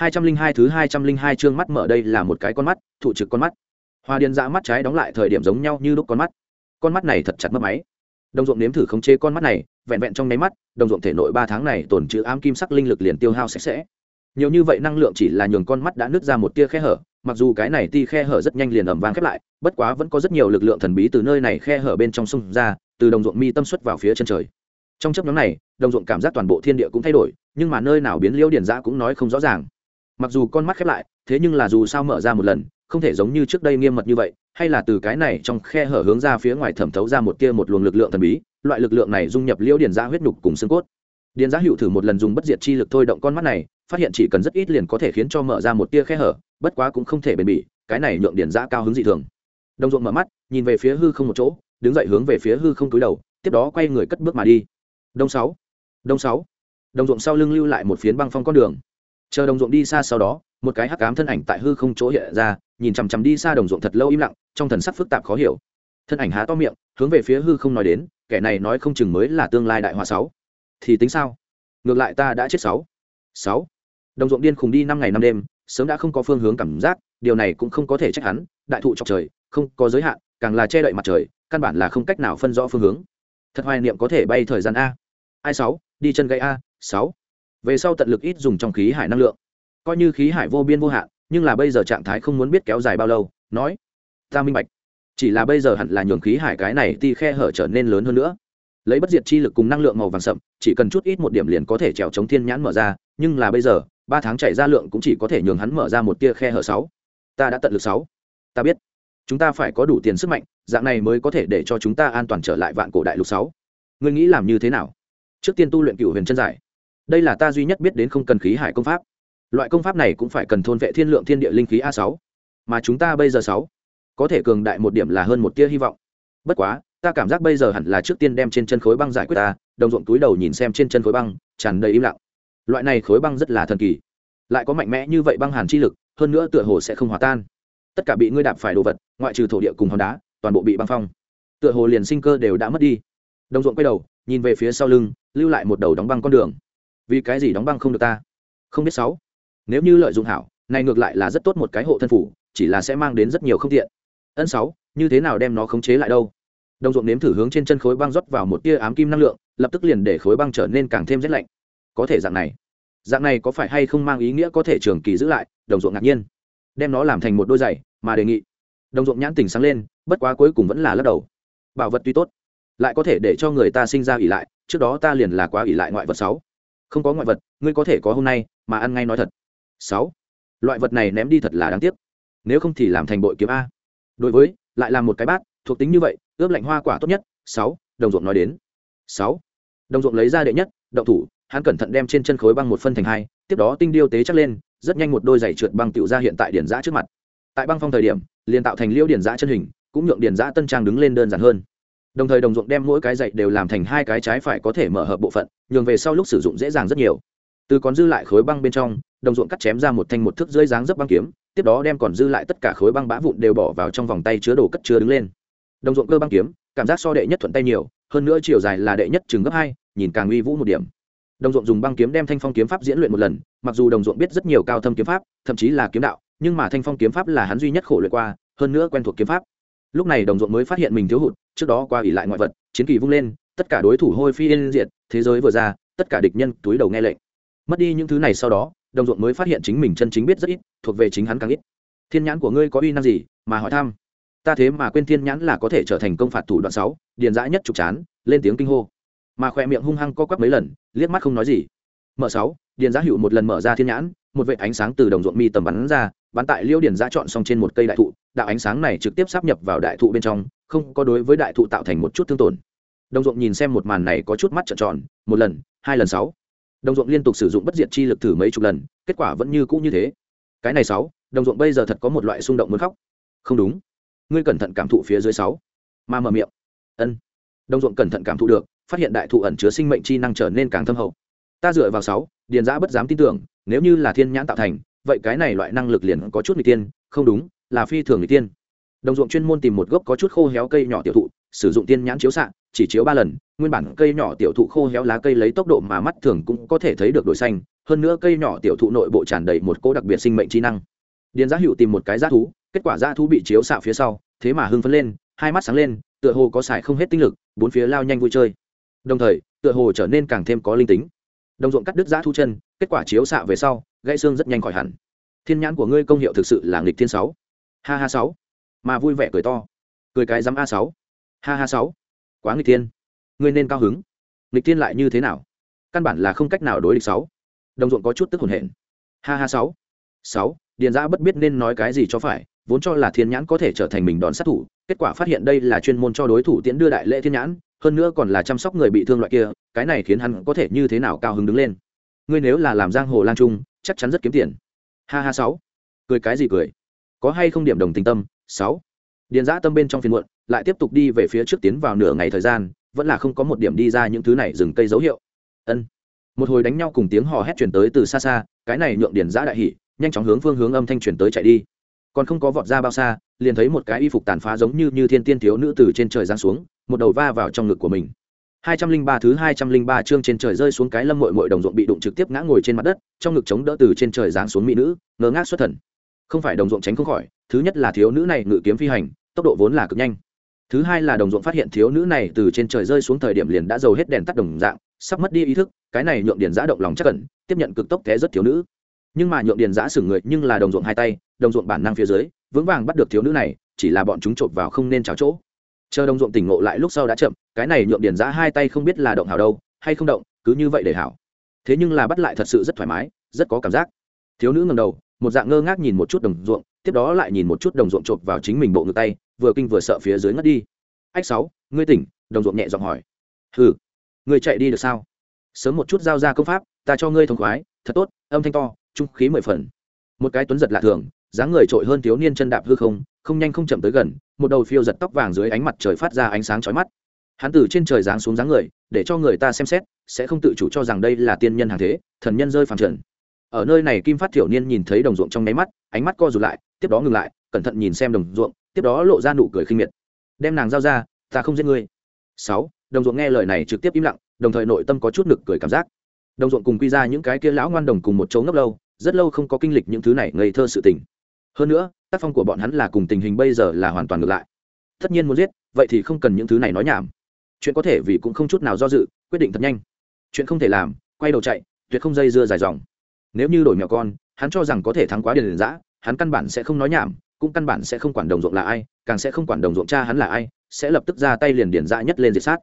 hai trăm linh hai thứ hai trăm linh hai chương mắt mở đây là một cái con mắt, thụ trực con mắt. Hoa điền dã mắt trái đóng lại thời điểm giống nhau như lúc con mắt. Con mắt này thật chặt mất máy. Đồng ruộng nếm thử khống chế con mắt này, vẹn vẹn trong nháy mắt, đồng ruộng thể nội ba tháng này tổn trữ ám kim sắc linh lực liền tiêu hao sạch sẽ. Nhiều như vậy năng lượng chỉ là nhường con mắt đã nứt ra một tia khe hở, mặc dù cái này ti khe hở rất nhanh liền ẩm vang khép lại, bất quá vẫn có rất nhiều lực lượng thần bí từ nơi này khe hở bên trong xung ra, từ đồng ruộng mi tâm xuất vào phía chân trời. Trong chốc ngắn này, đồng ruộng cảm giác toàn bộ thiên địa cũng thay đổi, nhưng mà nơi nào biến liêu điển dã dạ cũng nói không rõ ràng mặc dù con mắt khép lại, thế nhưng là dù sao mở ra một lần, không thể giống như trước đây nghiêm mật như vậy, hay là từ cái này trong khe hở hướng ra phía ngoài thẩm thấu ra một tia một luồng lực lượng thần bí, loại lực lượng này dung nhập liễu điền giã huyết nhục cùng xương cốt. Điền giã hữu thử một lần dùng bất diệt chi lực thôi động con mắt này, phát hiện chỉ cần rất ít liền có thể khiến cho mở ra một tia khe hở, bất quá cũng không thể bền bỉ, cái này nhượng điền giã cao hứng dị thường. Đồng ruộng mở mắt, nhìn về phía hư không một chỗ, đứng dậy hướng về phía hư không túi đầu, tiếp đó quay người cất bước mà đi. Đông sáu đông sáu. Đồng ruộng sau lưng lưu lại một phiến băng phong con đường chờ đồng ruộng đi xa sau đó, một cái hắc cám thân ảnh tại hư không chỗ hiện ra, nhìn chằm chằm đi xa đồng ruộng thật lâu im lặng, trong thần sắc phức tạp khó hiểu. Thân ảnh há to miệng, hướng về phía hư không nói đến, kẻ này nói không chừng mới là tương lai đại hòa sáu. Thì tính sao? Ngược lại ta đã chết sáu. Sáu. Đồng ruộng điên khùng đi năm ngày năm đêm, sớm đã không có phương hướng cảm giác, điều này cũng không có thể trách hắn, đại thụ trọc trời, không có giới hạn, càng là che đậy mặt trời, căn bản là không cách nào phân rõ phương hướng. Thật hoài niệm có thể bay thời gian a. Ai sáu? Đi chân gãy a, sáu về sau tận lực ít dùng trong khí hải năng lượng. Coi như khí hải vô biên vô hạn, nhưng là bây giờ trạng thái không muốn biết kéo dài bao lâu, nói, ta minh bạch. Chỉ là bây giờ hẳn là nhường khí hải cái này ti khe hở trở nên lớn hơn nữa. Lấy bất diệt chi lực cùng năng lượng màu vàng sậm, chỉ cần chút ít một điểm liền có thể trèo chống thiên nhãn mở ra, nhưng là bây giờ, ba tháng chạy ra lượng cũng chỉ có thể nhường hắn mở ra một tia khe hở sáu. Ta đã tận lực sáu. Ta biết. Chúng ta phải có đủ tiền sức mạnh, dạng này mới có thể để cho chúng ta an toàn trở lại vạn cổ đại lục sáu. Ngươi nghĩ làm như thế nào? Trước tiên tu luyện cựu huyền chân giải đây là ta duy nhất biết đến không cần khí hải công pháp. Loại công pháp này cũng phải cần thôn vệ thiên lượng thiên địa linh khí a sáu. Mà chúng ta bây giờ sáu, có thể cường đại một điểm là hơn một tia hy vọng. Bất quá, ta cảm giác bây giờ hẳn là trước tiên đem trên chân khối băng giải quyết ta, đồng ruộng túi đầu nhìn xem trên chân khối băng, tràn đầy im lặng. Loại này khối băng rất là thần kỳ. Lại có mạnh mẽ như vậy băng hàn chi lực, hơn nữa tựa hồ sẽ không hòa tan. Tất cả bị ngươi đạp phải đồ vật, ngoại trừ thổ địa cùng hòn đá, toàn bộ bị băng phong. Tựa hồ liền sinh cơ đều đã mất đi. Đồng ruộng quay đầu, nhìn về phía sau lưng, lưu lại một đầu đóng băng con đường vì cái gì đóng băng không được ta? Không biết sáu. Nếu như lợi dụng hảo, này ngược lại là rất tốt một cái hộ thân phủ, chỉ là sẽ mang đến rất nhiều không tiện. Ân sáu, như thế nào đem nó khống chế lại đâu? Đồng ruộng nếm thử hướng trên chân khối băng rót vào một tia ám kim năng lượng, lập tức liền để khối băng trở nên càng thêm rét lạnh. Có thể dạng này. Dạng này có phải hay không mang ý nghĩa có thể trường kỳ giữ lại? Đồng ruộng ngạc nhiên. Đem nó làm thành một đôi giày, mà đề nghị. Đồng ruộng nhãn tình sáng lên, bất quá cuối cùng vẫn là lắc đầu. Bảo vật tuy tốt, lại có thể để cho người ta sinh ra ỉ lại, trước đó ta liền là quá ỉ lại ngoại vật sáu không có ngoại vật, ngươi có thể có hôm nay, mà ăn ngay nói thật. Sáu. Loại vật này ném đi thật là đáng tiếc. Nếu không thì làm thành bội kiếm a. Đối với, lại làm một cái bát, thuộc tính như vậy, ướp lạnh hoa quả tốt nhất. Sáu. Đồng ruộng nói đến. Sáu. Đồng ruộng lấy ra đệ nhất, động thủ, hắn cẩn thận đem trên chân khối băng một phân thành hai, tiếp đó tinh điêu tế chắc lên, rất nhanh một đôi giày trượt băng tựu ra hiện tại điển giã trước mặt. Tại băng phong thời điểm, liền tạo thành liêu điển giã chân hình, cũng nhượng điển giã tân trang đứng lên đơn giản hơn đồng thời đồng ruộng đem mỗi cái dạy đều làm thành hai cái trái phải có thể mở hợp bộ phận, nhường về sau lúc sử dụng dễ dàng rất nhiều. Từ còn dư lại khối băng bên trong, đồng ruộng cắt chém ra một thanh một thước dưới dáng dấp băng kiếm, tiếp đó đem còn dư lại tất cả khối băng bã vụn đều bỏ vào trong vòng tay chứa đồ cất chứa đứng lên. Đồng ruộng cơ băng kiếm, cảm giác so đệ nhất thuận tay nhiều, hơn nữa chiều dài là đệ nhất chừng gấp hai, nhìn càng uy vũ một điểm. Đồng ruộng dùng băng kiếm đem thanh phong kiếm pháp diễn luyện một lần, mặc dù đồng ruộng biết rất nhiều cao thâm kiếm pháp, thậm chí là kiếm đạo, nhưng mà thanh phong kiếm pháp là hắn duy nhất khổ luyện qua, hơn nữa quen thuộc kiếm pháp lúc này đồng ruộng mới phát hiện mình thiếu hụt, trước đó qua ỉ lại ngoại vật, chiến kỳ vung lên, tất cả đối thủ hôi phi yên diệt, thế giới vừa ra, tất cả địch nhân túi đầu nghe lệnh. Mất đi những thứ này sau đó, đồng ruộng mới phát hiện chính mình chân chính biết rất ít, thuộc về chính hắn càng ít. Thiên nhãn của ngươi có uy năng gì, mà hỏi thăm. Ta thế mà quên thiên nhãn là có thể trở thành công phạt thủ đoạn sáu, điền dã nhất trục chán, lên tiếng kinh hô. Mà khỏe miệng hung hăng co quắp mấy lần, liếc mắt không nói gì. Mở sáu, điền giá hữu một lần mở ra thiên nhãn, một vệ ánh sáng từ đồng ruộng mi tầm bắn ra bắn tại liêu điển giá chọn xong trên một cây đại thụ, đạo ánh sáng này trực tiếp sắp nhập vào đại thụ bên trong, không có đối với đại thụ tạo thành một chút thương tổn. Đồng ruộng nhìn xem một màn này có chút mắt trợn tròn, một lần, hai lần sáu. Đồng ruộng liên tục sử dụng bất diệt chi lực thử mấy chục lần, kết quả vẫn như cũ như thế. Cái này sáu đồng ruộng bây giờ thật có một loại xung động muốn khóc. Không đúng. Ngươi cẩn thận cảm thụ phía dưới sáu. Mà mở miệng. Ân. Đồng ruộng cẩn thận cảm thụ được, phát hiện đại thụ ẩn chứa sinh mệnh chi năng trở nên càng thâm hậu. Ta dựa vào sáu, điền giã bất dám tin tưởng, nếu như là thiên nhãn tạo thành vậy cái này loại năng lực liền có chút người tiên, không đúng, là phi thường người tiên. Đồng ruộng chuyên môn tìm một gốc có chút khô héo cây nhỏ tiểu thụ, sử dụng tiên nhãn chiếu xạ, chỉ chiếu ba lần, nguyên bản cây nhỏ tiểu thụ khô héo lá cây lấy tốc độ mà mắt thường cũng có thể thấy được đổi xanh, hơn nữa cây nhỏ tiểu thụ nội bộ tràn đầy một cỗ đặc biệt sinh mệnh trí năng. Điền giá hữu tìm một cái giá thú, kết quả giá thú bị chiếu xạ phía sau, thế mà hưng phấn lên, hai mắt sáng lên, tựa hồ có xài không hết tinh lực, bốn phía lao nhanh vui chơi. Đồng thời, tựa hồ trở nên càng thêm có linh tính đồng ruộng cắt đứt giã thu chân, kết quả chiếu xạ về sau, gãy xương rất nhanh khỏi hẳn. Thiên nhãn của ngươi công hiệu thực sự là nghịch thiên sáu. Ha ha sáu. Mà vui vẻ cười to. Cười cái dám a sáu. Ha ha sáu. Quá nghịch thiên. Ngươi nên cao hứng. Nghịch thiên lại như thế nào? Căn bản là không cách nào đối địch sáu. Đồng ruộng có chút tức hồn hển. Ha ha sáu. Sáu, điền giã bất biết nên nói cái gì cho phải, vốn cho là thiên nhãn có thể trở thành mình đón sát thủ, kết quả phát hiện đây là chuyên môn cho đối thủ tiễn đưa đại lễ thiên nhãn hơn nữa còn là chăm sóc người bị thương loại kia, cái này khiến hắn có thể như thế nào cao hứng đứng lên? Ngươi nếu là làm giang hồ lang trung, chắc chắn rất kiếm tiền. Ha ha, sáu. Cười cái gì cười? Có hay không điểm đồng tình tâm? Sáu. Điền giã tâm bên trong phiên muộn, lại tiếp tục đi về phía trước tiến vào nửa ngày thời gian, vẫn là không có một điểm đi ra những thứ này dừng cây dấu hiệu. Ân. Một hồi đánh nhau cùng tiếng hò hét chuyển tới từ xa xa, cái này nhượng điền giã đại hỉ, nhanh chóng hướng phương hướng âm thanh chuyển tới chạy đi. Còn không có vọt ra bao xa, liền thấy một cái y phục tàn phá giống như như thiên tiên thiếu nữ từ trên trời giáng xuống một đầu va vào trong ngực của mình. Hai trăm linh ba thứ hai trăm linh ba chương trên trời rơi xuống cái lâm mội mội đồng ruộng bị đụng trực tiếp ngã ngồi trên mặt đất, trong ngực chống đỡ từ trên trời giáng xuống mỹ nữ, ngơ ngác xuất thần. Không phải đồng ruộng tránh không khỏi, thứ nhất là thiếu nữ này ngự kiếm phi hành, tốc độ vốn là cực nhanh. Thứ hai là đồng ruộng phát hiện thiếu nữ này từ trên trời rơi xuống thời điểm liền đã dầu hết đèn tắt đồng dạng, sắp mất đi ý thức, cái này nhượng điền giã động lòng chắc cẩn tiếp nhận cực tốc té rất thiếu nữ. Nhưng mà nhượng điền giã xử người, nhưng là đồng ruộng hai tay, đồng ruộng bản năng phía dưới, vững vàng bắt được thiếu nữ này, chỉ là bọn chúng trộm vào không nên cháo chỗ chờ đồng ruộng tỉnh ngộ lại lúc sau đã chậm, cái này nhượng điền giã hai tay không biết là động hảo đâu, hay không động, cứ như vậy để hảo. Thế nhưng là bắt lại thật sự rất thoải mái, rất có cảm giác. Thiếu nữ ngầm đầu, một dạng ngơ ngác nhìn một chút đồng ruộng, tiếp đó lại nhìn một chút đồng ruộng chộp vào chính mình bộ ngực tay, vừa kinh vừa sợ phía dưới ngất đi. Ách sáu, ngươi tỉnh, đồng ruộng nhẹ giọng hỏi. Hừ, ngươi chạy đi được sao? Sớm một chút giao ra công pháp, ta cho ngươi thông khoái, thật tốt, âm thanh to, trung khí mười phần. Một cái tuấn giật lạ thường dáng người trội hơn thiếu niên chân đạp hư không không nhanh không chậm tới gần, một đầu phiêu giật tóc vàng dưới ánh mặt trời phát ra ánh sáng chói mắt. Hắn từ trên trời giáng xuống dáng người, để cho người ta xem xét, sẽ không tự chủ cho rằng đây là tiên nhân hàng thế, thần nhân rơi phàm trần. Ở nơi này kim phát thiểu niên nhìn thấy đồng ruộng trong nháy mắt, ánh mắt co rụt lại, tiếp đó ngừng lại, cẩn thận nhìn xem đồng ruộng, tiếp đó lộ ra nụ cười khinh miệt. Đem nàng giao ra, ta không giết ngươi. Sáu, đồng ruộng nghe lời này trực tiếp im lặng, đồng thời nội tâm có chút nực cười cảm giác. Đồng ruộng cùng quy ra những cái kia lão ngoan đồng cùng một chỗ ngốc lâu, rất lâu không có kinh lịch những thứ này ngây thơ sự tình hơn nữa, tác phong của bọn hắn là cùng tình hình bây giờ là hoàn toàn ngược lại. Tất nhiên muốn giết, vậy thì không cần những thứ này nói nhảm. Chuyện có thể vì cũng không chút nào do dự, quyết định thật nhanh. Chuyện không thể làm, quay đầu chạy, tuyệt không dây dưa dài dòng. Nếu như đổi mèo con, hắn cho rằng có thể thắng quá điền liền giã hắn căn bản sẽ không nói nhảm, cũng căn bản sẽ không quản đồng ruộng là ai, càng sẽ không quản đồng ruộng cha hắn là ai, sẽ lập tức ra tay liền điền giã nhất lên diệt sát.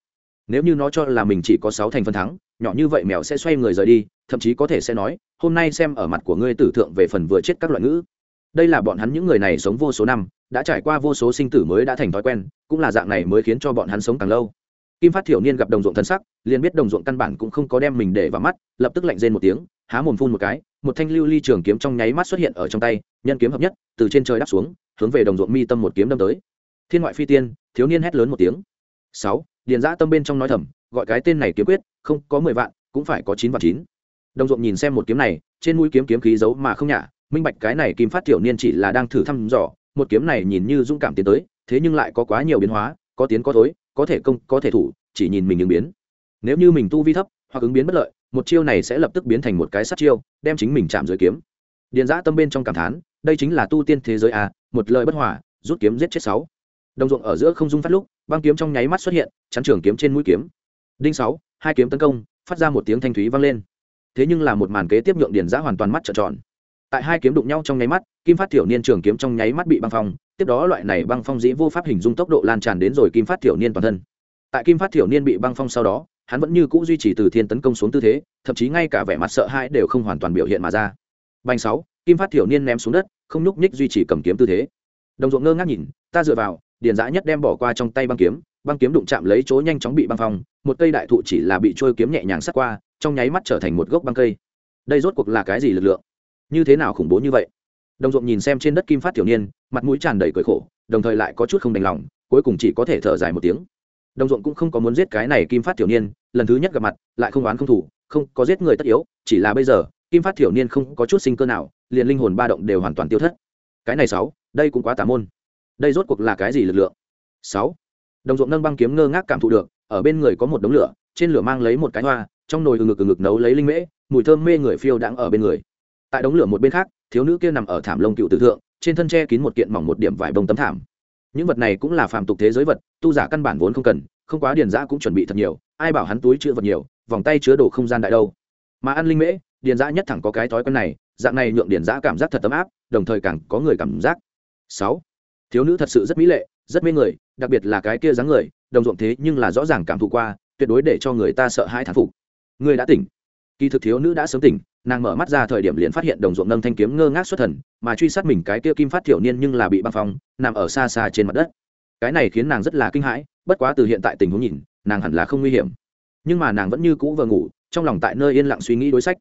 Nếu như nó cho là mình chỉ có sáu thành phần thắng, nhỏ như vậy mèo sẽ xoay người rời đi, thậm chí có thể sẽ nói, hôm nay xem ở mặt của ngươi tử thượng về phần vừa chết các loại ngữ đây là bọn hắn những người này sống vô số năm, đã trải qua vô số sinh tử mới đã thành thói quen, cũng là dạng này mới khiến cho bọn hắn sống càng lâu. Kim phát thiểu niên gặp đồng ruộng thân sắc, liền biết đồng ruộng căn bản cũng không có đem mình để vào mắt, lập tức lạnh rên một tiếng, há mồm phun một cái, một thanh lưu ly trường kiếm trong nháy mắt xuất hiện ở trong tay, nhân kiếm hợp nhất, từ trên trời đáp xuống, hướng về đồng ruộng mi tâm một kiếm đâm tới. Thiên ngoại phi tiên, thiếu niên hét lớn một tiếng. Sáu, điền giã tâm bên trong nói thầm, gọi cái tên này kiếm quyết, không có mười vạn, cũng phải có chín vạn chín. Đồng ruộng nhìn xem một kiếm này, trên mũi kiếm kiếm khí giấu mà không nhả minh bạch cái này kim phát tiểu niên chỉ là đang thử thăm dò, một kiếm này nhìn như dũng cảm tiến tới, thế nhưng lại có quá nhiều biến hóa, có tiến có thối, có thể công, có thể thủ, chỉ nhìn mình ứng biến. Nếu như mình tu vi thấp, hoặc ứng biến bất lợi, một chiêu này sẽ lập tức biến thành một cái sát chiêu, đem chính mình chạm dưới kiếm. Điền giã tâm bên trong cảm thán, đây chính là tu tiên thế giới a một lời bất hòa, rút kiếm giết chết sáu. Đồng ruộng ở giữa không dung phát lúc, băng kiếm trong nháy mắt xuất hiện, chắn trường kiếm trên mũi kiếm. Đinh sáu, hai kiếm tấn công, phát ra một tiếng thanh thúy vang lên. Thế nhưng là một màn kế tiếp nhượng điền giã hoàn toàn mắt trợn tròn tại hai kiếm đụng nhau trong nháy mắt, kim phát thiểu niên trường kiếm trong nháy mắt bị băng phong, tiếp đó loại này băng phong dĩ vô pháp hình dung tốc độ lan tràn đến rồi kim phát thiểu niên toàn thân. Tại kim phát thiểu niên bị băng phong sau đó, hắn vẫn như cũ duy trì từ thiên tấn công xuống tư thế, thậm chí ngay cả vẻ mặt sợ hãi đều không hoàn toàn biểu hiện mà ra. Bành sáu, kim phát thiểu niên ném xuống đất, không nhúc nhích duy trì cầm kiếm tư thế. Đồng ruộng ngơ ngác nhìn, ta dựa vào, điền dã nhất đem bỏ qua trong tay băng kiếm băng kiếm đụng chạm lấy chỗ nhanh chóng bị băng phong, một cây đại thụ chỉ là bị trôi kiếm nhẹ nhàng sắt qua, trong nháy mắt trở thành một gốc băng cây. Đây rốt cuộc là cái gì lực lượng? Như thế nào khủng bố như vậy? Đồng ruộng nhìn xem trên đất kim phát tiểu niên, mặt mũi tràn đầy cười khổ, đồng thời lại có chút không đành lòng, cuối cùng chỉ có thể thở dài một tiếng. Đồng ruộng cũng không có muốn giết cái này kim phát tiểu niên, lần thứ nhất gặp mặt, lại không oán không thủ không có giết người tất yếu, chỉ là bây giờ, kim phát tiểu niên không có chút sinh cơ nào, liền linh hồn ba động đều hoàn toàn tiêu thất. Cái này sáu, đây cũng quá tà môn. Đây rốt cuộc là cái gì lực lượng? Sáu. Đồng ruộng nâng băng kiếm ngơ ngác cảm thụ được, ở bên người có một đống lửa, trên lửa mang lấy một cái hoa, trong nồi ừ ngực ừ ngực nấu lấy linh mễ, mùi thơm mê người phiêu đãng ở bên người tại đống lửa một bên khác, thiếu nữ kia nằm ở thảm lông cựu tử thượng, trên thân tre kín một kiện mỏng một điểm vải bông tấm thảm. Những vật này cũng là phàm tục thế giới vật, tu giả căn bản vốn không cần, không quá điền giã cũng chuẩn bị thật nhiều, ai bảo hắn túi chứa vật nhiều, vòng tay chứa đồ không gian đại đâu. Mà ăn linh mễ, điền giã nhất thẳng có cái thói quen này, dạng này nhượng điền giã cảm giác thật ấm áp, đồng thời càng có người cảm giác. Sáu, thiếu nữ thật sự rất mỹ lệ, rất mê người, đặc biệt là cái kia dáng người, đồng ruộng thế nhưng là rõ ràng cảm thụ qua, tuyệt đối để cho người ta sợ hãi thán phục. Người đã tỉnh. Kỳ thực thiếu nữ đã sớm tỉnh nàng mở mắt ra thời điểm liền phát hiện đồng ruộng nâng thanh kiếm ngơ ngác xuất thần, mà truy sát mình cái kia kim phát thiểu niên nhưng là bị băng phong, nằm ở xa xa trên mặt đất. Cái này khiến nàng rất là kinh hãi, bất quá từ hiện tại tình huống nhìn, nàng hẳn là không nguy hiểm. Nhưng mà nàng vẫn như cũ vừa ngủ, trong lòng tại nơi yên lặng suy nghĩ đối sách.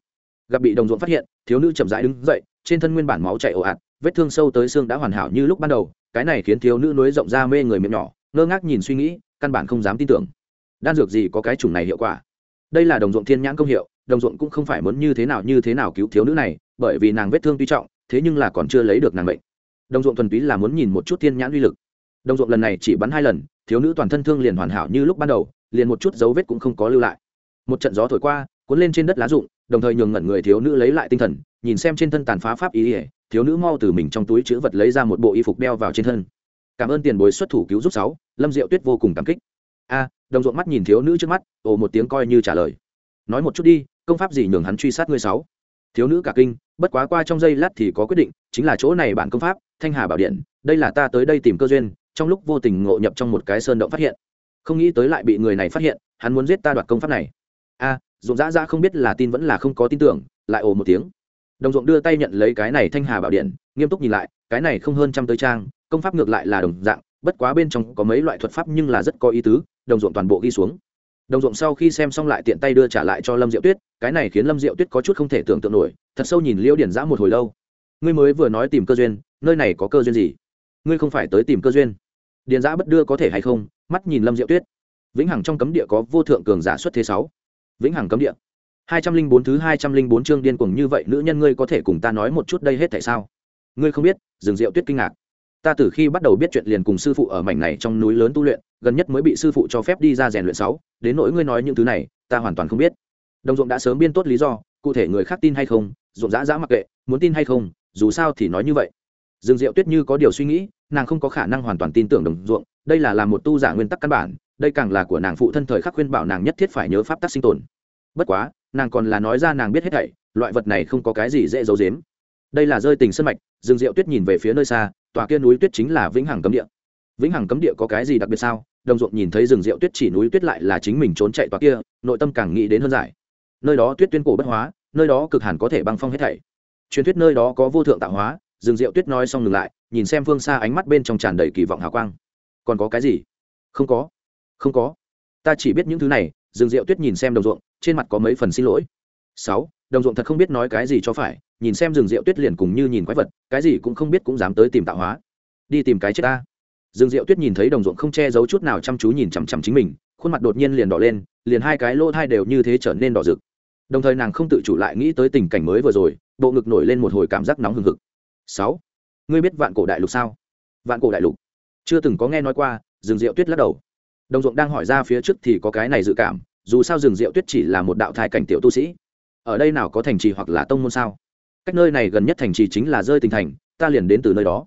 Gặp bị đồng ruộng phát hiện, thiếu nữ chậm rãi đứng dậy, trên thân nguyên bản máu chảy ồ ạt, vết thương sâu tới xương đã hoàn hảo như lúc ban đầu, cái này khiến thiếu nữ nối rộng ra mê người miệng nhỏ, ngơ ngác nhìn suy nghĩ, căn bản không dám tin tưởng. Đan dược gì có cái chủng này hiệu quả? Đây là đồng ruộng thiên nhãn công hiệu đồng ruộng cũng không phải muốn như thế nào như thế nào cứu thiếu nữ này, bởi vì nàng vết thương tuy trọng, thế nhưng là còn chưa lấy được nàng bệnh đồng ruộng thuần túy là muốn nhìn một chút thiên nhãn uy lực. Đồng ruộng lần này chỉ bắn hai lần, thiếu nữ toàn thân thương liền hoàn hảo như lúc ban đầu, liền một chút dấu vết cũng không có lưu lại. Một trận gió thổi qua, cuốn lên trên đất lá rụng, đồng thời nhường ngẩn người thiếu nữ lấy lại tinh thần, nhìn xem trên thân tàn phá pháp ý ỉa thiếu nữ mau từ mình trong túi chữ vật lấy ra một bộ y phục đeo vào trên thân. Cảm ơn tiền bối xuất thủ cứu giúp sáu, lâm diệu tuyết vô cùng cảm kích. A, đồng ruộng mắt nhìn thiếu nữ trước mắt, ồ một tiếng coi như trả lời. Nói một chút đi công pháp gì nhường hắn truy sát ngươi sáu? Thiếu nữ cả kinh bất quá qua trong giây lát thì có quyết định chính là chỗ này bản công pháp thanh hà bảo điện đây là ta tới đây tìm cơ duyên trong lúc vô tình ngộ nhập trong một cái sơn động phát hiện. Không nghĩ tới lại bị người này phát hiện hắn muốn giết ta đoạt công pháp này. A à, dụng dã dã không biết là tin vẫn là không có tin tưởng lại ồ một tiếng. Đồng ruộng đưa tay nhận lấy cái này thanh hà bảo điện nghiêm túc nhìn lại cái này không hơn trăm tới trang công pháp ngược lại là đồng dạng bất quá bên trong có mấy loại thuật pháp nhưng là rất có ý tứ đồng ruộng toàn bộ ghi xuống đồng ruộng sau khi xem xong lại tiện tay đưa trả lại cho lâm diệu tuyết, cái này khiến lâm diệu tuyết có chút không thể tưởng tượng nổi, thật sâu nhìn liễu điển giã một hồi lâu. Ngươi mới vừa nói tìm cơ duyên, nơi này có cơ duyên gì? Ngươi không phải tới tìm cơ duyên. Điền giã bất đưa có thể hay không? Mắt nhìn lâm diệu tuyết. Vĩnh hằng trong cấm địa có vô thượng cường giả xuất thế sáu. Vĩnh hằng cấm địa. Hai trăm linh bốn thứ hai trăm linh bốn chương điên cuồng như vậy, nữ nhân ngươi có thể cùng ta nói một chút đây hết tại sao? Ngươi không biết, rừng diệu tuyết kinh ngạc. Ta từ khi bắt đầu biết chuyện liền cùng sư phụ ở mảnh này trong núi lớn tu luyện gần nhất mới bị sư phụ cho phép đi ra rèn luyện sáu, đến nỗi ngươi nói những thứ này, ta hoàn toàn không biết. Đồng ruộng đã sớm biên tốt lý do, cụ thể người khác tin hay không, ruộng dã dã mặc kệ, muốn tin hay không, dù sao thì nói như vậy. Dương diệu tuyết như có điều suy nghĩ, nàng không có khả năng hoàn toàn tin tưởng đồng ruộng, đây là làm một tu giả nguyên tắc căn bản, đây càng là của nàng phụ thân thời khắc khuyên bảo nàng nhất thiết phải nhớ pháp tắc sinh tồn. Bất quá, nàng còn là nói ra nàng biết hết thảy, loại vật này không có cái gì dễ giấu dếm đây là rơi tình sân mạch, dương diệu tuyết nhìn về phía nơi xa, tòa kia núi tuyết chính là vĩnh hằng cấm địa. Vĩnh hằng cấm địa có cái gì đặc biệt sao? Đồng ruộng nhìn thấy rừng rượu tuyết chỉ núi tuyết lại là chính mình trốn chạy tòa kia, nội tâm càng nghĩ đến hơn giải. Nơi đó tuyết tuyên cổ bất hóa, nơi đó cực hẳn có thể băng phong hết thảy. Truyền thuyết nơi đó có vô thượng tạo hóa, rừng rượu tuyết nói xong ngừng lại, nhìn xem phương xa ánh mắt bên trong tràn đầy kỳ vọng hào quang. Còn có cái gì? Không có. Không có. Ta chỉ biết những thứ này, rừng rượu tuyết nhìn xem đồng ruộng, trên mặt có mấy phần xin lỗi. Sáu, đồng ruộng thật không biết nói cái gì cho phải, nhìn xem rừng rượu tuyết liền cùng như nhìn quái vật, cái gì cũng không biết cũng dám tới tìm tạo hóa. Đi tìm cái chết ta. Dương Diệu tuyết nhìn thấy đồng ruộng không che giấu chút nào chăm chú nhìn chằm chằm chính mình, khuôn mặt đột nhiên liền đỏ lên, liền hai cái lỗ tai đều như thế trở nên đỏ rực. Đồng thời nàng không tự chủ lại nghĩ tới tình cảnh mới vừa rồi, bộ ngực nổi lên một hồi cảm giác nóng hừng hực. Sáu, ngươi biết vạn cổ đại lục sao? Vạn cổ đại lục? Chưa từng có nghe nói qua, Dương Diệu tuyết lắc đầu. Đồng ruộng đang hỏi ra phía trước thì có cái này dự cảm, dù sao Dương Diệu tuyết chỉ là một đạo thai cảnh tiểu tu sĩ. Ở đây nào có thành trì hoặc là tông môn sao? Cách nơi này gần nhất thành trì chính là rơi tình thành, ta liền đến từ nơi đó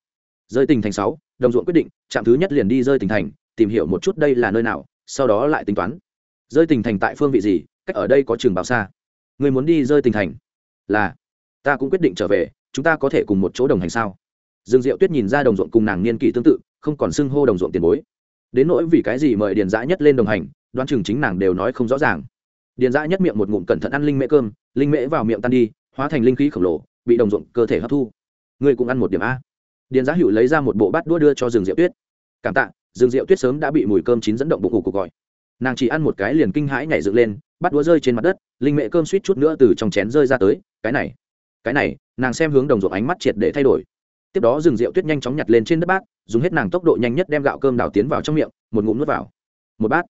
rơi tình thành sáu, đồng ruộng quyết định, trạm thứ nhất liền đi rơi tình thành, tìm hiểu một chút đây là nơi nào, sau đó lại tính toán. Rơi tình thành tại phương vị gì, cách ở đây có trường bao xa? Người muốn đi rơi tình thành là, ta cũng quyết định trở về, chúng ta có thể cùng một chỗ đồng hành sao? Dương diệu tuyết nhìn ra đồng ruộng cùng nàng niên kỷ tương tự, không còn xưng hô đồng ruộng tiền bối. Đến nỗi vì cái gì mời điền dã nhất lên đồng hành, đoán chừng chính nàng đều nói không rõ ràng. Điền dã nhất miệng một ngụm cẩn thận ăn linh mễ cơm, linh mễ vào miệng tan đi, hóa thành linh khí khổng lồ, bị đồng ruộng cơ thể hấp thu. Ngươi cũng ăn một điểm a điền giá hữu lấy ra một bộ bát đũa đưa cho rừng rượu tuyết. Cảm tạ rừng rượu tuyết sớm đã bị mùi cơm chín dẫn động bụng ngủ cuộc gọi. Nàng chỉ ăn một cái liền kinh hãi nhảy dựng lên bắt đũa rơi trên mặt đất, linh mẹ cơm suýt chút nữa từ trong chén rơi ra tới. Cái này cái này. Nàng xem hướng đồng ruộng ánh mắt triệt để thay đổi. Tiếp đó rừng rượu tuyết nhanh chóng nhặt lên trên đất bát, dùng hết nàng tốc độ nhanh nhất đem gạo cơm đào tiến vào trong miệng, một ngụm nuốt vào. Một bát,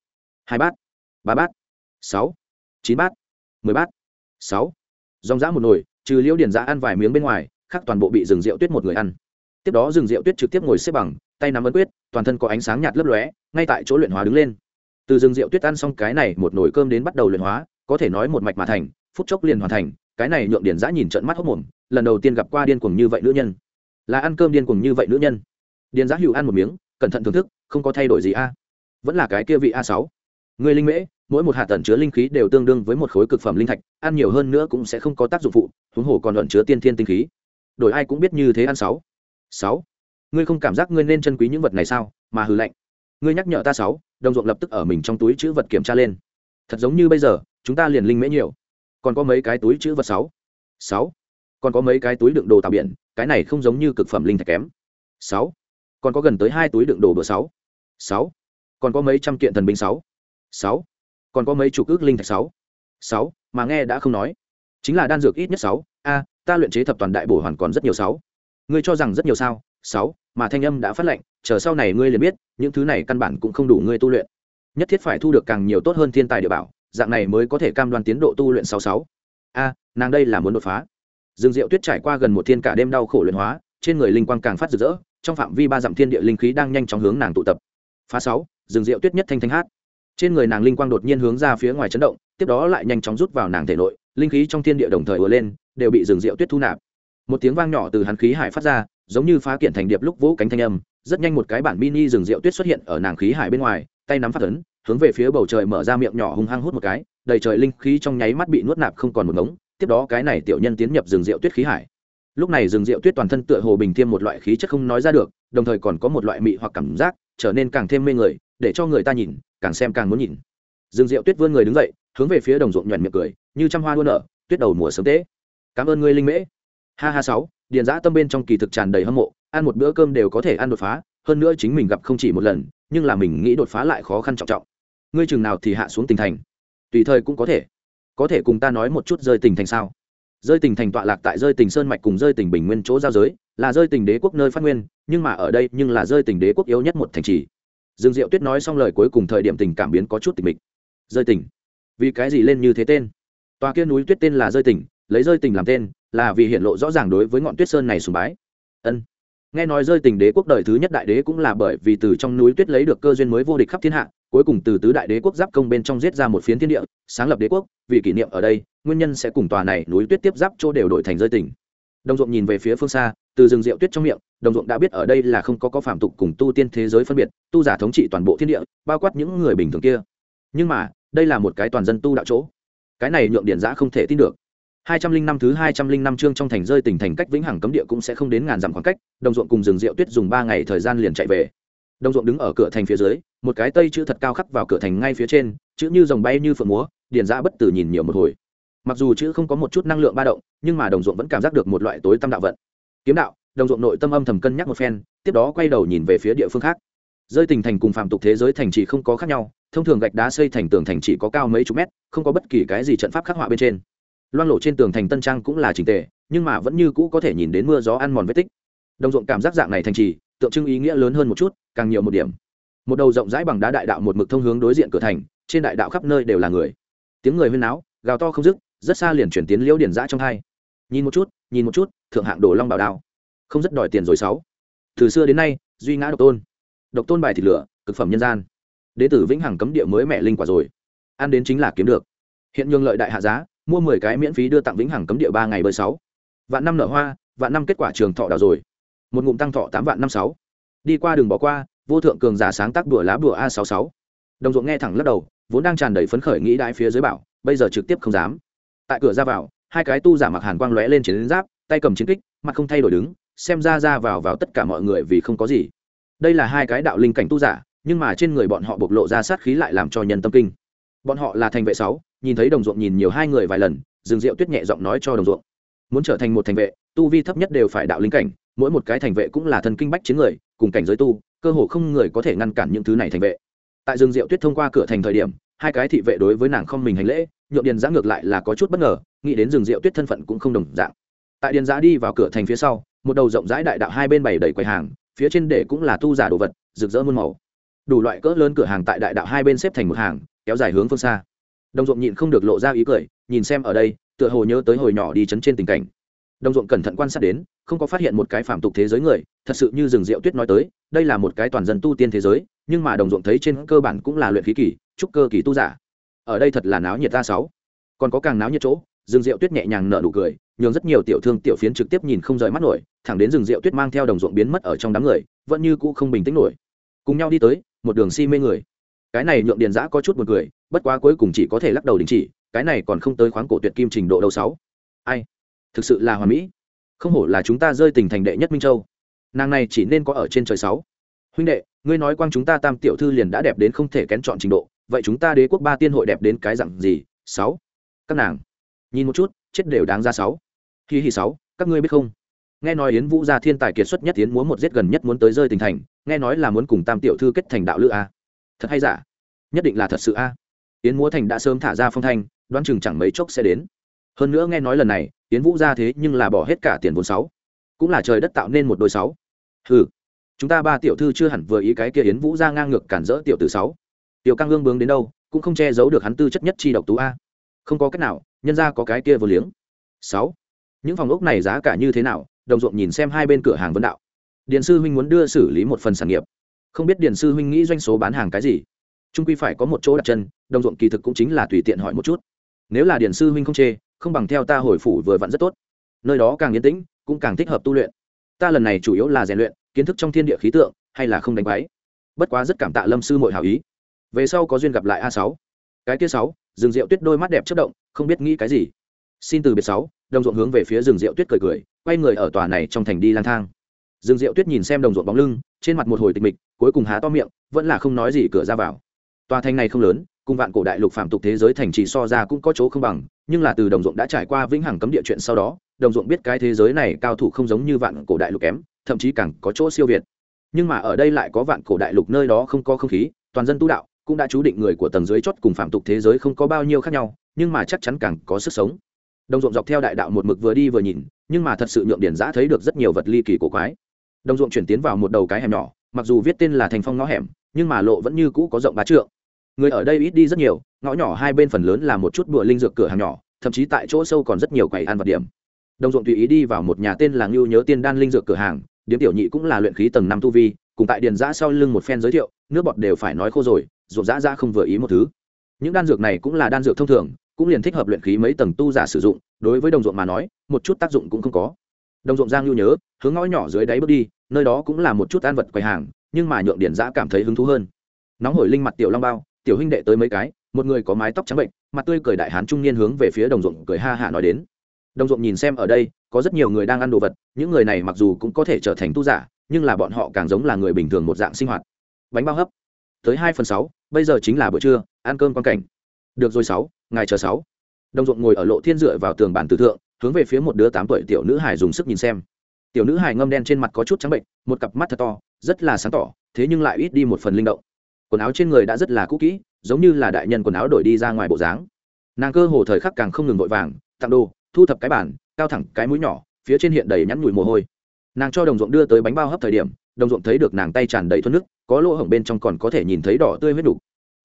hai bát, ba bát, sáu, chín bát, mười bát, sáu. Dòng dã một nồi, trừ liễu điền giã ăn vài miếng bên ngoài, khác toàn bộ bị rừng rượu tuyết một người ăn tiếp đó rừng rượu tuyết trực tiếp ngồi xếp bằng, tay nắm ấn quyết, toàn thân có ánh sáng nhạt lấp lóe, ngay tại chỗ luyện hóa đứng lên. Từ rừng rượu tuyết ăn xong cái này, một nồi cơm đến bắt đầu luyện hóa, có thể nói một mạch mà thành, phút chốc liền hoàn thành, cái này nhượng điền giã nhìn trận mắt hốc mồm, lần đầu tiên gặp qua điên cuồng như vậy nữ nhân. Là ăn cơm điên cuồng như vậy nữ nhân. Điền giã hữu ăn một miếng, cẩn thận thưởng thức, không có thay đổi gì a. Vẫn là cái kia vị a sáu. Người linh mễ, mỗi một hạt tẩn chứa linh khí đều tương đương với một khối cực phẩm linh thạch, ăn nhiều hơn nữa cũng sẽ không có tác dụng phụ, huống hồ còn ẩn chứa tiên thiên tinh khí. Đổi ai cũng biết như thế ăn sáu sáu. Ngươi không cảm giác ngươi nên chân quý những vật này sao? Mà hư lạnh. Ngươi nhắc nhở ta sáu, đồng ruộng lập tức ở mình trong túi chữ vật kiểm tra lên. Thật giống như bây giờ, chúng ta liền linh mễ nhiều. Còn có mấy cái túi chữ vật sáu? Sáu. Còn có mấy cái túi đựng đồ tạo biển, cái này không giống như cực phẩm linh thạch kém. Sáu. Còn có gần tới hai túi đựng đồ bữa sáu? Sáu. Còn có mấy trăm kiện thần binh sáu? Sáu. Còn có mấy chục ước linh thạch sáu? Sáu. Mà nghe đã không nói. Chính là đan dược ít nhất sáu. A, ta luyện chế thập toàn đại bổ hoàn còn rất nhiều sáu ngươi cho rằng rất nhiều sao? Sáu, mà thanh âm đã phát lệnh, chờ sau này ngươi liền biết, những thứ này căn bản cũng không đủ ngươi tu luyện. Nhất thiết phải thu được càng nhiều tốt hơn thiên tài địa bảo, dạng này mới có thể cam đoan tiến độ tu luyện sáu sáu. A, nàng đây là muốn đột phá. Dương diệu tuyết trải qua gần một thiên cả đêm đau khổ luyện hóa, trên người linh quang càng phát rực rỡ, trong phạm vi ba dặm thiên địa linh khí đang nhanh chóng hướng nàng tụ tập. Phá sáu, dương diệu tuyết nhất thanh thanh hát. Trên người nàng linh quang đột nhiên hướng ra phía ngoài chấn động, tiếp đó lại nhanh chóng rút vào nàng thể nội, linh khí trong thiên địa đồng thời ùa lên, đều bị Dương Diệu tuyết thu nạp một tiếng vang nhỏ từ hắn khí hải phát ra, giống như phá kiện thành điệp lúc vỗ cánh thanh âm, rất nhanh một cái bản mini rừng rượu tuyết xuất hiện ở nàng khí hải bên ngoài, tay nắm phát ấn, hướng về phía bầu trời mở ra miệng nhỏ hung hăng hút một cái, đầy trời linh khí trong nháy mắt bị nuốt nạp không còn một ngống, tiếp đó cái này tiểu nhân tiến nhập rừng rượu tuyết khí hải. Lúc này rừng rượu tuyết toàn thân tựa hồ bình thêm một loại khí chất không nói ra được, đồng thời còn có một loại mị hoặc cảm giác, trở nên càng thêm mê người, để cho người ta nhìn, càng xem càng muốn nhìn. Rừng rượu tuyết vươn người đứng dậy, hướng về phía đồng ruộng nhuận miệng cười, như trăm hoa đua nở, tuyết đầu mùa sớm tế cảm ơn ngươi linh mễ ha ha sáu, điền giã tâm bên trong kỳ thực tràn đầy hâm mộ, ăn một bữa cơm đều có thể ăn đột phá, hơn nữa chính mình gặp không chỉ một lần, nhưng là mình nghĩ đột phá lại khó khăn trọng trọng. Ngươi chừng nào thì hạ xuống tỉnh thành. Tùy thời cũng có thể. Có thể cùng ta nói một chút rơi tình thành sao? Rơi tình thành tọa lạc tại rơi tình sơn mạch cùng rơi tình bình nguyên chỗ giao giới, là rơi tình đế quốc nơi phát nguyên, nhưng mà ở đây nhưng là rơi tình đế quốc yếu nhất một thành trì. Dương diệu tuyết nói xong lời cuối cùng thời điểm tình cảm biến có chút tình mịch. Rơi tình. Vì cái gì lên như thế tên? Tòa kia núi tuyết tên là rơi tình lấy rơi tình làm tên, là vì hiện lộ rõ ràng đối với ngọn tuyết sơn này sùng bái. Ân. Nghe nói rơi tình đế quốc đời thứ nhất đại đế cũng là bởi vì từ trong núi tuyết lấy được cơ duyên mới vô địch khắp thiên hạ, cuối cùng từ tứ đại đế quốc giáp công bên trong giết ra một phiến thiên địa, sáng lập đế quốc, vì kỷ niệm ở đây, nguyên nhân sẽ cùng tòa này núi tuyết tiếp giáp chỗ đều đổi thành rơi tình. Đồng ruộng nhìn về phía phương xa, từ rừng rượu tuyết trong miệng, đồng ruộng đã biết ở đây là không có có phạm tục cùng tu tiên thế giới phân biệt, tu giả thống trị toàn bộ thiên địa, bao quát những người bình thường kia. Nhưng mà, đây là một cái toàn dân tu đạo chỗ. Cái này nhượng điển giã không thể tin được hai trăm linh năm thứ hai trăm linh năm chương trong thành rơi tỉnh thành cách vĩnh hằng cấm địa cũng sẽ không đến ngàn dặm khoảng cách, đồng ruộng cùng rừng rượu tuyết dùng ba ngày thời gian liền chạy về. Đồng ruộng đứng ở cửa thành phía dưới, một cái tây chữ thật cao khắc vào cửa thành ngay phía trên, chữ như dòng bay như phượng múa, điền ra bất tử nhìn nhiều một hồi. Mặc dù chữ không có một chút năng lượng ba động, nhưng mà đồng ruộng vẫn cảm giác được một loại tối tâm đạo vận. Kiếm đạo, đồng ruộng nội tâm âm thầm cân nhắc một phen, tiếp đó quay đầu nhìn về phía địa phương khác. Rơi tỉnh thành cùng phạm tục thế giới thành trì không có khác nhau, thông thường gạch đá xây thành tường thành chỉ có cao mấy chục mét, không có bất kỳ cái gì trận pháp khắc họa bên trên loang lộ trên tường thành tân trang cũng là trình tề, nhưng mà vẫn như cũ có thể nhìn đến mưa gió ăn mòn vết tích. Đồng ruộng cảm giác dạng này thành trì, tượng trưng ý nghĩa lớn hơn một chút, càng nhiều một điểm. Một đầu rộng rãi bằng đá đại đạo một mực thông hướng đối diện cửa thành, trên đại đạo khắp nơi đều là người. Tiếng người huyên náo, gào to không dứt, rất xa liền chuyển tiến liễu điển giã trong hai. Nhìn một chút, nhìn một chút, thượng hạng đồ long bảo đao. Không rất đòi tiền rồi sáu. Từ xưa đến nay, duy ngã độc tôn. Độc tôn bài thịt lửa, cực phẩm nhân gian. Đế tử vĩnh hằng cấm địa mới mẹ linh quả rồi. Ăn đến chính là kiếm được. Hiện nhường lợi đại hạ giá mua mười cái miễn phí đưa tặng vĩnh hằng cấm địa ba ngày bơi sáu. Vạn năm nở hoa, vạn năm kết quả trường thọ đào rồi. Một ngụm tăng thọ tám vạn năm sáu. Đi qua đường bỏ qua, vô thượng cường giả sáng tác đùa lá bùa a sáu sáu. Đồng ruộng nghe thẳng lắc đầu, vốn đang tràn đầy phấn khởi nghĩ đại phía dưới bảo, bây giờ trực tiếp không dám. Tại cửa ra vào, hai cái tu giả mặc hàn quang lóe lên chiến giáp, tay cầm chiến kích, mặt không thay đổi đứng, xem ra ra vào vào tất cả mọi người vì không có gì. Đây là hai cái đạo linh cảnh tu giả, nhưng mà trên người bọn họ bộc lộ ra sát khí lại làm cho nhân tâm kinh bọn họ là thành vệ sáu, nhìn thấy đồng ruộng nhìn nhiều hai người vài lần dừng rượu tuyết nhẹ giọng nói cho đồng ruộng. Muốn trở thành một thành vệ, tu vi thấp nhất đều phải đạo linh cảnh, mỗi một cái thành vệ cũng là thần kinh bách chiến người, cùng cảnh giới tu, cơ hồ không người có thể ngăn cản những thứ này thành vệ. Tại rừng rượu tuyết thông qua cửa thành thời điểm, hai cái thị vệ đối với nàng không mình hành lễ, nhượng điền giã ngược lại là có chút bất ngờ, nghĩ đến rừng rượu tuyết thân phận cũng không đồng dạng. Tại điền giã đi vào cửa thành phía sau, một đầu rộng rãi đại đạo hai bên bày đầy quầy hàng, phía trên để cũng là tu giả đồ vật, rực rỡ muôn màu. Đủ loại cỡ lớn cửa hàng tại đại đạo hai bên xếp thành một hàng kéo dài hướng phương xa. Đồng ruộng nhịn không được lộ ra ý cười, nhìn xem ở đây, tựa hồ nhớ tới hồi nhỏ đi chấn trên tình cảnh. Đồng ruộng cẩn thận quan sát đến, không có phát hiện một cái phạm tục thế giới người, thật sự như rừng rượu tuyết nói tới, đây là một cái toàn dân tu tiên thế giới, nhưng mà đồng ruộng thấy trên cơ bản cũng là luyện khí kỳ, trúc cơ kỳ tu giả. Ở đây thật là náo nhiệt ta sáu. Còn có càng náo nhiệt chỗ, rừng rượu tuyết nhẹ nhàng nở nụ cười, nhường rất nhiều tiểu thương tiểu phiến trực tiếp nhìn không rời mắt nổi, thẳng đến rừng rượu tuyết mang theo đồng ruộng biến mất ở trong đám người, vẫn như cũ không bình tĩnh nổi. Cùng nhau đi tới, một đường si mê người cái này nhượng điền giã có chút buồn cười, bất quá cuối cùng chỉ có thể lắc đầu đình chỉ cái này còn không tới khoáng cổ tuyệt kim trình độ đầu sáu. Ai? Thực sự là hoàn mỹ. Không hổ là chúng ta rơi tình thành đệ nhất minh châu. Nàng này chỉ nên có ở trên trời sáu. Huynh đệ ngươi nói quang chúng ta tam tiểu thư liền đã đẹp đến không thể kén chọn trình độ vậy chúng ta đế quốc ba tiên hội đẹp đến cái dặn gì? Sáu. Các nàng nhìn một chút chết đều đáng ra sáu. Hi hi sáu các ngươi biết không? Nghe nói yến vũ gia thiên tài kiệt xuất nhất tiến múa một giết gần nhất muốn tới rơi tình thành nghe nói là muốn cùng tam tiểu thư kết thành đạo lữ a thật hay giả? Nhất định là thật sự a. Yến múa thành đã sớm thả ra phong thanh, đoán chừng chẳng mấy chốc sẽ đến. Hơn nữa nghe nói lần này, yến vũ ra thế nhưng là bỏ hết cả tiền vốn sáu. Cũng là trời đất tạo nên một đôi sáu. Ừ chúng ta ba tiểu thư chưa hẳn vừa ý cái kia yến vũ ra ngang ngược cản rỡ tiểu từ sáu. Tiểu căng gương bướng đến đâu, cũng không che giấu được hắn tư chất nhất chi độc tú a. Không có cách nào, nhân ra có cái kia vừa liếng. Sáu. Những phòng ốc này giá cả như thế nào, đồng ruộng nhìn xem hai bên cửa hàng vấn đạo. Điện sư huynh muốn đưa xử lý một phần sản nghiệp không biết điền sư huynh nghĩ doanh số bán hàng cái gì. Trung quy phải có một chỗ đặt chân, đồng ruộng kỳ thực cũng chính là tùy tiện hỏi một chút. Nếu là điền sư huynh không chê, không bằng theo ta hồi phủ vừa vặn rất tốt. Nơi đó càng yên tĩnh, cũng càng thích hợp tu luyện. Ta lần này chủ yếu là rèn luyện, kiến thức trong thiên địa khí tượng, hay là không đánh máy bất quá rất cảm tạ lâm sư mội hảo ý. Về sau có duyên gặp lại a sáu. Cái kia sáu, rừng rượu tuyết đôi mắt đẹp chất động, không biết nghĩ cái gì. Xin từ biệt sáu, đồng ruộng hướng về phía rừng rượu tuyết cười cười, quay người ở tòa này trong thành đi lang thang. Dương Diệu tuyết nhìn xem đồng ruộng bóng lưng, trên mặt một hồi tịch mịch, cuối cùng há to miệng, vẫn là không nói gì cửa ra vào. Tòa thành này không lớn, cùng vạn cổ đại lục phạm tục thế giới thành trì so ra cũng có chỗ không bằng, nhưng là từ đồng ruộng đã trải qua vĩnh hằng cấm địa chuyện sau đó, đồng ruộng biết cái thế giới này cao thủ không giống như vạn cổ đại lục kém, thậm chí càng có chỗ siêu việt. Nhưng mà ở đây lại có vạn cổ đại lục nơi đó không có không khí, toàn dân tu đạo cũng đã chú định người của tầng dưới chót cùng phạm tục thế giới không có bao nhiêu khác nhau, nhưng mà chắc chắn càng có sức sống. Đồng ruộng dọc theo đại đạo một mực vừa đi vừa nhìn, nhưng mà thật sự nhượng điển giã thấy được rất nhiều vật ly kỳ cổ quái đồng ruộng chuyển tiến vào một đầu cái hẻm nhỏ, mặc dù viết tên là thành phong ngõ hẻm, nhưng mà lộ vẫn như cũ có rộng bá trượng. Người ở đây ít đi rất nhiều, ngõ nhỏ hai bên phần lớn là một chút bụa linh dược cửa hàng nhỏ, thậm chí tại chỗ sâu còn rất nhiều quầy ăn vật điểm. Đồng ruộng tùy ý đi vào một nhà tên là ngưu nhớ tiên đan linh dược cửa hàng điếm tiểu nhị cũng là luyện khí tầng năm tu vi, cùng tại điền giã sau lưng một phen giới thiệu, nước bọt đều phải nói khô rồi, ruộng giã ra không vừa ý một thứ. Những đan dược này cũng là đan dược thông thường, cũng liền thích hợp luyện khí mấy tầng tu giả sử dụng, đối với đồng ruộng mà nói, một chút tác dụng cũng không có đồng ruộng giang lưu nhớ, hướng ngõ nhỏ dưới đáy bước đi, nơi đó cũng là một chút an vật quầy hàng, nhưng mà nhượng điển giã cảm thấy hứng thú hơn. Nóng hổi linh mặt tiểu long bao, tiểu huynh đệ tới mấy cái, một người có mái tóc trắng bệnh, mặt tươi cười đại hán trung niên hướng về phía đồng ruộng cười ha hạ nói đến. Đồng ruộng nhìn xem ở đây, có rất nhiều người đang ăn đồ vật, những người này mặc dù cũng có thể trở thành tu giả, nhưng là bọn họ càng giống là người bình thường một dạng sinh hoạt. Bánh bao hấp. Tới hai phần sáu, bây giờ chính là bữa trưa, ăn cơm quan cảnh. Được rồi sáu ngày chờ sáu. Đồng ruộng ngồi ở lộ thiên dựa vào tường bản tử thượng hướng về phía một đứa tám tuổi tiểu nữ hải dùng sức nhìn xem. Tiểu nữ hải ngâm đen trên mặt có chút trắng bệnh, một cặp mắt thật to, rất là sáng tỏ, thế nhưng lại ít đi một phần linh động. Quần áo trên người đã rất là cũ kỹ, giống như là đại nhân quần áo đổi đi ra ngoài bộ dáng. Nàng cơ hồ thời khắc càng không ngừng vội vàng, tặng đồ, thu thập cái bản cao thẳng cái mũi nhỏ, phía trên hiện đầy nhắn nhủi mồ hôi. Nàng cho đồng ruộng đưa tới bánh bao hấp thời điểm, đồng ruộng thấy được nàng tay tràn đầy thuốc nước, có lỗ hổng bên trong còn có thể nhìn thấy đỏ tươi huyết đục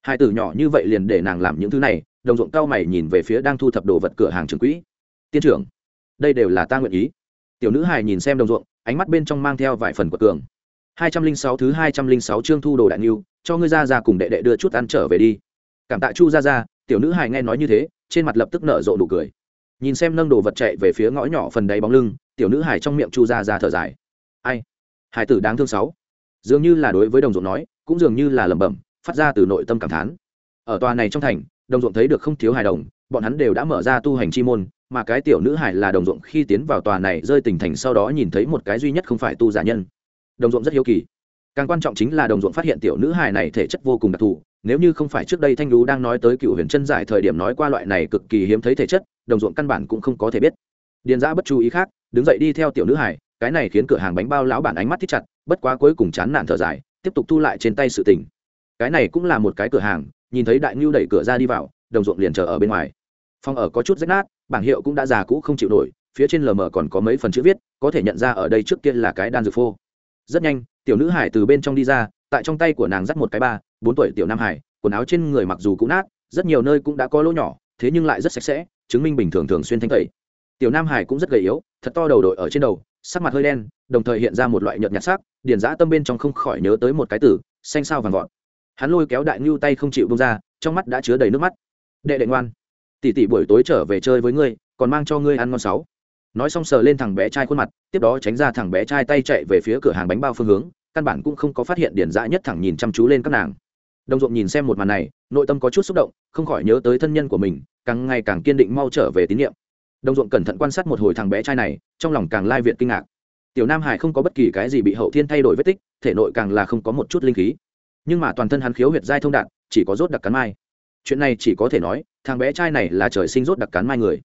hai từ nhỏ như vậy liền để nàng làm những thứ này, đồng ruộng cao mày nhìn về phía đang thu thập đồ vật cửa hàng trường quỹ tiên trưởng, đây đều là ta nguyện ý. Tiểu nữ hài nhìn xem đồng ruộng, ánh mắt bên trong mang theo vài phần của cường. Hai trăm linh sáu thứ hai trăm linh sáu chương thu đồ đại niu, cho ngươi ra ra cùng đệ đệ đưa chút ăn trở về đi. Cảm tạ chu ra ra, tiểu nữ hài nghe nói như thế, trên mặt lập tức nở rộ nụ cười. Nhìn xem nâng đồ vật chạy về phía ngõ nhỏ phần đáy bóng lưng, tiểu nữ hài trong miệng chu ra ra thở dài. Ai? Hải tử đáng thương sáu. Dường như là đối với đồng ruộng nói, cũng dường như là lẩm bẩm, phát ra từ nội tâm cảm thán. Ở tòa này trong thành, đồng ruộng thấy được không thiếu hài đồng, bọn hắn đều đã mở ra tu hành chi môn mà cái tiểu nữ hải là đồng ruộng khi tiến vào tòa này rơi tỉnh thành sau đó nhìn thấy một cái duy nhất không phải tu giả nhân. Đồng ruộng rất hiếu kỳ. Càng quan trọng chính là đồng ruộng phát hiện tiểu nữ hải này thể chất vô cùng đặc thù, nếu như không phải trước đây thanh lú đang nói tới cựu huyền chân giải thời điểm nói qua loại này cực kỳ hiếm thấy thể chất, đồng ruộng căn bản cũng không có thể biết. Điền giã bất chú ý khác, đứng dậy đi theo tiểu nữ hải cái này khiến cửa hàng bánh bao lão bản ánh mắt thích chặt, bất quá cuối cùng chán nản thở dài, tiếp tục thu lại trên tay sự tình. Cái này cũng là một cái cửa hàng, nhìn thấy đại ngưu đẩy cửa ra đi vào, đồng ruộng liền chờ ở bên ngoài. Phòng ở có chút rách nát bảng hiệu cũng đã già cũ không chịu nổi, phía trên lờ mờ còn có mấy phần chữ viết, có thể nhận ra ở đây trước kia là cái đan dược phô. Rất nhanh, tiểu nữ hải từ bên trong đi ra, tại trong tay của nàng dắt một cái ba, bốn tuổi tiểu nam hải, quần áo trên người mặc dù cũng nát, rất nhiều nơi cũng đã có lỗ nhỏ, thế nhưng lại rất sạch sẽ, chứng minh bình thường thường xuyên thanh tẩy. Tiểu nam hải cũng rất gầy yếu, thật to đầu đội ở trên đầu, sắc mặt hơi đen, đồng thời hiện ra một loại nhợt nhạt sắc, điền giã tâm bên trong không khỏi nhớ tới một cái tử xanh sao vàng vọt. Hắn lôi kéo đại ngưu tay không chịu bông ra, trong mắt đã chứa đầy nước mắt. Đệ đệ ngoan tỷ tỷ buổi tối trở về chơi với ngươi, còn mang cho ngươi ăn ngon sáu. Nói xong sờ lên thằng bé trai khuôn mặt, tiếp đó tránh ra thằng bé trai tay chạy về phía cửa hàng bánh bao phương hướng, căn bản cũng không có phát hiện điển dã nhất thẳng nhìn chăm chú lên các nàng. Đồng ruộng nhìn xem một màn này, nội tâm có chút xúc động, không khỏi nhớ tới thân nhân của mình, càng ngày càng kiên định mau trở về tín nhiệm. Đồng ruộng cẩn thận quan sát một hồi thằng bé trai này, trong lòng càng lai viện kinh ngạc. Tiểu nam hải không có bất kỳ cái gì bị hậu thiên thay đổi vết tích, thể nội càng là không có một chút linh khí. Nhưng mà toàn thân hắn khiếu huyệt giai thông đạn chỉ có rốt đặc cắn mai chuyện này chỉ có thể nói, thằng bé trai này là trời sinh rốt đặc cắn mai người.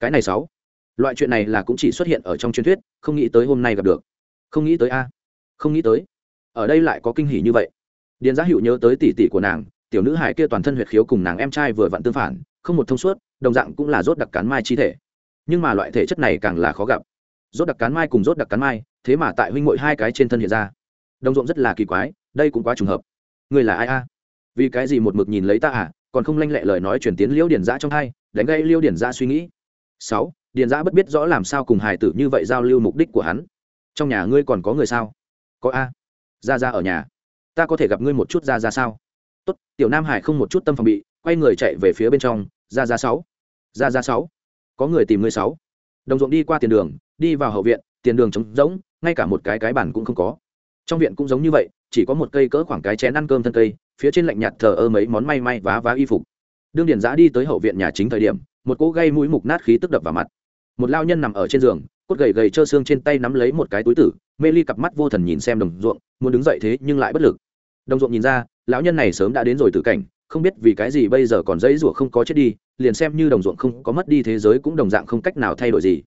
Cái này sáu. Loại chuyện này là cũng chỉ xuất hiện ở trong truyền thuyết, không nghĩ tới hôm nay gặp được. Không nghĩ tới a. Không nghĩ tới. Ở đây lại có kinh hỉ như vậy. Điền giá hữu nhớ tới tỷ tỷ của nàng, tiểu nữ hải kia toàn thân huyệt khiếu cùng nàng em trai vừa vặn tương phản, không một thông suốt, đồng dạng cũng là rốt đặc cán mai chi thể. Nhưng mà loại thể chất này càng là khó gặp. Rốt đặc cán mai cùng rốt đặc cán mai, thế mà tại huynh mội hai cái trên thân hiện ra. Đồng ruộng rất là kỳ quái, đây cũng quá trùng hợp. Người là ai a? Vì cái gì một mực nhìn lấy ta à? Còn không lanh lẹ lời nói chuyển tiến liễu điển giã trong hai, đánh gây liễu điển giã suy nghĩ. Sáu điển giã bất biết rõ làm sao cùng hải tử như vậy giao lưu mục đích của hắn. Trong nhà ngươi còn có người sao? Có a. Ra ra ở nhà. Ta có thể gặp ngươi một chút ra ra sao? Tốt, tiểu nam hải không một chút tâm phòng bị, quay người chạy về phía bên trong. Ra ra sáu. Ra ra sáu. Có người tìm ngươi sáu. Đồng ruộng đi qua tiền đường, đi vào hậu viện, tiền đường trống rỗng, ngay cả một cái cái bản cũng không có. Trong viện cũng giống như vậy, chỉ có một cây cỡ khoảng cái chén ăn cơm thân cây phía trên lạnh nhạt thờ ơ mấy món may may vá vá y phục. Đương điển giã đi tới hậu viện nhà chính thời điểm, một cỗ gây mũi mục nát khí tức đập vào mặt. Một lao nhân nằm ở trên giường, cốt gầy gầy trơ xương trên tay nắm lấy một cái túi tử, mê ly cặp mắt vô thần nhìn xem đồng ruộng, muốn đứng dậy thế nhưng lại bất lực. Đồng ruộng nhìn ra, lão nhân này sớm đã đến rồi tử cảnh, không biết vì cái gì bây giờ còn dãy ruộng không có chết đi, liền xem như đồng ruộng không có mất đi thế giới cũng đồng dạng không cách nào thay đổi gì.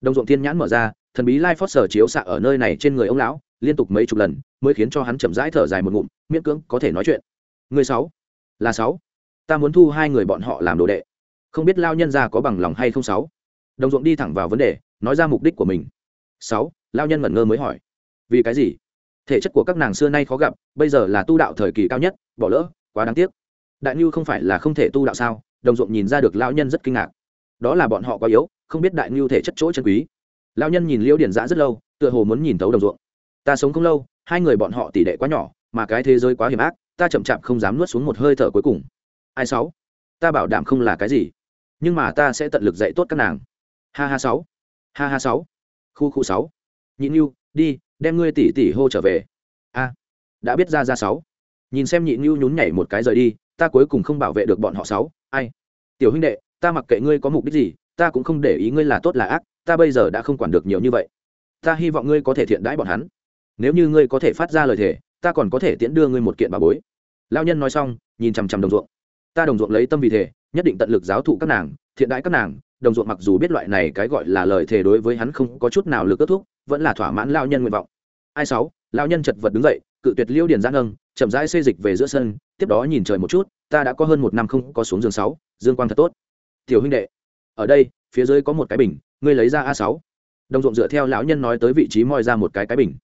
Đồng ruộng thiên nhãn mở ra, thần bí lai phót sở chiếu xạ ở nơi này trên người ông lão, liên tục mấy chục lần, mới khiến cho hắn chậm rãi thở dài một ngụm, miễn cưỡng có thể nói chuyện người sáu. Là sáu. Ta muốn thu hai người bọn họ làm đồ đệ. Không biết lao nhân ra có bằng lòng hay không sáu? Đồng ruộng đi thẳng vào vấn đề, nói ra mục đích của mình. Sáu, lao nhân ngẩn ngơ mới hỏi. Vì cái gì? Thể chất của các nàng xưa nay khó gặp, bây giờ là tu đạo thời kỳ cao nhất, bỏ lỡ, quá đáng tiếc. Đại ngưu không phải là không thể tu đạo sao? Đồng ruộng nhìn ra được lao nhân rất kinh ngạc. Đó là bọn họ quá yếu, không biết đại ngưu thể chất chỗ chân quý. Lao nhân nhìn liễu điển giã rất lâu, tựa hồ muốn nhìn thấu đồng ruộng. Ta sống không lâu, hai người bọn họ tỷ đệ quá nhỏ, mà cái thế giới quá hiểm ác ta chậm chạp không dám nuốt xuống một hơi thở cuối cùng. Ai sáu? Ta bảo đảm không là cái gì. Nhưng mà ta sẽ tận lực dạy tốt các nàng. Ha ha sáu. Ha ha sáu. Khu khu sáu. Nhịn yêu đi, đem ngươi tỷ tỷ hô trở về. A. Đã biết ra ra sáu. Nhìn xem nhịn yêu nhún nhảy một cái rời đi, ta cuối cùng không bảo vệ được bọn họ sáu. Ai? Tiểu huynh đệ, ta mặc kệ ngươi có mục đích gì, ta cũng không để ý ngươi là tốt là ác, ta bây giờ đã không quản được nhiều như vậy. Ta hy vọng ngươi có thể thiện đãi bọn hắn. Nếu như ngươi có thể phát ra lời thề ta còn có thể tiễn đưa ngươi một kiện bà bối. Lao nhân nói xong, nhìn chằm chằm đồng ruộng. Ta đồng ruộng lấy tâm vì thể, nhất định tận lực giáo thụ các nàng, thiện đãi các nàng. Đồng ruộng mặc dù biết loại này cái gọi là lời thề đối với hắn không có chút nào lực kết thúc, vẫn là thỏa mãn lao nhân nguyện vọng. Ai sáu lao nhân chật vật đứng dậy, cự tuyệt liêu điền giang ngâng chậm rãi xây dịch về giữa sân, tiếp đó nhìn trời một chút, ta đã có hơn một năm không có xuống giường sáu, dương quang thật tốt. Tiểu huynh đệ, ở đây, phía dưới có một cái bình, ngươi lấy ra a sáu. Đồng ruộng dựa theo lão nhân nói tới vị trí moi ra một cái cái bình.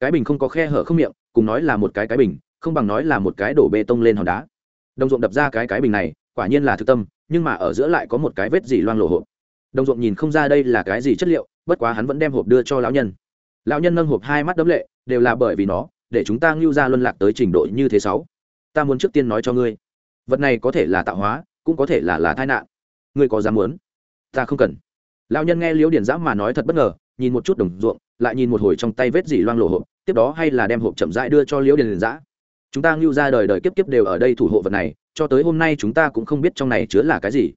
Cái bình không có khe hở không miệng cùng nói là một cái cái bình, không bằng nói là một cái đổ bê tông lên hòn đá. Đồng ruộng đập ra cái cái bình này, quả nhiên là thực tâm, nhưng mà ở giữa lại có một cái vết gì loang lộ hộp. Đồng ruộng nhìn không ra đây là cái gì chất liệu, bất quá hắn vẫn đem hộp đưa cho lão nhân. Lão nhân nâng hộp hai mắt đấm lệ, đều là bởi vì nó, để chúng ta ngưu ra luân lạc tới trình độ như thế sáu. Ta muốn trước tiên nói cho ngươi, vật này có thể là tạo hóa, cũng có thể là là tai nạn. Ngươi có dám muốn? Ta không cần. Lão nhân nghe liễu điển giã mà nói thật bất ngờ, nhìn một chút đồng ruộng lại nhìn một hồi trong tay vết dỉ loang lộ hộp, tiếp đó hay là đem hộp chậm rãi đưa cho liễu điển giã chúng ta ngưu ra đời đời kiếp kiếp đều ở đây thủ hộ vật này, cho tới hôm nay chúng ta cũng không biết trong này chứa là cái gì.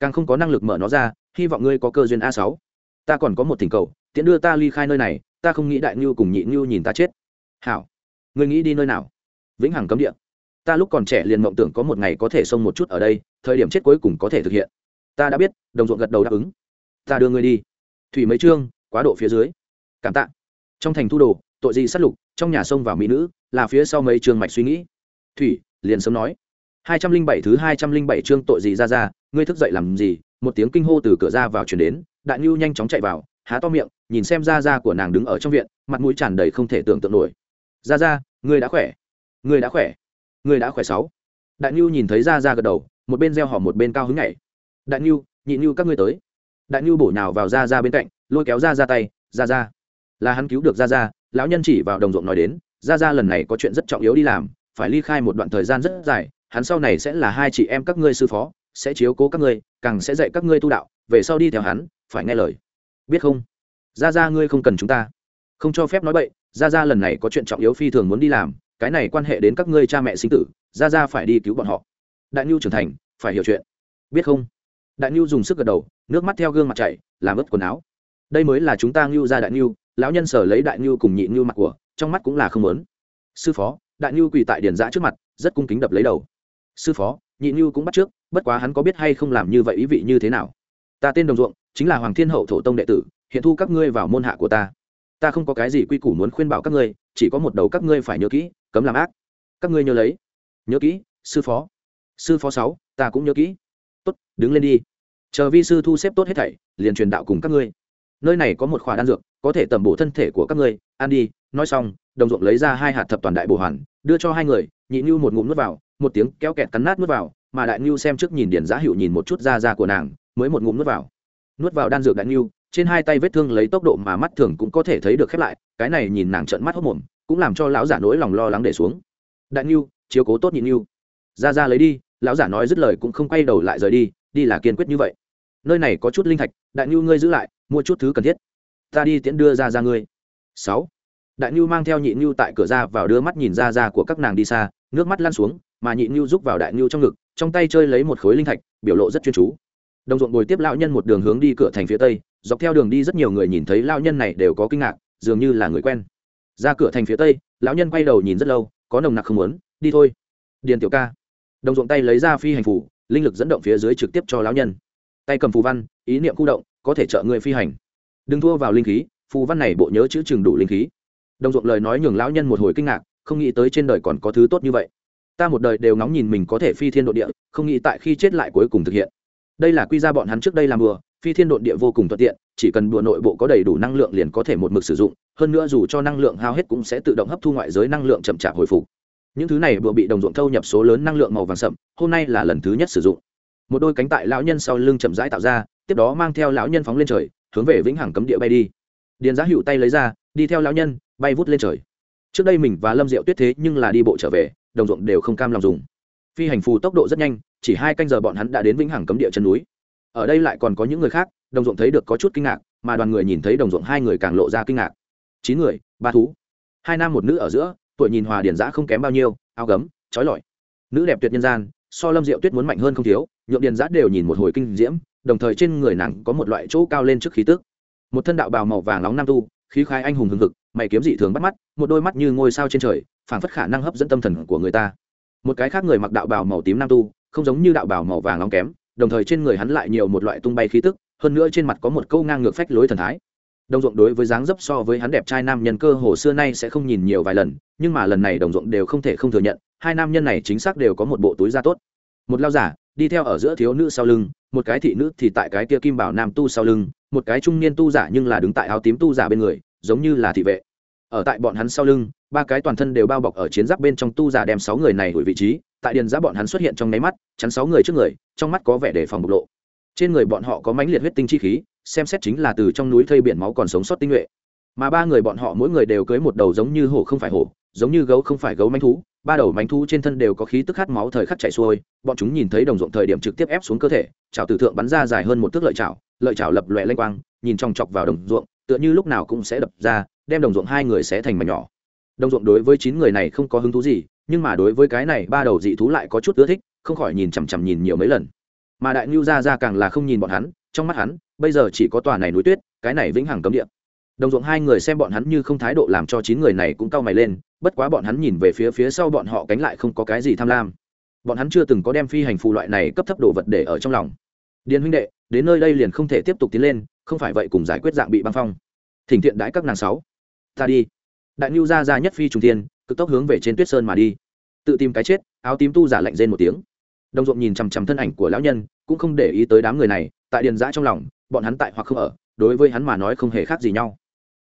Càng không có năng lực mở nó ra, hy vọng ngươi có cơ duyên a sáu. Ta còn có một thỉnh cầu tiện đưa ta ly khai nơi này, ta không nghĩ đại ngưu cùng nhị ngưu nhìn ta chết. Hảo. Ngươi nghĩ đi nơi nào? Vĩnh hằng cấm địa. Ta lúc còn trẻ liền mộng tưởng có một ngày có thể xông một chút ở đây, thời điểm chết cuối cùng có thể thực hiện. Ta đã biết, đồng ruộng gật đầu đáp ứng. Ta đưa ngươi đi. Thủy mấy chương quá độ phía dưới cảm tạ. Trong thành thu đồ, tội gì sát lục, trong nhà sông vào mỹ nữ, là phía sau mấy trường mạch suy nghĩ. Thủy, liền sớm nói. Hai trăm linh bảy thứ hai trăm linh bảy chương tội gì ra ra, ngươi thức dậy làm gì? Một tiếng kinh hô từ cửa ra vào chuyển đến, đại nhu nhanh chóng chạy vào, há to miệng, nhìn xem ra ra của nàng đứng ở trong viện, mặt mũi tràn đầy không thể tưởng tượng nổi. Ra ra, ngươi đã khỏe. Ngươi đã khỏe. Ngươi đã khỏe sáu. Đại nhu nhìn thấy ra ra gật đầu, một bên reo hò một bên cao hứng nhảy. Đại nhu nhị nhu các ngươi tới. Đại nhu bổ nhào vào ra ra bên cạnh, lôi kéo ra ra tay, ra ra là hắn cứu được ra ra lão nhân chỉ vào đồng ruộng nói đến ra ra lần này có chuyện rất trọng yếu đi làm, phải ly khai một đoạn thời gian rất dài, hắn sau này sẽ là hai chị em các ngươi sư phó, sẽ chiếu cố các ngươi, càng sẽ dạy các ngươi tu đạo, về sau đi theo hắn, phải nghe lời. Biết không? Ra ra ngươi không cần chúng ta. Không cho phép nói bậy ra ra lần này có chuyện trọng yếu phi thường muốn đi làm, cái này quan hệ đến các ngươi cha mẹ sinh tử ra ra phải đi cứu bọn họ. Đại nhu trưởng thành, phải hiểu chuyện. Biết không? Đại nhu dùng sức gật đầu, nước mắt theo gương mặt chảy, làm ướt quần áo. Đây mới là chúng ta ngưu ra đại nhu lão nhân sở lấy đại nhu cùng nhị nhu mặt của, trong mắt cũng là không lớn sư phó, đại nhu quỳ tại điền giã trước mặt, rất cung kính đập lấy đầu. Sư phó, nhị nhu cũng bắt trước, bất quá hắn có biết hay không làm như vậy ý vị như thế nào? Ta tên đồng ruộng, chính là hoàng thiên hậu thổ tông đệ tử, hiện thu các ngươi vào môn hạ của ta. Ta không có cái gì quy củ muốn khuyên bảo các ngươi, chỉ có một đầu các ngươi phải nhớ kỹ, cấm làm ác. Các ngươi nhớ lấy. Nhớ kỹ, sư phó. Sư phó sáu, ta cũng nhớ kỹ. Tốt, đứng lên đi. Chờ vi sư thu xếp tốt hết thảy, liền truyền đạo cùng các ngươi nơi này có một khoản đan dược, có thể tẩm bổ thân thể của các ngươi. Ăn đi, nói xong, đồng ruộng lấy ra hai hạt thập toàn đại bổ hoàn, đưa cho hai người, nhị như một ngụm nuốt vào, một tiếng kéo kẹt cắn nát nuốt vào, mà đại như xem trước nhìn điển giá hữu nhìn một chút da da của nàng, mới một ngụm nuốt vào. Nuốt vào đan dược đại như trên hai tay vết thương lấy tốc độ mà mắt thường cũng có thể thấy được khép lại, cái này nhìn nàng trợn mắt hốc mồm, cũng làm cho lão giả nỗi lòng lo lắng để xuống. Đại như chiếu cố tốt nhị như ra ra lấy đi, lão giả nói dứt lời cũng không quay đầu lại rời đi đi là kiên quyết như vậy. Nơi này có chút linh thạch, đại như ngươi giữ lại mua chút thứ cần thiết. Ta đi tiễn đưa ra ra ngươi. Sáu. Đại như mang theo nhị như tại cửa ra vào đưa mắt nhìn ra ra của các nàng đi xa, nước mắt lan xuống, mà nhị như giúp vào đại như trong ngực, trong tay chơi lấy một khối linh thạch, biểu lộ rất chuyên chú. Đồng ruộng bồi tiếp lão nhân một đường hướng đi cửa thành phía tây, dọc theo đường đi rất nhiều người nhìn thấy lão nhân này đều có kinh ngạc, dường như là người quen. Ra cửa thành phía tây, lão nhân quay đầu nhìn rất lâu, có nồng nặc không muốn, đi thôi. Điền tiểu ca. Đồng ruộng tay lấy ra phi hành phủ, linh lực dẫn động phía dưới trực tiếp cho lão nhân. Tay cầm phù văn, ý niệm khu động có thể trợ ngươi phi hành. Đừng thua vào linh khí, phù văn này bộ nhớ chữ chừng đủ linh khí. Đồng ruộng lời nói nhường lão nhân một hồi kinh ngạc, không nghĩ tới trên đời còn có thứ tốt như vậy. Ta một đời đều ngóng nhìn mình có thể phi thiên độ địa, không nghĩ tại khi chết lại cuối cùng thực hiện. Đây là quy ra bọn hắn trước đây làm bừa, phi thiên độn địa vô cùng thuận tiện, chỉ cần đùa nội bộ có đầy đủ năng lượng liền có thể một mực sử dụng, hơn nữa dù cho năng lượng hao hết cũng sẽ tự động hấp thu ngoại giới năng lượng chậm chạp hồi phục. Những thứ này vừa bị đồng ruộng thâu nhập số lớn năng lượng màu vàng sậm, hôm nay là lần thứ nhất sử dụng. Một đôi cánh tại lão nhân sau lưng chậm rãi tạo ra tiếp đó mang theo lão nhân phóng lên trời, hướng về vĩnh hằng cấm địa bay đi. Điền giá hữu tay lấy ra, đi theo lão nhân, bay vút lên trời. Trước đây mình và lâm diệu tuyết thế nhưng là đi bộ trở về, đồng ruộng đều không cam lòng dùng. Phi hành phù tốc độ rất nhanh, chỉ hai canh giờ bọn hắn đã đến vĩnh hằng cấm địa chân núi. Ở đây lại còn có những người khác, đồng ruộng thấy được có chút kinh ngạc, mà đoàn người nhìn thấy đồng ruộng hai người càng lộ ra kinh ngạc. Chín người, ba thú. Hai nam một nữ ở giữa, tuổi nhìn hòa điển giã không kém bao nhiêu, áo gấm, trói lọi. Nữ đẹp tuyệt nhân gian, so lâm diệu tuyết muốn mạnh hơn không thiếu, nhượng điền giã đều nhìn một hồi kinh diễm đồng thời trên người nàng có một loại chỗ cao lên trước khí tức. Một thân đạo bào màu vàng nóng nam tu, khí khai anh hùng hừng hực, mày kiếm dị thường bắt mắt, một đôi mắt như ngôi sao trên trời, phảng phất khả năng hấp dẫn tâm thần của người ta. Một cái khác người mặc đạo bào màu tím nam tu, không giống như đạo bào màu vàng nóng kém, đồng thời trên người hắn lại nhiều một loại tung bay khí tức, hơn nữa trên mặt có một câu ngang ngược phách lối thần thái. Đồng ruộng đối với dáng dấp so với hắn đẹp trai nam nhân cơ hồ xưa nay sẽ không nhìn nhiều vài lần, nhưng mà lần này đồng ruộng đều không thể không thừa nhận, hai nam nhân này chính xác đều có một bộ túi da tốt. Một lao giả đi theo ở giữa thiếu nữ sau lưng, một cái thị nữ thì tại cái kia kim bảo nam tu sau lưng, một cái trung niên tu giả nhưng là đứng tại áo tím tu giả bên người, giống như là thị vệ. Ở tại bọn hắn sau lưng, ba cái toàn thân đều bao bọc ở chiến giáp bên trong tu giả đem sáu người này hủy vị trí, tại điền giáp bọn hắn xuất hiện trong nháy mắt, chắn sáu người trước người, trong mắt có vẻ đề phòng bộc lộ. Trên người bọn họ có mãnh liệt huyết tinh chi khí, xem xét chính là từ trong núi thây biển máu còn sống sót tinh nhuệ. Mà ba người bọn họ mỗi người đều cưới một đầu giống như hổ không phải hổ, giống như gấu không phải gấu manh thú ba đầu mánh thú trên thân đều có khí tức khát máu thời khắc chạy xuôi, bọn chúng nhìn thấy đồng ruộng thời điểm trực tiếp ép xuống cơ thể, chảo từ thượng bắn ra dài hơn một thước lợi chảo lợi chảo lập lòe lênh quang, nhìn trong chọc vào đồng ruộng, tựa như lúc nào cũng sẽ đập ra, đem đồng ruộng hai người sẽ thành mảnh nhỏ. Đồng ruộng đối với chín người này không có hứng thú gì, nhưng mà đối với cái này ba đầu dị thú lại có chút ưa thích, không khỏi nhìn chằm chằm nhìn nhiều mấy lần. Mà đại ngưu ra ra càng là không nhìn bọn hắn, trong mắt hắn, bây giờ chỉ có tòa này núi tuyết, cái này vĩnh hằng cấm địa. Đồng ruộng hai người xem bọn hắn như không thái độ làm cho chín người này cũng cau mày lên bất quá bọn hắn nhìn về phía phía sau bọn họ cánh lại không có cái gì tham lam. Bọn hắn chưa từng có đem phi hành phù loại này cấp thấp đồ vật để ở trong lòng. Điền huynh đệ đến nơi đây liền không thể tiếp tục tiến lên không phải vậy cùng giải quyết dạng bị băng phong. Thỉnh thiện đãi các nàng sáu. Ta đi. Đại nhu ra ra nhất phi trung thiên, cực tốc hướng về trên tuyết sơn mà đi. Tự tìm cái chết áo tím tu giả lạnh rên một tiếng. Đồng ruộng nhìn chằm chằm thân ảnh của lão nhân cũng không để ý tới đám người này tại điền giã trong lòng bọn hắn tại hoặc không ở đối với hắn mà nói không hề khác gì nhau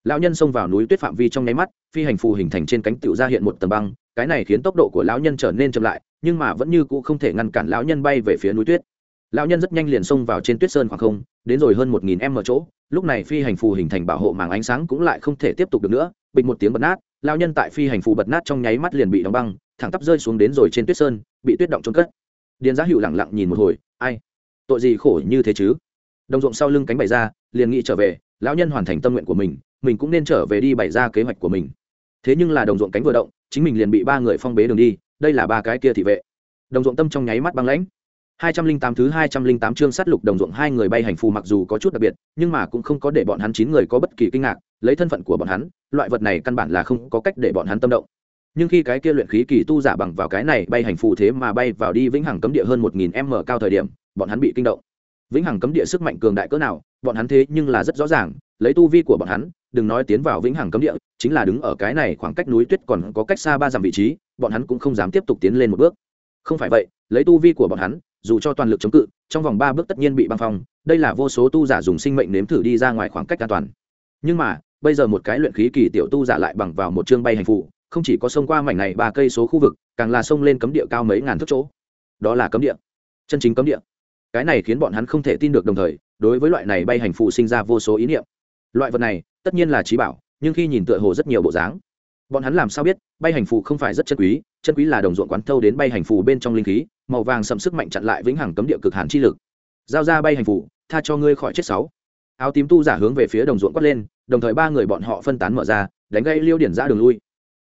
lão nhân xông vào núi tuyết phạm vi trong nháy mắt, phi hành phù hình thành trên cánh tựu ra hiện một tầng băng, cái này khiến tốc độ của lão nhân trở nên chậm lại, nhưng mà vẫn như cũ không thể ngăn cản lão nhân bay về phía núi tuyết. Lão nhân rất nhanh liền xông vào trên tuyết sơn khoảng không, đến rồi hơn một nghìn m chỗ, lúc này phi hành phù hình thành bảo hộ màng ánh sáng cũng lại không thể tiếp tục được nữa, bịch một tiếng bật nát, lão nhân tại phi hành phù bật nát trong nháy mắt liền bị đóng băng, thẳng tắp rơi xuống đến rồi trên tuyết sơn, bị tuyết động trôn cất. Điền giá hữu lẳng lặng nhìn một hồi, ai? Tội gì khổ như thế chứ? Đồng ruộng sau lưng cánh bày ra, liền nghĩ trở về, lão nhân hoàn thành tâm nguyện của mình mình cũng nên trở về đi bày ra kế hoạch của mình. Thế nhưng là đồng ruộng cánh vừa động, chính mình liền bị ba người phong bế đường đi, đây là ba cái kia thị vệ. Đồng ruộng tâm trong nháy mắt băng lãnh. Hai trăm linh tám thứ hai trăm linh tám chương sát lục đồng ruộng hai người bay hành phù mặc dù có chút đặc biệt, nhưng mà cũng không có để bọn hắn chín người có bất kỳ kinh ngạc, lấy thân phận của bọn hắn, loại vật này căn bản là không có cách để bọn hắn tâm động. Nhưng khi cái kia luyện khí kỳ tu giả bằng vào cái này bay hành phù thế mà bay vào đi vĩnh hằng cấm địa hơn một nghìn m cao thời điểm, bọn hắn bị kinh động vĩnh hằng cấm địa sức mạnh cường đại cỡ nào, bọn hắn thế nhưng là rất rõ ràng, lấy tu vi của bọn hắn, đừng nói tiến vào vĩnh hằng cấm địa, chính là đứng ở cái này khoảng cách núi tuyết còn có cách xa ba dặm vị trí, bọn hắn cũng không dám tiếp tục tiến lên một bước. Không phải vậy, lấy tu vi của bọn hắn, dù cho toàn lực chống cự, trong vòng ba bước tất nhiên bị băng phong, đây là vô số tu giả dùng sinh mệnh nếm thử đi ra ngoài khoảng cách an toàn. Nhưng mà, bây giờ một cái luyện khí kỳ tiểu tu giả lại bằng vào một chương bay hành phụ không chỉ có sông qua mảnh này ba cây số khu vực, càng là sông lên cấm địa cao mấy ngàn thước chỗ. Đó là cấm địa. Chân chính cấm địa cái này khiến bọn hắn không thể tin được đồng thời, đối với loại này bay hành phụ sinh ra vô số ý niệm. Loại vật này, tất nhiên là trí bảo, nhưng khi nhìn tựa hồ rất nhiều bộ dáng. Bọn hắn làm sao biết, bay hành phụ không phải rất chân quý chân quý là đồng ruộng quán thâu đến bay hành phụ bên trong linh khí, màu vàng sầm sức mạnh chặn lại vĩnh hằng cấm địa cực hàn chi lực. Giao ra bay hành phụ, tha cho ngươi khỏi chết sáu áo tím tu giả hướng về phía đồng ruộng quát lên, đồng thời ba người bọn họ phân tán mở ra, đánh gây liêu điển ra đường lui.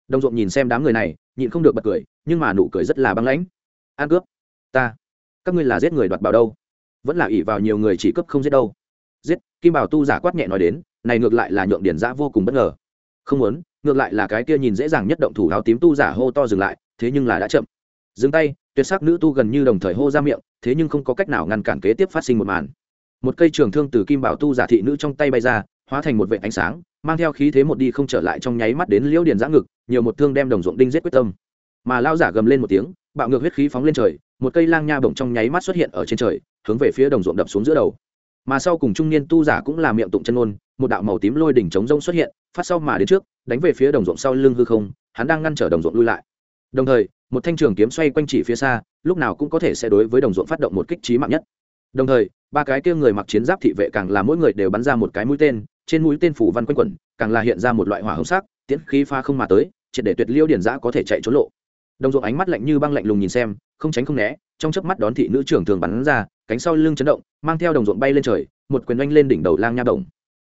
Đồng ruộng nhìn xem đám người này, nhịn không được bật cười, nhưng mà nụ cười rất là băng lãnh. An cướp. Ta. Các ngươi là giết người đoạt bảo đâu? Vẫn là ỷ vào nhiều người chỉ cướp không giết đâu. Giết, kim bảo tu giả quát nhẹ nói đến, này ngược lại là nhượng điển giã vô cùng bất ngờ. Không muốn, ngược lại là cái kia nhìn dễ dàng nhất động thủ áo tím tu giả hô to dừng lại, thế nhưng là đã chậm. Dừng tay, tuyệt sắc nữ tu gần như đồng thời hô ra miệng, thế nhưng không có cách nào ngăn cản kế tiếp phát sinh một màn. Một cây trường thương từ kim bảo tu giả thị nữ trong tay bay ra, hóa thành một vệ ánh sáng, mang theo khí thế một đi không trở lại trong nháy mắt đến liễu điền giã ngực, nhiều một thương đem đồng ruộng đinh giết quyết tâm. Mà lao giả gầm lên một tiếng, bạo ngược huyết khí phóng lên trời, một cây lang nha bổng trong nháy mắt xuất hiện ở trên trời hướng về phía đồng ruộng đập xuống giữa đầu. Mà sau cùng trung niên tu giả cũng là miệng tụng chân ngôn, một đạo màu tím lôi đỉnh chống rông xuất hiện, phát sau mà đến trước, đánh về phía đồng ruộng sau lưng hư không, hắn đang ngăn trở đồng ruộng lui lại. Đồng thời, một thanh trường kiếm xoay quanh chỉ phía xa, lúc nào cũng có thể sẽ đối với đồng ruộng phát động một kích trí mạng nhất. Đồng thời, ba cái kia người mặc chiến giáp thị vệ càng là mỗi người đều bắn ra một cái mũi tên, trên mũi tên phủ văn quanh quẩn, càng là hiện ra một loại hỏa hồng sắc, tiễn khí pha không mà tới, triệt để tuyệt liêu điển giã có thể chạy trốn lộ đồng ruộng ánh mắt lạnh như băng lạnh lùng nhìn xem, không tránh không né, trong chớp mắt đón thị nữ trưởng thường bắn ra, cánh sau lưng chấn động, mang theo đồng ruộng bay lên trời, một quyền oanh lên đỉnh đầu lang nha đồng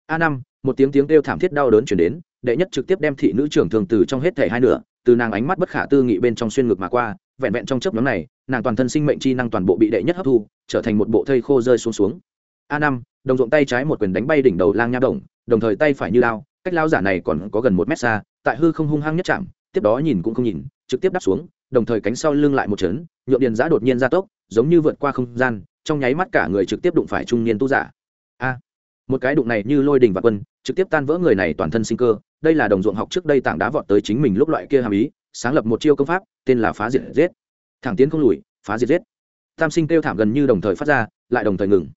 a năm, một tiếng tiếng kêu thảm thiết đau đớn chuyển đến, đệ nhất trực tiếp đem thị nữ trưởng thường từ trong hết thể hai nửa, từ nàng ánh mắt bất khả tư nghị bên trong xuyên ngực mà qua, vẹn vẹn trong chớp nhóm này, nàng toàn thân sinh mệnh chi năng toàn bộ bị đệ nhất hấp thu, trở thành một bộ thây khô rơi xuống xuống. A năm, đồng ruộng tay trái một quyền đánh bay đỉnh đầu lang nha đồng đồng thời tay phải như lao, cách lao giả này còn có gần một mét xa, tại hư không hung hăng nhất chạm, tiếp đó nhìn cũng không nhìn trực tiếp đáp xuống, đồng thời cánh sau lưng lại một chấn, nhượng điền giã đột nhiên ra tốc, giống như vượt qua không gian, trong nháy mắt cả người trực tiếp đụng phải trung niên tu giả. A! Một cái đụng này như lôi đình và quân, trực tiếp tan vỡ người này toàn thân sinh cơ, đây là đồng ruộng học trước đây tảng đá vọt tới chính mình lúc loại kia hàm ý, sáng lập một chiêu công pháp, tên là phá diệt giết. Thẳng tiến không lùi, phá diệt giết. Tam sinh kêu thảm gần như đồng thời phát ra, lại đồng thời ngừng.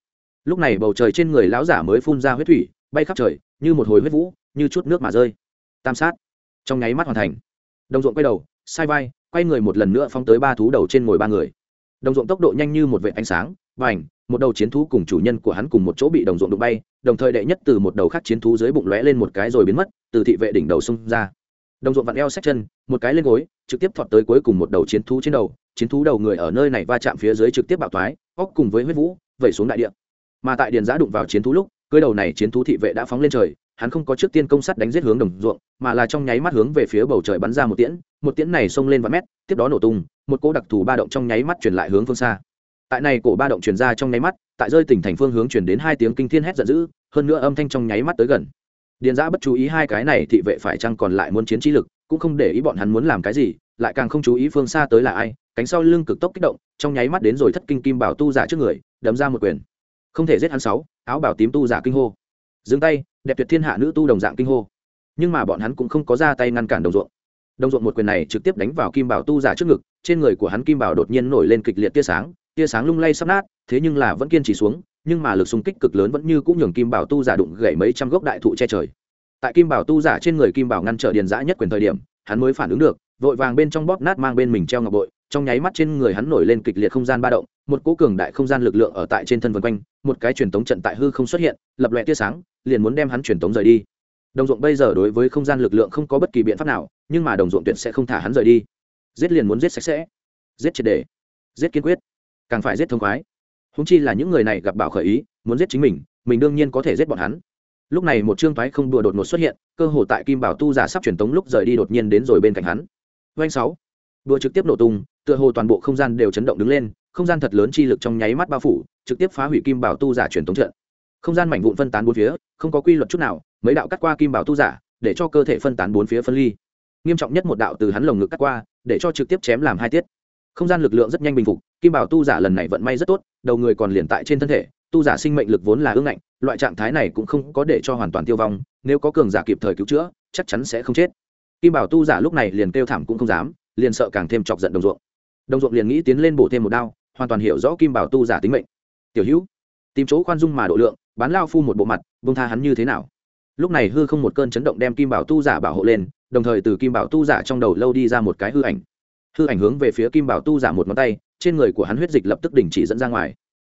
Lúc này bầu trời trên người lão giả mới phun ra huyết thủy, bay khắp trời, như một hồi huyết vũ, như chút nước mà rơi. Tam sát. Trong nháy mắt hoàn thành đồng ruộng quay đầu, sai vai, quay người một lần nữa phóng tới ba thú đầu trên ngồi ba người. Đồng ruộng tốc độ nhanh như một vệ ánh sáng và ảnh một đầu chiến thú cùng chủ nhân của hắn cùng một chỗ bị đồng ruộng đụng bay, đồng thời đệ nhất từ một đầu khác chiến thú dưới bụng lóe lên một cái rồi biến mất, từ thị vệ đỉnh đầu xông ra. Đồng ruộng vặn eo xách chân, một cái lên gối, trực tiếp thọt tới cuối cùng một đầu chiến thú trên đầu, chiến thú đầu người ở nơi này va chạm phía dưới trực tiếp bạo thoái, óc cùng với huyết vũ, vẩy xuống đại địa. Mà tại điền giã đụng vào chiến thú lúc, cưới đầu này chiến thú thị vệ đã phóng lên trời hắn không có trước tiên công sát đánh giết hướng đồng ruộng, mà là trong nháy mắt hướng về phía bầu trời bắn ra một tiễn một tiễn này xông lên vài mét, tiếp đó nổ tung, một cỗ đặc thù ba động trong nháy mắt truyền lại hướng phương xa. Tại này cổ ba động truyền ra trong nháy mắt, tại rơi tỉnh thành phương hướng truyền đến hai tiếng kinh thiên hét giận dữ, hơn nữa âm thanh trong nháy mắt tới gần. Điền giã bất chú ý hai cái này thị vệ phải chăng còn lại muốn chiến trí lực, cũng không để ý bọn hắn muốn làm cái gì, lại càng không chú ý phương xa tới là ai, cánh sau lưng cực tốc kích động, trong nháy mắt đến rồi thất kinh kim bảo tu giả trước người, đấm ra một quyền. Không thể giết hắn sáu, áo bảo tím tu giả kinh hô. Dừng tay đẹp tuyệt thiên hạ nữ tu đồng dạng kinh hô. Nhưng mà bọn hắn cũng không có ra tay ngăn cản đồng ruộng. Đồng ruộng một quyền này trực tiếp đánh vào kim bảo tu giả trước ngực, trên người của hắn kim bảo đột nhiên nổi lên kịch liệt tia sáng tia sáng lung lay sắp nát, thế nhưng là vẫn kiên trì xuống, nhưng mà lực xung kích cực lớn vẫn như cũng nhường kim bảo tu giả đụng gãy mấy trăm gốc đại thụ che trời. Tại kim bảo tu giả trên người kim bảo ngăn trở điền giã nhất quyền thời điểm, hắn mới phản ứng được, vội vàng bên trong bóp nát mang bên mình treo ngọc bội trong nháy mắt trên người hắn nổi lên kịch liệt không gian ba động, một cỗ cường đại không gian lực lượng ở tại trên thân vân quanh, một cái truyền tống trận tại hư không xuất hiện, lập lòe tia sáng, liền muốn đem hắn truyền tống rời đi. Đồng ruộng bây giờ đối với không gian lực lượng không có bất kỳ biện pháp nào, nhưng mà đồng ruộng tuyệt sẽ không thả hắn rời đi. Giết liền muốn giết sạch sẽ. Giết triệt đề giết kiên quyết. Càng phải giết thông khoái. Húng chi là những người này gặp bảo khởi ý, muốn giết chính mình mình đương nhiên có thể giết bọn hắn. Lúc này một trương thoái không đùa đột ngột xuất hiện, cơ hồ tại kim bảo tu giả sắp truyền tống lúc rời đi đột nhiên đến rồi bên cạnh hắn. Doanh sáu đùa trực tiếp nổ tung, tựa hồ toàn bộ không gian đều chấn động đứng lên, không gian thật lớn chi lực trong nháy mắt bao phủ, trực tiếp phá hủy kim bảo tu giả truyền thống trận. Không gian mảnh vụn phân tán bốn phía, không có quy luật chút nào, mấy đạo cắt qua kim bảo tu giả, để cho cơ thể phân tán bốn phía phân ly. Nghiêm trọng nhất một đạo từ hắn lồng ngực cắt qua, để cho trực tiếp chém làm hai tiết. Không gian lực lượng rất nhanh bình phục, kim bảo tu giả lần này vận may rất tốt, đầu người còn liền tại trên thân thể, tu giả sinh mệnh lực vốn là ương ngạnh, loại trạng thái này cũng không có để cho hoàn toàn tiêu vong, nếu có cường giả kịp thời cứu chữa, chắc chắn sẽ không chết. Kim bảo tu giả lúc này liền kêu thảm cũng không dám liền sợ càng thêm chọc giận đồng ruộng. Đồng ruộng liền nghĩ tiến lên bổ thêm một đao, hoàn toàn hiểu rõ kim bảo tu giả tính mệnh. Tiểu hữu, tìm chỗ khoan dung mà độ lượng, bán lao phu một bộ mặt bông tha hắn như thế nào? Lúc này hư không một cơn chấn động đem kim bảo tu giả bảo hộ lên, đồng thời từ kim bảo tu giả trong đầu lâu đi ra một cái hư ảnh. Hư ảnh hướng về phía kim bảo tu giả một ngón tay, trên người của hắn huyết dịch lập tức đình chỉ dẫn ra ngoài.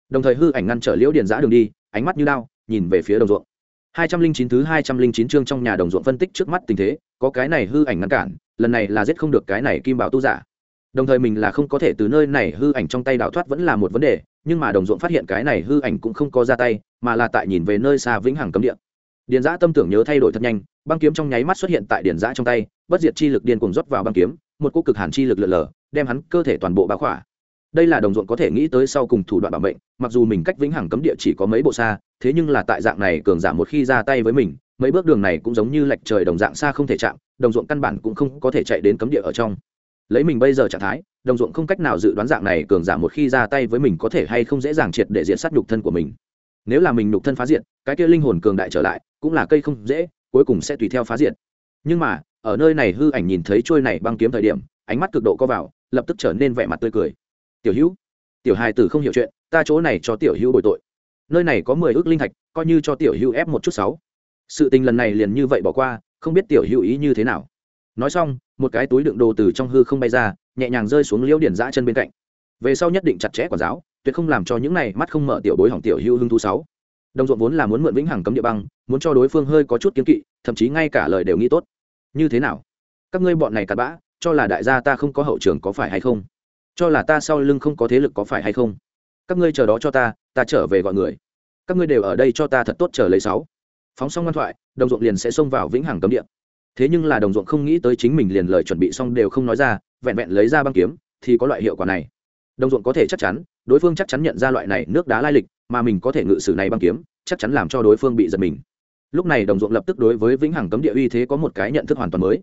Đồng thời hư ảnh ngăn trở liễu điền giã đường đi, ánh mắt như lao nhìn về phía đồng ruộng. Hai trăm linh chín thứ hai trăm linh chín chương trong nhà đồng ruộng phân tích trước mắt tình thế, có cái này hư ảnh ngăn cản lần này là giết không được cái này kim bảo tu giả. Đồng thời mình là không có thể từ nơi này hư ảnh trong tay đào thoát vẫn là một vấn đề, nhưng mà đồng ruộng phát hiện cái này hư ảnh cũng không có ra tay, mà là tại nhìn về nơi xa vĩnh hằng cấm địa. Điền giã tâm tưởng nhớ thay đổi thật nhanh, băng kiếm trong nháy mắt xuất hiện tại điền giã trong tay, bất diệt chi lực điên cùng rót vào băng kiếm, một cô cực hàn chi lực lượn lờ đem hắn cơ thể toàn bộ báo khỏa. Đây là đồng ruộng có thể nghĩ tới sau cùng thủ đoạn bảo mệnh, mặc dù mình cách vĩnh hằng cấm địa chỉ có mấy bộ xa, thế nhưng là tại dạng này cường giả một khi ra tay với mình, mấy bước đường này cũng giống như lệch trời đồng dạng xa không thể chạm đồng ruộng căn bản cũng không có thể chạy đến cấm địa ở trong. Lấy mình bây giờ trạng thái, đồng ruộng không cách nào dự đoán dạng này cường giả một khi ra tay với mình có thể hay không dễ dàng triệt để diện sát nhục thân của mình. Nếu là mình nhục thân phá diện cái kia linh hồn cường đại trở lại, cũng là cây không dễ, cuối cùng sẽ tùy theo phá diện nhưng mà, ở nơi này hư ảnh nhìn thấy trôi này băng kiếm thời điểm, ánh mắt cực độ co vào, lập tức trở nên vẻ mặt tươi cười. Tiểu hữu, tiểu hài tử không hiểu chuyện, ta chỗ này cho tiểu hữu bồi tội. Nơi này có mười ước linh thạch, coi như cho tiểu hữu ép một chút sáu. Sự tình lần này liền như vậy bỏ qua không biết tiểu hữu ý như thế nào. Nói xong, một cái túi đựng đồ từ trong hư không bay ra, nhẹ nhàng rơi xuống liễu điển giã chân bên cạnh. Về sau nhất định chặt chẽ quả giáo, tuyệt không làm cho những này mắt không mở tiểu bối hỏng tiểu hữu hưng thu sáu. Đồng ruộng vốn là muốn mượn vĩnh hằng cấm địa băng, muốn cho đối phương hơi có chút kiếm kỵ, thậm chí ngay cả lời đều nghĩ tốt. Như thế nào? Các ngươi bọn này cặn bã, cho là đại gia ta không có hậu trường có phải hay không? Cho là ta sau lưng không có thế lực có phải hay không? Các ngươi chờ đó cho ta ta trở về gọi người. Các ngươi đều ở đây cho ta thật tốt chờ lấy sáu phóng xong ngoan thoại, đồng ruộng liền sẽ xông vào vĩnh hằng cấm địa. Thế nhưng là đồng ruộng không nghĩ tới chính mình liền lời chuẩn bị xong đều không nói ra, vẹn vẹn lấy ra băng kiếm, thì có loại hiệu quả này. Đồng ruộng có thể chắc chắn, đối phương chắc chắn nhận ra loại này nước đá lai lịch, mà mình có thể ngự sử này băng kiếm, chắc chắn làm cho đối phương bị giật mình. Lúc này đồng ruộng lập tức đối với vĩnh hằng cấm địa uy thế có một cái nhận thức hoàn toàn mới.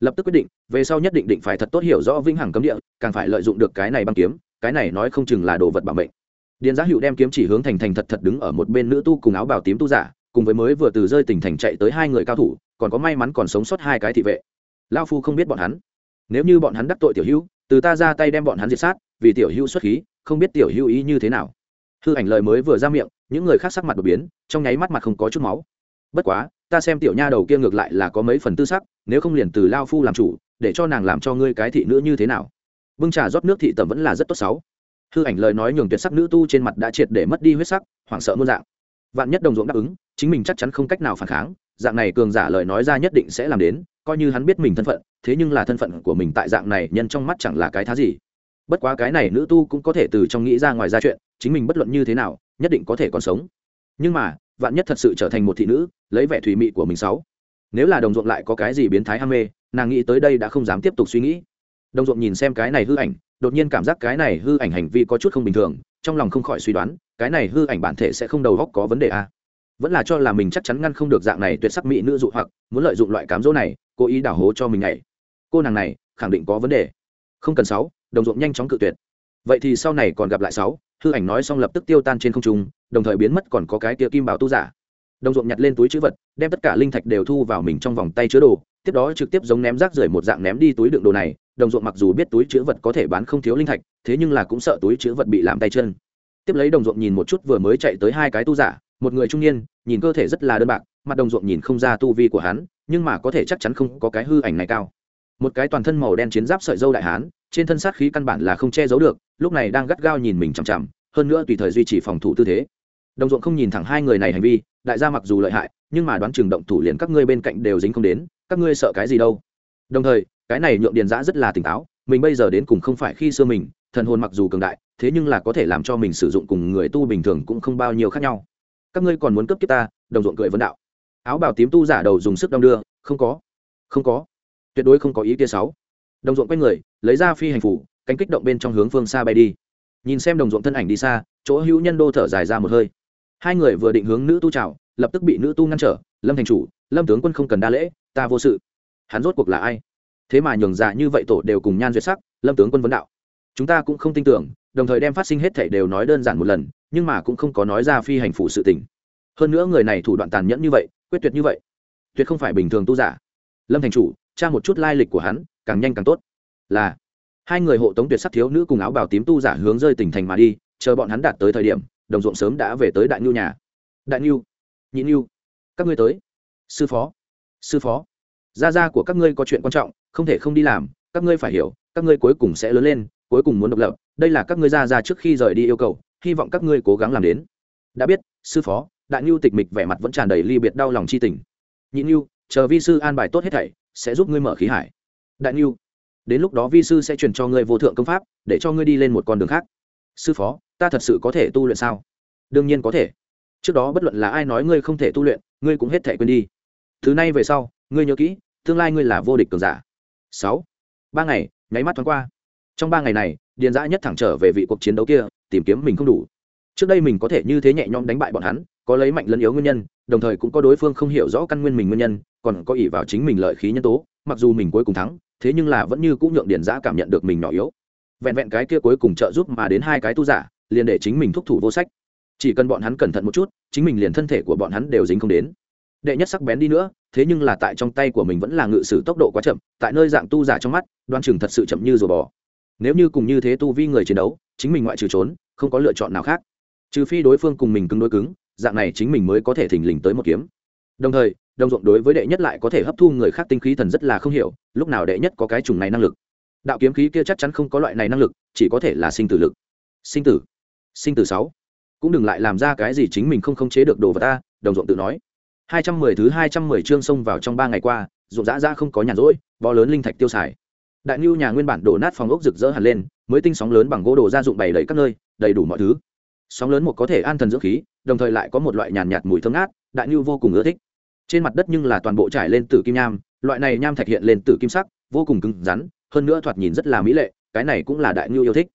Lập tức quyết định, về sau nhất định định phải thật tốt hiểu rõ vĩnh hằng cấm địa, càng phải lợi dụng được cái này băng kiếm, cái này nói không chừng là đồ vật bảo mệnh. Điền giá hữu đem kiếm chỉ hướng thành thành thật thật đứng ở một bên nữ tu cùng áo bào tím tu giả cùng với mới vừa từ rơi tỉnh thành chạy tới hai người cao thủ, còn có may mắn còn sống sót hai cái thị vệ. Lao phu không biết bọn hắn. Nếu như bọn hắn đắc tội tiểu hữu, từ ta ra tay đem bọn hắn diệt sát, vì tiểu hữu xuất khí, không biết tiểu hữu ý như thế nào. Hư ảnh lời mới vừa ra miệng, những người khác sắc mặt đột biến, trong nháy mắt mặt không có chút máu. Bất quá, ta xem tiểu nha đầu kia ngược lại là có mấy phần tư sắc, nếu không liền từ lao phu làm chủ, để cho nàng làm cho ngươi cái thị nữ như thế nào. Bưng trà rót nước thị tẩm vẫn là rất tốt xấu hư ảnh lời nói nhường tuyệt sắc nữ tu trên mặt đã triệt để mất đi huyết sắc, hoảng sợ muôn dạng vạn nhất đồng ruộng đáp ứng, chính mình chắc chắn không cách nào phản kháng, dạng này cường giả lời nói ra nhất định sẽ làm đến, coi như hắn biết mình thân phận, thế nhưng là thân phận của mình tại dạng này nhân trong mắt chẳng là cái thá gì. Bất quá cái này nữ tu cũng có thể từ trong nghĩ ra ngoài ra chuyện, chính mình bất luận như thế nào, nhất định có thể còn sống. Nhưng mà, vạn nhất thật sự trở thành một thị nữ, lấy vẻ thùy mị của mình sáu. Nếu là đồng ruộng lại có cái gì biến thái ham mê, nàng nghĩ tới đây đã không dám tiếp tục suy nghĩ đồng ruộng nhìn xem cái này hư ảnh, đột nhiên cảm giác cái này hư ảnh hành vi có chút không bình thường, trong lòng không khỏi suy đoán, cái này hư ảnh bản thể sẽ không đầu góc có vấn đề à. vẫn là cho là mình chắc chắn ngăn không được dạng này tuyệt sắc mỹ nữ dụ hoặc, muốn lợi dụng loại cám dỗ này, cố ý đảo hố cho mình này cô nàng này, khẳng định có vấn đề. Không cần sáu, đồng ruộng nhanh chóng cự tuyệt. Vậy thì sau này còn gặp lại sáu, hư ảnh nói xong lập tức tiêu tan trên không trung, đồng thời biến mất còn có cái tia kim bảo tu giả. Đồng ruộng nhặt lên túi chữ vật, đem tất cả linh thạch đều thu vào mình trong vòng tay chứa đồ tiếp đó trực tiếp giống ném rác rưởi một dạng ném đi túi đựng đồ này, đồng ruộng mặc dù biết túi chữ vật có thể bán không thiếu linh thạch, thế nhưng là cũng sợ túi chữ vật bị làm tay chân. Tiếp lấy đồng ruộng nhìn một chút vừa mới chạy tới hai cái tu giả, một người trung niên, nhìn cơ thể rất là đơn bạc, mặt đồng ruộng nhìn không ra tu vi của hắn, nhưng mà có thể chắc chắn không có cái hư ảnh này cao. Một cái toàn thân màu đen chiến giáp sợi dâu đại hán, trên thân sát khí căn bản là không che giấu được, lúc này đang gắt gao nhìn mình chằm chằm, hơn nữa tùy thời duy trì phòng thủ tư thế. Đồng ruộng không nhìn thẳng hai người này hành vi, đại gia mặc dù lợi hại, nhưng mà đoán chừng động thủ liền các ngươi bên cạnh đều dính không đến các ngươi sợ cái gì đâu. Đồng thời, cái này nhượng điền giã rất là tỉnh táo, mình bây giờ đến cùng không phải khi xưa mình, thần hồn mặc dù cường đại, thế nhưng là có thể làm cho mình sử dụng cùng người tu bình thường cũng không bao nhiêu khác nhau. Các ngươi còn muốn cấp kiếp ta, đồng ruộng cười vấn đạo. Áo bào tím tu giả đầu dùng sức đong đưa, không có không có, tuyệt đối không có ý kia sáu. Đồng ruộng quay người, lấy ra phi hành phủ, cánh kích động bên trong hướng phương xa bay đi. Nhìn xem đồng ruộng thân ảnh đi xa, chỗ hữu nhân đô thở dài ra một hơi. Hai người vừa định hướng nữ tu trào lập tức bị nữ tu ngăn trở, lâm thành chủ lâm tướng quân không cần đa lễ, ta vô sự. Hắn rốt cuộc là ai? Thế mà nhường dạ như vậy tổ đều cùng nhan duyệt sắc, lâm tướng quân vấn đạo. Chúng ta cũng không tin tưởng, đồng thời đem phát sinh hết thảy đều nói đơn giản một lần, nhưng mà cũng không có nói ra phi hành phủ sự tình. Hơn nữa người này thủ đoạn tàn nhẫn như vậy, quyết tuyệt như vậy, tuyệt không phải bình thường tu giả. Lâm thành chủ, tra một chút lai lịch của hắn, càng nhanh càng tốt. Là, hai người hộ tống tuyệt sắc thiếu nữ cùng áo bào tím tu giả hướng rơi tỉnh thành mà đi, chờ bọn hắn đạt tới thời điểm, đồng ruộng sớm đã về tới đại nhu nhà. Đại nhu nhị nhu các ngươi tới sư phó sư phó, gia gia của các ngươi có chuyện quan trọng, không thể không đi làm, các ngươi phải hiểu, các ngươi cuối cùng sẽ lớn lên, cuối cùng muốn độc lập, đây là các ngươi gia gia trước khi rời đi yêu cầu, hy vọng các ngươi cố gắng làm đến. Đã biết, sư phó, đại nhu tịch mịch vẻ mặt vẫn tràn đầy ly biệt đau lòng chi tình. Nhị nhu chờ vi sư an bài tốt hết thảy, sẽ giúp ngươi mở khí hải. Đại nhu đến lúc đó vi sư sẽ truyền cho ngươi vô thượng công pháp, để cho ngươi đi lên một con đường khác. Sư phó, ta thật sự có thể tu luyện sao? Đương nhiên có thể. Trước đó bất luận là ai nói ngươi không thể tu luyện, ngươi cũng hết thể quên đi thứ này về sau, ngươi nhớ kỹ, tương lai ngươi là vô địch cường giả. Sáu. Ba ngày, nháy mắt thoáng qua. Trong ba ngày này, điền giã nhất thẳng trở về vị cuộc chiến đấu kia, tìm kiếm mình không đủ. Trước đây mình có thể như thế nhẹ nhõm đánh bại bọn hắn, có lấy mạnh lẫn yếu nguyên nhân, đồng thời cũng có đối phương không hiểu rõ căn nguyên mình nguyên nhân, còn có ỷ vào chính mình lợi khí nhân tố, mặc dù mình cuối cùng thắng, thế nhưng là vẫn như cũng nhượng điền giã cảm nhận được mình nhỏ yếu. Vẹn vẹn cái kia cuối cùng trợ giúp mà đến hai cái tu giả, liền để chính mình thúc thủ vô sách. Chỉ cần bọn hắn cẩn thận một chút, chính mình liền thân thể của bọn hắn đều dính không đến đệ nhất sắc bén đi nữa, thế nhưng là tại trong tay của mình vẫn là ngự sử tốc độ quá chậm, tại nơi dạng tu giả trong mắt, đoan chừng thật sự chậm như rùa bò. Nếu như cùng như thế tu vi người chiến đấu, chính mình ngoại trừ trốn, không có lựa chọn nào khác. Trừ phi đối phương cùng mình cứng đối cứng, dạng này chính mình mới có thể thình lình tới một kiếm. Đồng thời, đồng ruộng đối với đệ nhất lại có thể hấp thu người khác tinh khí thần rất là không hiểu, lúc nào đệ nhất có cái chủng này năng lực. Đạo kiếm khí kia chắc chắn không có loại này năng lực, chỉ có thể là sinh tử lực. Sinh tử. Sinh tử sáu. Cũng đừng lại làm ra cái gì chính mình không khống chế được đồ vật ta, đồng ruộng tự nói hai trăm mười thứ hai trăm mười chương xông vào trong ba ngày qua, ruộng dã Dã không có nhàn rỗi, bó lớn linh thạch tiêu xài. Đại Nưu nhà nguyên bản đổ nát phòng ốc rực rỡ hẳn lên, mới tinh sóng lớn bằng gỗ đồ gia dụng bày đầy các nơi, đầy đủ mọi thứ. Sóng lớn một có thể an thần dưỡng khí, đồng thời lại có một loại nhàn nhạt mùi thơm ngát, đại Nưu vô cùng ưa thích. Trên mặt đất nhưng là toàn bộ trải lên tử kim nham, loại này nham thạch hiện lên tử kim sắc, vô cùng cứng rắn, hơn nữa thoạt nhìn rất là mỹ lệ, cái này cũng là đại Nưu yêu thích.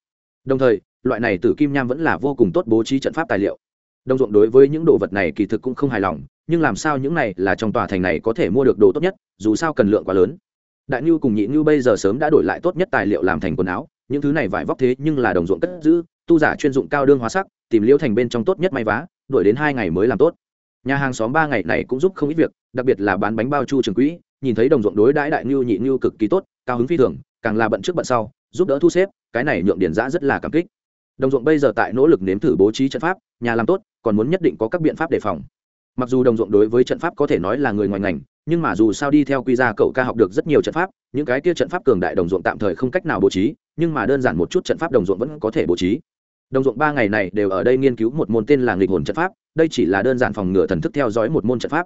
Đồng thời, loại này tử kim nham vẫn là vô cùng tốt bố trí trận pháp tài liệu. Đông ruộng đối với những đồ vật này kỳ thực cũng không hài lòng nhưng làm sao những này là trong tòa thành này có thể mua được đồ tốt nhất, dù sao cần lượng quá lớn. Đại ngưu cùng nhị ngưu bây giờ sớm đã đổi lại tốt nhất tài liệu làm thành quần áo, những thứ này vải vóc thế nhưng là đồng ruộng cất giữ, tu giả chuyên dụng cao đương hóa sắc, tìm liễu thành bên trong tốt nhất may vá đổi đến hai ngày mới làm tốt. Nhà hàng xóm ba ngày này cũng giúp không ít việc, đặc biệt là bán bánh bao chu trường quỹ, nhìn thấy đồng ruộng đối đãi đại ngưu nhị ngưu cực kỳ tốt, cao hứng phi thường, càng là bận trước bận sau, giúp đỡ thu xếp, cái này nhượng điển giã rất là cảm kích. Đồng ruộng bây giờ tại nỗ lực nếm thử bố trí trận pháp, nhà làm tốt, còn muốn nhất định có các biện pháp đề phòng mặc dù đồng ruộng đối với trận pháp có thể nói là người ngoài ngành, nhưng mà dù sao đi theo quy ra cậu ca học được rất nhiều trận pháp, những cái kia trận pháp cường đại đồng ruộng tạm thời không cách nào bố trí, nhưng mà đơn giản một chút trận pháp đồng ruộng vẫn có thể bố trí. Đồng ruộng ba ngày này đều ở đây nghiên cứu một môn tên là nghịch hồn trận pháp, đây chỉ là đơn giản phòng ngừa thần thức theo dõi một môn trận pháp.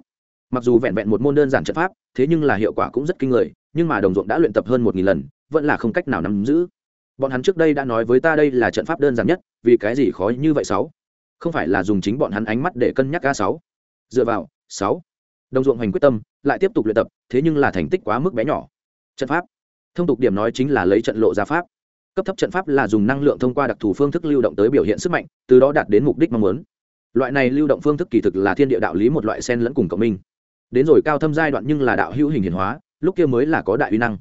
Mặc dù vẹn vẹn một môn đơn giản trận pháp, thế nhưng là hiệu quả cũng rất kinh người, nhưng mà đồng ruộng đã luyện tập hơn một nghìn lần, vẫn là không cách nào nắm giữ. Bọn hắn trước đây đã nói với ta đây là trận pháp đơn giản nhất, vì cái gì khó như vậy sáu? Không phải là dùng chính bọn hắn ánh mắt để cân nhắc a sáu dựa vào, sáu. Đồng ruộng hành quyết tâm, lại tiếp tục luyện tập, thế nhưng là thành tích quá mức bé nhỏ. Trận pháp. Thông tục điểm nói chính là lấy trận lộ ra pháp. Cấp thấp trận pháp là dùng năng lượng thông qua đặc thù phương thức lưu động tới biểu hiện sức mạnh, từ đó đạt đến mục đích mong muốn. Loại này lưu động phương thức kỳ thực là thiên địa đạo lý một loại sen lẫn cùng cộng minh. Đến rồi cao thâm giai đoạn nhưng là đạo hữu hình hiển hóa, lúc kia mới là có đại uy năng.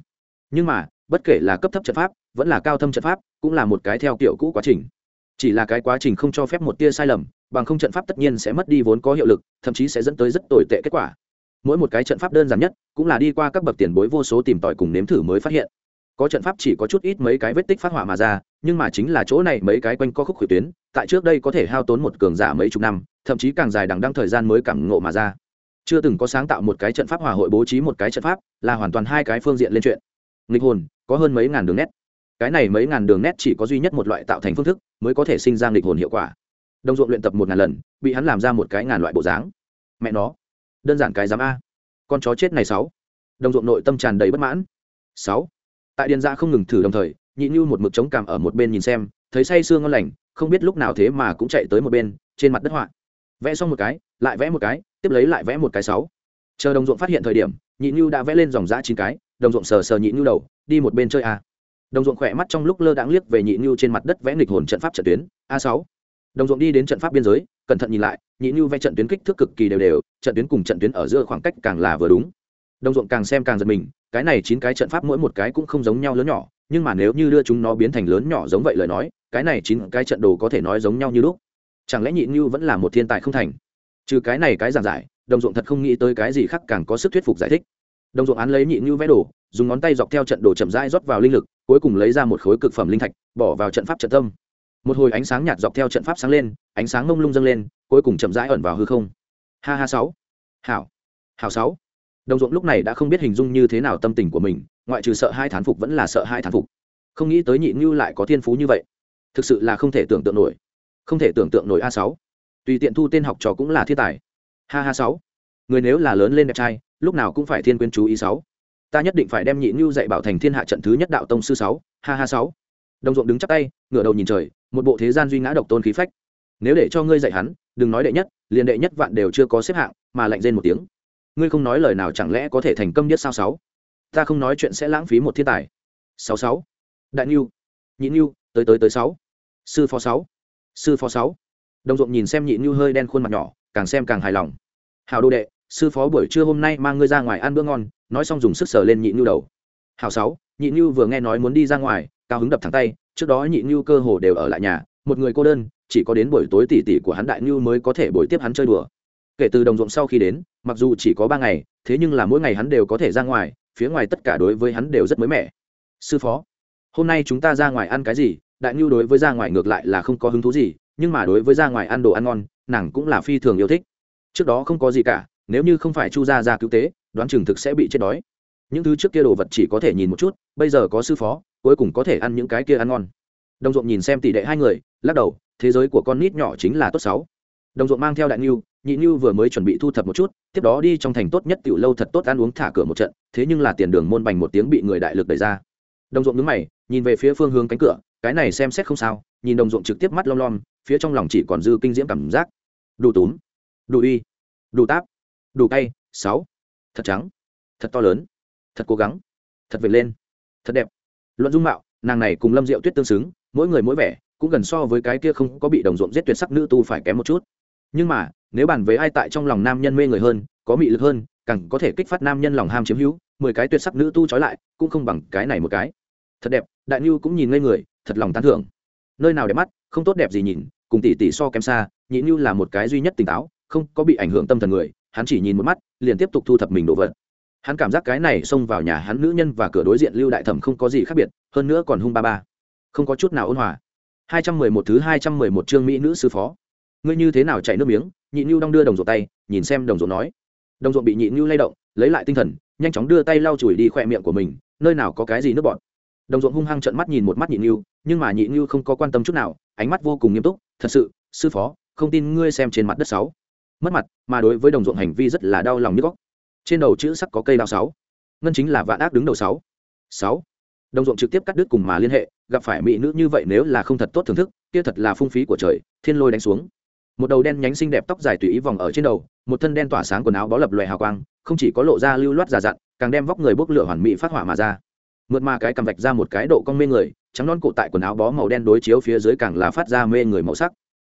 Nhưng mà, bất kể là cấp thấp trận pháp, vẫn là cao thâm trận pháp, cũng là một cái theo kiểu cũ quá trình chỉ là cái quá trình không cho phép một tia sai lầm, bằng không trận pháp tất nhiên sẽ mất đi vốn có hiệu lực, thậm chí sẽ dẫn tới rất tồi tệ kết quả. Mỗi một cái trận pháp đơn giản nhất, cũng là đi qua các bậc tiền bối vô số tìm tòi cùng nếm thử mới phát hiện. Có trận pháp chỉ có chút ít mấy cái vết tích phát họa mà ra, nhưng mà chính là chỗ này mấy cái quanh co khúc khủy tuyến, tại trước đây có thể hao tốn một cường giả mấy chục năm, thậm chí càng dài đằng đăng thời gian mới cảm ngộ mà ra. Chưa từng có sáng tạo một cái trận pháp hòa hội bố trí một cái trận pháp, là hoàn toàn hai cái phương diện lên chuyện. Nghịch hồn, có hơn mấy ngàn đường nét cái này mấy ngàn đường nét chỉ có duy nhất một loại tạo thành phương thức, mới có thể sinh ra nghịch hồn hiệu quả. Đồng ruộng luyện tập một ngàn lần, bị hắn làm ra một cái ngàn loại bộ dáng. Mẹ nó, đơn giản cái dám a. Con chó chết này sáu. Đồng ruộng nội tâm tràn đầy bất mãn. Sáu. Tại điền gia không ngừng thử đồng thời, nhị như một mực chống cảm ở một bên nhìn xem, thấy say sương ngon lành, không biết lúc nào thế mà cũng chạy tới một bên, trên mặt đất họa. Vẽ xong một cái, lại vẽ một cái, tiếp lấy lại vẽ một cái sáu. Chờ đồng ruộng phát hiện thời điểm, nhị như đã vẽ lên dòng giã chín cái, đồng ruộng sờ sờ nhị như đầu, đi một bên chơi a đồng ruộng khỏe mắt trong lúc lơ đãng liếc về nhị nhu trên mặt đất vẽ nghịch hồn trận pháp trận tuyến, a sáu. Đồng ruộng đi đến trận pháp biên giới, cẩn thận nhìn lại, nhị nhu vẽ trận tuyến kích thước cực kỳ đều đều, trận tuyến cùng trận tuyến ở giữa khoảng cách càng là vừa đúng. Đồng ruộng càng xem càng giật mình, cái này chín cái trận pháp mỗi một cái cũng không giống nhau lớn nhỏ, nhưng mà nếu như đưa chúng nó biến thành lớn nhỏ giống vậy lời nói, cái này chín cái trận đồ có thể nói giống nhau như lúc. Chẳng lẽ nhị nhu vẫn là một thiên tài không thành? Trừ cái này cái giảng giải, đồng ruộng thật không nghĩ tới cái gì khác càng có sức thuyết phục giải thích. Đồng ruộng án lấy nhị nhu vẽ đồ, dùng ngón tay dọc theo trận đồ chậm rãi rót vào linh lực cuối cùng lấy ra một khối cực phẩm linh thạch, bỏ vào trận pháp trận tâm. Một hồi ánh sáng nhạt dọc theo trận pháp sáng lên, ánh sáng mông lung dâng lên, cuối cùng chậm rãi ẩn vào hư không. Ha ha sáu. Hảo. Hảo sáu. Đồng ruộng lúc này đã không biết hình dung như thế nào tâm tình của mình, ngoại trừ sợ hai thán phục vẫn là sợ hai thán phục. Không nghĩ tới nhị như lại có thiên phú như vậy. Thực sự là không thể tưởng tượng nổi. Không thể tưởng tượng nổi a sáu. Tùy tiện thu tên học trò cũng là thiên tài. Ha ha sáu. Người nếu là lớn lên đẹp trai, lúc nào cũng phải thiên quyến chú ý sáu ta nhất định phải đem nhị như dạy bảo thành thiên hạ trận thứ nhất đạo tông sư sáu, ha ha sáu. Đồng ruộng đứng chắp tay, ngửa đầu nhìn trời, một bộ thế gian duy ngã độc tôn khí phách. Nếu để cho ngươi dạy hắn, đừng nói đệ nhất, liền đệ nhất vạn đều chưa có xếp hạng, mà lạnh rên một tiếng. Ngươi không nói lời nào chẳng lẽ có thể thành công nhất sao sáu? Ta không nói chuyện sẽ lãng phí một thiên tài. Sáu sáu. Đại niu nhị niu tới tới tới sáu. Sư phó sáu. Sư phó sáu. Đồng ruộng nhìn xem nhị niu hơi đen khuôn mặt nhỏ, càng xem càng hài lòng. Hào đô đệ, sư phó buổi trưa hôm nay mang ngươi ra ngoài ăn bữa ngon nói xong dùng sức sờ lên nhị nhu đầu. Hào sáu, nhị nhu vừa nghe nói muốn đi ra ngoài, cao hứng đập thẳng tay, trước đó nhị nhu cơ hồ đều ở lại nhà, một người cô đơn, chỉ có đến buổi tối tỷ tỷ của hắn đại nhu mới có thể buổi tiếp hắn chơi đùa. Kể từ đồng ruộng sau khi đến, mặc dù chỉ có ba ngày, thế nhưng là mỗi ngày hắn đều có thể ra ngoài, phía ngoài tất cả đối với hắn đều rất mới mẻ. Sư phó, hôm nay chúng ta ra ngoài ăn cái gì? Đại nhu đối với ra ngoài ngược lại là không có hứng thú gì, nhưng mà đối với ra ngoài ăn đồ ăn ngon, nàng cũng là phi thường yêu thích. Trước đó không có gì cả nếu như không phải chu gia ra cứu tế, đoán chừng thực sẽ bị chết đói. Những thứ trước kia đồ vật chỉ có thể nhìn một chút, bây giờ có sư phó, cuối cùng có thể ăn những cái kia ăn ngon. Đồng ruộng nhìn xem tỷ đệ hai người, lắc đầu, thế giới của con nít nhỏ chính là tốt sáu. Đồng ruộng mang theo đại nhu nhị nhu vừa mới chuẩn bị thu thập một chút, tiếp đó đi trong thành tốt nhất tiểu lâu thật tốt ăn uống thả cửa một trận, thế nhưng là tiền đường môn bành một tiếng bị người đại lực đẩy ra. Đồng ruộng đứng mày, nhìn về phía phương hướng cánh cửa, cái này xem xét không sao, nhìn đồng ruộng trực tiếp mắt lom lom, phía trong lòng chỉ còn dư kinh diễm cảm giác. Đủ túm, đủ uy, đủ táp đủ cay, sáu. Thật trắng, thật to lớn, thật cố gắng, thật vệt lên, thật đẹp. Luận dung mạo, nàng này cùng lâm diệu tuyết tương xứng, mỗi người mỗi vẻ, cũng gần so với cái kia không có bị đồng ruộng giết tuyệt sắc nữ tu phải kém một chút. Nhưng mà, nếu bàn với ai tại trong lòng nam nhân mê người hơn, có mị lực hơn, càng có thể kích phát nam nhân lòng ham chiếm hữu, mười cái tuyệt sắc nữ tu trói lại, cũng không bằng cái này một cái. Thật đẹp, đại nhu cũng nhìn ngây người, thật lòng tán thưởng. Nơi nào đẹp mắt, không tốt đẹp gì nhìn, cùng tỷ tỷ so kém xa, nhị nhu là một cái duy nhất tỉnh táo, không có bị ảnh hưởng tâm thần người hắn chỉ nhìn một mắt, liền tiếp tục thu thập mình đồ vật. Hắn cảm giác cái này xông vào nhà hắn nữ nhân và cửa đối diện lưu đại thẩm không có gì khác biệt, hơn nữa còn hung ba ba. Không có chút nào ôn hòa. Hai trăm mười một thứ hai trăm mười một chương mỹ nữ sư phó. Ngươi như thế nào chạy nước miếng? Nhị nhu đong đưa đồng ruộng tay, nhìn xem đồng ruộng nói. Đồng ruộng bị nhị nhu lay động, lấy lại tinh thần, nhanh chóng đưa tay lau chùi đi khỏe miệng của mình, nơi nào có cái gì nước bọn đồng ruộng hung hăng trợn mắt nhìn một mắt nhị nhu nhưng mà nhị nhu không có quan tâm chút nào, ánh mắt vô cùng nghiêm túc. Thật sự, sư phó, không tin ngươi xem trên mặt đất sáu mất mặt, mà đối với đồng ruộng hành vi rất là đau lòng như góc. Trên đầu chữ sắc có cây đao sáu, ngân chính là vạn ác đứng đầu sáu. Sáu. Đồng ruộng trực tiếp cắt đứt cùng mà liên hệ, gặp phải mỹ nữ như vậy nếu là không thật tốt thưởng thức, kia thật là phung phí của trời, thiên lôi đánh xuống. Một đầu đen nhánh xinh đẹp tóc dài tùy ý vòng ở trên đầu, một thân đen tỏa sáng quần áo bó lập loè hào quang, không chỉ có lộ ra lưu loát già dặn, càng đem vóc người bốc lửa hoàn mỹ phát hỏa mà ra. Mượt mà cái cầm vạch ra một cái độ cong mê người, trắng non cổ tại quần áo bó màu đen đối chiếu phía dưới càng là phát ra mê người màu sắc.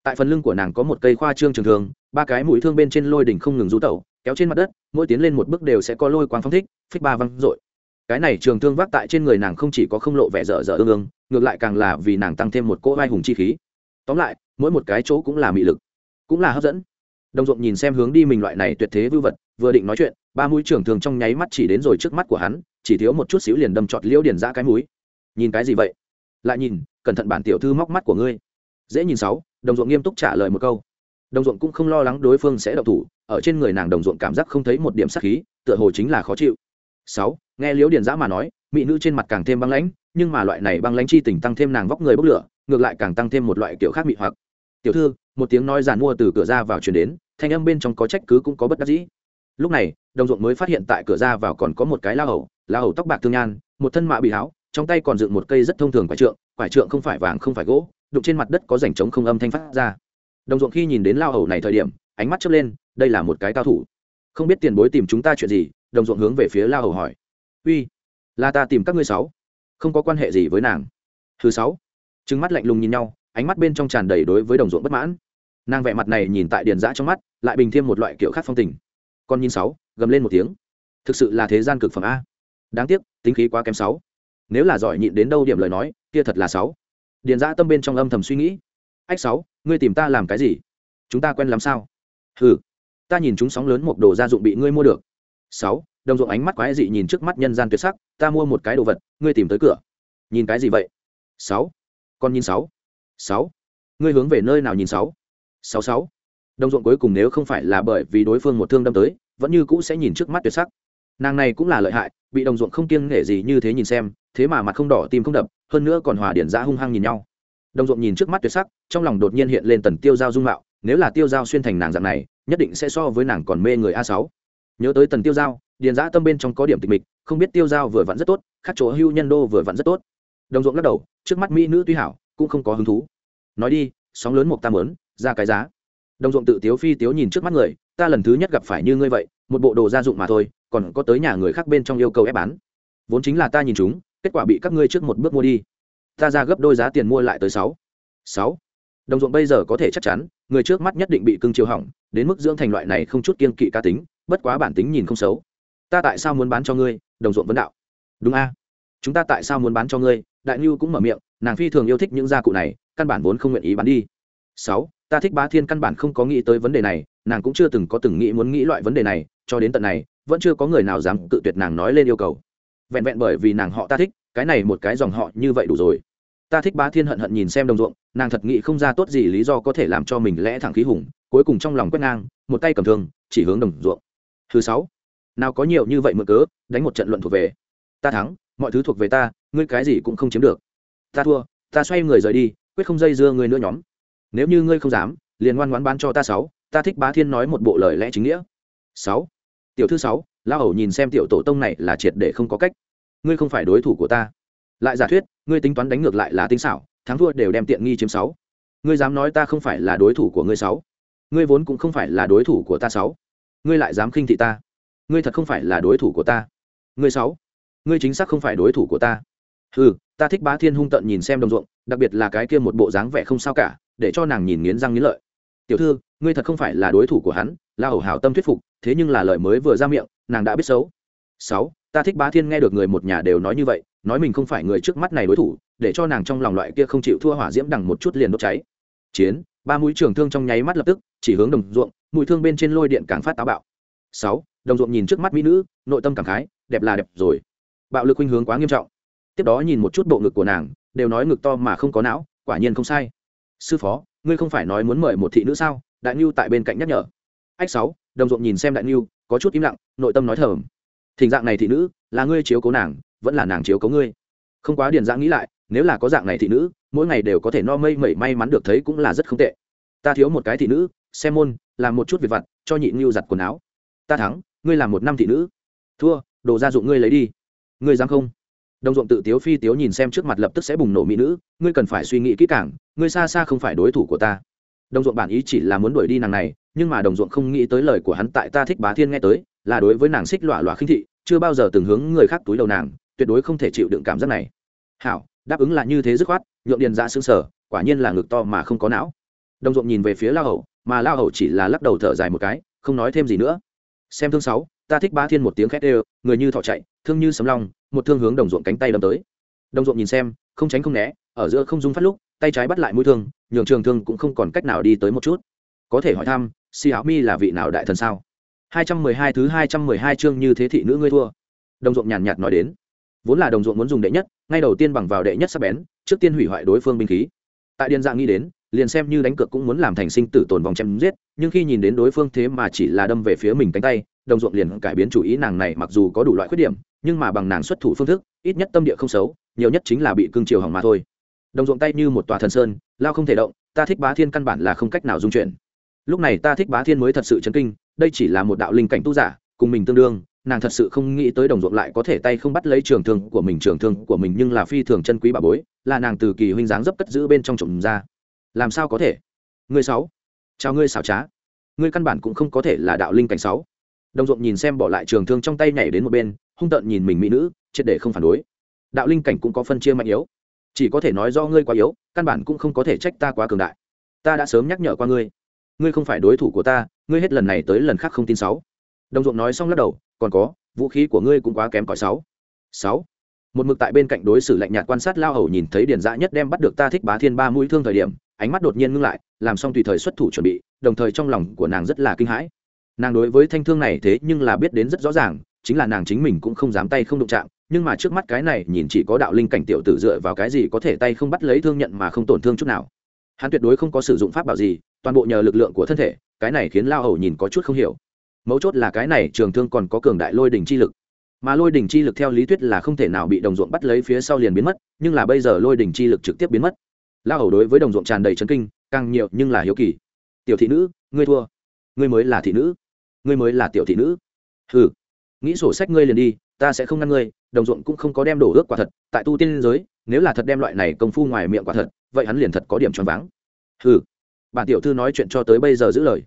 Tại phần lưng của nàng có một cây khoa trương trường thường ba cái mũi thương bên trên lôi đỉnh không ngừng rú tẩu, kéo trên mặt đất, mỗi tiến lên một bước đều sẽ có lôi quang phong thích, phích ba văng dội cái này trường thương vác tại trên người nàng không chỉ có không lộ vẻ dở dở ương ương, ngược lại càng là vì nàng tăng thêm một cỗ vai hùng chi khí. Tóm lại, mỗi một cái chỗ cũng là mị lực, cũng là hấp dẫn. Đồng ruộng nhìn xem hướng đi mình loại này tuyệt thế vưu vật, vừa định nói chuyện, ba mũi trưởng thường trong nháy mắt chỉ đến rồi trước mắt của hắn, chỉ thiếu một chút xíu liền đâm trọt liễu điền ra cái mũi. Nhìn cái gì vậy? Lại nhìn, cẩn thận bản tiểu thư móc mắt của ngươi. Dễ nhìn sáu, đồng ruộng nghiêm túc trả lời một câu đồng ruộng cũng không lo lắng đối phương sẽ đậu thủ, ở trên người nàng đồng ruộng cảm giác không thấy một điểm sắc khí, tựa hồ chính là khó chịu. Sáu, nghe liễu điền giã mà nói, mỹ nữ trên mặt càng thêm băng lãnh, nhưng mà loại này băng lãnh chi tình tăng thêm nàng vóc người bốc lửa, ngược lại càng tăng thêm một loại kiểu khác mị hoặc. Tiểu thư, một tiếng nói giàn mua từ cửa ra vào chuyển đến, thanh âm bên trong có trách cứ cũng có bất đắc dĩ. Lúc này, đồng ruộng mới phát hiện tại cửa ra vào còn có một cái la hầu la hầu tóc bạc thương nhan, một thân mạ bị háo trong tay còn dựng một cây rất thông thường quải trượng quải trượng không phải vàng không phải gỗ, đụng trên mặt đất có rảnh trống không âm thanh phát ra đồng ruộng khi nhìn đến lao hầu này thời điểm, ánh mắt chớp lên, đây là một cái cao thủ. Không biết tiền bối tìm chúng ta chuyện gì, đồng ruộng hướng về phía lao hầu hỏi. Uy, là ta tìm các ngươi sáu. Không có quan hệ gì với nàng. Thứ sáu. Trứng mắt lạnh lùng nhìn nhau, ánh mắt bên trong tràn đầy đối với đồng ruộng bất mãn. Nàng vẻ mặt này nhìn tại điền giã trong mắt, lại bình thêm một loại kiểu khác phong tình. Con nhìn sáu, gầm lên một tiếng. Thực sự là thế gian cực phẩm a. Đáng tiếc, tính khí quá kém sáu. Nếu là giỏi nhịn đến đâu điểm lời nói, kia thật là sáu. Điền giã tâm bên trong âm thầm suy nghĩ ách sáu, ngươi tìm ta làm cái gì? Chúng ta quen làm sao? Ừ ta nhìn chúng sóng lớn một đồ gia dụng bị ngươi mua được. Sáu, đồng ruộng ánh mắt quái dị nhìn trước mắt nhân gian tuyệt sắc, ta mua một cái đồ vật, ngươi tìm tới cửa. Nhìn cái gì vậy? Sáu, con nhìn sáu. Sáu, ngươi hướng về nơi nào nhìn sáu? Sáu sáu, đồng ruộng cuối cùng nếu không phải là bởi vì đối phương một thương đâm tới, vẫn như cũ sẽ nhìn trước mắt tuyệt sắc. Nàng này cũng là lợi hại, bị đồng ruộng không kiêng nể gì như thế nhìn xem, thế mà mặt không đỏ, tim không đập, hơn nữa còn hòa điển giã hung hăng nhìn nhau đồng ruộng nhìn trước mắt tuyệt sắc, trong lòng đột nhiên hiện lên tần tiêu giao dung mạo, nếu là tiêu giao xuyên thành nàng dạng này, nhất định sẽ so với nàng còn mê người a sáu. Nhớ tới tần tiêu giao, điền giã tâm bên trong có điểm tịch mịch, không biết tiêu giao vừa vặn rất tốt khắc chỗ hưu nhân đô vừa vặn rất tốt. Đồng ruộng lắc đầu, trước mắt mỹ nữ tuy hảo, cũng không có hứng thú. Nói đi, sóng lớn một tam lớn ra cái giá. Đồng ruộng tự tiếu phi tiếu nhìn trước mắt người, ta lần thứ nhất gặp phải như ngươi vậy, một bộ đồ gia dụng mà thôi, còn có tới nhà người khác bên trong yêu cầu ép bán. Vốn chính là ta nhìn chúng, kết quả bị các ngươi trước một bước mua đi ta ra gấp đôi giá tiền mua lại tới sáu. Sáu. Đồng ruộng bây giờ có thể chắc chắn, người trước mắt nhất định bị cưng chiều hỏng, đến mức dưỡng thành loại này không chút kiên kỵ cá tính, bất quá bản tính nhìn không xấu. Ta tại sao muốn bán cho ngươi? Đồng ruộng vấn đạo. Đúng a. Chúng ta tại sao muốn bán cho ngươi? Đại nhu cũng mở miệng, nàng phi thường yêu thích những gia cụ này, căn bản vốn không nguyện ý bán đi. Sáu. Ta thích bá thiên căn bản không có nghĩ tới vấn đề này, nàng cũng chưa từng có từng nghĩ muốn nghĩ loại vấn đề này, cho đến tận này, vẫn chưa có người nào dám cự tuyệt nàng nói lên yêu cầu vẹn vẹn bởi vì nàng họ ta thích, cái này một cái dòng họ như vậy đủ rồi. Ta thích bá thiên hận hận nhìn xem đồng ruộng, nàng thật nghĩ không ra tốt gì lý do có thể làm cho mình lẽ thẳng khí hùng, cuối cùng trong lòng quét ngang, một tay cầm thương, chỉ hướng đồng ruộng. Thứ sáu, nào có nhiều như vậy mượn cớ, đánh một trận luận thuộc về. Ta thắng, mọi thứ thuộc về ta, ngươi cái gì cũng không chiếm được. Ta thua, ta xoay người rời đi, quyết không dây dưa người nữa nhóm. Nếu như ngươi không dám, liền ngoan ngoãn bán cho ta sáu, ta thích bá thiên nói một bộ lời lẽ chính nghĩa. Sáu, tiểu thư sáu lão hầu nhìn xem tiểu tổ tông này là triệt để không có cách. Ngươi không phải đối thủ của ta. Lại giả thuyết, ngươi tính toán đánh ngược lại là tinh xảo, thắng thua đều đem tiện nghi chiếm sáu. Ngươi dám nói ta không phải là đối thủ của ngươi sáu. Ngươi vốn cũng không phải là đối thủ của ta sáu. Ngươi lại dám khinh thị ta. Ngươi thật không phải là đối thủ của ta. Ngươi sáu. Ngươi chính xác không phải đối thủ của ta. Ừ ta thích bá thiên hung tận nhìn xem đồng ruộng, đặc biệt là cái kia một bộ dáng vẻ không sao cả, để cho nàng nhìn nghiến răng nghiến lợi. Tiểu thư, ngươi thật không phải là đối thủ của hắn la hầu hảo tâm thuyết phục thế nhưng là lời mới vừa ra miệng, nàng đã biết xấu. Sáu, ta thích bá thiên nghe được người một nhà đều nói như vậy, nói mình không phải người trước mắt này đối thủ, để cho nàng trong lòng loại kia không chịu thua hỏa diễm đằng một chút liền đốt cháy. Chiến, ba mũi trường thương trong nháy mắt lập tức, chỉ hướng đồng ruộng, mũi thương bên trên lôi điện càng phát táo bạo. Sáu, đồng ruộng nhìn trước mắt mỹ nữ, nội tâm cảm khái, đẹp là đẹp rồi. Bạo lực khuynh hướng quá nghiêm trọng. Tiếp đó nhìn một chút bộ ngực của nàng, đều nói ngực to mà không có não, quả nhiên không sai. Sư phó, ngươi không phải nói muốn mời một thị nữ sao? Đại ngưu tại bên cạnh nhắc nhở ách sáu đồng ruộng nhìn xem đại Niu, có chút im lặng nội tâm nói thầm. Thỉnh dạng này thị nữ là ngươi chiếu cố nàng vẫn là nàng chiếu cố ngươi. Không quá điền dạng nghĩ lại nếu là có dạng này thị nữ mỗi ngày đều có thể no mây mẩy may mắn được thấy cũng là rất không tệ. Ta thiếu một cái thị nữ xem môn làm một chút việc vặt cho nhị ngưu giặt quần áo. Ta thắng ngươi làm một năm thị nữ. Thua đồ gia dụng ngươi lấy đi. Ngươi dám không? Đồng ruộng tự tiếu phi tiếu nhìn xem trước mặt lập tức sẽ bùng nổ mỹ nữ ngươi cần phải suy nghĩ kỹ càng ngươi xa xa không phải đối thủ của ta. Đồng ruộng bản ý chỉ là muốn đuổi đi nàng này nhưng mà đồng ruộng không nghĩ tới lời của hắn tại ta thích bá thiên nghe tới, là đối với nàng xích lọa lọa khinh thị, chưa bao giờ từng hướng người khác túi đầu nàng, tuyệt đối không thể chịu đựng cảm giác này. Hảo, đáp ứng là như thế dứt khoát, nhượng điền ra xương sở quả nhiên là ngực to mà không có não. Đồng ruộng nhìn về phía lao hậu mà lao hậu chỉ là lắc đầu thở dài một cái, không nói thêm gì nữa. Xem thương sáu, ta thích bá thiên một tiếng khét đều, người như thọ chạy, thương như sấm long, một thương hướng đồng ruộng cánh tay đâm tới. Đồng ruộng nhìn xem, không tránh không né, ở giữa không dung phát lúc, tay trái bắt lại mũi thương, nhường trường thương cũng không còn cách nào đi tới một chút. Có thể hỏi thăm si áo mi là vị nào đại thần sao? Hai trăm mười hai thứ hai trăm mười hai chương như thế thị nữ ngươi thua. Đồng ruộng nhàn nhạt nói đến. Vốn là đồng ruộng muốn dùng đệ nhất, ngay đầu tiên bằng vào đệ nhất sắp bén, trước tiên hủy hoại đối phương binh khí. Tại điền dạng nghĩ đến, liền xem như đánh cược cũng muốn làm thành sinh tử tồn vòng chém giết, nhưng khi nhìn đến đối phương thế mà chỉ là đâm về phía mình cánh tay, đồng ruộng liền cải biến chủ ý nàng này mặc dù có đủ loại khuyết điểm, nhưng mà bằng nàng xuất thủ phương thức, ít nhất tâm địa không xấu, nhiều nhất chính là bị cương triều hỏng mà thôi. Đồng ruộng tay như một tòa thần sơn, lao không thể động, ta thích bá thiên căn bản là không cách nào dung chuyển lúc này ta thích bá thiên mới thật sự chấn kinh, đây chỉ là một đạo linh cảnh tu giả, cùng mình tương đương, nàng thật sự không nghĩ tới đồng ruộng lại có thể tay không bắt lấy trường thương của mình, trường thương của mình nhưng là phi thường chân quý bà bối, là nàng từ kỳ huynh dáng dấp cất giữ bên trong trộm ra. Làm sao có thể? Ngươi sáu. Chào ngươi xảo trá. Ngươi căn bản cũng không có thể là đạo linh cảnh sáu. Đồng ruộng nhìn xem bỏ lại trường thương trong tay nhảy đến một bên, hung tợn nhìn mình mỹ nữ, triệt để không phản đối. Đạo linh cảnh cũng có phân chia mạnh yếu. Chỉ có thể nói do ngươi quá yếu, căn bản cũng không có thể trách ta quá cường đại. Ta đã sớm nhắc nhở qua ngươi ngươi không phải đối thủ của ta, ngươi hết lần này tới lần khác không tin sáu. Đồng ruộng nói xong lắc đầu, còn có, vũ khí của ngươi cũng quá kém cỏi sáu. Sáu. Một mực tại bên cạnh đối xử lạnh nhạt quan sát lao hầu nhìn thấy điền dã nhất đem bắt được ta thích bá thiên ba mũi thương thời điểm, ánh mắt đột nhiên ngưng lại, làm xong tùy thời xuất thủ chuẩn bị, đồng thời trong lòng của nàng rất là kinh hãi. Nàng đối với thanh thương này thế nhưng là biết đến rất rõ ràng, chính là nàng chính mình cũng không dám tay không đụng chạm, nhưng mà trước mắt cái này nhìn chỉ có đạo linh cảnh tiểu tử dựa vào cái gì có thể tay không bắt lấy thương nhận mà không tổn thương chút nào. Hắn tuyệt đối không có sử dụng pháp bảo gì toàn bộ nhờ lực lượng của thân thể, cái này khiến lao hầu nhìn có chút không hiểu. Mấu chốt là cái này trường thương còn có cường đại lôi đỉnh chi lực. Mà lôi đỉnh chi lực theo lý thuyết là không thể nào bị đồng ruộng bắt lấy phía sau liền biến mất, nhưng là bây giờ lôi đỉnh chi lực trực tiếp biến mất. Lao hầu đối với đồng ruộng tràn đầy chấn kinh, càng nhiều nhưng là hiếu kỳ. Tiểu thị nữ, ngươi thua. Ngươi mới là thị nữ. Ngươi mới là tiểu thị nữ. Ừ nghĩ sổ sách ngươi liền đi, ta sẽ không ngăn ngươi, đồng ruộng cũng không có đem đổ ước quả thật, tại tu tiên giới, nếu là thật đem loại này công phu ngoài miệng quả thật, vậy hắn liền thật có điểm choáng váng. Ừ bản tiểu thư nói chuyện cho tới bây giờ giữ lời.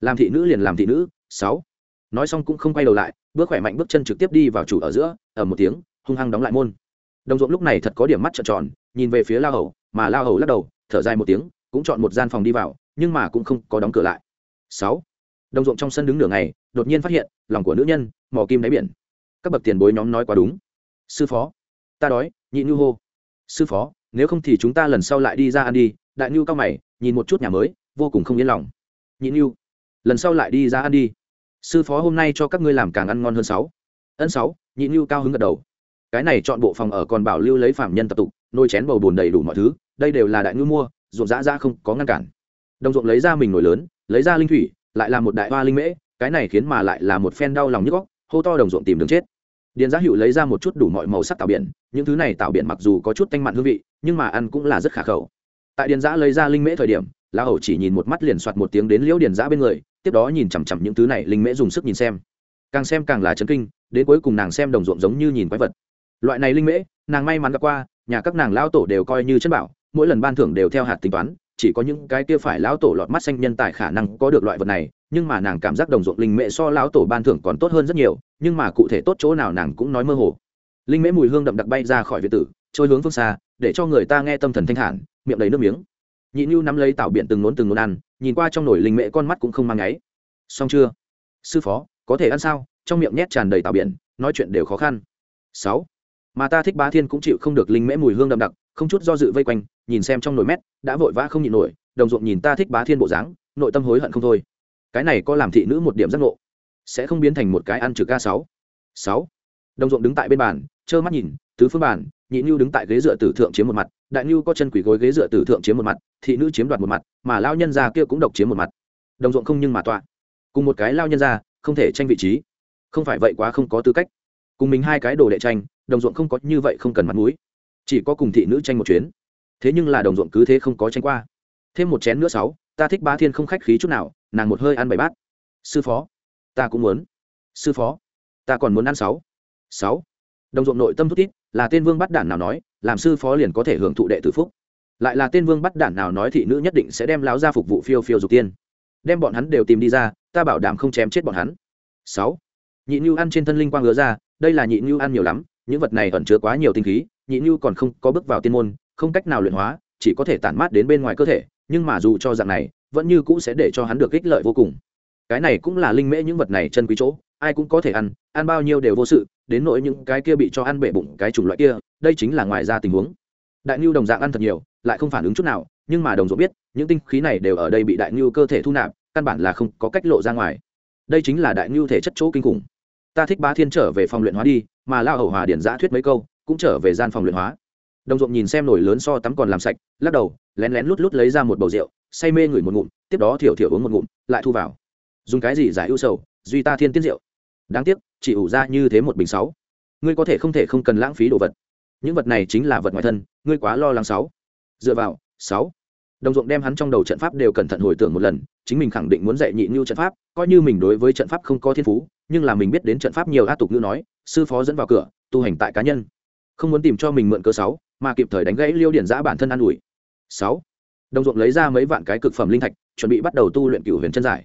Làm thị nữ liền làm thị nữ, sáu. Nói xong cũng không quay đầu lại, bước khỏe mạnh bước chân trực tiếp đi vào chủ ở giữa, ở một tiếng, hung hăng đóng lại môn. Đồng ruộng lúc này thật có điểm mắt trợn tròn, nhìn về phía lao hầu, mà lao hầu lắc đầu, thở dài một tiếng, cũng chọn một gian phòng đi vào, nhưng mà cũng không có đóng cửa lại. Sáu. Đồng ruộng trong sân đứng nửa ngày, đột nhiên phát hiện, lòng của nữ nhân, mò kim đáy biển. Các bậc tiền bối nhóm nói quá đúng. Sư phó. Ta đói, nhị nhu hô. Sư phó, nếu không thì chúng ta lần sau lại đi ra ăn đi đại nhu cao mày, nhìn một chút nhà mới, vô cùng không yên lòng. Nhị nhu, lần sau lại đi ra ăn đi. Sư phó hôm nay cho các ngươi làm càng ăn ngon hơn sáu. Ân sáu, nhị nhu cao hứng gật đầu. Cái này chọn bộ phòng ở còn bảo lưu lấy phạm nhân tập tục, nôi chén bầu bùn đầy đủ mọi thứ, đây đều là đại ngư mua, ruộng dã ra không có ngăn cản. Đồng ruộng lấy ra mình nổi lớn, lấy ra linh thủy, lại là một đại hoa linh mễ, cái này khiến mà lại là một phen đau lòng nhức góc hô to đồng ruộng tìm đường chết. Điền giá hữu lấy ra một chút đủ mọi màu sắc tạo biển, những thứ này tạo biển mặc dù có chút tanh mặn hương vị, nhưng mà ăn cũng là rất khả khẩu tại điền giã lấy ra linh mễ thời điểm, la hầu chỉ nhìn một mắt liền soạt một tiếng đến liễu điền giã bên người, tiếp đó nhìn chằm chằm những thứ này linh mễ dùng sức nhìn xem. Càng xem càng là chấn kinh, đến cuối cùng nàng xem đồng ruộng giống như nhìn quái vật. Loại này linh mễ, nàng may mắn gặp qua, nhà các nàng lao tổ đều coi như chân bảo, mỗi lần ban thưởng đều theo hạt tính toán, chỉ có những cái kia phải lão tổ lọt mắt xanh nhân tài khả năng có được loại vật này, nhưng mà nàng cảm giác đồng ruộng linh mễ so lão tổ ban thưởng còn tốt hơn rất nhiều, nhưng mà cụ thể tốt chỗ nào nàng cũng nói mơ hồ. Linh mễ mùi hương đậm đặc bay ra khỏi việt tử, trôi hướng phương xa, để cho người ta nghe tâm thần thanh thản miệng đầy nước miếng. Nhị nhu nắm lấy tảo biện từng nốn từng nốn ăn, nhìn qua trong nồi linh mễ con mắt cũng không mang ngáy xong chưa? Sư phó, có thể ăn sao? Trong miệng nhét tràn đầy tảo biện nói chuyện đều khó khăn. Sáu. Mà ta thích bá thiên cũng chịu không được linh mễ mùi hương đậm đặc, không chút do dự vây quanh, nhìn xem trong nồi mét, đã vội vã không nhịn nổi, đồng ruộng nhìn ta thích bá thiên bộ dáng, nội tâm hối hận không thôi. Cái này có làm thị nữ một điểm giác ngộ, sẽ không biến thành một cái ăn trừ ca sáu. Sáu. Đồng ruộng đứng tại bên bàn, trơ mắt nhìn, tứ phương bàn nhị nhu đứng tại ghế dựa tử thượng chiếm một mặt, đại nhu có chân quỷ gối ghế dựa tử thượng chiếm một mặt, thị nữ chiếm đoạt một mặt, mà lao nhân gia kia cũng độc chiếm một mặt. Đồng ruộng không nhưng mà tọa. Cùng một cái lao nhân gia, không thể tranh vị trí. Không phải vậy quá không có tư cách. Cùng mình hai cái đồ đệ tranh, đồng ruộng không có như vậy không cần mặt mũi. Chỉ có cùng thị nữ tranh một chuyến. Thế nhưng là đồng ruộng cứ thế không có tranh qua. Thêm một chén nữa sáu, ta thích bá thiên không khách khí chút nào, nàng một hơi ăn bảy bát. Sư phó, ta cũng muốn. Sư phó, ta còn muốn ăn sáu. Sáu đồng ruộng nội tâm thút tít là tên vương bắt đản nào nói, làm sư phó liền có thể hưởng thụ đệ tử phúc. Lại là tên vương bắt đản nào nói thị nữ nhất định sẽ đem láo ra phục vụ phiêu phiêu dục tiên. Đem bọn hắn đều tìm đi ra, ta bảo đảm không chém chết bọn hắn. Sáu. Nhị như ăn trên thân linh quang ngứa ra, đây là nhị như ăn nhiều lắm, những vật này ẩn chứa quá nhiều tinh khí, nhị như còn không có bước vào tiên môn, không cách nào luyện hóa, chỉ có thể tản mát đến bên ngoài cơ thể, nhưng mà dù cho dạng này, vẫn như cũ sẽ để cho hắn được ích lợi vô cùng. Cái này cũng là linh mễ những vật này chân quý chỗ, ai cũng có thể ăn ăn bao nhiêu đều vô sự đến nỗi những cái kia bị cho ăn bể bụng cái chủng loại kia, đây chính là ngoài ra tình huống. Đại ngưu đồng dạng ăn thật nhiều, lại không phản ứng chút nào, nhưng mà đồng ruộng biết, những tinh khí này đều ở đây bị đại ngưu cơ thể thu nạp, căn bản là không có cách lộ ra ngoài. Đây chính là đại ngưu thể chất chỗ kinh khủng. Ta thích bá thiên trở về phòng luyện hóa đi, mà lao hầu hòa điển giã thuyết mấy câu, cũng trở về gian phòng luyện hóa. Đồng ruộng nhìn xem nổi lớn so tắm còn làm sạch, lắc đầu, lén lén lút lút lấy ra một bầu rượu, say mê ngửi một ngụm, tiếp đó thiểu thiểu uống một ngụm, lại thu vào. Dùng cái gì giải ưu sầu, duy ta thiên tiết rượu. Đáng tiếc chỉ ủ ra như thế một bình sáu. Ngươi có thể không thể không cần lãng phí đồ vật. Những vật này chính là vật ngoài thân, ngươi quá lo lắng sáu. Dựa vào, sáu. Đồng ruộng đem hắn trong đầu trận pháp đều cẩn thận hồi tưởng một lần, chính mình khẳng định muốn dạy nhị như trận pháp, coi như mình đối với trận pháp không có thiên phú, nhưng là mình biết đến trận pháp nhiều a tục ngữ nói, sư phó dẫn vào cửa, tu hành tại cá nhân. Không muốn tìm cho mình mượn cơ sáu, mà kịp thời đánh gãy liêu điển giã bản thân an ủi. Sáu. Đồng ruộng lấy ra mấy vạn cái cực phẩm linh thạch, chuẩn bị bắt đầu tu luyện cửu huyền chân giải.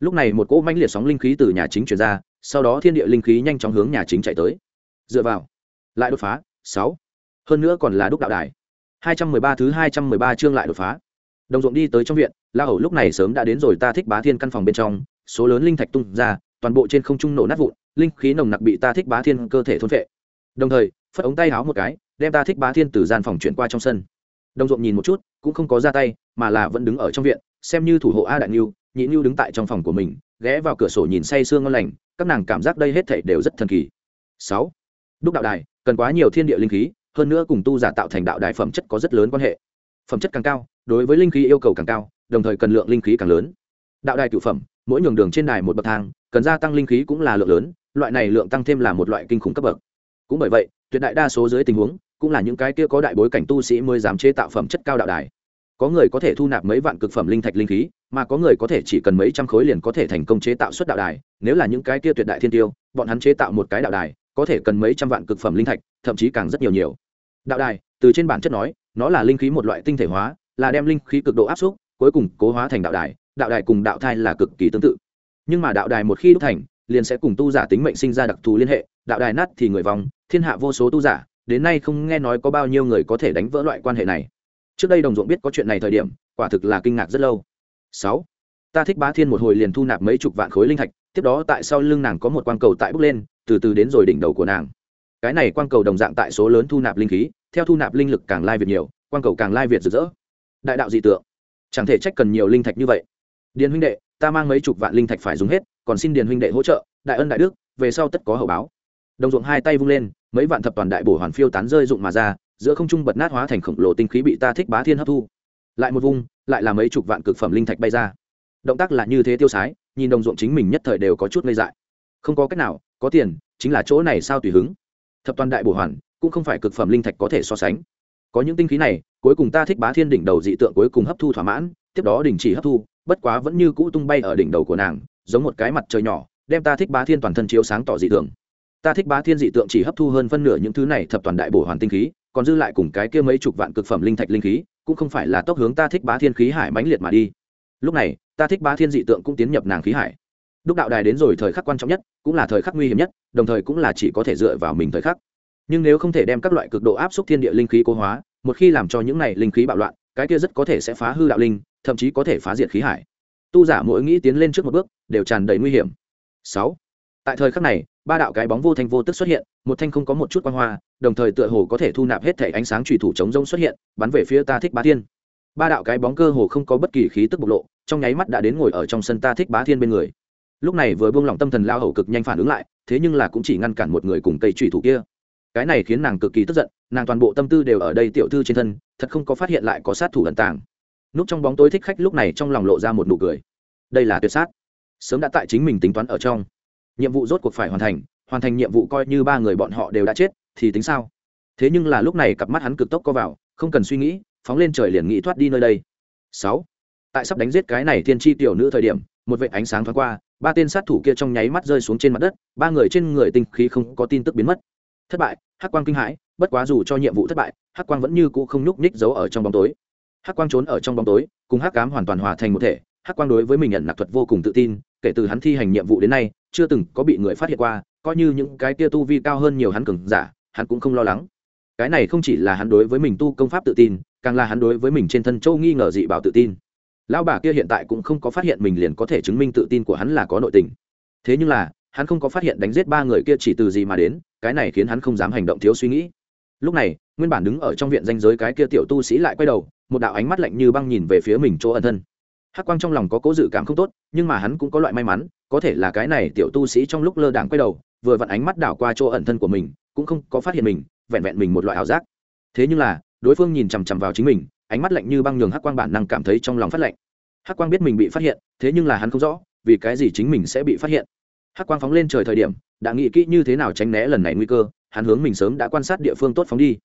Lúc này một cỗ manh liệt sóng linh khí từ nhà chính chuyển ra sau đó thiên địa linh khí nhanh chóng hướng nhà chính chạy tới. Dựa vào, lại đột phá, sáu. Hơn nữa còn là đúc đạo đài. Hai trăm mười ba thứ hai trăm mười ba chương lại đột phá. Đồng ruộng đi tới trong viện, la hầu lúc này sớm đã đến rồi, ta thích bá thiên căn phòng bên trong, số lớn linh thạch tung ra, toàn bộ trên không trung nổ nát vụn, linh khí nồng nặc bị ta thích bá thiên cơ thể thôn vệ đồng thời, phất ống tay háo một cái, đem ta thích bá thiên từ gian phòng chuyển qua trong sân. Đồng ruộng nhìn một chút, cũng không có ra tay, mà là vẫn đứng ở trong viện, xem như thủ hộ a đại niu nhị niu đứng tại trong phòng của mình ghé vào cửa sổ nhìn say sương ngon lành, các nàng cảm giác đây hết thảy đều rất thần kỳ. Sáu, đúc đạo đài, cần quá nhiều thiên địa linh khí, hơn nữa cùng tu giả tạo thành đạo đài phẩm chất có rất lớn quan hệ. Phẩm chất càng cao, đối với linh khí yêu cầu càng cao, đồng thời cần lượng linh khí càng lớn. Đạo đài cựu phẩm, mỗi nhường đường trên đài một bậc thang, cần gia tăng linh khí cũng là lượng lớn, loại này lượng tăng thêm là một loại kinh khủng cấp bậc. Cũng bởi vậy, tuyệt đại đa số dưới tình huống, cũng là những cái kia có đại bối cảnh tu sĩ mới dám chế tạo phẩm chất cao đạo đài. Có người có thể thu nạp mấy vạn cực phẩm linh thạch linh khí mà có người có thể chỉ cần mấy trăm khối liền có thể thành công chế tạo xuất đạo đài, nếu là những cái kia tuyệt đại thiên tiêu, bọn hắn chế tạo một cái đạo đài, có thể cần mấy trăm vạn cực phẩm linh thạch, thậm chí càng rất nhiều nhiều. Đạo đài, từ trên bản chất nói, nó là linh khí một loại tinh thể hóa, là đem linh khí cực độ áp suất, cuối cùng cố hóa thành đạo đài đạo đài cùng đạo thai là cực kỳ tương tự. Nhưng mà đạo đài một khi đúc thành, liền sẽ cùng tu giả tính mệnh sinh ra đặc thù liên hệ, đạo đài nát thì người vòng thiên hạ vô số tu giả, đến nay không nghe nói có bao nhiêu người có thể đánh vỡ loại quan hệ này. Trước đây đồng ruộng biết có chuyện này thời điểm, quả thực là kinh ngạc rất lâu sáu. Ta thích bá thiên một hồi liền thu nạp mấy chục vạn khối linh thạch, tiếp đó tại sau lưng nàng có một quang cầu tại bước lên, từ từ đến rồi đỉnh đầu của nàng. Cái này quang cầu đồng dạng tại số lớn thu nạp linh khí, theo thu nạp linh lực càng lai việt nhiều, quang cầu càng lai việt rực rỡ. Đại đạo dị tượng. Chẳng thể trách cần nhiều linh thạch như vậy. Điền huynh đệ, ta mang mấy chục vạn linh thạch phải dùng hết, còn xin điền huynh đệ hỗ trợ, đại ân đại đức, về sau tất có hậu báo. Đồng ruộng hai tay vung lên, mấy vạn thập toàn đại bổ hoàn phiêu tán rơi dụng mà ra, giữa không trung bật nát hóa thành khổng lồ tinh khí bị ta thích bá thiên hấp thu lại một vung, lại là mấy chục vạn cực phẩm linh thạch bay ra. Động tác là như thế tiêu sái, nhìn đồng ruộng chính mình nhất thời đều có chút ngây dại. Không có cách nào, có tiền, chính là chỗ này sao tùy hứng. Thập toàn đại bổ hoàn, cũng không phải cực phẩm linh thạch có thể so sánh. Có những tinh khí này, cuối cùng ta thích bá thiên đỉnh đầu dị tượng cuối cùng hấp thu thỏa mãn, tiếp đó đình chỉ hấp thu, bất quá vẫn như cũ tung bay ở đỉnh đầu của nàng, giống một cái mặt trời nhỏ, đem ta thích bá thiên toàn thân chiếu sáng tỏ dị tượng. Ta thích bá thiên dị tượng chỉ hấp thu hơn phân nửa những thứ này thập toàn đại bổ hoàn tinh khí, còn dư lại cùng cái kia mấy chục vạn cực phẩm linh thạch linh khí cũng không phải là tốc hướng ta thích bá thiên khí hải mãnh liệt mà đi. Lúc này, ta thích bá thiên dị tượng cũng tiến nhập nàng khí hải. Đúc đạo đài đến rồi thời khắc quan trọng nhất, cũng là thời khắc nguy hiểm nhất, đồng thời cũng là chỉ có thể dựa vào mình thời khắc. Nhưng nếu không thể đem các loại cực độ áp suất thiên địa linh khí cố hóa, một khi làm cho những này linh khí bạo loạn, cái kia rất có thể sẽ phá hư đạo linh, thậm chí có thể phá diệt khí hải. Tu giả mỗi nghĩ tiến lên trước một bước, đều tràn đầy nguy hiểm. Sáu. Tại thời khắc này, ba đạo cái bóng vô thanh vô tức xuất hiện, một thanh không có một chút quan hoa đồng thời tựa hồ có thể thu nạp hết thể ánh sáng trùy thủ chống rông xuất hiện, bắn về phía ta thích bá thiên. Ba đạo cái bóng cơ hồ không có bất kỳ khí tức bộc lộ, trong nháy mắt đã đến ngồi ở trong sân ta thích bá thiên bên người. Lúc này vừa buông lỏng tâm thần lao hầu cực nhanh phản ứng lại, thế nhưng là cũng chỉ ngăn cản một người cùng cây trùy thủ kia. Cái này khiến nàng cực kỳ tức giận, nàng toàn bộ tâm tư đều ở đây tiểu thư trên thân, thật không có phát hiện lại có sát thủ ẩn tàng. Núp trong bóng tối thích khách lúc này trong lòng lộ ra một nụ cười. Đây là tuyệt sát. Sớm đã tại chính mình tính toán ở trong. Nhiệm vụ rốt cuộc phải hoàn thành hoàn thành nhiệm vụ coi như ba người bọn họ đều đã chết thì tính sao? Thế nhưng là lúc này cặp mắt hắn cực tốc co vào, không cần suy nghĩ, phóng lên trời liền nghĩ thoát đi nơi đây. Sáu. Tại sắp đánh giết cái này thiên tri tiểu nữ thời điểm, một vệ ánh sáng thoáng qua, ba tên sát thủ kia trong nháy mắt rơi xuống trên mặt đất, ba người trên người tinh khí không có tin tức biến mất. Thất bại, hắc quang kinh hãi, bất quá dù cho nhiệm vụ thất bại, hắc quang vẫn như cũ không nhúc nhích giấu ở trong bóng tối. Hắc quang trốn ở trong bóng tối, cùng hắc cám hoàn toàn hòa thành một thể, hắc quang đối với mình nhận nặc thuật vô cùng tự tin, kể từ hắn thi hành nhiệm vụ đến nay, chưa từng có bị người phát hiện qua, coi như những cái tia tu vi cao hơn nhiều hắn cường giả hắn cũng không lo lắng. Cái này không chỉ là hắn đối với mình tu công pháp tự tin, càng là hắn đối với mình trên thân châu nghi ngờ dị bảo tự tin. Lão bà kia hiện tại cũng không có phát hiện mình liền có thể chứng minh tự tin của hắn là có nội tình. Thế nhưng là, hắn không có phát hiện đánh giết ba người kia chỉ từ gì mà đến, cái này khiến hắn không dám hành động thiếu suy nghĩ. Lúc này, nguyên bản đứng ở trong viện danh giới cái kia tiểu tu sĩ lại quay đầu, một đạo ánh mắt lạnh như băng nhìn về phía mình chỗ ẩn thân. Hắc quang trong lòng có cố dự cảm không tốt, nhưng mà hắn cũng có loại may mắn, có thể là cái này tiểu tu sĩ trong lúc lơ đảng quay đầu, vừa vặn ánh mắt đảo qua chỗ ẩn thân của mình cũng không có phát hiện mình, vẹn vẹn mình một loại ảo giác. Thế nhưng là, đối phương nhìn chằm chằm vào chính mình, ánh mắt lạnh như băng nhường hắc quang bản năng cảm thấy trong lòng phát lạnh. Hắc quang biết mình bị phát hiện, thế nhưng là hắn không rõ, vì cái gì chính mình sẽ bị phát hiện. Hắc quang phóng lên trời thời điểm, đã nghĩ kỹ như thế nào tránh né lần này nguy cơ, hắn hướng mình sớm đã quan sát địa phương tốt phóng đi.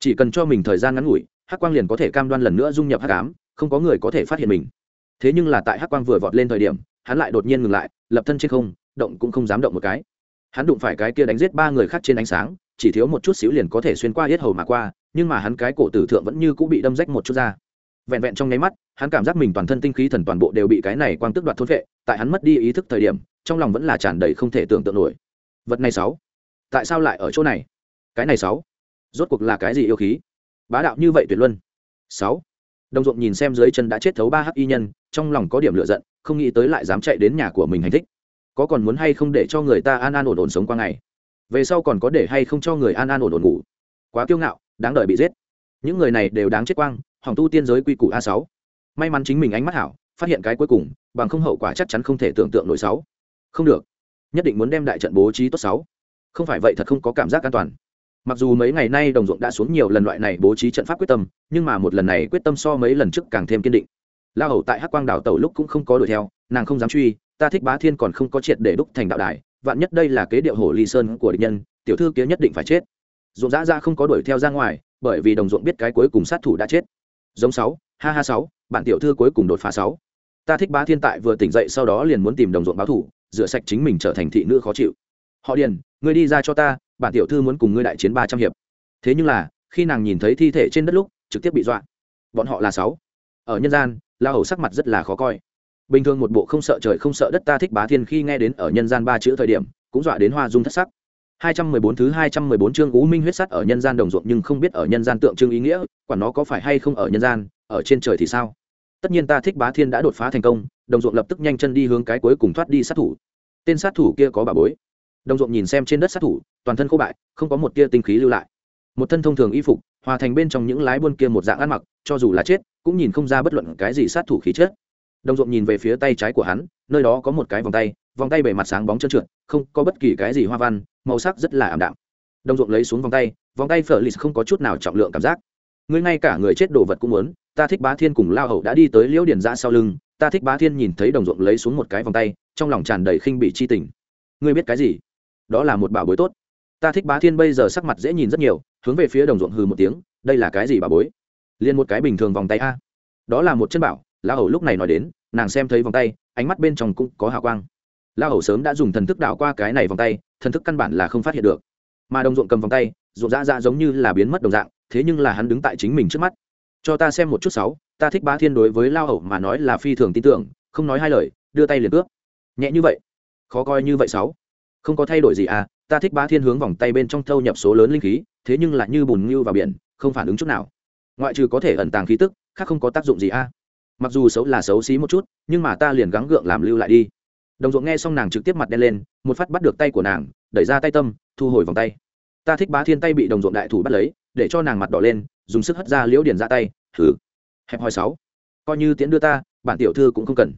Chỉ cần cho mình thời gian ngắn ngủi, hắc quang liền có thể cam đoan lần nữa dung nhập hắc ám, không có người có thể phát hiện mình. Thế nhưng là tại hắc quang vừa vọt lên thời điểm, hắn lại đột nhiên ngừng lại, lập thân trên không, động cũng không dám động một cái hắn đụng phải cái kia đánh giết ba người khác trên ánh sáng, chỉ thiếu một chút xíu liền có thể xuyên qua hết hầu mà qua, nhưng mà hắn cái cổ tử thượng vẫn như cũng bị đâm rách một chút ra. Vẹn vẹn trong nháy mắt, hắn cảm giác mình toàn thân tinh khí thần toàn bộ đều bị cái này quang tức đoạt thốt vệ, tại hắn mất đi ý thức thời điểm, trong lòng vẫn là tràn đầy không thể tưởng tượng nổi. Vật này sáu, tại sao lại ở chỗ này? Cái này sáu, rốt cuộc là cái gì yêu khí? Bá đạo như vậy tuyệt luân. Sáu, đồng ruộng nhìn xem dưới chân đã chết thấu ba hắc y nhân, trong lòng có điểm lựa giận, không nghĩ tới lại dám chạy đến nhà của mình hành thích có còn muốn hay không để cho người ta an an ổn ổn sống qua ngày? Về sau còn có để hay không cho người an an ổn ổn ngủ? Quá kiêu ngạo, đáng đợi bị giết. Những người này đều đáng chết quang, hỏng tu tiên giới quy củ a sáu. May mắn chính mình ánh mắt hảo, phát hiện cái cuối cùng, bằng không hậu quả chắc chắn không thể tưởng tượng nổi sáu. Không được. Nhất định muốn đem đại trận bố trí tốt sáu. Không phải vậy thật không có cảm giác an toàn. Mặc dù mấy ngày nay đồng ruộng đã xuống nhiều lần loại này bố trí trận pháp quyết tâm, nhưng mà một lần này quyết tâm so mấy lần trước càng thêm kiên định. La hầu tại hắc quang đảo tàu lúc cũng không có đuổi theo, nàng không dám truy ta thích bá thiên còn không có triệt để đúc thành đạo đài, vạn nhất đây là kế điệu hổ ly sơn của địch nhân, tiểu thư kia nhất định phải chết. Ruộng dã ra không có đuổi theo ra ngoài, bởi vì đồng ruộng biết cái cuối cùng sát thủ đã chết. Giống sáu, ha ha sáu bạn tiểu thư cuối cùng đột phá sáu. Ta thích bá thiên tại vừa tỉnh dậy sau đó liền muốn tìm đồng ruộng báo thủ, rửa sạch chính mình trở thành thị nữ khó chịu. Họ điền, ngươi đi ra cho ta, bản tiểu thư muốn cùng ngươi đại chiến ba trăm hiệp. Thế nhưng là, khi nàng nhìn thấy thi thể trên đất lúc, trực tiếp bị dọa. Bọn họ là sáu. Ở nhân gian, la hầu sắc mặt rất là khó coi bình thường một bộ không sợ trời không sợ đất ta thích bá thiên khi nghe đến ở nhân gian ba chữ thời điểm cũng dọa đến hoa dung thất sắc 214 thứ 214 chương Ú Minh huyết sắt ở nhân gian đồng ruộng nhưng không biết ở nhân gian tượng trưng ý nghĩa, quả nó có phải hay không ở nhân gian, ở trên trời thì sao? Tất nhiên ta thích Bá Thiên đã đột phá thành công, đồng ruộng lập tức nhanh chân đi hướng cái cuối cùng thoát đi sát thủ. Tên sát thủ kia có bà bối. Đồng ruộng nhìn xem trên đất sát thủ, toàn thân khô bại, không có một tia tinh khí lưu lại. Một thân thông thường y phục, hòa thành bên trong những lái buôn kia một dạng ăn mặc, cho dù là chết, cũng nhìn không ra bất luận cái gì sát thủ khí chất. Đồng ruộng nhìn về phía tay trái của hắn, nơi đó có một cái vòng tay, vòng tay bề mặt sáng bóng trơn trượt, không có bất kỳ cái gì hoa văn, màu sắc rất là ảm đạm. Đồng ruộng lấy xuống vòng tay vòng tay phở lì không có chút nào trọng lượng cảm giác. Ngươi ngay cả người chết đồ vật cũng muốn ta thích bá thiên cùng lao hậu đã đi tới liễu điển ra sau lưng ta thích bá thiên nhìn thấy đồng ruộng lấy xuống một cái vòng tay trong lòng tràn đầy khinh bị chi tình. Ngươi biết cái gì? Đó là một bảo bối tốt. Ta thích bá thiên bây giờ sắc mặt dễ nhìn rất nhiều hướng về phía đồng ruộng hừ một tiếng đây là cái gì bảo bối? Liền một cái bình thường vòng tay a. Đó là một chân bảo lão hầu lúc này nói đến, nàng xem thấy vòng tay, ánh mắt bên trong cũng có hào quang. Lão hầu sớm đã dùng thần thức đảo qua cái này vòng tay, thần thức căn bản là không phát hiện được. Mà đồng ruộng cầm vòng tay, ruộng dã dã giống như là biến mất đồng dạng, thế nhưng là hắn đứng tại chính mình trước mắt. Cho ta xem một chút sáu, ta thích bá thiên đối với lao hầu mà nói là phi thường tin tưởng, không nói hai lời, đưa tay liền cướp. Nhẹ như vậy? Khó coi như vậy sáu. Không có thay đổi gì à ta thích bá thiên hướng vòng tay bên trong thâu nhập số lớn linh khí, thế nhưng lại như bùn ngưu vào biển, không phản ứng chút nào. Ngoại trừ có thể ẩn tàng khí tức, khác không có tác dụng gì à mặc dù xấu là xấu xí một chút, nhưng mà ta liền gắng gượng làm lưu lại đi. Đồng ruộng nghe xong nàng trực tiếp mặt đen lên, một phát bắt được tay của nàng, đẩy ra tay tâm, thu hồi vòng tay. Ta thích bá thiên tay bị đồng ruộng đại thủ bắt lấy, để cho nàng mặt đỏ lên, dùng sức hất ra liễu điển ra tay, thử. Hẹp hòi sáu. Coi như tiễn đưa ta, bản tiểu thư cũng không cần.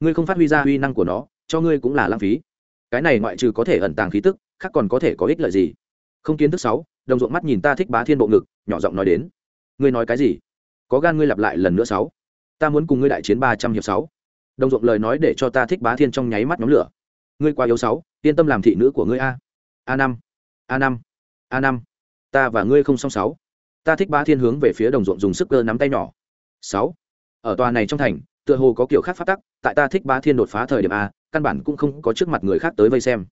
Ngươi không phát huy ra uy năng của nó, cho ngươi cũng là lãng phí. Cái này ngoại trừ có thể ẩn tàng khí tức, khác còn có thể có ích lợi gì? Không kiến thức sáu, đồng ruộng mắt nhìn ta thích bá thiên bộ ngực, nhỏ giọng nói đến. Ngươi nói cái gì? Có gan ngươi lặp lại lần nữa sáu ta muốn cùng ngươi đại chiến ba trăm hiệp sáu. Đồng ruộng lời nói để cho ta thích bá thiên trong nháy mắt nhóm lửa. Ngươi quá yếu sáu, yên tâm làm thị nữ của ngươi a. A năm a năm a năm. Ta và ngươi không song sáu. Ta thích bá thiên hướng về phía đồng ruộng dùng sức cơ nắm tay nhỏ. Sáu. Ở tòa này trong thành, tựa hồ có kiểu khác phát tắc, tại ta thích bá thiên đột phá thời điểm a, căn bản cũng không có trước mặt người khác tới vây xem.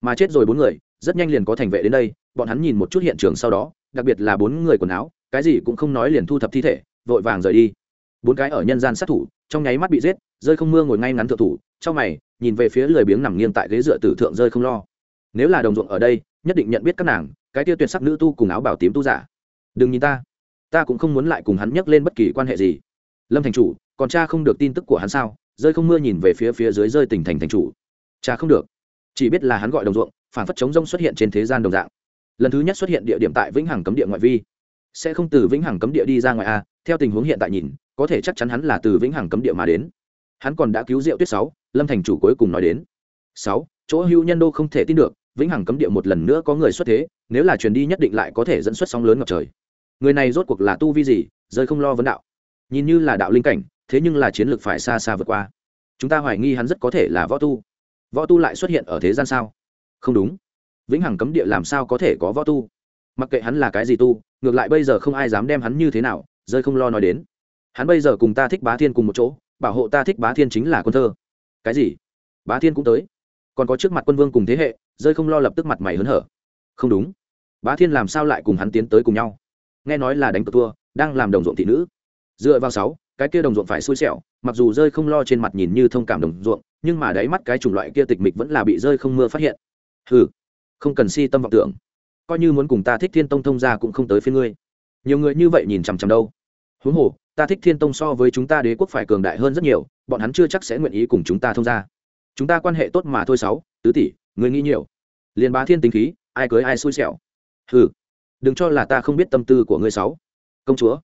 Mà chết rồi bốn người, rất nhanh liền có thành vệ đến đây, bọn hắn nhìn một chút hiện trường sau đó, đặc biệt là bốn người quần áo, cái gì cũng không nói liền thu thập thi thể, vội vàng rời đi bốn cái ở nhân gian sát thủ, trong nháy mắt bị giết, rơi không mưa ngồi ngay ngắn thượng thủ, trong mày, nhìn về phía lười biếng nằm nghiêng tại ghế dựa tử thượng rơi không lo. Nếu là đồng ruộng ở đây, nhất định nhận biết các nàng, cái tia tuyệt sắc nữ tu cùng áo bảo tím tu giả. Đừng nhìn ta ta cũng không muốn lại cùng hắn nhắc lên bất kỳ quan hệ gì. Lâm thành chủ, còn cha không được tin tức của hắn sao? Rơi không mưa nhìn về phía phía dưới rơi tỉnh thành thành chủ. Cha không được. Chỉ biết là hắn gọi đồng ruộng, phản phất chống rông xuất hiện trên thế gian đồng dạng. Lần thứ nhất xuất hiện địa điểm tại vĩnh hằng cấm địa ngoại vi. Sẽ không từ vĩnh hằng cấm địa đi ra ngoài a theo tình huống hiện tại nhìn có thể chắc chắn hắn là từ vĩnh hằng cấm địa mà đến. Hắn còn đã cứu diệu tuyết sáu, lâm thành chủ cuối cùng nói đến. Sáu, chỗ hưu nhân đô không thể tin được, vĩnh hằng cấm địa một lần nữa có người xuất thế, nếu là truyền đi nhất định lại có thể dẫn xuất sóng lớn ngập trời. Người này rốt cuộc là tu vi gì, rơi không lo vấn đạo. Nhìn như là đạo linh cảnh, thế nhưng là chiến lược phải xa xa vượt qua. Chúng ta hoài nghi hắn rất có thể là võ tu. Võ tu lại xuất hiện ở thế gian sao? Không đúng. Vĩnh hằng cấm địa làm sao có thể có võ tu? Mặc kệ hắn là cái gì tu, ngược lại bây giờ không ai dám đem hắn như thế nào, rơi không lo nói đến hắn bây giờ cùng ta thích bá thiên cùng một chỗ, bảo hộ ta thích bá thiên chính là quân thơ. Cái gì? Bá thiên cũng tới. Còn có trước mặt quân vương cùng thế hệ, rơi không lo lập tức mặt mày hớn hở. Không đúng. Bá thiên làm sao lại cùng hắn tiến tới cùng nhau? Nghe nói là đánh cờ thua, đang làm đồng ruộng thị nữ. Dựa vào sáu, cái kia đồng ruộng phải xui xẻo, mặc dù rơi không lo trên mặt nhìn như thông cảm đồng ruộng, nhưng mà đáy mắt cái chủng loại kia tịch mịch vẫn là bị rơi không mưa phát hiện. Hừ, không cần si tâm vọng tưởng. Coi như muốn cùng ta thích thiên tông thông ra cũng không tới phía ngươi. Nhiều người như vậy nhìn chằm chằm đâu. Huống hồ ta thích thiên tông so với chúng ta đế quốc phải cường đại hơn rất nhiều, bọn hắn chưa chắc sẽ nguyện ý cùng chúng ta thông ra chúng ta quan hệ tốt mà thôi sáu, tứ tỷ, người nghĩ nhiều. Liền bá thiên tính khí, ai cưới ai xui xẻo. Hừ, đừng cho là ta không biết tâm tư của ngươi sáu. Công chúa,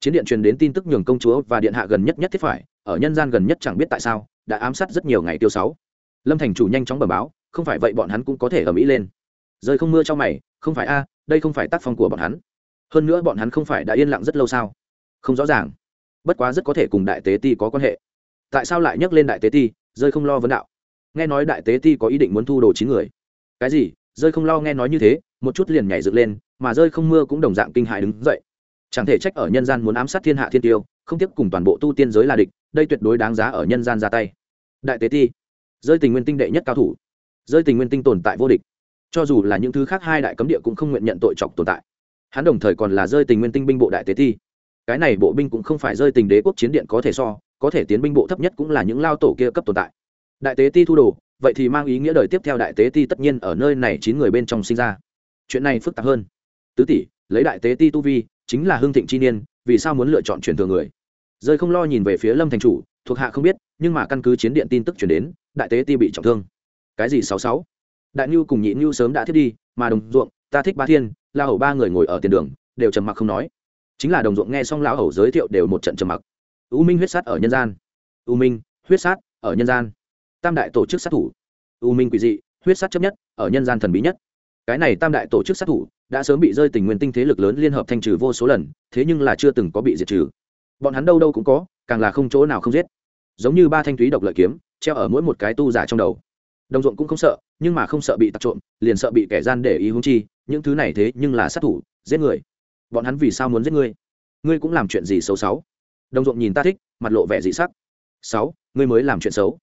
chiến điện truyền đến tin tức nhường công chúa và điện hạ gần nhất nhất thiết phải, ở nhân gian gần nhất chẳng biết tại sao, đã ám sát rất nhiều ngày tiêu sáu. Lâm thành chủ nhanh chóng bẩm báo, không phải vậy bọn hắn cũng có thể ở mỹ lên. Rơi không mưa cho mày, không phải a, đây không phải tác phong của bọn hắn. Hơn nữa bọn hắn không phải đã yên lặng rất lâu sao? Không rõ ràng. Bất quá rất có thể cùng đại tế ti có quan hệ. Tại sao lại nhắc lên đại tế ti, rơi không lo vấn đạo? Nghe nói đại tế ti có ý định muốn thu đồ chín người. Cái gì? Rơi không lo nghe nói như thế, một chút liền nhảy dựng lên, mà rơi không mưa cũng đồng dạng kinh hại đứng dậy. Chẳng thể trách ở nhân gian muốn ám sát thiên hạ thiên tiêu, không tiếp cùng toàn bộ tu tiên giới là địch, đây tuyệt đối đáng giá ở nhân gian ra tay. Đại tế ti, rơi tình nguyên tinh đệ nhất cao thủ. Rơi tình nguyên tinh tồn tại vô địch. Cho dù là những thứ khác hai đại cấm địa cũng không nguyện nhận tội chọc tồn tại. Hắn đồng thời còn là rơi tình nguyên tinh binh bộ đại tế ti cái này bộ binh cũng không phải rơi tình đế quốc chiến điện có thể so, có thể tiến binh bộ thấp nhất cũng là những lao tổ kia cấp tồn tại. Đại tế ti thu đồ, vậy thì mang ý nghĩa đời tiếp theo đại tế ti tất nhiên ở nơi này chín người bên trong sinh ra. Chuyện này phức tạp hơn. Tứ tỷ, lấy đại tế ti tu vi, chính là hương thịnh chi niên, vì sao muốn lựa chọn truyền thừa người? Rơi không lo nhìn về phía lâm thành chủ, thuộc hạ không biết, nhưng mà căn cứ chiến điện tin tức chuyển đến, đại tế ti bị trọng thương. Cái gì sáu sáu? Đại nhu cùng nhị nhu sớm đã thiết đi, mà đồng ruộng, ta thích ba thiên, la hầu ba người ngồi ở tiền đường, đều trầm mặc không nói chính là đồng ruộng nghe xong lão hầu giới thiệu đều một trận trầm mặc. U minh huyết sát ở nhân gian. U minh, huyết sát ở nhân gian. Tam đại tổ chức sát thủ. U minh quỷ dị, huyết sát chấp nhất, ở nhân gian thần bí nhất. Cái này tam đại tổ chức sát thủ đã sớm bị rơi tình nguyên tinh thế lực lớn liên hợp thanh trừ vô số lần, thế nhưng là chưa từng có bị diệt trừ. Bọn hắn đâu đâu cũng có, càng là không chỗ nào không giết. Giống như ba thanh túy độc lợi kiếm, treo ở mỗi một cái tu giả trong đầu. Đồng ruộng cũng không sợ, nhưng mà không sợ bị tặc trộm, liền sợ bị kẻ gian để ý hung chi, những thứ này thế nhưng là sát thủ, giết người bọn hắn vì sao muốn giết ngươi? Ngươi cũng làm chuyện gì xấu xấu? Đồng ruộng nhìn ta thích, mặt lộ vẻ dị sắc. Sáu, ngươi mới làm chuyện xấu.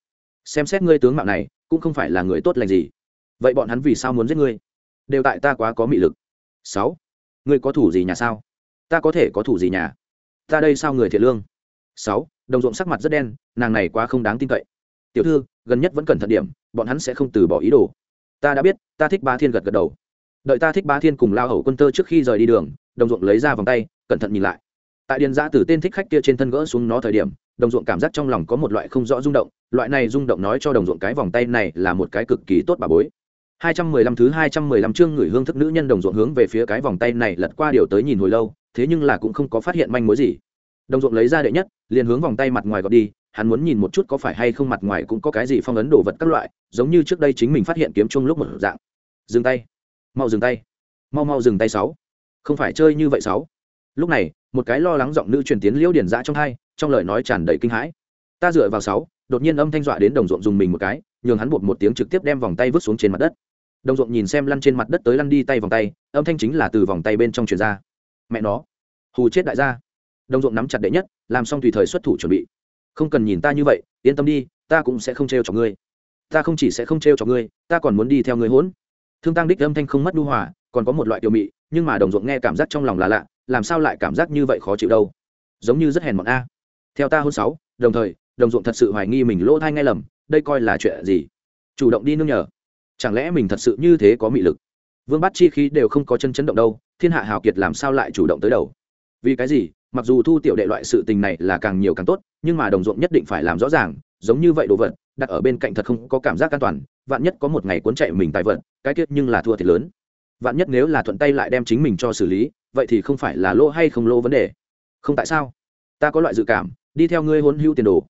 Xem xét ngươi tướng mạo này, cũng không phải là người tốt lành gì. Vậy bọn hắn vì sao muốn giết ngươi? Đều tại ta quá có mị lực. Sáu, ngươi có thủ gì nhà sao? Ta có thể có thủ gì nhà? Ta đây sao người thiệt lương? Sáu, đồng ruộng sắc mặt rất đen, nàng này quá không đáng tin cậy. Tiểu thư, gần nhất vẫn cần thận điểm, bọn hắn sẽ không từ bỏ ý đồ. Ta đã biết, ta thích ba thiên gật gật đầu. Đợi ta thích ba thiên cùng lao hầu quân tơ trước khi rời đi đường đồng ruộng lấy ra vòng tay, cẩn thận nhìn lại. Tại điền giã từ tên thích khách kia trên thân gỡ xuống nó thời điểm, đồng ruộng cảm giác trong lòng có một loại không rõ rung động, loại này rung động nói cho đồng ruộng cái vòng tay này là một cái cực kỳ tốt bà bối. 215 thứ 215 chương người hương thức nữ nhân đồng ruộng hướng về phía cái vòng tay này lật qua điều tới nhìn hồi lâu, thế nhưng là cũng không có phát hiện manh mối gì. Đồng ruộng lấy ra đệ nhất, liền hướng vòng tay mặt ngoài gọt đi, hắn muốn nhìn một chút có phải hay không mặt ngoài cũng có cái gì phong ấn đồ vật các loại, giống như trước đây chính mình phát hiện kiếm chung lúc một dạng. Dừng tay. Mau dừng tay. Mau mau dừng tay sáu không phải chơi như vậy sáu. Lúc này, một cái lo lắng giọng nữ truyền tiến liễu điển dã trong hai, trong lời nói tràn đầy kinh hãi. Ta dựa vào sáu, đột nhiên âm thanh dọa đến đồng ruộng dùng mình một cái, nhường hắn bột một tiếng trực tiếp đem vòng tay vứt xuống trên mặt đất. Đồng ruộng nhìn xem lăn trên mặt đất tới lăn đi tay vòng tay, âm thanh chính là từ vòng tay bên trong truyền ra. Mẹ nó. Hù chết đại gia. Đồng ruộng nắm chặt đệ nhất, làm xong tùy thời xuất thủ chuẩn bị. Không cần nhìn ta như vậy, yên tâm đi, ta cũng sẽ không trêu cho ngươi. Ta không chỉ sẽ không trêu cho ngươi, ta còn muốn đi theo ngươi hỗn. Thương tăng đích âm thanh không mất đu hòa, còn có một loại tiểu mị nhưng mà đồng ruộng nghe cảm giác trong lòng là lạ, làm sao lại cảm giác như vậy khó chịu đâu? Giống như rất hèn mọn a. Theo ta hôn sáu, đồng thời, đồng ruộng thật sự hoài nghi mình lỗ thai ngay lầm, đây coi là chuyện gì? Chủ động đi nương nhờ. Chẳng lẽ mình thật sự như thế có mị lực? Vương bắt chi khí đều không có chân chấn động đâu, thiên hạ hào kiệt làm sao lại chủ động tới đầu? Vì cái gì? Mặc dù thu tiểu đệ loại sự tình này là càng nhiều càng tốt, nhưng mà đồng ruộng nhất định phải làm rõ ràng, giống như vậy đồ vật, đặt ở bên cạnh thật không có cảm giác an toàn, vạn nhất có một ngày cuốn chạy mình tài vận cái tiết nhưng là thua thiệt lớn vạn nhất nếu là thuận tay lại đem chính mình cho xử lý, vậy thì không phải là lỗ hay không lỗ vấn đề. Không tại sao? Ta có loại dự cảm, đi theo ngươi hôn hưu tiền đồ.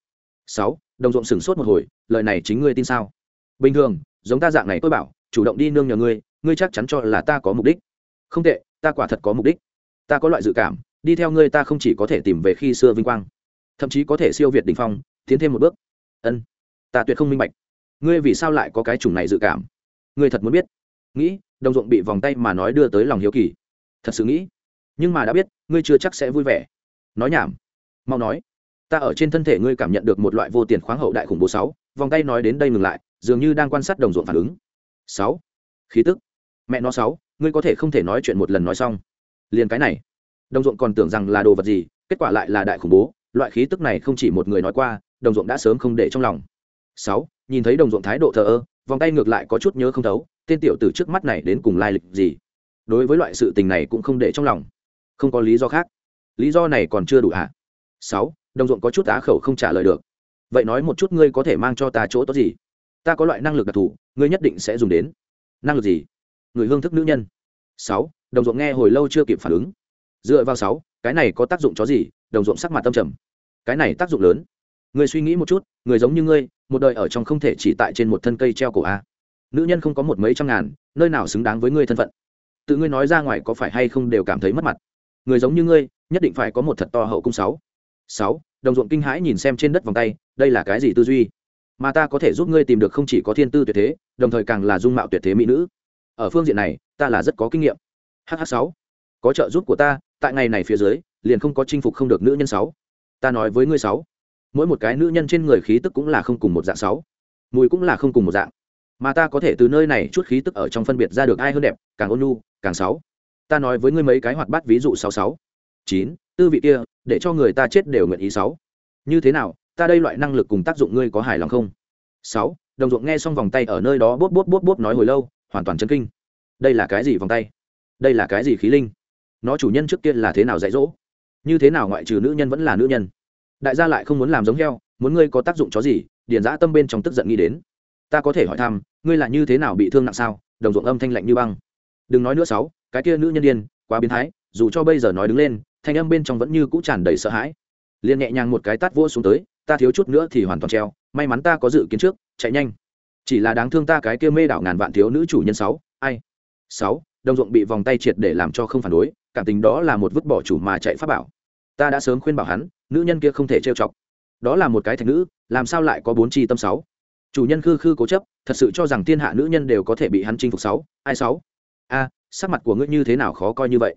Sáu, đồng ruộng sửng sốt một hồi, lời này chính ngươi tin sao? Bình thường, giống ta dạng này tôi bảo, chủ động đi nương nhờ ngươi ngươi chắc chắn cho là ta có mục đích. Không tệ, ta quả thật có mục đích. Ta có loại dự cảm, đi theo ngươi ta không chỉ có thể tìm về khi xưa vinh quang, thậm chí có thể siêu việt đ ỉ n h phong, tiến thêm một bước. Ân, ta tuyệt không minh bạch. Ngươi vì sao lại có cái chủng này dự cảm? Ngươi thật muốn biết nghĩ, đồng ruộng bị vòng tay mà nói đưa tới lòng hiếu kỳ. Thật sự nghĩ. Nhưng mà đã biết, ngươi chưa chắc sẽ vui vẻ. Nói nhảm. Mau nói. Ta ở trên thân thể ngươi cảm nhận được một loại vô tiền khoáng hậu đại khủng bố sáu, vòng tay nói đến đây ngừng lại, dường như đang quan sát đồng ruộng phản ứng. Sáu. Khí tức. Mẹ nó sáu, ngươi có thể không thể nói chuyện một lần nói xong. Liền cái này. Đồng ruộng còn tưởng rằng là đồ vật gì, kết quả lại là đại khủng bố. Loại khí tức này không chỉ một người nói qua, đồng ruộng đã sớm không để trong lòng. Sáu, nhìn thấy đồng ruộng thái độ thờ ơ, vòng tay ngược lại có chút nhớ không thấu tên tiểu từ trước mắt này đến cùng lai lịch gì? Đối với loại sự tình này cũng không để trong lòng. Không có lý do khác. Lý do này còn chưa đủ hả? Sáu, đồng ruộng có chút á khẩu không trả lời được. Vậy nói một chút ngươi có thể mang cho ta chỗ tốt gì? Ta có loại năng lực đặc thù, ngươi nhất định sẽ dùng đến. Năng lực gì? Người hương thức nữ nhân. Sáu, đồng ruộng nghe hồi lâu chưa kịp phản ứng. Dựa vào sáu, cái này có tác dụng chó gì? Đồng ruộng sắc mặt tâm trầm. Cái này tác dụng lớn. Người suy nghĩ một chút, người giống như ngươi, một đời ở trong không thể chỉ tại trên một thân cây treo cổ a nữ nhân không có một mấy trăm ngàn, nơi nào xứng đáng với ngươi thân phận? Tự ngươi nói ra ngoài có phải hay không đều cảm thấy mất mặt. Người giống như ngươi, nhất định phải có một thật to hậu cung sáu. Sáu, đồng ruộng kinh hãi nhìn xem trên đất vòng tay, đây là cái gì tư duy? Mà ta có thể giúp ngươi tìm được không chỉ có thiên tư tuyệt thế, đồng thời càng là dung mạo tuyệt thế mỹ nữ. Ở phương diện này, ta là rất có kinh nghiệm. Hh sáu, có trợ giúp của ta, tại ngày này phía dưới, liền không có chinh phục không được nữ nhân sáu. Ta nói với ngươi sáu, mỗi một cái nữ nhân trên người khí tức cũng là không cùng một dạng sáu. Mùi cũng là không cùng một dạng mà ta có thể từ nơi này chút khí tức ở trong phân biệt ra được ai hơn đẹp, càng ôn nhu, càng sáu. Ta nói với ngươi mấy cái hoạt bát ví dụ sáu sáu. Chín, tư vị kia, để cho người ta chết đều nguyện ý sáu. Như thế nào, ta đây loại năng lực cùng tác dụng ngươi có hài lòng không? Sáu, đồng ruộng nghe xong vòng tay ở nơi đó bốp bốp bốp bốp nói hồi lâu, hoàn toàn chân kinh. Đây là cái gì vòng tay? Đây là cái gì khí linh? Nó chủ nhân trước kia là thế nào dạy dỗ? Như thế nào ngoại trừ nữ nhân vẫn là nữ nhân? Đại gia lại không muốn làm giống heo, muốn ngươi có tác dụng chó gì, điền giã tâm bên trong tức giận nghĩ đến ta có thể hỏi thăm, ngươi là như thế nào bị thương nặng sao? Đồng ruộng âm thanh lạnh như băng. Đừng nói nữa sáu, cái kia nữ nhân điên, quá biến thái, dù cho bây giờ nói đứng lên, thanh âm bên trong vẫn như cũ tràn đầy sợ hãi. Liền nhẹ nhàng một cái tát vỗ xuống tới, ta thiếu chút nữa thì hoàn toàn treo, may mắn ta có dự kiến trước, chạy nhanh. Chỉ là đáng thương ta cái kia mê đảo ngàn vạn thiếu nữ chủ nhân sáu, ai? Sáu, đồng ruộng bị vòng tay triệt để làm cho không phản đối, cảm tình đó là một vứt bỏ chủ mà chạy pháp bảo. Ta đã sớm khuyên bảo hắn, nữ nhân kia không thể trêu chọc. Đó là một cái thạch nữ, làm sao lại có bốn chi tâm sáu? Chủ nhân khư khư cố chấp, thật sự cho rằng thiên hạ nữ nhân đều có thể bị hắn chinh phục sáu. Ai sáu? A, sắc mặt của ngươi như thế nào khó coi như vậy?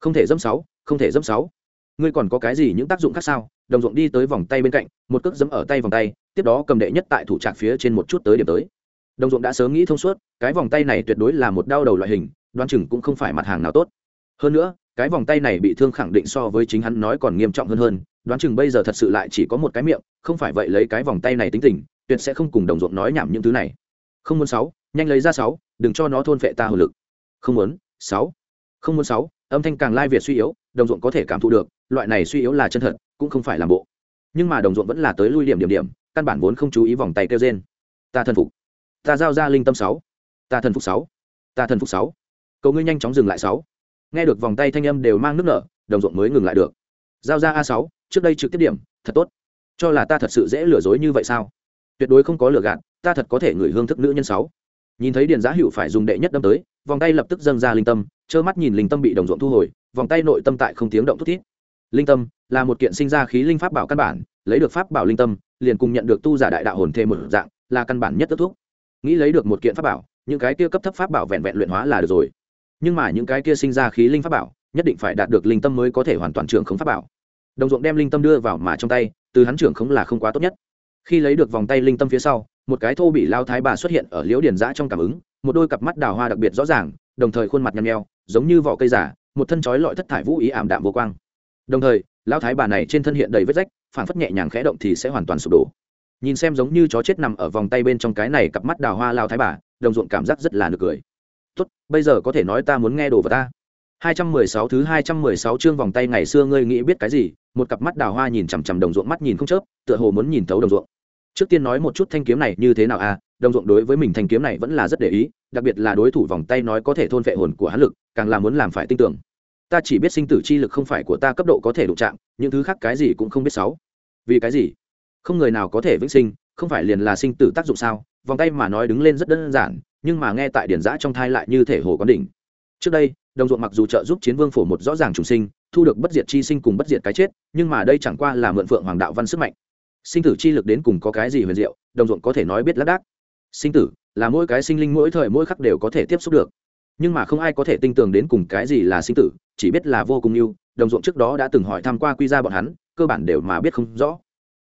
Không thể dâm sáu, không thể dâm sáu. Ngươi còn có cái gì những tác dụng khác sao? Đồng ruộng đi tới vòng tay bên cạnh, một cước dẫm ở tay vòng tay, tiếp đó cầm đệ nhất tại thủ trạc phía trên một chút tới điểm tới. Đồng ruộng đã sớm nghĩ thông suốt, cái vòng tay này tuyệt đối là một đau đầu loại hình Đoan chừng cũng không phải mặt hàng nào tốt. Hơn nữa, cái vòng tay này bị thương khẳng định so với chính hắn nói còn nghiêm trọng hơn hơn, đoán chừng bây giờ thật sự lại chỉ có một cái miệng, không phải vậy lấy cái vòng tay này tính tình tuyệt sẽ không cùng đồng ruộng nói nhảm những thứ này. Không muốn sáu, nhanh lấy ra sáu, đừng cho nó thôn phệ ta hồn lực. Không muốn, sáu. Không muốn sáu, âm thanh càng lai việt suy yếu, đồng ruộng có thể cảm thụ được, loại này suy yếu là chân thật, cũng không phải làm bộ. Nhưng mà đồng ruộng vẫn là tới lui điểm điểm điểm, căn bản vốn không chú ý vòng tay kêu trên ta thần phục. Ta giao ra linh tâm sáu. Ta thần phục sáu. Ta thần phục sáu. Cầu ngươi nhanh chóng dừng lại sáu. Nghe được vòng tay thanh âm đều mang nước nở, đồng ruộng mới ngừng lại được. Giao ra a sáu, trước đây trực tiếp điểm, thật tốt. Cho là ta thật sự dễ lừa dối như vậy sao? Tuyệt đối không có lừa gạt, ta thật có thể người hương thức nữ nhân sáu. Nhìn thấy điền giá hữu phải dùng đệ nhất đâm tới, vòng tay lập tức dâng ra linh tâm, trơ mắt nhìn linh tâm bị đồng ruộng thu hồi, vòng tay nội tâm tại không tiếng động thút thít. Linh tâm là một kiện sinh ra khí linh pháp bảo căn bản, lấy được pháp bảo linh tâm, liền cùng nhận được tu giả đại đạo hồn thêm một dạng, là căn bản nhất tất thuốc. nghĩ lấy được một kiện pháp bảo, những cái kia cấp thấp pháp bảo vẹn vẹn luyện hóa là được rồi. Nhưng mà những cái kia sinh ra khí linh pháp bảo, nhất định phải đạt được linh tâm mới có thể hoàn toàn trưởng khống pháp bảo. Đồng ruộng đem linh tâm đưa vào mà trong tay, từ hắn trưởng khống là không quá tốt nhất khi lấy được vòng tay linh tâm phía sau, một cái thô bị lao thái bà xuất hiện ở liễu điền giã trong cảm ứng, một đôi cặp mắt đào hoa đặc biệt rõ ràng, đồng thời khuôn mặt nhăn nheo, giống như vỏ cây giả một thân chói lọi thất thải vũ ý ảm đạm vô quang. Đồng thời, lao thái bà này trên thân hiện đầy vết rách phản phất nhẹ nhàng khẽ động thì sẽ hoàn toàn sụp đổ. Nhìn xem giống như chó chết nằm ở vòng tay bên trong cái này cặp mắt đào hoa lao thái bà, đồng ruộng cảm giác rất là nực cười. Tốt, bây giờ có thể nói ta muốn nghe đồ vào ta. 216 thứ 216 chương vòng tay ngày xưa ngươi nghĩ biết cái gì? Một cặp mắt đào hoa nhìn chằm chằm đồng ruộng mắt nhìn không chớp, tựa hồ muốn nhìn thấu đồng ruộng trước tiên nói một chút thanh kiếm này như thế nào à đồng ruộng đối với mình thanh kiếm này vẫn là rất để ý, đặc biệt là đối thủ vòng tay nói có thể thôn vệ hồn của hắn lực, càng là muốn làm phải tin tưởng. Ta chỉ biết sinh tử chi lực không phải của ta cấp độ có thể đụng chạm, những thứ khác cái gì cũng không biết sáu. Vì cái gì? Không người nào có thể vĩnh sinh, không phải liền là sinh tử tác dụng sao? Vòng tay mà nói đứng lên rất đơn giản, nhưng mà nghe tại điển giã trong thai lại như thể hồ quán đỉnh. Trước đây, đồng ruộng mặc dù trợ giúp chiến vương phổ một rõ ràng trùng sinh, thu được bất diệt chi sinh cùng bất diệt cái chết, nhưng mà đây chẳng qua là mượn phượng hoàng đạo văn sức mạnh sinh tử chi lực đến cùng có cái gì huyền diệu, đồng ruộng có thể nói biết lác đác. Sinh tử là mỗi cái sinh linh mỗi thời mỗi khắc đều có thể tiếp xúc được. Nhưng mà không ai có thể tin tưởng đến cùng cái gì là sinh tử, chỉ biết là vô cùng yêu, đồng ruộng trước đó đã từng hỏi tham q u a quy ra bọn hắn, cơ bản đều mà biết không rõ.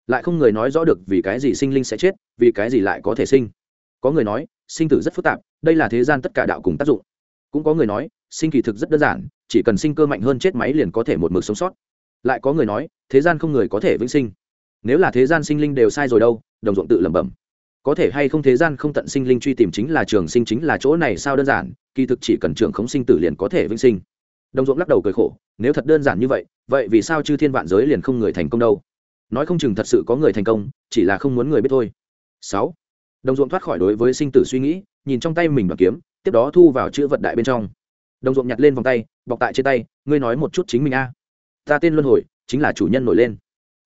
Lại không người nói rõ được vì cái gì sinh linh sẽ chết, vì cái gì lại có thể sinh. Có người nói, sinh tử rất phức tạp, đây là thế gian tất cả đạo cùng tác dụng. Cũng có người nói, sinh kỳ thực rất đơn giản, chỉ cần sinh cơ mạnh hơn chết máy liền có thể một mực sống sót. Lại có người nói, thế gian không người có thể vĩnh sinh nếu là thế gian sinh linh đều sai rồi đâu, đồng ruộng tự lẩm bẩm. Có thể hay không thế gian không tận sinh linh truy tìm chính là trường sinh chính là chỗ này sao đơn giản, kỳ thực chỉ cần trường khống sinh tử liền có thể vĩnh sinh. Đồng ruộng lắc đầu cười khổ, nếu thật đơn giản như vậy vậy vì sao chư thiên vạn giới liền không người thành công đâu? Nói không chừng thật sự có người thành công, chỉ là không muốn người biết thôi. Sáu. Đồng ruộng thoát khỏi đối với sinh tử suy nghĩ, nhìn trong tay mình bằng kiếm, tiếp đó thu vào chữ vật đại bên trong. Đồng ruộng nhặt lên vòng tay, bọc tại trên tay, ngươi nói một chút chính mình a. Ta tên luân hồi, chính là chủ nhân nổi lên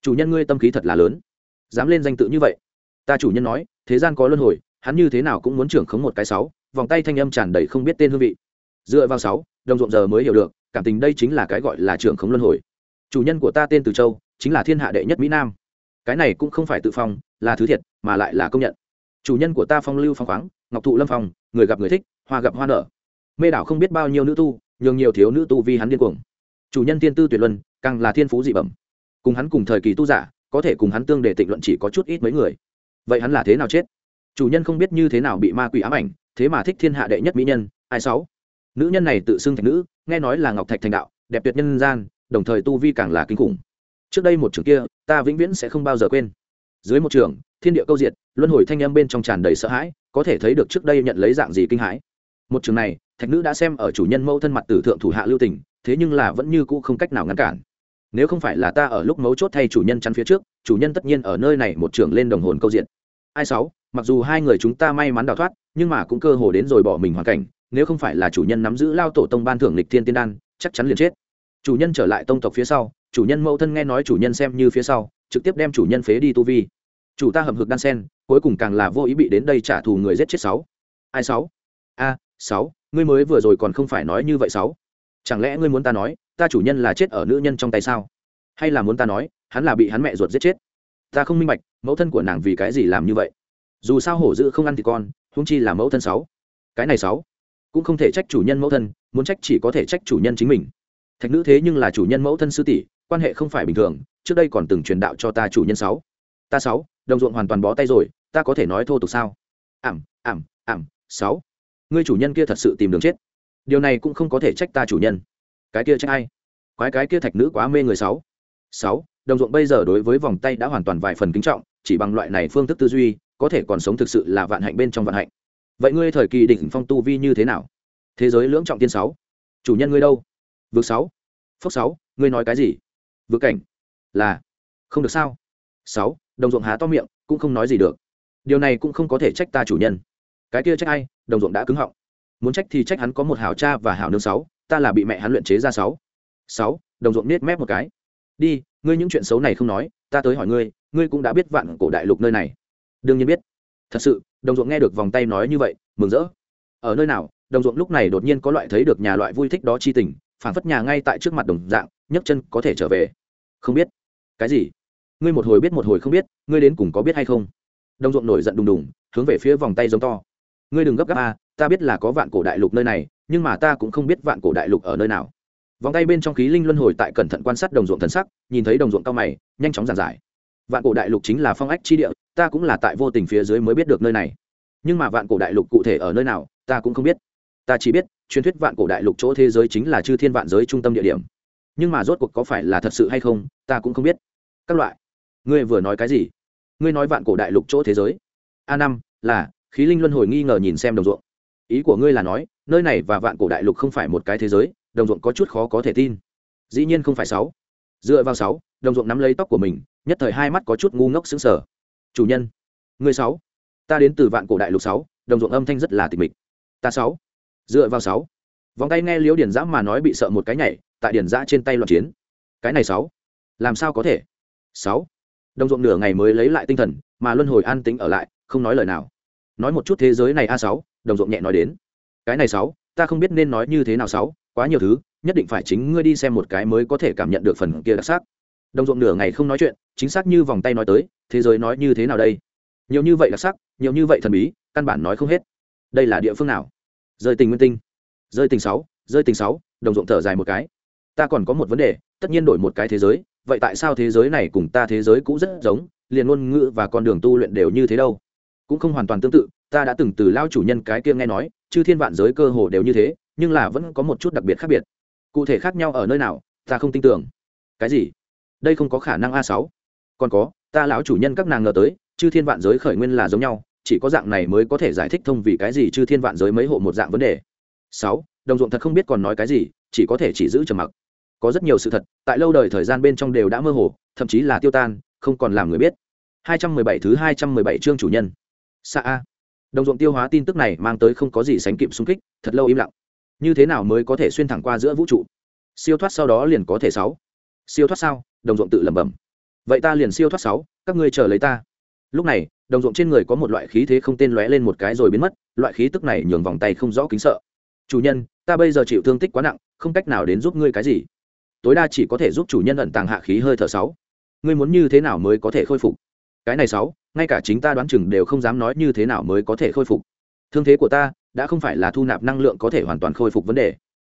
chủ nhân ngươi tâm khí thật là lớn. Dám lên danh tự như vậy. Ta chủ nhân nói, thế gian có luân hồi, hắn như thế nào cũng muốn trưởng khống một cái sáu, vòng tay thanh âm tràn đầy không biết tên hương vị. Dựa vào sáu, đồng ruộng giờ mới hiểu được, cảm tình đây chính là cái gọi là trưởng khống luân hồi. Chủ nhân của ta tên từ châu, chính là thiên hạ đệ nhất mỹ nam. Cái này cũng không phải tự phong, là thứ thiệt, mà lại là công nhận. Chủ nhân của ta phong lưu phong khoáng, ngọc thụ lâm phong, người gặp người thích, hoa gặp hoa nở. Mê đảo không biết bao nhiêu nữ tu, nhường nhiều thiếu nữ tu vì hắn điên cuồng. Chủ nhân tiên tư tuyệt luân, càng là thiên phú dị bẩm cùng hắn cùng thời kỳ tu giả, có thể cùng hắn tương để tịnh luận chỉ có chút ít mấy người. Vậy hắn là thế nào chết? Chủ nhân không biết như thế nào bị ma quỷ ám ảnh, thế mà thích thiên hạ đệ nhất mỹ nhân, ai sáu? Nữ nhân này tự xưng thành nữ, nghe nói là ngọc thạch thành đạo, đẹp tuyệt nhân gian, đồng thời tu vi càng là kinh khủng. Trước đây một trường kia, ta vĩnh viễn sẽ không bao giờ quên. Dưới một trường, thiên địa câu diệt, luân hồi thanh âm bên trong tràn đầy sợ hãi, có thể thấy được trước đây nhận lấy dạng gì kinh hãi. Một trường này, thạch nữ đã xem ở chủ nhân mẫu thân mặt tử thượng thủ hạ lưu tình, thế nhưng là vẫn như cũ không cách nào ngăn cản nếu không phải là ta ở lúc mấu chốt thay chủ nhân chắn phía trước, chủ nhân tất nhiên ở nơi này một trường lên đồng hồn câu diện. Ai sáu, mặc dù hai người chúng ta may mắn đào thoát, nhưng mà cũng cơ hồ đến rồi bỏ mình hoàn cảnh, nếu không phải là chủ nhân nắm giữ lao tổ tông ban thưởng lịch thiên tiên đan, chắc chắn liền chết. Chủ nhân trở lại tông tộc phía sau, chủ nhân mẫu thân nghe nói chủ nhân xem như phía sau, trực tiếp đem chủ nhân phế đi tu vi. Chủ ta hầm hực đan sen, cuối cùng càng là vô ý bị đến đây trả thù người giết chết sáu. Ai sáu? A, sáu, ngươi mới vừa rồi còn không phải nói như vậy sáu. Chẳng lẽ ngươi muốn ta nói ta chủ nhân là chết ở nữ nhân trong tay sao? Hay là muốn ta nói, hắn là bị hắn mẹ ruột giết chết? Ta không minh bạch, mẫu thân của nàng vì cái gì làm như vậy? Dù sao hổ dữ không ăn thì con húng chi là mẫu thân sáu. Cái này sáu cũng không thể trách chủ nhân mẫu thân, muốn trách chỉ có thể trách chủ nhân chính mình. Thạch nữ thế nhưng là chủ nhân mẫu thân sư tỷ, quan hệ không phải bình thường, trước đây còn từng truyền đạo cho ta chủ nhân sáu. Ta sáu, đồng ruộng hoàn toàn bó tay rồi, ta có thể nói thô tục sao? Ảm ảm ảm, sáu. Ngươi chủ nhân kia thật sự tìm đường chết. Điều này cũng không có thể trách ta chủ nhân cái kia trách ai? Quái cái kia thạch nữ quá mê người sáu. Sáu, đồng ruộng bây giờ đối với vòng tay đã hoàn toàn vài phần kính trọng, chỉ bằng loại này phương thức tư duy, có thể còn sống thực sự là vạn hạnh bên trong vạn hạnh. Vậy ngươi thời kỳ đỉnh phong tu vi như thế nào? Thế giới lưỡng trọng tiên sáu. Chủ nhân ngươi đâu? Vực sáu. Phúc sáu, ngươi nói cái gì? Vực cảnh. Là. Không được sao? Sáu, đồng ruộng há to miệng, cũng không nói gì được. Điều này cũng không có thể trách ta chủ nhân. Cái kia trách ai? Đồng ruộng đã cứng họng. Muốn trách thì trách hắn có một hảo cha và hảo nương sáu ta là bị mẹ hắn luyện chế ra sáu. Sáu, đồng ruộng nết mép một cái. Đi, ngươi những chuyện xấu này không nói, ta tới hỏi ngươi ngươi cũng đã biết vạn cổ đại lục nơi này. Đương nhiên biết. Thật sự, đồng ruộng nghe được vòng tay nói như vậy, mừng rỡ. Ở nơi nào, đồng ruộng lúc này đột nhiên có loại thấy được nhà loại vui thích đó chi tình phản phất nhà ngay tại trước mặt đồng dạng, nhấc chân có thể trở về. Không biết. Cái gì? Ngươi một hồi biết một hồi không biết, ngươi đến cùng có biết hay không? Đồng ruộng nổi giận đùng đùng, hướng về phía vòng tay giống to. Ngươi đừng gấp gáp a ta biết là có vạn cổ đại lục nơi này nhưng mà ta cũng không biết vạn cổ đại lục ở nơi nào. Vòng tay bên trong khí linh luân hồi tại cẩn thận quan sát đồng ruộng thần sắc, nhìn thấy đồng ruộng cao mày, nhanh chóng giàn giải. Vạn cổ đại lục chính là phong ách chi địa, ta cũng là tại vô tình phía dưới mới biết được nơi này. Nhưng mà vạn cổ đại lục cụ thể ở nơi nào, ta cũng không biết. Ta chỉ biết, truyền thuyết vạn cổ đại lục chỗ thế giới chính là chư thiên vạn giới trung tâm địa điểm. Nhưng mà rốt cuộc có phải là thật sự hay không, ta cũng không biết. Các loại. Ngươi vừa nói cái gì? Ngươi nói vạn cổ đại lục chỗ thế giới. A năm, là, khí linh luân hồi nghi ngờ nhìn xem đồng ruộng. Ý của ngươi là nói nơi này và vạn cổ đại lục không phải một cái thế giới, đồng ruộng có chút khó có thể tin. Dĩ nhiên không phải sáu. Dựa vào sáu, đồng ruộng nắm lấy tóc của mình, nhất thời hai mắt có chút ngu ngốc xứng sở chủ nhân, người sáu, ta đến từ vạn cổ đại lục sáu, đồng ruộng âm thanh rất là tịch mịch. Ta sáu. Dựa vào sáu. Vòng tay nghe liếu điển giã mà nói bị sợ một cái nhảy, tại điển giã trên tay loạn chiến. Cái này sáu. Làm sao có thể? Sáu. Đồng ruộng nửa ngày mới lấy lại tinh thần, mà luân hồi an tính ở lại, không nói lời nào. Nói một chút thế giới này a sáu, đồng ruộng nhẹ nói đến cái này sáu, ta không biết nên nói như thế nào sáu, quá nhiều thứ, nhất định phải chính ngươi đi xem một cái mới có thể cảm nhận được phần kia đặc sắc. Đồng ruộng nửa ngày không nói chuyện, chính xác như vòng tay nói tới, thế giới nói như thế nào đây? Nhiều như vậy đặc sắc, nhiều như vậy thần bí, căn bản nói không hết. Đây là địa phương nào? Rơi tình nguyên tinh. Rơi tình sáu, rơi tình sáu, đồng ruộng thở dài một cái. Ta còn có một vấn đề, tất nhiên đổi một cái thế giới, vậy tại sao thế giới này cùng ta thế giới cũng rất giống, liền ngôn ngữ và con đường tu luyện đều như thế đâu? Cũng không hoàn toàn tương tự, ta đã từng từ lao chủ nhân cái kia nghe nói chư thiên vạn giới cơ hồ đều như thế, nhưng là vẫn có một chút đặc biệt khác biệt. Cụ thể khác nhau ở nơi nào, ta không tin tưởng. Cái gì? Đây không có khả năng a sáu. Còn có, ta lão chủ nhân các nàng ngờ tới, chư thiên vạn giới khởi nguyên là giống nhau, chỉ có dạng này mới có thể giải thích thông vì cái gì chư thiên vạn giới mấy hộ một dạng vấn đề. Sáu, đồng ruộng thật không biết còn nói cái gì, chỉ có thể chỉ giữ trầm mặc. Có rất nhiều sự thật, tại lâu đời thời gian bên trong đều đã mơ hồ, thậm chí là tiêu tan, không còn làm người biết. 217 thứ 217 chương chủ nhân. Sa a đồng ruộng tiêu hóa tin tức này mang tới không có gì sánh kịp xung kích, thật lâu im lặng. Như thế nào mới có thể xuyên thẳng qua giữa vũ trụ? Siêu thoát sau đó liền có thể sáu. Siêu thoát sao? Đồng ruộng tự lẩm bẩm. Vậy ta liền siêu thoát sáu, các ngươi chờ lấy ta. Lúc này, đồng ruộng trên người có một loại khí thế không tên lóe lên một cái rồi biến mất, loại khí tức này nhường vòng tay không rõ kính sợ. Chủ nhân, ta bây giờ chịu thương tích quá nặng, không cách nào đến giúp ngươi cái gì. Tối đa chỉ có thể giúp chủ nhân ẩn tàng hạ khí hơi thở sáu. Ngươi muốn như thế nào mới có thể khôi phục? Cái này sáu ngay cả chính ta đoán chừng đều không dám nói như thế nào mới có thể khôi phục. Thương thế của ta đã không phải là thu nạp năng lượng có thể hoàn toàn khôi phục vấn đề.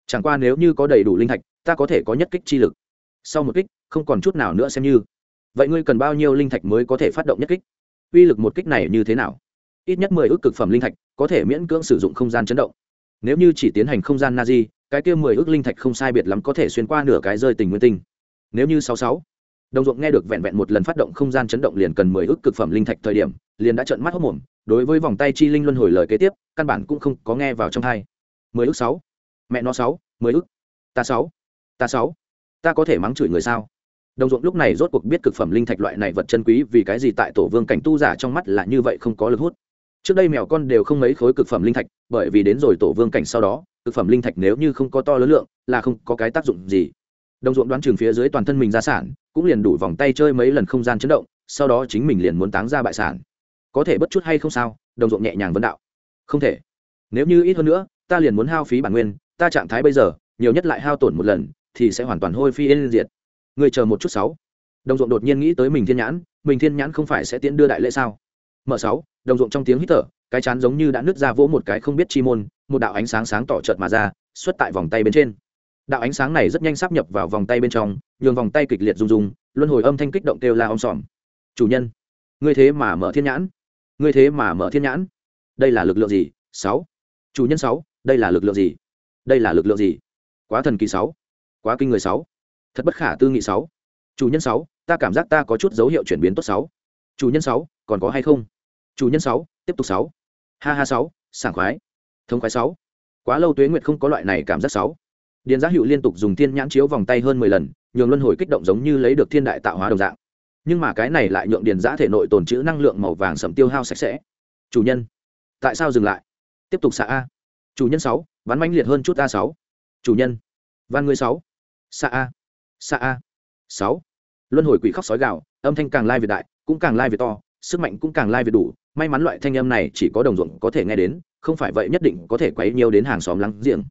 Chẳng qua nếu như có đầy đủ linh thạch, ta có thể có nhất kích chi lực. Sau một kích, không còn chút nào nữa xem như. Vậy ngươi cần bao nhiêu linh thạch mới có thể phát động nhất kích? Uy lực một kích này như thế nào? Ít nhất mười ước cực phẩm linh thạch, có thể miễn cưỡng sử dụng không gian chấn động. Nếu như chỉ tiến hành không gian na di cái kia mười ước linh thạch không sai biệt lắm có thể xuyên qua nửa cái rơi tình nguyên tinh. Nếu như sáu sáu đồng ruộng nghe được vẹn vẹn một lần phát động không gian chấn động liền cần mười ước cực phẩm linh thạch thời điểm, liền đã trợn mắt hốc mồm, đối với vòng tay chi linh luân hồi lời kế tiếp, căn bản cũng không có nghe vào trong hai mười ước sáu. Mẹ nó sáu, mười ước. Ta sáu. Ta sáu. Ta có thể mắng chửi người sao? Đồng ruộng lúc này rốt cuộc biết cực phẩm linh thạch loại này vật chân quý vì cái gì tại tổ vương cảnh tu giả trong mắt là như vậy không có lực hút. Trước đây mèo con đều không mấy khối cực phẩm linh thạch, bởi vì đến rồi tổ vương cảnh sau đó, cực phẩm linh thạch nếu như không có to lớn lượng, là không có cái tác dụng gì đồng ruộng đoán chừng phía dưới toàn thân mình ra sản, cũng liền đủ vòng tay chơi mấy lần không gian chấn động, sau đó chính mình liền muốn táng ra bại sản. Có thể bất chút hay không sao, đồng ruộng nhẹ nhàng vấn đạo. Không thể. Nếu như ít hơn nữa, ta liền muốn hao phí bản nguyên, ta trạng thái bây giờ, nhiều nhất lại hao tổn một lần, thì sẽ hoàn toàn hôi phi yên diệt. Người chờ một chút sáu. Đồng ruộng đột nhiên nghĩ tới mình thiên nhãn, mình thiên nhãn không phải sẽ tiễn đưa đại lễ sao? Mở sáu, đồng ruộng trong tiếng hít thở, cái chán giống như đã nứt ra vỗ một cái không biết chi môn, một đạo ánh sáng sáng tỏ trợt mà ra, xuất tại vòng tay bên trên đạo ánh sáng này rất nhanh sắp nhập vào vòng tay bên trong, nhường vòng tay kịch liệt rung rung, luân hồi âm thanh kích động kêu la om sòm. Chủ nhân, ngươi thế mà mở thiên nhãn, ngươi thế mà mở thiên nhãn. Đây là lực lượng gì? Sáu. Chủ nhân sáu, đây là lực lượng gì? Đây là lực lượng gì? Quá thần kỳ sáu, quá kinh người sáu. Thật bất khả tư nghị sáu. Chủ nhân sáu, ta cảm giác ta có chút dấu hiệu chuyển biến tốt sáu. Chủ nhân sáu, còn có hay không? Chủ nhân sáu, tiếp tục sáu. Ha ha sáu, sảng khoái. Thống khoái sáu. Quá lâu tuế nguyệt không có loại này cảm giác sáu điền giá hữu liên tục dùng thiên nhãn chiếu vòng tay hơn mười lần, nhường luân hồi kích động giống như lấy được thiên đại tạo hóa đồng dạng. Nhưng mà cái này lại nhượng điền giá thể nội tồn trữ năng lượng màu vàng sầm tiêu hao sạch sẽ. Chủ nhân, tại sao dừng lại? Tiếp tục xạ a. Chủ nhân sáu bắn manh liệt hơn chút a sáu. Chủ nhân van người sáu. Xạ a. Xạ a. Sáu. Luân hồi quỷ khóc sói gạo âm thanh càng lai việt đại, cũng càng lai việt to, sức mạnh cũng càng lai việt đủ. May mắn loại thanh âm này chỉ có đồng ruộng có thể nghe đến, không phải vậy nhất định có thể quấy nhiều đến hàng xóm lắng giềng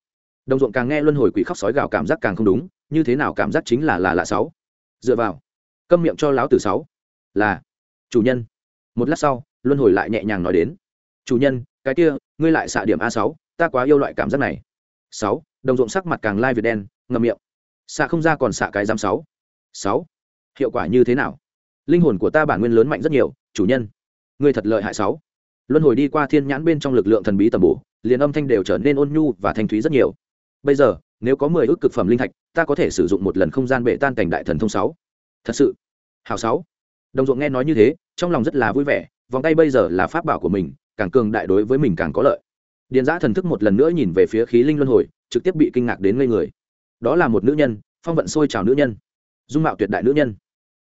đồng ruộng càng nghe luân hồi quỷ khóc sói gào cảm giác càng không đúng, như thế nào cảm giác chính là là lạ sáu. Dựa vào, câm miệng cho láo từ sáu. Là, chủ nhân. Một lát sau, luân hồi lại nhẹ nhàng nói đến. Chủ nhân, cái kia, ngươi lại xạ điểm a sáu, ta quá yêu loại cảm giác này. Sáu, đồng ruộng sắc mặt càng lai việt đen, ngậm miệng. Xạ không ra còn xạ cái giám sáu. Sáu, hiệu quả như thế nào? Linh hồn của ta bản nguyên lớn mạnh rất nhiều, chủ nhân. Ngươi thật lợi hại sáu. Luân hồi đi qua thiên nhãn bên trong lực lượng thần bí tầm bổ, liền âm thanh đều trở nên ôn nhu và thanh thúy rất nhiều bây giờ, nếu có mười ước cực phẩm linh thạch, ta có thể sử dụng một lần không gian bệ tan cảnh đại thần thông sáu. Thật sự. Hào sáu. Đồng ruộng nghe nói như thế, trong lòng rất là vui vẻ, vòng tay bây giờ là pháp bảo của mình, càng cường đại đối với mình càng có lợi. Điền giã thần thức một lần nữa nhìn về phía khí linh luân hồi, trực tiếp bị kinh ngạc đến ngây người. Đó là một nữ nhân, phong vận sôi trào nữ nhân. Dung mạo tuyệt đại nữ nhân.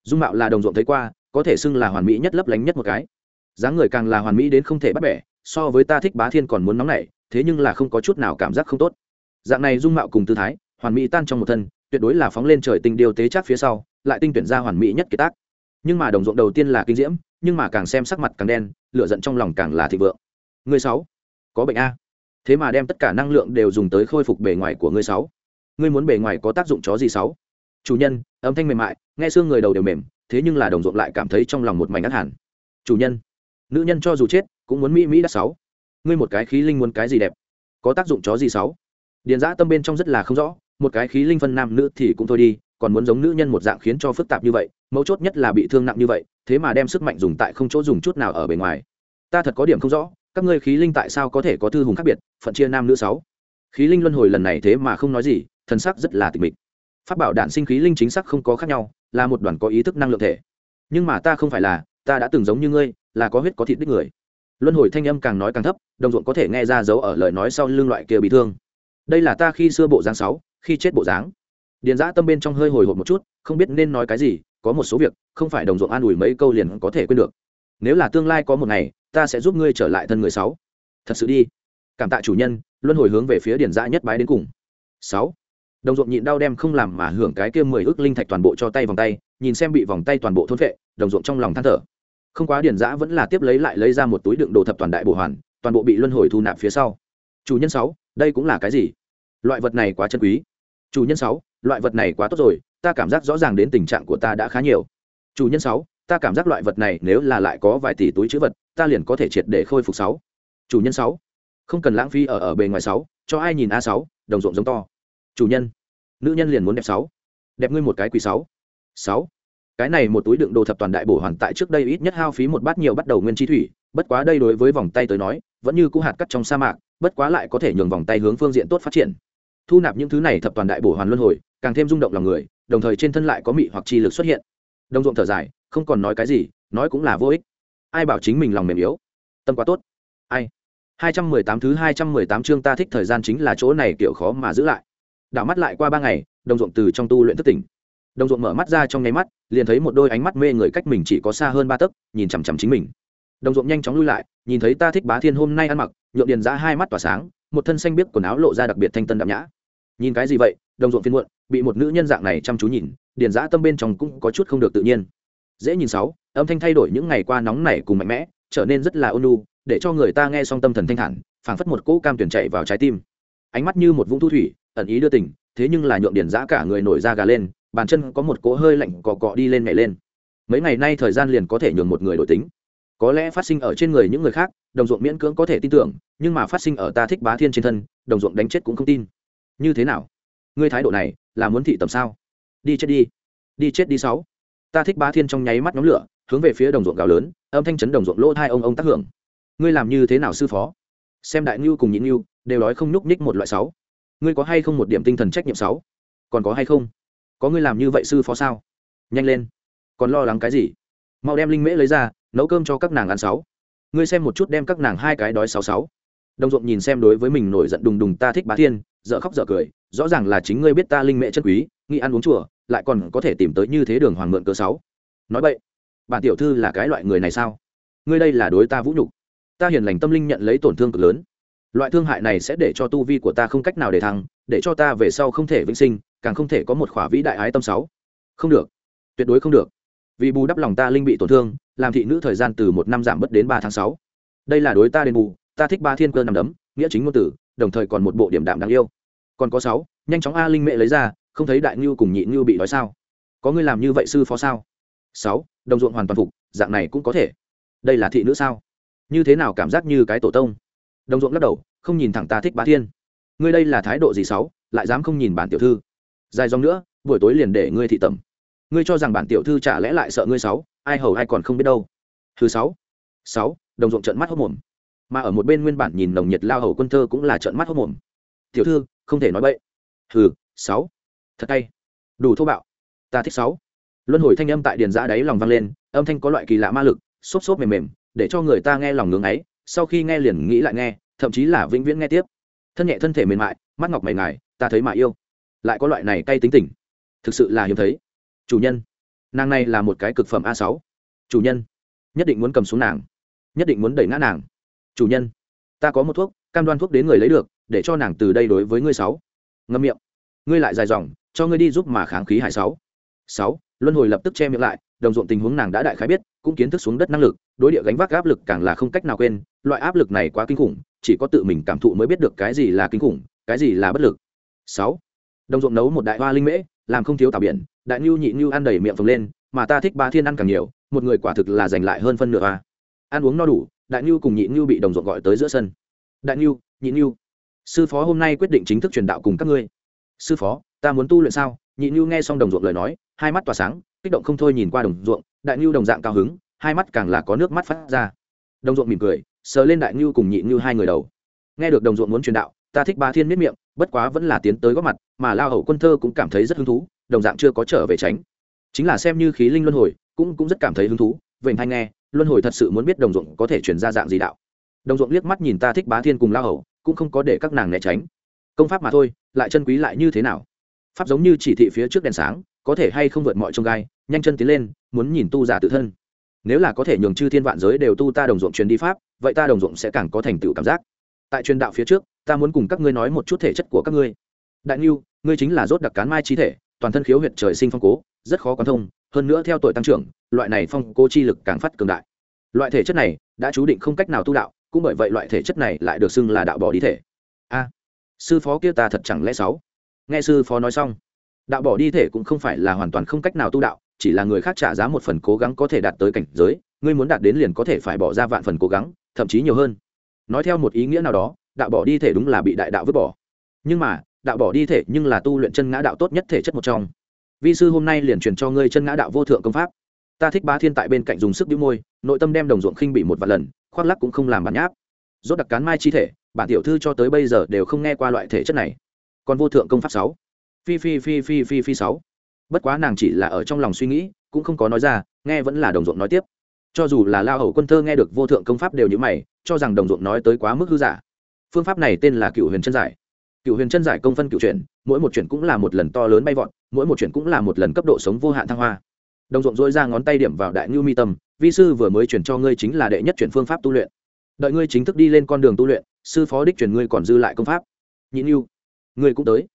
Dung mạo là đồng ruộng thấy qua, có thể xưng là hoàn mỹ nhất lấp lánh nhất một cái. Dáng người càng là hoàn mỹ đến không thể bắt bẻ, so với ta thích bá thiên còn muốn nóng nảy, thế nhưng là không có chút nào cảm giác không tốt dạng này dung mạo cùng tư thái, hoàn mỹ tan trong một thân, tuyệt đối là phóng lên trời tinh điều tế chắc phía sau, lại tinh tuyển ra hoàn mỹ nhất kế tác. Nhưng mà đồng ruộng đầu tiên là kinh diễm, nhưng mà càng xem sắc mặt càng đen lựa giận trong lòng càng là thịnh vượng. Người sáu, có bệnh a. Thế mà đem tất cả năng lượng đều dùng tới khôi phục bề ngoài của ngươi sáu. Ngươi muốn bề ngoài có tác dụng chó gì sáu? Chủ nhân, âm thanh mềm mại, nghe xương người đầu đều mềm, thế nhưng là đồng ruộng lại cảm thấy trong lòng một mảnh ác hẳn. Chủ nhân, nữ nhân cho dù chết, cũng muốn mỹ mỹ đã sáu. Ngươi một cái khí linh muốn cái gì đẹp? Có tác dụng chó gì sáu? Điền giã tâm bên trong rất là không rõ, một cái khí linh phân nam nữ thì cũng thôi đi, còn muốn giống nữ nhân một dạng khiến cho phức tạp như vậy, mấu chốt nhất là bị thương nặng như vậy, thế mà đem sức mạnh dùng tại không chỗ dùng chút nào ở bề ngoài. Ta thật có điểm không rõ, các ngươi khí linh tại sao có thể có thư hùng khác biệt, phận chia nam nữ sáu? Khí linh luân hồi lần này thế mà không nói gì thân sắc rất là tịch mịch. Phát bảo đạn sinh khí linh chính xác không có khác nhau, là một đoàn có ý thức năng lượng thể. Nhưng mà ta không phải là, ta đã từng giống như ngươi, là có huyết có thịt đích người. Luân hồi thanh âm càng nói càng thấp, đồng ruộng có thể nghe ra dấu ở lời nói sau lưng loại kia bị thương đây là ta khi xưa bộ dáng sáu, khi chết bộ dáng. Điền giã tâm bên trong hơi hồi hộp một chút, không biết nên nói cái gì, có một số việc, không phải đồng ruộng an ủi mấy câu liền có thể quên được. Nếu là tương lai có một ngày, ta sẽ giúp ngươi trở lại thân người sáu. Thật sự đi. Cảm tạ chủ nhân, luân hồi hướng về phía điền giã nhất bái đến cùng. Sáu. Đồng ruộng nhịn đau đem không làm mà hưởng cái kia mười ước linh thạch toàn bộ cho tay vòng tay, nhìn xem bị vòng tay toàn bộ thôn vệ, đồng ruộng trong lòng than thở. Không quá điền giã vẫn là tiếp lấy lại lấy ra một túi đựng đồ thập toàn đại bổ hoàn, toàn bộ bị luân hồi thu nạp phía sau. Chủ nhân sáu đây cũng là cái gì? Loại vật này quá chân quý. Chủ nhân sáu, loại vật này quá tốt rồi, ta cảm giác rõ ràng đến tình trạng của ta đã khá nhiều. Chủ nhân sáu, ta cảm giác loại vật này nếu là lại có vài tỷ túi chữ vật, ta liền có thể triệt để khôi phục sáu. Chủ nhân sáu, không cần lãng phí ở ở bề ngoài sáu, cho ai nhìn a sáu, đồng ruộng giống to. Chủ nhân, nữ nhân liền muốn đẹp sáu. Đẹp ngươi một cái quý sáu. Sáu, cái này một túi đựng đồ thập toàn đại bổ hoàn tại trước đây ít nhất hao phí một bát nhiều bắt đầu nguyên chi thủy, bất quá đây đối với vòng tay tới nói, vẫn như cũ hạt cắt trong sa mạc bất quá lại có thể nhường vòng tay hướng phương diện tốt phát triển. Thu nạp những thứ này thập toàn đại bổ hoàn luân hồi, càng thêm rung động lòng người, đồng thời trên thân lại có mị hoặc chi lực xuất hiện. Đồng ruộng thở dài, không còn nói cái gì, nói cũng là vô ích. Ai bảo chính mình lòng mềm yếu? Tâm quá tốt. Ai? Hai trăm mười tám thứ hai trăm mười tám chương ta thích thời gian chính là chỗ này, kiểu khó mà giữ lại. Đảo mắt lại qua ba ngày, đồng ruộng từ trong tu luyện thất tỉnh. Đồng ruộng mở mắt ra trong nháy mắt, liền thấy một đôi ánh mắt mê người cách mình chỉ có xa hơn ba tấc, nhìn chằm chằm chính mình đồng ruộng nhanh chóng lui lại, nhìn thấy ta thích bá thiên hôm nay ăn mặc, nhượng điền giã hai mắt tỏa sáng, một thân xanh biếc quần áo lộ ra đặc biệt thanh tân đạm nhã. Nhìn cái gì vậy, đồng ruộng phiên muộn, bị một nữ nhân dạng này chăm chú nhìn, điền giã tâm bên trong cũng có chút không được tự nhiên. Dễ nhìn sáu, âm thanh thay đổi những ngày qua nóng nảy cùng mạnh mẽ, trở nên rất là ôn nhu, để cho người ta nghe xong tâm thần thanh thản, phảng phất một cỗ cam tuyển chạy vào trái tim. Ánh mắt như một vũng thu thủy, ẩn ý đưa tình, thế nhưng là nhượng điền giã cả người nổi da gà lên, bàn chân có một cỗ hơi lạnh cọ cọ đi lên nhảy lên. Mấy ngày nay thời gian liền có thể nhường một người đổi tính có lẽ phát sinh ở trên người những người khác, đồng ruộng miễn cưỡng có thể tin tưởng, nhưng mà phát sinh ở ta thích bá thiên trên thân, đồng ruộng đánh chết cũng không tin. Như thế nào? Ngươi thái độ này, là muốn thị tầm sao? Đi chết đi. Đi chết đi sáu. Ta thích bá thiên trong nháy mắt nhóm lửa, hướng về phía đồng ruộng gào lớn, âm thanh chấn đồng ruộng lỗ hai ông ông tác hưởng. Ngươi làm như thế nào sư phó? Xem đại ngưu cùng nhị ngưu, đều nói không nhúc nhích một loại sáu. Ngươi có hay không một điểm tinh thần trách nhiệm sáu? Còn có hay không? Có ngươi làm như vậy sư phó sao? Nhanh lên. Còn lo lắng cái gì? Mau đem linh mễ lấy ra nấu cơm cho các nàng ăn sáu. Ngươi xem một chút đem các nàng hai cái đói sáu sáu. Đồng ruộng nhìn xem đối với mình nổi giận đùng đùng ta thích bá thiên dợ khóc dợ cười, rõ ràng là chính ngươi biết ta linh mẹ chân quý, nghĩ ăn uống chùa, lại còn có thể tìm tới như thế đường hoàng mượn cơ sáu. Nói vậy, bản tiểu thư là cái loại người này sao? Ngươi đây là đối ta vũ nhục. Ta hiền lành tâm linh nhận lấy tổn thương cực lớn. Loại thương hại này sẽ để cho tu vi của ta không cách nào để thăng, để cho ta về sau không thể vĩnh sinh, càng không thể có một khỏa vĩ đại ái tâm sáu. Không được, tuyệt đối không được. Vì bù đắp lòng ta linh bị tổn thương làm thị nữ thời gian từ một năm giảm bớt đến ba tháng sáu. Đây là đối ta đền bù, ta thích ba thiên cơ nằm đấm, nghĩa chính ngôn tử, đồng thời còn một bộ điểm đạm đáng yêu. Còn có sáu, nhanh chóng a linh mẹ lấy ra, không thấy đại ngưu cùng nhị ngưu bị đói sao? Có ngươi làm như vậy sư phó sao? Sáu, đồng ruộng hoàn toàn phục, dạng này cũng có thể. Đây là thị nữ sao? Như thế nào cảm giác như cái tổ tông? Đồng ruộng lắc đầu, không nhìn thẳng ta thích bá thiên. Ngươi đây là thái độ gì sáu, lại dám không nhìn bản tiểu thư? Dài dòng nữa, buổi tối liền để ngươi thị tẩm. Ngươi cho rằng bản tiểu thư chả lẽ lại sợ ngươi sáu? Ai hầu ai còn không biết đâu. Thứ sáu. Sáu, đồng ruộng trợn mắt hốc mồm. Mà ở một bên nguyên bản nhìn nồng nhiệt lao hầu quân thơ cũng là trợn mắt hốc mồm. Tiểu thư, không thể nói bậy. Hừ, sáu. Thật tay đủ thô bạo. Ta thích sáu. Luân hồi thanh âm tại điền giã đáy lòng vang lên, âm thanh có loại kỳ lạ ma lực, xốp xốp mềm mềm, để cho người ta nghe lòng ngưng ấy, sau khi nghe liền nghĩ lại nghe, thậm chí là vĩnh viễn nghe tiếp. Thân nhẹ thân thể mềm mại, mắt ngọc mày ngài, ta thấy mà yêu. Lại có loại này cay tính tình. Thực sự là hiếm thấy. Chủ nhân nàng này là một cái cực phẩm a sáu. Chủ nhân, nhất định muốn cầm xuống nàng. Nhất định muốn đẩy ngã nàng. Chủ nhân, ta có một thuốc, cam đoan thuốc đến người lấy được, để cho nàng từ đây đối với ngươi sáu. Ngâm miệng. Ngươi lại dài dòng, cho ngươi đi giúp mà kháng khí hải sáu. Sáu, luân hồi lập tức che miệng lại, đồng ruộng tình huống nàng đã đại khái biết, cũng kiến thức xuống đất năng lực, đối địa gánh vác áp lực càng là không cách nào quên, loại áp lực này quá kinh khủng, chỉ có tự mình cảm thụ mới biết được cái gì là kinh khủng, cái gì là bất lực. Sáu, đồng ruộng nấu một đại hoa linh mễ, làm không thiếu tảo biển đại nhu nhị nhu ăn đầy miệng phồng lên, mà ta thích ba thiên ăn càng nhiều, một người quả thực là giành lại hơn phân nửa a ăn uống no đủ, đại nhu cùng nhị nhu bị đồng ruộng gọi tới giữa sân. Đại nhu, nhị nhu. Sư phó hôm nay quyết định chính thức truyền đạo cùng các ngươi. Sư phó, ta muốn tu luyện sao? Nhị nhu nghe xong đồng ruộng lời nói, hai mắt tỏa sáng, kích động không thôi nhìn qua đồng ruộng, đại nhu đồng dạng cao hứng, hai mắt càng là có nước mắt phát ra. Đồng ruộng mỉm cười, sờ lên đại nhu cùng nhị nhu hai người đầu. Nghe được đồng ruộng muốn truyền đạo, ta thích ba thiên miết miệng, bất quá vẫn là tiến tới góp mặt, mà lao hầu quân thơ cũng cảm thấy rất hứng thú đồng dạng chưa có trở về tránh. Chính là xem như khí linh luân hồi, cũng cũng rất cảm thấy hứng thú vậy hay nghe, luân hồi thật sự muốn biết đồng ruộng có thể chuyển ra dạng gì đạo. Đồng ruộng liếc mắt nhìn ta thích bá thiên cùng lao hầu, cũng không có để các nàng né tránh. Công pháp mà thôi, lại chân quý lại như thế nào? Pháp giống như chỉ thị phía trước đèn sáng, có thể hay không vượt mọi trông gai, nhanh chân tiến lên, muốn nhìn tu giả tự thân. Nếu là có thể nhường chư thiên vạn giới đều tu ta đồng ruộng truyền đi pháp, vậy ta đồng ruộng sẽ càng có thành tựu cảm giác. Tại truyền đạo phía trước, ta muốn cùng các ngươi nói một chút thể chất của các ngươi. Đại ngưu ngươi chính là rốt đặc cán mai chi thể toàn thân khiếu huyệt trời sinh phong cố, rất khó quan thông, hơn nữa theo tuổi tăng trưởng, loại này phong cố chi lực càng phát cường đại. Loại thể chất này đã chú định không cách nào tu đạo, cũng bởi vậy loại thể chất này lại được xưng là đạo bỏ đi thể. A, sư phó kia ta thật chẳng lẽ sáu nghe sư phó nói xong, đạo bỏ đi thể cũng không phải là hoàn toàn không cách nào tu đạo, chỉ là người khác trả giá một phần cố gắng có thể đạt tới cảnh giới, ngươi muốn đạt đến liền có thể phải bỏ ra vạn phần cố gắng, thậm chí nhiều hơn. Nói theo một ý nghĩa nào đó, đạo bỏ đi thể đúng là bị đại đạo vứt bỏ. Nhưng mà đạo bỏ đi thể nhưng là tu luyện chân ngã đạo tốt nhất thể chất một trong. Vi sư hôm nay liền truyền cho ngươi chân ngã đạo vô thượng công pháp. Ta thích bá thiên tại bên cạnh dùng sức đĩu môi, nội tâm đem đồng ruộng khinh bị một vài lần, khoác lắc cũng không làm bản nháp rốt đặc cán mai chi thể, bản tiểu thư cho tới bây giờ đều không nghe qua loại thể chất này. Còn vô thượng công pháp sáu. Phi phi phi phi phi phi sáu. Bất quá nàng chỉ là ở trong lòng suy nghĩ, cũng không có nói ra, nghe vẫn là đồng ruộng nói tiếp. Cho dù là lao hầu quân thơ nghe được vô thượng công pháp đều như mày, cho rằng đồng ruộng nói tới quá mức hư giả. Phương pháp này tên là cựu huyền chân giải cựu huyền chân giải công phân cựu chuyển, mỗi một chuyển cũng là một lần to lớn bay vọt, mỗi một chuyển cũng là một lần cấp độ sống vô hạn thăng hoa. Đồng ruộng dỗi ra ngón tay điểm vào đại ngưu mi tâm, vi sư vừa mới chuyển cho ngươi chính là đệ nhất chuyển phương pháp tu luyện. Đợi ngươi chính thức đi lên con đường tu luyện, sư phó đích chuyển ngươi còn dư lại công pháp. Nhị ngưu, ngươi cũng tới.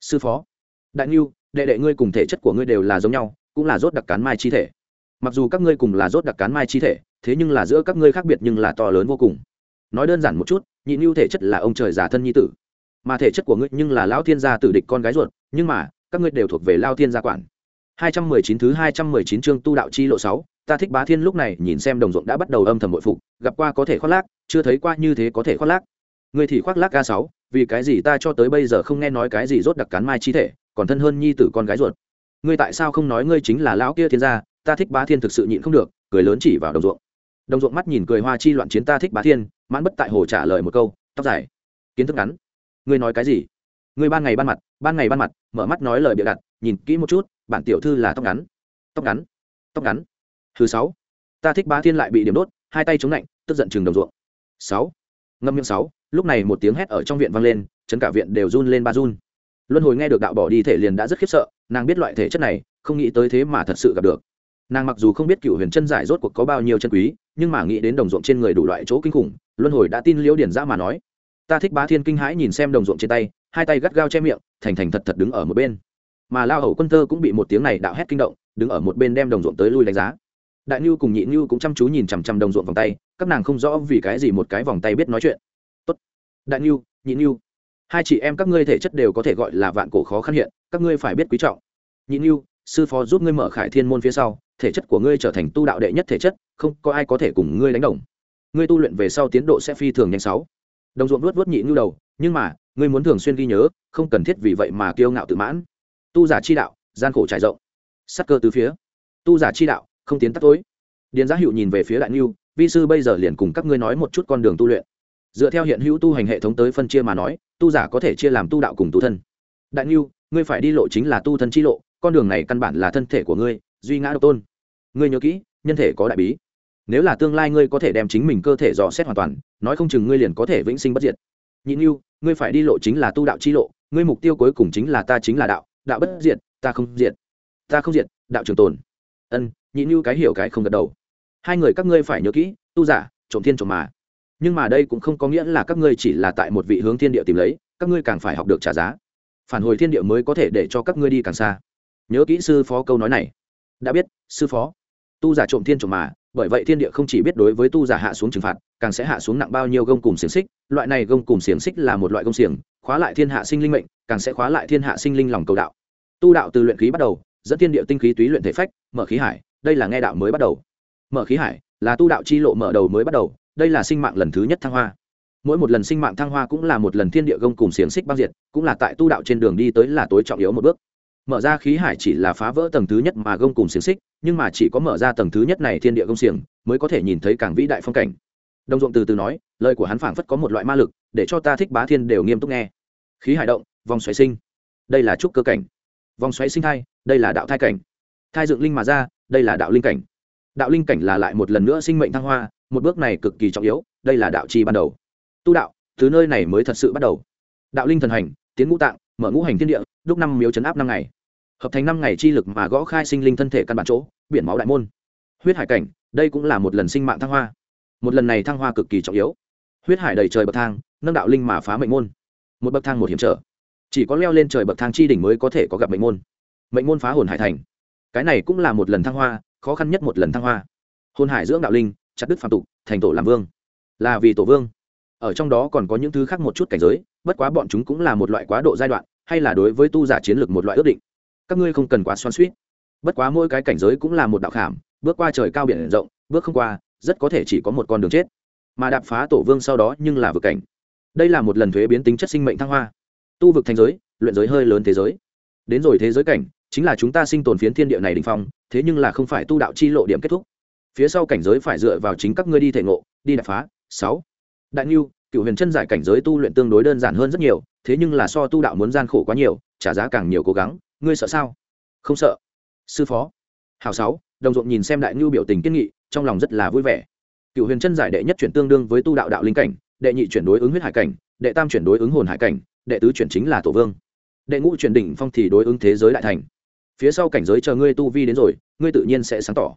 Sư phó. Đại ngưu, đệ đệ ngươi cùng thể chất của ngươi đều là giống nhau, cũng là rốt đặc cán mai chi thể. Mặc dù các ngươi cùng là rốt đặc cán mai chi thể, thế nhưng là giữa các ngươi khác biệt nhưng là to lớn vô cùng. Nói đơn giản một chút, nhị ngưu thể chất là ông trời giả thân nhi tử mà thể chất của ngươi nhưng là lão thiên gia tử địch con gái ruột nhưng mà các ngươi đều thuộc về lao thiên gia quản. 219 thứ 219 chương tu đạo chi lộ 6, ta thích bá thiên lúc này nhìn xem đồng ruộng đã bắt đầu âm thầm bội phục gặp qua có thể khoác lác chưa thấy qua như thế có thể khoác lác. Ngươi thì khoác lác ca 6, vì cái gì ta cho tới bây giờ không nghe nói cái gì rốt đặc cán mai chi thể còn thân hơn nhi tử con gái ruột. Ngươi tại sao không nói ngươi chính là lão kia thiên gia ta thích bá thiên thực sự nhịn không được cười lớn chỉ vào đồng ruộng. Đồng ruộng mắt nhìn cười hoa chi loạn chiến ta thích bá thiên mãn bất tại hồ trả lời một câu tóc dài kiến thức ngắn ngươi nói cái gì? Ngươi ban ngày ban mặt, ban ngày ban mặt, mở mắt nói lời bịa đặt, nhìn kỹ một chút, bản tiểu thư là tóc ngắn. Tóc ngắn? Tóc ngắn? Thứ sáu. Ta thích bá thiên lại bị điểm đốt, hai tay chống lạnh, tức giận chừng đồng ruộng. Sáu. Ngâm miệng sáu, lúc này một tiếng hét ở trong viện vang lên, chấn cả viện đều run lên ba run. Luân hồi nghe được đạo bỏ đi thể liền đã rất khiếp sợ, nàng biết loại thể chất này, không nghĩ tới thế mà thật sự gặp được. Nàng mặc dù không biết cựu huyền chân giải rốt cuộc có bao nhiêu chân quý, nhưng mà nghĩ đến đồng ruộng trên người đủ loại chỗ kinh khủng, luân hồi đã tin liễu điển ra mà nói ta thích bá thiên kinh hãi nhìn xem đồng ruộng trên tay, hai tay gắt gao che miệng, thành thành thật thật đứng ở một bên. Mà lao hầu quân tơ cũng bị một tiếng này đạo hét kinh động, đứng ở một bên đem đồng ruộng tới lui đánh giá. Đại nhu cùng nhị nhu cũng chăm chú nhìn chằm chằm đồng ruộng vòng tay, các nàng không rõ vì cái gì một cái vòng tay biết nói chuyện. Tốt. Đại nhu nhị nhu hai chị em các ngươi thể chất đều có thể gọi là vạn cổ khó khăn hiện, các ngươi phải biết quý trọng. Nhị nhu sư phó giúp ngươi mở khải thiên môn phía sau, thể chất của ngươi trở thành tu đạo đệ nhất thể chất, không có ai có thể cùng ngươi đánh đồng. Ngươi tu luyện về sau tiến độ sẽ phi thường nhanh sáu đồng ruộng vuốt vuốt nhị ngưu đầu, nhưng mà, ngươi muốn thường xuyên ghi nhớ, không cần thiết vì vậy mà kiêu ngạo tự mãn. Tu giả chi đạo, gian khổ trải rộng. Sắc cơ từ phía. Tu giả chi đạo, không tiến tắt tối. Điền giá hiệu nhìn về phía đại ngưu, vi sư bây giờ liền cùng các ngươi nói một chút con đường tu luyện. Dựa theo hiện hữu tu hành hệ thống tới phân chia mà nói, tu giả có thể chia làm tu đạo cùng tu thân. Đại ngưu, ngươi phải đi lộ chính là tu thân chi lộ, con đường này căn bản là thân thể của ngươi, duy ngã độc tôn. Ngươi nhớ kỹ, nhân thể có đại bí nếu là tương lai ngươi có thể đem chính mình cơ thể dò xét hoàn toàn, nói không chừng ngươi liền có thể vĩnh sinh bất diệt. Nhị ngưu ngươi phải đi lộ chính là tu đạo chi lộ, ngươi mục tiêu cuối cùng chính là ta chính là đạo đạo bất diệt, ta không diệt. Ta không diệt, đạo trường tồn. Ân, nhị như cái hiểu cái không gật đầu. Hai người các ngươi phải nhớ kỹ, tu giả, trộm thiên trộm mà. Nhưng mà đây cũng không có nghĩa là các ngươi chỉ là tại một vị hướng thiên địa tìm lấy, các ngươi càng phải học được trả giá. Phản hồi thiên địa mới có thể để cho các ngươi đi càng xa. Nhớ kỹ sư phó câu nói này. Đã biết, sư phó, tu giả trộm thiên trộm mà bởi vậy thiên địa không chỉ biết đối với tu giả hạ xuống trừng phạt, càng sẽ hạ xuống nặng bao nhiêu gông cùng xiềng xích. Loại này gông cùng xiềng xích là một loại gông xiềng, khóa lại thiên hạ sinh linh mệnh, càng sẽ khóa lại thiên hạ sinh linh lòng cầu đạo. Tu đạo từ luyện khí bắt đầu, dẫn thiên địa tinh khí túy luyện thể phách, mở khí hải, đây là nghe đạo mới bắt đầu. Mở khí hải là tu đạo chi lộ mở đầu mới bắt đầu, đây là sinh mạng lần thứ nhất thăng hoa. Mỗi một lần sinh mạng thăng hoa cũng là một lần thiên địa gông cùng xiềng xích băng diệt, cũng là tại tu đạo trên đường đi tới là tối trọng yếu một bước mở ra khí hải chỉ là phá vỡ tầng thứ nhất mà gông cùng xiềng xích, nhưng mà chỉ có mở ra tầng thứ nhất này thiên địa gông xiềng mới có thể nhìn thấy càng vĩ đại phong cảnh. Đồng ruộng từ từ nói, lời của hắn phảng phất có một loại ma lực, để cho ta thích bá thiên đều nghiêm túc nghe. Khí hải động, vòng xoáy sinh. Đây là trúc cơ cảnh. Vòng xoáy sinh thai, đây là đạo thai cảnh. Thai dựng linh mà ra, đây là đạo linh cảnh. Đạo linh cảnh là lại một lần nữa sinh mệnh thăng hoa, một bước này cực kỳ trọng yếu, đây là đạo chi ban đầu. Tu đạo, từ nơi này mới thật sự bắt đầu. Đạo linh thần hành, tiến ngũ tạng, mở ngũ hành thiên địa, đúc năm miếu chấn áp năm ngày hợp thành năm ngày chi lực mà gõ khai sinh linh thân thể căn bản chỗ, biển máu đại môn. Huyết hải cảnh, đây cũng là một lần sinh mạng thăng hoa. Một lần này thăng hoa cực kỳ trọng yếu. Huyết hải đầy trời bậc thang, nâng đạo linh mà phá mệnh môn. Một bậc thang một hiểm trở. Chỉ có leo lên trời bậc thang chi đỉnh mới có thể có gặp mệnh môn. Mệnh môn phá hồn hải thành. Cái này cũng là một lần thăng hoa, khó khăn nhất một lần thăng hoa. Hồn hải dưỡng đạo linh, chặt đức phạm tục, thành tổ làm vương. Là vì tổ vương. Ở trong đó còn có những thứ khác một chút cảnh giới, bất quá bọn chúng cũng là một loại quá độ giai đoạn, hay là đối với tu giả chiến lược một loại ước định các ngươi không cần quá xoan suýt. Bất quá mỗi cái cảnh giới cũng là một đạo khảm, bước qua trời cao biển rộng, bước không qua, rất có thể chỉ có một con đường chết. Mà đạp phá tổ vương sau đó nhưng là vực cảnh. Đây là một lần thuế biến tính chất sinh mệnh thăng hoa. Tu vực thành giới, luyện giới hơi lớn thế giới. Đến rồi thế giới cảnh, chính là chúng ta sinh tồn phiến thiên địa này đình phong, thế nhưng là không phải tu đạo chi lộ điểm kết thúc. Phía sau cảnh giới phải dựa vào chính các ngươi đi thể ngộ, đi đạp phá. Sáu. Đại ngưu cựu huyền chân giải cảnh giới tu luyện tương đối đơn giản hơn rất nhiều, thế nhưng là so tu đạo muốn gian khổ quá nhiều, trả giá càng nhiều cố gắng ngươi sợ sao? Không sợ. Sư phó. Hào sáu, đồng ruộng nhìn xem đại ngưu biểu tình kiên nghị, trong lòng rất là vui vẻ. Cựu huyền chân giải đệ nhất chuyển tương đương với tu đạo đạo linh cảnh, đệ nhị chuyển đối ứng huyết hải cảnh, đệ tam chuyển đối ứng hồn hải cảnh, đệ tứ chuyển chính là tổ vương. Đệ ngũ chuyển đỉnh phong thì đối ứng thế giới đại thành. Phía sau cảnh giới chờ ngươi tu vi đến rồi, ngươi tự nhiên sẽ sáng tỏ.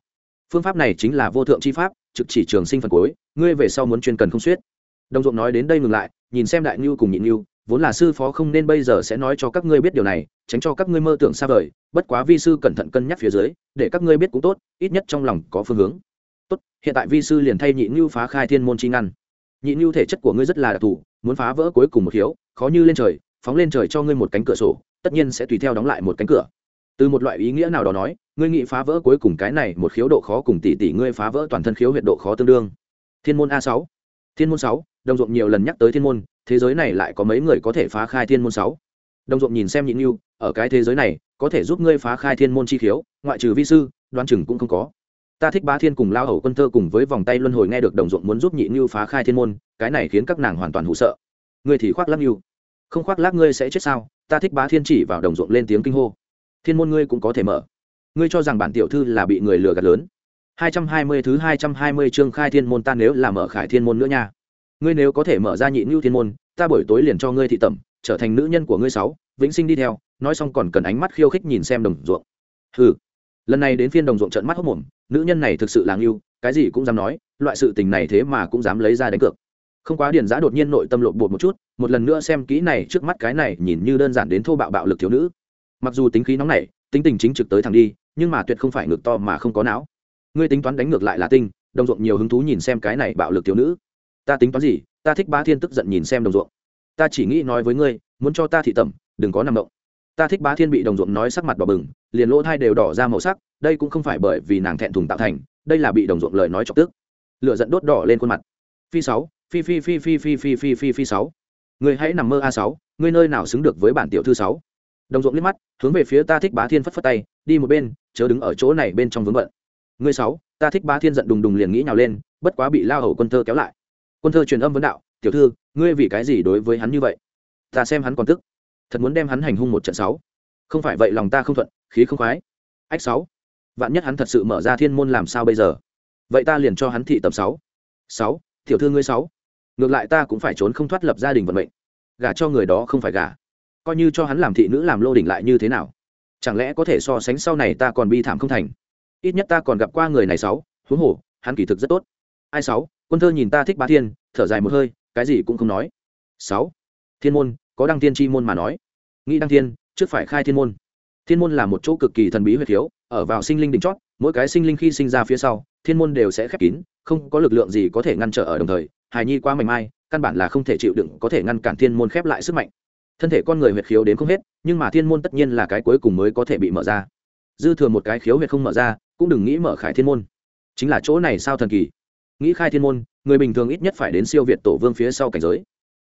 Phương pháp này chính là vô thượng chi pháp, trực chỉ trường sinh phần cuối, ngươi về sau muốn chuyên cần không suyết. Đồng ruộng nói đến đây ngừng lại, nhìn xem đại ngưu cùng nhị ngưu vốn là sư phó không nên bây giờ sẽ nói cho các ngươi biết điều này, tránh cho các ngươi mơ tưởng xa vời, bất quá vi sư cẩn thận cân nhắc phía dưới, để các ngươi biết cũng tốt, ít nhất trong lòng có phương hướng. Tốt, hiện tại vi sư liền thay nhị ngưu phá khai thiên môn chi ngăn. Nhị ngưu thể chất của ngươi rất là đặc thù, muốn phá vỡ cuối cùng một hiếu, khó như lên trời, phóng lên trời cho ngươi một cánh cửa sổ, tất nhiên sẽ tùy theo đóng lại một cánh cửa. Từ một loại ý nghĩa nào đó nói, ngươi nghĩ phá vỡ cuối cùng cái này một khiếu độ khó cùng tỷ tỷ ngươi phá vỡ toàn thân khiếu huyệt độ khó tương đương. Thiên môn a sáu, thiên môn sáu, đồng ruộng nhiều lần nhắc tới thiên môn thế giới này lại có mấy người có thể phá khai thiên môn sáu? Đồng ruộng nhìn xem nhịn như ở cái thế giới này, có thể giúp ngươi phá khai thiên môn chi khiếu, ngoại trừ vi sư đoan chừng cũng không có. Ta thích bá thiên cùng lao hầu quân thơ cùng với vòng tay luân hồi nghe được đồng ruộng muốn giúp nhị như phá khai thiên môn, cái này khiến các nàng hoàn toàn hụ sợ. Ngươi thì khoác lắc như không khoác lác ngươi sẽ chết sao? Ta thích bá thiên chỉ vào đồng ruộng lên tiếng kinh hô. Thiên môn ngươi cũng có thể mở. Ngươi cho rằng bản tiểu thư là bị người lừa gạt lớn. Hai trăm hai mươi thứ hai trăm hai mươi chương khai thiên môn ta nếu là mở khải thiên môn nữa nha ngươi nếu có thể mở ra nhị ngưu thiên môn, ta buổi tối liền cho ngươi thị tẩm, trở thành nữ nhân của ngươi sáu, vĩnh sinh đi theo, nói xong còn cần ánh mắt khiêu khích nhìn xem đồng ruộng. Hừ. Lần này đến phiên đồng ruộng trận mắt hốc mồm, nữ nhân này thực sự là ngưu, cái gì cũng dám nói, loại sự tình này thế mà cũng dám lấy ra đánh cược. Không quá điền giã đột nhiên nội tâm lộn bột một chút, một lần nữa xem kỹ này trước mắt cái này nhìn như đơn giản đến thô bạo bạo lực thiếu nữ. Mặc dù tính khí nóng nảy, tính tình chính trực tới thẳng đi, nhưng mà tuyệt không phải ngực to mà không có não. Ngươi tính toán đánh ngược lại là tinh, đồng ruộng nhiều hứng thú nhìn xem cái này bạo lực thiếu nữ ta tính toán gì, ta thích bá thiên tức giận nhìn xem đồng ruộng. Ta chỉ nghĩ nói với ngươi, muốn cho ta thị tẩm, đừng có nằm động. Ta thích bá thiên bị đồng ruộng nói sắc mặt đỏ bừng, liền lỗ thai đều đỏ ra màu sắc, đây cũng không phải bởi vì nàng thẹn thùng tạo thành, đây là bị đồng ruộng lời nói chọc tức. Lựa giận đốt đỏ lên khuôn mặt. Phi sáu, phi phi phi phi phi phi phi phi phi sáu. Người hãy nằm mơ a sáu, ngươi nơi nào xứng được với bản tiểu thư sáu. Đồng ruộng liếc mắt, hướng về phía ta thích bá thiên phất phất tay, đi một bên, chớ đứng ở chỗ này bên trong vướng bận. Ngươi sáu, ta thích bá thiên giận đùng đùng liền nghĩ nhào lên, bất quá bị lao hầu quân thơ kéo lại quân thơ truyền âm vấn đạo, tiểu thư, ngươi vì cái gì đối với hắn như vậy? Ta xem hắn còn tức. Thật muốn đem hắn hành hung một trận sáu. Không phải vậy lòng ta không thuận, khí không khoái. Ách sáu. Vạn nhất hắn thật sự mở ra thiên môn làm sao bây giờ? Vậy ta liền cho hắn thị tầm sáu. Sáu, tiểu thư ngươi sáu. Ngược lại ta cũng phải trốn không thoát lập gia đình vận mệnh. Gả cho người đó không phải gả. Coi như cho hắn làm thị nữ làm lô đỉnh lại như thế nào? Chẳng lẽ có thể so sánh sau này ta còn bi thảm không thành? Ít nhất ta còn gặp qua người này sáu. Huống hồ, hắn kỳ thực rất tốt. Ai sáu? Quân thơ nhìn ta thích bá thiên, thở dài một hơi, cái gì cũng không nói. Sáu. Thiên môn, có đăng thiên chi môn mà nói. Nghĩ đăng thiên, trước phải khai thiên môn. Thiên môn là một chỗ cực kỳ thần bí huyệt thiếu, ở vào sinh linh đỉnh chót, mỗi cái sinh linh khi sinh ra phía sau, thiên môn đều sẽ khép kín, không có lực lượng gì có thể ngăn trở ở đồng thời, hài nhi quá mảnh mai, căn bản là không thể chịu đựng, có thể ngăn cản thiên môn khép lại sức mạnh. Thân thể con người huyệt khiếu đến không hết, nhưng mà thiên môn tất nhiên là cái cuối cùng mới có thể bị mở ra. Dư thừa một cái khiếu huyệt không mở ra, cũng đừng nghĩ mở khải thiên môn. Chính là chỗ này sao thần kỳ? Nghĩ khai thiên môn, người bình thường ít nhất phải đến siêu việt tổ vương phía sau cảnh giới.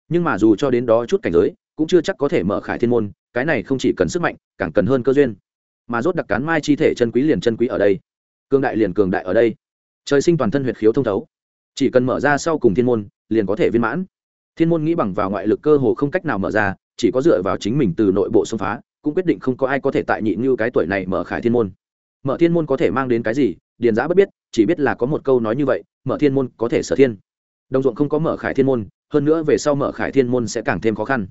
Nhưng mà dù cho đến đó chút cảnh giới, cũng chưa chắc có thể mở khải thiên môn, cái này không chỉ cần sức mạnh, càng cần hơn cơ duyên. Mà rốt đặc cán mai chi thể chân quý liền chân quý ở đây. Cường đại liền cường đại ở đây. Trời sinh toàn thân huyệt khiếu thông thấu. Chỉ cần mở ra sau cùng thiên môn, liền có thể viên mãn. Thiên môn nghĩ bằng vào ngoại lực cơ hồ không cách nào mở ra, chỉ có dựa vào chính mình từ nội bộ xông phá, cũng quyết định không có ai có thể tại nhị như cái tuổi này mở khải thiên môn. Mở thiên môn có thể mang đến cái gì, điền giã bất biết chỉ biết là có một câu nói như vậy, mở thiên môn có thể sở thiên. Đồng ruộng không có mở khải thiên môn, hơn nữa về sau mở khải thiên môn sẽ càng thêm khó khăn.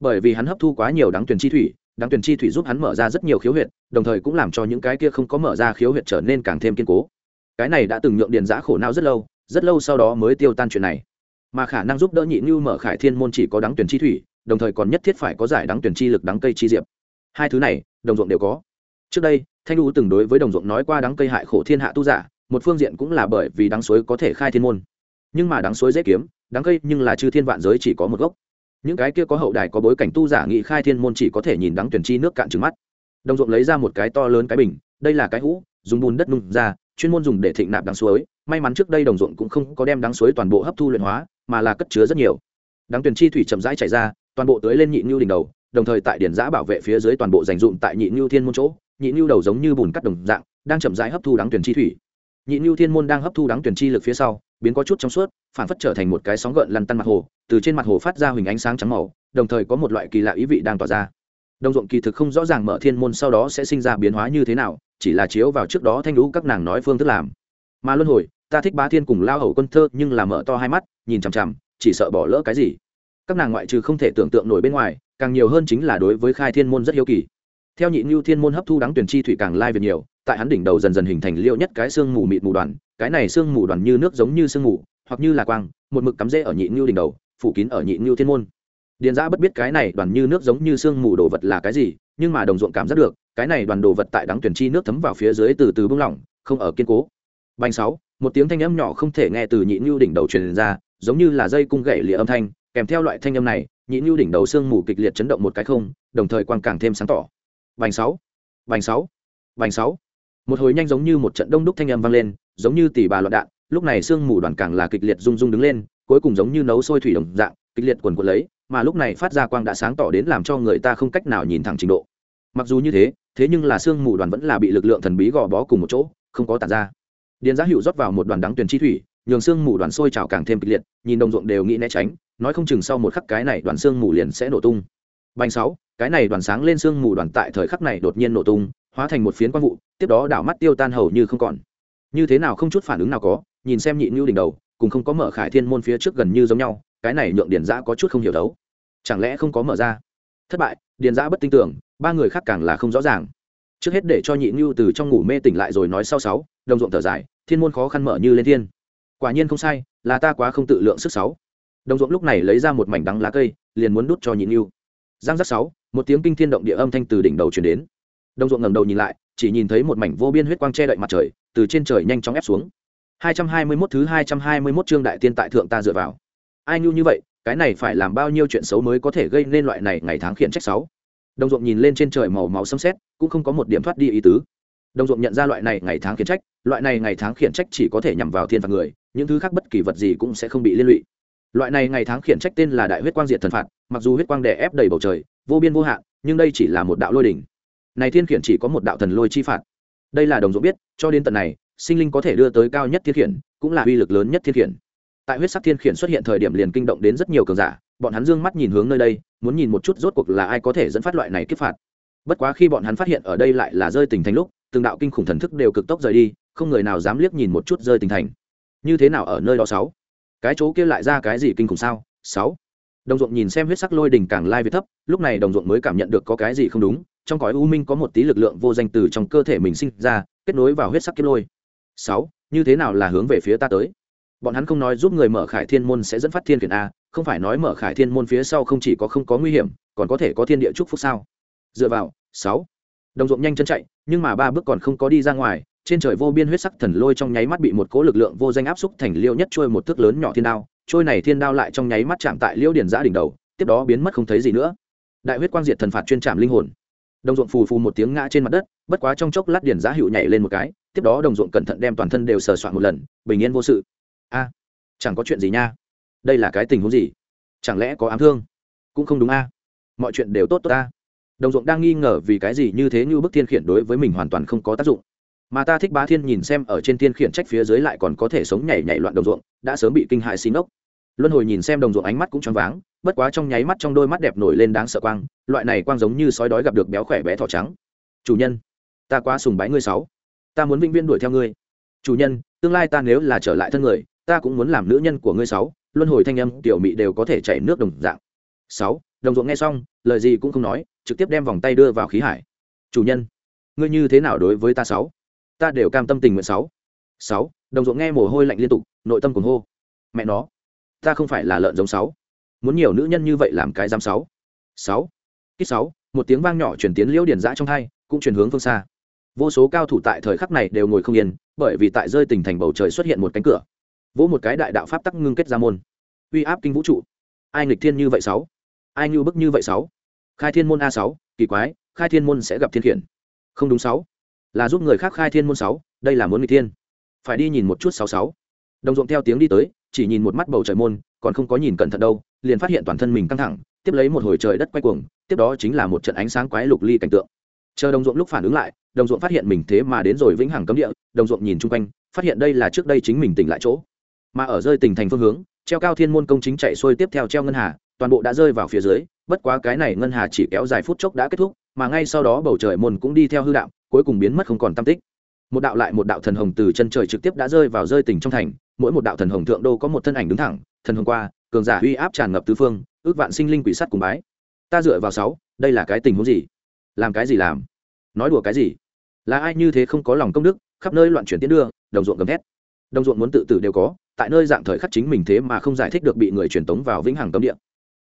Bởi vì hắn hấp thu quá nhiều đáng tuyển chi thủy đáng tuyển chi thủy giúp hắn mở ra rất nhiều khiếu huyệt, đồng thời cũng làm cho những cái kia không có mở ra khiếu huyệt trở nên càng thêm kiên cố. Cái này đã từng nhượng điền giã khổ não rất lâu rất lâu sau đó mới tiêu tan chuyện này. Mà khả năng giúp đỡ nhị như mở khải thiên môn chỉ có đáng tuyển chi thủy, đồng thời còn nhất thiết phải có giải đáng tuyển chi lực đáng cây chi diệp. Hai thứ này, đồng ruộng đều có. Trước đây, thanh u từng đối với đồng ruộng nói qua đáng cây hại khổ thiên hạ tu giả một phương diện cũng là bởi vì đắng suối có thể khai thiên môn. Nhưng mà đắng suối dễ kiếm đáng cây nhưng là chư thiên vạn giới chỉ có một gốc. Những cái kia có hậu đài có bối cảnh tu giả nghị khai thiên môn chỉ có thể nhìn đắng tuyển chi nước cạn trứng mắt. Đồng ruộng lấy ra một cái to lớn cái bình, đây là cái hũ, dùng bùn đất nung ra, chuyên môn dùng để thịnh nạp đắng suối. May mắn trước đây đồng ruộng cũng không có đem đắng suối toàn bộ hấp thu luyện hóa, mà là cất chứa rất nhiều. Đắng tuyển chi thủy chậm rãi chảy ra, toàn bộ tưới lên nhị ngưu đỉnh đầu, đồng thời tại điển giã bảo vệ phía dưới toàn bộ dành dụng tại nhị ngưu thiên môn chỗ. Nhị ngưu đầu giống như bùn cắt đồng dạng, đang chậm rãi hấp thu đắng tuyển chi thủy nhị nhu thiên môn đang hấp thu đáng tuyển chi lực phía sau, biến có chút trong suốt, phản phất trở thành một cái sóng gợn lăn tăn mặt hồ, từ trên mặt hồ phát ra huỳnh ánh sáng trắng màu, đồng thời có một loại kỳ lạ ý vị đang tỏa ra. Đồng ruộng kỳ thực không rõ ràng mở thiên môn sau đó sẽ sinh ra biến hóa như thế nào, chỉ là chiếu vào trước đó thanh lũ các nàng nói phương thức làm. Mà luân hồi, ta thích bá thiên cùng lao hầu quân thơ, nhưng là mở to hai mắt, nhìn chằm chằm, chỉ sợ bỏ lỡ cái gì. Các nàng ngoại trừ không thể tưởng tượng nổi bên ngoài, càng nhiều hơn chính là đối với khai thiên môn rất hiếu kỳ. Theo nhị như thiên môn hấp thu đáng tuyển chi thủy càng lai việc nhiều tại hắn đỉnh đầu dần dần hình thành liêu nhất cái xương mù mịt mù đoàn, cái này xương mù đoàn như nước giống như xương mù, hoặc như là quang, một mực cắm rễ ở nhị ngưu đỉnh đầu, phủ kín ở nhị ngưu thiên môn. Điền giã bất biết cái này đoàn như nước giống như xương mù đồ vật là cái gì, nhưng mà đồng ruộng cảm giác được, cái này đoàn đồ vật tại đắng tuyển chi nước thấm vào phía dưới từ từ bung lỏng, không ở kiên cố. Bành sáu, một tiếng thanh âm nhỏ không thể nghe từ nhị ngưu đỉnh đầu truyền ra, giống như là dây cung gậy lìa âm thanh, kèm theo loại thanh âm này, nhị ngưu đỉnh đầu xương mù kịch liệt chấn động một cái không, đồng thời quang càng thêm sáng tỏ. Bành sáu bành sáu bành sáu một hồi nhanh giống như một trận đông đúc thanh âm vang lên, giống như tỷ bà loạn đạn, lúc này sương mù đoàn càng là kịch liệt rung rung đứng lên, cuối cùng giống như nấu sôi thủy đồng dạng, kịch liệt quần quần lấy, mà lúc này phát ra quang đã sáng tỏ đến làm cho người ta không cách nào nhìn thẳng trình độ. Mặc dù như thế thế nhưng là sương mù đoàn vẫn là bị lực lượng thần bí gò bó cùng một chỗ, không có tàn ra. Điền giá hữu rót vào một đoàn đắng tuyền chi thủy, nhường sương mù đoàn sôi trào càng thêm kịch liệt, nhìn đồng ruộng đều nghĩ né tránh, nói không chừng sau một khắc cái này đoàn sương mù liền sẽ nổ tung. Bành sáu, cái này đoàn sáng lên sương mù đoàn tại thời khắc này đột nhiên nổ tung hóa thành một phiến quang vụ, tiếp đó đảo mắt tiêu tan hầu như không còn. Như thế nào không chút phản ứng nào có, nhìn xem nhị ngưu đỉnh đầu, cùng không có mở khải thiên môn phía trước gần như giống nhau, cái này nhượng điền giã có chút không hiểu đấu. Chẳng lẽ không có mở ra? Thất bại, điền giã bất tin tưởng, ba người khác càng là không rõ ràng. Trước hết để cho nhị ngưu từ trong ngủ mê tỉnh lại rồi nói sau sáu, đồng ruộng thở dài, thiên môn khó khăn mở như lên thiên. Quả nhiên không sai, là ta quá không tự lượng sức sáu. Đồng ruộng lúc này lấy ra một mảnh đắng lá cây, liền muốn đút cho nhị ngưu. Giang giác sáu, một tiếng kinh thiên động địa âm thanh từ đỉnh đầu truyền đến đồng ruộng ngẩng đầu nhìn lại, chỉ nhìn thấy một mảnh vô biên huyết quang che đậy mặt trời, từ trên trời nhanh chóng ép xuống. 221 thứ 221 chương đại tiên tại thượng ta dựa vào. Ai nhu như vậy, cái này phải làm bao nhiêu chuyện xấu mới có thể gây nên loại này ngày tháng khiển trách sáu đồng ruộng nhìn lên trên trời màu máu xâm xét cũng không có một điểm thoát đi ý tứ. Đồng ruộng nhận ra loại này ngày tháng khiển trách, loại này ngày tháng khiển trách chỉ có thể nhằm vào thiên phạt người, những thứ khác bất kỳ vật gì cũng sẽ không bị liên lụy. Loại này ngày tháng khiển trách tên là đại huyết quang diệt thần phạt, mặc dù huyết quang đè ép đầy bầu trời, vô biên vô hạn, nhưng đây chỉ là một đạo lôi đỉnh này thiên khiển chỉ có một đạo thần lôi chi phạt. Đây là đồng ruộng biết, cho đến tận này, sinh linh có thể đưa tới cao nhất thiên khiển, cũng là uy lực lớn nhất thiên khiển. Tại huyết sắc thiên khiển xuất hiện thời điểm liền kinh động đến rất nhiều cường giả, bọn hắn dương mắt nhìn hướng nơi đây, muốn nhìn một chút rốt cuộc là ai có thể dẫn phát loại này kiếp phạt. Bất quá khi bọn hắn phát hiện ở đây lại là rơi tình thành lúc, từng đạo kinh khủng thần thức đều cực tốc rời đi, không người nào dám liếc nhìn một chút rơi tình thành. Như thế nào ở nơi đó sáu? Cái chỗ kia lại ra cái gì kinh khủng sao? Sáu. Đồng ruộng nhìn xem huyết sắc lôi đỉnh càng lai việt thấp, lúc này đồng ruộng mới cảm nhận được có cái gì không đúng trong cõi u minh có một tí lực lượng vô danh từ trong cơ thể mình sinh ra, kết nối vào huyết sắc kiếp lôi. Sáu, như thế nào là hướng về phía ta tới? Bọn hắn không nói giúp người mở khải thiên môn sẽ dẫn phát thiên kiển a, không phải nói mở khải thiên môn phía sau không chỉ có không có nguy hiểm, còn có thể có thiên địa chúc phúc sao? Dựa vào, sáu. Đồng ruộng nhanh chân chạy, nhưng mà ba bước còn không có đi ra ngoài, trên trời vô biên huyết sắc thần lôi trong nháy mắt bị một cỗ lực lượng vô danh áp xúc thành liêu nhất trôi một thước lớn nhỏ thiên đao, trôi này thiên đao lại trong nháy mắt chạm tại liêu điển giã đỉnh đầu, tiếp đó biến mất không thấy gì nữa. Đại huyết quang diệt thần phạt chuyên trạm linh hồn đồng ruộng phù phù một tiếng ngã trên mặt đất, bất quá trong chốc lát điển giã hữu nhảy lên một cái, tiếp đó đồng ruộng cẩn thận đem toàn thân đều sờ soạn một lần, bình yên vô sự. A, chẳng có chuyện gì nha. Đây là cái tình huống gì? Chẳng lẽ có ám thương? Cũng không đúng a. Mọi chuyện đều tốt tốt ta. đồng ruộng đang nghi ngờ vì cái gì như thế như bức thiên khiển đối với mình hoàn toàn không có tác dụng. Mà ta thích bá thiên nhìn xem ở trên thiên khiển trách phía dưới lại còn có thể sống nhảy nhảy loạn đồng ruộng, đã sớm bị kinh hại xin ốc luân hồi nhìn xem đồng ruộng ánh mắt cũng choáng váng, bất quá trong nháy mắt trong đôi mắt đẹp nổi lên đáng sợ quang, loại này quang giống như sói đói gặp được béo khỏe bé thỏ trắng. Chủ nhân, ta quá sùng bái ngươi sáu. Ta muốn vĩnh viễn đuổi theo ngươi. Chủ nhân, tương lai ta nếu là trở lại thân người, ta cũng muốn làm nữ nhân của ngươi sáu. Luân hồi thanh âm tiểu mị đều có thể chảy nước đồng dạng. Sáu. Đồng ruộng nghe xong, lời gì cũng không nói, trực tiếp đem vòng tay đưa vào khí hải. Chủ nhân, ngươi như thế nào đối với ta sáu? Ta đều cam tâm tình nguyện sáu. Sáu. Đồng ruộng nghe mồ hôi lạnh liên tục, nội tâm cuồng hô. Mẹ nó ta không phải là lợn giống sáu. Muốn nhiều nữ nhân như vậy làm cái giam sáu. Sáu. Kích sáu, một tiếng vang nhỏ chuyển tiến liễu điển giã trong hai, cũng chuyển hướng phương xa. Vô số cao thủ tại thời khắc này đều ngồi không yên, bởi vì tại rơi tỉnh thành bầu trời xuất hiện một cánh cửa. Vỗ một cái đại đạo pháp tắc ngưng kết ra môn. Uy áp kinh vũ trụ. Ai nghịch thiên như vậy sáu? Ai ngưu bức như vậy sáu? Khai thiên môn a sáu, kỳ quái, khai thiên môn sẽ gặp thiên khiển. Không đúng sáu. Là giúp người khác khai thiên môn sáu, đây là muốn nghịch thiên. Phải đi nhìn một chút sáu sáu đồng ruộng theo tiếng đi tới, chỉ nhìn một mắt bầu trời môn, còn không có nhìn cẩn thận đâu, liền phát hiện toàn thân mình căng thẳng, tiếp lấy một hồi trời đất quay cuồng, tiếp đó chính là một trận ánh sáng quái lục ly cảnh tượng. Chờ đồng ruộng lúc phản ứng lại, đồng ruộng phát hiện mình thế mà đến rồi vĩnh hằng cấm địa, đồng ruộng nhìn chung quanh, phát hiện đây là trước đây chính mình tỉnh lại chỗ. Mà ở rơi tỉnh thành phương hướng, treo cao thiên môn công chính chạy xuôi tiếp theo treo ngân hà, toàn bộ đã rơi vào phía dưới, bất quá cái này ngân hà chỉ kéo dài phút chốc đã kết thúc, mà ngay sau đó bầu trời môn cũng đi theo hư đạo, cuối cùng biến mất không còn tam tích. Một đạo lại một đạo thần hồng từ chân trời trực tiếp đã rơi vào rơi tỉnh trong thành mỗi một đạo thần hồng thượng đô có một thân ảnh đứng thẳng, thần hồng qua, cường giả uy áp tràn ngập tứ phương, ước vạn sinh linh quỷ sắt cùng bái. Ta dựa vào sáu, đây là cái tình huống gì? Làm cái gì làm? Nói đùa cái gì? Là ai như thế không có lòng công đức, khắp nơi loạn chuyển tiến đưa, đồng ruộng gầm thét. Đồng ruộng muốn tự tử đều có, tại nơi dạng thời khắc chính mình thế mà không giải thích được bị người truyền tống vào vĩnh hằng cấm địa.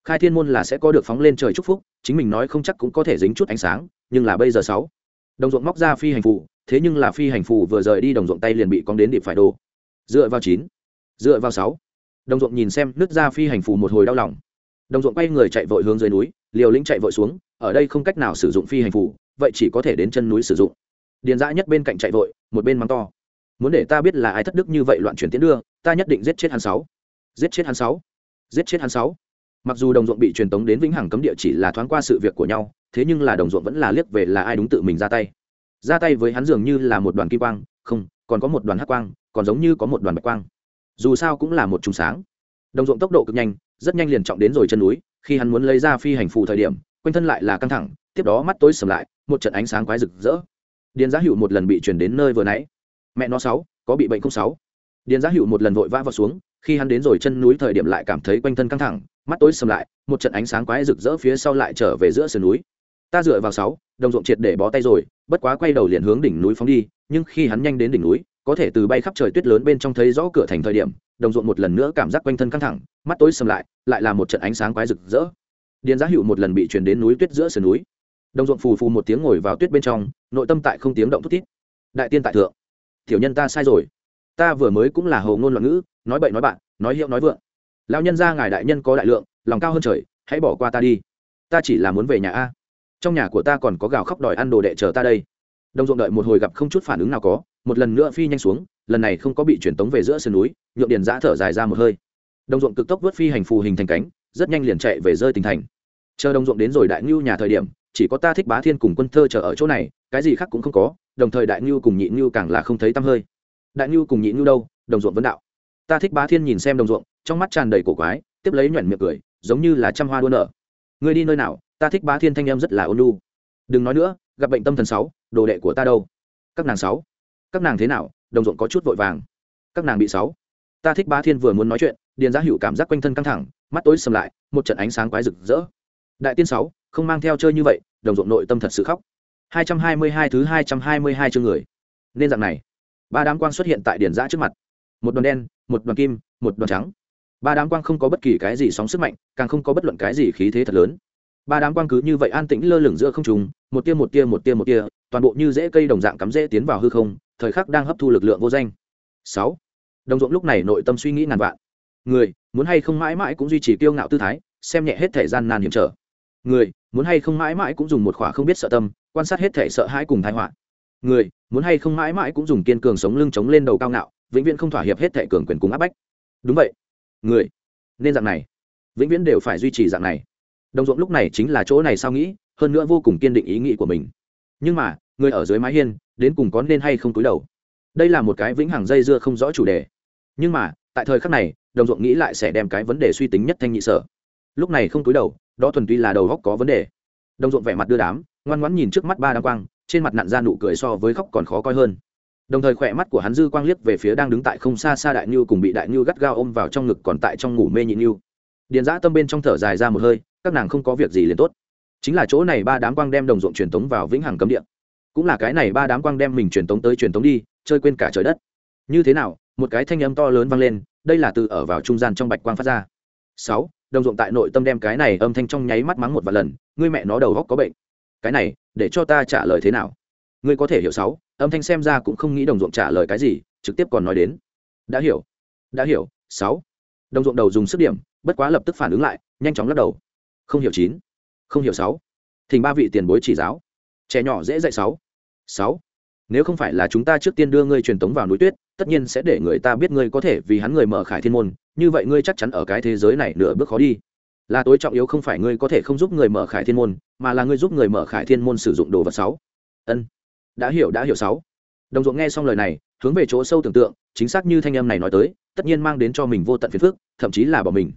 Khai thiên môn là sẽ có được phóng lên trời chúc phúc, chính mình nói không chắc cũng có thể dính chút ánh sáng, nhưng là bây giờ sáu. Đồng ruộng móc ra phi hành phù, thế nhưng là phi hành phù vừa rời đi đồng ruộng tay liền bị cong đến điệp phải đồ dựa vào chín, dựa vào sáu. Đồng ruộng nhìn xem, nứt ra phi hành phù một hồi đau lòng. Đồng ruộng quay người chạy vội hướng dưới núi, liều lĩnh chạy vội xuống, ở đây không cách nào sử dụng phi hành phù, vậy chỉ có thể đến chân núi sử dụng. Điền dã nhất bên cạnh chạy vội, một bên mắng to. Muốn để ta biết là ai thất đức như vậy loạn chuyển tiến đưa, ta nhất định giết chết hắn sáu. Giết chết hắn sáu. Giết chết hắn sáu. Mặc dù đồng ruộng bị truyền tống đến vĩnh hằng cấm địa chỉ là thoáng qua sự việc của nhau, thế nhưng là đồng ruộng vẫn là liếc về là ai đúng tự mình ra tay. Ra tay với hắn dường như là một đoàn kim quang, không, còn có một đoàn hắc quang còn giống như có một đoàn bạch quang. Dù sao cũng là một trùng sáng. Đồng ruộng tốc độ cực nhanh, rất nhanh liền trọng đến rồi chân núi, khi hắn muốn lấy ra phi hành phù thời điểm, quanh thân lại là căng thẳng, tiếp đó mắt tối sầm lại, một trận ánh sáng quái rực rỡ. Điền giá hữu một lần bị chuyển đến nơi vừa nãy. Mẹ nó sáu, có bị bệnh không sáu? Điền giá hữu một lần vội vã vào xuống, khi hắn đến rồi chân núi thời điểm lại cảm thấy quanh thân căng thẳng, mắt tối sầm lại, một trận ánh sáng quái rực rỡ phía sau lại trở về giữa sườn núi. Ta dựa vào sáu, đồng ruộng triệt để bó tay rồi, bất quá quay đầu liền hướng đỉnh núi phóng đi, nhưng khi hắn nhanh đến đỉnh núi có thể từ bay khắp trời tuyết lớn bên trong thấy rõ cửa thành thời điểm, đồng ruộng một lần nữa cảm giác quanh thân căng thẳng, mắt tối sầm lại lại là một trận ánh sáng quái rực rỡ. Điền giá hữu một lần bị chuyển đến núi tuyết giữa sườn núi. Đồng ruộng phù phù một tiếng ngồi vào tuyết bên trong, nội tâm tại không tiếng động thút thít. Đại tiên tại thượng. Tiểu nhân ta sai rồi. Ta vừa mới cũng là hầu ngôn loạn ngữ, nói bậy nói bạn, nói hiệu nói vượng. Lão nhân ra ngài đại nhân có đại lượng, lòng cao hơn trời, hãy bỏ qua ta đi. Ta chỉ là muốn về nhà a. Trong nhà của ta còn có gào khóc đòi ăn đồ đệ chờ ta đây. Đồng ruộng đợi một hồi gặp không chút phản ứng nào có một lần nữa phi nhanh xuống, lần này không có bị truyền tống về giữa sườn núi, nhượng điền giã thở dài ra một hơi. Đồng ruộng cực tốc vớt phi hành phù hình thành cánh, rất nhanh liền chạy về rơi tỉnh thành. Chờ đồng ruộng đến rồi đại ngưu nhà thời điểm, chỉ có ta thích bá thiên cùng quân thơ chờ ở chỗ này, cái gì khác cũng không có, đồng thời đại ngưu cùng nhị ngưu càng là không thấy tăm hơi. Đại ngưu cùng nhị ngưu đâu, đồng ruộng vấn đạo. Ta thích bá thiên nhìn xem đồng ruộng, trong mắt tràn đầy cổ quái, tiếp lấy nhoẻn miệng cười, giống như là trăm hoa đua nở. Ngươi đi nơi nào, ta thích bá thiên thanh em rất là ôn lu đừng nói nữa, gặp bệnh tâm thần sáu, đồ đệ của ta đâu? Các nàng sáu các nàng thế nào, đồng ruộng có chút vội vàng. Các nàng bị sáu. Ta thích ba thiên vừa muốn nói chuyện, điền giá hữu cảm giác quanh thân căng thẳng, mắt tối sầm lại, một trận ánh sáng quái rực rỡ. Đại tiên sáu, không mang theo chơi như vậy, đồng ruộng nội tâm thật sự khóc. 222 thứ 222 chương người. Nên dạng này. Ba đám quang xuất hiện tại điền giã trước mặt. Một đoàn đen, một đoàn kim, một đoàn trắng. Ba đám quang không có bất kỳ cái gì sóng sức mạnh, càng không có bất luận cái gì khí thế thật lớn. Ba đám quang cứ như vậy an tĩnh lơ lửng giữa không trùng một tia một tia một tia một tia, toàn bộ như rễ cây đồng dạng cắm rễ tiến vào hư không thời khắc đang hấp thu lực lượng vô danh. Sáu. Đồng ruộng lúc này nội tâm suy nghĩ ngàn vạn. Người, muốn hay không mãi mãi cũng duy trì kiêu ngạo tư thái, xem nhẹ hết thể gian nan hiểm trở. Người, muốn hay không mãi mãi cũng dùng một khỏa không biết sợ tâm, quan sát hết thể sợ hãi cùng thái họa. Người, muốn hay không mãi mãi cũng dùng kiên cường sống lưng chống lên đầu cao ngạo, vĩnh viễn không thỏa hiệp hết thể cường quyền cùng áp bách. Đúng vậy. Người, nên dạng này. Vĩnh viễn đều phải duy trì dạng này. Đồng ruộng lúc này chính là chỗ này sao nghĩ, hơn nữa vô cùng kiên định ý nghĩ của mình. Nhưng mà, người ở dưới mái hiên đến cùng có nên hay không túi đầu. Đây là một cái vĩnh hằng dây dưa không rõ chủ đề. Nhưng mà, tại thời khắc này, đồng ruộng nghĩ lại sẽ đem cái vấn đề suy tính nhất thanh nhị sở. Lúc này không túi đầu, đó thuần túy là đầu góc có vấn đề. Đồng ruộng vẻ mặt đưa đám, ngoan ngoãn nhìn trước mắt ba đám quang, trên mặt nặn ra nụ cười so với khóc còn khó coi hơn. Đồng thời khỏe mắt của hắn dư quang liếc về phía đang đứng tại không xa xa đại ngưu cùng bị đại ngưu gắt gao ôm vào trong ngực còn tại trong ngủ mê nhịn ngưu điền giã tâm bên trong thở dài ra một hơi, các nàng không có việc gì liền tốt. Chính là chỗ này ba đám quang đem đồng ruộng truyền tống vào vĩnh hằng cấm địa cũng là cái này ba đám quang đem mình truyền tống tới truyền tống đi, chơi quên cả trời đất. Như thế nào? Một cái thanh âm to lớn vang lên, đây là từ ở vào trung gian trong bạch quang phát ra. Sáu, đồng ruộng tại nội tâm đem cái này âm thanh trong nháy mắt mắng một vài lần, ngươi mẹ nó đầu góc có bệnh. Cái này, để cho ta trả lời thế nào? Ngươi có thể hiểu sáu, âm thanh xem ra cũng không nghĩ đồng ruộng trả lời cái gì, trực tiếp còn nói đến. Đã hiểu. Đã hiểu, sáu. Đồng ruộng đầu dùng sức điểm, bất quá lập tức phản ứng lại, nhanh chóng lắc đầu. Không hiểu chín. Không hiểu sáu. Thỉnh ba vị tiền bối chỉ giáo. Trẻ nhỏ dễ dạy sáu sáu. Nếu không phải là chúng ta trước tiên đưa ngươi truyền tống vào núi tuyết, tất nhiên sẽ để người ta biết ngươi có thể vì hắn người mở khải thiên môn, như vậy ngươi chắc chắn ở cái thế giới này nửa bước khó đi. Là tối trọng yếu không phải ngươi có thể không giúp người mở khải thiên môn, mà là ngươi giúp người mở khải thiên môn sử dụng đồ vật sáu. Ân. Đã hiểu đã hiểu sáu. Đồng ruộng nghe xong lời này, hướng về chỗ sâu tưởng tượng, chính xác như thanh âm này nói tới, tất nhiên mang đến cho mình vô tận phiền phức, thậm chí là bỏ mình.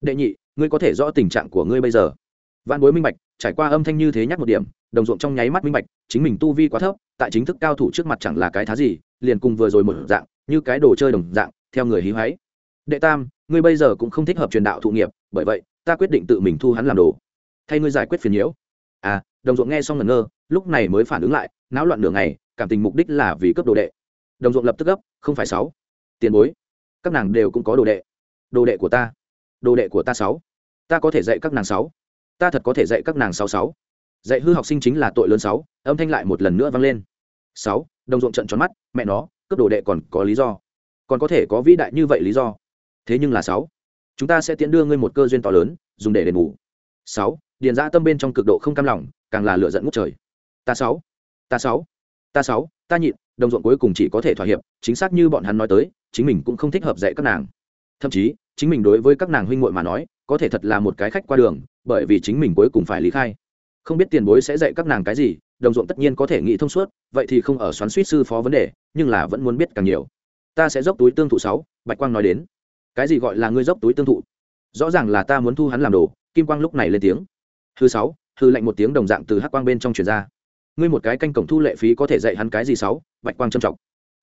Đệ nhị, ngươi có thể rõ tình trạng của ngươi bây giờ văn bối minh bạch, trải qua âm thanh như thế nhắc một điểm, đồng ruộng trong nháy mắt minh bạch, chính mình tu vi quá thấp, tại chính thức cao thủ trước mặt chẳng là cái thá gì, liền cùng vừa rồi một dạng, như cái đồ chơi đồng dạng, theo người hí hoáy. Đệ tam, ngươi bây giờ cũng không thích hợp truyền đạo thụ nghiệp, bởi vậy, ta quyết định tự mình thu hắn làm đồ. Thay ngươi giải quyết phiền nhiễu. À đồng ruộng nghe xong ngẩn ngơ, lúc này mới phản ứng lại, náo loạn nửa ngày, cảm tình mục đích là vì cấp đồ đệ. Đồng ruộng lập tức gấp, không phải sáu. Tiền bối, các nàng đều cũng có đồ đệ. Đồ đệ của ta. Đồ đệ của ta sáu. Ta có thể dạy các nàng sáu ta thật có thể dạy các nàng sáu sáu. Dạy hư học sinh chính là tội lớn sáu, âm thanh lại một lần nữa vang lên. Sáu, đồng ruộng trận tròn mắt, mẹ nó, cướp đồ đệ còn có lý do. Còn có thể có vĩ đại như vậy lý do. Thế nhưng là sáu, chúng ta sẽ tiến đưa ngươi một cơ duyên to lớn, dùng để đền bù. Sáu, điền ra tâm bên trong cực độ không cam lòng, càng là lựa giận ngút trời. Ta sáu ta sáu ta sáu, ta nhịn, đồng ruộng cuối cùng chỉ có thể thỏa hiệp, chính xác như bọn hắn nói tới, chính mình cũng không thích hợp dạy các nàng. Thậm chí, chính mình đối với các nàng huynh muội mà nói, có thể thật là một cái khách qua đường bởi vì chính mình cuối cùng phải lý khai. Không biết tiền bối sẽ dạy các nàng cái gì, đồng ruộng tất nhiên có thể nghĩ thông suốt, vậy thì không ở xoắn suýt sư phó vấn đề, nhưng là vẫn muốn biết càng nhiều. Ta sẽ dốc túi tương thụ sáu, bạch quang nói đến. Cái gì gọi là ngươi dốc túi tương thụ? Rõ ràng là ta muốn thu hắn làm đồ, kim quang lúc này lên tiếng. Thứ sáu, hư lệnh một tiếng đồng dạng từ hắc quang bên trong truyền ra. Ngươi một cái canh cổng thu lệ phí có thể dạy hắn cái gì sáu, bạch quang trầm trọng.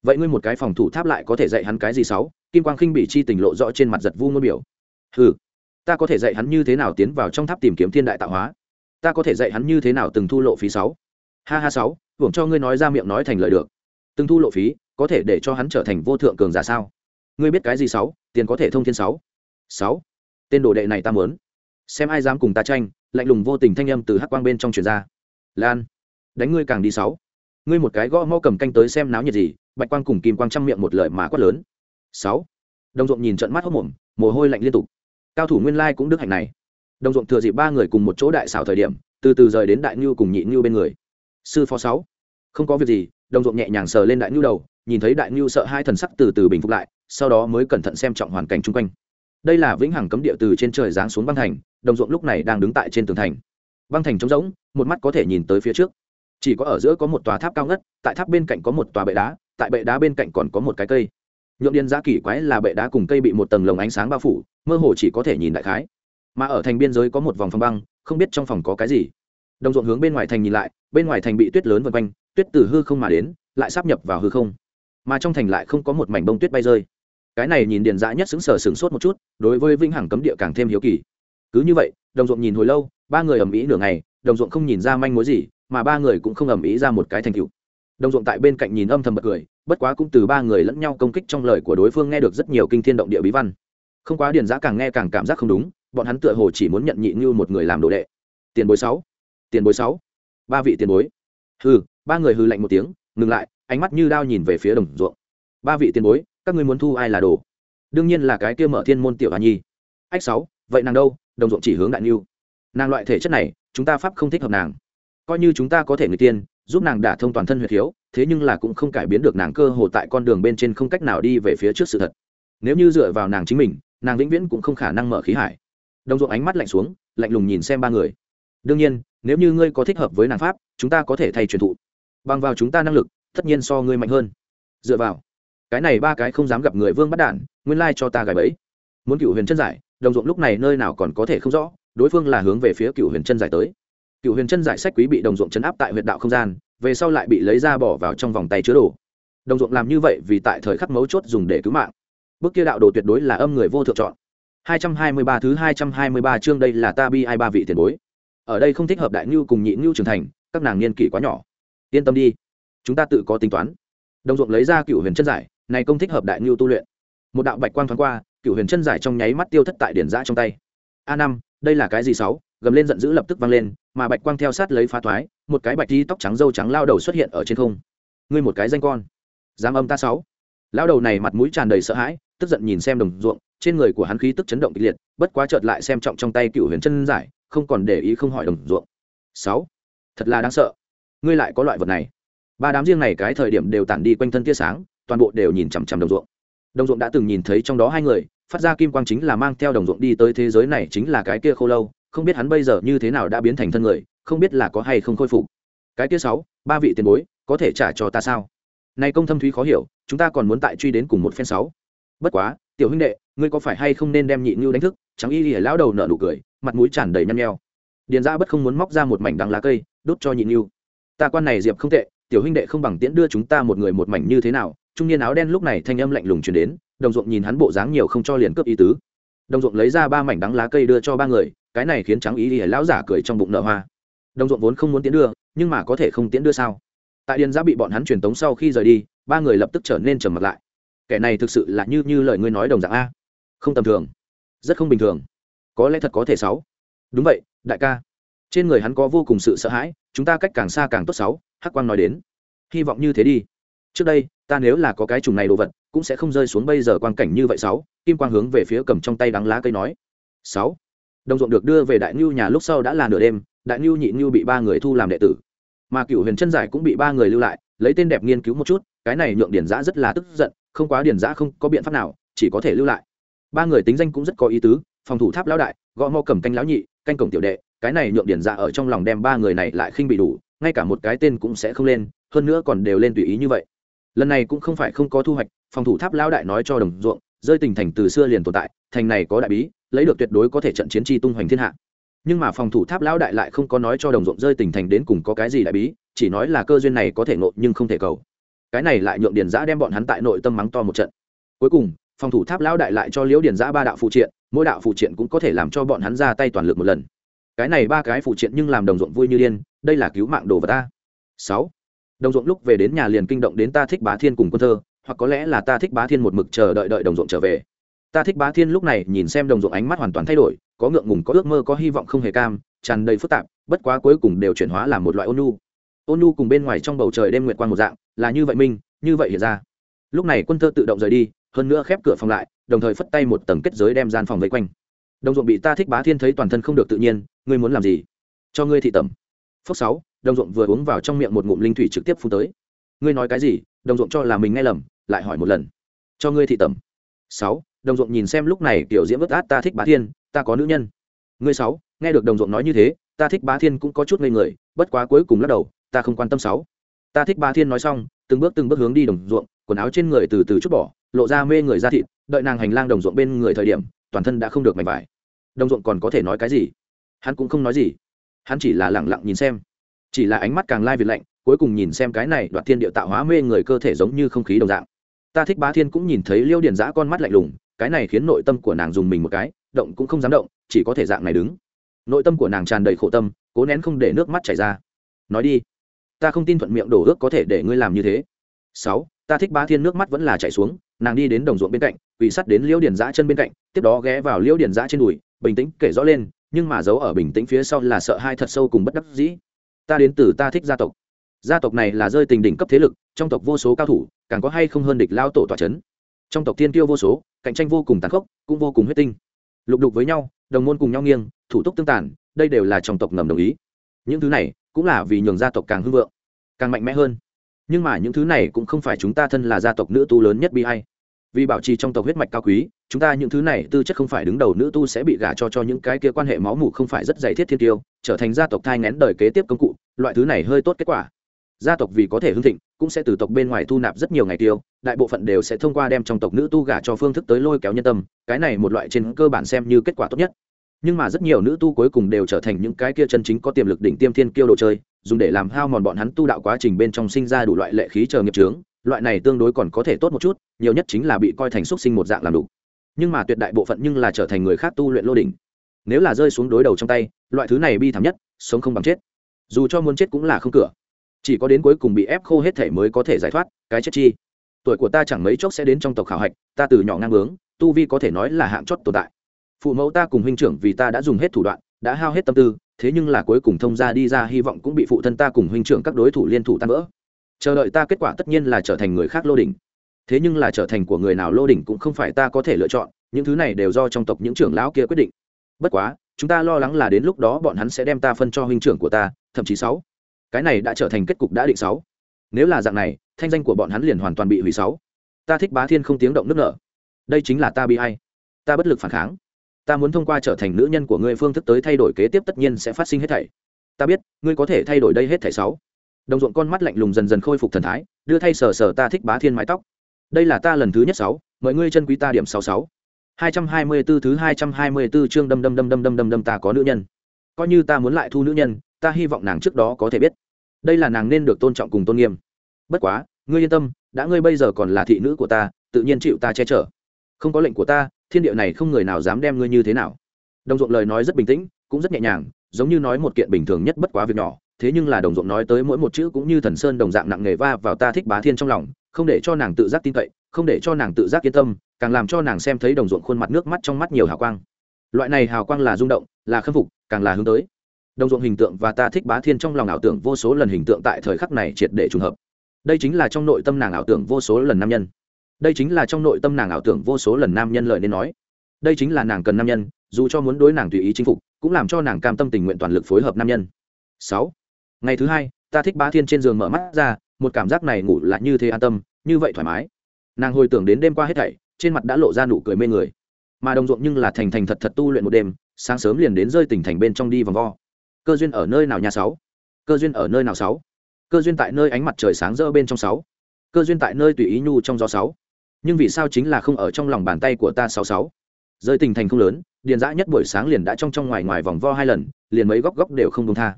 Vậy ngươi một cái phòng thủ tháp lại có thể dạy hắn cái gì sáu? Kim quang khinh bị chi tình lộ rõ trên mặt giật vu ngôn biểu. Hừ ta có thể dạy hắn như thế nào tiến vào trong tháp tìm kiếm thiên đại tạo hóa. Ta có thể dạy hắn như thế nào từng thu lộ phí sáu. Ha ha sáu, hưởng cho ngươi nói ra miệng nói thành lời được. Từng thu lộ phí, có thể để cho hắn trở thành vô thượng cường giả sao? Ngươi biết cái gì sáu, tiền có thể thông thiên sáu. Sáu, tên đồ đệ này ta muốn. Xem ai dám cùng ta tranh, lạnh lùng vô tình thanh âm từ hắc quang bên trong truyền ra. Lan, đánh ngươi càng đi sáu. Ngươi một cái gõ mau cầm canh tới xem náo nhiệt gì, bạch quang cùng kim quang trăm miệng một lời mà quát lớn. Sáu, đồng ruộng nhìn trận mắt hốc mồm, mồ hôi lạnh liên tục cao thủ nguyên lai cũng đức hạnh này. Đồng ruộng thừa dịp ba người cùng một chỗ đại xảo thời điểm, từ từ rời đến đại ngưu cùng nhị ngưu bên người. Sư phó sáu. Không có việc gì, đồng ruộng nhẹ nhàng sờ lên đại ngưu đầu, nhìn thấy đại ngưu sợ hai thần sắc từ từ bình phục lại, sau đó mới cẩn thận xem trọng hoàn cảnh chung quanh. Đây là vĩnh hằng cấm địa từ trên trời giáng xuống băng thành, đồng ruộng lúc này đang đứng tại trên tường thành. Băng thành trống rỗng, một mắt có thể nhìn tới phía trước. Chỉ có ở giữa có một tòa tháp cao ngất, tại tháp bên cạnh có một tòa bệ đá, tại bệ đá bên cạnh còn có một cái cây nhượng điên giá kỳ quái là bệ đá cùng cây bị một tầng lồng ánh sáng bao phủ, mơ hồ chỉ có thể nhìn đại khái. Mà ở thành biên giới có một vòng phòng băng, không biết trong phòng có cái gì. Đồng ruộng hướng bên ngoài thành nhìn lại, bên ngoài thành bị tuyết lớn vân quanh, tuyết từ hư không mà đến, lại sắp nhập vào hư không. Mà trong thành lại không có một mảnh bông tuyết bay rơi. Cái này nhìn điền dã nhất xứng sở sửng sốt một chút, đối với vĩnh hằng cấm địa càng thêm hiếu kỳ. Cứ như vậy, đồng ruộng nhìn hồi lâu, ba người ầm ĩ nửa ngày, đồng ruộng không nhìn ra manh mối gì, mà ba người cũng không ầm ĩ ra một cái thành cựu đồng ruộng tại bên cạnh nhìn âm thầm bật cười bất quá cũng từ ba người lẫn nhau công kích trong lời của đối phương nghe được rất nhiều kinh thiên động địa bí văn. Không quá điền giã càng nghe càng cảm giác không đúng, bọn hắn tựa hồ chỉ muốn nhận nhị như một người làm đồ đệ. Tiền bối sáu, tiền bối sáu, ba vị tiền bối. Hừ, ba người hư lạnh một tiếng, ngừng lại, ánh mắt như đao nhìn về phía đồng ruộng. Ba vị tiền bối, các ngươi muốn thu ai là đồ? Đương nhiên là cái kia mở thiên môn tiểu hà nhi. Ách sáu, vậy nàng đâu? Đồng ruộng chỉ hướng đại niu nàng loại thể chất này, chúng ta pháp không thích hợp nàng. Coi như chúng ta có thể người tiên giúp nàng đả thông toàn thân huyệt thiếu thế nhưng là cũng không cải biến được nàng cơ hồ tại con đường bên trên không cách nào đi về phía trước sự thật. Nếu như dựa vào nàng chính mình, nàng vĩnh viễn cũng không khả năng mở khí hải. Đồng ruộng ánh mắt lạnh xuống, lạnh lùng nhìn xem ba người. Đương nhiên, nếu như ngươi có thích hợp với nàng pháp, chúng ta có thể thay truyền thụ. Bằng vào chúng ta năng lực, tất nhiên so ngươi mạnh hơn. Dựa vào. Cái này ba cái không dám gặp người vương bắt đản nguyên lai cho ta gài bẫy. Muốn cựu huyền chân giải, đồng ruộng lúc này nơi nào còn có thể không rõ, đối phương là hướng về phía cựu huyền chân giải tới cựu huyền chân giải sách quý bị đồng ruộng chấn áp tại huyện đạo không gian, về sau lại bị lấy ra bỏ vào trong vòng tay chứa đồ. Đồng ruộng làm như vậy vì tại thời khắc mấu chốt dùng để cứu mạng. Bước kia đạo đồ tuyệt đối là âm người vô thượng chọn. 223 thứ 223 chương đây là ta bi ai ba vị tiền bối. Ở đây không thích hợp đại ngưu cùng nhị ngưu trưởng thành, các nàng niên kỷ quá nhỏ. Yên tâm đi, chúng ta tự có tính toán. Đồng ruộng lấy ra cựu huyền chân giải, này công thích hợp đại ngưu tu luyện. Một đạo bạch quang thoáng qua cựu huyền chân giải trong nháy mắt tiêu thất tại điển giã trong tay. A năm, đây là cái gì sáu? Gầm lên giận dữ lập tức vang lên mà bạch quang theo sát lấy phá thoái, một cái bạch đi tóc trắng dâu trắng lao đầu xuất hiện ở trên không. Ngươi một cái danh con. Dám âm ta sáu. Lao đầu này mặt mũi tràn đầy sợ hãi, tức giận nhìn xem đồng ruộng, trên người của hắn khí tức chấn động kịch liệt, bất quá chợt lại xem trọng trong tay cựu huyền chân giải, không còn để ý không hỏi đồng ruộng. Sáu. Thật là đáng sợ. Ngươi lại có loại vật này. Ba đám riêng này cái thời điểm đều tản đi quanh thân tia sáng, toàn bộ đều nhìn chằm chằm đồng ruộng. Đồng ruộng đã từng nhìn thấy trong đó hai người, phát ra kim quang chính là mang theo đồng ruộng đi tới thế giới này chính là cái kia khô lâu không biết hắn bây giờ như thế nào đã biến thành thân người, không biết là có hay không khôi phục. Cái kia sáu, ba vị tiền bối, có thể trả cho ta sao? Này công thâm thúy khó hiểu, chúng ta còn muốn tại truy đến cùng một phen sáu. Bất quá, tiểu huynh đệ, ngươi có phải hay không nên đem nhị ngưu đánh thức? Chẳng y lìa lão đầu nợ nụ cười, mặt mũi tràn đầy nhăn nheo. Điền ra bất không muốn móc ra một mảnh đằng lá cây đốt cho nhị ngưu. Ta quan này diệp không tệ, tiểu huynh đệ không bằng tiễn đưa chúng ta một người một mảnh như thế nào? Trung niên áo đen lúc này thanh âm lạnh lùng truyền đến, đồng ruộng nhìn hắn bộ dáng nhiều không cho liền cướp ý tứ. Đồng ruộng lấy ra ba mảnh đắng lá cây đưa cho ba người cái này khiến trắng ý lìa lão giả cười trong bụng nợ hoa. Đồng ruộng vốn không muốn tiễn đưa, nhưng mà có thể không tiễn đưa sao? Tại điền giã bị bọn hắn truyền tống sau khi rời đi, ba người lập tức trở nên trầm mặt lại. Kẻ này thực sự là như như lời ngươi nói đồng dạng a. Không tầm thường. Rất không bình thường. Có lẽ thật có thể sáu. Đúng vậy, đại ca. Trên người hắn có vô cùng sự sợ hãi, chúng ta cách càng xa càng tốt sáu, hắc quang nói đến. Hy vọng như thế đi. Trước đây, ta nếu là có cái trùng này đồ vật, cũng sẽ không rơi xuống bây giờ quang cảnh như vậy sáu, kim quang hướng về phía cầm trong tay đắng lá cây nói. Sáu đồng ruộng được đưa về đại ngưu nhà lúc sau đã là nửa đêm, đại ngưu nhị ngưu bị ba người thu làm đệ tử. Mà cựu huyền chân giải cũng bị ba người lưu lại, lấy tên đẹp nghiên cứu một chút, cái này nhượng điển giã rất là tức giận, không quá điển giã không có biện pháp nào, chỉ có thể lưu lại. Ba người tính danh cũng rất có ý tứ, phòng thủ tháp lão đại, gõ mò cầm canh lão nhị, canh cổng tiểu đệ, cái này nhượng điển giã ở trong lòng đem ba người này lại khinh bị đủ, ngay cả một cái tên cũng sẽ không lên, hơn nữa còn đều lên tùy ý như vậy. Lần này cũng không phải không có thu hoạch, phòng thủ tháp lão đại nói cho đồng ruộng, rơi tình thành từ xưa liền tồn tại, thành này có đại bí lấy được tuyệt đối có thể trận chiến chi tung hoành thiên hạ. Nhưng mà phòng thủ tháp lão đại lại không có nói cho đồng ruộng rơi tình thành đến cùng có cái gì đại bí, chỉ nói là cơ duyên này có thể ngộ nhưng không thể cầu. Cái này lại nhượng điền giã đem bọn hắn tại nội tâm mắng to một trận. Cuối cùng, phòng thủ tháp lão đại lại cho liễu điền giã ba đạo phụ triện, mỗi đạo phụ triện cũng có thể làm cho bọn hắn ra tay toàn lực một lần. Cái này ba cái phụ triện nhưng làm đồng ruộng vui như điên, đây là cứu mạng đồ vật ta. Sáu. Đồng ruộng lúc về đến nhà liền kinh động đến ta thích bá thiên cùng quân thơ, hoặc có lẽ là ta thích bá thiên một mực chờ đợi đợi đồng ruộng trở về ta thích bá thiên lúc này nhìn xem đồng ruộng ánh mắt hoàn toàn thay đổi, có ngượng ngùng, có ước mơ, có hy vọng, không hề cam, tràn đầy phức tạp, bất quá cuối cùng đều chuyển hóa làm một loại ôn nu ôn nu cùng bên ngoài trong bầu trời đêm nguyệt quan một dạng, là như vậy minh như vậy hiện ra. Lúc này quân thơ tự động rời đi, hơn nữa khép cửa phòng lại, đồng thời phất tay một tầng kết giới đem gian phòng vây quanh. Đồng ruộng bị ta thích bá thiên thấy toàn thân không được tự nhiên, ngươi muốn làm gì? Cho ngươi thị tẩm. Phước sáu, đồng ruộng vừa uống vào trong miệng một ngụm linh thủy trực tiếp phun tới. Ngươi nói cái gì? Đồng ruộng cho là mình nghe lầm, lại hỏi một lần. Cho ngươi thị tẩm. Sáu đồng ruộng nhìn xem lúc này tiểu diễm vứt át, ta thích bá thiên, ta có nữ nhân. Người sáu, nghe được đồng ruộng nói như thế, ta thích bá thiên cũng có chút ngây người, bất quá cuối cùng lắc đầu, ta không quan tâm sáu. Ta thích bá thiên nói xong, từng bước từng bước hướng đi đồng ruộng, quần áo trên người từ từ chút bỏ, lộ ra mê người ra thịt, đợi nàng hành lang đồng ruộng bên người thời điểm, toàn thân đã không được mảnh vải. Đồng ruộng còn có thể nói cái gì? Hắn cũng không nói gì. Hắn chỉ là lẳng lặng nhìn xem. Chỉ là ánh mắt càng lai việt lạnh, cuối cùng nhìn xem cái này đoạt thiên địa tạo hóa mê người cơ thể giống như không khí đồng dạng. Ta thích bá thiên cũng nhìn thấy liêu điền giã con mắt lạnh lùng cái này khiến nội tâm của nàng dùng mình một cái, động cũng không dám động, chỉ có thể dạng này đứng. Nội tâm của nàng tràn đầy khổ tâm, cố nén không để nước mắt chảy ra. Nói đi, ta không tin thuận miệng đổ ước có thể để ngươi làm như thế. Sáu, ta thích bá thiên nước mắt vẫn là chảy xuống, nàng đi đến đồng ruộng bên cạnh, quỳ sắt đến liễu điền giã chân bên cạnh, tiếp đó ghé vào liễu điền giã trên đùi, bình tĩnh kể rõ lên, nhưng mà giấu ở bình tĩnh phía sau là sợ hai thật sâu cùng bất đắc dĩ. Ta đến từ ta thích gia tộc. Gia tộc này là rơi tình đỉnh cấp thế lực, trong tộc vô số cao thủ, càng có hay không hơn địch lao tổ tòa c h ấ n trong tộc thiên tiêu vô số, cạnh tranh vô cùng tàn khốc, cũng vô cùng huyết tinh. Lục đục với nhau, đồng môn cùng nhau nghiêng, thủ tục tương tàn, đây đều là trong tộc ngầm đồng ý. Những thứ này cũng là vì nhường gia tộc càng hưng vượng, càng mạnh mẽ hơn. Nhưng mà những thứ này cũng không phải chúng ta thân là gia tộc nữ tu lớn nhất bi hay. Vì bảo trì trong tộc huyết mạch cao quý, chúng ta những thứ này tư chất không phải đứng đầu nữ tu sẽ bị gả cho cho những cái kia quan hệ máu mủ không phải rất dày thiết thiên tiêu, trở thành gia tộc thai ngén đời kế tiếp công cụ, loại thứ này hơi tốt kết quả. Gia tộc vì có thể hưng thịnh cũng sẽ từ tộc bên ngoài thu nạp rất nhiều ngày tiêu, đại bộ phận đều sẽ thông qua đem trong tộc nữ tu gả cho phương thức tới lôi kéo nhân tâm, cái này một loại trên cơ bản xem như kết quả tốt nhất. Nhưng mà rất nhiều nữ tu cuối cùng đều trở thành những cái kia chân chính có tiềm lực đỉnh tiêm thiên kiêu đồ chơi, dùng để làm hao mòn bọn hắn tu đạo quá trình bên trong sinh ra đủ loại lệ khí chờ nghiệp trướng loại này tương đối còn có thể tốt một chút, nhiều nhất chính là bị coi thành xúc sinh một dạng làm đủ. Nhưng mà tuyệt đại bộ phận nhưng là trở thành người khác tu luyện lô đỉnh. Nếu là rơi xuống đối đầu trong tay, loại thứ này bi thảm nhất, sống không bằng chết. Dù cho muốn chết cũng là không cửa chỉ có đến cuối cùng bị ép khô hết thể mới có thể giải thoát, cái chết chi. Tuổi của ta chẳng mấy chốc sẽ đến trong tộc khảo hạch, ta từ nhỏ ngang bướng, tu vi có thể nói là hạng chót tồn tại. Phụ mẫu ta cùng huynh trưởng vì ta đã dùng hết thủ đoạn, đã hao hết tâm tư, thế nhưng là cuối cùng thông ra đi ra hy vọng cũng bị phụ thân ta cùng huynh trưởng các đối thủ liên thủ tan vỡ. Chờ đợi ta kết quả tất nhiên là trở thành người khác lô đỉnh. Thế nhưng là trở thành của người nào lô đỉnh cũng không phải ta có thể lựa chọn, những thứ này đều do trong tộc những trưởng lão kia quyết định. Bất quá, chúng ta lo lắng là đến lúc đó bọn hắn sẽ đem ta phân cho huynh trưởng của ta, thậm chí sáu cái này đã trở thành kết cục đã định sáu. Nếu là dạng này, thanh danh của bọn hắn liền hoàn toàn bị hủy sáu. Ta thích bá thiên không tiếng động nước nở. Đây chính là ta bị hay ta bất lực phản kháng. Ta muốn thông qua trở thành nữ nhân của ngươi phương thức tới thay đổi kế tiếp tất nhiên sẽ phát sinh hết thảy. Ta biết, ngươi có thể thay đổi đây hết thảy sáu. Đồng ruộng con mắt lạnh lùng dần dần khôi phục thần thái, đưa thay sờ sờ ta thích bá thiên mái tóc. Đây là ta lần thứ nhất sáu, mời ngươi chân quý ta điểm sáu sáu. Hai trăm hai mươi 224 thứ hai trăm hai mươi 224 chương đâm đâm đâm đâm đâm đâm đâm ta có nữ nhân. Coi như ta muốn lại thu nữ nhân ta hy vọng nàng trước đó có thể biết. Đây là nàng nên được tôn trọng cùng tôn nghiêm. Bất quá, ngươi yên tâm, đã ngươi bây giờ còn là thị nữ của ta, tự nhiên chịu ta che chở. Không có lệnh của ta, thiên địa này không người nào dám đem ngươi như thế nào. Đồng ruộng lời nói rất bình tĩnh, cũng rất nhẹ nhàng, giống như nói một kiện bình thường nhất bất quá việc nhỏ, thế nhưng là đồng ruộng nói tới mỗi một chữ cũng như thần sơn đồng dạng nặng nề va vào ta thích bá thiên trong lòng, không để cho nàng tự giác tin cậy, không để cho nàng tự giác yên tâm, càng làm cho nàng xem thấy đồng ruộng khuôn mặt nước mắt trong mắt nhiều hào quang. Loại này hào quang là rung động, là khâm phục, càng là hướng tới đồng ruộng hình tượng và ta thích bá thiên trong lòng ảo tưởng vô số lần hình tượng tại thời khắc này triệt để trùng hợp. Đây chính là trong nội tâm nàng ảo tưởng vô số lần nam nhân. Đây chính là trong nội tâm nàng ảo tưởng vô số lần nam nhân lợi nên nói. Đây chính là nàng cần nam nhân, dù cho muốn đối nàng tùy ý chinh phục, cũng làm cho nàng cam tâm tình nguyện toàn lực phối hợp nam nhân. Sáu. Ngày thứ hai, ta thích bá thiên trên giường mở mắt ra, một cảm giác này ngủ là như thế an tâm, như vậy thoải mái. Nàng hồi tưởng đến đêm qua hết thảy, trên mặt đã lộ ra nụ cười mê người. Mà đồng ruộng nhưng là thành thành thật thật tu luyện một đêm, sáng sớm liền đến rơi tỉnh thành bên trong đi vòng vo cơ duyên ở nơi nào nhà sáu? Cơ duyên ở nơi nào sáu? Cơ duyên tại nơi ánh mặt trời sáng rỡ bên trong sáu. Cơ duyên tại nơi tùy ý nhu trong gió sáu. Nhưng vì sao chính là không ở trong lòng bàn tay của ta sáu sáu? Rơi tình thành không lớn, điền dã nhất buổi sáng liền đã trong trong ngoài ngoài vòng vo hai lần, liền mấy góc góc đều không đông tha.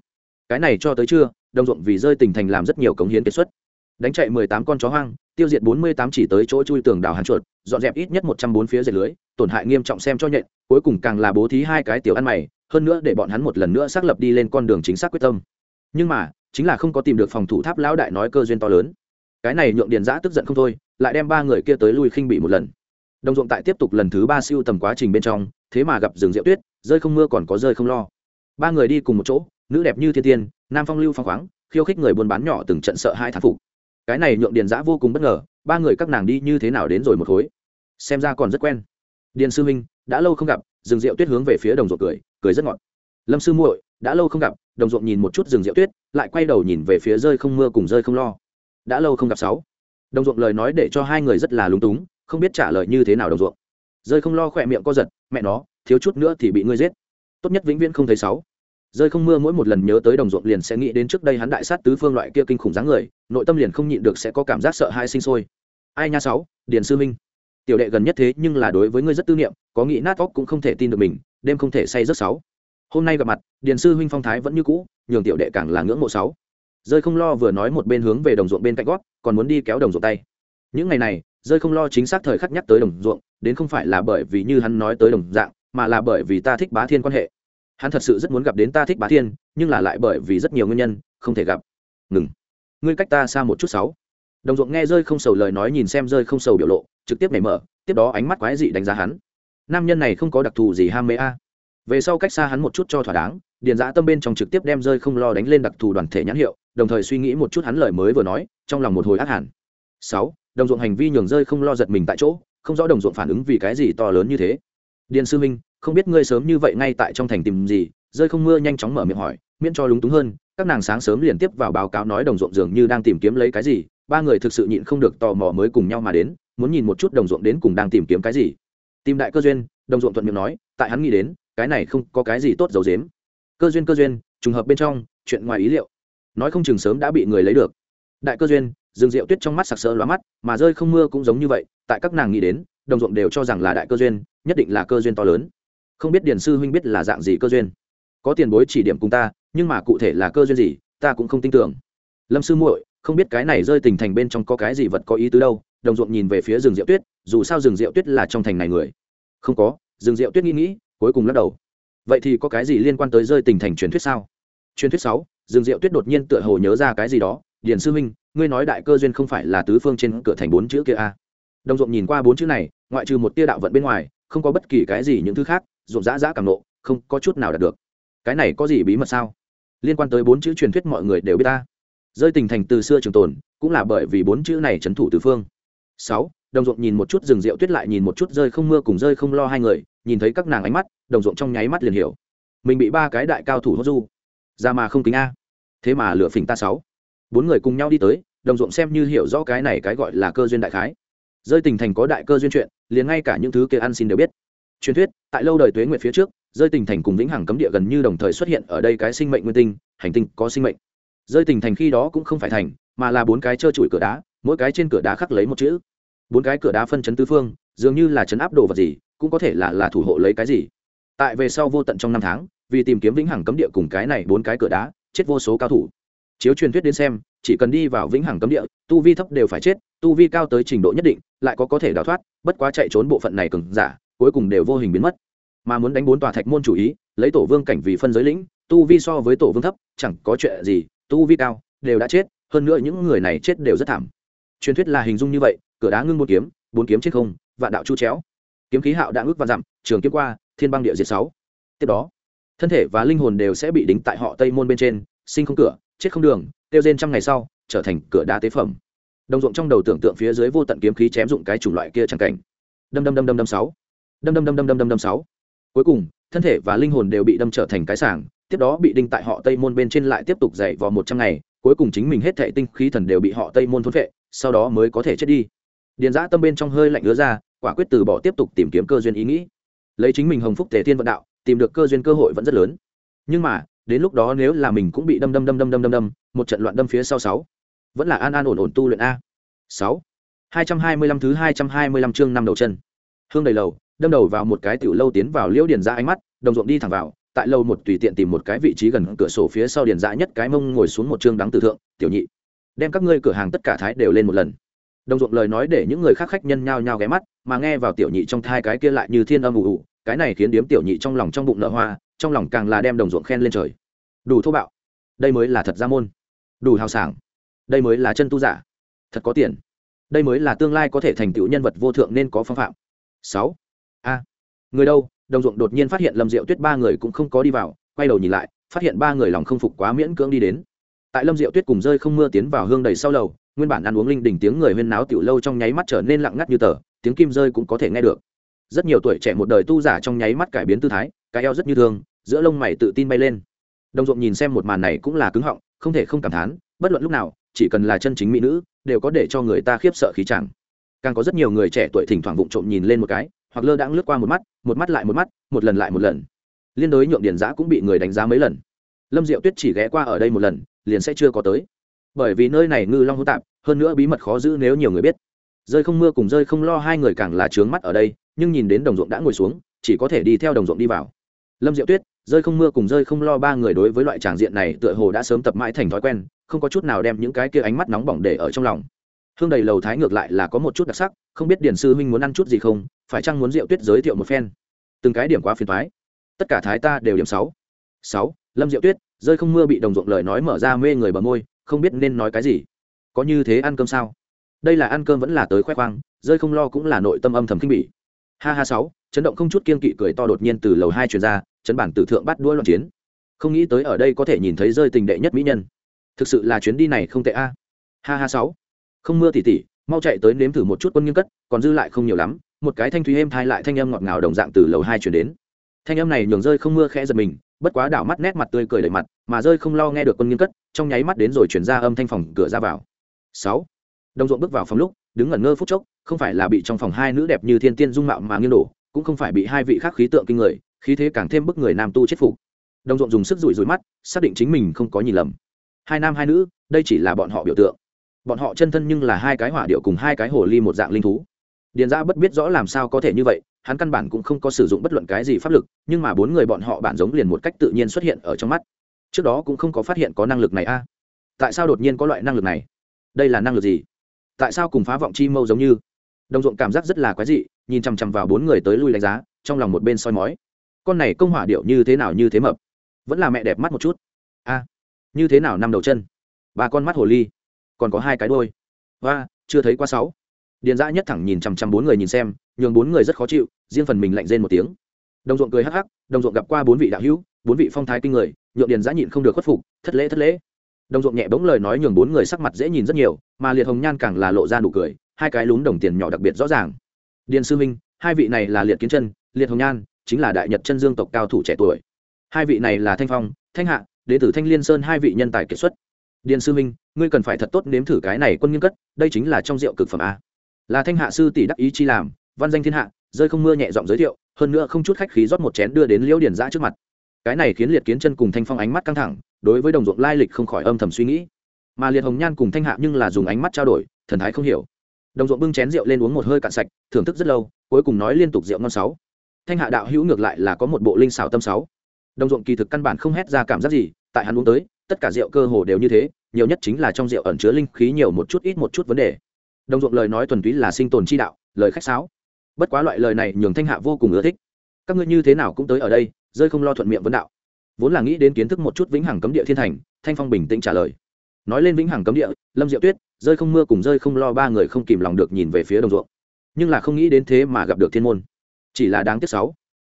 Cái này cho tới trưa, đồng ruộng vì rơi tình thành làm rất nhiều cống hiến kết xuất. Đánh chạy mười tám con chó hoang, tiêu diệt bốn mươi tám chỉ tới chỗ chui tường đào hàn chuột, dọn dẹp ít nhất một trăm bốn phía dệt lưới, tổn hại nghiêm trọng xem cho nhện, cuối cùng càng là bố thí hai cái tiểu ăn mày hơn nữa để bọn hắn một lần nữa xác lập đi lên con đường chính xác quyết tâm. Nhưng mà, chính là không có tìm được phòng thủ tháp lão đại nói cơ duyên to lớn. Cái này nhượng điền giã tức giận không thôi, lại đem ba người kia tới lui khinh bị một lần. Đồng ruộng tại tiếp tục lần thứ ba siêu tầm quá trình bên trong, thế mà gặp rừng rượu tuyết, rơi không mưa còn có rơi không lo. Ba người đi cùng một chỗ, nữ đẹp như thiên tiên, nam phong lưu phong khoáng, khiêu khích người buôn bán nhỏ từng trận sợ hai thán phục. Cái này nhượng điền giã vô cùng bất ngờ, ba người các nàng đi như thế nào đến rồi một khối? Xem ra còn rất quen. Điền sư minh đã lâu không gặp, rừng rượu tuyết hướng về phía đồng ruộng cười cười rất ngọt. Lâm sư muội, đã lâu không gặp, đồng ruộng nhìn một chút rừng rượu tuyết, lại quay đầu nhìn về phía rơi không mưa cùng rơi không lo. Đã lâu không gặp sáu. Đồng ruộng lời nói để cho hai người rất là lúng túng, không biết trả lời như thế nào đồng ruộng. Rơi không lo khỏe miệng co giật, mẹ nó, thiếu chút nữa thì bị ngươi giết. Tốt nhất vĩnh viễn không thấy sáu. Rơi không mưa mỗi một lần nhớ tới đồng ruộng liền sẽ nghĩ đến trước đây hắn đại sát tứ phương loại kia kinh khủng dáng người, nội tâm liền không nhịn được sẽ có cảm giác sợ hãi sinh sôi. Ai nha sáu, điền sư minh. Tiểu đệ gần nhất thế nhưng là đối với ngươi rất tư niệm, có nghĩ nát óc cũng không thể tin được mình đêm không thể say rất sáu. Hôm nay gặp mặt, điền sư huynh phong thái vẫn như cũ, nhường tiểu đệ càng là ngưỡng mộ sáu. Rơi không lo vừa nói một bên hướng về đồng ruộng bên cạnh gót, còn muốn đi kéo đồng ruộng tay. Những ngày này, rơi không lo chính xác thời khắc nhắc tới đồng ruộng, đến không phải là bởi vì như hắn nói tới đồng dạng, mà là bởi vì ta thích bá thiên quan hệ. Hắn thật sự rất muốn gặp đến ta thích bá thiên, nhưng là lại bởi vì rất nhiều nguyên nhân, không thể gặp. Ngừng. Ngươi cách ta xa một chút sáu. Đồng ruộng nghe rơi không sầu lời nói nhìn xem rơi không sầu biểu lộ, trực tiếp nảy mở, tiếp đó ánh mắt quái dị đánh giá hắn nam nhân này không có đặc thù gì ham mê a. Về sau cách xa hắn một chút cho thỏa đáng, điền giã tâm bên trong trực tiếp đem rơi không lo đánh lên đặc thù đoàn thể nhãn hiệu, đồng thời suy nghĩ một chút hắn lời mới vừa nói, trong lòng một hồi ác hẳn. Sáu, đồng ruộng hành vi nhường rơi không lo giật mình tại chỗ, không rõ đồng ruộng phản ứng vì cái gì to lớn như thế. Điền sư minh, không biết ngươi sớm như vậy ngay tại trong thành tìm gì, rơi không mưa nhanh chóng mở miệng hỏi, miễn cho lúng túng hơn, các nàng sáng sớm liền tiếp vào báo cáo nói đồng ruộng dường như đang tìm kiếm lấy cái gì, ba người thực sự nhịn không được tò mò mới cùng nhau mà đến, muốn nhìn một chút đồng ruộng đến cùng đang tìm kiếm cái gì tìm đại cơ duyên, đồng ruộng thuận miệng nói, tại hắn nghĩ đến, cái này không có cái gì tốt dầu dếm cơ duyên cơ duyên, trùng hợp bên trong, chuyện ngoài ý liệu. Nói không chừng sớm đã bị người lấy được. Đại cơ duyên dương rượu tuyết trong mắt sặc sỡ lóa mắt, mà rơi không mưa cũng giống như vậy, tại các nàng nghĩ đến, đồng ruộng đều cho rằng là đại cơ duyên, nhất định là cơ duyên to lớn. Không biết điền sư huynh biết là dạng gì cơ duyên. Có tiền bối chỉ điểm cùng ta, nhưng mà cụ thể là cơ duyên gì, ta cũng không tin tưởng. Lâm sư muội, không biết cái này rơi tình thành bên trong có cái gì vật có ý tứ đâu đồng ruộng nhìn về phía rừng rượu tuyết, dù sao rừng rượu tuyết là trong thành này người. Không có, rừng rượu tuyết nghĩ nghĩ, cuối cùng lắc đầu. Vậy thì có cái gì liên quan tới rơi tình thành truyền thuyết sao? Truyền thuyết sáu, rừng rượu tuyết đột nhiên tựa hồ nhớ ra cái gì đó. Điền sư huynh, ngươi nói đại cơ duyên không phải là tứ phương trên cửa thành bốn chữ kia a à? đồng ruộng nhìn qua bốn chữ này, ngoại trừ một tia đạo vận bên ngoài, không có bất kỳ cái gì những thứ khác, ruộng dã dã cảm nộ, không có chút nào đạt được. Cái này có gì bí mật sao? Liên quan tới bốn chữ truyền thuyết mọi người đều biết ta. Rơi tình thành từ xưa trường tồn, cũng là bởi vì bốn chữ này trấn thủ tứ phương sáu, đồng ruộng nhìn một chút rừng rượu tuyết lại nhìn một chút rơi không mưa cùng rơi không lo hai người, nhìn thấy các nàng ánh mắt, đồng ruộng trong nháy mắt liền hiểu. Mình bị ba cái đại cao thủ hốt du. Ra mà không kính a. Thế mà lựa phỉnh ta sáu. Bốn người cùng nhau đi tới, đồng ruộng xem như hiểu rõ cái này cái gọi là cơ duyên đại khái. Rơi tình thành có đại cơ duyên chuyện, liền ngay cả những thứ kia ăn xin đều biết. Truyền thuyết, tại lâu đời tuế nguyện phía trước, rơi tình thành cùng vĩnh hằng cấm địa gần như đồng thời xuất hiện ở đây cái sinh mệnh nguyên tinh, hành tinh có sinh mệnh. Rơi tình thành khi đó cũng không phải thành, mà là bốn cái trơ trụi cửa đá mỗi cái trên cửa đá khắc lấy một chữ. Bốn cái cửa đá phân chấn tứ phương, dường như là chấn áp đồ vật gì, cũng có thể là là thủ hộ lấy cái gì. Tại về sau vô tận trong năm tháng, vì tìm kiếm vĩnh hằng cấm địa cùng cái này bốn cái cửa đá, chết vô số cao thủ. Chiếu truyền thuyết đến xem, chỉ cần đi vào vĩnh hằng cấm địa, tu vi thấp đều phải chết, tu vi cao tới trình độ nhất định, lại có có thể đào thoát, bất quá chạy trốn bộ phận này cứng giả, cuối cùng đều vô hình biến mất. Mà muốn đánh bốn tòa thạch môn chủ ý, lấy tổ vương cảnh vì phân giới lĩnh, tu vi so với tổ vương thấp, chẳng có chuyện gì, tu vi cao, đều đã chết, hơn nữa những người này chết đều rất thảm truyền thuyết là hình dung như vậy, cửa đá ngưng một kiếm, bốn kiếm trên không, vạn đạo chu chéo. Kiếm khí hạo đã ước và dặm, trường kiếm qua, thiên băng địa diệt sáu. Tiếp đó, thân thể và linh hồn đều sẽ bị đính tại họ tây môn bên trên, sinh không cửa, chết không đường, tiêu rên trăm ngày sau, trở thành cửa đá tế phẩm. Đồng ruộng trong đầu tưởng tượng phía dưới vô tận kiếm khí chém dụng cái chủng loại kia chẳng cảnh. Đâm đâm đâm đâm đâm sáu. Đâm đâm đâm đâm đâm đâm đâm sáu. Cuối cùng, thân thể và linh hồn đều bị đâm trở thành cái sảng, tiếp đó bị đinh tại họ tây môn bên trên lại tiếp tục dày vào một trăm ngày, cuối cùng chính mình hết thệ tinh khí thần đều bị họ tây môn thôn vệ sau đó mới có thể chết đi. Điền giã tâm bên trong hơi lạnh ứa ra, quả quyết từ bỏ tiếp tục tìm kiếm cơ duyên ý nghĩ. Lấy chính mình hồng phúc tề thiên vận đạo, tìm được cơ duyên cơ hội vẫn rất lớn. Nhưng mà, đến lúc đó nếu là mình cũng bị đâm đâm đâm đâm đâm đâm đâm, một trận loạn đâm phía sau sáu. Vẫn là an an ổn ổn tu luyện a. Sáu. Hai trăm hai mươi lăm thứ hai trăm hai mươi lăm chương năm đầu chân. Hương đầy lầu, đâm đầu vào một cái tiểu lâu tiến vào liễu điền ra ánh mắt, đồng ruộng đi thẳng vào, tại lâu một tùy tiện tìm một cái vị trí gần cửa sổ phía sau điền dã nhất cái mông ngồi xuống một chương đắng tử thượng, tiểu nhị đem các ngươi cửa hàng tất cả thái đều lên một lần. Đồng ruộng lời nói để những người khác khách nhân nhao nhao ghé mắt, mà nghe vào tiểu nhị trong thai cái kia lại như thiên âm ù ù, cái này khiến điếm tiểu nhị trong lòng trong bụng nợ hoa, trong lòng càng là đem đồng ruộng khen lên trời. Đủ thô bạo. Đây mới là thật gia môn. Đủ hào sảng. Đây mới là chân tu giả. Thật có tiền. Đây mới là tương lai có thể thành tựu nhân vật vô thượng nên có phong phạm. Sáu. A. Người đâu? Đồng ruộng đột nhiên phát hiện lâm diệu tuyết ba người cũng không có đi vào, quay đầu nhìn lại, phát hiện ba người lòng không phục quá miễn cưỡng đi đến tại lâm diệu tuyết cùng rơi không mưa tiến vào hương đầy sau lầu, nguyên bản ăn uống linh đình tiếng người huyên náo tiểu lâu trong nháy mắt trở nên lặng ngắt như tờ, tiếng kim rơi cũng có thể nghe được. Rất nhiều tuổi trẻ một đời tu giả trong nháy mắt cải biến tư thái, cái eo rất như thương, giữa lông mày tự tin bay lên. Đồng ruộng nhìn xem một màn này cũng là cứng họng, không thể không cảm thán, bất luận lúc nào, chỉ cần là chân chính mỹ nữ, đều có để cho người ta khiếp sợ khí chẳng. Càng có rất nhiều người trẻ tuổi thỉnh thoảng vụng trộm nhìn lên một cái, hoặc lơ đãng lướt qua một mắt một mắt lại một mắt, một lần lại một lần. Liên đối nhượng điền giã cũng bị người đánh giá mấy lần. Lâm diệu tuyết chỉ ghé qua ở đây một lần liền sẽ chưa có tới. Bởi vì nơi này ngư long hỗn tạp, hơn nữa bí mật khó giữ nếu nhiều người biết. Rơi không mưa cùng rơi không lo hai người càng là trướng mắt ở đây, nhưng nhìn đến đồng ruộng đã ngồi xuống, chỉ có thể đi theo đồng ruộng đi vào. Lâm diệu tuyết, rơi không mưa cùng rơi không lo ba người đối với loại tràng diện này tựa hồ đã sớm tập mãi thành thói quen, không có chút nào đem những cái kia ánh mắt nóng bỏng để ở trong lòng. Hương đầy lầu thái ngược lại là có một chút đặc sắc, không biết điển sư huynh muốn ăn chút gì không, phải chăng muốn Diệu tuyết giới thiệu một phen. Từng cái điểm quá phiền thoái tất cả thái ta đều điểm sáu. Sáu, lâm diệu tuyết rơi không mưa bị đồng ruộng lời nói mở ra mê người bờ môi, không biết nên nói cái gì. Có như thế ăn cơm sao? Đây là ăn cơm vẫn là tới khoe khoang, rơi không lo cũng là nội tâm âm thầm kinh bỉ. Ha ha sáu, chấn động không chút kiên kỵ cười to đột nhiên từ lầu hai truyền ra, chấn bản tử thượng bắt đuôi loạn chiến. Không nghĩ tới ở đây có thể nhìn thấy rơi tình đệ nhất mỹ nhân. Thực sự là chuyến đi này không tệ a. Ha ha sáu. Không mưa tỉ tỉ, mau chạy tới nếm thử một chút quân nghiêm cất, còn dư lại không nhiều lắm, một cái thanh thúy êm thai lại thanh âm ngọt ngào đồng dạng từ lầu hai chuyển đến. Thanh âm này nhường rơi không mưa khẽ giật mình bất quá đảo mắt nét mặt tươi cười đầy mặt, mà rơi không lo nghe được quân nghiêng cất, trong nháy mắt đến rồi chuyển ra âm thanh phòng cửa ra vào. Sáu. Đồng ruộng bước vào phòng lúc, đứng ngẩn ngơ phút chốc, không phải là bị trong phòng hai nữ đẹp như thiên tiên dung mạo mà nghiêng đổ, cũng không phải bị hai vị khác khí tượng kinh người, khí thế càng thêm bức người nam tu chết phục. Đồng ruộng dùng sức rủi rủi mắt, xác định chính mình không có nhìn lầm. Hai nam hai nữ, đây chỉ là bọn họ biểu tượng. Bọn họ chân thân nhưng là hai cái hỏa điệu cùng hai cái hồ ly một dạng linh thú. Điền gia bất biết rõ làm sao có thể như vậy hắn căn bản cũng không có sử dụng bất luận cái gì pháp lực, nhưng mà bốn người bọn họ bản giống liền một cách tự nhiên xuất hiện ở trong mắt. Trước đó cũng không có phát hiện có năng lực này a. À? Tại sao đột nhiên có loại năng lực này? Đây là năng lực gì? Tại sao cùng phá vọng chi mâu giống như? Đồng ruộng cảm giác rất là quái dị, nhìn chằm chằm vào bốn người tới lui đánh giá, trong lòng một bên soi mói. Con này công hỏa điệu như thế nào như thế mập? Vẫn là mẹ đẹp mắt một chút. A, như thế nào năm đầu chân? Ba con mắt hồ ly. Còn có hai cái đôi và chưa thấy qua sáu điền dã nhất thẳng nhìn chằm chằm bốn người nhìn xem, nhường bốn người rất khó chịu, riêng phần mình lạnh rên một tiếng. Đồng ruộng cười hắc hắc, đồng ruộng gặp qua bốn vị đạo hữu, bốn vị phong thái kinh người, nhượng điền dã nhịn không được khuất phục, thất lễ thất lễ. Đồng ruộng nhẹ bỗng lời nói nhường bốn người sắc mặt dễ nhìn rất nhiều, mà liệt hồng nhan càng là lộ ra nụ cười, hai cái lún đồng tiền nhỏ đặc biệt rõ ràng. Điền sư minh, hai vị này là liệt kiến chân, liệt hồng nhan, chính là đại nhật chân dương tộc cao thủ trẻ tuổi. Hai vị này là thanh phong, thanh hạ đệ tử thanh liên sơn hai vị nhân tài kiệt xuất. Điền sư minh, ngươi cần phải thật tốt nếm thử cái này quân nghiên cất, đây chính là trong rượu cực phẩm a là thanh hạ sư tỷ đắc ý chi làm, văn danh thiên hạ, rơi không mưa nhẹ giọng giới thiệu, hơn nữa không chút khách khí rót một chén đưa đến liễu điển giã trước mặt. Cái này khiến liệt kiến chân cùng thanh phong ánh mắt căng thẳng, đối với đồng ruộng lai lịch không khỏi âm thầm suy nghĩ. Mà liệt hồng nhan cùng thanh hạ nhưng là dùng ánh mắt trao đổi, thần thái không hiểu. Đồng ruộng bưng chén rượu lên uống một hơi cạn sạch, thưởng thức rất lâu, cuối cùng nói liên tục rượu ngon sáu. Thanh hạ đạo hữu ngược lại là có một bộ linh xào tâm sáu. Đồng ruộng kỳ thực căn bản không hét ra cảm giác gì, tại hắn uống tới, tất cả rượu cơ hồ đều như thế, nhiều nhất chính là trong rượu ẩn chứa linh khí nhiều một chút ít một chút vấn đề đồng ruộng lời nói thuần túy là sinh tồn chi đạo, lời khách sáo. Bất quá loại lời này nhường thanh hạ vô cùng ưa thích. Các ngươi như thế nào cũng tới ở đây, rơi không lo thuận miệng vấn đạo. Vốn là nghĩ đến kiến thức một chút vĩnh hằng cấm địa thiên thành, thanh phong bình tĩnh trả lời. Nói lên vĩnh hằng cấm địa, lâm diệu tuyết, rơi không mưa cùng rơi không lo ba người không kìm lòng được nhìn về phía đồng ruộng. Nhưng là không nghĩ đến thế mà gặp được thiên môn. Chỉ là đáng tiếc sáu.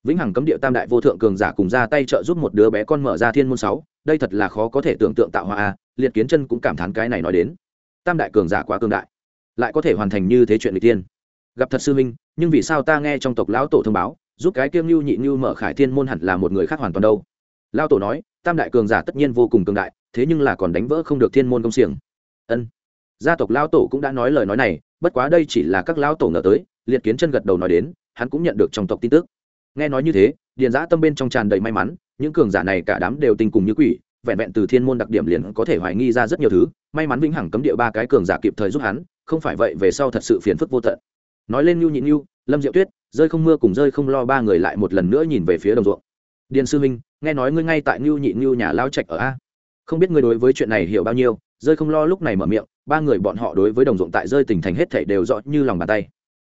Vĩnh hằng cấm địa tam đại vô thượng cường giả cùng ra tay trợ giúp một đứa bé con mở ra thiên môn sáu, đây thật là khó có thể tưởng tượng tạo hóa a, liệt kiến chân cũng cảm thán cái này nói đến. Tam đại cường giả quá cường đại lại có thể hoàn thành như thế chuyện người tiên. Gặp thật sư minh nhưng vì sao ta nghe trong tộc lão tổ thông báo, giúp cái kiêng lưu nhị như mở khải thiên môn hẳn là một người khác hoàn toàn đâu? Lao tổ nói, tam đại cường giả tất nhiên vô cùng cường đại, thế nhưng là còn đánh vỡ không được thiên môn công xiềng. Ân. Gia tộc lao tổ cũng đã nói lời nói này, bất quá đây chỉ là các lao tổ ngờ tới, liệt kiến chân gật đầu nói đến, hắn cũng nhận được trong tộc tin tức. Nghe nói như thế, điền giã tâm bên trong tràn đầy may mắn, những cường giả này cả đám đều tình cùng như quỷ, vẹn vẹn từ thiên môn đặc điểm liền có thể hoài nghi ra rất nhiều thứ, may mắn vĩnh hằng cấm địa ba cái cường giả kịp thời giúp hắn không phải vậy về sau thật sự phiền phức vô tận. Nói lên nhu nhịn nhu lâm diệu tuyết, rơi không mưa cùng rơi không lo ba người lại một lần nữa nhìn về phía đồng ruộng. Điền sư minh, nghe nói ngươi ngay tại nhu nhịn nhu nhà lao trạch ở a. Không biết ngươi đối với chuyện này hiểu bao nhiêu, rơi không lo lúc này mở miệng, ba người bọn họ đối với đồng ruộng tại rơi tỉnh thành hết thảy đều rõ như lòng bàn tay.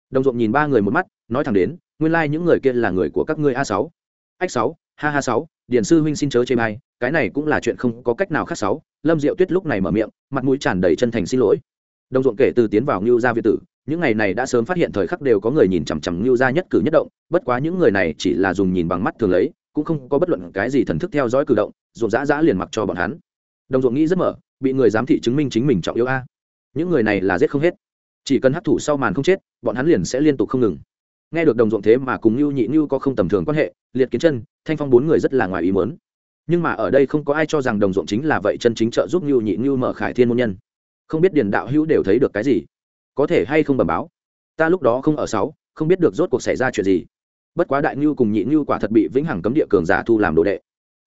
Đồng ruộng nhìn ba người một mắt, nói thẳng đến, nguyên lai、like、những người kia là người của các ngươi a sáu. Ách sáu, ha ha sáu, điền sư huynh xin chớ chê mai cái này cũng là chuyện không có cách nào khác sáu. Lâm diệu tuyết lúc này mở miệng, mặt mũi tràn đầy chân thành xin lỗi đồng ruộng kể từ tiến vào ngưu gia việt tử, những ngày này đã sớm phát hiện thời khắc đều có người nhìn chằm chằm ngưu gia nhất cử nhất động, bất quá những người này chỉ là dùng nhìn bằng mắt thường lấy, cũng không có bất luận cái gì thần thức theo dõi cử động, ruộng dã dã liền mặc cho bọn hắn. Đồng ruộng nghĩ rất mở, bị người giám thị chứng minh chính mình trọng yếu a. Những người này là giết không hết. Chỉ cần hấp thụ sau màn không chết, bọn hắn liền sẽ liên tục không ngừng. Nghe được đồng ruộng thế mà cùng lưu nhị như có không tầm thường quan hệ, liệt kiến chân, thanh phong bốn người rất là ngoài ý muốn. Nhưng mà ở đây không có ai cho rằng đồng ruộng chính là vậy, chân chính trợ giúp lưu nhị như mở khải thiên môn nhân không biết điền đạo hữu đều thấy được cái gì. Có thể hay không bẩm báo? Ta lúc đó không ở sáu, không biết được rốt cuộc xảy ra chuyện gì. Bất quá đại ngưu cùng nhị ngưu quả thật bị vĩnh hằng cấm địa cường giả thu làm đồ đệ.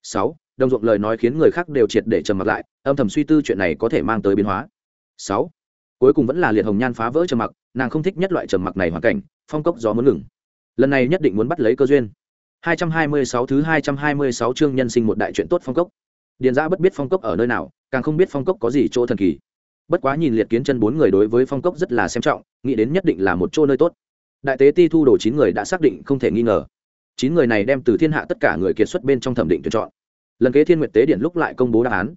Sáu, đồng ruộng lời nói khiến người khác đều triệt để trầm mặc lại, âm thầm suy tư chuyện này có thể mang tới biến hóa. Sáu, cuối cùng vẫn là liệt hồng nhan phá vỡ trầm mặc, nàng không thích nhất loại trầm mặc này hoàn cảnh, phong cốc gió muốn ngừng. Lần này nhất định muốn bắt lấy cơ duyên. 226 thứ 226 chương nhân sinh một đại chuyện tốt phong cốc. Điền giã bất biết phong cốc ở nơi nào, càng không biết phong cốc có gì chỗ thần kỳ bất quá nhìn liệt kiến chân bốn người đối với phong cốc rất là xem trọng, nghĩ đến nhất định là một chỗ nơi tốt. Đại tế ti thu đồ chín người đã xác định không thể nghi ngờ. Chín người này đem từ thiên hạ tất cả người kiệt xuất bên trong thẩm định tuyển chọn. Lần kế thiên nguyệt tế điện lúc lại công bố đáp án.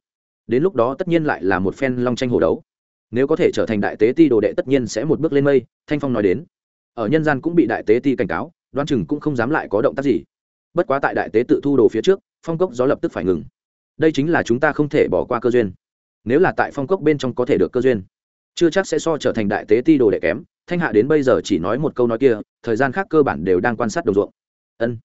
Đến lúc đó tất nhiên lại là một phen long tranh hồ đấu. Nếu có thể trở thành đại tế ti đồ đệ tất nhiên sẽ một bước lên mây, thanh phong nói đến. Ở nhân gian cũng bị đại tế ti cảnh cáo đoan chừng cũng không dám lại có động tác gì. Bất quá tại đại tế tự thu đồ phía trước, phong cốc gió lập tức phải ngừng. Đây chính là chúng ta không thể bỏ qua cơ duyên nếu là tại phong cốc bên trong có thể được cơ duyên. Chưa chắc sẽ so trở thành đại tế ti đồ đệ kém, thanh hạ đến bây giờ chỉ nói một câu nói kia, thời gian khác cơ bản đều đang quan sát đồng ruộng. Ân,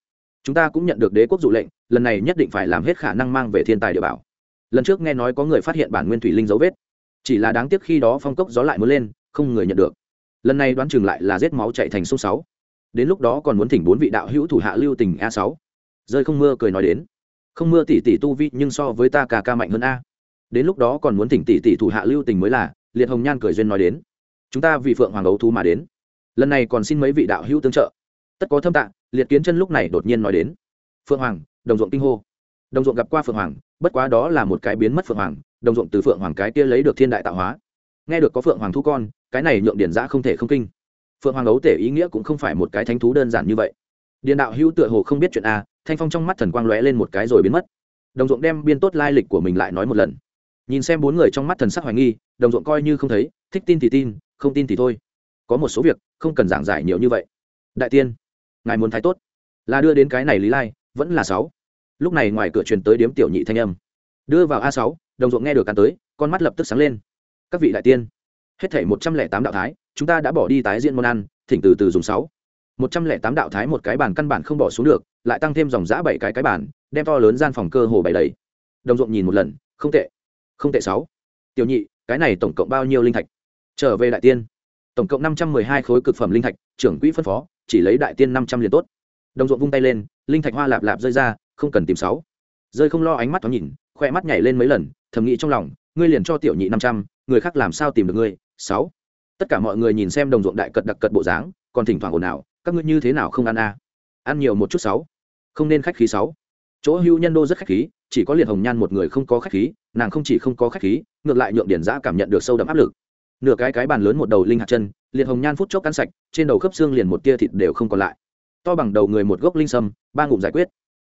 chúng ta cũng nhận được đế quốc dụ lệnh, lần này nhất định phải làm hết khả năng mang về thiên tài địa bảo. Lần trước nghe nói có người phát hiện bản nguyên thủy linh dấu vết. Chỉ là đáng tiếc khi đó phong cốc gió lại muốn lên, không người nhận được. Lần này đoán chừng lại là rết máu chạy thành sông sáu. Đến lúc đó còn muốn thỉnh bốn vị đạo hữu thủ hạ lưu tình a sáu. Rơi không mưa cười nói đến. Không mưa tỷ tỷ tu vi nhưng so với ta cà ca mạnh hơn a đến lúc đó còn muốn thỉnh tỷ tỷ thủ hạ lưu tình mới là, liệt hồng nhan cười duyên nói đến. Chúng ta vì phượng hoàng ấu thú mà đến. Lần này còn xin mấy vị đạo hữu tương trợ. Tất có thâm tạng liệt kiến chân lúc này đột nhiên nói đến. Phượng hoàng, đồng ruộng kinh hô. Đồng ruộng gặp qua phượng hoàng, bất quá đó là một cái biến mất phượng hoàng, đồng ruộng từ phượng hoàng cái kia lấy được thiên đại tạo hóa. Nghe được có phượng hoàng thu con, cái này nhượng điển giã không thể không kinh. Phượng hoàng ấu tể ý nghĩa cũng không phải một cái thánh thú đơn giản như vậy. Điện đạo hữu tựa hồ không biết chuyện a, thanh phong trong mắt thần quang lóe lên một cái rồi biến mất. Đồng ruộng đem biên tốt lai lịch của mình lại nói một lần nhìn xem bốn người trong mắt thần sắc hoài nghi, đồng ruộng coi như không thấy, thích tin thì tin, không tin thì thôi. Có một số việc, không cần giảng giải nhiều như vậy. Đại tiên, ngài muốn thái tốt. Là đưa đến cái này lý lai, vẫn là sáu. Lúc này ngoài cửa truyền tới điếm tiểu nhị thanh âm. Đưa vào a sáu, đồng ruộng nghe được càn tới, con mắt lập tức sáng lên. Các vị đại tiên, hết thể một trăm lẻ tám đạo thái, chúng ta đã bỏ đi tái diễn món ăn, thỉnh từ từ dùng sáu. Một trăm lẻ tám đạo thái một cái bàn căn bản không bỏ xuống được, lại tăng thêm dòng giã bảy cái cái bàn, đem to lớn gian phòng cơ hồ bảy đầy. Đồng ruộng nhìn một lần, không tệ không tệ sáu. Tiểu nhị, cái này tổng cộng bao nhiêu linh thạch? Trở về đại tiên. Tổng cộng năm trăm mười hai khối cực phẩm linh thạch, trưởng quỹ phân phó, chỉ lấy đại tiên năm trăm liền tốt. Đồng ruộng vung tay lên, linh thạch hoa lạp lạp rơi ra, không cần tìm sáu. Rơi không lo ánh mắt thoáng nhìn, khoe mắt nhảy lên mấy lần, thầm nghĩ trong lòng, ngươi liền cho tiểu nhị năm trăm, người khác làm sao tìm được ngươi? Sáu. Tất cả mọi người nhìn xem đồng ruộng đại cật đặc cật bộ dáng, còn thỉnh thoảng ồn ào, các ngươi như thế nào không ăn a à? ăn nhiều một chút sáu. Không nên khách khí sáu chỗ hưu nhân đô rất khách khí, chỉ có liệt hồng nhan một người không có khách khí, nàng không chỉ không có khách khí, ngược lại nhượng điển giã cảm nhận được sâu đậm áp lực. Nửa cái cái bàn lớn một đầu linh hạt chân, liệt hồng nhan phút chốc ăn sạch, trên đầu khớp xương liền một tia thịt đều không còn lại. To bằng đầu người một gốc linh sâm, ba ngụm giải quyết.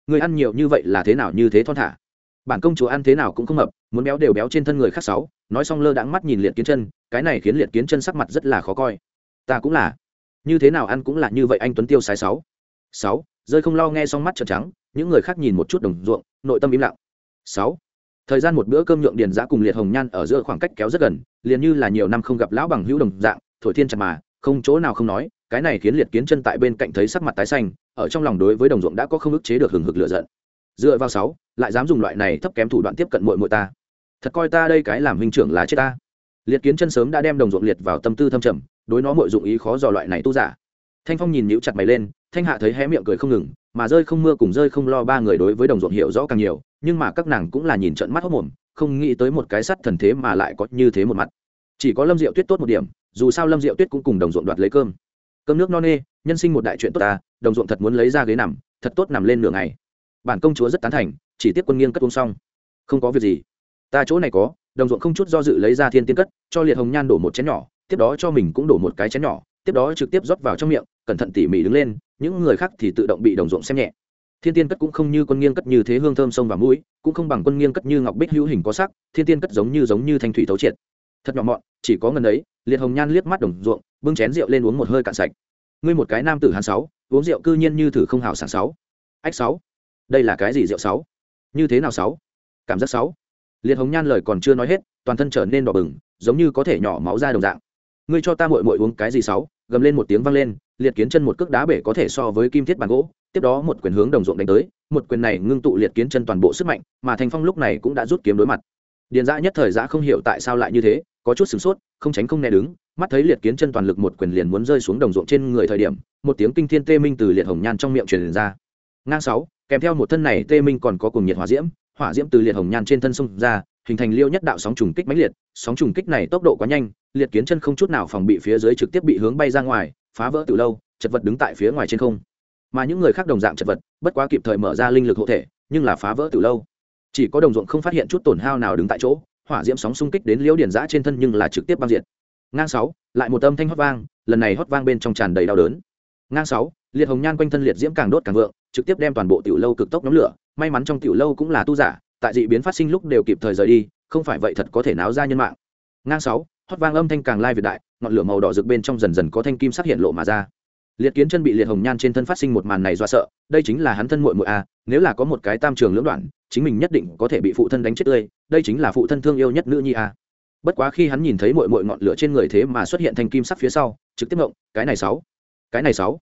Người ăn nhiều như vậy là thế nào như thế thon thả? Bản công chúa ăn thế nào cũng không mập muốn béo đều béo trên thân người khác sáu, nói xong lơ đãng mắt nhìn liệt kiến chân, cái này khiến liệt kiến chân sắc mặt rất là khó coi. Ta cũng là. Như thế nào ăn cũng là như vậy anh tuấn tiêu sái sáu. Sáu rơi không lo nghe xong mắt trợn trắng, những người khác nhìn một chút đồng ruộng, nội tâm im lặng. Sáu, thời gian một bữa cơm nhượng điền giã cùng liệt hồng nhan ở giữa khoảng cách kéo rất gần, liền như là nhiều năm không gặp lão bằng hữu đồng dạng, thổi thiên chặt mà, không chỗ nào không nói, cái này khiến liệt kiến chân tại bên cạnh thấy sắc mặt tái xanh, ở trong lòng đối với đồng ruộng đã có không ức chế được hừng hực lựa giận. Dựa vào sáu, lại dám dùng loại này thấp kém thủ đoạn tiếp cận muội muội ta. Thật coi ta đây cái làm huynh trưởng là chết ta. Liệt kiến chân sớm đã đem đồng ruộng liệt vào tâm tư thâm trầm, đối nó muội dụng ý khó dò loại này tu giả. Thanh phong nhìn nhíu chặt mày lên thanh hạ thấy hé miệng cười không ngừng, mà rơi không mưa cùng rơi không lo ba người đối với đồng ruộng hiểu rõ càng nhiều, nhưng mà các nàng cũng là nhìn trận mắt hốc mồm, không nghĩ tới một cái sắt thần thế mà lại có như thế một mặt. Chỉ có lâm diệu tuyết tốt một điểm, dù sao lâm diệu tuyết cũng cùng đồng ruộng đoạt lấy cơm. Cơm nước no nê, nhân sinh một đại chuyện tốt ta đồng ruộng thật muốn lấy ra ghế nằm, thật tốt nằm lên nửa ngày. Bản công chúa rất tán thành, chỉ tiếp quân nghiêng cất uống xong. Không có việc gì. Ta chỗ này có, đồng ruộng không chút do dự lấy ra thiên tiên cất, cho liệt hồng nhan đổ một chén nhỏ, tiếp đó cho mình cũng đổ một cái chén nhỏ, tiếp đó trực tiếp rót vào trong miệng cẩn thận tỉ mỉ đứng lên, những người khác thì tự động bị đồng ruộng xem nhẹ. Thiên tiên cất cũng không như quân nghiêng cất như thế hương thơm sông và mũi, cũng không bằng quân nghiêng cất như ngọc bích hữu hình có sắc, thiên tiên cất giống như giống như thanh thủy thấu triệt. Thật nhỏ mọn, chỉ có ngần ấy, liệt hồng nhan liếc mắt đồng ruộng, bưng chén rượu lên uống một hơi cạn sạch. Ngươi một cái nam tử hàn sáu, uống rượu cư nhiên như thử không hào sảng sáu. Ách sáu, đây là cái gì rượu sáu? Như thế nào sáu? Cảm giác sáu. Liệt hồng nhan lời còn chưa nói hết, toàn thân trở nên đỏ bừng, giống như có thể nhỏ máu ra đồng dạng. Ngươi cho ta muội muội uống cái gì sáu? Gầm lên một tiếng vang lên liệt kiến chân một cước đá bể có thể so với kim thiết bàn gỗ, tiếp đó một quyền hướng đồng ruộng đánh tới, một quyền này ngưng tụ liệt kiến chân toàn bộ sức mạnh, mà thành phong lúc này cũng đã rút kiếm đối mặt. Điền dã nhất thời dã không hiểu tại sao lại như thế, có chút sửng sốt, không tránh không né đứng, mắt thấy liệt kiến chân toàn lực một quyền liền muốn rơi xuống đồng ruộng trên người thời điểm, một tiếng kinh thiên tê minh từ liệt hồng nhan trong miệng truyền ra. Ngang sáu, kèm theo một thân này tê minh còn có cùng nhiệt hỏa diễm hỏa diễm từ liệt hồng nhan trên thân sông ra, hình thành liêu nhất đạo sóng trùng kích mãnh liệt, sóng trùng kích này tốc độ quá nhanh, liệt kiến chân không chút nào phòng bị phía dưới trực tiếp bị hướng bay ra ngoài phá vỡ từ lâu, chật vật đứng tại phía ngoài trên không. Mà những người khác đồng dạng chật vật, bất quá kịp thời mở ra linh lực hộ thể, nhưng là phá vỡ từ lâu. Chỉ có đồng ruộng không phát hiện chút tổn hao nào đứng tại chỗ, hỏa diễm sóng xung kích đến liễu điển giã trên thân nhưng là trực tiếp băng diệt. Ngang sáu, lại một âm thanh hót vang, lần này hót vang bên trong tràn đầy đau đớn. Ngang sáu, liệt hồng nhan quanh thân liệt diễm càng đốt càng vượng, trực tiếp đem toàn bộ tiểu lâu cực tốc nhóm lửa, may mắn trong tiểu lâu cũng là tu giả, tại dị biến phát sinh lúc đều kịp thời rời đi, không phải vậy thật có thể náo ra nhân mạng. Ngang sáu hót vang âm thanh càng lai việt đại, ngọn lửa màu đỏ rực bên trong dần dần có thanh kim sắc hiện lộ mà ra. Liệt kiến chân bị liệt hồng nhan trên thân phát sinh một màn này do sợ, đây chính là hắn thân muội muội a nếu là có một cái tam trường lưỡng đoạn, chính mình nhất định có thể bị phụ thân đánh chết tươi, đây chính là phụ thân thương yêu nhất nữ nhi a bất quá khi hắn nhìn thấy muội muội ngọn lửa trên người thế mà xuất hiện thanh kim sắc phía sau, trực tiếp ngộng, cái này sáu, cái này sáu.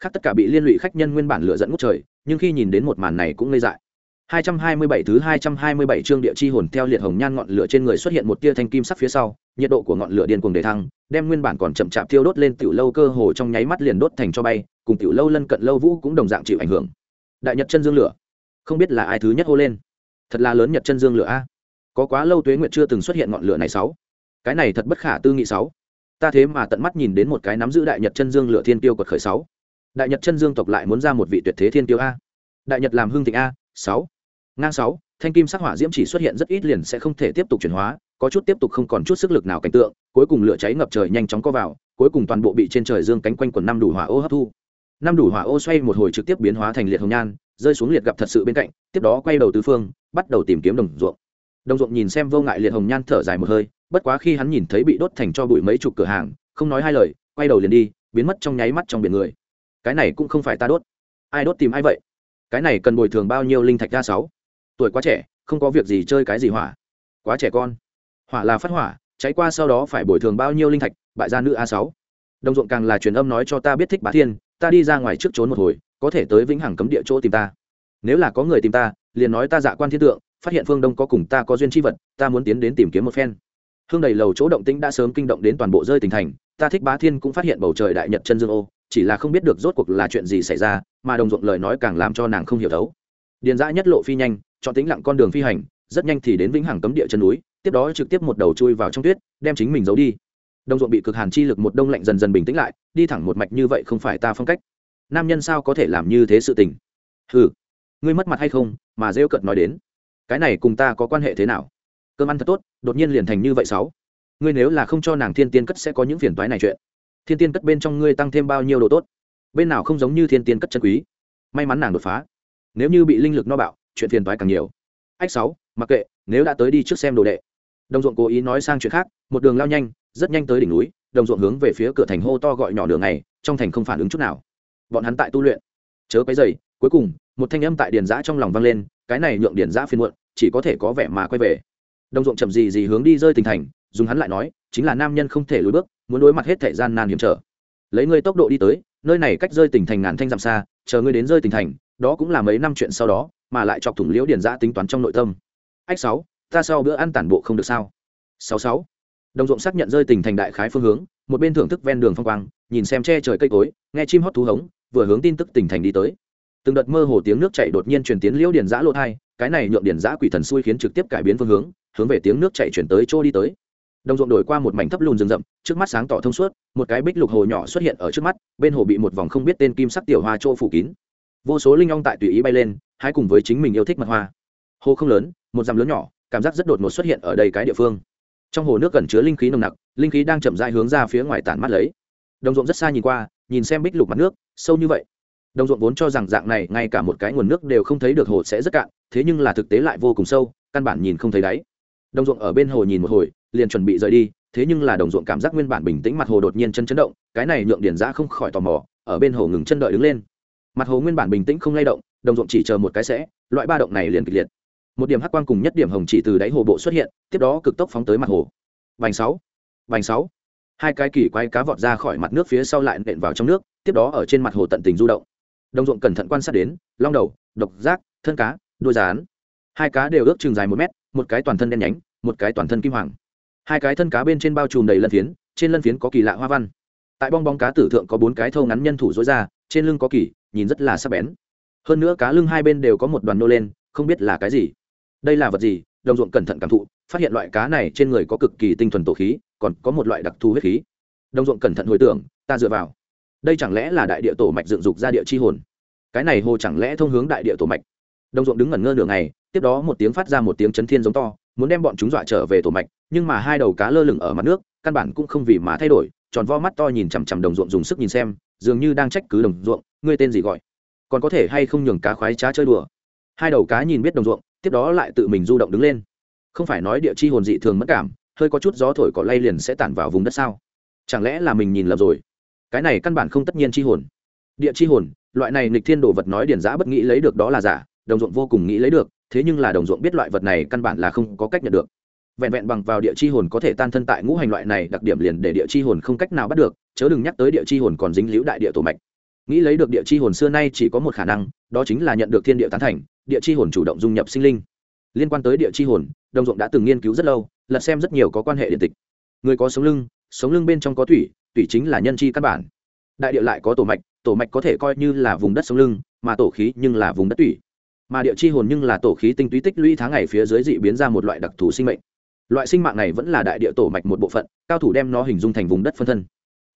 Khác tất cả bị liên lụy khách nhân nguyên bản lửa dẫn ngút trời, nhưng khi nhìn đến một màn này cũng ngây dại. 227 thứ 227 chương địa chi hồn theo liệt hồng nhan ngọn lửa trên người xuất hiện một tia thanh kim sắc phía sau, nhiệt độ của ngọn lửa điên cuồng đề thăng, đem nguyên bản còn chậm chạp thiêu đốt lên tiểu lâu cơ hồ trong nháy mắt liền đốt thành cho bay, cùng tiểu lâu lân cận lâu vũ cũng đồng dạng chịu ảnh hưởng. Đại Nhật chân dương lửa, không biết là ai thứ nhất hô lên. Thật là lớn Nhật chân dương lửa a. Có quá lâu tuế nguyệt chưa từng xuất hiện ngọn lửa này sáu. cái này thật bất khả tư nghị sáu ta thế mà tận mắt nhìn đến một cái nắm giữ đại nhật chân dương lửa thiên tiêu quật khởi sáu đại nhật chân dương tộc lại muốn ra một vị tuyệt thế thiên tiêu a đại nhật làm hương thịnh a sáu ngang sáu, thanh kim sắc hỏa diễm chỉ xuất hiện rất ít liền sẽ không thể tiếp tục chuyển hóa, có chút tiếp tục không còn chút sức lực nào cảnh tượng, cuối cùng lửa cháy ngập trời nhanh chóng có vào, cuối cùng toàn bộ bị trên trời dương cánh quanh quần năm đủ hỏa ô hấp thu. Năm đủ hỏa ô xoay một hồi trực tiếp biến hóa thành liệt hồng nhan, rơi xuống liệt gặp thật sự bên cạnh, tiếp đó quay đầu tứ phương, bắt đầu tìm kiếm đồng ruộng. Đồng ruộng nhìn xem vô ngại liệt hồng nhan thở dài một hơi, bất quá khi hắn nhìn thấy bị đốt thành cho bụi mấy chục cửa hàng, không nói hai lời, quay đầu liền đi, biến mất trong nháy mắt trong biển người. Cái này cũng không phải ta đốt. Ai đốt tìm ai vậy? Cái này cần bồi thường bao nhiêu linh thạch ra sáu? Tuổi quá trẻ, không có việc gì chơi cái gì hỏa. Quá trẻ con. Hỏa là phát hỏa, cháy qua sau đó phải bồi thường bao nhiêu linh thạch, bại gia nữ a sáu. Đồng ruộng càng là truyền âm nói cho ta biết thích bá thiên, ta đi ra ngoài trước trốn một hồi, có thể tới vĩnh hằng cấm địa chỗ tìm ta. Nếu là có người tìm ta, liền nói ta dạ quan thiên tượng, phát hiện phương đông có cùng ta có duyên tri vật, ta muốn tiến đến tìm kiếm một phen. Hương đầy lầu chỗ động tĩnh đã sớm kinh động đến toàn bộ rơi tỉnh thành, ta thích bá thiên cũng phát hiện bầu trời đại nhật chân dương ô, chỉ là không biết được rốt cuộc là chuyện gì xảy ra, mà đồng ruộng lời nói càng làm cho nàng không hiểu thấu. Điền dã nhất lộ phi nhanh chọn tính lặng con đường phi hành, rất nhanh thì đến vĩnh hằng cấm địa chân núi, tiếp đó trực tiếp một đầu chui vào trong tuyết, đem chính mình giấu đi. Đồng ruộng bị cực hàn chi lực một đông lạnh dần dần bình tĩnh lại, đi thẳng một mạch như vậy không phải ta phong cách. Nam nhân sao có thể làm như thế sự tình? Ừ ngươi mất mặt hay không, mà rêu cợt nói đến. Cái này cùng ta có quan hệ thế nào? Cơm ăn thật tốt, đột nhiên liền thành như vậy sáu. Ngươi nếu là không cho nàng thiên tiên cất sẽ có những phiền toái này chuyện. Thiên tiên cất bên trong ngươi tăng thêm bao nhiêu độ tốt? Bên nào không giống như thiên tiên cất chân quý? May mắn nàng đột phá. Nếu như bị linh lực no bạo chuyện phiền toái càng nhiều. Ách sáu, mặc kệ, nếu đã tới đi trước xem đồ đệ. Đồng ruộng cố ý nói sang chuyện khác, một đường lao nhanh, rất nhanh tới đỉnh núi, đồng ruộng hướng về phía cửa thành hô to gọi nhỏ đường này trong thành không phản ứng chút nào. Bọn hắn tại tu luyện. Chớ cái dày cuối cùng, một thanh âm tại điền giã trong lòng vang lên, cái này nhượng điền giã phiền muộn, chỉ có thể có vẻ mà quay về. Đồng ruộng chậm gì gì hướng đi rơi tình thành, dùng hắn lại nói, chính là nam nhân không thể lùi bước, muốn đối mặt hết thể gian nan hiểm trở. Lấy ngươi tốc độ đi tới, nơi này cách rơi tỉnh thành ngàn thanh dặm xa, chờ ngươi đến rơi tỉnh thành, đó cũng là mấy năm chuyện sau đó mà lại chọc thủng liễu điền giã tính toán trong nội tâm. Ách sáu, ta sau bữa ăn tản bộ không được sao? Sáu sáu. Đồng ruộng xác nhận rơi tỉnh thành đại khái phương hướng, một bên thưởng thức ven đường phong quang, nhìn xem che trời cây cối, nghe chim hót thú hống, vừa hướng tin tức tỉnh thành đi tới. Từng đợt mơ hồ tiếng nước chảy đột nhiên truyền tiến liễu điền giã lộ thai, cái này nhượng điền giã quỷ thần xui khiến trực tiếp cải biến phương hướng hướng về tiếng nước chảy chuyển tới chỗ đi tới. Đồng ruộng đổi qua một mảnh thấp lùn rừng rậm, trước mắt sáng tỏ thông suốt, một cái bích lục hồ nhỏ xuất hiện ở trước mắt, bên hồ bị một vòng không biết tên kim sắc tiểu hoa chỗ phủ kín. Vô số linh ong tại tùy ý bay lên hai cùng với chính mình yêu thích mật hoa. Hồ không lớn, một dặm lớn nhỏ, cảm giác rất đột ngột xuất hiện ở đây cái địa phương. Trong hồ nước gần chứa linh khí nồng nặc, linh khí đang chậm rãi hướng ra phía ngoài tản mắt lấy. Đồng ruộng rất xa nhìn qua, nhìn xem bích lục mặt nước, sâu như vậy. Đồng ruộng vốn cho rằng dạng này, ngay cả một cái nguồn nước đều không thấy được hồ sẽ rất cạn, thế nhưng là thực tế lại vô cùng sâu, căn bản nhìn không thấy đáy. Đồng ruộng ở bên hồ nhìn một hồi, liền chuẩn bị rời đi, thế nhưng là đồng ruộng cảm giác nguyên bản bình tĩnh, mặt hồ đột nhiên chân chấn động, cái này nhượng điển giã không khỏi tò mò, ở bên hồ ngừng chân đợi đứng lên. Mặt hồ nguyên bản bình tĩnh không lay động đồng ruộng chỉ chờ một cái sẽ, loại ba động này liền kịch liệt. Một điểm hắc quang cùng nhất điểm hồng chỉ từ đáy hồ bộ xuất hiện, tiếp đó cực tốc phóng tới mặt hồ. Vành sáu vành sáu. Hai cái kỳ quay cá vọt ra khỏi mặt nước phía sau lại nện vào trong nước, tiếp đó ở trên mặt hồ tận tình du động. Đồng ruộng cẩn thận quan sát đến, long đầu, độc giác, thân cá, đuôi rán. Hai cá đều ước chừng dài một mét, một cái toàn thân đen nhánh, một cái toàn thân kim hoàng. Hai cái thân cá bên trên bao trùm đầy lân phiến, trên lân phiến có kỳ lạ hoa văn. Tại bong bóng cá tử thượng có bốn cái thâu ngắn nhân thủ dối ra, trên lưng có kỳ, nhìn rất là sắc bén hơn nữa cá lưng hai bên đều có một đoàn nô lên, không biết là cái gì. Đây là vật gì? Đồng ruộng cẩn thận cảm thụ, phát hiện loại cá này trên người có cực kỳ tinh thuần tổ khí, còn có một loại đặc thù huyết khí. Đồng ruộng cẩn thận hồi tưởng, ta dựa vào. Đây chẳng lẽ là đại địa tổ mạch dựng dục ra địa chi hồn? Cái này hồ chẳng lẽ thông hướng đại địa tổ mạch? Đồng ruộng đứng ngẩn ngơ nửa ngày, tiếp đó một tiếng phát ra một tiếng chấn thiên giống to, muốn đem bọn chúng dọa trở về tổ mạch, nhưng mà hai đầu cá lơ lửng ở mặt nước, căn bản cũng không vì mà thay đổi, tròn vo mắt to nhìn chằm chằm đồng ruộng dùng sức nhìn xem, dường như đang trách cứ đồng ruộng, ngươi tên gì gọi? Còn có thể hay không nhường cá khoái trá chơi đùa. Hai đầu cá nhìn biết đồng ruộng, tiếp đó lại tự mình du động đứng lên. Không phải nói địa chi hồn dị thường mất cảm, hơi có chút gió thổi cỏ lay liền sẽ tản vào vùng đất sao? Chẳng lẽ là mình nhìn lầm rồi? Cái này căn bản không tất nhiên chi hồn. Địa chi hồn, loại này nghịch thiên đồ vật nói điển giã bất nghĩ lấy được đó là giả, đồng ruộng vô cùng nghĩ lấy được, thế nhưng là đồng ruộng biết loại vật này căn bản là không có cách nhận được. Vẹn vẹn bằng vào địa chi hồn có thể tan thân tại ngũ hành loại này, đặc điểm liền để địa chi hồn không cách nào bắt được, chớ đừng nhắc tới địa chi hồn còn dính liễu đại địa tổ mạch nghĩ lấy được địa chi hồn xưa nay chỉ có một khả năng đó chính là nhận được thiên địa tán thành địa chi hồn chủ động dung nhập sinh linh. Liên quan tới địa chi hồn đồng ruộng đã từng nghiên cứu rất lâu lật xem rất nhiều có quan hệ điện tịch. Người có sống lưng sống lưng bên trong có thủy thủy chính là nhân chi căn bản. Đại địa lại có tổ mạch tổ mạch có thể coi như là vùng đất sống lưng mà tổ khí nhưng là vùng đất thủy, mà địa chi hồn nhưng là tổ khí tinh túy tích lũy tháng ngày phía dưới dị biến ra một loại đặc thù sinh mệnh. Loại sinh mạng này vẫn là đại địa tổ mạch một bộ phận cao thủ đem nó hình dung thành vùng đất phân thân.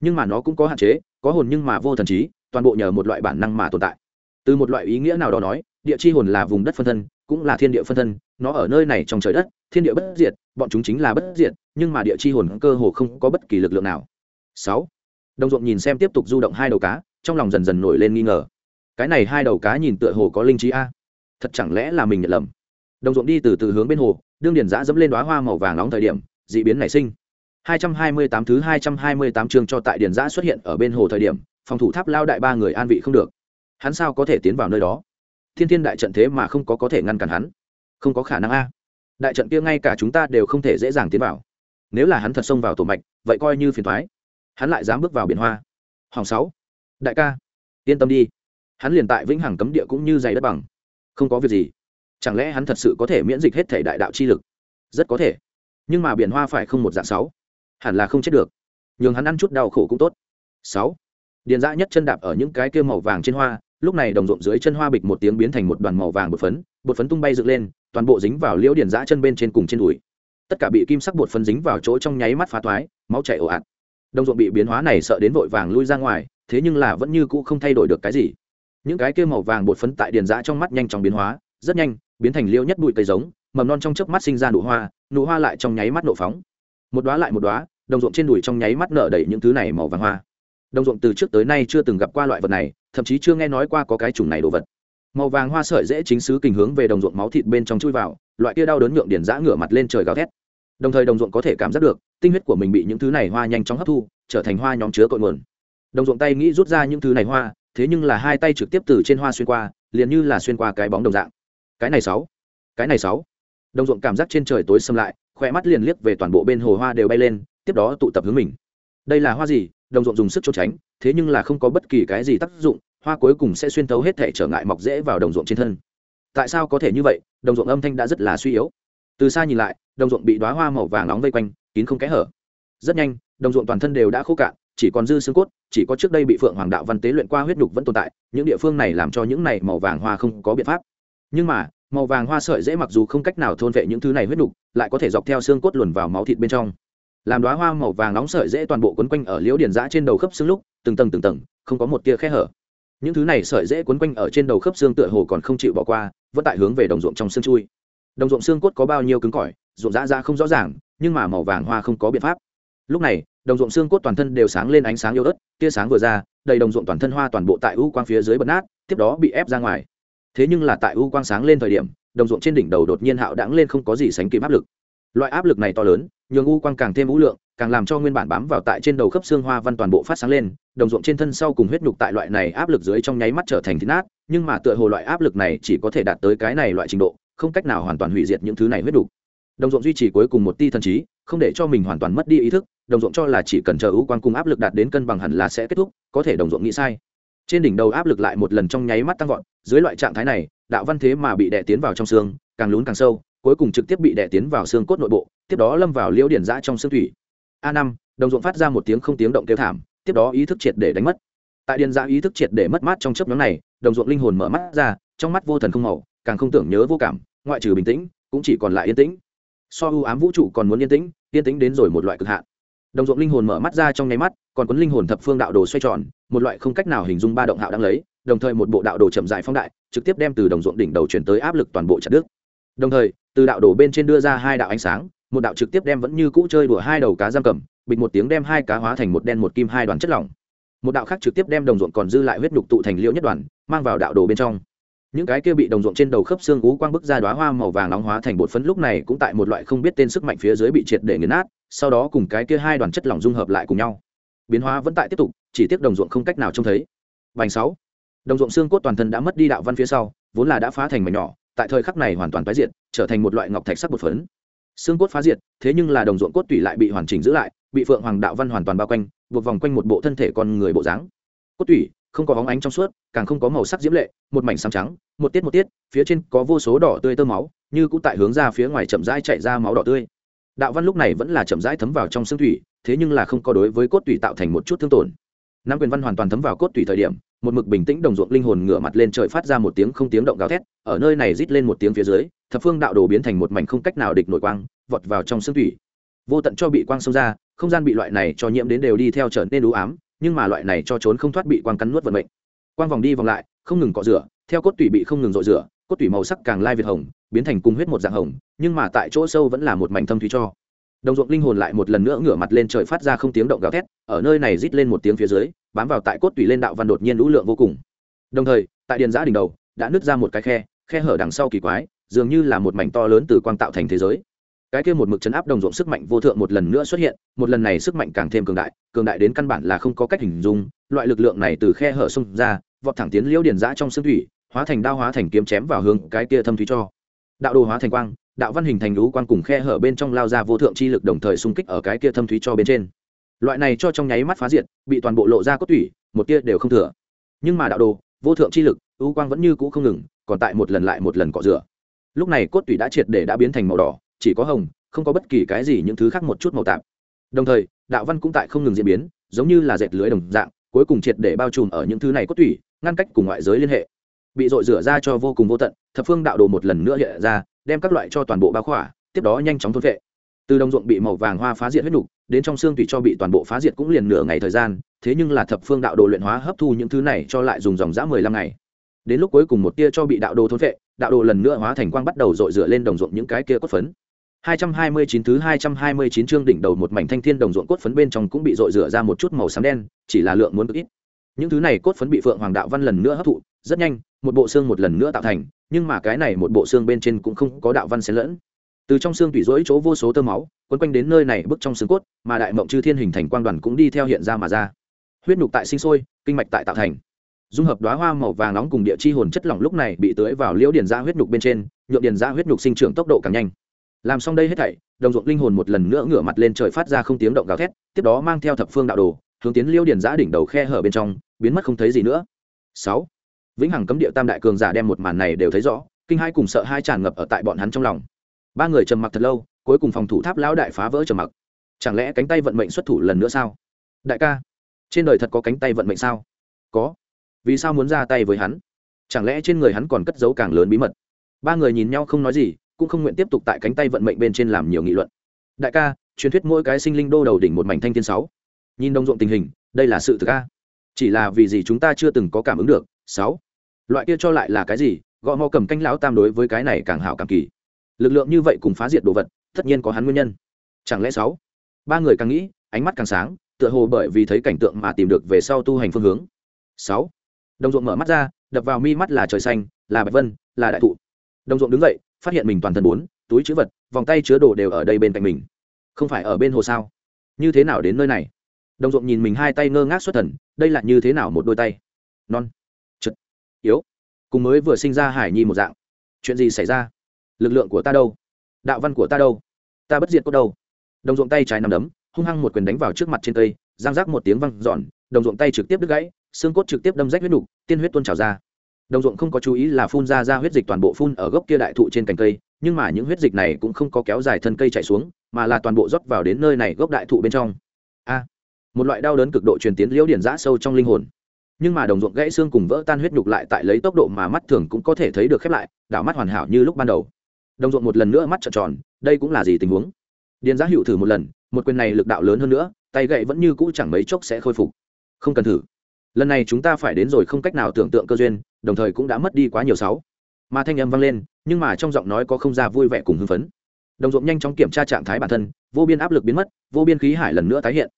Nhưng mà nó cũng có hạn chế có hồn nhưng mà vô thần trí toàn bộ nhờ một loại bản năng mà tồn tại. Từ một loại ý nghĩa nào đó nói, địa chi hồn là vùng đất phân thân, cũng là thiên địa phân thân. Nó ở nơi này trong trời đất, thiên địa bất diệt, bọn chúng chính là bất diệt, nhưng mà địa chi hồn cơ hồ không có bất kỳ lực lượng nào. Sáu. Đồng ruộng nhìn xem tiếp tục du động hai đầu cá, trong lòng dần dần nổi lên nghi ngờ. Cái này hai đầu cá nhìn tựa hồ có linh trí a. Thật chẳng lẽ là mình nhận lầm? Đồng ruộng đi từ từ hướng bên hồ, đương điền giã dẫm lên đoá hoa màu vàng nóng thời điểm d ị biến nảy sinh. 228 thứ 228 chương cho tại điền giã xuất hiện ở bên hồ thời điểm phòng thủ tháp lao đại ba người an vị không được. Hắn sao có thể tiến vào nơi đó? Thiên thiên đại trận thế mà không có có thể ngăn cản hắn. Không có khả năng a. Đại trận kia ngay cả chúng ta đều không thể dễ dàng tiến vào. Nếu là hắn thật xông vào tổ mạch, vậy coi như phiền thoái hắn lại dám bước vào biển hoa. Hòng sáu. Đại ca, yên tâm đi. Hắn liền tại vĩnh hằng cấm địa cũng như dày đất bằng. Không có việc gì. Chẳng lẽ hắn thật sự có thể miễn dịch hết thể đại đạo chi lực? Rất có thể. Nhưng mà biển hoa phải không một dạng sáu. Hẳn là không chết được. Nhường hắn ăn chút đau khổ cũng tốt. Sáu điền dã nhất chân đạp ở những cái kia màu vàng trên hoa, lúc này đồng ruộng dưới chân hoa bịch một tiếng biến thành một đoàn màu vàng bột phấn bột phấn tung bay dựng lên, toàn bộ dính vào liễu điền dã chân bên trên cùng trên đùi. Tất cả bị kim sắc bột phấn dính vào chỗ trong nháy mắt phá toái, máu chảy ồ ạt. Đồng ruộng bị biến hóa này sợ đến vội vàng lui ra ngoài, thế nhưng là vẫn như cũ không thay đổi được cái gì. Những cái kia màu vàng bột phấn tại điền dã trong mắt nhanh chóng biến hóa, rất nhanh, biến thành liễu nhất bụi cây giống, mầm non trong chớp mắt sinh ra nụ hoa nụ hoa lại trong nháy mắt nổ phóng. Một đóa lại một đóa, đồng ruộng trên đùi trong nháy mắt nở đầy những thứ này màu vàng hoa đồng ruộng từ trước tới nay chưa từng gặp qua loại vật này, thậm chí chưa nghe nói qua có cái chủng này đồ vật. Màu vàng hoa sợi dễ chính xứ kình hướng về đồng ruộng máu thịt bên trong chui vào, loại kia đau đớn nhượng điển giã ngửa mặt lên trời gào thét. Đồng thời đồng ruộng có thể cảm giác được, tinh huyết của mình bị những thứ này hoa nhanh chóng hấp thu, trở thành hoa nhóm chứa cội nguồn. Đồng ruộng tay nghĩ rút ra những thứ này hoa, thế nhưng là hai tay trực tiếp từ trên hoa xuyên qua, liền như là xuyên qua cái bóng đồng dạng. Cái này sáu, cái này sáu. Đồng ruộng cảm giác trên trời tối xâm lại khỏe mắt liền liếc về toàn bộ bên hồ hoa đều bay lên, tiếp đó tụ tập hướng mình đây là hoa gì, đồng ruộng dùng sức trốn tránh, thế nhưng là không có bất kỳ cái gì tác dụng, hoa cuối cùng sẽ xuyên thấu hết thể trở ngại mọc dễ vào đồng ruộng trên thân. Tại sao có thể như vậy? Đồng ruộng âm thanh đã rất là suy yếu. Từ xa nhìn lại, đồng ruộng bị đoá hoa màu vàng nóng vây quanh, kín không kẽ hở. Rất nhanh, đồng ruộng toàn thân đều đã khô cạn, chỉ còn dư xương cốt, chỉ có trước đây bị phượng hoàng đạo văn tế luyện qua huyết nhục vẫn tồn tại, những địa phương này làm cho những này màu vàng hoa không có biện pháp. Nhưng mà, màu vàng hoa sợi dễ mặc dù không cách nào thôn vệ những thứ này huyết nhục, lại có thể dọc theo xương cốt luồn vào máu thịt bên trong làm đoá hoa màu vàng nóng sợi dễ toàn bộ quấn quanh ở liễu điển giã trên đầu khớp xương lúc, từng tầng từng tầng, không có một tia khe hở. Những thứ này sợi dễ quấn quanh ở trên đầu khớp xương tựa hồ còn không chịu bỏ qua, vẫn tại hướng về đồng ruộng trong xương chui. Đồng ruộng xương cốt có bao nhiêu cứng cỏi, ruộng giã ra không rõ ràng, nhưng mà màu vàng hoa không có biện pháp. Lúc này, đồng ruộng xương cốt toàn thân đều sáng lên ánh sáng yếu ớt, tia sáng vừa ra, đầy đồng ruộng toàn thân hoa toàn bộ tại u quang phía dưới bật nát, tiếp đó bị ép ra ngoài. Thế nhưng là tại u quang sáng lên thời điểm, đồng ruộng trên đỉnh đầu đột nhiên hạo đãng lên không có gì sánh kịp áp lực. Loại áp lực này to lớn nhường u quang càng thêm vũ lượng, càng làm cho nguyên bản bám vào tại trên đầu khớp xương hoa văn toàn bộ phát sáng lên, đồng ruộng trên thân sau cùng huyết nhục tại loại này áp lực dưới trong nháy mắt trở thành thịt nát, nhưng mà tựa hồ loại áp lực này chỉ có thể đạt tới cái này loại trình độ, không cách nào hoàn toàn hủy diệt những thứ này huyết nhục. Đồng ruộng duy trì cuối cùng một ti thần trí, không để cho mình hoàn toàn mất đi ý thức, đồng ruộng cho là chỉ cần chờ U Quang cùng áp lực đạt đến cân bằng hẳn là sẽ kết thúc, có thể đồng ruộng nghĩ sai. Trên đỉnh đầu áp lực lại một lần trong nháy mắt tăng vọt, dưới loại trạng thái này, đạo văn thế mà bị đè tiến vào trong xương, càng lún càng sâu, cuối cùng trực tiếp bị đè tiến vào xương cốt nội bộ tiếp đó lâm vào liễu điển giã trong xương thủy. A năm, đồng ruộng phát ra một tiếng không tiếng động kêu thảm, tiếp đó ý thức triệt để đánh mất. Tại điền giã ý thức triệt để mất mát trong chấp nhóm này, đồng ruộng linh hồn mở mắt ra, trong mắt vô thần không màu, càng không tưởng nhớ vô cảm, ngoại trừ bình tĩnh, cũng chỉ còn lại yên tĩnh. So ưu ám vũ trụ còn muốn yên tĩnh yên tĩnh đến rồi một loại cực hạn. Đồng ruộng linh hồn mở mắt ra trong nháy mắt, còn cuốn linh hồn thập phương đạo đồ xoay tròn, một loại không cách nào hình dung ba động hạo đang lấy, đồng thời một bộ đạo đồ chậm dài phóng đại, trực tiếp đem từ đồng ruộng đỉnh đầu chuyển tới áp lực toàn bộ chặt đứt. Đồng thời, từ đạo đồ bên trên đưa ra hai đạo ánh sáng một đạo trực tiếp đem vẫn như cũ chơi đùa hai đầu cá giam cầm, bịch một tiếng đem hai cá hóa thành một đen một kim hai đoàn chất lỏng. Một đạo khác trực tiếp đem đồng ruộng còn dư lại huyết nhục tụ thành liễu nhất đoàn, mang vào đạo đồ bên trong. Những cái kia bị đồng ruộng trên đầu khớp xương cú quang bức ra đoá hoa màu vàng nóng hóa thành bột phấn lúc này cũng tại một loại không biết tên sức mạnh phía dưới bị triệt để nghiền nát, sau đó cùng cái kia hai đoàn chất lỏng dung hợp lại cùng nhau. Biến hóa vẫn tại tiếp tục, chỉ tiếc đồng ruộng không cách nào trông thấy. Vành sáu. Đồng ruộng xương cốt toàn thân đã mất đi đạo văn phía sau, vốn là đã phá thành mảnh nhỏ, tại thời khắc này hoàn toàn tái diện trở thành một loại ngọc thạch sắc bột phấn xương cốt phá diệt, thế nhưng là đồng ruộng cốt tủy lại bị hoàn chỉnh giữ lại, bị phượng hoàng đạo văn hoàn toàn bao quanh, buộc vòng quanh một bộ thân thể con người bộ dáng. Cốt tủy, không có bóng ánh trong suốt, càng không có màu sắc diễm lệ, một mảnh sáng trắng, một tiết một tiết, phía trên có vô số đỏ tươi tơ máu, như cũng tại hướng ra phía ngoài chậm rãi chạy ra máu đỏ tươi. Đạo văn lúc này vẫn là chậm rãi thấm vào trong xương thủy, thế nhưng là không có đối với cốt tủy tạo thành một chút thương tổn. Nam quyền văn hoàn toàn thấm vào cốt tủy thời điểm một mực bình tĩnh đồng ruộng linh hồn ngửa mặt lên trời phát ra một tiếng không tiếng động gào thét, ở nơi này rít lên một tiếng phía dưới, thập phương đạo đồ biến thành một mảnh không cách nào địch nổi quang, vọt vào trong xương thủy. Vô tận cho bị quang xông ra, không gian bị loại này cho nhiễm đến đều đi theo trở nên đủ ám, nhưng mà loại này cho trốn không thoát bị quang cắn nuốt vận mệnh. Quang vòng đi vòng lại, không ngừng cọ rửa, theo cốt tủy bị không ngừng rội rửa, cốt tủy màu sắc càng lai việt hồng, biến thành cung huyết một dạng hồng, nhưng mà tại chỗ sâu vẫn là một mảnh thâm thúy cho. Đồng ruộng linh hồn lại một lần nữa ngửa mặt lên trời phát ra không tiếng động gào thét, ở nơi này rít lên một tiếng phía dưới bám vào tại cốt tủy lên đạo văn đột nhiên lũ lượng vô cùng. Đồng thời, tại điện giã đỉnh đầu, đã nứt ra một cái khe khe hở đằng sau kỳ quái, dường như là một mảnh to lớn từ quang tạo thành thế giới. Cái kia một mực chấn áp đồng ruộng sức mạnh vô thượng một lần nữa xuất hiện, một lần này sức mạnh càng thêm cường đại cường đại đến căn bản là không có cách hình dung, loại lực lượng này từ khe hở xông ra, vọt thẳng tiến liễu điền giã trong xương thủy, hóa thành đao hóa thành kiếm chém vào hướng cái kia thâm thúy cho. Đạo đồ hóa thành quang, đạo văn hình thành lũ quang cùng khe hở bên trong lao ra vô thượng chi lực đồng thời xung kích ở cái kia thâm thúy cho bên trên loại này cho trong nháy mắt phá diệt, bị toàn bộ lộ ra cốt tủy, một tia đều không thừa. Nhưng mà đạo đồ, vô thượng chi lực, ưu quang vẫn như cũ không ngừng, còn tại một lần lại một lần cọ rửa. Lúc này cốt tủy đã triệt để đã biến thành màu đỏ, chỉ có hồng, không có bất kỳ cái gì những thứ khác một chút màu tạp. Đồng thời, đạo văn cũng tại không ngừng diễn biến, giống như là dệt lưới đồng dạng, cuối cùng triệt để bao trùm ở những thứ này cốt tủy, ngăn cách cùng ngoại giới liên hệ. Bị dội rửa ra cho vô cùng vô tận, thập phương đạo đồ một lần nữa hiện ra, đem các loại cho toàn bộ bao khỏa, tiếp đó nhanh chóng thôn vệ từ đồng ruộng bị màu vàng hoa phá diệt huyết nục đến trong xương tùy cho bị toàn bộ phá diệt cũng liền nửa ngày thời gian thế nhưng là thập phương đạo đồ luyện hóa hấp thu những thứ này cho lại dùng dòng dã mười lăm ngày đến lúc cuối cùng một tia cho bị đạo đồ thôn vệ đạo đồ lần nữa hóa thành quang bắt đầu dội rửa lên đồng ruộng những cái kia cốt phấn 229 thứ 229 chương đỉnh đầu một mảnh thanh thiên đồng ruộng cốt phấn bên trong cũng bị dội rửa ra một chút màu xám đen, chỉ là lượng muốn cực ít. Những thứ này cốt phấn bị Phượng Hoàng đạo văn lần nữa hấp thụ, rất nhanh, một bộ xương một lần nữa tạo thành, nhưng mà cái này một bộ xương bên trên cũng không có đạo văn xen lẫn. Từ trong xương tủy rỗi chỗ vô số tơ máu, quấn quanh đến nơi này bước trong xương cốt, mà đại mộng chư thiên hình thành quang đoàn cũng đi theo hiện ra mà ra. Huyết nhục tại sinh sôi, kinh mạch tại tạo thành. Dung hợp đóa hoa màu vàng nóng cùng địa chi hồn chất lỏng lúc này bị tưới vào liễu điền ra huyết nhục bên trên, nhuộm điền ra huyết nhục sinh trưởng tốc độ càng nhanh làm xong đây hết thảy đồng ruộng linh hồn một lần nữa ngửa mặt lên trời phát ra không tiếng động gào thét tiếp đó mang theo thập phương đạo đồ hướng tiến liễu điền giã đỉnh đầu khe hở bên trong biến mất không thấy gì nữa sáu vĩnh hằng cấm địa tam đại cường giả đem một màn này đều thấy rõ kinh hai cùng sợ hai tràn ngập ở tại bọn hắn trong lòng ba người trầm mặc thật lâu, cuối cùng phòng thủ tháp lão đại phá vỡ trầm mặc. Chẳng lẽ cánh tay vận mệnh xuất thủ lần nữa sao? Đại ca, trên đời thật có cánh tay vận mệnh sao? Có. Vì sao muốn ra tay với hắn? Chẳng lẽ trên người hắn còn cất giấu càng lớn bí mật? Ba người nhìn nhau không nói gì, cũng không nguyện tiếp tục tại cánh tay vận mệnh bên trên làm nhiều nghị luận. Đại ca, truyền thuyết mỗi cái sinh linh đô đầu đỉnh một mảnh thanh thiên sáu. Nhìn đông ruộng tình hình, đây là sự thực a. Chỉ là vì gì chúng ta chưa từng có cảm ứng được, sáu? Loại kia cho lại là cái gì? Gõ mò cầm canh lão tam đối với cái này càng hảo càng kỳ lực lượng như vậy cùng phá diệt đồ vật, tất nhiên có hắn nguyên nhân. Chẳng lẽ sáu? Ba người càng nghĩ, ánh mắt càng sáng, tựa hồ bởi vì thấy cảnh tượng mà tìm được về sau tu hành phương hướng. Sáu. Đồng ruộng mở mắt ra, đập vào mi mắt là trời xanh, là bạch vân, là đại thụ. Đồng ruộng đứng dậy, phát hiện mình toàn thân bốn, túi chữ vật, vòng tay chứa đồ đều ở đây bên cạnh mình. Không phải ở bên hồ sao? Như thế nào đến nơi này? Đồng ruộng nhìn mình hai tay ngơ ngác xuất thần, đây là như thế nào một đôi tay? Non. Chật. Yếu. Cùng mới vừa sinh ra hải nhi một dạng. Chuyện gì xảy ra? Lực lượng của ta đâu? Đạo văn của ta đâu? Ta bất diệt có đâu? Đồng ruộng tay trái nằm đấm, hung hăng một quyền đánh vào trước mặt trên cây giang rác một tiếng văng giòn đồng ruộng tay trực tiếp đứt gãy, xương cốt trực tiếp đâm rách huyết nục, tiên huyết tuôn trào ra. Đồng ruộng không có chú ý là phun ra ra huyết dịch toàn bộ phun ở gốc kia đại thụ trên cành cây, nhưng mà những huyết dịch này cũng không có kéo dài thân cây chạy xuống, mà là toàn bộ rót vào đến nơi này gốc đại thụ bên trong. A, một loại đau đớn cực độ truyền tiến liễu điển giã sâu trong linh hồn. Nhưng mà đồng ruộng gãy xương cùng vỡ tan huyết nhục lại tại lấy tốc độ mà mắt thường cũng có thể thấy được khép lại, đảo mắt hoàn hảo như lúc ban đầu đồng ruộng một lần nữa mắt trợn tròn, đây cũng là gì tình huống? Điền giá hữu thử một lần, một quyền này lực đạo lớn hơn nữa, tay gậy vẫn như cũ chẳng mấy chốc sẽ khôi phục. Không cần thử. Lần này chúng ta phải đến rồi không cách nào tưởng tượng cơ duyên, đồng thời cũng đã mất đi quá nhiều sáu. Mà thanh âm vang lên, nhưng mà trong giọng nói có không ra vui vẻ cùng hưng phấn. Đồng ruộng nhanh chóng kiểm tra trạng thái bản thân, vô biên áp lực biến mất, vô biên khí hải lần nữa tái hiện.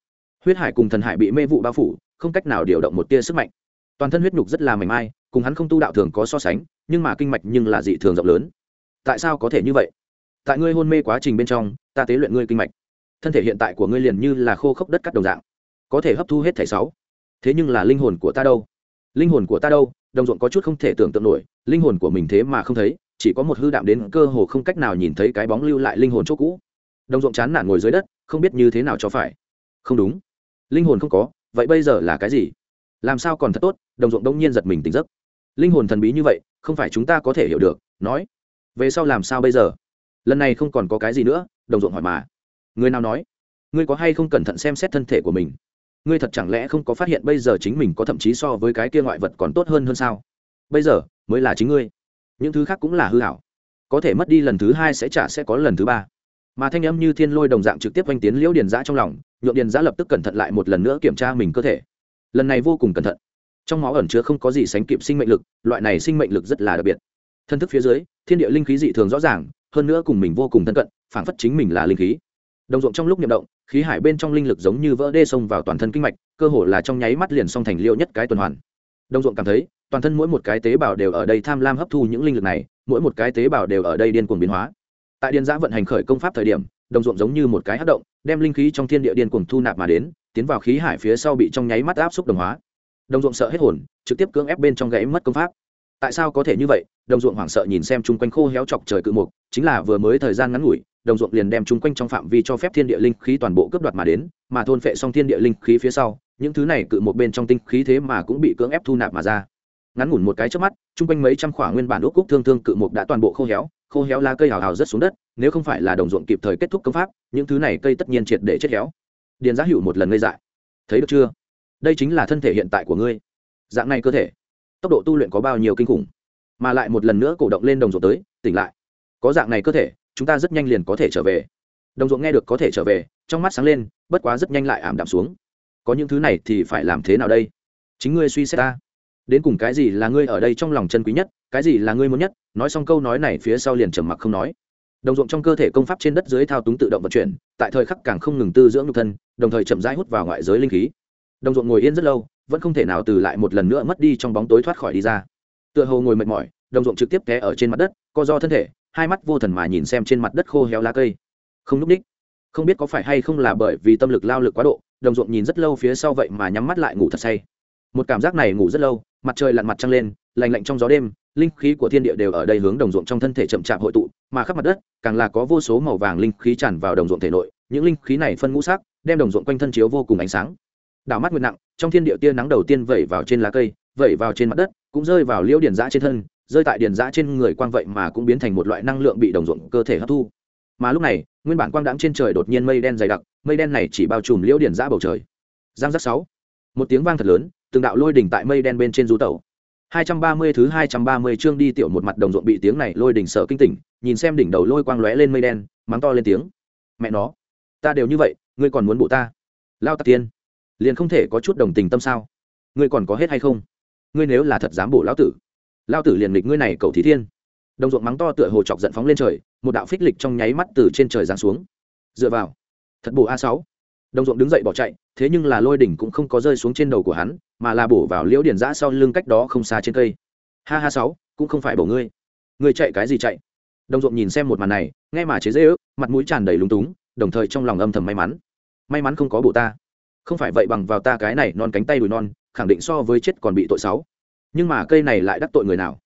Huyết hải cùng thần hải bị mê vụ bao phủ, không cách nào điều động một tia sức mạnh. Toàn thân huyết nhục rất là mảnh mai, cùng hắn không tu đạo thường có so sánh, nhưng mà kinh mạch nhưng là dị thường rộng lớn tại sao có thể như vậy? Tại ngươi hôn mê quá trình bên trong, ta tế luyện ngươi kinh mạch. Thân thể hiện tại của ngươi liền như là khô khốc đất cắt đồng dạng. Có thể hấp thu hết thẻ sáu. Thế nhưng là linh hồn của ta đâu? Linh hồn của ta đâu? Đồng ruộng có chút không thể tưởng tượng nổi. Linh hồn của mình thế mà không thấy, chỉ có một hư đạm đến cơ hồ không cách nào nhìn thấy cái bóng lưu lại linh hồn chỗ cũ. Đồng ruộng chán nản ngồi dưới đất, không biết như thế nào cho phải. Không đúng. Linh hồn không có, vậy bây giờ là cái gì? Làm sao còn thật tốt? Đồng ruộng đông nhiên giật mình tỉnh giấc. Linh hồn thần bí như vậy, không phải chúng ta có thể hiểu được, nói về sau làm sao bây giờ? Lần này không còn có cái gì nữa, đồng ruộng hỏi mà. Người nào nói? Ngươi có hay không cẩn thận xem xét thân thể của mình? Ngươi thật chẳng lẽ không có phát hiện bây giờ chính mình có thậm chí so với cái kia ngoại vật còn tốt hơn hơn sao? Bây giờ, mới là chính ngươi. Những thứ khác cũng là hư hảo. Có thể mất đi lần thứ hai sẽ trả sẽ có lần thứ ba. Mà thanh âm như thiên lôi đồng dạng trực tiếp oanh tiến liễu điền giã trong lòng nhuộm điền giã lập tức cẩn thận lại một lần nữa kiểm tra mình cơ thể. Lần này vô cùng cẩn thận. Trong máu ẩn chứa không có gì sánh kịp sinh mệnh lực, loại này sinh mệnh lực rất là đặc biệt thân thức phía dưới, thiên địa linh khí dị thường rõ ràng, hơn nữa cùng mình vô cùng thân cận, phảng phất chính mình là linh khí. Đồng ruộng trong lúc nhậm động, khí hải bên trong linh lực giống như vỡ đê sông vào toàn thân kinh mạch, cơ hồ là trong nháy mắt liền xong thành liệu nhất cái tuần hoàn. Đồng ruộng cảm thấy, toàn thân mỗi một cái tế bào đều ở đây tham lam hấp thu những linh lực này, mỗi một cái tế bào đều ở đây điên cuồng biến hóa. Tại điền giã vận hành khởi công pháp thời điểm, đồng ruộng giống như một cái hát động, đem linh khí trong thiên địa điên cuồng thu nạp mà đến, tiến vào khí hải phía sau bị trong nháy mắt áp xúc đồng hóa. Đồng ruộng sợ hết hồn, trực tiếp cưỡng ép bên trong gãy mất công pháp tại sao có thể như vậy? Đồng ruộng hoảng sợ nhìn xem chung quanh khô héo chọc trời cự mục, chính là vừa mới thời gian ngắn ngủi, đồng ruộng liền đem chung quanh trong phạm vi cho phép thiên địa linh khí toàn bộ cướp đoạt mà đến, mà thôn phệ xong thiên địa linh khí phía sau, những thứ này cự một bên trong tinh khí thế mà cũng bị cưỡng ép thu nạp mà ra. Ngắn ngủn một cái trước mắt, chung quanh mấy trăm khoảng nguyên bản úc cúc thương thương cự mục đã toàn bộ khô héo khô héo lá cây hào hào rất xuống đất, nếu không phải là đồng ruộng kịp thời kết thúc công pháp, những thứ này cây tất nhiên triệt để chết héo. Điền giá hữu một lần ngây dại. Thấy được chưa? Đây chính là thân thể hiện tại của ngươi. Dạng này cơ thể tốc độ tu luyện có bao nhiêu kinh khủng. Mà lại một lần nữa cổ động lên đồng ruộng tới, tỉnh lại. Có dạng này cơ thể, chúng ta rất nhanh liền có thể trở về. Đồng ruộng nghe được có thể trở về, trong mắt sáng lên, bất quá rất nhanh lại ảm đạm xuống. Có những thứ này thì phải làm thế nào đây? Chính ngươi suy xét ta. Đến cùng cái gì là ngươi ở đây trong lòng chân quý nhất, cái gì là ngươi muốn nhất? Nói xong câu nói này phía sau liền trầm mặc không nói. Đồng ruộng trong cơ thể công pháp trên đất dưới thao túng tự động vận chuyển, tại thời khắc càng không ngừng tư dưỡng nhục thân, đồng thời chậm rãi hút vào ngoại giới linh khí. Đồng ruộng ngồi yên rất lâu vẫn không thể nào từ lại một lần nữa mất đi trong bóng tối thoát khỏi đi ra. Tựa hồ ngồi mệt mỏi, đồng ruộng trực tiếp té ở trên mặt đất, co do thân thể, hai mắt vô thần mà nhìn xem trên mặt đất khô héo lá cây. Không núp ních. Không biết có phải hay không là bởi vì tâm lực lao lực quá độ, đồng ruộng nhìn rất lâu phía sau vậy mà nhắm mắt lại ngủ thật say. Một cảm giác này ngủ rất lâu, mặt trời lặn mặt trăng lên lành lạnh trong gió đêm, linh khí của thiên địa đều ở đây hướng đồng ruộng trong thân thể chậm chạp hội tụ, mà khắp mặt đất, càng là có vô số màu vàng linh khí tràn vào đồng ruộng thể nội, những linh khí này phân ngũ sắc, đem đồng ruộng quanh thân chiếu vô cùng ánh sáng. Đảo mắt nguyệt nặng trong thiên địa tia nắng đầu tiên vẩy vào trên lá cây vẩy vào trên mặt đất cũng rơi vào liễu điển giã trên thân rơi tại điển giã trên người quang vậy mà cũng biến thành một loại năng lượng bị đồng ruộng cơ thể hấp thu. Mà lúc này nguyên bản quang đãng trên trời đột nhiên mây đen dày đặc mây đen này chỉ bao trùm liễu điển giã bầu trời. Giang giác sáu. Một tiếng vang thật lớn từng đạo lôi đỉnh tại mây đen bên trên du tẩu. 230 thứ 230 chương đi tiểu một mặt đồng ruộng bị tiếng này lôi đỉnh sợ kinh tỉnh, nhìn xem đỉnh đầu lôi quang lóe lên mây đen, mắng to lên tiếng. Mẹ nó, ta đều như vậy, ngươi còn muốn bộ ta? Lao Tạc Tiên, liền không thể có chút đồng tình tâm sao? Ngươi còn có hết hay không? Ngươi nếu là thật dám bổ lão tử, lão tử liền nghịch ngươi này Cầu thí thiên. Đồng ruộng mắng to tựa hồ chọc giận phóng lên trời, một đạo phích lịch trong nháy mắt từ trên trời giáng xuống. Dựa vào, thật bổ a sáu đồng ruộng đứng dậy bỏ chạy thế nhưng là lôi đỉnh cũng không có rơi xuống trên đầu của hắn mà là bổ vào liễu điền giã sau lưng cách đó không xa trên cây ha ha sáu cũng không phải bổ ngươi ngươi chạy cái gì chạy đồng ruộng nhìn xem một màn này nghe mà chế dễ ước mặt mũi tràn đầy lúng túng đồng thời trong lòng âm thầm may mắn may mắn không có bổ ta không phải vậy bằng vào ta cái này non cánh tay đùi non, khẳng định so với chết còn bị tội sáu nhưng mà cây này lại đắc tội người nào?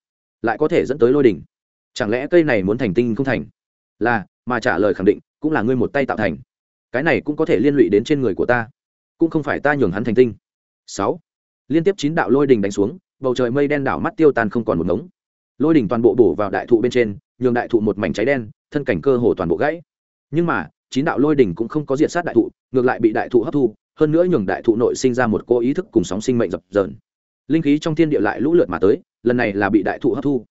Lại có thể dẫn tới lôi đỉnh? Chẳng lẽ cây này muốn thành tinh không thành? Là, mà trả lời khẳng định, cũng là ngươi một tay tạo thành. Cái này cũng có thể liên lụy đến trên người của ta. Cũng không phải ta nhường hắn thành tinh. Sáu. Liên tiếp chín đạo lôi đình đánh xuống, bầu trời mây đen đảo mắt tiêu tan không còn một ngống. Lôi đình toàn bộ bổ vào đại thụ bên trên, nhường đại thụ một mảnh cháy đen, thân cảnh cơ hồ toàn bộ gãy. Nhưng mà, chín đạo lôi đình cũng không có diện sát đại thụ, ngược lại bị đại thụ hấp thu hơn nữa nhường đại thụ nội sinh ra một cô ý thức cùng sóng sinh mệnh dập dờn. Linh khí trong thiên địa lại lũ lượt mà tới, lần này là bị đại thụ hấp thu.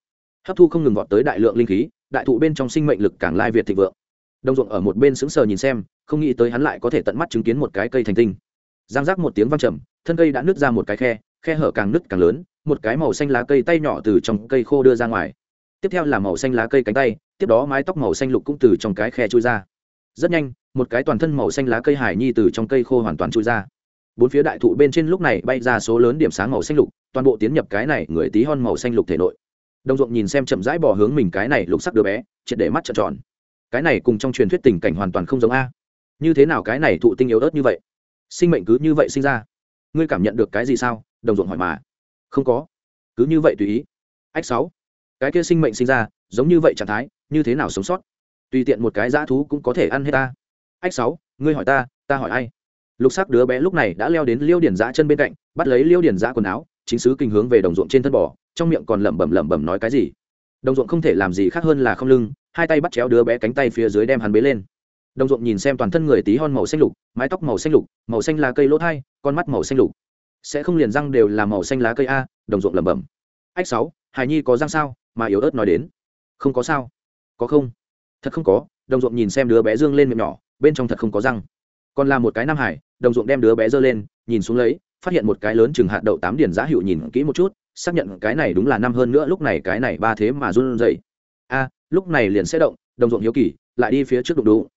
Hấp thu không ngừng vọt tới đại lượng linh khí, đại thụ bên trong sinh mệnh lực càng lai việt thịnh vượng. Đồng ruộng ở một bên sững sờ nhìn xem, không nghĩ tới hắn lại có thể tận mắt chứng kiến một cái cây thành tinh. Giang rác một tiếng vang trầm, thân cây đã nứt ra một cái khe khe hở càng nứt càng lớn, một cái màu xanh lá cây tay nhỏ từ trong cây khô đưa ra ngoài. Tiếp theo là màu xanh lá cây cánh tay, tiếp đó mái tóc màu xanh lục cũng từ trong cái khe chui ra. Rất nhanh một cái toàn thân màu xanh lá cây hải nhi từ trong cây khô hoàn toàn chui ra. Bốn phía đại thụ bên trên lúc này bay ra số lớn điểm sáng màu xanh lục, toàn bộ tiến nhập cái này người tí hon màu xanh lục thể nội. Đồng ruộng nhìn xem chậm rãi bỏ hướng mình cái này lục sắc đứa bé, triệt để mắt trợn tròn. Cái này cùng trong truyền thuyết tình cảnh hoàn toàn không giống a. Như thế nào cái này thụ tinh yếu ớt như vậy? Sinh mệnh cứ như vậy sinh ra. Ngươi cảm nhận được cái gì sao? Đồng ruộng hỏi mà. Không có. Cứ như vậy tùy ý. Ách sáu. Cái kia sinh mệnh sinh ra, giống như vậy trạng thái, như thế nào sống sót? Tùy tiện một cái dã thú cũng có thể ăn hết ta ách sáu, ngươi hỏi ta ta hỏi ai? Lục sắc đứa bé lúc này đã leo đến liêu điển giã chân bên cạnh, bắt lấy liêu điển giã quần áo, chính sứ kinh hướng về đồng ruộng trên thân bò, trong miệng còn lẩm bẩm lẩm bẩm nói cái gì? Đồng ruộng không thể làm gì khác hơn là không lưng, hai tay bắt chéo đứa bé cánh tay phía dưới đem hắn bế lên. Đồng ruộng nhìn xem toàn thân người tí hon màu xanh lục, mái tóc màu xanh lục, màu xanh lá cây lỗ thai, con mắt màu xanh lục. Sẽ không liền răng đều là màu xanh lá cây a, đồng ruộng lẩm bẩm. Ách sáu, hài nhi có răng sao, mà yếu ớt nói đến. Không có sao. Có không? Thật không có, đồng ruộng nhìn xem đứa bé dương lên miệng nhỏ bên trong thật không có răng. Còn là một cái nam hải, đồng ruộng đem đứa bé giơ lên, nhìn xuống lấy, phát hiện một cái lớn chừng hạt đậu tám điển giá hiệu nhìn kỹ một chút, xác nhận cái này đúng là năm hơn nữa, lúc này cái này ba thế mà run dậy a, lúc này liền sẽ động, đồng ruộng hiếu kỳ, lại đi phía trước đụng đụ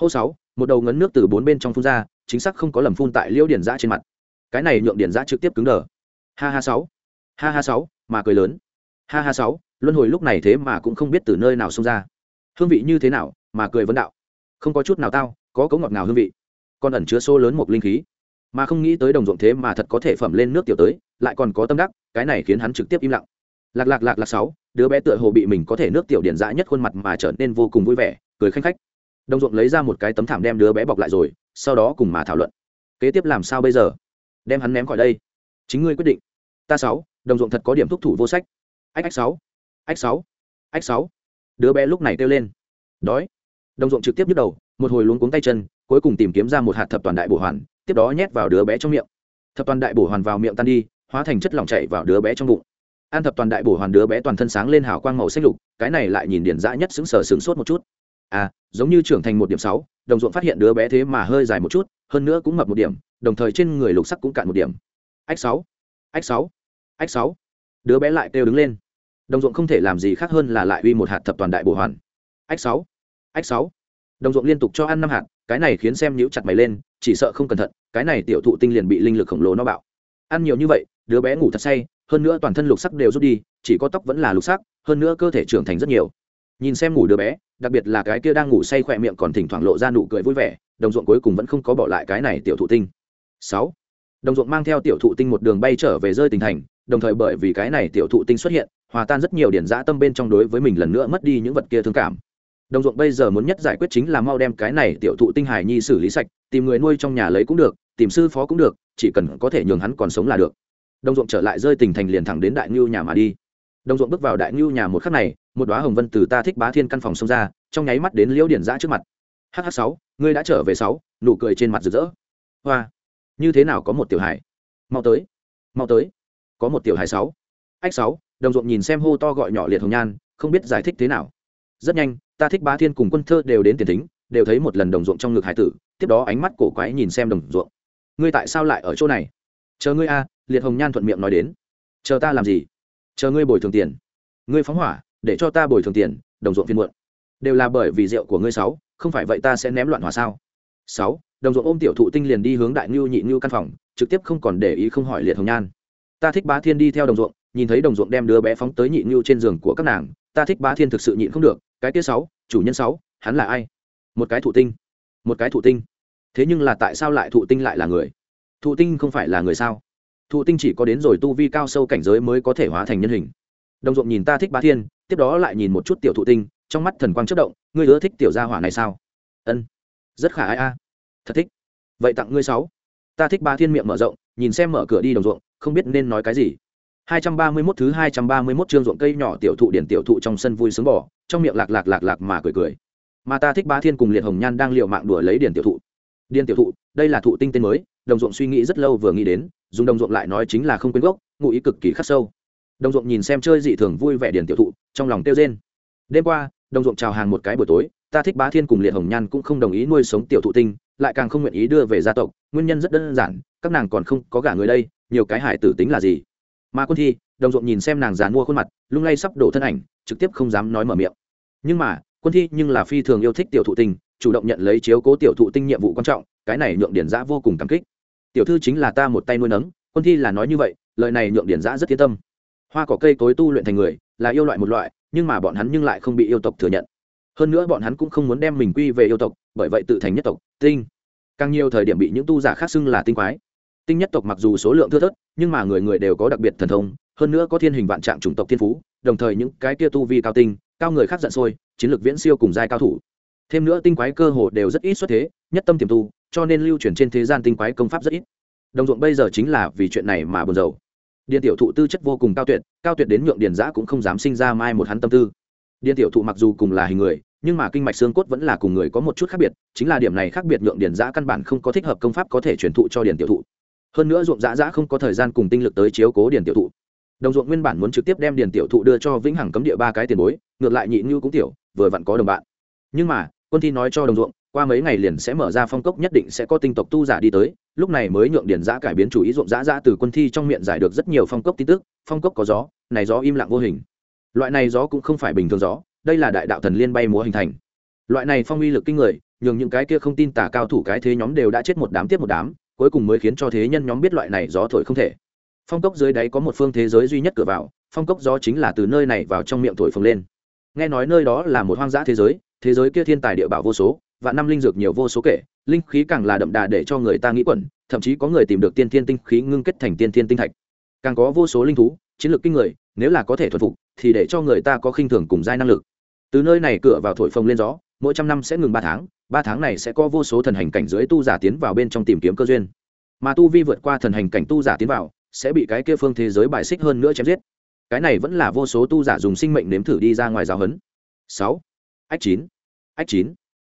hô sáu, một đầu ngấn nước từ bốn bên trong phun ra, chính xác không có lầm phun tại liễu điển giã trên mặt. Cái này nhượng điển giã trực tiếp cứng đờ. Ha ha sáu, ha ha sáu, mà cười lớn. Ha ha sáu, luân hồi lúc này thế mà cũng không biết từ nơi nào xông ra. Hương vị như thế nào, mà cười vấn đạo không có chút nào tao, có cấu ngọt ngào hương vị. Còn ẩn chứa số lớn một linh khí. Mà không nghĩ tới đồng ruộng thế mà thật có thể phẩm lên nước tiểu tới, lại còn có tâm đắc, cái này khiến hắn trực tiếp im lặng. Lạc lạc lạc lạc sáu, đứa bé tựa hồ bị mình có thể nước tiểu điện dã nhất khuôn mặt mà trở nên vô cùng vui vẻ, cười khanh khách. Đồng ruộng lấy ra một cái tấm thảm đem đứa bé bọc lại rồi, sau đó cùng mà thảo luận. Kế tiếp làm sao bây giờ? Đem hắn ném khỏi đây. Chính ngươi quyết định. Ta sáu, đồng ruộng thật có điểm thúc thủ vô sách. Ách ách sáu ách sáu ách sáu. Đứa bé lúc này kêu lên. Đói đồng ruộng trực tiếp nhức đầu, một hồi luống cuống tay chân, cuối cùng tìm kiếm ra một hạt thập toàn đại bổ hoàn, tiếp đó nhét vào đứa bé trong miệng. Thập toàn đại bổ hoàn vào miệng tan đi, hóa thành chất lỏng chảy vào đứa bé trong bụng. An thập toàn đại bổ hoàn đứa bé toàn thân sáng lên hào quang màu xanh lục, cái này lại nhìn điển dã nhất xứng sở sướng sốt một chút. À giống như trưởng thành một điểm sáu, đồng ruộng phát hiện đứa bé thế mà hơi dài một chút, hơn nữa cũng mập một điểm, đồng thời trên người lục sắc cũng cạn một điểm. Ách sáu ách sáu ách sáu. Đứa bé lại kêu đứng lên. Đồng ruộng không thể làm gì khác hơn là lại uy một hạt thập toàn đại bổ hoàn. Ách sáu ách sáu. Đồng ruộng liên tục cho ăn năm hạt, cái này khiến xem nhíu chặt mày lên, chỉ sợ không cẩn thận, cái này tiểu thụ tinh liền bị linh lực khổng lồ nó bạo. Ăn nhiều như vậy, đứa bé ngủ thật say, hơn nữa toàn thân lục sắc đều rút đi, chỉ có tóc vẫn là lục sắc, hơn nữa cơ thể trưởng thành rất nhiều. Nhìn xem ngủ đứa bé, đặc biệt là cái kia đang ngủ say khỏe miệng còn thỉnh thoảng lộ ra nụ cười vui vẻ, đồng ruộng cuối cùng vẫn không có bỏ lại cái này tiểu thụ tinh. Sáu. Đồng ruộng mang theo tiểu thụ tinh một đường bay trở về rơi tỉnh thành, đồng thời bởi vì cái này tiểu thụ tinh xuất hiện, hòa tan rất nhiều điển dã tâm bên trong đối với mình lần nữa mất đi những vật kia thương cảm đồng ruộng bây giờ muốn nhất giải quyết chính là mau đem cái này tiểu thụ tinh hải nhi xử lý sạch, tìm người nuôi trong nhà lấy cũng được, tìm sư phó cũng được, chỉ cần có thể nhường hắn còn sống là được. Đồng ruộng trở lại rơi tình thành liền thẳng đến đại ngưu nhà mà đi. Đồng ruộng bước vào đại ngưu nhà một khắc này, một đoá hồng vân từ ta thích bá thiên căn phòng xông ra, trong nháy mắt đến liễu điển giã trước mặt. Hh sáu, ngươi đã trở về sáu, nụ cười trên mặt rực rỡ. Hoa, như thế nào có một tiểu hải mau tới mau tới. Có một tiểu hải sáu. Ách sáu, đồng ruộng nhìn xem hô to gọi nhỏ liệt hồng nhan, không biết giải thích thế nào rất nhanh, ta thích bá thiên cùng quân thơ đều đến tiền thính, đều thấy một lần đồng ruộng trong ngực hải tử, tiếp đó ánh mắt cổ quái nhìn xem đồng ruộng. Ngươi tại sao lại ở chỗ này? Chờ ngươi a, liệt hồng nhan thuận miệng nói đến. Chờ ta làm gì? Chờ ngươi bồi thường tiền. Ngươi phóng hỏa, để cho ta bồi thường tiền, đồng ruộng phiên muộn. Đều là bởi vì rượu của ngươi sáu, không phải vậy ta sẽ ném loạn hỏa sao? Sáu, đồng ruộng ôm tiểu thụ tinh liền đi hướng đại ngưu nhị ngưu căn phòng, trực tiếp không còn để ý không hỏi liệt hồng nhan. Ta thích bá thiên đi theo đồng ruộng, nhìn thấy đồng ruộng đem đứa bé phóng tới nhị ngưu trên giường của các nàng, ta thích bá thiên thực sự nhịn không được cái kia sáu chủ nhân sáu hắn là ai? Một cái thụ tinh. Một cái thụ tinh. Thế nhưng là tại sao lại thụ tinh lại là người? Thụ tinh không phải là người sao? Thụ tinh chỉ có đến rồi tu vi cao sâu cảnh giới mới có thể hóa thành nhân hình. Đồng ruộng nhìn ta thích bá thiên tiếp đó lại nhìn một chút tiểu thụ tinh trong mắt thần quang chất động ngươi ưa thích tiểu gia hỏa này sao? Ân. Rất khả ai a. Thật thích. Vậy tặng ngươi sáu. Ta thích ba thiên miệng mở rộng nhìn xem mở cửa đi đồng ruộng không biết nên nói cái gì. 231 thứ 231 chương ruộng cây nhỏ tiểu thụ điển tiểu thụ trong sân vui sướng bỏ, trong miệng lạc lạc lạc lạc mà cười cười. Mà ta thích Bá Thiên cùng Liệt Hồng Nhan đang liều mạng đùa lấy điền tiểu thụ. điền tiểu thụ, đây là thụ tinh tên mới, đồng ruộng suy nghĩ rất lâu vừa nghĩ đến, dùng đồng ruộng lại nói chính là không quên gốc, ngụ ý cực kỳ khắc sâu. Đồng ruộng nhìn xem chơi dị thường vui vẻ điền tiểu thụ, trong lòng tiêu rên. Đêm qua, đồng ruộng chào hàng một cái buổi tối, ta thích Bá Thiên cùng Liệt Hồng Nhan cũng không đồng ý nuôi sống tiểu thụ tinh, lại càng không nguyện ý đưa về gia tộc, nguyên nhân rất đơn giản, các nàng còn không có gả người đây, nhiều cái hải tử tính là gì? mà quân thi đồng ruộng nhìn xem nàng dàn mua khuôn mặt, lung lay sắp đổ thân ảnh, trực tiếp không dám nói mở miệng. Nhưng mà, quân thi nhưng là phi thường yêu thích tiểu thụ tinh, chủ động nhận lấy chiếu cố tiểu thụ tinh nhiệm vụ quan trọng, cái này nhượng điển giã vô cùng cảm kích. Tiểu thư chính là ta một tay nuôi nấng, quân thi là nói như vậy, lời này nhượng điển giã rất yên tâm. Hoa cỏ cây cối tu luyện thành người, là yêu loại một loại, nhưng mà bọn hắn nhưng lại không bị yêu tộc thừa nhận. Hơn nữa bọn hắn cũng không muốn đem mình quy về yêu tộc, bởi vậy tự thành nhất tộc, tinh. Càng nhiều thời điểm bị những tu giả khác xưng là tinh quái tinh nhất tộc mặc dù số lượng thưa thớt, nhưng mà người người đều có đặc biệt thần thông, hơn nữa có thiên hình vạn trạng chủng tộc thiên phú, đồng thời những cái kia tu vi cao tinh, cao người khác giận sôi, chiến lược viễn siêu cùng giai cao thủ. Thêm nữa tinh quái cơ hồ đều rất ít xuất thế, nhất tâm tiềm tu, cho nên lưu truyền trên thế gian tinh quái công pháp rất ít. Đồng ruộng bây giờ chính là vì chuyện này mà buồn rầu. Điện tiểu thụ tư chất vô cùng cao tuyệt cao tuyệt đến nhượng điền giã cũng không dám sinh ra mai một hắn tâm tư. Điện tiểu thụ mặc dù cùng là hình người, nhưng mà kinh mạch xương cốt vẫn là cùng người có một chút khác biệt, chính là điểm này khác biệt nhượng điền giã căn bản không có thích hợp công pháp có thể truyền thụ cho điền tiểu thụ hơn nữa ruộng dã dã không có thời gian cùng tinh lực tới chiếu cố điền tiểu thụ. Đồng ruộng nguyên bản muốn trực tiếp đem điền tiểu thụ đưa cho vĩnh hằng cấm địa ba cái tiền bối, ngược lại nhị ngưu cũng tiểu, vừa vặn có đồng bạn. Nhưng mà, quân thi nói cho đồng ruộng, qua mấy ngày liền sẽ mở ra phong cốc nhất định sẽ có tinh tộc tu giả đi tới, lúc này mới nhượng Điền giã cải biến chủ ý ruộng giã dã từ quân thi trong miệng giải được rất nhiều phong cốc tin tức, phong cốc có gió, này gió im lặng vô hình. Loại này gió cũng không phải bình thường gió, đây là đại đạo thần liên bay múa hình thành. Loại này phong uy lực kinh người, nhường những cái kia không tin tả cao thủ cái thế nhóm đều đã chết một đám tiếp một đám cuối cùng mới khiến cho thế nhân nhóm biết loại này gió thổi không thể. Phong cốc dưới đáy có một phương thế giới duy nhất cửa vào, phong cốc gió chính là từ nơi này vào trong miệng thổi phồng lên. Nghe nói nơi đó là một hoang dã thế giới thế giới kia thiên tài địa bảo vô số và năm linh dược nhiều vô số kể, linh khí càng là đậm đà để cho người ta nghĩ quẩn, thậm chí có người tìm được tiên thiên tinh khí ngưng kết thành tiên thiên tinh thạch. Càng có vô số linh thú, chiến lược kinh người, nếu là có thể thuần phục, thì để cho người ta có khinh thường cùng giai năng lực. Từ nơi này cửa vào thổi phồng lên gió, mỗi trăm năm sẽ ngừng ba tháng ba tháng này sẽ có vô số thần hành cảnh dưới tu giả tiến vào bên trong tìm kiếm cơ duyên. Mà tu vi vượt qua thần hành cảnh tu giả tiến vào, sẽ bị cái kia phương thế giới bài xích hơn nữa chém giết. Cái này vẫn là vô số tu giả dùng sinh mệnh nếm thử đi ra ngoài giáo hấn sáu, ách chín ách chín.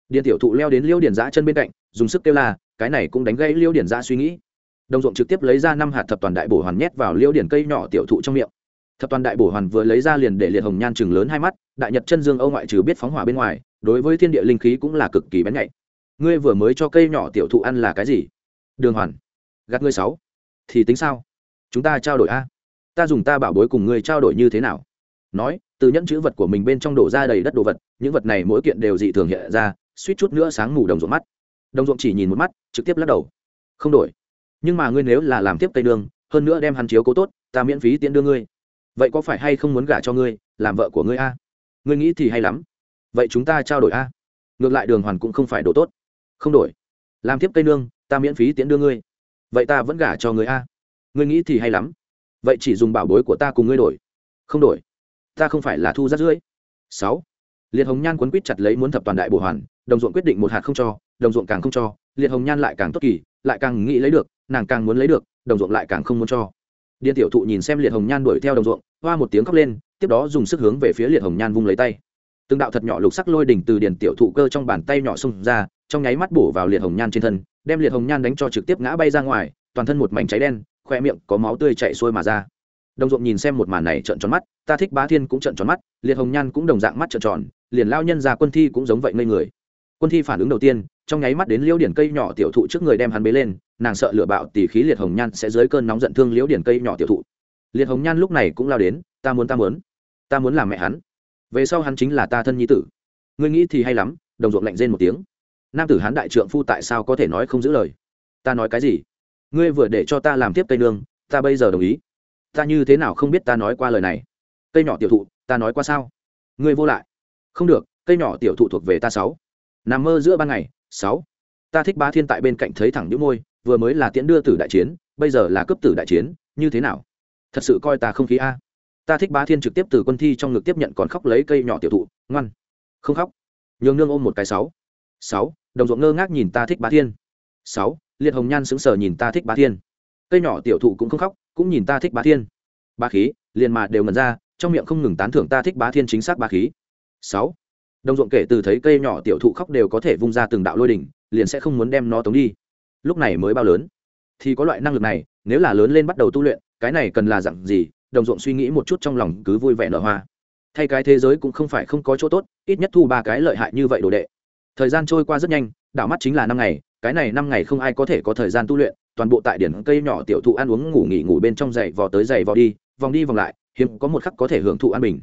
Điện tiểu thụ leo đến liêu điển giã chân bên cạnh, dùng sức kêu la, cái này cũng đánh gãy liêu điển giã suy nghĩ. Đồng ruộng trực tiếp lấy ra năm hạt thập toàn đại bổ hoàn nhét vào liêu điển cây nhỏ tiểu thụ trong miệng thập toàn đại bổ hoàn vừa lấy ra liền để liệt hồng nhan chừng lớn hai mắt, đại nhật chân dương âu ngoại trừ biết phóng hỏa bên ngoài, đối với thiên địa linh khí cũng là cực kỳ bén nhạy. Ngươi vừa mới cho cây nhỏ tiểu thụ ăn là cái gì? Đường hoàn. Gạt ngươi sáu. Thì tính sao? Chúng ta trao đổi a. Ta dùng ta bảo bối cùng ngươi trao đổi như thế nào? Nói, từ nhẫn chữ vật của mình bên trong đổ ra đầy đất đồ vật, những vật này mỗi kiện đều dị thường hiện ra, suýt chút nữa sáng ngủ đồng ruộng mắt. Đồng ruộng chỉ nhìn một mắt, trực tiếp lắc đầu. Không đổi. Nhưng mà ngươi nếu là làm tiếp tây đường hơn nữa đem hắn chiếu cố tốt, ta miễn phí tiễn đưa ngươi vậy có phải hay không muốn gả cho ngươi, làm vợ của ngươi a? Ngươi nghĩ thì hay lắm. Vậy chúng ta trao đổi a. Ngược lại đường hoàn cũng không phải đồ tốt. Không đổi. Làm tiếp cây nương, ta miễn phí tiễn đưa ngươi. Vậy ta vẫn gả cho ngươi a. Ngươi nghĩ thì hay lắm. Vậy chỉ dùng bảo bối của ta cùng ngươi đổi. Không đổi. Ta không phải là thu rắt rưỡi. Sáu. Liệt hồng nhan quấn quýt chặt lấy muốn thập toàn đại bổ hoàn, đồng ruộng quyết định một hạt không cho, đồng ruộng càng không cho, liệt hồng nhan lại càng tốt kỳ, lại càng nghĩ lấy được, nàng càng muốn lấy được, đồng ruộng lại càng không muốn cho điên tiểu thụ nhìn xem liệt hồng nhan đuổi theo đồng ruộng, hoa một tiếng khóc lên, tiếp đó dùng sức hướng về phía liệt hồng nhan vung lấy tay. Từng đạo thật nhỏ lục sắc lôi đỉnh từ điền tiểu thụ cơ trong bàn tay nhỏ xông ra, trong nháy mắt bổ vào liệt hồng nhan trên thân, đem liệt hồng nhan đánh cho trực tiếp ngã bay ra ngoài, toàn thân một mảnh cháy đen, khoe miệng có máu tươi chảy xuôi mà ra. Đồng ruộng nhìn xem một màn này trợn tròn mắt, ta thích bá thiên cũng trợn tròn mắt, liệt hồng nhan cũng đồng dạng mắt trợn tròn, liền lao nhân ra quân thi cũng giống vậy ngây người. Quân thi phản ứng đầu tiên trong nháy mắt đến liễu điển cây nhỏ tiểu thụ trước người đem hắn bế lên, nàng sợ lửa bạo tỉ khí liệt hồng nhan sẽ dưới cơn nóng giận thương liễu điển cây nhỏ tiểu thụ. Liệt hồng nhan lúc này cũng lao đến, ta muốn ta muốn ta muốn làm mẹ hắn. Về sau hắn chính là ta thân nhi tử. Ngươi nghĩ thì hay lắm. Đồng ruộng lạnh rên một tiếng. Nam tử hắn đại trượng phu tại sao có thể nói không giữ lời? Ta nói cái gì? Ngươi vừa để cho ta làm tiếp tây nương, ta bây giờ đồng ý. Ta như thế nào không biết ta nói qua lời này? Cây nhỏ tiểu thụ, ta nói qua sao? Ngươi vô lại. Không được, cây nhỏ tiểu thụ thuộc về ta sáu nằm mơ giữa ban ngày, sáu. Ta thích ba thiên tại bên cạnh thấy thẳng những môi, vừa mới là tiễn đưa tử đại chiến, bây giờ là cấp tử đại chiến, như thế nào? Thật sự coi ta không khí a. Ta thích bá thiên trực tiếp từ quân thi trong ngực tiếp nhận còn khóc lấy cây nhỏ tiểu thụ, ngoan. Không khóc. Nhường nương ôm một cái sáu. Sáu, đồng ruộng ngơ ngác nhìn ta thích bá thiên. Sáu, liệt hồng nhan sững sờ nhìn ta thích bá thiên. Cây nhỏ tiểu thụ cũng không khóc, cũng nhìn ta thích bá thiên. Ba khí, liền mà đều ngần ra, trong miệng không ngừng tán thưởng ta thích bá thiên chính xác ba khí. Sáu đồng ruộng kể từ thấy cây nhỏ tiểu thụ khóc đều có thể vung ra từng đạo lôi đỉnh, liền sẽ không muốn đem nó tống đi. Lúc này mới bao lớn. Thì có loại năng lực này, nếu là lớn lên bắt đầu tu luyện, cái này cần là dặn gì, đồng ruộng suy nghĩ một chút trong lòng cứ vui vẻ nở hoa. Thay cái thế giới cũng không phải không có chỗ tốt, ít nhất thu ba cái lợi hại như vậy đồ đệ. Thời gian trôi qua rất nhanh, đảo mắt chính là năm ngày, cái này năm ngày không ai có thể có thời gian tu luyện, toàn bộ tại điển cây nhỏ tiểu thụ ăn uống ngủ nghỉ ngủ bên trong giày vò tới giày vò đi, vòng đi vòng lại, hiếm có một khắc có thể hưởng thụ an bình.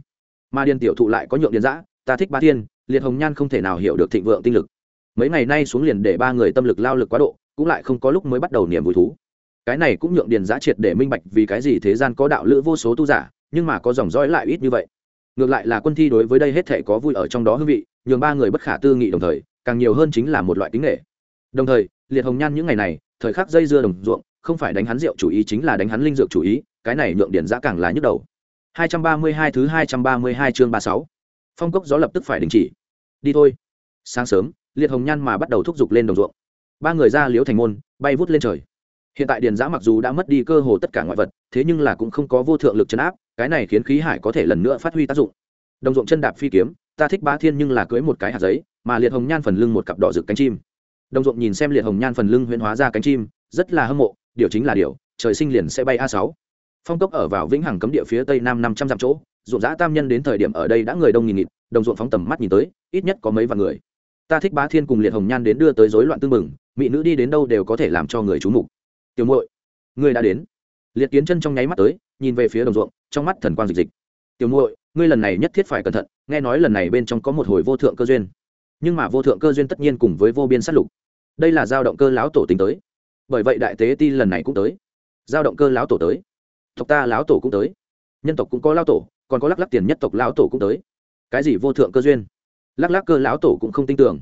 Mà điền tiểu thụ lại có nhượng điền giã ta thích ba thiên liệt hồng nhan không thể nào hiểu được thịnh vượng tinh lực. Mấy ngày nay xuống liền để ba người tâm lực lao lực quá độ, cũng lại không có lúc mới bắt đầu niềm vui thú. Cái này cũng nhượng điền giá triệt để minh bạch vì cái gì thế gian có đạo lữ vô số tu giả, nhưng mà có dòng dõi lại ít như vậy. Ngược lại là quân thi đối với đây hết thể có vui ở trong đó hương vị, nhường ba người bất khả tư nghị đồng thời, càng nhiều hơn chính là một loại kính nghệ đồng thời, liệt hồng nhan những ngày này, thời khắc dây dưa đồng ruộng, không phải đánh hắn rượu chủ ý chính là đánh hắn linh dược chủ ý, cái này nhượng điền giá càng là nhức đầu. 232 thứ 232 chương 36. Phong cốc gió lập tức phải đình chỉ. Đi thôi. Sáng sớm, Liệt Hồng Nhan mà bắt đầu thúc giục lên đồng ruộng. Ba người ra liếu thành môn, bay vút lên trời hiện tại điền giã mặc dù đã mất đi cơ hồ tất cả ngoại vật thế nhưng là cũng không có vô thượng lực chấn áp cái này khiến khí hải có thể lần nữa phát huy tác dụng đồng ruộng chân đạp phi kiếm ta thích ba thiên nhưng là cưới một cái hạt giấy mà liệt hồng nhan phần lưng một cặp đỏ rực cánh chim đồng ruộng nhìn xem liệt hồng nhan phần lưng huyễn hóa ra cánh chim rất là hâm mộ điều chính là điều trời sinh liền sẽ bay a sáu phong cốc ở vào vĩnh hằng cấm địa phía tây nam năm trăm dặm chỗ ruộng giã tam nhân đến thời điểm ở đây đã người đông nghìn nghịt, đồng ruộng phóng tầm mắt nhìn tới, ít nhất có mấy vạn người. Ta thích bá thiên cùng liệt hồng nhan đến đưa tới rối loạn tương mừng mỹ nữ đi đến đâu đều có thể làm cho người trú mục. Tiểu muội, ngươi đã đến. Liệt kiến chân trong nháy mắt tới, nhìn về phía đồng ruộng, trong mắt thần quang dịch dịch tiểu muội, ngươi lần này nhất thiết phải cẩn thận, nghe nói lần này bên trong có một hồi vô thượng cơ duyên. Nhưng mà vô thượng cơ duyên tất nhiên cùng với vô biên sát lục. Đây là giao động cơ lão tổ tính tới. Bởi vậy đại tế ti lần này cũng tới. Giao động cơ lão tổ tới. Tộc ta lão tổ cũng tới. Nhân tộc cũng có lão tổ còn có lắc lắc tiền nhất tộc lão tổ cũng tới. Cái gì vô thượng cơ duyên? Lắc lắc cơ lão tổ cũng không tin tưởng.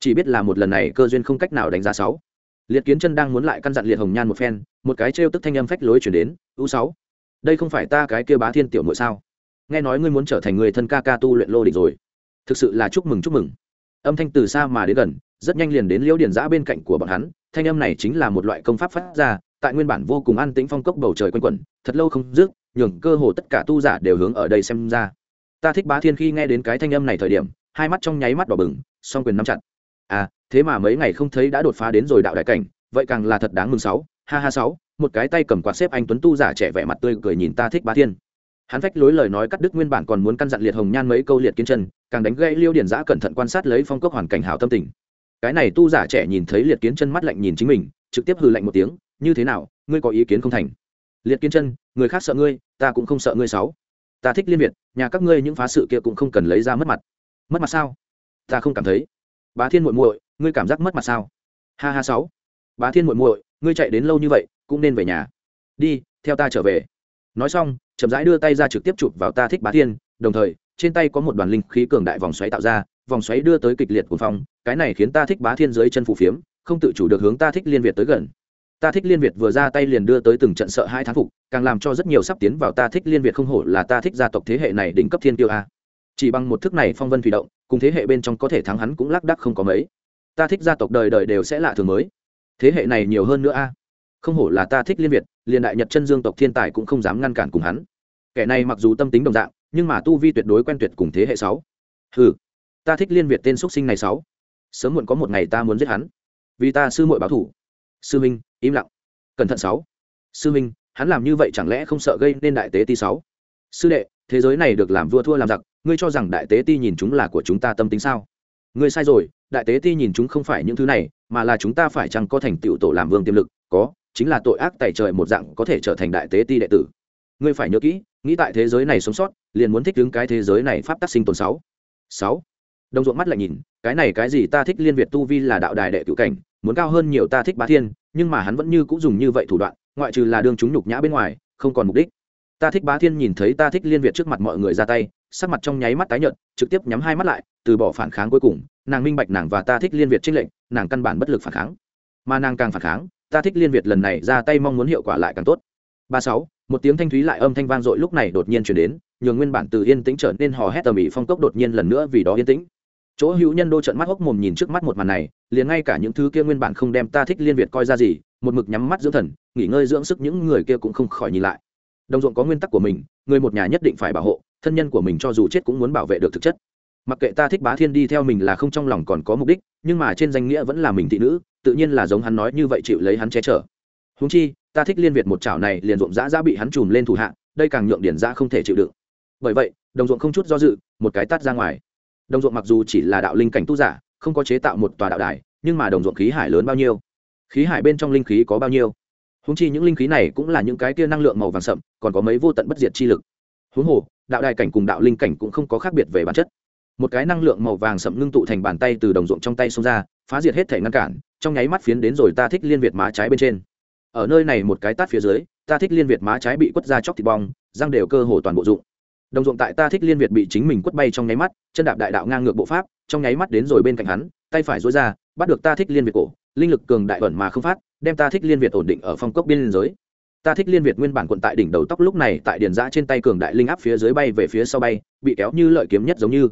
Chỉ biết là một lần này cơ duyên không cách nào đánh giá sáu. Liệt kiến chân đang muốn lại căn dặn liệt hồng nhan một phen, một cái trêu tức thanh âm phách lối chuyển đến, u sáu, đây không phải ta cái kia bá thiên tiểu muội sao? Nghe nói ngươi muốn trở thành người thân ca ca tu luyện lô địch rồi. Thực sự là chúc mừng chúc mừng. Âm thanh từ xa mà đến gần, rất nhanh liền đến liễu điển giã bên cạnh của bọn hắn, thanh âm này chính là một loại công pháp phát ra, tại nguyên bản vô cùng an tĩnh phong cốc bầu trời quanh quẩn, thật lâu không dứt nhường cơ hồ tất cả tu giả đều hướng ở đây xem ra. Ta thích bá thiên khi nghe đến cái thanh âm này thời điểm, hai mắt trong nháy mắt đỏ bừng, song quyền nắm chặt. À thế mà mấy ngày không thấy đã đột phá đến rồi đạo đại cảnh, vậy càng là thật đáng mừng sáu. Ha ha sáu, một cái tay cầm quạt xếp anh tuấn tu giả trẻ vẻ mặt tươi cười nhìn ta thích bá thiên. Hắn phách lối lời nói cắt đứt nguyên bản còn muốn căn dặn liệt hồng nhan mấy câu liệt kiến chân, càng đánh gây liêu điển giã cẩn thận quan sát lấy phong cốc hoàn cảnh hảo tâm tình. Cái này tu giả trẻ nhìn thấy liệt kiến chân mắt lạnh nhìn chính mình, trực tiếp hừ lạnh một tiếng, như thế nào, ngươi có ý kiến không thành? Liệt kiến chân, người khác sợ ngươi ta cũng không sợ ngươi sáu. Ta thích liên việt, nhà các ngươi những phá sự kia cũng không cần lấy ra mất mặt. Mất mặt sao? Ta không cảm thấy. Bá thiên muội muội, ngươi cảm giác mất mặt sao? Ha ha sáu. Bá thiên muội muội, ngươi chạy đến lâu như vậy, cũng nên về nhà. Đi, theo ta trở về. Nói xong, chậm rãi đưa tay ra trực tiếp chụp vào ta thích bá thiên, đồng thời, trên tay có một đoàn linh khí cường đại vòng xoáy tạo ra, vòng xoáy đưa tới kịch liệt cuồng phong. Cái này khiến ta thích bá thiên dưới chân phủ phiếm, không tự chủ được hướng ta thích liên việt tới gần ta thích liên việt vừa ra tay liền đưa tới từng trận sợ hai thán phục, càng làm cho rất nhiều sắp tiến vào ta thích liên việt không hổ là ta thích gia tộc thế hệ này đỉnh cấp thiên tiêu a. Chỉ bằng một thức này phong vân thủy động, cùng thế hệ bên trong có thể thắng hắn cũng lác đắc không có mấy. Ta thích gia tộc đời đời đều sẽ lạ thường mới. Thế hệ này nhiều hơn nữa a. Không hổ là ta thích liên việt, liền đại nhật chân dương tộc thiên tài cũng không dám ngăn cản cùng hắn. Kẻ này mặc dù tâm tính đồng dạng, nhưng mà tu vi tuyệt đối quen tuyệt cùng thế hệ sáu. Ừ ta thích liên việt tên xuất sinh này sáu. Sớm muộn có một ngày ta muốn giết hắn. Vì ta sư muội báo thủ sư minh im lặng. Cẩn thận sáu. Sư minh hắn làm như vậy chẳng lẽ không sợ gây nên đại tế ti sáu? Sư đệ, thế giới này được làm vua thua làm giặc, ngươi cho rằng đại tế ti nhìn chúng là của chúng ta tâm tính sao? Ngươi sai rồi, đại tế ti nhìn chúng không phải những thứ này, mà là chúng ta phải chăng có thành tựu tổ làm vương tiềm lực? Có, chính là tội ác tài trời một dạng có thể trở thành đại tế ti đệ tử. Ngươi phải nhớ kỹ, nghĩ tại thế giới này sống sót, liền muốn thích đứng cái thế giới này pháp tác sinh tồn sáu. Sáu. Đồng ruộng mắt lại nhìn, cái này cái gì ta thích liên việt tu vi là đạo đài đệ cựu cảnh muốn cao hơn nhiều ta thích bá thiên, nhưng mà hắn vẫn như cũng dùng như vậy thủ đoạn, ngoại trừ là đương chúng nhục nhã bên ngoài, không còn mục đích. Ta thích bá thiên nhìn thấy ta thích liên việt trước mặt mọi người ra tay, sắc mặt trong nháy mắt tái nhợt, trực tiếp nhắm hai mắt lại, từ bỏ phản kháng cuối cùng, nàng minh bạch nàng và ta thích liên việt trích lệnh nàng căn bản bất lực phản kháng. Mà nàng càng phản kháng, ta thích liên việt lần này ra tay mong muốn hiệu quả lại càng tốt. Ba sáu, một tiếng thanh thúy lại âm thanh vang dội lúc này đột nhiên chuyển đến, nhường nguyên bản từ yên tĩnh trở nên hò hét tầm ĩ phong cốc đột nhiên lần nữa vì đó yên tĩnh chỗ hữu nhân đô trận mắt hốc mồm nhìn trước mắt một màn này, liền ngay cả những thứ kia nguyên bản không đem ta thích liên việt coi ra gì, một mực nhắm mắt dưỡng thần, nghỉ ngơi dưỡng sức những người kia cũng không khỏi nhìn lại. Đồng ruộng có nguyên tắc của mình, người một nhà nhất định phải bảo hộ, thân nhân của mình cho dù chết cũng muốn bảo vệ được thực chất. Mặc kệ ta thích bá thiên đi theo mình là không trong lòng còn có mục đích, nhưng mà trên danh nghĩa vẫn là mình thị nữ, tự nhiên là giống hắn nói như vậy chịu lấy hắn che chở. Húng chi, ta thích liên việt một chảo này liền ruộng dã dã bị hắn chùm lên thủ hạ, đây càng nhượng điển dã không thể chịu đựng. Bởi vậy, đồng ruộng không chút do dự, một cái tắt ra ngoài đồng ruộng mặc dù chỉ là đạo linh cảnh tu giả, không có chế tạo một tòa đạo đài, nhưng mà đồng ruộng khí hải lớn bao nhiêu? Khí hải bên trong linh khí có bao nhiêu? Húng chi những linh khí này cũng là những cái kia năng lượng màu vàng sậm, còn có mấy vô tận bất diệt chi lực. Huống hồ, đạo đài cảnh cùng đạo linh cảnh cũng không có khác biệt về bản chất. Một cái năng lượng màu vàng sậm ngưng tụ thành bàn tay từ đồng ruộng trong tay xông ra, phá diệt hết thể ngăn cản, trong nháy mắt phiến đến rồi ta thích liên việt má trái bên trên. Ở nơi này một cái tát phía dưới, ta thích liên việt má trái bị quất ra chóc thịt bong, răng đều cơ hồ toàn bộ dụng đồng ruộng tại ta thích liên việt bị chính mình quất bay trong nháy mắt, chân đạp đại đạo ngang ngược bộ pháp, trong nháy mắt đến rồi bên cạnh hắn, tay phải dối ra, bắt được ta thích liên việt cổ, linh lực cường đại ẩn mà không phát, đem ta thích liên việt ổn định ở phong cốc biên giới. Ta thích liên việt nguyên bản quận tại đỉnh đầu tóc lúc này tại điền giã trên tay cường đại linh áp phía dưới bay về phía sau bay, bị kéo như lợi kiếm nhất giống như.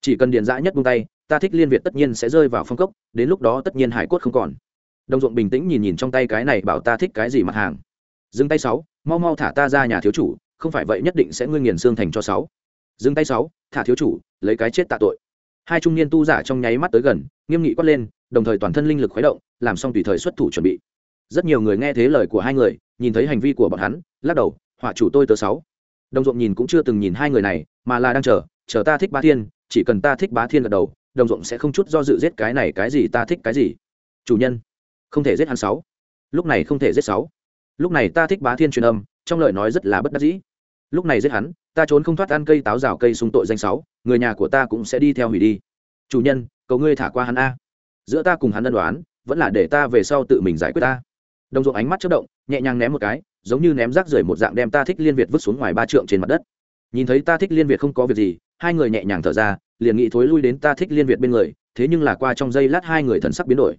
Chỉ cần điền giã nhất buông tay, ta thích liên việt tất nhiên sẽ rơi vào phong cốc, đến lúc đó tất nhiên hải cốt không còn. Đồng ruộng bình tĩnh nhìn nhìn trong tay cái này bảo ta thích cái gì mặt hàng. Dừng tay sáu, mau mau thả ta ra nhà thiếu chủ không phải vậy nhất định sẽ ngươi nghiền xương thành cho sáu. Dừng tay sáu, thả thiếu chủ, lấy cái chết tạ tội. Hai trung niên tu giả trong nháy mắt tới gần, nghiêm nghị quát lên, đồng thời toàn thân linh lực khuấy động, làm xong tùy thời xuất thủ chuẩn bị. Rất nhiều người nghe thế lời của hai người, nhìn thấy hành vi của bọn hắn, lắc đầu, họa chủ tôi tớ sáu. Đồng ruộng nhìn cũng chưa từng nhìn hai người này, mà là đang chờ chờ ta thích Bá thiên, chỉ cần ta thích bá thiên gật đầu, đồng ruộng sẽ không chút do dự giết cái này cái gì, ta thích cái gì. Chủ nhân, không thể giết hắn sáu. Lúc này không thể giết sáu. Lúc này ta thích bá thiên truyền âm, trong lời nói rất là bất đắc dĩ lúc này giết hắn, ta trốn không thoát ăn cây táo rào cây sung tội danh sáu, người nhà của ta cũng sẽ đi theo hủy đi. Chủ nhân, cầu ngươi thả qua hắn a. Giữa ta cùng hắn ân đoán vẫn là để ta về sau tự mình giải quyết ta. Đồng ruộng ánh mắt chất động, nhẹ nhàng ném một cái, giống như ném rác rưởi một dạng đem ta thích liên việt vứt xuống ngoài ba trượng trên mặt đất. Nhìn thấy ta thích liên việt không có việc gì, hai người nhẹ nhàng thở ra, liền nghĩ thối lui đến ta thích liên việt bên người, thế nhưng là qua trong giây lát hai người thần sắc biến đổi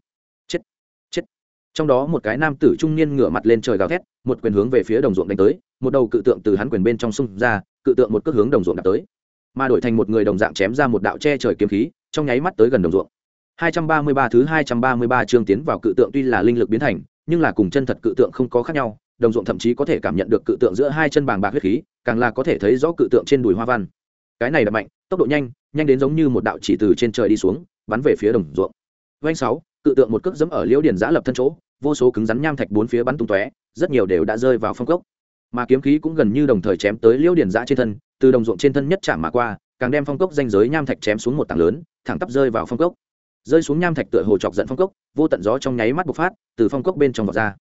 trong đó một cái nam tử trung niên ngửa mặt lên trời gào thét, một quyền hướng về phía đồng ruộng đánh tới, một đầu cự tượng từ hắn quyền bên trong sông ra, cự tượng một cước hướng đồng ruộng đập tới. Mà đổi thành một người đồng dạng chém ra một đạo che trời kiếm khí, trong nháy mắt tới gần đồng ruộng. 233 thứ 233 chương tiến vào cự tượng tuy là linh lực biến thành, nhưng là cùng chân thật cự tượng không có khác nhau, đồng ruộng thậm chí có thể cảm nhận được cự tượng giữa hai chân bàng bạc huyết khí, càng là có thể thấy rõ cự tượng trên đùi hoa văn. Cái này là mạnh, tốc độ nhanh nhanh đến giống như một đạo chỉ từ trên trời đi xuống, bắn về phía đồng ruộng. Vanh sáu cự tượng một cước dẫm ở liễu điền giã lập thân chỗ, vô số cứng rắn nham thạch bốn phía bắn tung tóe, rất nhiều đều đã rơi vào phong cốc. Mà kiếm khí cũng gần như đồng thời chém tới liễu điền giã trên thân, từ đồng ruộng trên thân nhất chạm mà qua, càng đem phong cốc danh giới nham thạch chém xuống một tảng lớn, thẳng tắp rơi vào phong cốc. Rơi xuống nham thạch tựa hồ chọc giận phong cốc, vô tận gió trong nháy mắt bộc phát, từ phong cốc bên trong vọt ra.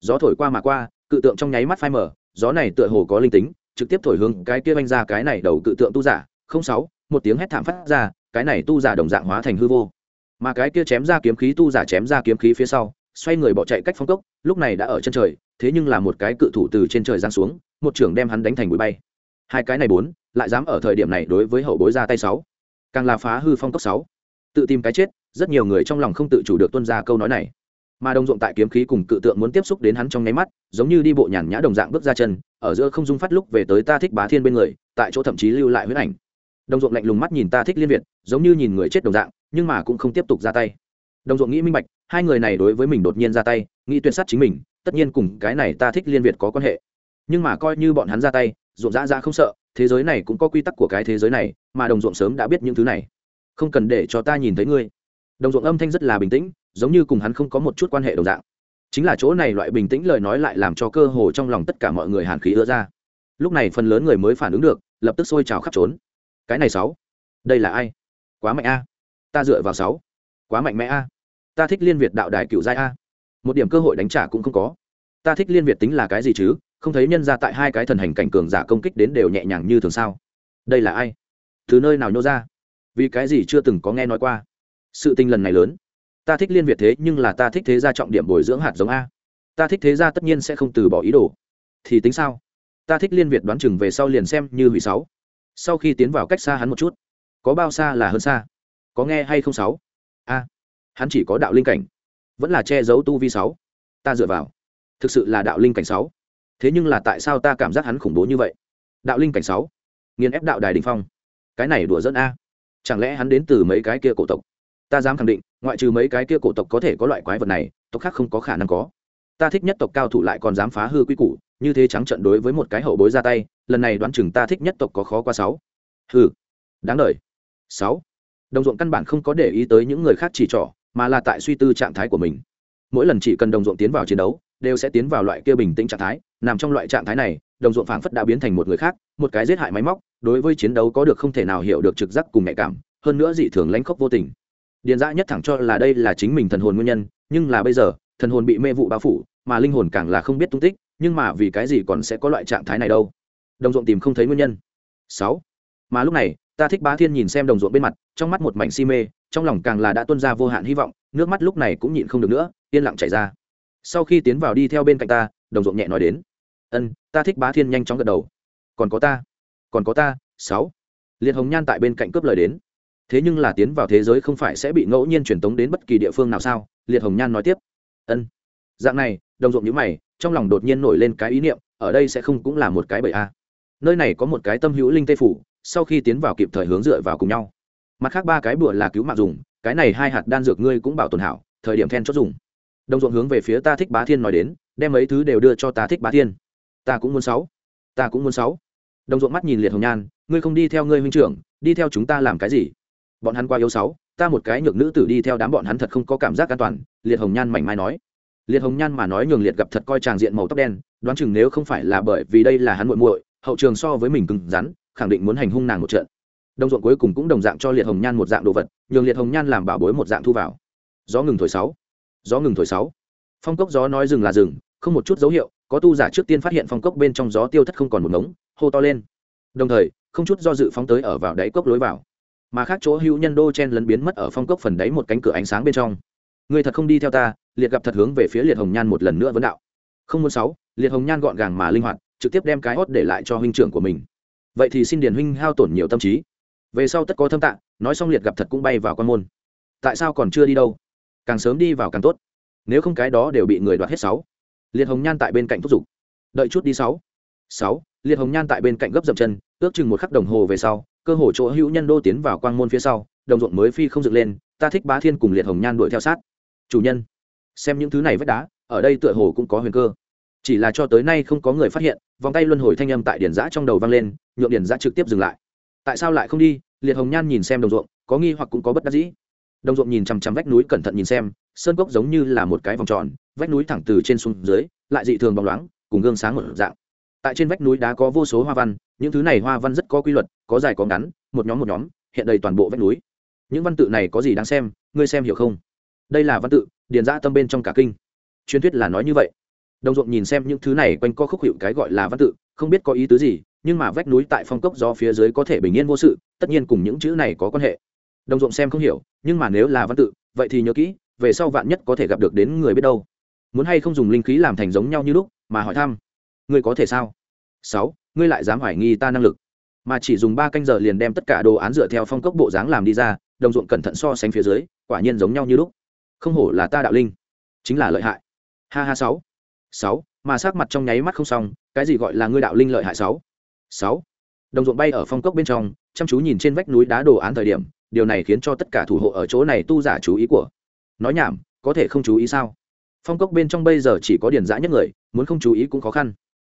Gió thổi qua mà qua, cự tượng trong nháy mắt phai mở gió này tựa hồ có linh tính, trực tiếp thổi hướng cái kia anh ra cái này đầu cự tượng tu giả. Không sáu, một tiếng hét thảm phát ra, cái này tu giả đồng dạng hóa thành hư vô mà cái kia chém ra kiếm khí tu giả chém ra kiếm khí phía sau, xoay người bỏ chạy cách phong cốc, lúc này đã ở chân trời, thế nhưng là một cái cự thủ từ trên trời giáng xuống, một trưởng đem hắn đánh thành bụi bay. Hai cái này bốn, lại dám ở thời điểm này đối với hậu bối ra tay sáu. Càng là phá hư phong cốc sáu. Tự tìm cái chết, rất nhiều người trong lòng không tự chủ được tuân ra câu nói này. Mà đồng ruộng tại kiếm khí cùng cự tượng muốn tiếp xúc đến hắn trong nháy mắt, giống như đi bộ nhàn nhã đồng dạng bước ra chân, ở giữa không dung phát lúc về tới ta thích bá thiên bên người, tại chỗ thậm chí lưu lại huyết ảnh. Đồng ruộng lạnh lùng mắt nhìn ta thích liên việt, giống như nhìn người chết đồng dạng nhưng mà cũng không tiếp tục ra tay. Đồng ruộng nghĩ minh bạch, hai người này đối với mình đột nhiên ra tay, nghĩ tuyệt sát chính mình, tất nhiên cùng cái này ta thích liên việt có quan hệ. Nhưng mà coi như bọn hắn ra tay, ruộng dã ra không sợ, thế giới này cũng có quy tắc của cái thế giới này, mà đồng ruộng sớm đã biết những thứ này. Không cần để cho ta nhìn thấy ngươi. Đồng ruộng âm thanh rất là bình tĩnh, giống như cùng hắn không có một chút quan hệ đồng dạng. Chính là chỗ này loại bình tĩnh lời nói lại làm cho cơ hồ trong lòng tất cả mọi người hàn khí ứa ra. Lúc này phần lớn người mới phản ứng được, lập tức sôi trào khắp trốn. Cái này sáu, đây là ai? Quá mạnh a ta dựa vào sáu. Quá mạnh mẽ a. Ta thích liên việt đạo đài cựu giai a. Một điểm cơ hội đánh trả cũng không có. Ta thích liên việt tính là cái gì chứ? Không thấy nhân ra tại hai cái thần hành cảnh cường giả công kích đến đều nhẹ nhàng như thường sao? Đây là ai? Từ nơi nào nhô ra? Vì cái gì chưa từng có nghe nói qua? Sự tình lần này lớn. Ta thích liên việt thế nhưng là ta thích thế gia trọng điểm bồi dưỡng hạt giống a. Ta thích thế gia tất nhiên sẽ không từ bỏ ý đồ. Thì tính sao? Ta thích liên việt đoán chừng về sau liền xem như hủy sáu. Sau khi tiến vào cách xa hắn một chút, có bao xa là hơn xa có nghe hay không sáu? A, hắn chỉ có đạo linh cảnh, vẫn là che giấu tu vi sáu. Ta dựa vào, thực sự là đạo linh cảnh sáu. Thế nhưng là tại sao ta cảm giác hắn khủng bố như vậy? Đạo linh cảnh sáu, nghiền ép đạo đài đình phong. Cái này đùa dẫn a. Chẳng lẽ hắn đến từ mấy cái kia cổ tộc? Ta dám khẳng định, ngoại trừ mấy cái kia cổ tộc có thể có loại quái vật này, tộc khác không có khả năng có. Ta thích nhất tộc cao thủ lại còn dám phá hư quy củ, như thế trắng trận đối với một cái hậu bối ra tay, lần này đoán chừng ta thích nhất tộc có khó qua sáu. Hừ, đáng đời. Sáu đồng ruộng căn bản không có để ý tới những người khác chỉ trỏ, mà là tại suy tư trạng thái của mình. Mỗi lần chỉ cần đồng ruộng tiến vào chiến đấu, đều sẽ tiến vào loại kia bình tĩnh trạng thái. Nằm trong loại trạng thái này, đồng ruộng phảng phất đã biến thành một người khác, một cái giết hại máy móc, đối với chiến đấu có được không thể nào hiểu được trực giác cùng nhạy cảm, hơn nữa dị thường lãnh khốc vô tình. Điền dã nhất thẳng cho là đây là chính mình thần hồn nguyên nhân, nhưng là bây giờ, thần hồn bị mê vụ bao phủ, mà linh hồn càng là không biết tung tích, nhưng mà vì cái gì còn sẽ có loại trạng thái này đâu? Đồng ruộng tìm không thấy nguyên nhân. Sáu. Mà lúc này ta thích bá thiên nhìn xem đồng ruộng bên mặt, trong mắt một mảnh si mê, trong lòng càng là đã tuân ra vô hạn hy vọng, nước mắt lúc này cũng nhịn không được nữa, yên lặng chảy ra. Sau khi tiến vào đi theo bên cạnh ta, đồng ruộng nhẹ nói đến. Ân, ta thích bá thiên nhanh chóng gật đầu. Còn có ta, còn có ta, sáu. Liệt hồng nhan tại bên cạnh cướp lời đến. Thế nhưng là tiến vào thế giới không phải sẽ bị ngẫu nhiên truyền tống đến bất kỳ địa phương nào sao? Liệt hồng nhan nói tiếp. Ân. Dạng này, đồng ruộng nhữ mày, trong lòng đột nhiên nổi lên cái ý niệm, ở đây sẽ không cũng là một cái bậy a. Nơi này có một cái tâm hữu linh tê phủ sau khi tiến vào kịp thời hướng dựa vào cùng nhau. Mặt khác ba cái bùa là cứu mạng dùng, cái này hai hạt đan dược ngươi cũng bảo tồn hảo, thời điểm then chốt dùng. Đồng ruộng hướng về phía ta thích bá thiên nói đến, đem mấy thứ đều đưa cho ta thích bá thiên. Ta cũng muốn sáu. Ta cũng muốn sáu. Đồng ruộng mắt nhìn liệt hồng nhan, ngươi không đi theo ngươi huynh trưởng, đi theo chúng ta làm cái gì? Bọn hắn qua yếu sáu, ta một cái nhược nữ tử đi theo đám bọn hắn thật không có cảm giác an toàn, liệt hồng nhan mảnh mai nói. Liệt hồng nhan mà nói nhường liệt gặp thật coi tràng diện màu tóc đen, đoán chừng nếu không phải là bởi vì đây là hắn muội muội, hậu trường so với mình cứng rắn khẳng định muốn hành hung nàng một trận. Đồng ruộng cuối cùng cũng đồng dạng cho liệt hồng nhan một dạng đồ vật, nhường liệt hồng nhan làm bảo bối một dạng thu vào. Gió ngừng thổi sáu. Gió ngừng thổi sáu. Phong cốc gió nói rừng là rừng không một chút dấu hiệu, có tu giả trước tiên phát hiện phong cốc bên trong gió tiêu thất không còn một ngống, hô to lên. Đồng thời, không chút do dự phóng tới ở vào đáy cốc lối vào. Mà khác chỗ hữu nhân đô chen lấn biến mất ở phong cốc phần đáy một cánh cửa ánh sáng bên trong. Người thật không đi theo ta, liệt gặp thật hướng về phía liệt hồng nhan một lần nữa vấn đạo. Không muốn sáu, liệt hồng nhan gọn gàng mà linh hoạt, trực tiếp đem cái hót để lại cho huynh trưởng của mình vậy thì xin điền huynh hao tổn nhiều tâm trí. Về sau tất có thâm tạng nói xong liệt gặp thật cũng bay vào quan môn. Tại sao còn chưa đi đâu? Càng sớm đi vào càng tốt. Nếu không cái đó đều bị người đoạt hết sáu. Liệt hồng nhan tại bên cạnh thúc giục. Đợi chút đi sáu. Sáu, liệt hồng nhan tại bên cạnh gấp dậm chân, ước chừng một khắc đồng hồ về sau, cơ hồ chỗ hữu nhân đô tiến vào quang môn phía sau, đồng ruộng mới phi không dựng lên, ta thích bá thiên cùng liệt hồng nhan đuổi theo sát. Chủ nhân, xem những thứ này vách đá, ở đây tựa hồ cũng có huyền cơ chỉ là cho tới nay không có người phát hiện, vòng tay luân hồi thanh âm tại điển giã trong đầu vang lên, nhượng điển giã trực tiếp dừng lại. Tại sao lại không đi? Liệt hồng nhan nhìn xem đồng ruộng, có nghi hoặc cũng có bất đắc dĩ. Đồng ruộng nhìn chằm chằm vách núi cẩn thận nhìn xem, sơn cốc giống như là một cái vòng tròn, vách núi thẳng từ trên xuống dưới, lại dị thường bóng loáng, cùng gương sáng một dạng. Tại trên vách núi đá có vô số hoa văn, những thứ này hoa văn rất có quy luật, có dài có ngắn, một nhóm một nhóm, hiện đầy toàn bộ vách núi. Những văn tự này có gì đáng xem, ngươi xem hiểu không? Đây là văn tự điền ra tâm bên trong cả kinh. Truyền thuyết là nói như vậy đồng ruộng nhìn xem những thứ này quanh co khúc hiệu cái gọi là văn tự, không biết có ý tứ gì, nhưng mà vách núi tại phong cốc do phía dưới có thể bình yên vô sự, tất nhiên cùng những chữ này có quan hệ. Đồng ruộng xem không hiểu, nhưng mà nếu là văn tự, vậy thì nhớ kỹ, về sau vạn nhất có thể gặp được đến người biết đâu. Muốn hay không dùng linh khí làm thành giống nhau như lúc, mà hỏi thăm. Ngươi có thể sao? Sáu, ngươi lại dám hoài nghi ta năng lực. Mà chỉ dùng ba canh giờ liền đem tất cả đồ án dựa theo phong cốc bộ dáng làm đi ra, đồng ruộng cẩn thận so sánh phía dưới, quả nhiên giống nhau như lúc. Không hổ là ta đạo linh. Chính là lợi hại. Ha ha sáu sáu, mà sắc mặt trong nháy mắt không xong, cái gì gọi là ngươi đạo linh lợi hại sáu? Sáu. Đồng ruộng bay ở phong cốc bên trong, chăm chú nhìn trên vách núi đá đồ án thời điểm, điều này khiến cho tất cả thủ hộ ở chỗ này tu giả chú ý của. Nói nhảm, có thể không chú ý sao? Phong cốc bên trong bây giờ chỉ có điển giã nhất người, muốn không chú ý cũng khó khăn.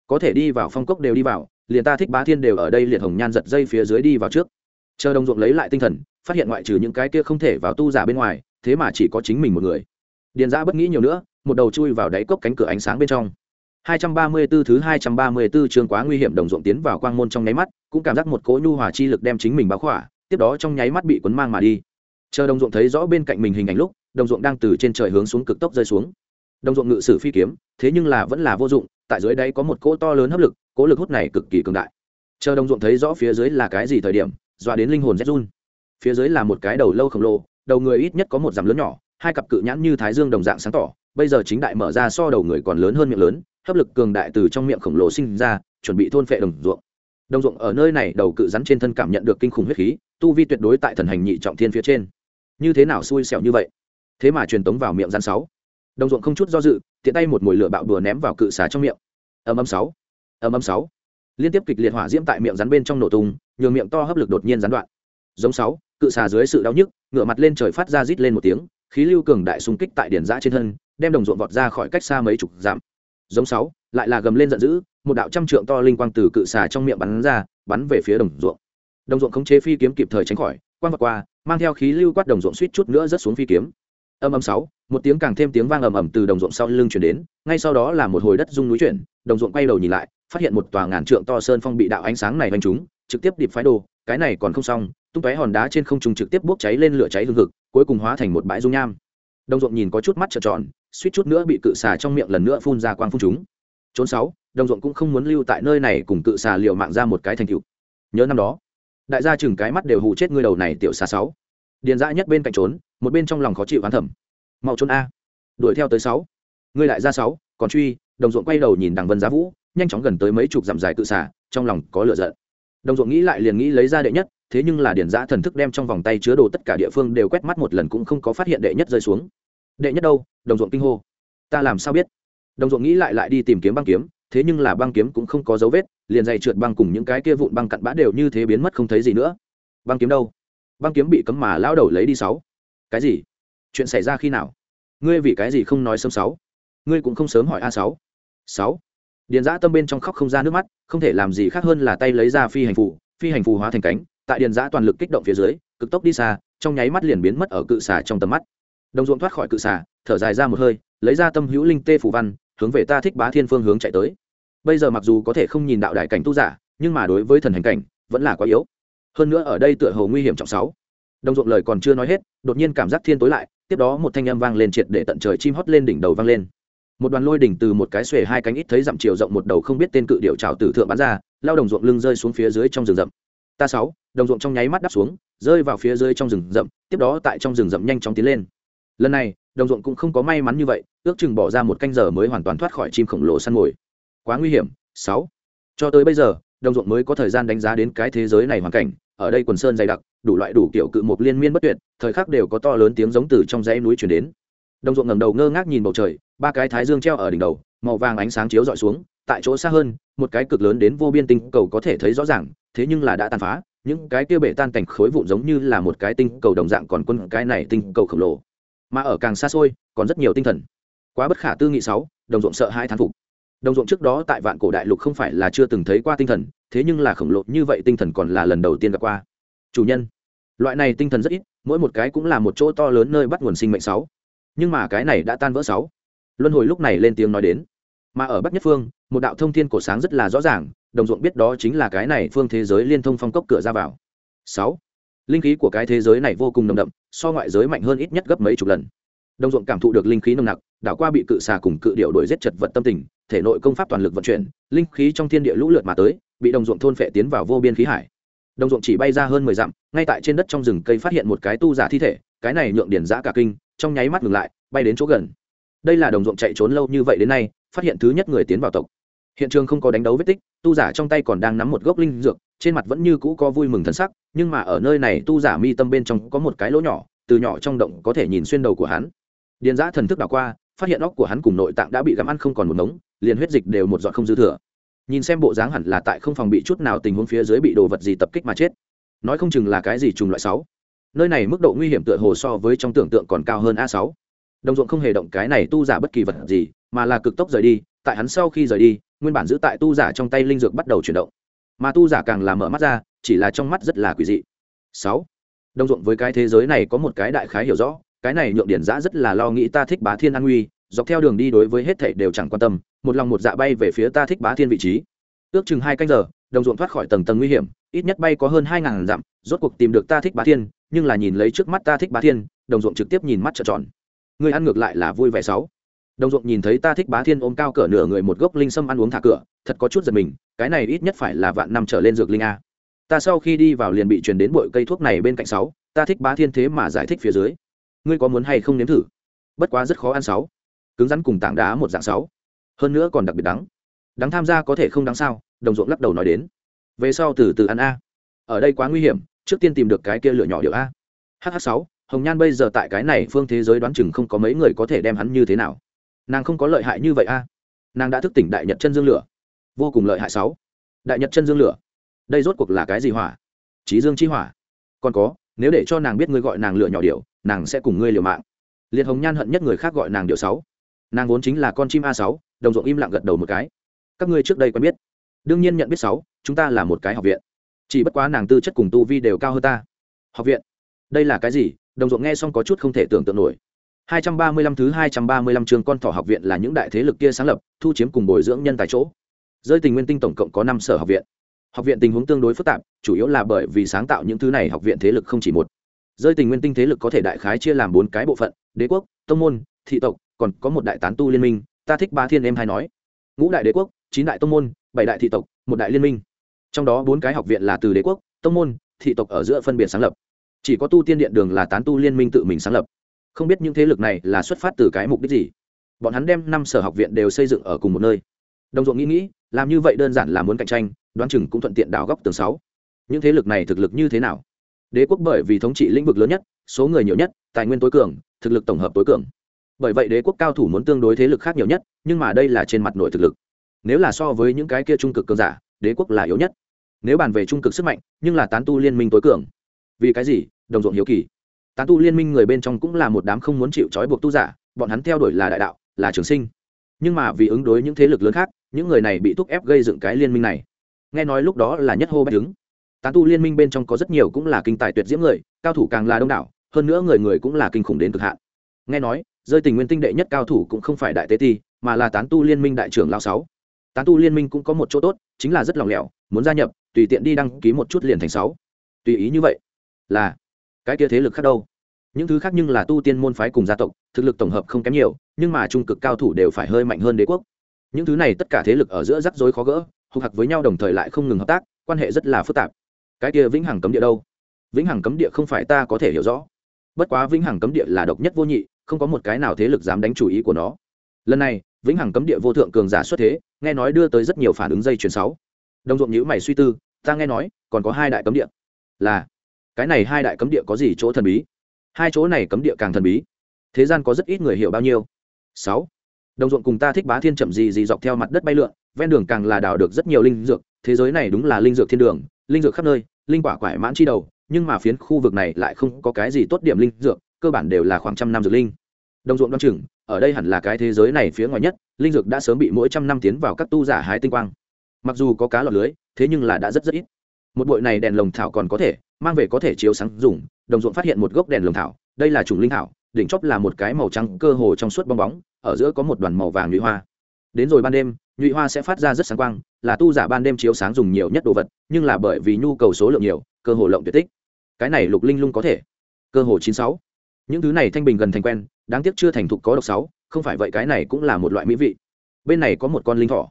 Có thể đi vào phong cốc đều đi vào, liền ta thích bá thiên đều ở đây liệt hồng nhan giật dây phía dưới đi vào trước. Chờ đồng ruộng lấy lại tinh thần, phát hiện ngoại trừ những cái kia không thể vào tu giả bên ngoài, thế mà chỉ có chính mình một người điền giã bất nghĩ nhiều nữa một đầu chui vào đáy cốc cánh cửa ánh sáng bên trong 234 thứ 234 trường quá nguy hiểm đồng ruộng tiến vào quang môn trong nháy mắt, cũng cảm giác một cỗ nhu hòa chi lực đem chính mình bao khỏa, tiếp đó trong nháy mắt bị cuốn mang mà đi. Chờ đồng ruộng thấy rõ bên cạnh mình hình ảnh lúc, đồng ruộng đang từ trên trời hướng xuống cực tốc rơi xuống. Đồng ruộng ngự sử phi kiếm, thế nhưng là vẫn là vô dụng, tại dưới đáy có một cỗ to lớn hấp lực, cỗ lực hút này cực kỳ cường đại. Chờ đồng ruộng thấy rõ phía dưới là cái gì thời điểm, dọa đến linh hồn rét run. Phía dưới là một cái đầu lâu khổng lồ, đầu người ít nhất có một dặm lớn nhỏ, hai cặp cự nhãn như thái dương đồng dạng sáng tỏ, bây giờ chính đại mở ra so đầu người còn lớn hơn miệng lớn, hấp lực cường đại từ trong miệng khổng lồ sinh ra chuẩn bị thôn phệ đồng ruộng. Đồng ruộng ở nơi này đầu cự rắn trên thân cảm nhận được kinh khủng huyết khí tu vi tuyệt đối tại thần hành nhị trọng thiên phía trên. Như thế nào xui xẻo như vậy? Thế mà truyền tống vào miệng rắn sáu. Đồng ruộng không chút do dự tiện tay một mồi lửa bạo đùa ném vào cự xá trong miệng. Ầm ầm sáu. Ầm ầm sáu. Liên tiếp kịch liệt hỏa diễm tại miệng rắn bên trong nổ tung nhường miệng to hấp lực đột nhiên gián đoạn. Giống sáu cự xà dưới sự đau nhức ngửa mặt lên trời phát ra rít lên một tiếng khí lưu cường đại xung kích tại điển giã trên thân, đem đồng ruộng vọt ra khỏi cách xa mấy chục dặm giống sáu, lại là gầm lên giận dữ, một đạo trăm trượng to linh quang từ cự xà trong miệng bắn ra, bắn về phía đồng ruộng đồng ruộng khống chế phi kiếm kịp thời tránh khỏi, quang vọt qua, mang theo khí lưu quát đồng ruộng suýt chút nữa rớt xuống phi kiếm âm âm sáu, một tiếng càng thêm tiếng vang ầm ầm từ đồng ruộng sau lưng chuyển đến, ngay sau đó là một hồi đất rung núi chuyển, đồng ruộng quay đầu nhìn lại, phát hiện một tòa ngàn trượng to sơn phong bị đạo ánh sáng này đánh trúng, trực tiếp điệp phái đồ, cái này còn không xong, tung tóe hòn đá trên không trung trực tiếp bốc cháy lên lửa cháy hương hực cuối cùng hóa thành một bãi dung nham. Đồng ruộng nhìn có chút mắt trợn tròn, suýt chút nữa bị cự xà trong miệng lần nữa phun ra quang phun chúng. Trốn sáu đồng ruộng cũng không muốn lưu tại nơi này cùng cự xà liệu mạng ra một cái thành cựu nhớ năm đó, đại gia chừng cái mắt đều hù chết ngươi đầu này tiểu xà sáu. Điền dã nhất bên cạnh trốn, một bên trong lòng khó chịu hoán thẩm mau trốn a. Đuổi theo tới sáu. Ngươi lại ra sáu, còn truy đồng ruộng quay đầu nhìn đằng vân giá vũ, nhanh chóng gần tới mấy chục dặm dài cự xà, trong lòng có lửa giận. Đồng ruộng nghĩ lại liền nghĩ lấy ra đệ nhất thế nhưng là điền giã thần thức đem trong vòng tay chứa đồ tất cả địa phương đều quét mắt một lần cũng không có phát hiện đệ nhất rơi xuống. Đệ nhất đâu? Đồng ruộng kinh hô. Ta làm sao biết? Đồng ruộng nghĩ lại lại đi tìm kiếm băng kiếm, thế nhưng là băng kiếm cũng không có dấu vết, liền dày trượt băng cùng những cái kia vụn băng cặn bã đều như thế biến mất không thấy gì nữa. Băng kiếm đâu? Băng kiếm bị cấm mà lao đầu lấy đi sáu. Cái gì? Chuyện xảy ra khi nào? Ngươi vì cái gì không nói sớm sáu? Ngươi cũng không sớm hỏi a sáu. Sáu. Điền giã tâm bên trong khóc không ra nước mắt, không thể làm gì khác hơn là tay lấy ra phi hành phù, phi hành phù hóa thành cánh tại điền giã toàn lực kích động phía dưới, cực tốc đi xa, trong nháy mắt liền biến mất ở cự xà trong tầm mắt. Đồng ruộng thoát khỏi cự xà, thở dài ra một hơi, lấy ra tâm hữu linh tê phù văn, hướng về ta thích bá thiên phương hướng chạy tới. Bây giờ mặc dù có thể không nhìn đạo đại cảnh tu giả, nhưng mà đối với thần hành cảnh, vẫn là quá yếu. Hơn nữa ở đây tựa hồ nguy hiểm trọng sáu. Đồng ruộng lời còn chưa nói hết, đột nhiên cảm giác thiên tối lại, tiếp đó một thanh âm vang lên triệt để tận trời chim hót lên đỉnh đầu vang lên. Một đoàn lôi đỉnh từ một cái xuề hai cánh ít thấy dặm chiều rộng một đầu không biết tên cự điệu trào tử thượng bắn ra, lao đồng ruộng lưng rơi xuống phía dưới trong rừng rậm ta sáu, đồng ruộng trong nháy mắt đáp xuống, rơi vào phía dưới trong rừng rậm, tiếp đó tại trong rừng rậm nhanh chóng tiến lên. Lần này, đồng ruộng cũng không có may mắn như vậy, ước chừng bỏ ra một canh giờ mới hoàn toàn thoát khỏi chim khổng lồ săn mồi. Quá nguy hiểm, sáu. Cho tới bây giờ, đồng ruộng mới có thời gian đánh giá đến cái thế giới này hoàn cảnh, ở đây quần sơn dày đặc, đủ loại đủ kiểu cự mục liên miên bất tuyệt, thời khắc đều có to lớn tiếng giống từ trong dãy núi chuyển đến. Đồng ruộng ngẩng đầu ngơ ngác nhìn bầu trời, ba cái thái dương treo ở đỉnh đầu, màu vàng ánh sáng chiếu dọi xuống, tại chỗ xa hơn, một cái cực lớn đến vô biên tinh cầu có thể thấy rõ ràng thế nhưng là đã tàn phá, những cái kia bể tan cảnh khối vụn giống như là một cái tinh cầu đồng dạng còn quân cái này tinh cầu khổng lồ. Mà ở càng xa xôi, còn rất nhiều tinh thần. Quá bất khả tư nghị sáu, đồng ruộng sợ hai thán phục. Đồng ruộng trước đó tại vạn cổ đại lục không phải là chưa từng thấy qua tinh thần, thế nhưng là khổng lồ như vậy tinh thần còn là lần đầu tiên gặp qua. Chủ nhân, loại này tinh thần rất ít, mỗi một cái cũng là một chỗ to lớn nơi bắt nguồn sinh mệnh sáu. Nhưng mà cái này đã tan vỡ sáu. Luân hồi lúc này lên tiếng nói đến. Mà ở bắc nhất phương, một đạo thông thiên cổ sáng rất là rõ ràng đồng ruộng biết đó chính là cái này phương thế giới liên thông phong cốc cửa ra vào. Sáu, linh khí của cái thế giới này vô cùng nồng đậm, so ngoại giới mạnh hơn ít nhất gấp mấy chục lần. Đồng ruộng cảm thụ được linh khí nồng nặc, đảo qua bị cự xà cùng cự điệu đuổi giết chật vật tâm tình, thể nội công pháp toàn lực vận chuyển, linh khí trong thiên địa lũ lượt mà tới, bị đồng ruộng thôn phệ tiến vào vô biên khí hải. Đồng ruộng chỉ bay ra hơn mười dặm, ngay tại trên đất trong rừng cây phát hiện một cái tu giả thi thể, cái này nhượng điển giã cả kinh, trong nháy mắt ngừng lại, bay đến chỗ gần. Đây là đồng ruộng chạy trốn lâu như vậy đến nay, phát hiện thứ nhất người tiến vào tộc. Hiện trường không có đánh đấu vết tích tu giả trong tay còn đang nắm một gốc linh dược, trên mặt vẫn như cũ có vui mừng thân sắc, nhưng mà ở nơi này tu giả mi tâm bên trong có một cái lỗ nhỏ, từ nhỏ trong động có thể nhìn xuyên đầu của hắn. Điền giã thần thức đảo qua, phát hiện óc của hắn cùng nội tạng đã bị gặm ăn không còn một ngống, liền huyết dịch đều một giọt không dư thừa. Nhìn xem bộ dáng hẳn là tại không phòng bị chút nào tình huống phía dưới bị đồ vật gì tập kích mà chết. Nói không chừng là cái gì trùng loại sáu. Nơi này mức độ nguy hiểm tựa hồ so với trong tưởng tượng còn cao hơn a sáu. Đồng ruộng không hề động cái này tu giả bất kỳ vật gì, mà là cực tốc rời đi, tại hắn sau khi rời đi nguyên bản giữ tại tu giả trong tay linh dược bắt đầu chuyển động. Mà tu giả càng làm mở mắt ra, chỉ là trong mắt rất là quỷ dị. Sáu. Đồng ruộng với cái thế giới này có một cái đại khái hiểu rõ, cái này nhượng điển giã rất là lo nghĩ ta thích bá thiên an nguy dọc theo đường đi đối với hết thảy đều chẳng quan tâm, một lòng một dạ bay về phía ta thích bá thiên vị trí. Ước chừng hai canh giờ, đồng ruộng thoát khỏi tầng tầng nguy hiểm, ít nhất bay có hơn hai ngàn dặm, rốt cuộc tìm được ta thích bá thiên, nhưng là nhìn lấy trước mắt ta thích bá thiên, đồng ruộng trực tiếp nhìn mắt trợn tròn. Người ăn ngược lại là vui vẻ sáu đồng ruộng nhìn thấy ta thích bá thiên ôm cao cỡ nửa người một gốc linh sâm ăn uống thả cửa, thật có chút giật mình, cái này ít nhất phải là vạn năm trở lên dược linh a. Ta sau khi đi vào liền bị truyền đến bội cây thuốc này bên cạnh sáu, ta thích bá thiên thế mà giải thích phía dưới. Ngươi có muốn hay không nếm thử? Bất quá rất khó ăn sáu. Cứng rắn cùng tảng đá một dạng sáu. Hơn nữa còn đặc biệt đắng. Đắng tham gia có thể không đáng sao? Đồng ruộng lắc đầu nói đến. Về sau từ từ ăn a. Ở đây quá nguy hiểm, trước tiên tìm được cái kia lửa nhỏ điệu a. Hh sáu, hồng nhan bây giờ tại cái này phương thế giới đoán chừng không có mấy người có thể đem hắn như thế nào nàng không có lợi hại như vậy a. Nàng đã thức tỉnh đại nhật chân dương lửa. Vô cùng lợi hại sáu. Đại nhật chân dương lửa. Đây rốt cuộc là cái gì hỏa? Trí dương chi hỏa. Còn có, nếu để cho nàng biết ngươi gọi nàng lửa nhỏ điệu nàng sẽ cùng ngươi liều mạng. Liệt hồng nhan hận nhất người khác gọi nàng điệu sáu. Nàng vốn chính là con chim a sáu, đồng ruộng im lặng gật đầu một cái. Các ngươi trước đây quen biết. Đương nhiên nhận biết sáu, chúng ta là một cái học viện. Chỉ bất quá nàng tư chất cùng tu vi đều cao hơn ta. Học viện? Đây là cái gì? Đồng ruộng nghe xong có chút không thể tưởng tượng nổi. 235 thứ 235 trường con thỏ học viện là những đại thế lực kia sáng lập, thu chiếm cùng bồi dưỡng nhân tài chỗ. Rơi tình nguyên tinh tổng cộng có 5 sở học viện. Học viện tình huống tương đối phức tạp, chủ yếu là bởi vì sáng tạo những thứ này học viện thế lực không chỉ một. Rơi tình nguyên tinh thế lực có thể đại khái chia làm 4 cái bộ phận, đế quốc, tông môn, thị tộc, còn có một đại tán tu liên minh, ta thích ba thiên em hay nói. Ngũ đại đế quốc, chín đại tông môn, bảy đại thị tộc, một đại liên minh. Trong đó bốn cái học viện là từ đế quốc, tông môn, thị tộc ở giữa phân biệt sáng lập. Chỉ có tu tiên điện đường là tán tu liên minh tự mình sáng lập không biết những thế lực này là xuất phát từ cái mục đích gì. Bọn hắn đem năm sở học viện đều xây dựng ở cùng một nơi. Đồng ruộng nghĩ nghĩ, làm như vậy đơn giản là muốn cạnh tranh, đoán chừng cũng thuận tiện đào góc tường sáu. Những thế lực này thực lực như thế nào? Đế quốc bởi vì thống trị lĩnh vực lớn nhất, số người nhiều nhất, tài nguyên tối cường, thực lực tổng hợp tối cường. Bởi vậy đế quốc cao thủ muốn tương đối thế lực khác nhiều nhất, nhưng mà đây là trên mặt nội thực lực. Nếu là so với những cái kia trung cực cường giả, đế quốc là yếu nhất. Nếu bàn về trung cực sức mạnh, nhưng là tán tu liên minh tối cường. Vì cái gì? Đồng ruộng hiếu kỳ tán tu liên minh người bên trong cũng là một đám không muốn chịu trói buộc tu giả, bọn hắn theo đuổi là đại đạo, là trường sinh. Nhưng mà vì ứng đối những thế lực lớn khác, những người này bị thúc ép gây dựng cái liên minh này. Nghe nói lúc đó là nhất hô bách đứng. Tán tu liên minh bên trong có rất nhiều cũng là kinh tài tuyệt diễm người, cao thủ càng là đông đảo, hơn nữa người người cũng là kinh khủng đến cực hạn. Nghe nói, rơi tình nguyên tinh đệ nhất cao thủ cũng không phải đại tế ti, mà là tán tu liên minh đại trưởng lao sáu. Tán tu liên minh cũng có một chỗ tốt, chính là rất lòng lẻo, muốn gia nhập, tùy tiện đi đăng ký một chút liền thành sáu. Tùy ý như vậy, là cái kia thế lực khác đâu. Những thứ khác nhưng là tu tiên môn phái cùng gia tộc, thực lực tổng hợp không kém nhiều, nhưng mà trung cực cao thủ đều phải hơi mạnh hơn đế quốc. Những thứ này tất cả thế lực ở giữa rắc rối khó gỡ hục hạc với nhau đồng thời lại không ngừng hợp tác, quan hệ rất là phức tạp. Cái kia vĩnh hằng cấm địa đâu? Vĩnh hằng cấm địa không phải ta có thể hiểu rõ. Bất quá vĩnh hằng cấm địa là độc nhất vô nhị, không có một cái nào thế lực dám đánh chủ ý của nó. Lần này, vĩnh hằng cấm địa vô thượng cường giả xuất thế, nghe nói đưa tới rất nhiều phản ứng dây chuyển sáu. Đồng ruộng nhữ mày suy tư, ta nghe nói, còn có hai đại cấm địa. Là cái này hai đại cấm địa có gì chỗ thần bí? Hai chỗ này cấm địa càng thần bí. Thế gian có rất ít người hiểu bao nhiêu? Sáu. Đồng ruộng cùng ta thích bá thiên chậm gì gì dọc theo mặt đất bay lượn, ven đường càng là đào được rất nhiều linh dược, thế giới này đúng là linh dược thiên đường, linh dược khắp nơi, linh quả quải mãn chi đầu, nhưng mà phiến khu vực này lại không có cái gì tốt điểm linh dược, cơ bản đều là khoảng trăm năm dược linh. Đồng ruộng đoan chừng, ở đây hẳn là cái thế giới này phía ngoài nhất, linh dược đã sớm bị mỗi trăm năm tiến vào các tu giả hái tinh quang. Mặc dù có cá lọt lưới, thế nhưng là đã rất rất ít. Một bụi này đèn lồng thảo còn có thể mang về có thể chiếu sáng dùng, đồng ruộng phát hiện một gốc đèn lồng thảo, đây là chủng linh thảo, đỉnh chóp là một cái màu trắng cơ hồ trong suốt bong bóng, ở giữa có một đoàn màu vàng nhụy hoa. Đến rồi ban đêm, nhụy hoa sẽ phát ra rất sáng quang, là tu giả ban đêm chiếu sáng dùng nhiều nhất đồ vật, nhưng là bởi vì nhu cầu số lượng nhiều, cơ hồ lộng tuyệt tích. Cái này lục linh lung có thể. Cơ hồ chín sáu. Những thứ này thanh bình gần thành quen, đáng tiếc chưa thành thục có độc sáu, không phải vậy cái này cũng là một loại mỹ vị. Bên này có một con linh thỏ.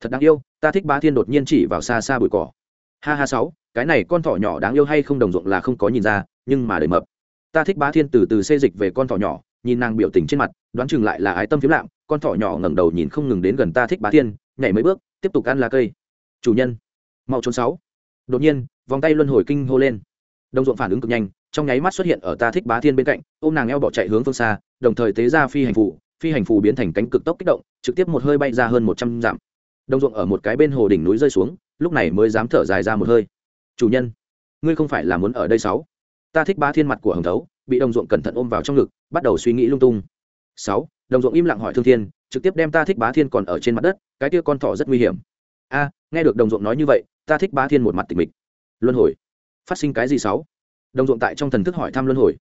Thật đáng yêu, ta thích ba thiên đột nhiên chỉ vào xa xa bụi cỏ. Ha ha sáu cái này con thỏ nhỏ đáng yêu hay không đồng ruộng là không có nhìn ra, nhưng mà đời mập. Ta thích bá thiên từ từ xê dịch về con thỏ nhỏ, nhìn nàng biểu tình trên mặt, đoán chừng lại là ái tâm phiếm lạm con thỏ nhỏ ngẩng đầu nhìn không ngừng đến gần ta thích bá thiên, nhảy mấy bước, tiếp tục ăn lá cây. Chủ nhân, mau trốn sáu. Đột nhiên, vòng tay luân hồi kinh hô lên. Đồng ruộng phản ứng cực nhanh, trong nháy mắt xuất hiện ở ta thích bá thiên bên cạnh, ôm nàng eo bỏ chạy hướng phương xa, đồng thời tế ra phi hành phù, phi hành phù biến thành cánh cực tốc kích động, trực tiếp một hơi bay ra hơn một trăm dặm. Đồng ruộng ở một cái bên hồ đỉnh núi rơi xuống, lúc này mới dám thở dài ra một hơi chủ nhân, ngươi không phải là muốn ở đây sáu? Ta thích ba thiên mặt của hồng thấu, bị đồng ruộng cẩn thận ôm vào trong ngực, bắt đầu suy nghĩ lung tung. Sáu, đồng ruộng im lặng hỏi thương thiên, trực tiếp đem ta thích bá thiên còn ở trên mặt đất, cái kia con thỏ rất nguy hiểm. A, nghe được đồng ruộng nói như vậy, ta thích bá thiên một mặt tịch mịch. Luân hồi. Phát sinh cái gì sáu? Đồng ruộng tại trong thần thức hỏi thăm luân hồi.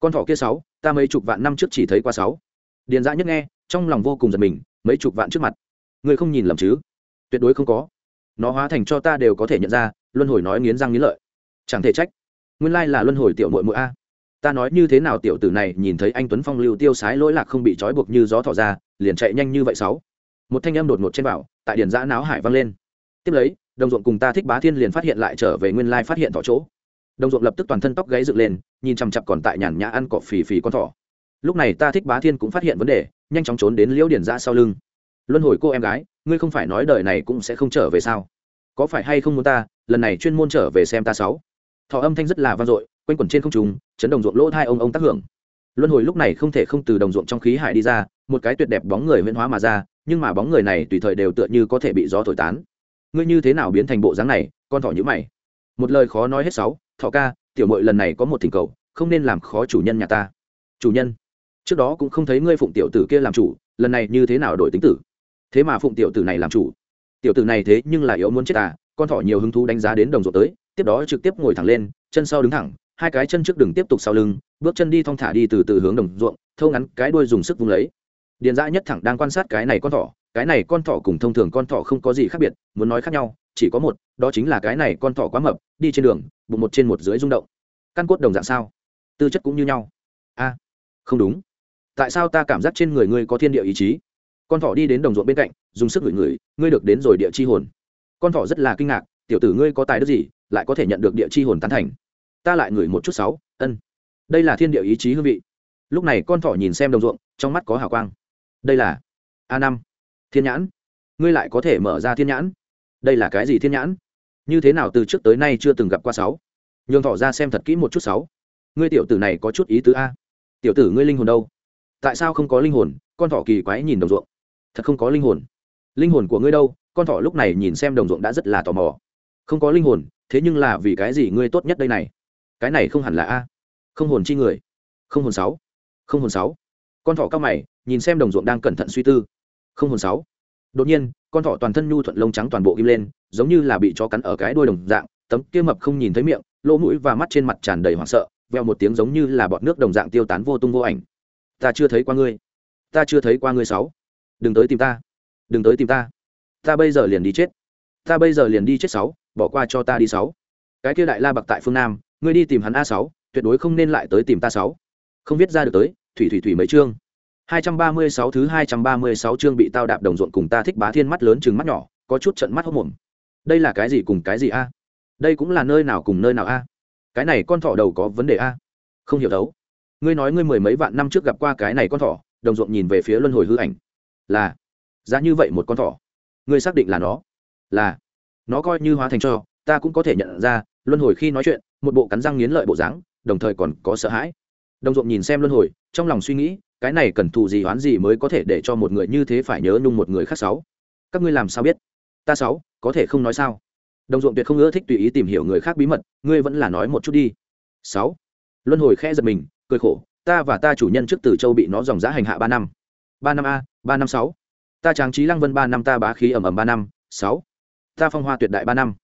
Con thỏ kia sáu, ta mấy chục vạn năm trước chỉ thấy qua sáu. Điền dã nhất nghe, trong lòng vô cùng giật mình, mấy chục vạn trước mặt. Người không nhìn lầm chứ? Tuyệt đối không có nó hóa thành cho ta đều có thể nhận ra, luân hồi nói nghiến răng nghiến lợi. Chẳng thể trách. Nguyên lai là luân hồi tiểu mội mội a. Ta nói như thế nào tiểu tử này nhìn thấy anh tuấn phong lưu tiêu sái lỗi lạc không bị trói buộc như gió thỏ ra, liền chạy nhanh như vậy sáu. Một thanh âm đột ngột trên bảo, tại điền giã náo hải vang lên. Tiếp lấy, đồng ruộng cùng ta thích bá thiên liền phát hiện lại trở về nguyên lai phát hiện thỏ chỗ. Đồng ruộng lập tức toàn thân tóc gáy dựng lên, nhìn chằm chặp còn tại nhàn nhã ăn cỏ phì phì con thỏ. Lúc này ta thích bá thiên cũng phát hiện vấn đề, nhanh chóng trốn đến liễu điền giã sau lưng. Luân hồi cô em gái ngươi không phải nói đời này cũng sẽ không trở về sao? Có phải hay không muốn ta, lần này chuyên môn trở về xem ta sáu? Thọ âm thanh rất là vang dội, quanh quẩn trên không trung, chấn đồng ruộng lỗ thai ông ông tác hưởng. Luân hồi lúc này không thể không từ đồng ruộng trong khí hải đi ra, một cái tuyệt đẹp bóng người huyễn hóa mà ra, nhưng mà bóng người này tùy thời đều tựa như có thể bị gió thổi tán. Ngươi như thế nào biến thành bộ dáng này? Con thỏ nhữ mày. Một lời khó nói hết sáu, thọ ca, tiểu mội lần này có một thỉnh cầu, không nên làm khó chủ nhân nhà ta. Chủ nhân? Trước đó cũng không thấy ngươi phụng tiểu tử kia làm chủ, lần này như thế nào đổi tính tử? Thế mà phụng tiểu tử này làm chủ. Tiểu tử này thế nhưng là yếu muốn chết à con thỏ nhiều hứng thú đánh giá đến đồng ruộng tới, tiếp đó trực tiếp ngồi thẳng lên, chân sau đứng thẳng, hai cái chân trước đừng tiếp tục sau lưng, bước chân đi thong thả đi từ từ hướng đồng ruộng, thâu ngắn cái đuôi dùng sức vung lấy. Điền dã nhất thẳng đang quan sát cái này con thỏ, cái này con thỏ cùng thông thường con thỏ không có gì khác biệt, muốn nói khác nhau, chỉ có một, đó chính là cái này con thỏ quá mập, đi trên đường, bụng một trên một dưới rung động. Căn cốt đồng dạng sao? Tư chất cũng như nhau. A không đúng. Tại sao ta cảm giác trên người ngươi có thiên địa ý chí? Con thỏ đi đến đồng ruộng bên cạnh, dùng sức ngửi ngửi, ngươi được đến rồi địa chi hồn. Con thỏ rất là kinh ngạc, tiểu tử ngươi có tài đức gì, lại có thể nhận được địa chi hồn tán thành. Ta lại ngửi một chút sáu, ân. Đây là thiên địa ý chí hương vị. Lúc này con thỏ nhìn xem đồng ruộng, trong mắt có hào quang. Đây là a năm, thiên nhãn. Ngươi lại có thể mở ra thiên nhãn. Đây là cái gì thiên nhãn? Như thế nào từ trước tới nay chưa từng gặp qua sáu? Nhường thỏ ra xem thật kỹ một chút sáu. Ngươi tiểu tử này có chút ý tứ a. Tiểu tử ngươi linh hồn đâu? Tại sao không có linh hồn? Con thỏ kỳ quái nhìn đồng ruộng thật không có linh hồn. Linh hồn của ngươi đâu? Con thỏ lúc này nhìn xem đồng ruộng đã rất là tò mò. Không có linh hồn, thế nhưng là vì cái gì ngươi tốt nhất đây này? Cái này không hẳn là a. Không hồn chi người. Không hồn sáu. Không hồn sáu. Con thỏ cao mày, nhìn xem đồng ruộng đang cẩn thận suy tư. Không hồn sáu. Đột nhiên, con thỏ toàn thân nhu thuận lông trắng toàn bộ kim lên, giống như là bị chó cắn ở cái đuôi đồng dạng, tấm kia mập không nhìn thấy miệng, lỗ mũi và mắt trên mặt tràn đầy hoảng sợ, veo một tiếng giống như là bọt nước đồng dạng tiêu tán vô tung vô ảnh. Ta chưa thấy qua ngươi. Ta chưa thấy qua ngươi sáu đừng tới tìm ta. Đừng tới tìm ta. Ta bây giờ liền đi chết. Ta bây giờ liền đi chết sáu, bỏ qua cho ta đi sáu. Cái kia đại la bạc tại phương nam, ngươi đi tìm hắn a sáu, tuyệt đối không nên lại tới tìm ta sáu. Không viết ra được tới, thủy thủy thủy mấy chương. 236 thứ 236 chương bị tao đạp đồng ruộng cùng ta thích bá thiên mắt lớn chừng mắt nhỏ, có chút trận mắt hốc mồm. Đây là cái gì cùng cái gì a? Đây cũng là nơi nào cùng nơi nào a? Cái này con thỏ đầu có vấn đề a? Không hiểu đấu. Ngươi nói ngươi mười mấy vạn năm trước gặp qua cái này con thỏ, đồng ruộng nhìn về phía luân hồi hư ảnh là, giá như vậy một con thỏ. Ngươi xác định là nó? Là. Nó coi như hóa thành cho, ta cũng có thể nhận ra, luân hồi khi nói chuyện, một bộ cắn răng nghiến lợi bộ dáng, đồng thời còn có sợ hãi. Đồng ruộng nhìn xem luân hồi, trong lòng suy nghĩ, cái này cần thù gì, oán gì mới có thể để cho một người như thế phải nhớ nhung một người khác sáu? Các ngươi làm sao biết? Ta sáu, có thể không nói sao? Đồng ruộng tuyệt không ưa thích tùy ý tìm hiểu người khác bí mật, ngươi vẫn là nói một chút đi. Sáu. Luân hồi khẽ giật mình, cười khổ, ta và ta chủ nhân trước từ châu bị nó dòng giã hành hạ ba năm ba năm a, ba năm sáu. Ta tráng trí lăng vân ba năm, ta bá khí ẩm ẩm ba năm sáu. Ta phong hoa tuyệt đại ba năm.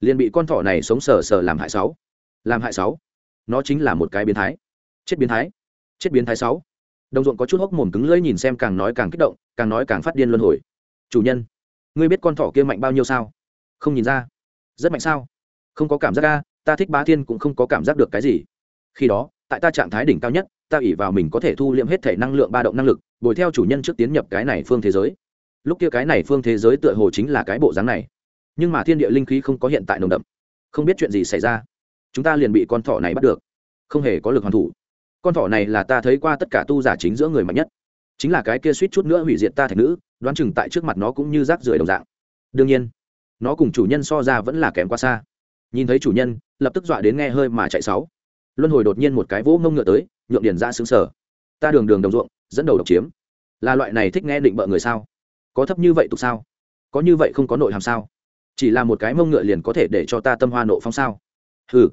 Liền bị con thỏ này sống sờ sờ làm hại sáu. Làm hại sáu. Nó chính là một cái biến thái. Chết biến thái. Chết biến thái sáu. Đồng ruộng có chút hốc mồm cứng lưỡi nhìn xem càng nói càng kích động, càng nói càng phát điên luân hồi. Chủ nhân, ngươi biết con thỏ kia mạnh bao nhiêu sao? Không nhìn ra. Rất mạnh sao? Không có cảm giác ca ta thích bá thiên cũng không có cảm giác được cái gì. Khi đó, tại ta trạng thái đỉnh cao nhất ta ỉ vào mình có thể thu liệm hết thể năng lượng ba động năng lực, bồi theo chủ nhân trước tiến nhập cái này phương thế giới. Lúc kia cái này phương thế giới tựa hồ chính là cái bộ dáng này. Nhưng mà thiên địa linh khí không có hiện tại nồng đậm. Không biết chuyện gì xảy ra. Chúng ta liền bị con thỏ này bắt được. Không hề có lực hoàn thủ. Con thỏ này là ta thấy qua tất cả tu giả chính giữa người mạnh nhất. Chính là cái kia suýt chút nữa hủy diệt ta thành nữ, đoán chừng tại trước mặt nó cũng như rác rưởi đồng dạng. Đương nhiên, nó cùng chủ nhân so ra vẫn là kém quá xa. Nhìn thấy chủ nhân, lập tức dọa đến nghe hơi mà chạy sáu luân hồi đột nhiên một cái vỗ ngông ngựa tới, nhượng điền ra xứng sở ta đường đường đồng ruộng, dẫn đầu độc chiếm. Là loại này thích nghe định bợ người sao? Có thấp như vậy tục sao? Có như vậy không có nội hàm sao? Chỉ là một cái mông ngựa liền có thể để cho ta tâm hoa nộ phong sao? Ừ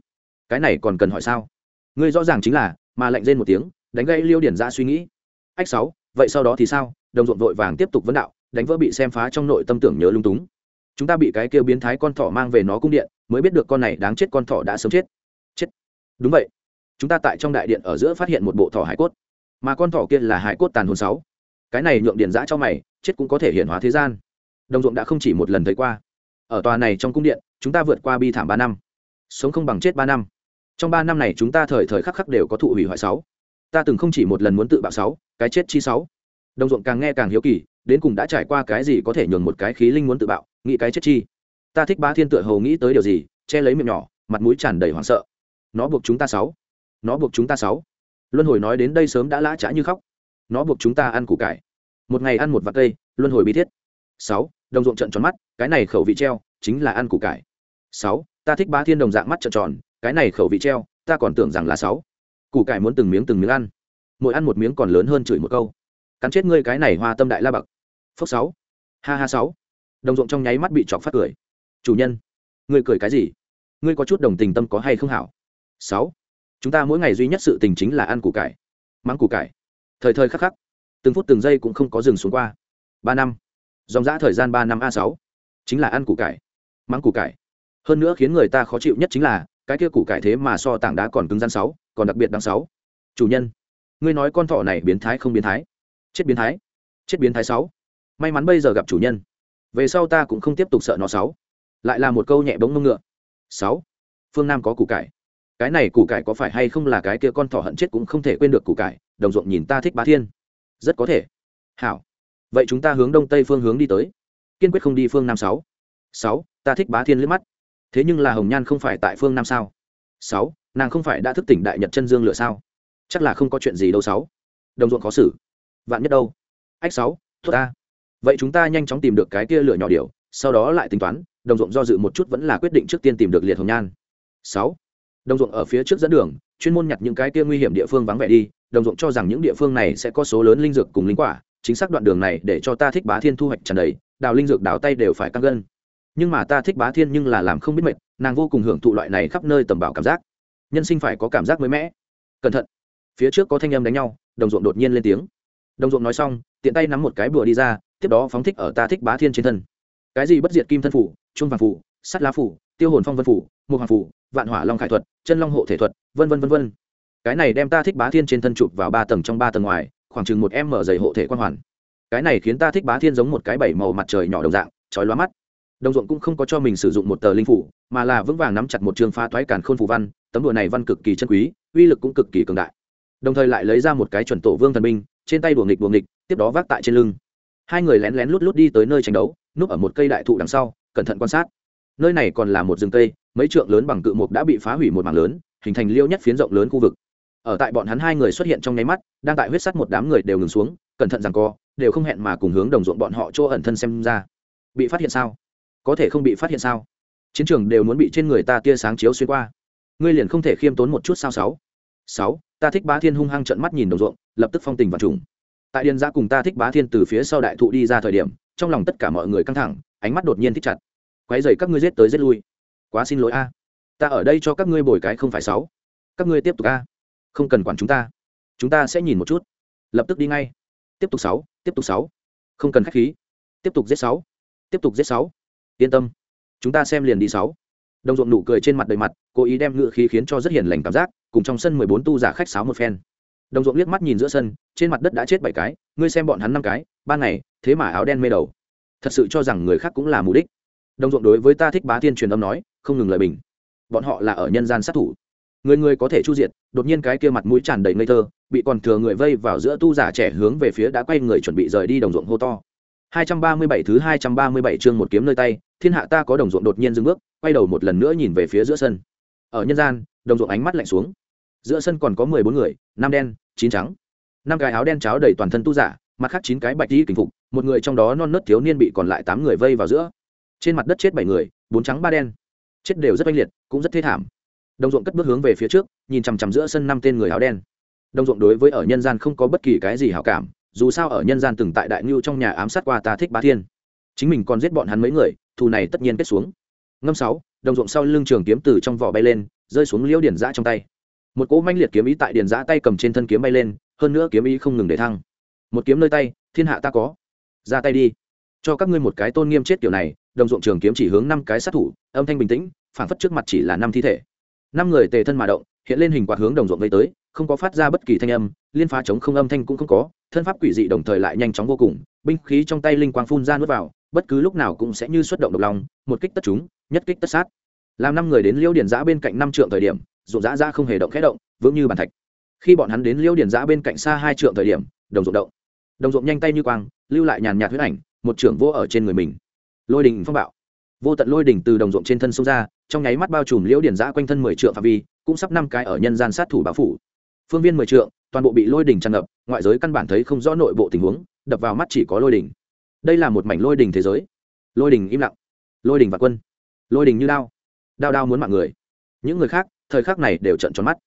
cái này còn cần hỏi sao? Ngươi rõ ràng chính là, mà lạnh rên một tiếng, đánh gây liêu điển ra suy nghĩ. Ách sáu, vậy sau đó thì sao? Đồng ruộng vội vàng tiếp tục vấn đạo, đánh vỡ bị xem phá trong nội tâm tưởng nhớ lung túng. Chúng ta bị cái kêu biến thái con thỏ mang về nó cung điện, mới biết được con này đáng chết con thỏ đã sớm chết chết đúng vậy. Chúng ta tại trong đại điện ở giữa phát hiện một bộ thỏ hải cốt, mà con thỏ kia là hải cốt tàn hồn sáu. Cái này nhượng điện giã cho mày, chết cũng có thể hiện hóa thế gian. Đồng ruộng đã không chỉ một lần thấy qua. Ở tòa này trong cung điện, chúng ta vượt qua bi thảm ba năm, sống không bằng chết ba năm. Trong ba năm này chúng ta thời thời khắc khắc đều có thụ hủy hoại sáu. Ta từng không chỉ một lần muốn tự bạo sáu, cái chết chi sáu. Đồng ruộng càng nghe càng hiếu kỳ, đến cùng đã trải qua cái gì có thể nhường một cái khí linh muốn tự bạo, nghĩ cái chết chi. Ta thích ba thiên tựa hầu nghĩ tới điều gì, che lấy miệng nhỏ, mặt mũi tràn đầy hoảng sợ nó buộc chúng ta sáu. Nó buộc chúng ta sáu. Luân hồi nói đến đây sớm đã lã trá như khóc. Nó buộc chúng ta ăn củ cải. Một ngày ăn một vạt cây, luân hồi bi thiết. Sáu, đồng ruộng trận tròn mắt, cái này khẩu vị treo, chính là ăn củ cải. Sáu, ta thích ba thiên đồng dạng mắt trợn tròn, cái này khẩu vị treo, ta còn tưởng rằng là sáu. Củ cải muốn từng miếng từng miếng ăn. Mỗi ăn một miếng còn lớn hơn chửi một câu. Cắn chết ngươi cái này hoa tâm đại la bậc. Phốc sáu. Ha ha sáu. Đồng ruộng trong nháy mắt bị chọc phát cười. Chủ nhân, ngươi cười cái gì? Ngươi có chút đồng tình tâm có hay không hảo? Sáu. Chúng ta mỗi ngày duy nhất sự tình chính là ăn củ cải. Mắng củ cải. Thời thời khắc khắc, từng phút từng giây cũng không có dừng xuống qua. Ba năm. Dòng dã thời gian ba năm a sáu. Chính là ăn củ cải. Mắng củ cải. Hơn nữa khiến người ta khó chịu nhất chính là, cái kia củ cải thế mà so tảng đá còn cứng gian sáu, còn đặc biệt đáng sáu. Chủ nhân, ngươi nói con thỏ này biến thái không biến thái? Chết biến thái. Chết biến thái sáu. May mắn bây giờ gặp chủ nhân. Về sau ta cũng không tiếp tục sợ nó sáu. Lại là một câu nhẹ bóng mông ngựa. Sáu. Phương nam có củ cải cái này củ cải có phải hay không là cái kia con thỏ hận chết cũng không thể quên được củ cải, đồng ruộng nhìn ta thích bá thiên. Rất có thể. Hảo. Vậy chúng ta hướng đông tây phương hướng đi tới. Kiên quyết không đi phương nam sáu. Sáu, ta thích bá thiên liếc mắt. Thế nhưng là hồng nhan không phải tại phương nam sao? Sáu, nàng không phải đã thức tỉnh đại nhật chân dương lựa sao? Chắc là không có chuyện gì đâu sáu. Đồng ruộng khó xử. Vạn nhất đâu? Ách sáu, thua. ta. Vậy chúng ta nhanh chóng tìm được cái kia lửa nhỏ điều sau đó lại tính toán, đồng ruộng do dự một chút vẫn là quyết định trước tiên tìm được liệt hồng nhan. Sáu đồng ruộng ở phía trước dẫn đường, chuyên môn nhặt những cái kia nguy hiểm địa phương vắng vẻ đi, đồng ruộng cho rằng những địa phương này sẽ có số lớn linh dược cùng linh quả, chính xác đoạn đường này để cho ta thích bá thiên thu hoạch tràn đầy, đào linh dược đào tay đều phải căng gân. Nhưng mà ta thích bá thiên nhưng là làm không biết mệt, nàng vô cùng hưởng thụ loại này khắp nơi tầm bảo cảm giác. Nhân sinh phải có cảm giác mới mẻ. Cẩn thận. Phía trước có thanh âm đánh nhau, đồng ruộng đột nhiên lên tiếng. Đồng ruộng nói xong, tiện tay nắm một cái bùa đi ra, tiếp đó phóng thích ở ta thích bá thiên trên thân. Cái gì bất diệt kim thân phủ, trung vàng phủ, sắt lá phủ, tiêu hồn phong vân phủ một hoàng phủ vạn hỏa long khải thuật, chân long hộ thể thuật, vân vân vân vân. Cái này đem ta thích bá thiên trên thân chụp vào ba tầng trong ba tầng ngoài, khoảng chừng một em mở dày hộ thể quan hoàn. Cái này khiến ta thích bá thiên giống một cái bảy màu mặt trời nhỏ đồng dạng, chói lóa mắt. Đồng ruộng cũng không có cho mình sử dụng một tờ linh phủ, mà là vững vàng nắm chặt một trường pha toái càn khôn phù văn, tấm đùa này văn cực kỳ chân quý, uy lực cũng cực kỳ cường đại. Đồng thời lại lấy ra một cái chuẩn tổ vương thần binh, trên tay đùa nghịch đùa nghịch, tiếp đó vác tại trên lưng. Hai người lén lén lút lút đi tới nơi tranh đấu, núp ở một cây đại thụ đằng sau, cẩn thận quan sát nơi này còn là một rừng cây, mấy trượng lớn bằng cự mục đã bị phá hủy một mảng lớn, hình thành liêu nhất phiến rộng lớn khu vực. Ở tại bọn hắn hai người xuất hiện trong nháy mắt, đang tại huyết sắt một đám người đều ngừng xuống, cẩn thận rằng co, đều không hẹn mà cùng hướng đồng ruộng bọn họ chỗ ẩn thân xem ra. Bị phát hiện sao? Có thể không bị phát hiện sao? Chiến trường đều muốn bị trên người ta tia sáng chiếu xuyên qua. Ngươi liền không thể khiêm tốn một chút sao sáu? Sáu, ta thích bá thiên hung hăng trận mắt nhìn đồng ruộng, lập tức phong tình và trùng. Tại điền giã cùng ta thích bá thiên từ phía sau đại thụ đi ra thời điểm, trong lòng tất cả mọi người căng thẳng, ánh mắt đột nhiên thích chặt quấy dày các ngươi giết tới giết lui. Quá xin lỗi a. Ta ở đây cho các ngươi bồi cái không phải sáu. Các ngươi tiếp tục a. Không cần quản chúng ta. Chúng ta sẽ nhìn một chút. Lập tức đi ngay. Tiếp tục sáu, tiếp tục sáu. Không cần khách khí. Tiếp tục giết sáu. Tiếp tục giết sáu. Yên tâm. Chúng ta xem liền đi sáu. Đồng ruộng nụ cười trên mặt đầy mặt, cố ý đem ngựa khí khiến cho rất hiền lành cảm giác, cùng trong sân mười bốn tu giả khách sáo một phen. Đồng ruộng liếc mắt nhìn giữa sân, trên mặt đất đã chết bảy cái, ngươi xem bọn hắn năm cái, ban ngày, thế mà áo đen mê đầu. Thật sự cho rằng người khác cũng là mục đích đồng ruộng đối với ta thích bá thiên truyền âm nói, không ngừng lời bình. Bọn họ là ở nhân gian sát thủ. Người người có thể chu diệt, đột nhiên cái kia mặt mũi tràn đầy ngây thơ, bị còn thừa người vây vào giữa tu giả trẻ hướng về phía đã quay người chuẩn bị rời đi đồng ruộng hô to. 237 thứ 237 chương một kiếm nơi tay, thiên hạ ta có đồng ruộng đột nhiên dừng bước, quay đầu một lần nữa nhìn về phía giữa sân. Ở nhân gian, đồng ruộng ánh mắt lạnh xuống. Giữa sân còn có mười bốn người năm đen, chín trắng. Năm cái áo đen cháo đầy toàn thân tu giả, mặt khác chín cái bạch y kinh phục, một người trong đó non nớt thiếu niên bị còn lại tám người vây vào giữa trên mặt đất chết bảy người, bốn trắng ba đen. Chết đều rất oanh liệt, cũng rất thê thảm. Đồng ruộng cất bước hướng về phía trước, nhìn chằm chằm giữa sân năm tên người áo đen. Đồng ruộng đối với ở nhân gian không có bất kỳ cái gì hảo cảm, dù sao ở nhân gian từng tại đại ngưu trong nhà ám sát qua ta thích bá thiên. Chính mình còn giết bọn hắn mấy người, thù này tất nhiên kết xuống. Ngâm sáu, đồng ruộng sau lưng trường kiếm từ trong vỏ bay lên, rơi xuống liễu điển giã trong tay. Một cỗ manh liệt kiếm ý tại điển giã tay cầm trên thân kiếm bay lên, hơn nữa kiếm ý không ngừng để thăng. Một kiếm nơi tay, thiên hạ ta có. Ra tay đi. Cho các ngươi một cái tôn nghiêm chết kiểu này đồng ruộng trường kiếm chỉ hướng năm cái sát thủ, âm thanh bình tĩnh phản phất trước mặt chỉ là năm thi thể. Năm người tề thân mà động, hiện lên hình quạt hướng đồng ruộng vây tới, không có phát ra bất kỳ thanh âm, liên phá chống không âm thanh cũng không có, thân pháp quỷ dị đồng thời lại nhanh chóng vô cùng, binh khí trong tay linh quang phun ra nuốt vào, bất cứ lúc nào cũng sẽ như xuất động độc lòng một kích tất chúng nhất kích tất sát. Làm năm người đến liêu điển giã bên cạnh năm trượng thời điểm, ruộng giã ra không hề động khẽ động, vững như bàn thạch. Khi bọn hắn đến liêu điển giã bên cạnh xa hai trượng thời điểm, đồng ruộng động. Đồng ruộng nhanh tay như quang, lưu lại nhàn nhạt huyết ảnh, một trưởng vô ở trên người mình lôi đình phong bạo. Vô tận lôi đỉnh từ đồng ruộng trên thân sông ra, trong nháy mắt bao trùm liễu điển giã quanh thân mười trượng phạm vi, cũng sắp năm cái ở nhân gian sát thủ báo phủ. Phương viên mười trượng, toàn bộ bị lôi đỉnh tràn ngập, ngoại giới căn bản thấy không rõ nội bộ tình huống, đập vào mắt chỉ có lôi đỉnh đây là một mảnh lôi đỉnh thế giới. Lôi đỉnh im lặng. Lôi đỉnh và quân. Lôi đỉnh như đao. Đao đao muốn mạng người. Những người khác, thời khắc này đều trận tròn mắt.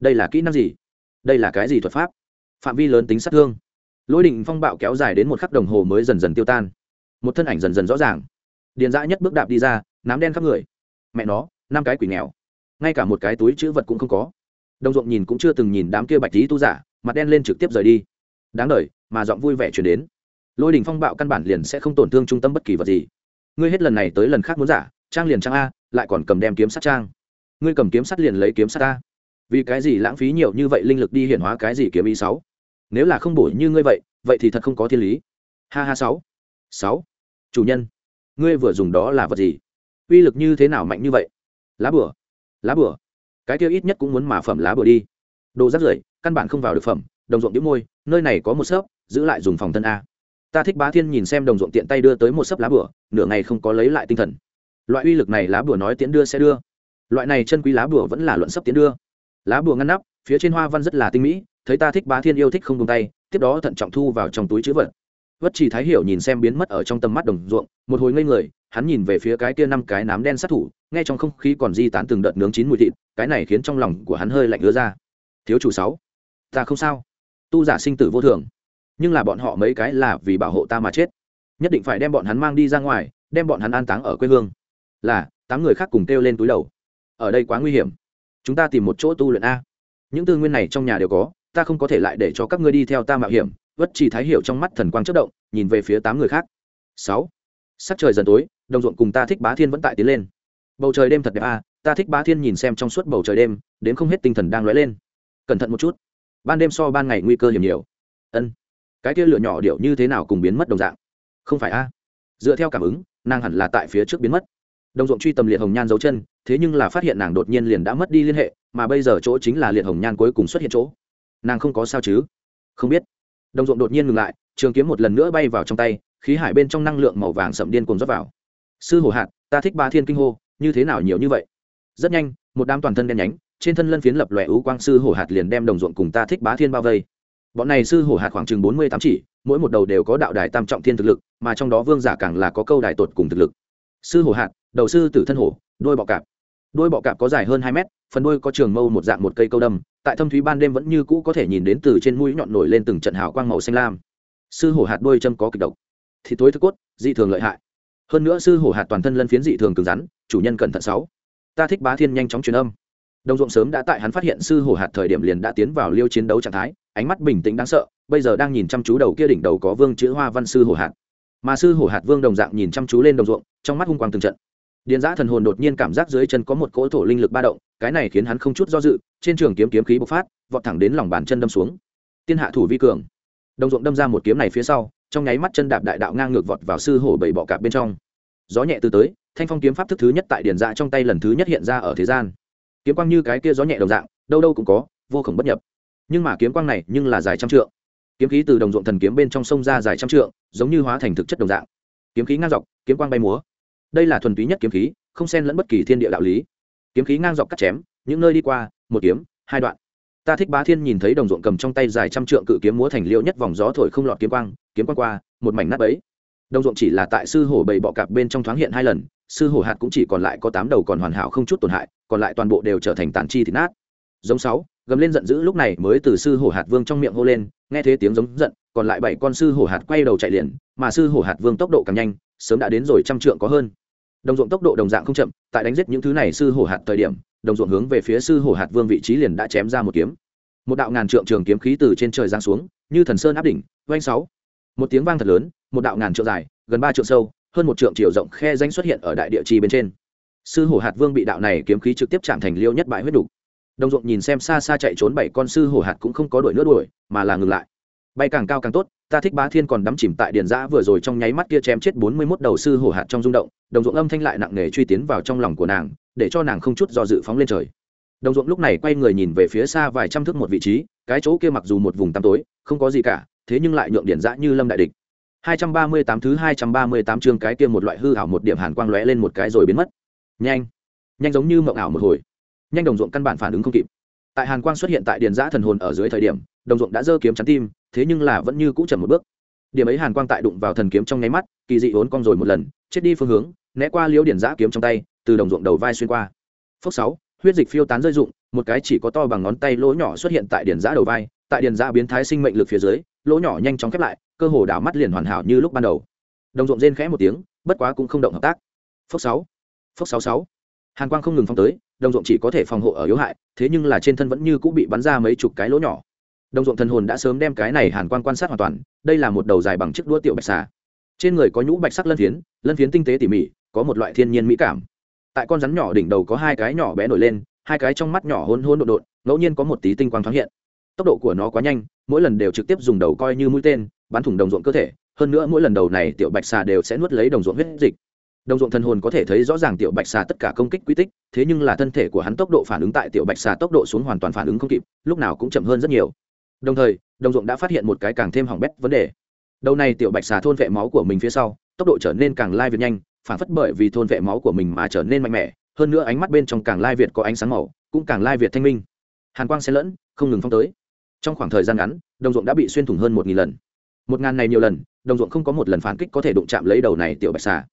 Đây là kỹ năng gì? Đây là cái gì thuật pháp? Phạm vi lớn tính sát thương. Lôi đỉnh phong bạo kéo dài đến một khắc đồng hồ mới dần dần tiêu tan một thân ảnh dần dần rõ ràng. Điền dã nhất bước đạp đi ra nám đen khắp người. Mẹ nó năm cái quỷ nghèo. Ngay cả một cái túi chữ vật cũng không có. Đồng ruộng nhìn cũng chưa từng nhìn đám kia bạch tí tu giả mặt đen lên trực tiếp rời đi. Đáng đ mà giọng vui vẻ chuyển đến. Lôi đình phong bạo căn bản liền sẽ không tổn thương trung tâm bất kỳ vật gì. Ngươi hết lần này tới lần khác muốn giả trang liền trang a lại còn cầm đem kiếm sắt trang. Ngươi cầm kiếm sắt liền lấy kiếm sắt ta, vì cái gì lãng phí nhiều như vậy linh lực đi hiển hóa cái gì kiếm ý sáu? Nếu là không bổ như ngươi vậy vậy thì thật không có thiên lý. Ha ha sáu. Sáu chủ nhân ngươi vừa dùng đó là vật gì? Uy lực như thế nào mạnh như vậy? Lá bửa lá bửa. Cái kia ít nhất cũng muốn mà phẩm lá bửa đi. Đồ rác rưởi căn bản không vào được phẩm đồng ruộng đĩu môi nơi này có một sớp, giữ lại dùng phòng thân a. Ta thích bá thiên nhìn xem đồng ruộng tiện tay đưa tới một sấp lá bửa nửa ngày không có lấy lại tinh thần. Loại uy lực này lá bửa nói tiễn đưa sẽ đưa. Loại này chân quý lá bửa vẫn là luận sấp tiễn đưa. Lá bùa ngăn nắp phía trên hoa văn rất là tinh mỹ thấy ta thích bá thiên yêu thích không tung tay tiếp đó thận trọng thu vào trong túi chữ vật vất chỉ thái hiểu nhìn xem biến mất ở trong tầm mắt đồng ruộng, một hồi ngây người, hắn nhìn về phía cái kia năm cái nám đen sát thủ, nghe trong không khí còn di tán từng đợt nướng chín mùi thịt, cái này khiến trong lòng của hắn hơi lạnh ứa ra. Thiếu chủ sáu, ta không sao. Tu giả sinh tử vô thường. Nhưng là bọn họ mấy cái là vì bảo hộ ta mà chết. Nhất định phải đem bọn hắn mang đi ra ngoài, đem bọn hắn an táng ở quê hương. Là, tám người khác cùng kêu lên túi đầu. Ở đây quá nguy hiểm. Chúng ta tìm một chỗ tu luyện a. Những tư nguyên này trong nhà đều có, ta không có thể lại để cho các ngươi đi theo ta mạo hiểm vất chỉ thái hiểu trong mắt thần quang chất động, nhìn về phía tám người khác. Sáu. Sắc trời dần tối, đồng ruộng cùng ta thích bá thiên vẫn tại tiến lên. Bầu trời đêm thật đẹp a, ta thích bá thiên nhìn xem trong suốt bầu trời đêm đến không hết tinh thần đang lóe lên. Cẩn thận một chút. Ban đêm so ban ngày nguy cơ hiểm nhiều. Ân. Cái kia lửa nhỏ điệu như thế nào cùng biến mất đồng dạng? Không phải a. Dựa theo cảm ứng, nàng hẳn là tại phía trước biến mất. Đồng ruộng truy tầm liệt hồng nhan dấu chân, thế nhưng là phát hiện nàng đột nhiên liền đã mất đi liên hệ, mà bây giờ chỗ chính là liệt hồng nhan cuối cùng xuất hiện chỗ. Nàng không có sao chứ? Không biết đồng ruộng đột nhiên ngừng lại, trường kiếm một lần nữa bay vào trong tay, khí hải bên trong năng lượng màu vàng sậm điên cuồng rót vào. Sư hổ hạt ta thích ba thiên kinh hô, như thế nào nhiều như vậy? Rất nhanh, một đám toàn thân đen nhánh, trên thân lân phiến lập lòe ú quang sư hổ hạt liền đem đồng ruộng cùng ta thích bá thiên bao vây. Bọn này sư hổ hạt khoảng chừng bốn mươi tám chỉ, mỗi một đầu đều có đạo đài tam trọng thiên thực lực, mà trong đó vương giả càng là có câu đài tột cùng thực lực. Sư hổ hạt đầu sư tử thân hổ, đôi bọ cạp. Đôi bọ cạp có dài hơn hai mét phần đôi có trường mâu một dạng một cây câu đâm, tại thâm thúy ban đêm vẫn như cũ có thể nhìn đến từ trên mũi nhọn nổi lên từng trận hào quang màu xanh lam. Sư hổ hạt đôi châm có kịch độc. Thì tối thức cốt, dị thường lợi hại. Hơn nữa sư hổ hạt toàn thân lân phiến dị thường cứng rắn, chủ nhân cẩn thận sáu. Ta thích bá thiên nhanh chóng truyền âm. Đồng ruộng sớm đã tại hắn phát hiện sư hổ hạt thời điểm liền đã tiến vào liêu chiến đấu trạng thái, ánh mắt bình tĩnh đáng sợ, bây giờ đang nhìn chăm chú đầu kia đỉnh đầu có vương chữ hoa văn sư hổ hạt. Mà sư hổ hạt vương đồng dạng nhìn chăm chú lên đồng ruộng, trong mắt hung quang từng trận. Điền giã thần hồn đột nhiên cảm giác dưới chân có một cỗ thổ linh lực ba động cái này khiến hắn không chút do dự, trên trường kiếm kiếm khí bộc phát, vọt thẳng đến lòng bàn chân đâm xuống. Tiên hạ thủ vi cường. Đồng ruộng đâm ra một kiếm này phía sau, trong nháy mắt chân đạp đại đạo ngang ngược vọt vào sư hổ bảy bọ cạp bên trong. Gió nhẹ từ tới, thanh phong kiếm pháp thức thứ nhất tại điền dạ trong tay lần thứ nhất hiện ra ở thế gian. Kiếm quang như cái kia gió nhẹ đồng dạng, đâu đâu cũng có, vô khổng bất nhập. Nhưng mà kiếm quang này nhưng là dài trăm trượng. Kiếm khí từ đồng ruộng thần kiếm bên trong sông ra dài trăm trượng, giống như hóa thành thực chất đồng dạng. Kiếm khí ngang dọc, kiếm quang bay múa. Đây là thuần túy nhất kiếm khí, không xen lẫn bất kỳ thiên địa đạo lý kiếm khí ngang dọc cắt chém, những nơi đi qua, một kiếm, hai đoạn. Ta thích bá thiên nhìn thấy đồng ruộng cầm trong tay dài trăm trượng cự kiếm múa thành liễu nhất vòng gió thổi không lọt kiếm quang kiếm quang qua, một mảnh nát ấy đồng ruộng chỉ là tại sư hổ bầy bọ cạp bên trong thoáng hiện hai lần, sư hổ hạt cũng chỉ còn lại có tám đầu còn hoàn hảo không chút tổn hại, còn lại toàn bộ đều trở thành tàn chi thịt nát. Giống sáu, gầm lên giận dữ lúc này mới từ sư hổ hạt vương trong miệng hô lên, nghe thế tiếng giống giận, còn lại bảy con sư hổ hạt quay đầu chạy liền, mà sư hổ hạt vương tốc độ càng nhanh, sớm đã đến rồi trăm trượng có hơn đồng ruộng tốc độ đồng dạng không chậm, tại đánh giết những thứ này sư hổ hạt thời điểm, đồng ruộng hướng về phía sư hổ hạt vương vị trí liền đã chém ra một kiếm. Một đạo ngàn trượng trường kiếm khí từ trên trời giáng xuống, như thần sơn áp đỉnh, oanh sáu. Một tiếng vang thật lớn, một đạo ngàn trượng dài, gần ba trượng sâu, hơn một trượng chiều rộng khe danh xuất hiện ở đại địa chi bên trên. Sư hổ hạt vương bị đạo này kiếm khí trực tiếp chạm thành liêu nhất bại huyết đục. Đồng ruộng nhìn xem xa xa chạy trốn bảy con sư hổ hạt cũng không có đuổi nữa đuổi, mà là ngừng lại. Bay càng cao càng tốt ta thích bá thiên còn đắm chìm tại điền giã vừa rồi trong nháy mắt kia chém chết bốn mươi mốt đầu sư hổ hạt trong rung động, đồng ruộng âm thanh lại nặng nề truy tiến vào trong lòng của nàng, để cho nàng không chút do dự phóng lên trời. Đồng ruộng lúc này quay người nhìn về phía xa vài trăm thước một vị trí, cái chỗ kia mặc dù một vùng tăm tối, không có gì cả, thế nhưng lại nhượng Điền Giã như lâm đại địch. 238 thứ 238 chương cái kia một loại hư ảo một điểm hàn quang lóe lên một cái rồi biến mất. Nhanh nhanh giống như mộng ảo một hồi. Nhanh đồng ruộng căn bản phản ứng không kịp. Tại hàn quang xuất hiện tại điền giã thần hồn ở dưới thời điểm, đồng ruộng đã giơ kiếm chắn tim thế nhưng là vẫn như cũ chậm một bước. Điểm ấy hàn quang tại đụng vào thần kiếm trong nháy mắt, kỳ dị vốn cong rồi một lần, chết đi phương hướng, né qua liễu điển giã kiếm trong tay, từ đồng ruộng đầu vai xuyên qua. Phốc sáu, huyết dịch phiêu tán rơi rụng, một cái chỉ có to bằng ngón tay lỗ nhỏ xuất hiện tại điển giã đầu vai, tại điển giã biến thái sinh mệnh lực phía dưới, lỗ nhỏ nhanh chóng khép lại, cơ hồ đảo mắt liền hoàn hảo như lúc ban đầu. Đồng ruộng rên khẽ một tiếng, bất quá cũng không động hợp tác. Phốc sáu phốc sáu sáu. Hàn quang không ngừng phong tới, đồng ruộng chỉ có thể phòng hộ ở yếu hại, thế nhưng là trên thân vẫn như cũng bị bắn ra mấy chục cái lỗ nhỏ đồng ruộng thần hồn đã sớm đem cái này hàn Quan quan sát hoàn toàn, đây là một đầu dài bằng chiếc đũa tiểu bạch xà. Trên người có nhũ bạch sắc lân phiến lân phiến tinh tế tỉ mỉ, có một loại thiên nhiên mỹ cảm. Tại con rắn nhỏ đỉnh đầu có hai cái nhỏ bé nổi lên, hai cái trong mắt nhỏ hôn hôn đột đột ngẫu nhiên có một tí tinh quang thoáng hiện. Tốc độ của nó quá nhanh, mỗi lần đều trực tiếp dùng đầu coi như mũi tên, bắn thủng đồng ruộng cơ thể, hơn nữa mỗi lần đầu này tiểu bạch xà đều sẽ nuốt lấy đồng ruộng huyết dịch. Đồng ruộng thần hồn có thể thấy rõ ràng tiểu bạch xà tất cả công kích quy tích, thế nhưng là thân thể của hắn tốc độ phản ứng tại tiểu bạch xà tốc độ xuống hoàn toàn phản ứng không kịp, lúc nào cũng chậm hơn rất nhiều đồng thời, đồng ruộng đã phát hiện một cái càng thêm hỏng bét vấn đề. Đầu này tiểu bạch xà thôn vệ máu của mình phía sau, tốc độ trở nên càng lai việt nhanh, phản phất bởi vì thôn vệ máu của mình mà trở nên mạnh mẽ, hơn nữa ánh mắt bên trong càng lai việt có ánh sáng màu, cũng càng lai việt thanh minh. Hàn quang xen lẫn, không ngừng phong tới. Trong khoảng thời gian ngắn, đồng ruộng đã bị xuyên thủng hơn một nghìn lần. Một ngàn này nhiều lần, đồng ruộng không có một lần phản kích có thể đụng chạm lấy đầu này tiểu bạch xà.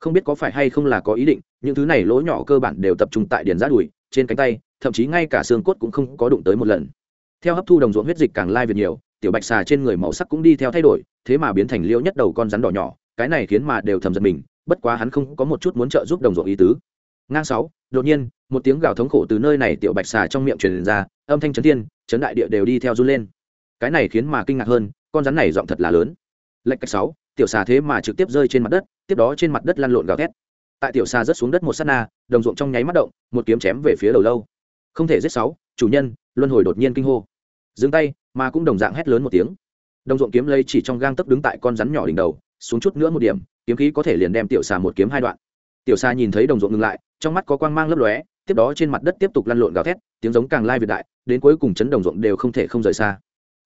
Không biết có phải hay không là có ý định, những thứ này lỗ nhỏ cơ bản đều tập trung tại điền giá đùi, trên cánh tay, thậm chí ngay cả xương cốt cũng không có đụng tới một lần theo hấp thu đồng ruộng huyết dịch càng lai việt nhiều, tiểu bạch xà trên người màu sắc cũng đi theo thay đổi, thế mà biến thành liêu nhất đầu con rắn đỏ nhỏ, cái này khiến mà đều thầm giật mình, bất quá hắn không có một chút muốn trợ giúp đồng ruộng ý tứ. Ngang sáu, đột nhiên, một tiếng gào thống khổ từ nơi này tiểu bạch xà trong miệng truyền ra, âm thanh chấn thiên, chấn đại địa đều đi theo run lên. Cái này khiến mà kinh ngạc hơn, con rắn này giọng thật là lớn. Lệch cách sáu, tiểu xà thế mà trực tiếp rơi trên mặt đất, tiếp đó trên mặt đất lăn lộn gào thét. Tại tiểu xà rớt xuống đất một sát na, đồng ruộng trong nháy mắt động, một kiếm chém về phía đầu lâu. Không thể giết sáu chủ nhân luân hồi đột nhiên kinh hô. Dừng tay mà cũng đồng dạng hét lớn một tiếng. Đồng ruộng kiếm lây chỉ trong gang tấp đứng tại con rắn nhỏ đỉnh đầu xuống chút nữa một điểm kiếm khí có thể liền đem tiểu xà một kiếm hai đoạn. Tiểu xà nhìn thấy đồng ruộng ngừng lại trong mắt có quang mang lấp lóe tiếp đó trên mặt đất tiếp tục lăn lộn gào thét tiếng giống càng lai việt đại đến cuối cùng chấn đồng ruộng đều không thể không rời xa.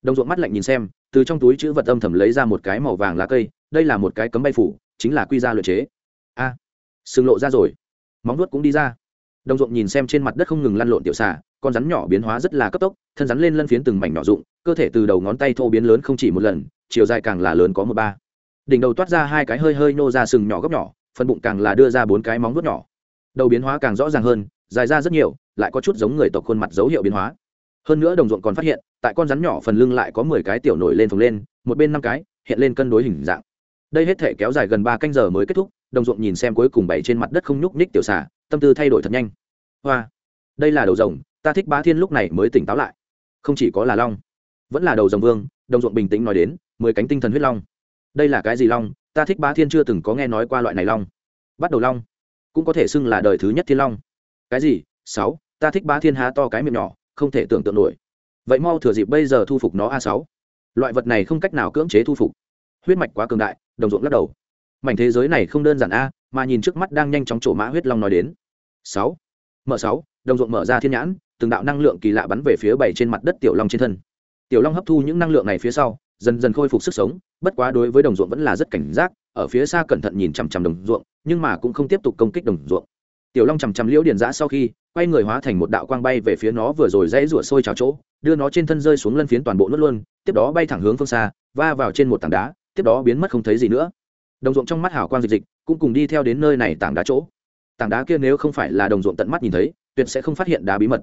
Đồng ruộng mắt lạnh nhìn xem từ trong túi chữ vật âm thầm lấy ra một cái màu vàng lá cây đây là một cái cấm bay phủ chính là quy ra luyện chế. A à, sừng lộ ra rồi. Móng nuốt cũng đi ra. Đồng ruộng nhìn xem trên mặt đất không ngừng lăn lộn tiểu xà con rắn nhỏ biến hóa rất là cấp tốc, thân rắn lên lân phiến từng mảnh nhỏ rụng, cơ thể từ đầu ngón tay thô biến lớn không chỉ một lần, chiều dài càng là lớn có một ba. Đỉnh đầu toát ra hai cái hơi hơi nô ra sừng nhỏ góc nhỏ, phần bụng càng là đưa ra bốn cái móng vuốt nhỏ. Đầu biến hóa càng rõ ràng hơn, dài ra rất nhiều, lại có chút giống người tộc khuôn mặt dấu hiệu biến hóa. Hơn nữa đồng ruộng còn phát hiện, tại con rắn nhỏ phần lưng lại có mười cái tiểu nổi lên phồng lên, một bên năm cái, hiện lên cân đối hình dạng. Đây hết thể kéo dài gần ba canh giờ mới kết thúc, đồng ruộng nhìn xem cuối cùng bảy trên mặt đất không nhúc nhích tiểu xả tâm tư thay đổi thật nhanh. Hoa, đây là đầu rồng ta thích bá thiên lúc này mới tỉnh táo lại. Không chỉ có là long, vẫn là đầu rồng vương, đồng ruộng bình tĩnh nói đến, mười cánh tinh thần huyết long. Đây là cái gì long? Ta thích bá thiên chưa từng có nghe nói qua loại này long. Bắt đầu long, cũng có thể xưng là đời thứ nhất thiên long. Cái gì? Sáu. Ta thích bá thiên há to cái miệng nhỏ, không thể tưởng tượng nổi. Vậy mau thừa dịp bây giờ thu phục nó a sáu. Loại vật này không cách nào cưỡng chế thu phục. Huyết mạch quá cường đại, đồng ruộng lắc đầu. Mảnh thế giới này không đơn giản a, mà nhìn trước mắt đang nhanh chóng trổ mã huyết long nói đến. Sáu. Mở sáu, đồng ruộng mở ra thiên nhãn từng đạo năng lượng kỳ lạ bắn về phía bảy trên mặt đất tiểu long trên thân. Tiểu long hấp thu những năng lượng này phía sau, dần dần khôi phục sức sống, bất quá đối với đồng ruộng vẫn là rất cảnh giác, ở phía xa cẩn thận nhìn chằm chằm đồng ruộng, nhưng mà cũng không tiếp tục công kích đồng ruộng. Tiểu long chằm chằm liễu điền giã sau khi, quay người hóa thành một đạo quang bay về phía nó vừa rồi dãy rủa sôi trào chỗ, đưa nó trên thân rơi xuống lân phiến toàn bộ nuốt luôn, tiếp đó bay thẳng hướng phương xa, va vào trên một tảng đá, tiếp đó biến mất không thấy gì nữa. Đồng ruộng trong mắt hảo quang dịch dịch, cũng cùng đi theo đến nơi này tảng đá chỗ. Tảng đá kia nếu không phải là đồng ruộng tận mắt nhìn thấy, tuyệt sẽ không phát hiện đá bí mật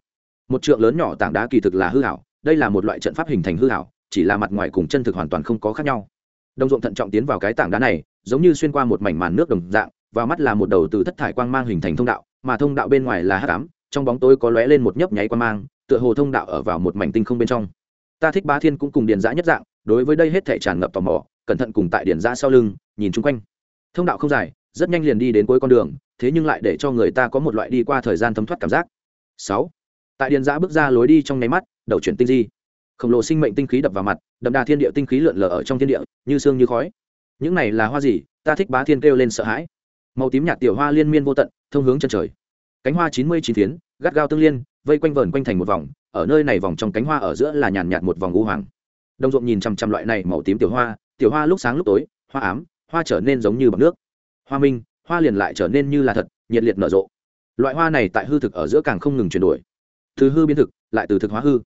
một trượng lớn nhỏ tảng đá kỳ thực là hư hảo, đây là một loại trận pháp hình thành hư hảo, chỉ là mặt ngoài cùng chân thực hoàn toàn không có khác nhau. Đồng ruộng thận trọng tiến vào cái tảng đá này, giống như xuyên qua một mảnh màn nước đồng dạng, vào mắt là một đầu từ thất thải quang mang hình thành thông đạo, mà thông đạo bên ngoài là hắc ám, trong bóng tối có lóe lên một nhấp nháy quang mang, tựa hồ thông đạo ở vào một mảnh tinh không bên trong. Ta thích ba thiên cũng cùng điền giã nhất dạng, đối với đây hết thể tràn ngập tò mò, cẩn thận cùng tại điền giã sau lưng, nhìn chung quanh. Thông đạo không dài, rất nhanh liền đi đến cuối con đường, thế nhưng lại để cho người ta có một loại đi qua thời gian thấm thoát cảm giác. Sáu tại điền giã bước ra lối đi trong nháy mắt đầu chuyển tinh di. Khổng lồ sinh mệnh tinh khí đập vào mặt đậm đà thiên địa tinh khí lượn lờ ở trong thiên địa như sương như khói. Những này là hoa gì? Ta thích bá thiên kêu lên sợ hãi. Màu tím nhạt tiểu hoa liên miên vô tận thông hướng chân trời. Cánh hoa chín mươi chín tiến, gắt gao tương liên vây quanh vờn quanh thành một vòng ở nơi này vòng trong cánh hoa ở giữa là nhàn nhạt một vòng u hoàng. Đông ruộng nhìn chằm chằm loại này màu tím tiểu hoa tiểu hoa lúc sáng lúc tối hoa ám hoa trở nên giống như bọc nước. Hoa minh hoa liền lại trở nên như là thật nhiệt liệt nở rộ. Loại hoa này tại hư thực ở giữa càng không ngừng chuyển đổi từ hư biến thực, lại từ thực hóa hư.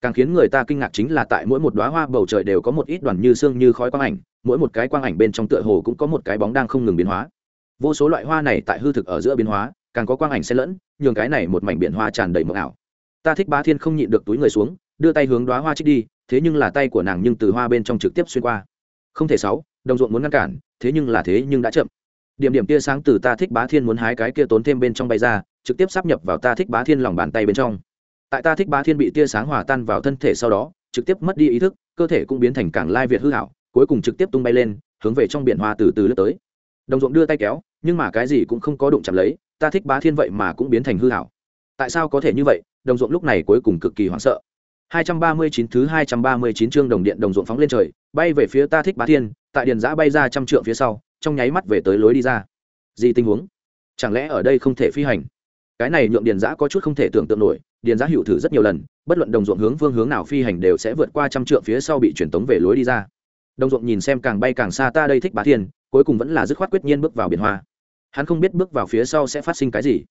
Càng khiến người ta kinh ngạc chính là tại mỗi một đoá hoa bầu trời đều có một ít đoàn như xương như khói quang ảnh, mỗi một cái quang ảnh bên trong tựa hồ cũng có một cái bóng đang không ngừng biến hóa. Vô số loại hoa này tại hư thực ở giữa biến hóa, càng có quang ảnh xen lẫn, nhường cái này một mảnh biển hoa tràn đầy mộng ảo. Ta thích bá thiên không nhịn được túi người xuống, đưa tay hướng đoá hoa trích đi, thế nhưng là tay của nàng nhưng từ hoa bên trong trực tiếp xuyên qua. Không thể sáu, đồng ruộng muốn ngăn cản, thế nhưng là thế nhưng đã chậm. Điểm điểm tia sáng từ ta thích bá thiên muốn hái cái kia tốn thêm bên trong bay ra, trực tiếp sắp nhập vào ta thích bá thiên lòng bàn tay bên trong tại ta thích bá thiên bị tia sáng hòa tan vào thân thể sau đó, trực tiếp mất đi ý thức, cơ thể cũng biến thành cảng lai việt hư hảo cuối cùng trực tiếp tung bay lên, hướng về trong biển hoa từ từ lướt tới. Đồng ruộng đưa tay kéo, nhưng mà cái gì cũng không có đụng chạm lấy, ta thích bá thiên vậy mà cũng biến thành hư hảo tại sao có thể như vậy? Đồng ruộng lúc này cuối cùng cực kỳ hoảng sợ. 239 thứ 239 chương đồng điện đồng ruộng phóng lên trời, bay về phía ta thích bá thiên, tại điện giã bay ra trăm trượng phía sau, trong nháy mắt về tới lối đi ra. Gì tình huống? Chẳng lẽ ở đây không thể phi hành? Cái này nhượng điền giã có chút không thể tưởng tượng nổi điền giá hiệu thử rất nhiều lần, bất luận đồng ruộng hướng phương hướng nào phi hành đều sẽ vượt qua trăm trượng phía sau bị truyền tống về lối đi ra. Đồng ruộng nhìn xem càng bay càng xa ta đây thích bá thiên, cuối cùng vẫn là dứt khoát quyết nhiên bước vào biển hoa. Hắn không biết bước vào phía sau sẽ phát sinh cái gì.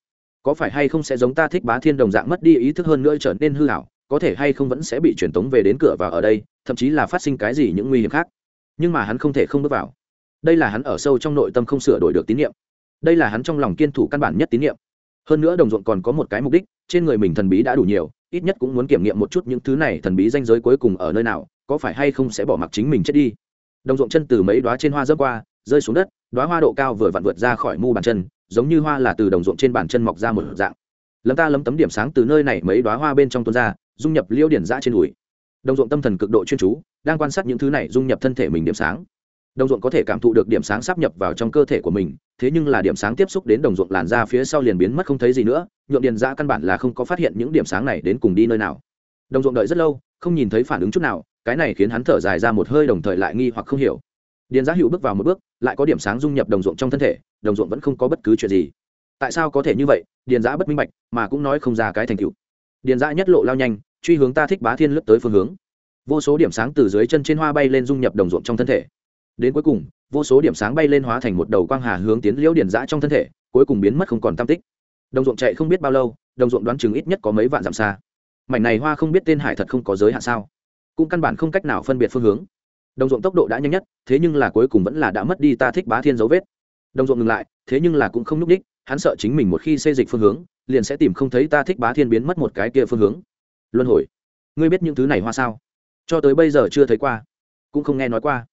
Có phải hay không sẽ giống ta thích bá thiên đồng dạng mất đi ý thức hơn nữa trở nên hư hảo có thể hay không vẫn sẽ bị truyền tống về đến cửa vào ở đây, thậm chí là phát sinh cái gì những nguy hiểm khác. Nhưng mà hắn không thể không bước vào. Đây là hắn ở sâu trong nội tâm không sửa đổi được tín nhiệm đây là hắn trong lòng kiên thủ căn bản nhất tín nhiệm hơn nữa đồng ruộng còn có một cái mục đích, trên người mình thần bí đã đủ nhiều, ít nhất cũng muốn kiểm nghiệm một chút những thứ này thần bí danh giới cuối cùng ở nơi nào, có phải hay không sẽ bỏ mặc chính mình chết đi. Đồng ruộng chân từ mấy đoá trên hoa dấp qua, rơi xuống đất đoá hoa độ cao vừa vặn vượt ra khỏi mu bàn chân, giống như hoa là từ đồng ruộng trên bàn chân mọc ra một dạng. Lấm ta lấm tấm điểm sáng từ nơi này mấy đoá hoa bên trong tuôn ra, dung nhập liêu điển giã trên đùi. Đồng ruộng tâm thần cực độ chuyên chú, đang quan sát những thứ này dung nhập thân thể mình điểm sáng đồng ruộng có thể cảm thụ được điểm sáng sắp nhập vào trong cơ thể của mình, thế nhưng là điểm sáng tiếp xúc đến đồng ruộng làn ra phía sau liền biến mất không thấy gì nữa nhuộm điền ra căn bản là không có phát hiện những điểm sáng này đến cùng đi nơi nào. Đồng ruộng đợi rất lâu, không nhìn thấy phản ứng chút nào, cái này khiến hắn thở dài ra một hơi đồng thời lại nghi hoặc không hiểu. Điền giá hữu bước vào một bước, lại có điểm sáng dung nhập đồng ruộng trong thân thể, đồng ruộng vẫn không có bất cứ chuyện gì. Tại sao có thể như vậy? Điền giá bất minh bạch, mà cũng nói không ra cái thành tựu. Điền giá nhất lộ lao nhanh, truy hướng ta thích bá thiên lướt tới phương hướng. Vô số điểm sáng từ dưới chân trên hoa bay lên dung nhập đồng ruộng trong thân thể đến cuối cùng, vô số điểm sáng bay lên hóa thành một đầu quang hà hướng tiến liễu điền giã trong thân thể, cuối cùng biến mất không còn tam tích. Đồng ruộng chạy không biết bao lâu, đồng ruộng đoán chừng ít nhất có mấy vạn dặm xa. Mảnh này hoa không biết tên hải thật không có giới hạn sao? Cũng căn bản không cách nào phân biệt phương hướng. Đồng ruộng tốc độ đã nhanh nhất, thế nhưng là cuối cùng vẫn là đã mất đi ta thích bá thiên dấu vết. Đồng ruộng ngừng lại, thế nhưng là cũng không núp đích, hắn sợ chính mình một khi xê dịch phương hướng, liền sẽ tìm không thấy ta thích bá thiên biến mất một cái kia phương hướng. Luân hồi, ngươi biết những thứ này hoa sao? Cho tới bây giờ chưa thấy qua, cũng không nghe nói qua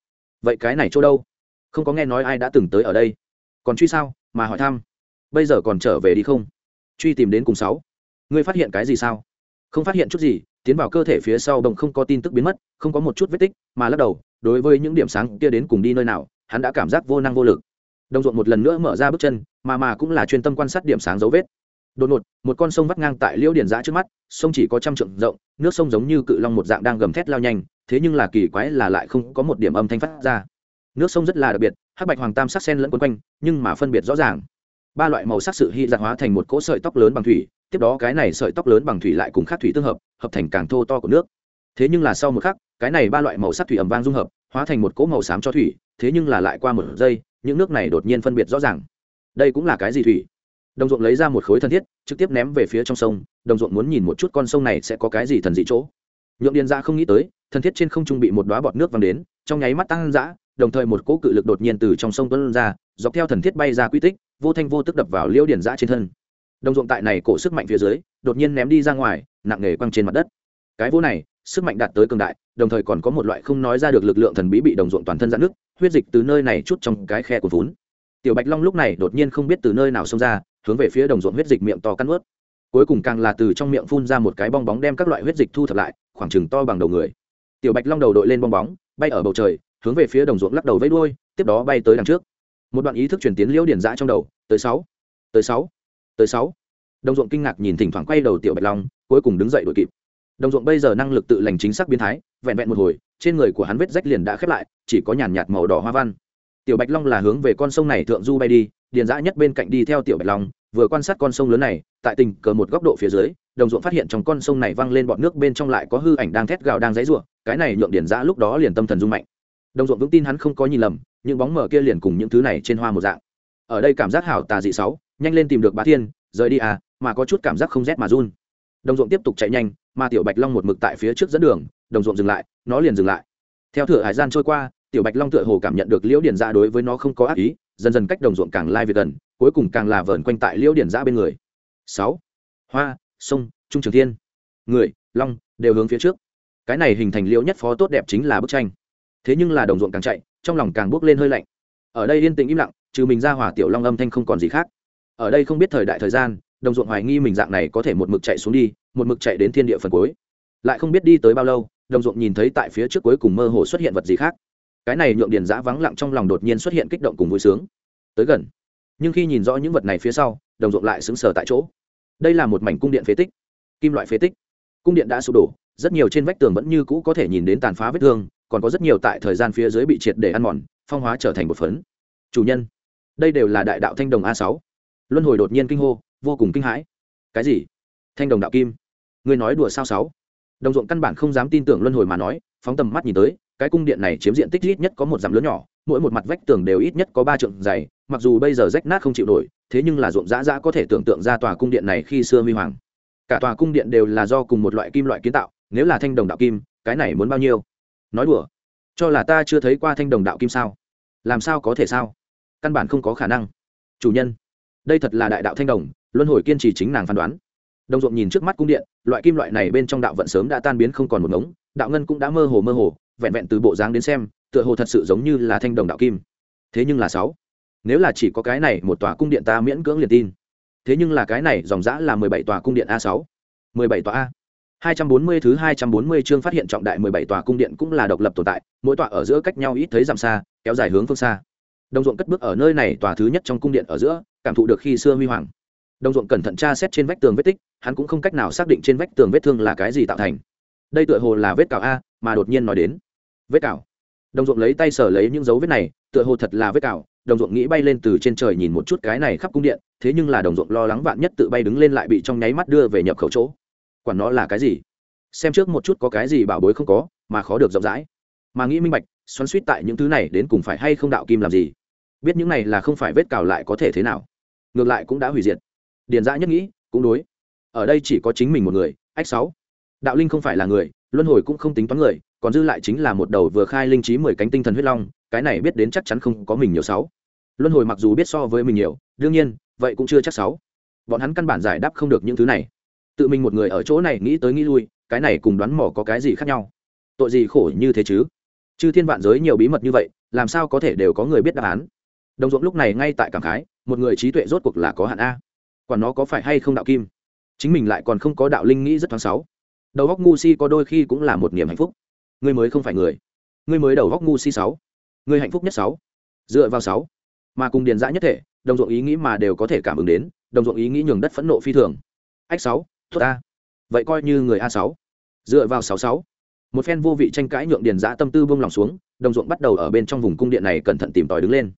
vậy cái này chỗ đâu? Không có nghe nói ai đã từng tới ở đây. Còn truy sao? Mà hỏi thăm. Bây giờ còn trở về đi không? Truy tìm đến cùng sáu. Ngươi phát hiện cái gì sao? Không phát hiện chút gì, tiến vào cơ thể phía sau đồng không có tin tức biến mất, không có một chút vết tích, mà lắc đầu, đối với những điểm sáng kia đến cùng đi nơi nào, hắn đã cảm giác vô năng vô lực. Đồng ruộng một lần nữa mở ra bước chân, mà mà cũng là chuyên tâm quan sát điểm sáng dấu vết. Đột ngột, một con sông vắt ngang tại liễu điền giã trước mắt, sông chỉ có trăm trượng rộng, nước sông giống như cự long một dạng đang gầm thét lao nhanh thế nhưng là kỳ quái là lại không có một điểm âm thanh phát ra. Nước sông rất là đặc biệt, hắc bạch hoàng tam sắc sen lẫn quấn quanh, nhưng mà phân biệt rõ ràng. Ba loại màu sắc sự hy dạng hóa thành một cỗ sợi tóc lớn bằng thủy, tiếp đó cái này sợi tóc lớn bằng thủy lại cùng khác thủy tương hợp hợp thành càng thô to của nước. Thế nhưng là sau một khắc, cái này ba loại màu sắc thủy ẩm vang dung hợp, hóa thành một cỗ màu xám cho thủy, thế nhưng là lại qua một giây, những nước này đột nhiên phân biệt rõ ràng. Đây cũng là cái gì thủy? Đồng ruộng lấy ra một khối thân thiết, trực tiếp ném về phía trong sông, đồng ruộng muốn nhìn một chút con sông này sẽ có cái gì thần dị chỗ nhượng điền ra không nghĩ tới, thân thiết trên không trung bị một đoá bọt nước văng đến, trong nháy mắt tăng dã, đồng thời một cỗ cự lực đột nhiên từ trong sông tuân ra, dọc theo thần thiết bay ra quy tích, vô thanh vô tức đập vào liễu Điền giã trên thân. Đồng ruộng tại này cổ sức mạnh phía dưới, đột nhiên ném đi ra ngoài, nặng nề quăng trên mặt đất. Cái vô này, sức mạnh đạt tới cường đại, đồng thời còn có một loại không nói ra được lực lượng thần bí bị đồng ruộng toàn thân ra nước, huyết dịch từ nơi này chút trong cái khe của vốn tiểu bạch long lúc này đột nhiên không biết từ nơi nào xông ra, hướng về phía đồng ruộng huyết dịch miệng to cắn ướt cuối cùng càng là từ trong miệng phun ra một cái bong bóng đem các loại huyết dịch thu thập lại khoảng chừng to bằng đầu người. Tiểu bạch long đầu đội lên bong bóng, bay ở bầu trời, hướng về phía đồng ruộng lắc đầu vẫy đuôi, tiếp đó bay tới đằng trước. Một đoạn ý thức truyền tiến liễu điển giã trong đầu, tới sáu tới sáu tới sáu. Đồng ruộng kinh ngạc nhìn thỉnh thoảng quay đầu tiểu bạch long, cuối cùng đứng dậy đội kịp. Đồng ruộng bây giờ năng lực tự lành chính xác biến thái, vẹn vẹn một hồi, trên người của hắn vết rách liền đã khép lại, chỉ có nhàn nhạt màu đỏ hoa văn. Tiểu bạch long là hướng về con sông này thượng du bay đi điền dã nhất bên cạnh đi theo tiểu bạch long, vừa quan sát con sông lớn này, tại tình cờ một góc độ phía dưới đồng ruộng phát hiện trong con sông này văng lên bọn nước bên trong lại có hư ảnh đang thét gào đang dãy rủa, cái này nhượng điền dã lúc đó liền tâm thần rung mạnh. Đồng ruộng vững tin hắn không có nhìn lầm những bóng mờ kia liền cùng những thứ này trên hoa một dạng. Ở đây cảm giác hảo tà dị sáu nhanh lên tìm được bá thiên rời đi à mà có chút cảm giác không rét mà run. Đồng ruộng tiếp tục chạy nhanh mà tiểu bạch long một mực tại phía trước dẫn đường đồng ruộng dừng lại nó liền dừng lại. Theo thửa hải gian trôi qua tiểu bạch long tựa hồ cảm nhận được liễu điển ra đối với nó không có ác ý dần dần cách đồng ruộng càng lai về gần cuối cùng càng là vờn quanh tại liễu điển ra bên người. Sáu hoa sông, trung trường thiên. Người, long, đều hướng phía trước. Cái này hình thành liễu nhất phó tốt đẹp chính là bức tranh. Thế nhưng là đồng ruộng càng chạy, trong lòng càng bước lên hơi lạnh. Ở đây yên tĩnh im lặng, trừ mình ra hỏa tiểu long âm thanh không còn gì khác. Ở đây không biết thời đại thời gian, đồng ruộng hoài nghi mình dạng này có thể một mực chạy xuống đi, một mực chạy đến thiên địa phần cuối. Lại không biết đi tới bao lâu, đồng ruộng nhìn thấy tại phía trước cuối cùng mơ hồ xuất hiện vật gì khác. Cái này nhượng điền giã vắng lặng trong lòng đột nhiên xuất hiện kích động cùng vui sướng. Tới gần. Nhưng khi nhìn rõ những vật này phía sau, đồng ruộng lại xứng sờ tại chỗ đây là một mảnh cung điện phế tích. Kim loại phế tích. Cung điện đã sụp đổ, rất nhiều trên vách tường vẫn như cũ có thể nhìn đến tàn phá vết thương, còn có rất nhiều tại thời gian phía dưới bị triệt để ăn mòn, phong hóa trở thành một phấn. Chủ nhân, đây đều là đại đạo thanh đồng a sáu. Luân hồi đột nhiên kinh hô, vô cùng kinh hãi. Cái gì? Thanh đồng đạo kim. Người nói đùa sao sáu? Đồng ruộng căn bản không dám tin tưởng luân hồi mà nói, phóng tầm mắt nhìn tới, cái cung điện này chiếm diện tích ít nhất có một dặm lớn nhỏ, mỗi một mặt vách tường đều ít nhất có ba trượng dày mặc dù bây giờ rách nát không chịu nổi thế nhưng là ruộng dã dã có thể tưởng tượng ra tòa cung điện này khi xưa huy hoàng. Cả tòa cung điện đều là do cùng một loại kim loại kiến tạo, nếu là thanh đồng đạo kim, cái này muốn bao nhiêu? Nói đùa, cho là ta chưa thấy qua thanh đồng đạo kim sao? Làm sao có thể sao? Căn bản không có khả năng. Chủ nhân, đây thật là đại đạo thanh đồng, luân hồi kiên trì chính nàng phán đoán. Đồng ruộng nhìn trước mắt cung điện, loại kim loại này bên trong đạo vận sớm đã tan biến không còn một ngống, đạo ngân cũng đã mơ hồ mơ hồ, vẹn vẹn từ bộ dáng đến xem, tựa hồ thật sự giống như là thanh đồng đạo kim. Thế nhưng là sáu nếu là chỉ có cái này một tòa cung điện ta miễn cưỡng liền tin. Thế nhưng là cái này dòng dã là mười bảy tòa cung điện a sáu, mười bảy tòa a. hai trăm bốn mươi thứ hai trăm bốn mươi chương phát hiện trọng đại mười bảy tòa cung điện cũng là độc lập tồn tại, mỗi tòa ở giữa cách nhau ít thấy giảm xa, kéo dài hướng phương xa. Đồng ruộng cất bước ở nơi này tòa thứ nhất trong cung điện ở giữa, cảm thụ được khi xưa huy hoàng. Đồng ruộng cẩn thận tra xét trên vách tường vết tích, hắn cũng không cách nào xác định trên vách tường vết thương là cái gì tạo thành. Đây tựa hồ là vết cào a, mà đột nhiên nói đến. Vết cào. Đồng ruộng lấy tay sở lấy những dấu vết này, tựa hồ thật là vết cào đồng ruộng nghĩ bay lên từ trên trời nhìn một chút cái này khắp cung điện, thế nhưng là đồng ruộng lo lắng vạn nhất tự bay đứng lên lại bị trong nháy mắt đưa về nhập khẩu chỗ. Quản nó là cái gì? Xem trước một chút có cái gì bảo bối không có, mà khó được rộng rãi. Mà nghĩ minh bạch, xoắn suýt tại những thứ này đến cùng phải hay không đạo kim làm gì? Biết những này là không phải vết cào lại có thể thế nào. Ngược lại cũng đã hủy diệt. Điền dã nhất nghĩ, cũng đối. Ở đây chỉ có chính mình một người, ách sáu. Đạo linh không phải là người, luân hồi cũng không tính toán người còn dư lại chính là một đầu vừa khai linh trí mười cánh tinh thần huyết long, cái này biết đến chắc chắn không có mình nhiều sáu. Luân hồi mặc dù biết so với mình nhiều, đương nhiên, vậy cũng chưa chắc sáu. Bọn hắn căn bản giải đáp không được những thứ này. Tự mình một người ở chỗ này nghĩ tới nghĩ lui, cái này cùng đoán mò có cái gì khác nhau? Tội gì khổ như thế chứ? Chư thiên vạn giới nhiều bí mật như vậy, làm sao có thể đều có người biết đáp án? Đồng ruộng lúc này ngay tại cảm khái, một người trí tuệ rốt cuộc là có hạn a. Còn nó có phải hay không đạo kim? Chính mình lại còn không có đạo linh nghĩ rất thoáng sáu. Đầu góc ngu si có đôi khi cũng là một niềm hạnh phúc ngươi mới không phải người. Ngươi mới đầu góc ngu si sáu. Ngươi hạnh phúc nhất sáu. Dựa vào sáu. Mà cùng điền dã nhất thể, đồng ruộng ý nghĩ mà đều có thể cảm ứng đến, đồng ruộng ý nghĩ nhường đất phẫn nộ phi thường. Ách sáu, tốt a vậy coi như người a sáu. Dựa vào sáu sáu. Một phen vô vị tranh cãi nhượng điền dã tâm tư bông lòng xuống, đồng ruộng bắt đầu ở bên trong vùng cung điện này cẩn thận tìm tòi đứng lên.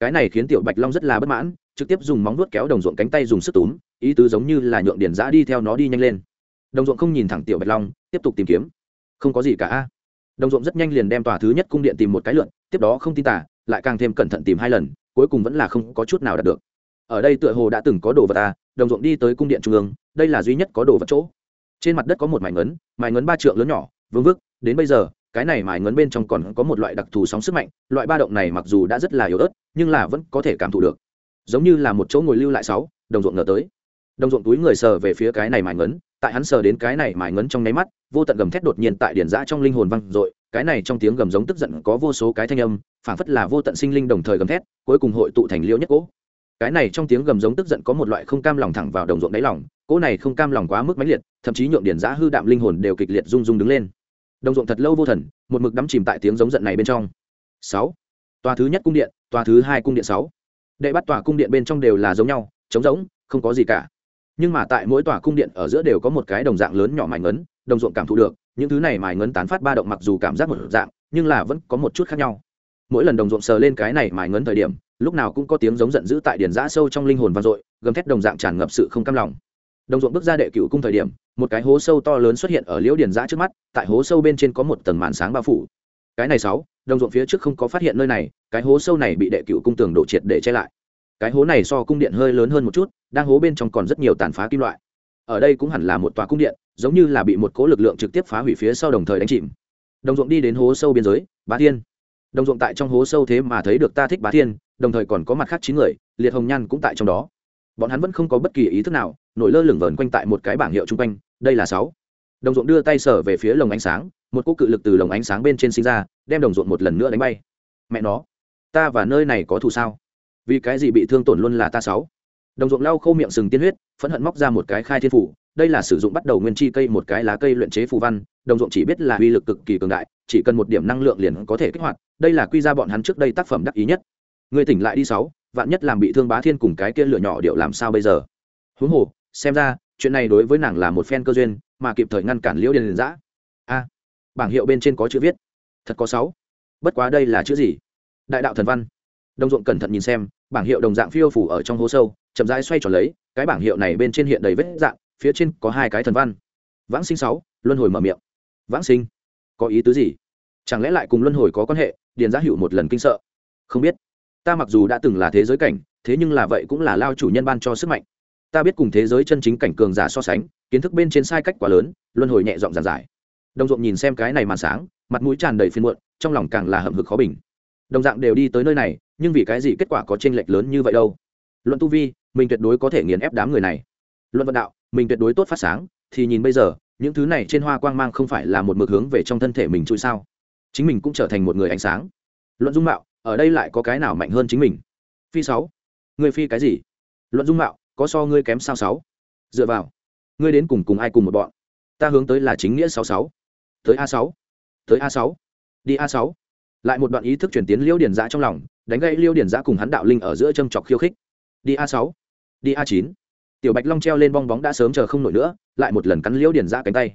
Cái này khiến tiểu bạch long rất là bất mãn, trực tiếp dùng móng vuốt kéo đồng ruộng cánh tay dùng sức túm, ý tứ giống như là nhượng điền dã đi theo nó đi nhanh lên. Đồng ruộng không nhìn thẳng tiểu bạch long, tiếp tục tìm kiếm. Không có gì cả a đồng ruộng rất nhanh liền đem tòa thứ nhất cung điện tìm một cái lượn, tiếp đó không tin tả lại càng thêm cẩn thận tìm hai lần, cuối cùng vẫn là không có chút nào đạt được. Ở đây tựa hồ đã từng có đồ vật à đồng ruộng đi tới cung điện trung ương, đây là duy nhất có đồ vật chỗ. Trên mặt đất có một mảnh ngấn mảnh ngấn ba trượng lớn nhỏ, vương vức, đến bây giờ, cái này mài ngấn bên trong còn có một loại đặc thù sóng sức mạnh, loại ba động này mặc dù đã rất là yếu ớt, nhưng là vẫn có thể cảm thụ được. Giống như là một chỗ ngồi lưu lại sáu, đồng ruộng ngờ tới. Đồng ruộng túi người sờ về phía cái này mài ngấn tại hắn sờ đến cái này mài ngấn trong nháy mắt, vô tận gầm thét đột nhiên tại điển giã trong linh hồn văng dội, cái này trong tiếng gầm giống tức giận có vô số cái thanh âm, phảng phất là vô tận sinh linh đồng thời gầm thét, cuối cùng hội tụ thành liễu nhất cỗ. Cái này trong tiếng gầm giống tức giận có một loại không cam lòng thẳng vào đồng ruộng đáy lòng, cỗ này không cam lòng quá mức mãnh liệt, thậm chí nhượng điển giã hư đạm linh hồn đều kịch liệt rung rung đứng lên. Đồng ruộng thật lâu vô thần, một mực đắm chìm tại tiếng giống giận này bên trong. Sáu. Tòa thứ nhất cung điện, tòa thứ hai cung điện sáu. Đệ bắt tòa cung điện bên trong đều là giống nhau, trống rỗng, không có gì cả nhưng mà tại mỗi tòa cung điện ở giữa đều có một cái đồng dạng lớn nhỏ mài ngấn, đồng ruộng cảm thụ được, những thứ này mài ngấn tán phát ba động mặc dù cảm giác một dạng, nhưng là vẫn có một chút khác nhau. Mỗi lần đồng ruộng sờ lên cái này mài ngấn thời điểm, lúc nào cũng có tiếng giống giận dữ tại điển giã sâu trong linh hồn vang dội, gầm thét đồng dạng tràn ngập sự không cam lòng. Đồng ruộng bước ra đệ cựu cung thời điểm, một cái hố sâu to lớn xuất hiện ở liễu điền giã trước mắt, tại hố sâu bên trên có một tầng màn sáng bao phủ. Cái này sáu, đồng ruộng phía trước không có phát hiện nơi này, cái hố sâu này bị đệ cựu cung tường đổ triệt để che lại cái hố này so cung điện hơi lớn hơn một chút, đang hố bên trong còn rất nhiều tàn phá kim loại. Ở đây cũng hẳn là một tòa cung điện, giống như là bị một cố lực lượng trực tiếp phá hủy phía sau đồng thời đánh chìm. Đồng ruộng đi đến hố sâu biên giới, bá thiên. Đồng ruộng tại trong hố sâu thế mà thấy được ta thích bá thiên, đồng thời còn có mặt khác chín người, liệt hồng nhan cũng tại trong đó. Bọn hắn vẫn không có bất kỳ ý thức nào, nổi lơ lửng vờn quanh tại một cái bảng hiệu chung quanh, đây là sáu. Đồng ruộng đưa tay sở về phía lồng ánh sáng, một cỗ cự lực từ lồng ánh sáng bên trên sinh ra, đem đồng ruộng một lần nữa đánh bay. Mẹ nó, ta và nơi này có thù sao? Vì cái gì bị thương tổn luôn là ta sáu. Đồng ruộng lau khô miệng sừng tiên huyết, phẫn hận móc ra một cái khai thiên phủ, đây là sử dụng bắt đầu nguyên chi cây một cái lá cây luyện chế phù văn, đồng ruộng chỉ biết là uy lực cực kỳ cường đại, chỉ cần một điểm năng lượng liền có thể kích hoạt, đây là quy ra bọn hắn trước đây tác phẩm đắc ý nhất. Người tỉnh lại đi sáu, vạn nhất làm bị thương bá thiên cùng cái kia lửa nhỏ điệu làm sao bây giờ? Huống hồ, xem ra, chuyện này đối với nàng là một phen cơ duyên, mà kịp thời ngăn cản liễu điền giã a, bảng hiệu bên trên có chữ viết. Thật có sáu. Bất quá đây là chữ gì? Đại đạo thần văn đồng ruộng cẩn thận nhìn xem, bảng hiệu đồng dạng phiêu phủ ở trong hố sâu, chậm rãi xoay tròn lấy, cái bảng hiệu này bên trên hiện đầy vết dạng, phía trên có hai cái thần văn. Vãng sinh sáu, luân hồi mở miệng. Vãng sinh, có ý tứ gì? Chẳng lẽ lại cùng luân hồi có quan hệ? Điền giá hiệu một lần kinh sợ. Không biết. Ta mặc dù đã từng là thế giới cảnh, thế nhưng là vậy cũng là lao chủ nhân ban cho sức mạnh. Ta biết cùng thế giới chân chính cảnh cường giả so sánh, kiến thức bên trên sai cách quá lớn, luân hồi nhẹ dọn giản giải. Đồng ruộng nhìn xem cái này màn sáng, mặt mũi tràn đầy phiên muộn, trong lòng càng là hậm hực khó bình. Đồng dạng đều đi tới nơi này nhưng vì cái gì kết quả có tranh lệch lớn như vậy đâu? Luận tu vi, mình tuyệt đối có thể nghiền ép đám người này. Luận vận đạo, mình tuyệt đối tốt phát sáng, thì nhìn bây giờ, những thứ này trên hoa quang mang không phải là một mực hướng về trong thân thể mình chui sao? Chính mình cũng trở thành một người ánh sáng. Luận dung mạo, ở đây lại có cái nào mạnh hơn chính mình? Phi sáu. Người phi cái gì? Luận dung mạo, có so ngươi kém sao sáu? Dựa vào. Ngươi đến cùng cùng ai cùng một bọn? Ta hướng tới là chính nghĩa sáu sáu. Tới a sáu. Tới a sáu. Đi a sáu. Lại một đoạn ý thức chuyển tiến liễu điển giã trong lòng đánh gãy liêu điển giã cùng hắn đạo linh ở giữa châm chọc khiêu khích. Đi a sáu, đi a chín. Tiểu bạch long treo lên bong bóng đã sớm chờ không nổi nữa, lại một lần cắn liêu điển giã cánh tay.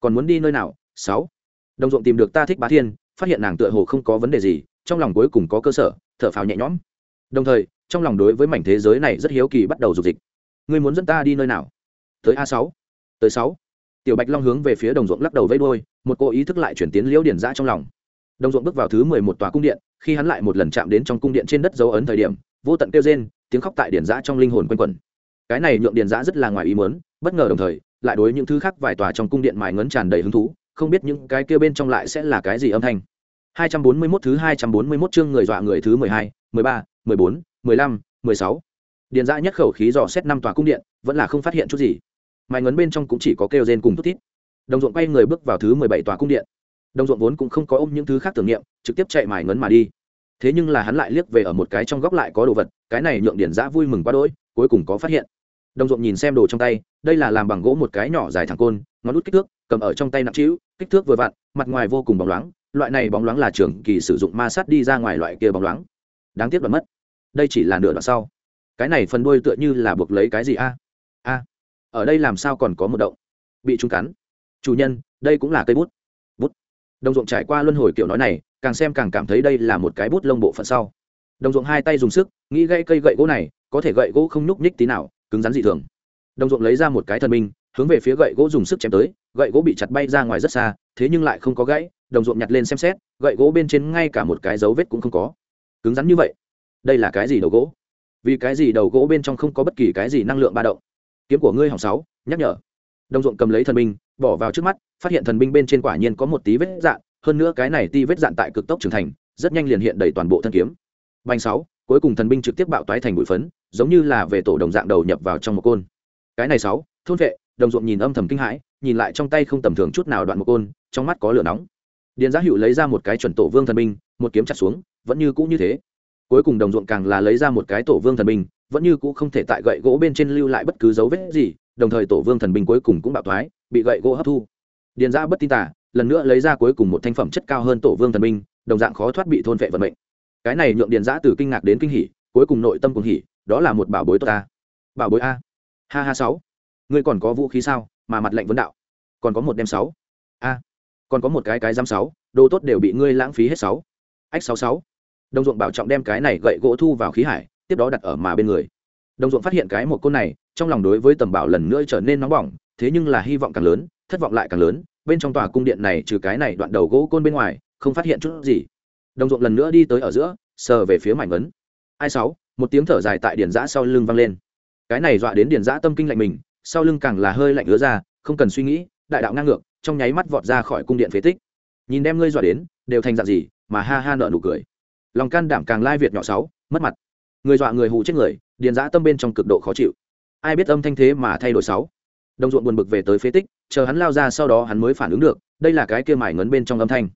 Còn muốn đi nơi nào? Sáu. Đồng ruộng tìm được ta thích bá thiên, phát hiện nàng tựa hồ không có vấn đề gì, trong lòng cuối cùng có cơ sở, thở phào nhẹ nhõm. Đồng thời, trong lòng đối với mảnh thế giới này rất hiếu kỳ bắt đầu dục dịch. Ngươi muốn dẫn ta đi nơi nào? Tới a sáu, tới sáu. Tiểu bạch long hướng về phía đồng ruộng lắc đầu vây đôi một cô ý thức lại chuyển tiến liễu điển ra trong lòng đồng ruộng bước vào thứ mười một tòa cung điện khi hắn lại một lần chạm đến trong cung điện trên đất dấu ấn thời điểm vô tận kêu rên tiếng khóc tại điển giã trong linh hồn quanh quẩn cái này nhượng điển giã rất là ngoài ý mớn bất ngờ đồng thời lại đối những thứ khác vài tòa trong cung điện mài ngấn tràn đầy hứng thú không biết những cái kia bên trong lại sẽ là cái gì âm thanh 241 thứ 241 chương người dọa người thứ 12, 13, 14, 15, 16. Điền Dã nhất khẩu khí dò xét năm tòa cung điện, vẫn là không phát hiện chút gì. Mài ngấn bên trong cũng chỉ có kêu rên cùng thút thít. Đồng ruộng quay người bước vào thứ 17 tòa cung điện. Đồng ruộng vốn cũng không có ôm những thứ khác tưởng niệm, trực tiếp chạy mài ngấn mà đi. Thế nhưng là hắn lại liếc về ở một cái trong góc lại có đồ vật, cái này nhượng điển giã vui mừng quá đỗi, cuối cùng có phát hiện. Đồng ruộng nhìn xem đồ trong tay, đây là làm bằng gỗ một cái nhỏ dài thẳng côn, ngón út kích thước, cầm ở trong tay nặng trĩu, kích thước vừa vặn, mặt ngoài vô cùng bóng loáng, loại này bóng loáng là trường kỳ sử dụng ma sát đi ra ngoài loại kia bóng loáng. Đáng tiếc đoạn mất. Đây chỉ là nửa đoạn sau. Cái này phần đuôi tựa như là buộc lấy cái gì a? A. Ở đây làm sao còn có một động? Bị chúng cắn. Chủ nhân đây cũng là cây bút đồng ruộng trải qua luân hồi kiểu nói này, càng xem càng cảm thấy đây là một cái bút lông bộ phận sau. Đồng ruộng hai tay dùng sức, nghĩ gãy cây gậy gỗ này, có thể gậy gỗ không nhúc nhích tí nào, cứng rắn dị thường. Đồng ruộng lấy ra một cái thần minh, hướng về phía gậy gỗ dùng sức chém tới, gậy gỗ bị chặt bay ra ngoài rất xa, thế nhưng lại không có gãy, đồng ruộng nhặt lên xem xét, gậy gỗ bên trên ngay cả một cái dấu vết cũng không có. Cứng rắn như vậy, đây là cái gì đầu gỗ? Vì cái gì đầu gỗ bên trong không có bất kỳ cái gì năng lượng ba động? Kiếm của ngươi hỏng sáu, nhắc nhở đồng ruộng cầm lấy thần binh, bỏ vào trước mắt, phát hiện thần binh bên trên quả nhiên có một tí vết dạn, hơn nữa cái này ti vết dạn tại cực tốc trưởng thành, rất nhanh liền hiện đầy toàn bộ thân kiếm. Bành sáu, cuối cùng thần binh trực tiếp bạo toái thành bụi phấn, giống như là về tổ đồng dạng đầu nhập vào trong một côn. Cái này sáu, thôn vệ, đồng ruộng nhìn âm thầm kinh hãi, nhìn lại trong tay không tầm thường chút nào đoạn một côn, trong mắt có lửa nóng. Điền giá hữu lấy ra một cái chuẩn tổ vương thần binh, một kiếm chặt xuống, vẫn như cũ như thế. Cuối cùng đồng ruộng càng là lấy ra một cái tổ vương thần binh, vẫn như cũ không thể tại gậy gỗ bên trên lưu lại bất cứ dấu vết gì đồng thời tổ vương thần binh cuối cùng cũng bạo thoái, bị gậy gỗ hấp thu. Điền ra bất tin tả lần nữa lấy ra cuối cùng một thanh phẩm chất cao hơn tổ vương thần binh, đồng dạng khó thoát bị thôn vệ vận mệnh. Cái này nhượng điền giã từ kinh ngạc đến kinh hỉ, cuối cùng nội tâm cùng hỉ, đó là một bảo bối tốt ta. Bảo bối a. Ha ha sáu. Ngươi còn có vũ khí sao, mà mặt lệnh vấn đạo. Còn có một đem sáu. A. Còn có một cái cái giam sáu, đồ tốt đều bị ngươi lãng phí hết sáu. Ách sáu sáu. Đồng ruộng bảo trọng đem cái này gậy gỗ thu vào khí hải, tiếp đó đặt ở mà bên người đồng ruộng phát hiện cái một côn này, trong lòng đối với tầm bảo lần nữa trở nên nóng bỏng, thế nhưng là hy vọng càng lớn, thất vọng lại càng lớn, bên trong tòa cung điện này trừ cái này đoạn đầu gỗ côn bên ngoài, không phát hiện chút gì. Đồng ruộng lần nữa đi tới ở giữa, sờ về phía mảnh ấn. Ai sáu, một tiếng thở dài tại điền giã sau lưng vang lên. Cái này dọa đến điền giã tâm kinh lạnh mình, sau lưng càng là hơi lạnh ứa ra, không cần suy nghĩ, đại đạo ngang ngược, trong nháy mắt vọt ra khỏi cung điện phế tích. Nhìn đem ngươi dọa đến, đều thành dạng gì, mà ha ha nợ nụ cười. Lòng can đảm càng lai việt nhỏ sáu, mất mặt người dọa người hù chết người, điền giã tâm bên trong cực độ khó chịu. Ai biết âm thanh thế mà thay đổi sáu. Đồng ruộng buồn bực về tới phế tích, chờ hắn lao ra sau đó hắn mới phản ứng được, đây là cái kia mải ngấn bên trong âm thanh.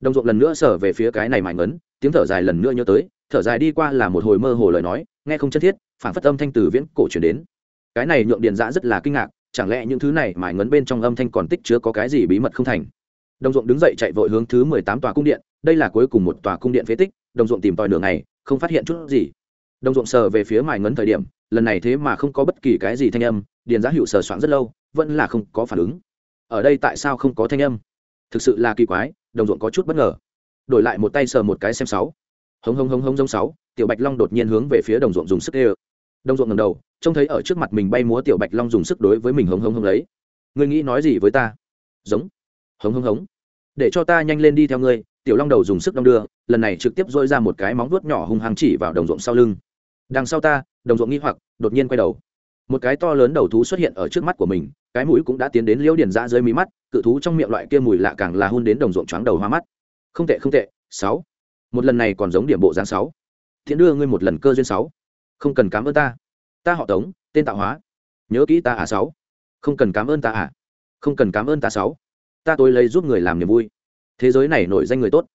Đồng ruộng lần nữa sở về phía cái này mải ngấn, tiếng thở dài lần nữa nhớ tới, thở dài đi qua là một hồi mơ hồ lời nói, nghe không chân thiết, phản phất âm thanh từ viễn cổ truyền đến. Cái này nhượng điền giã rất là kinh ngạc, chẳng lẽ những thứ này mải ngấn bên trong âm thanh còn tích chứa có cái gì bí mật không thành? Đồng ruộng đứng dậy chạy vội hướng thứ mười tám tòa cung điện, đây là cuối cùng một tòa cung điện phế tích, đồng ruộng tìm tòi đường này không phát hiện chút gì đồng ruộng sờ về phía mài ngấn thời điểm, lần này thế mà không có bất kỳ cái gì thanh âm, điền giá hiệu sờ soạn rất lâu, vẫn là không có phản ứng. Ở đây tại sao không có thanh âm? Thực sự là kỳ quái, đồng ruộng có chút bất ngờ. Đổi lại một tay sờ một cái xem sáu. Hống hống hống hống giống sáu, tiểu bạch long đột nhiên hướng về phía đồng ruộng dùng sức ê đồng ruộng ngầm đầu, trông thấy ở trước mặt mình bay múa tiểu bạch long dùng sức đối với mình hống hống hống lấy. Ngươi nghĩ nói gì với ta? Giống. Hống hống hống. Để cho ta nhanh lên đi theo ngươi, tiểu long đầu dùng sức đong đưa, lần này trực tiếp dôi ra một cái móng vuốt nhỏ hung hăng chỉ vào đồng ruộng sau lưng đằng sau ta, đồng ruộng nghi hoặc, đột nhiên quay đầu. Một cái to lớn đầu thú xuất hiện ở trước mắt của mình, cái mũi cũng đã tiến đến liễu điền ra dưới mí mắt, cự thú trong miệng loại kia mùi lạ càng là hun đến đồng ruộng choáng đầu hoa mắt. Không tệ không tệ, sáu. Một lần này còn giống điểm bộ dáng sáu. Thiện đưa ngươi một lần cơ duyên sáu. Không cần cảm ơn ta. Ta họ tống, tên tạo hóa. Nhớ kỹ ta à sáu. Không cần cảm ơn ta à. Không cần cảm ơn ta sáu. Ta tôi lấy giúp người làm niềm vui. Thế giới này nổi danh người tốt.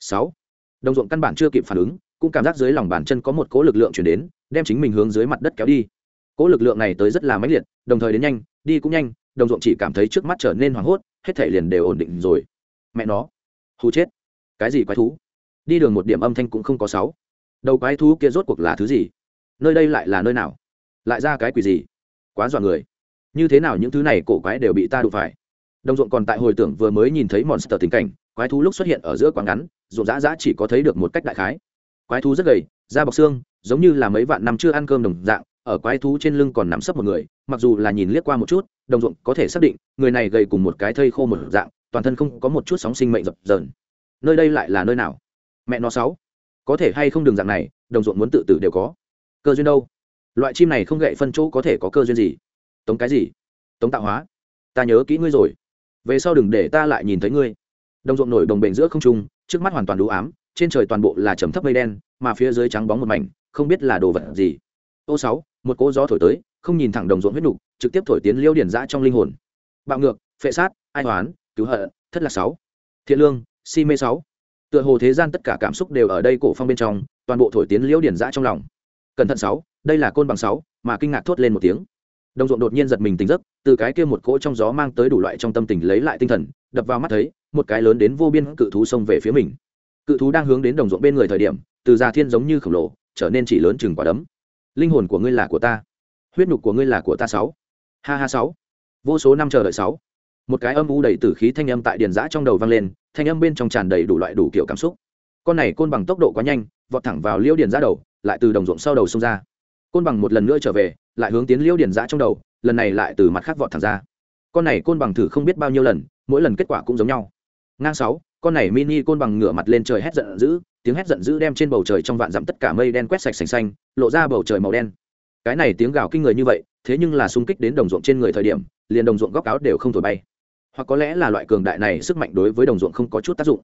Sáu. Đồng ruộng căn bản chưa kịp phản ứng cũng cảm giác dưới lòng bàn chân có một cỗ lực lượng chuyển đến, đem chính mình hướng dưới mặt đất kéo đi. Cỗ lực lượng này tới rất là mãnh liệt, đồng thời đến nhanh, đi cũng nhanh, đồng ruộng chỉ cảm thấy trước mắt trở nên hoảng hốt, hết thể liền đều ổn định rồi. Mẹ nó, hù chết. Cái gì quái thú? Đi đường một điểm âm thanh cũng không có sáu. Đầu quái thú kia rốt cuộc là thứ gì? Nơi đây lại là nơi nào? Lại ra cái quỷ gì? Quá dọa người. Như thế nào những thứ này cổ quái đều bị ta đụng phải? Đồng ruộng còn tại hồi tưởng vừa mới nhìn thấy monster tình cảnh, quái thú lúc xuất hiện ở giữa quán ngắn, ruộng dã dã chỉ có thấy được một cách đại khái quái thú rất gầy, da bọc xương, giống như là mấy vạn năm chưa ăn cơm đồng dạng, ở quái thú trên lưng còn nằm sấp một người, mặc dù là nhìn liếc qua một chút, đồng ruộng có thể xác định, người này gầy cùng một cái thây khô một dạng, toàn thân không có một chút sóng sinh mệnh dập dờn. Nơi đây lại là nơi nào? Mẹ nó sáu. Có thể hay không đường dạng này, đồng ruộng muốn tự tử đều có. Cơ duyên đâu? Loại chim này không gậy phân chỗ có thể có cơ duyên gì? Tống cái gì? Tống tạo hóa. Ta nhớ kỹ ngươi rồi. Về sau đừng để ta lại nhìn thấy ngươi. Đồng ruộng nổi đồng bệnh giữa không trung, trước mắt hoàn toàn đủ ám trên trời toàn bộ là trầm thấp mây đen, mà phía dưới trắng bóng một mảnh, không biết là đồ vật gì. Ô sáu, một cỗ gió thổi tới, không nhìn thẳng đồng ruộng huyết nục, trực tiếp thổi tiến liêu điển giã trong linh hồn. Bạo ngược, phệ sát, ai hoán, cứu hận, thất là sáu. Thiện lương, si mê sáu. Tựa hồ thế gian tất cả cảm xúc đều ở đây cổ phong bên trong, toàn bộ thổi tiến liễu điển giã trong lòng. Cẩn thận sáu, đây là côn bằng sáu, mà kinh ngạc thốt lên một tiếng. Đồng ruộng đột nhiên giật mình tỉnh giấc, từ cái kia một cỗ trong gió mang tới đủ loại trong tâm tình lấy lại tinh thần, đập vào mắt thấy, một cái lớn đến vô biên cự thú xông về phía mình cự thú đang hướng đến đồng ruộng bên người thời điểm, từ già thiên giống như khổng lồ, trở nên chỉ lớn chừng quả đấm. Linh hồn của ngươi là của ta. Huyết nhục của ngươi là của ta sáu. Ha ha sáu. Vô số năm chờ đợi sáu. Một cái âm u đầy tử khí thanh âm tại điền giã trong đầu vang lên, thanh âm bên trong tràn đầy đủ loại đủ kiểu cảm xúc. Con này côn bằng tốc độ quá nhanh, vọt thẳng vào liêu điền giã đầu, lại từ đồng ruộng sau đầu xông ra. Côn bằng một lần nữa trở về, lại hướng tiến liêu điền giã trong đầu, lần này lại từ mặt khác vọt thẳng ra. Con này côn bằng thử không biết bao nhiêu lần, mỗi lần kết quả cũng giống nhau. Ngang sáu con này mini côn bằng ngửa mặt lên trời hét giận dữ, tiếng hét giận dữ đem trên bầu trời trong vạn dặm tất cả mây đen quét sạch sành xanh, lộ ra bầu trời màu đen. Cái này tiếng gào kinh người như vậy, thế nhưng là xung kích đến đồng ruộng trên người thời điểm, liền đồng ruộng góc áo đều không thổi bay. Hoặc có lẽ là loại cường đại này sức mạnh đối với đồng ruộng không có chút tác dụng.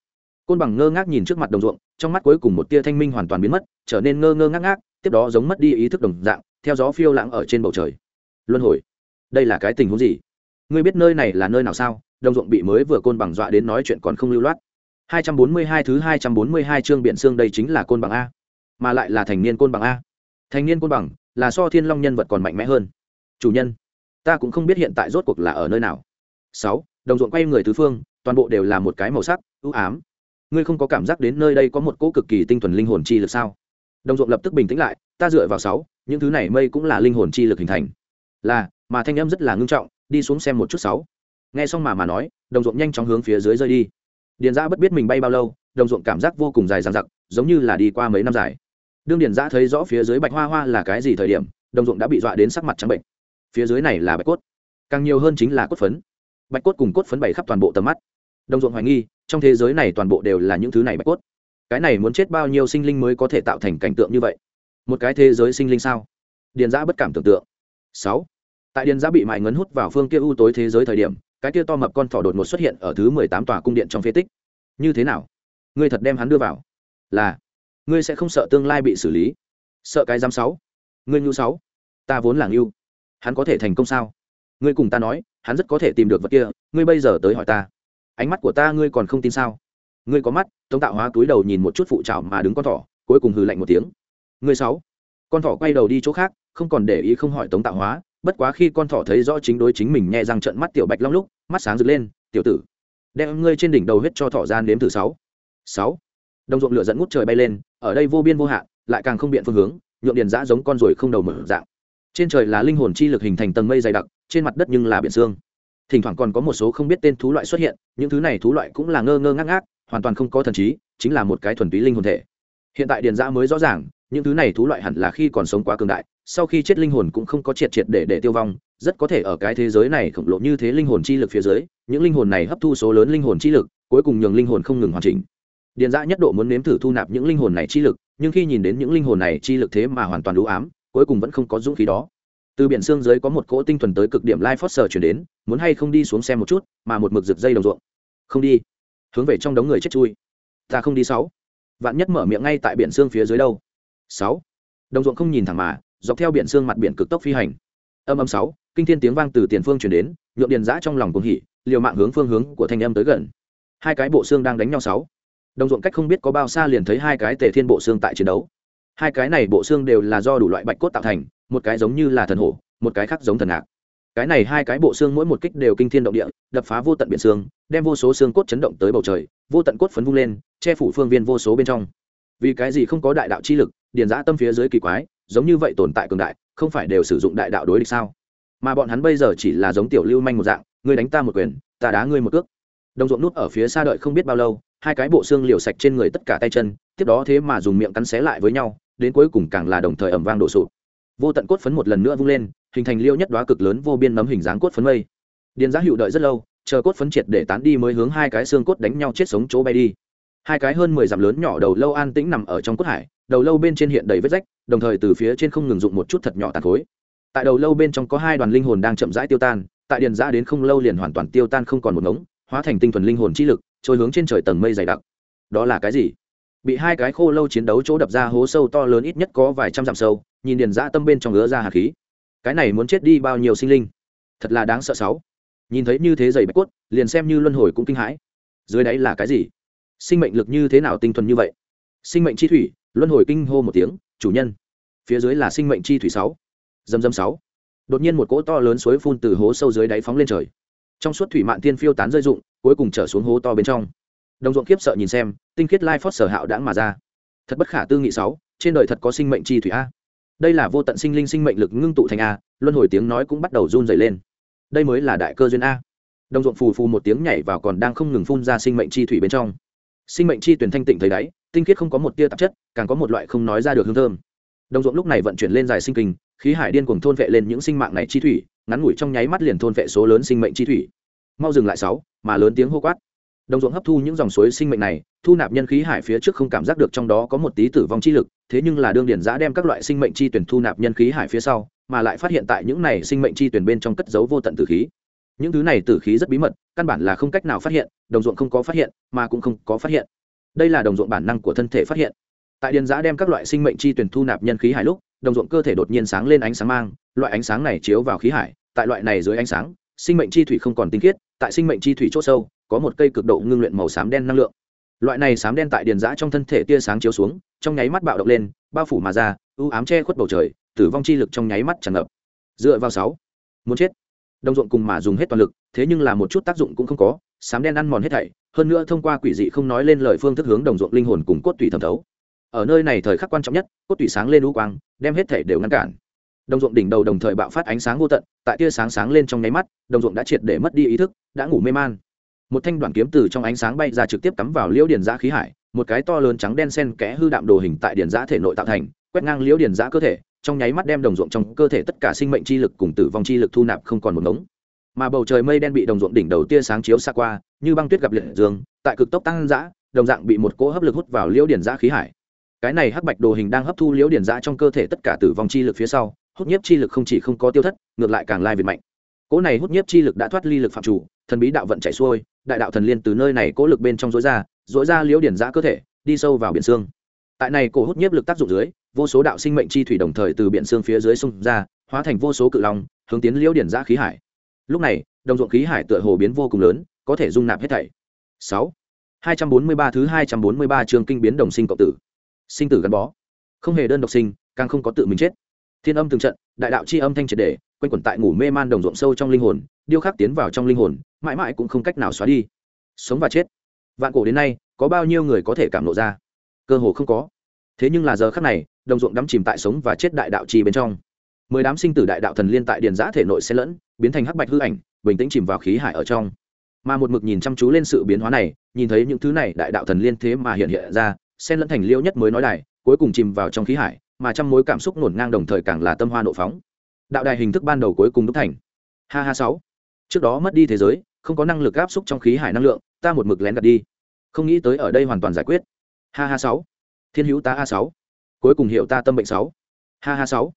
Côn bằng ngơ ngác nhìn trước mặt đồng ruộng, trong mắt cuối cùng một tia thanh minh hoàn toàn biến mất, trở nên ngơ ngơ ngác ngác, tiếp đó giống mất đi ý thức đồng dạng, theo gió phiêu lãng ở trên bầu trời. Luân hồi, đây là cái tình huống gì? Ngươi biết nơi này là nơi nào sao? Đồng ruộng bị mới vừa côn bằng dọa đến nói chuyện còn không lưu loát. 242 thứ 242 chương biển xương đây chính là côn bằng a, mà lại là thành niên côn bằng a. Thành niên côn bằng là so thiên long nhân vật còn mạnh mẽ hơn. Chủ nhân, ta cũng không biết hiện tại rốt cuộc là ở nơi nào. Sáu, đồng ruộng quay người tứ phương, toàn bộ đều là một cái màu sắc ưu ám. Ngươi không có cảm giác đến nơi đây có một cỗ cực kỳ tinh thuần linh hồn chi lực sao? Đồng ruộng lập tức bình tĩnh lại, ta dựa vào sáu, những thứ này mây cũng là linh hồn chi lực hình thành. Là, mà thanh âm rất là ngưng trọng, đi xuống xem một chút sáu. Nghe xong mà mà nói, đồng ruộng nhanh chóng hướng phía dưới rơi đi điền giã bất biết mình bay bao lâu, đồng ruộng cảm giác vô cùng dài dằng dặc, giống như là đi qua mấy năm dài. Đương điền giã thấy rõ phía dưới bạch hoa hoa là cái gì thời điểm, đồng ruộng đã bị dọa đến sắc mặt trắng bệnh. Phía dưới này là bạch cốt. Càng nhiều hơn chính là cốt phấn. Bạch cốt cùng cốt phấn bày khắp toàn bộ tầm mắt. Đồng ruộng hoài nghi, trong thế giới này toàn bộ đều là những thứ này bạch cốt. Cái này muốn chết bao nhiêu sinh linh mới có thể tạo thành cảnh tượng như vậy? Một cái thế giới sinh linh sao? Điền giã bất cảm tưởng tượng. Sáu. Tại điền giã bị mại ngấn hút vào phương kia u tối thế giới thời điểm cái kia to mập con thỏ đột ngột xuất hiện ở thứ mười tám tòa cung điện trong phế tích. Như thế nào? Ngươi thật đem hắn đưa vào? Là, ngươi sẽ không sợ tương lai bị xử lý. Sợ cái giám sáu. Ngươi nhu sáu. Ta vốn là nhu. Hắn có thể thành công sao? Ngươi cùng ta nói, hắn rất có thể tìm được vật kia, ngươi bây giờ tới hỏi ta. Ánh mắt của ta ngươi còn không tin sao? Ngươi có mắt, tống tạo hóa túi đầu nhìn một chút phụ trào mà đứng con thỏ, cuối cùng hừ lạnh một tiếng. Ngươi sáu. Con thỏ quay đầu đi chỗ khác, không còn để ý không hỏi tống tạo hóa bất quá khi con thỏ thấy rõ chính đối chính mình nhẹ răng trận mắt tiểu bạch long lúc, mắt sáng rực lên, tiểu tử, đem ngươi trên đỉnh đầu huyết cho thỏ gian đếm từ sáu. Sáu. Đồng ruộng lửa dẫn ngút trời bay lên, ở đây vô biên vô hạn, lại càng không biện phương hướng, nhượng điền giã giống con ruồi không đầu mở dạng. Trên trời là linh hồn chi lực hình thành tầng mây dày đặc, trên mặt đất nhưng là biển xương. Thỉnh thoảng còn có một số không biết tên thú loại xuất hiện, những thứ này thú loại cũng là ngơ ngơ ngác ngác, hoàn toàn không có thần trí, chính là một cái thuần túy linh hồn thể. Hiện tại điền giã mới rõ ràng, những thứ này thú loại hẳn là khi còn sống quá cường đại sau khi chết linh hồn cũng không có triệt triệt để để tiêu vong, rất có thể ở cái thế giới này khổng lồ như thế linh hồn chi lực phía dưới, những linh hồn này hấp thu số lớn linh hồn chi lực, cuối cùng nhường linh hồn không ngừng hoàn chỉnh. Điền dã nhất độ muốn nếm thử thu nạp những linh hồn này chi lực, nhưng khi nhìn đến những linh hồn này chi lực thế mà hoàn toàn đủ ám, cuối cùng vẫn không có dũng khí đó. Từ biển xương dưới có một cỗ tinh thuần tới cực điểm lai phót chuyển đến, muốn hay không đi xuống xem một chút, mà một mực rực dây đồng ruộng. Không đi. Hướng về trong đống người chết chui. Ta không đi sáu. Vạn nhất mở miệng ngay tại biển xương phía dưới đâu. Sáu. Đồng ruộng không nhìn thẳng mà dọc theo biển xương mặt biển cực tốc phi hành. Âm âm sáu, kinh thiên tiếng vang từ tiền phương chuyển đến, nhượng điền giã trong lòng cuồng hỉ, liều mạng hướng phương hướng của thanh âm tới gần. Hai cái bộ xương đang đánh nhau sáu. Đồng ruộng cách không biết có bao xa liền thấy hai cái tề thiên bộ xương tại chiến đấu. Hai cái này bộ xương đều là do đủ loại bạch cốt tạo thành, một cái giống như là thần hổ, một cái khác giống thần ngạc. Cái này hai cái bộ xương mỗi một kích đều kinh thiên động địa, đập phá vô tận biển xương, đem vô số xương cốt chấn động tới bầu trời, vô tận cốt phấn vung lên, che phủ phương viên vô số bên trong. Vì cái gì không có đại đạo chi lực, điền giã tâm phía dưới kỳ quái giống như vậy tồn tại cường đại, không phải đều sử dụng đại đạo đối địch sao? Mà bọn hắn bây giờ chỉ là giống tiểu lưu manh một dạng, ngươi đánh ta một quyền, ta đá ngươi một cước. Đồng ruộng nút ở phía xa đợi không biết bao lâu, hai cái bộ xương liều sạch trên người tất cả tay chân, tiếp đó thế mà dùng miệng cắn xé lại với nhau, đến cuối cùng càng là đồng thời ẩm vang đổ sụp. Vô tận cốt phấn một lần nữa vung lên, hình thành liêu nhất đoá cực lớn vô biên nấm hình dáng cốt phấn mây. Điền giá hữu đợi rất lâu, chờ cốt phấn triệt để tán đi mới hướng hai cái xương cốt đánh nhau chết sống chỗ bay đi. Hai cái hơn mười dặm lớn nhỏ đầu lâu an tĩnh nằm ở trong cốt hải, đầu lâu bên trên hiện đầy vết rách đồng thời từ phía trên không ngừng dụng một chút thật nhỏ tàn khối. Tại đầu lâu bên trong có hai đoàn linh hồn đang chậm rãi tiêu tan, tại điền giã đến không lâu liền hoàn toàn tiêu tan không còn một ngống, hóa thành tinh thuần linh hồn chi lực, trôi hướng trên trời tầng mây dày đặc. Đó là cái gì? Bị hai cái khô lâu chiến đấu chỗ đập ra hố sâu to lớn ít nhất có vài trăm dặm sâu, nhìn điền giã tâm bên trong ngứa ra hạt khí. Cái này muốn chết đi bao nhiêu sinh linh? Thật là đáng sợ sáu. Nhìn thấy như thế dày bạch quất liền xem như luân hồi cũng kinh hãi. Dưới đáy là cái gì? Sinh mệnh lực như thế nào tinh thuần như vậy? Sinh mệnh chi thủy luân hồi kinh hô một tiếng, chủ nhân, phía dưới là sinh mệnh chi thủy sáu. Dầm dầm sáu. Đột nhiên một cỗ to lớn suối phun từ hố sâu dưới đáy phóng lên trời. Trong suốt thủy mạn tiên phiêu tán rơi rụng, cuối cùng trở xuống hố to bên trong. Đồng ruộng khiếp sợ nhìn xem, tinh khiết lai phót sở hạo đãng mà ra. Thật bất khả tư nghị sáu, trên đời thật có sinh mệnh chi thủy a. Đây là vô tận sinh linh sinh mệnh lực ngưng tụ thành a, luân hồi tiếng nói cũng bắt đầu run dày lên. Đây mới là đại cơ duyên a. Đồng ruộng phù phù một tiếng nhảy vào còn đang không ngừng phun ra sinh mệnh chi thủy bên trong sinh mệnh chi tuyển thanh tịnh thấy đáy, tinh khiết không có một tia tạp chất, càng có một loại không nói ra được hương thơm. Đồng ruộng lúc này vận chuyển lên dài sinh kinh, khí hải điên cuồng thôn vệ lên những sinh mạng này chi thủy, ngắn ngủi trong nháy mắt liền thôn vệ số lớn sinh mệnh chi thủy. Mau dừng lại sáu, mà lớn tiếng hô quát. Đồng ruộng hấp thu những dòng suối sinh mệnh này, thu nạp nhân khí hải phía trước không cảm giác được trong đó có một tí tử vong chi lực, thế nhưng là đương điển giã đem các loại sinh mệnh chi tuyển thu nạp nhân khí hải phía sau, mà lại phát hiện tại những này sinh mệnh chi tuyển bên trong cất giấu vô tận tử khí những thứ này tử khí rất bí mật, căn bản là không cách nào phát hiện, đồng ruộng không có phát hiện, mà cũng không có phát hiện. Đây là đồng ruộng bản năng của thân thể phát hiện. Tại điền giã đem các loại sinh mệnh chi tuyển thu nạp nhân khí hải lúc, đồng ruộng cơ thể đột nhiên sáng lên ánh sáng mang, loại ánh sáng này chiếu vào khí hải, tại loại này dưới ánh sáng, sinh mệnh chi thủy không còn tinh khiết, tại sinh mệnh chi thủy c h ỗ sâu, có một cây cực độ ngưng luyện màu xám đen năng lượng. Loại này xám đen tại điền giã trong thân thể tia sáng chiếu xuống, trong nháy mắt bạo động lên, bao phủ mà ra ưu ám che khuất bầu trời, tử vong chi lực trong nháy mắt tràn ngập. Dựa vào sáu, muốn chết đồng ruộng cùng mà dùng hết toàn lực, thế nhưng là một chút tác dụng cũng không có, sám đen ăn mòn hết thảy, hơn nữa thông qua quỷ dị không nói lên lời phương thức hướng đồng ruộng linh hồn cùng cốt tủy thẩm thấu. Ở nơi này thời khắc quan trọng nhất, cốt tủy sáng lên u quang, đem hết thảy đều ngăn cản. Đồng ruộng đỉnh đầu đồng thời bạo phát ánh sáng vô tận, tại tia sáng sáng lên trong nháy mắt, đồng ruộng đã triệt để mất đi ý thức, đã ngủ mê man. Một thanh đoạn kiếm từ trong ánh sáng bay ra trực tiếp cắm vào liễu điền giã khí hải, một cái to lớn trắng đen sen kẽ hư đạm đồ hình tại điền giã thể nội tạo thành, quét ngang liễu điền giã cơ thể trong nháy mắt đem đồng ruộng trong cơ thể tất cả sinh mệnh chi lực cùng tử vong chi lực thu nạp không còn một ngống. Mà bầu trời mây đen bị đồng ruộng đỉnh đầu tia sáng chiếu xa qua, như băng tuyết gặp liệt dương, tại cực tốc tăng giã đồng dạng bị một cỗ hấp lực hút vào liễu điển giã khí hải. Cái này hắc bạch đồ hình đang hấp thu liễu điển giã trong cơ thể tất cả tử vong chi lực phía sau, hút nhiếp chi lực không chỉ không có tiêu thất, ngược lại càng lai việt mạnh. Cỗ này hút nhiếp chi lực đã thoát ly lực phạm chủ, thần bí đạo vận chảy xuôi, đại đạo thần liên từ nơi này cỗ lực bên trong dối ra dối ra liễu điển giã cơ thể, đi sâu vào biển xương tại này cổ hút nhiếp lực tác dụng dưới, vô số đạo sinh mệnh chi thủy đồng thời từ biển xương phía dưới sông ra, hóa thành vô số cự long, hướng tiến liễu điển giã khí hải. Lúc này, đồng ruộng khí hải tựa hồ biến vô cùng lớn, có thể dung nạp hết thảy. Sáu. Hai trăm bốn mươi ba thứ hai trăm bốn mươi ba chương kinh biến đồng sinh cộng tử. Sinh tử gắn bó. Không hề đơn độc sinh, càng không có tự mình chết. Thiên âm từng trận, đại đạo chi âm thanh triệt để, quanh quẩn tại ngủ mê man đồng ruộng sâu trong linh hồn, điêu khắc tiến vào trong linh hồn, mãi mãi cũng không cách nào xóa đi. Sống và chết. Vạn cổ đến nay, có bao nhiêu người có thể cảm lộ ra? Cơ hồ không có. Thế nhưng là giờ khắc này, đồng ruộng đắm chìm tại sống và chết đại đạo chi bên trong. Mười đám sinh tử đại đạo thần liên tại điền giã thể nội xen lẫn, biến thành hắc bạch hư ảnh, bình tĩnh chìm vào khí hải ở trong. Mà một mực nhìn chăm chú lên sự biến hóa này, nhìn thấy những thứ này đại đạo thần liên thế mà hiện hiện ra, xen lẫn thành liêu nhất mới nói đài, cuối cùng chìm vào trong khí hải, mà trăm mối cảm xúc nổn ngang đồng thời càng là tâm hoa nộ phóng. Đạo đài hình thức ban đầu cuối cùng đúc thành. Ha ha sáu. Trước đó mất đi thế giới, không có năng lực áp xúc trong khí hải năng lượng, ta một mực lén gạt đi. Không nghĩ tới ở đây hoàn toàn giải quyết ha ha sáu. Thiên hữu ta a sáu. Cuối cùng hiệu ta tâm bệnh sáu. Ha ha sáu.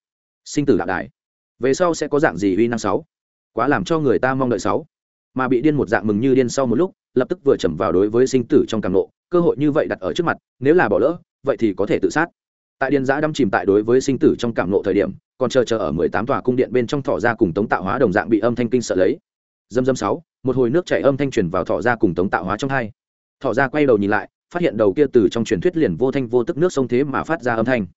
Sinh tử đạo đài. Về sau sẽ có dạng gì uy năng sáu? Quá làm cho người ta mong đợi sáu. Mà bị điên một dạng mừng như điên sau một lúc, lập tức vừa chầm vào đối với sinh tử trong càng nộ cơ hội như vậy đặt ở trước mặt, nếu là bỏ lỡ, vậy thì có thể tự sát. Tại điên giã đâm chìm tại đối với sinh tử trong cảm nộ thời điểm, còn chờ chờ ở mười tám tòa cung điện bên trong thọ ra cùng tống tạo hóa đồng dạng bị âm thanh kinh sợ lấy. Dâm dâm sáu, một hồi nước chảy âm thanh truyền vào thọ ra cùng tống tạo hóa trong hai. Thọ ra quay đầu nhìn lại phát hiện đầu kia từ trong truyền thuyết liền vô thanh vô tức nước sông thế mà phát ra âm thanh.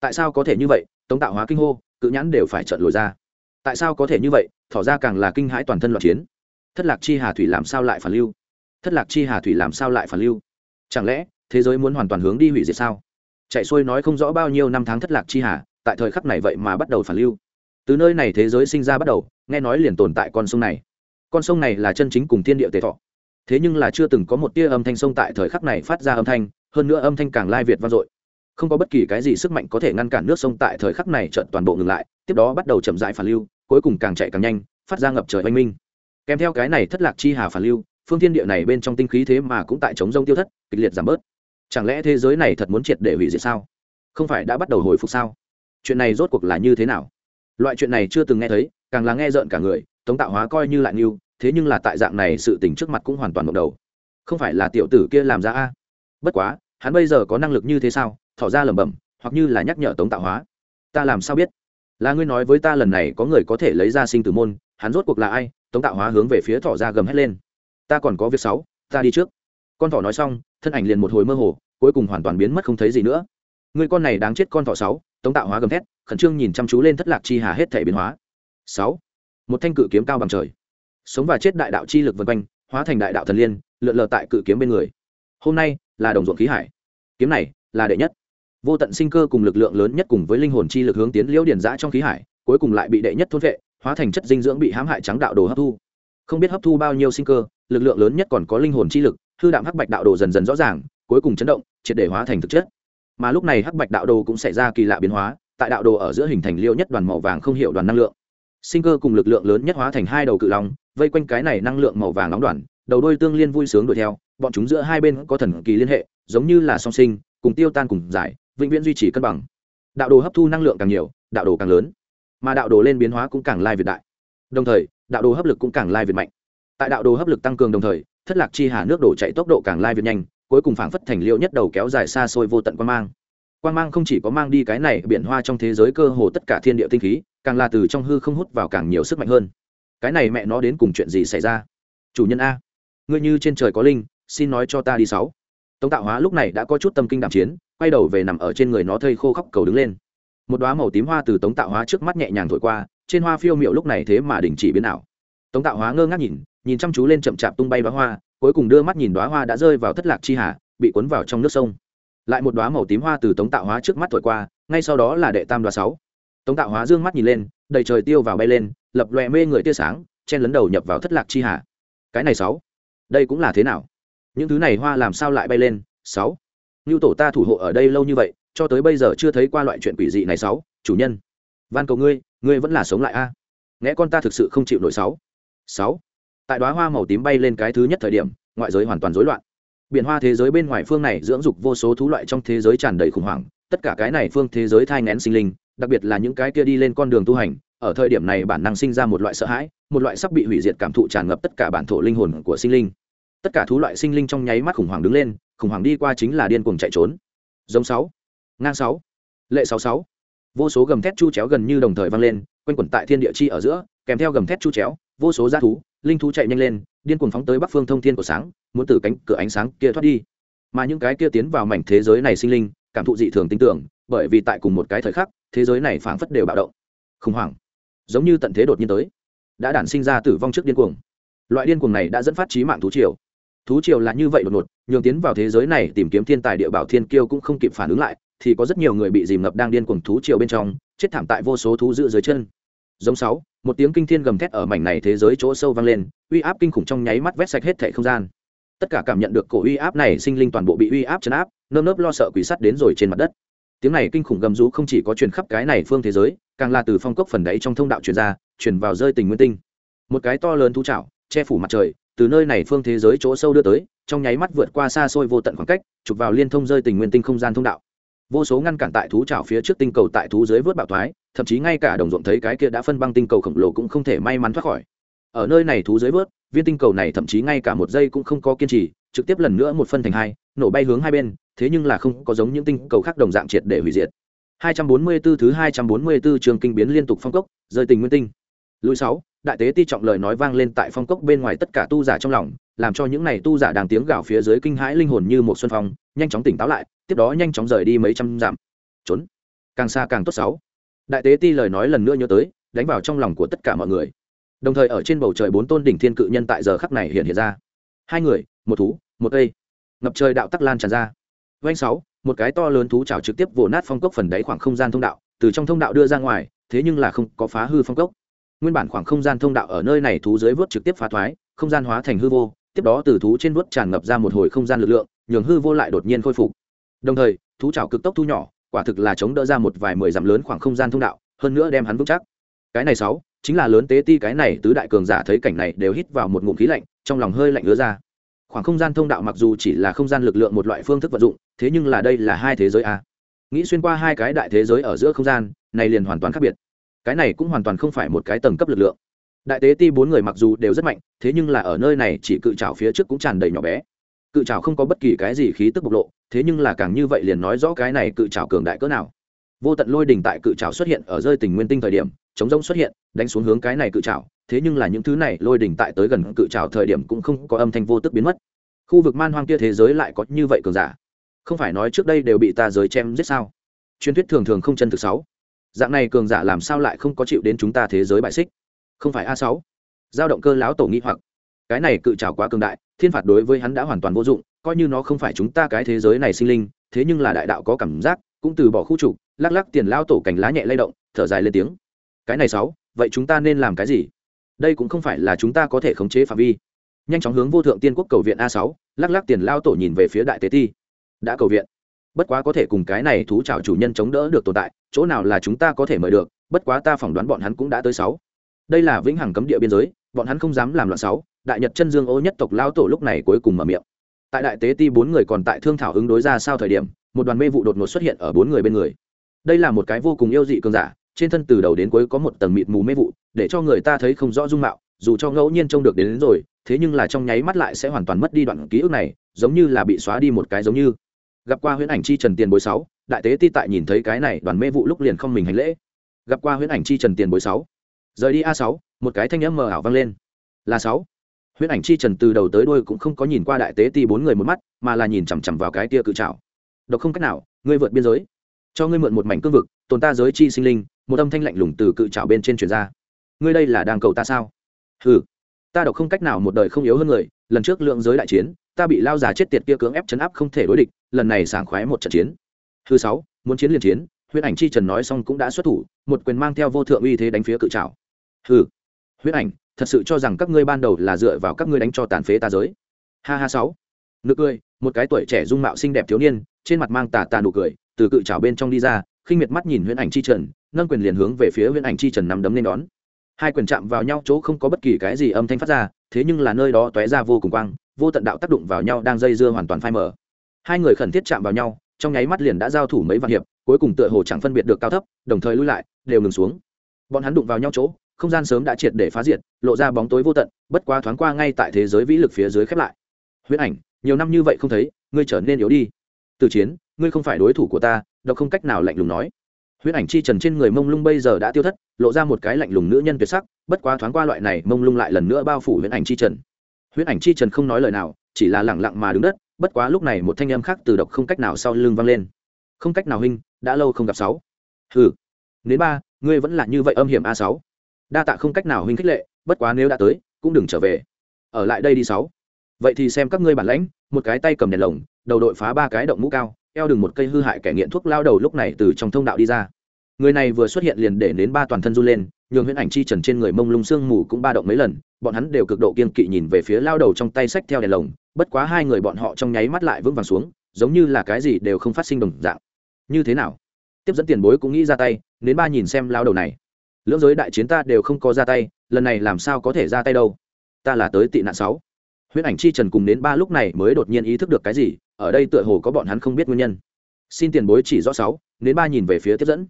Tại sao có thể như vậy? Tống tạo hóa kinh hô, cự nhãn đều phải trợn lồi ra. Tại sao có thể như vậy? Thỏ ra càng là kinh hãi toàn thân loạn chiến. Thất lạc chi hà thủy làm sao lại phản lưu? Thất lạc chi hà thủy làm sao lại phản lưu? Chẳng lẽ thế giới muốn hoàn toàn hướng đi hủy diệt sao? Chạy xuôi nói không rõ bao nhiêu năm tháng thất lạc chi hà, tại thời khắc này vậy mà bắt đầu phản lưu. Từ nơi này thế giới sinh ra bắt đầu, nghe nói liền tồn tại con sông này. Con sông này là chân chính cùng thiên địa tề thọ thế nhưng là chưa từng có một tia âm thanh sông tại thời khắc này phát ra âm thanh, hơn nữa âm thanh càng lai việt vang dội. Không có bất kỳ cái gì sức mạnh có thể ngăn cản nước sông tại thời khắc này trận toàn bộ ngừng lại, tiếp đó bắt đầu chậm dại phản lưu, cuối cùng càng chạy càng nhanh, phát ra ngập trời oanh minh. Kèm theo cái này thất lạc chi hà phản lưu, phương thiên địa này bên trong tinh khí thế mà cũng tại chống rông tiêu thất, kịch liệt giảm bớt. Chẳng lẽ thế giới này thật muốn triệt để hủy diệt sao? Không phải đã bắt đầu hồi phục sao? Chuyện này rốt cuộc là như thế nào? Loại chuyện này chưa từng nghe thấy, càng là nghe rợn cả người, tống tạo hóa coi như lại như thế nhưng là tại dạng này sự tình trước mặt cũng hoàn toàn ngộng đầu. Không phải là tiểu tử kia làm ra a? Bất quá, hắn bây giờ có năng lực như thế sao? Thỏ ra lẩm bẩm, hoặc như là nhắc nhở tống tạo hóa. Ta làm sao biết? Là ngươi nói với ta lần này có người có thể lấy ra sinh tử môn, hắn rốt cuộc là ai? Tống tạo hóa hướng về phía thỏ ra gầm hét lên. Ta còn có việc sáu ta đi trước. Con thỏ nói xong, thân ảnh liền một hồi mơ hồ, cuối cùng hoàn toàn biến mất không thấy gì nữa. Người con này đáng chết con thỏ sáu, tống tạo hóa gầm thét, khẩn trương nhìn chăm chú lên thất lạc chi hà hết thể biến hóa. Sáu. Một thanh cự kiếm cao bằng trời sống và chết đại đạo chi lực vân quanh, hóa thành đại đạo thần liên, lượn lờ tại cự kiếm bên người. Hôm nay là đồng ruộng khí hải. Kiếm này là đệ nhất. Vô tận sinh cơ cùng lực lượng lớn nhất cùng với linh hồn chi lực hướng tiến liễu điển giã trong khí hải, cuối cùng lại bị đệ nhất thôn vệ, hóa thành chất dinh dưỡng bị hãm hại trắng đạo đồ hấp thu. Không biết hấp thu bao nhiêu sinh cơ, lực lượng lớn nhất còn có linh hồn chi lực, hư đạm hắc bạch đạo đồ dần dần rõ ràng, cuối cùng chấn động, triệt để hóa thành thực chất. Mà lúc này hắc bạch đạo đồ cũng xảy ra kỳ lạ biến hóa, tại đạo đồ ở giữa hình thành liêu nhất đoàn màu vàng không hiệu đoàn năng lượng sinh cơ cùng lực lượng lớn nhất hóa thành hai đầu cự long, vây quanh cái này năng lượng màu vàng nóng đoàn, đầu đôi tương liên vui sướng đuổi theo, bọn chúng giữa hai bên có thần kỳ liên hệ, giống như là song sinh, cùng tiêu tan cùng giải, vĩnh viễn duy trì cân bằng. Đạo đồ hấp thu năng lượng càng nhiều, đạo đồ càng lớn, mà đạo đồ lên biến hóa cũng càng lai việt đại. Đồng thời, đạo đồ hấp lực cũng càng lai việt mạnh. Tại đạo đồ hấp lực tăng cường đồng thời, thất lạc chi hà nước đổ chạy tốc độ càng lai việt nhanh, cuối cùng phảng phất thành liệu nhất đầu kéo dài xa xôi vô tận quan mang quan mang không chỉ có mang đi cái này biển hoa trong thế giới cơ hồ tất cả thiên địa tinh khí, càng là từ trong hư không hút vào càng nhiều sức mạnh hơn. Cái này mẹ nó đến cùng chuyện gì xảy ra? Chủ nhân a, ngươi như trên trời có linh, xin nói cho ta đi sáu. Tống tạo hóa lúc này đã có chút tâm kinh đạm chiến, quay đầu về nằm ở trên người nó thây khô khóc cầu đứng lên. Một đoá màu tím hoa từ tống tạo hóa trước mắt nhẹ nhàng thổi qua, trên hoa phiêu miệu lúc này thế mà đình chỉ biến ảo. Tống tạo hóa ngơ ngác nhìn nhìn chăm chú lên chậm chạp tung bay đoá hoa, cuối cùng đưa mắt nhìn đoá hoa đã rơi vào thất lạc chi hà, bị cuốn vào trong nước sông lại một đoá màu tím hoa từ tống tạo hóa trước mắt thổi qua, ngay sau đó là đệ tam đoá sáu. Tống tạo hóa dương mắt nhìn lên, đầy trời tiêu vào bay lên, lập loẹ mê người tia sáng, chen lấn đầu nhập vào thất lạc chi hà. Cái này sáu, đây cũng là thế nào? Những thứ này hoa làm sao lại bay lên? Sáu. Như tổ ta thủ hộ ở đây lâu như vậy, cho tới bây giờ chưa thấy qua loại chuyện quỷ dị này sáu. Chủ nhân, van cầu ngươi ngươi vẫn là sống lại a. À? nghe con ta thực sự không chịu nổi sáu. Sáu. Tại đoá hoa màu tím bay lên cái thứ nhất thời điểm, ngoại giới hoàn toàn rối loạn biển hoa thế giới bên ngoài phương này dưỡng dục vô số thú loại trong thế giới tràn đầy khủng hoảng, tất cả cái này phương thế giới thai ngén sinh linh, đặc biệt là những cái kia đi lên con đường tu hành, ở thời điểm này bản năng sinh ra một loại sợ hãi, một loại sắp bị hủy diệt cảm thụ tràn ngập tất cả bản thổ linh hồn của sinh linh. Tất cả thú loại sinh linh trong nháy mắt khủng hoảng đứng lên, khủng hoảng đi qua chính là điên cuồng chạy trốn. Giống sáu, ngang sáu, lệ sáu sáu. Vô số gầm thét chu chéo gần như đồng thời vang lên, quanh quẩn tại thiên địa chi ở giữa, kèm theo gầm thét chu chéo, vô số g thú, linh thú chạy nhanh lên điên cuồng phóng tới bắc phương thông thiên của sáng, muốn từ cánh cửa ánh sáng kia thoát đi. Mà những cái kia tiến vào mảnh thế giới này sinh linh, cảm thụ dị thường tin tưởng, bởi vì tại cùng một cái thời khắc, thế giới này phảng phất đều bạo động. Khủng hoảng. Giống như tận thế đột nhiên tới. Đã đản sinh ra tử vong trước điên cuồng. Loại điên cuồng này đã dẫn phát trí mạng thú triều. Thú triều là như vậy đột ngột, nhường tiến vào thế giới này tìm kiếm thiên tài địa bảo thiên kiêu cũng không kịp phản ứng lại, thì có rất nhiều người bị dìm ngập đang điên cuồng thú triều bên trong, chết thảm tại vô số thú giữ dưới chân. Giống sáu một tiếng kinh thiên gầm thét ở mảnh này thế giới chỗ sâu vang lên, uy áp kinh khủng trong nháy mắt vét sạch hết thảy không gian. Tất cả cảm nhận được cổ uy áp này, sinh linh toàn bộ bị uy áp chấn áp, nơm nớp lo sợ quỷ sắt đến rồi trên mặt đất. Tiếng này kinh khủng gầm rú không chỉ có truyền khắp cái này phương thế giới, càng là từ phong cốc phần đáy trong thông đạo truyền ra, truyền vào rơi tình nguyên tinh. Một cái to lớn thú chảo, che phủ mặt trời, từ nơi này phương thế giới chỗ sâu đưa tới, trong nháy mắt vượt qua xa xôi vô tận khoảng cách, chụp vào liên thông rơi tình nguyên tinh không gian thông đạo vô số ngăn cản tại thú trào phía trước tinh cầu tại thú dưới vớt bạo thoái, thậm chí ngay cả đồng ruộng thấy cái kia đã phân băng tinh cầu khổng lồ cũng không thể may mắn thoát khỏi. Ở nơi này thú dưới vớt, viên tinh cầu này thậm chí ngay cả một giây cũng không có kiên trì, trực tiếp lần nữa một phân thành hai, nổ bay hướng hai bên, thế nhưng là không có giống những tinh cầu khác đồng dạng triệt để hủy diệt. 244 thứ 244 trường kinh biến liên tục phong cốc, rơi tình nguyên tinh. Lùi sáu đại tế ti trọng lời nói vang lên tại phong cốc bên ngoài tất cả tu giả trong lòng, làm cho những này tu giả đang tiếng gào phía dưới kinh hãi linh hồn như một xuân phong, nhanh chóng tỉnh táo lại, tiếp đó nhanh chóng rời đi mấy trăm dặm. Trốn. Càng xa càng tốt sáu. Đại tế ti lời nói lần nữa nhớ tới, đánh vào trong lòng của tất cả mọi người. Đồng thời ở trên bầu trời bốn tôn đỉnh thiên cự nhân tại giờ khắc này hiện hiện ra. Hai người, một thú, một cây ngập trời đạo tắc lan tràn ra. Vanh sáu, một cái to lớn thú trào trực tiếp vồ nát phong cốc phần đáy khoảng không gian thông đạo, từ trong thông đạo đưa ra ngoài, thế nhưng là không có phá hư phong cốc nguyên bản khoảng không gian thông đạo ở nơi này thú dưới vớt trực tiếp phá thoái, không gian hóa thành hư vô, tiếp đó từ thú trên vớt tràn ngập ra một hồi không gian lực lượng, nhường hư vô lại đột nhiên khôi phục. Đồng thời, thú trào cực tốc thu nhỏ, quả thực là chống đỡ ra một vài mười dặm lớn khoảng không gian thông đạo, hơn nữa đem hắn vững chắc. Cái này sáu, chính là lớn tế ti cái này tứ đại cường giả thấy cảnh này đều hít vào một ngụm khí lạnh, trong lòng hơi lạnh ứa ra. Khoảng không gian thông đạo mặc dù chỉ là không gian lực lượng một loại phương thức vận dụng, thế nhưng là đây là hai thế giới a. Nghĩ xuyên qua hai cái đại thế giới ở giữa không gian, này liền hoàn toàn khác biệt cái này cũng hoàn toàn không phải một cái tầng cấp lực lượng. Đại tế ti bốn người mặc dù đều rất mạnh, thế nhưng là ở nơi này chỉ cự trào phía trước cũng tràn đầy nhỏ bé. Cự trào không có bất kỳ cái gì khí tức bộc lộ, thế nhưng là càng như vậy liền nói rõ cái này cự trào cường đại cỡ nào. Vô tận lôi đình tại cự trào xuất hiện ở rơi tình nguyên tinh thời điểm, chống rông xuất hiện, đánh xuống hướng cái này cự trào thế nhưng là những thứ này lôi đình tại tới gần cự trào thời điểm cũng không có âm thanh vô tức biến mất. Khu vực man hoang kia thế giới lại có như vậy cường giả. Không phải nói trước đây đều bị ta giới chém giết sao? Truyền thuyết thường thường không chân thực sáu dạng này cường giả làm sao lại không có chịu đến chúng ta thế giới bại xích? Không phải a sáu. Giao động cơ láo tổ nghĩ hoặc. Cái này cự trào quá cường đại, thiên phạt đối với hắn đã hoàn toàn vô dụng, coi như nó không phải chúng ta cái thế giới này sinh linh, thế nhưng là đại đạo có cảm giác, cũng từ bỏ khu trục, lắc lắc tiền lao tổ cành lá nhẹ lay động, thở dài lên tiếng. Cái này sáu, vậy chúng ta nên làm cái gì? Đây cũng không phải là chúng ta có thể khống chế phạm vi. Nhanh chóng hướng vô thượng tiên quốc cầu viện a sáu, lắc lắc tiền lao tổ nhìn về phía đại tế ti. Đã cầu viện. Bất quá có thể cùng cái này thú trào chủ nhân chống đỡ được tồn tại chỗ nào là chúng ta có thể mời được bất quá ta phỏng đoán bọn hắn cũng đã tới sáu. Đây là vĩnh hằng cấm địa biên giới bọn hắn không dám làm loạn sáu đại nhật chân dương ô nhất tộc lao tổ lúc này cuối cùng mở miệng. Tại đại tế ti bốn người còn tại thương thảo ứng đối ra sao thời điểm một đoàn mê vụ đột ngột xuất hiện ở bốn người bên người. Đây là một cái vô cùng yêu dị cường giả trên thân từ đầu đến cuối có một tầng mịt mù mê vụ để cho người ta thấy không rõ dung mạo dù cho ngẫu nhiên trông được đến, đến rồi thế nhưng là trong nháy mắt lại sẽ hoàn toàn mất đi đoạn ký ức này giống như là bị xóa đi một cái giống như. Gặp qua huyễn ảnh chi trần tiền bối sáu đại tế ti tại nhìn thấy cái này đoàn mê vụ lúc liền không mình hành lễ. Gặp qua huyễn ảnh chi trần tiền bối sáu. Rời đi a sáu, một cái thanh âm mờ ảo vang lên. Là sáu. Huyễn ảnh chi trần từ đầu tới đuôi cũng không có nhìn qua đại tế ti bốn người một mắt, mà là nhìn chằm chằm vào cái tia cự trào độc không cách nào, ngươi vượt biên giới. Cho ngươi mượn một mảnh cương vực, tồn ta giới chi sinh linh, một âm thanh lạnh lùng từ cự trào bên trên truyền ra. Ngươi đây là đang cầu ta sao? Hừ. Ta độc không cách nào một đời không yếu hơn người, lần trước lượng giới đại chiến, ta bị lao già chết tiệt kia cưỡng ép chấn áp không thể đối địch, lần này sảng khoái một trận chiến thứ sáu, muốn chiến liền chiến huyễn ảnh chi trần nói xong cũng đã xuất thủ, một quyền mang theo vô thượng uy thế đánh phía cự trào hừ huyễn ảnh, thật sự cho rằng các ngươi ban đầu là dựa vào các ngươi đánh cho tàn phế ta giới. Ha ha sáu. Nực cười, một cái tuổi trẻ dung mạo xinh đẹp thiếu niên, trên mặt mang tà tà nụ cười, từ cự trào bên trong đi ra, khinh miệt mắt nhìn huyễn ảnh chi trần, nâng quyền liền hướng về phía huyễn ảnh chi trần nắm đấm lên đón. Hai quyền chạm vào nhau chỗ không có bất kỳ cái gì âm thanh phát ra, thế nhưng là nơi đó tóe ra vô cùng quang, vô tận đạo tác động vào nhau đang dây dưa hoàn toàn phai mờ. Hai người khẩn thiết chạm vào nhau trong nháy mắt liền đã giao thủ mấy vạn hiệp, cuối cùng tựa hồ chẳng phân biệt được cao thấp, đồng thời lui lại, đều ngừng xuống. Bọn hắn đụng vào nhau chỗ, không gian sớm đã triệt để phá diệt, lộ ra bóng tối vô tận, bất quá thoáng qua ngay tại thế giới vĩ lực phía dưới khép lại. Huyết ảnh, nhiều năm như vậy không thấy, ngươi trở nên yếu đi. Từ chiến, ngươi không phải đối thủ của ta đâu không cách nào lạnh lùng nói. Huyết ảnh chi trần trên người mông lung bây giờ đã tiêu thất, lộ ra một cái lạnh lùng nữ nhân tuyệt sắc, bất quá thoáng qua loại này mông lung lại lần nữa bao phủ huyết ảnh chi trần. Huyết ảnh chi trần không nói lời nào, chỉ là lẳng lặng mà đứng đất bất quá lúc này một thanh âm khác từ độc không cách nào sau lưng vang lên. Không cách nào huynh, đã lâu không gặp sáu. Hừ. Nếu ba, ngươi vẫn là như vậy âm hiểm a sáu. Đa tạ không cách nào huynh khích lệ, bất quá nếu đã tới, cũng đừng trở về. Ở lại đây đi sáu. Vậy thì xem các ngươi bản lãnh, một cái tay cầm đèn lồng, đầu đội phá ba cái động mũ cao, eo đừng một cây hư hại kẻ nghiện thuốc lao đầu lúc này từ trong thông đạo đi ra người này vừa xuất hiện liền để đến ba toàn thân run lên, nhường huyễn ảnh chi trần trên người mông lung sương mù cũng ba động mấy lần, bọn hắn đều cực độ kiên kỵ nhìn về phía lao đầu trong tay sách theo đèn lồng, bất quá hai người bọn họ trong nháy mắt lại vững vàng xuống, giống như là cái gì đều không phát sinh đồng dạng. Như thế nào? Tiếp dẫn tiền bối cũng nghĩ ra tay đến ba nhìn xem lao đầu này. Lưỡng giới đại chiến ta đều không có ra tay, lần này làm sao có thể ra tay đâu? Ta là tới tị nạn sáu. Huyễn ảnh chi trần cùng đến ba lúc này mới đột nhiên ý thức được cái gì, ở đây tựa hồ có bọn hắn không biết nguyên nhân. Xin tiền bối chỉ rõ sáu đến ba nhìn về phía tiếp dẫn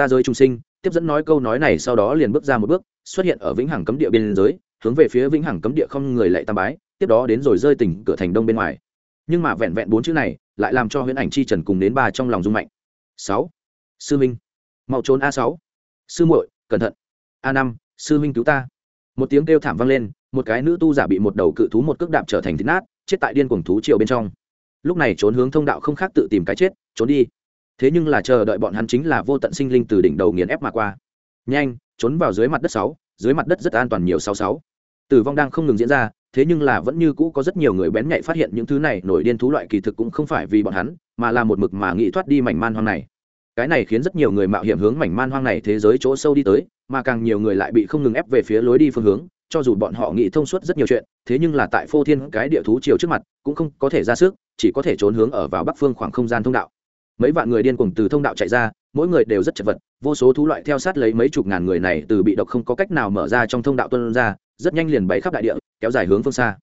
ta giới trung sinh, tiếp dẫn nói câu nói này sau đó liền bước ra một bước, xuất hiện ở vĩnh hằng cấm địa biên giới, hướng về phía vĩnh hằng cấm địa không người lạy tam bái, tiếp đó đến rồi rơi tỉnh cửa thành đông bên ngoài. Nhưng mà vẹn vẹn bốn chữ này, lại làm cho huyễn ảnh chi trần cùng đến ba trong lòng rung mạnh. Sáu. Sư minh. Mau trốn a sáu. Sư muội, cẩn thận. A năm, sư minh cứu ta. Một tiếng kêu thảm vang lên, một cái nữ tu giả bị một đầu cự thú một cước đạp trở thành thịt nát, chết tại điên cuồng thú triều bên trong. Lúc này trốn hướng thông đạo không khác tự tìm cái chết, trốn đi thế nhưng là chờ đợi bọn hắn chính là vô tận sinh linh từ đỉnh đầu nghiền ép mà qua. Nhanh, trốn vào dưới mặt đất sáu, dưới mặt đất rất an toàn nhiều sáu sáu. Tử vong đang không ngừng diễn ra, thế nhưng là vẫn như cũ có rất nhiều người bén nhạy phát hiện những thứ này, nổi điên thú loại kỳ thực cũng không phải vì bọn hắn, mà là một mực mà nghĩ thoát đi mảnh man hoang này. Cái này khiến rất nhiều người mạo hiểm hướng mảnh man hoang này thế giới chỗ sâu đi tới, mà càng nhiều người lại bị không ngừng ép về phía lối đi phương hướng, cho dù bọn họ nghĩ thông suốt rất nhiều chuyện, thế nhưng là tại phô thiên cái địa thú chiều trước mặt, cũng không có thể ra sức, chỉ có thể trốn hướng ở vào bắc phương khoảng không gian thông đạo mấy vạn người điên cuồng từ thông đạo chạy ra mỗi người đều rất chật vật vô số thú loại theo sát lấy mấy chục ngàn người này từ bị độc không có cách nào mở ra trong thông đạo tuân ra rất nhanh liền bày khắp đại địa kéo dài hướng phương xa.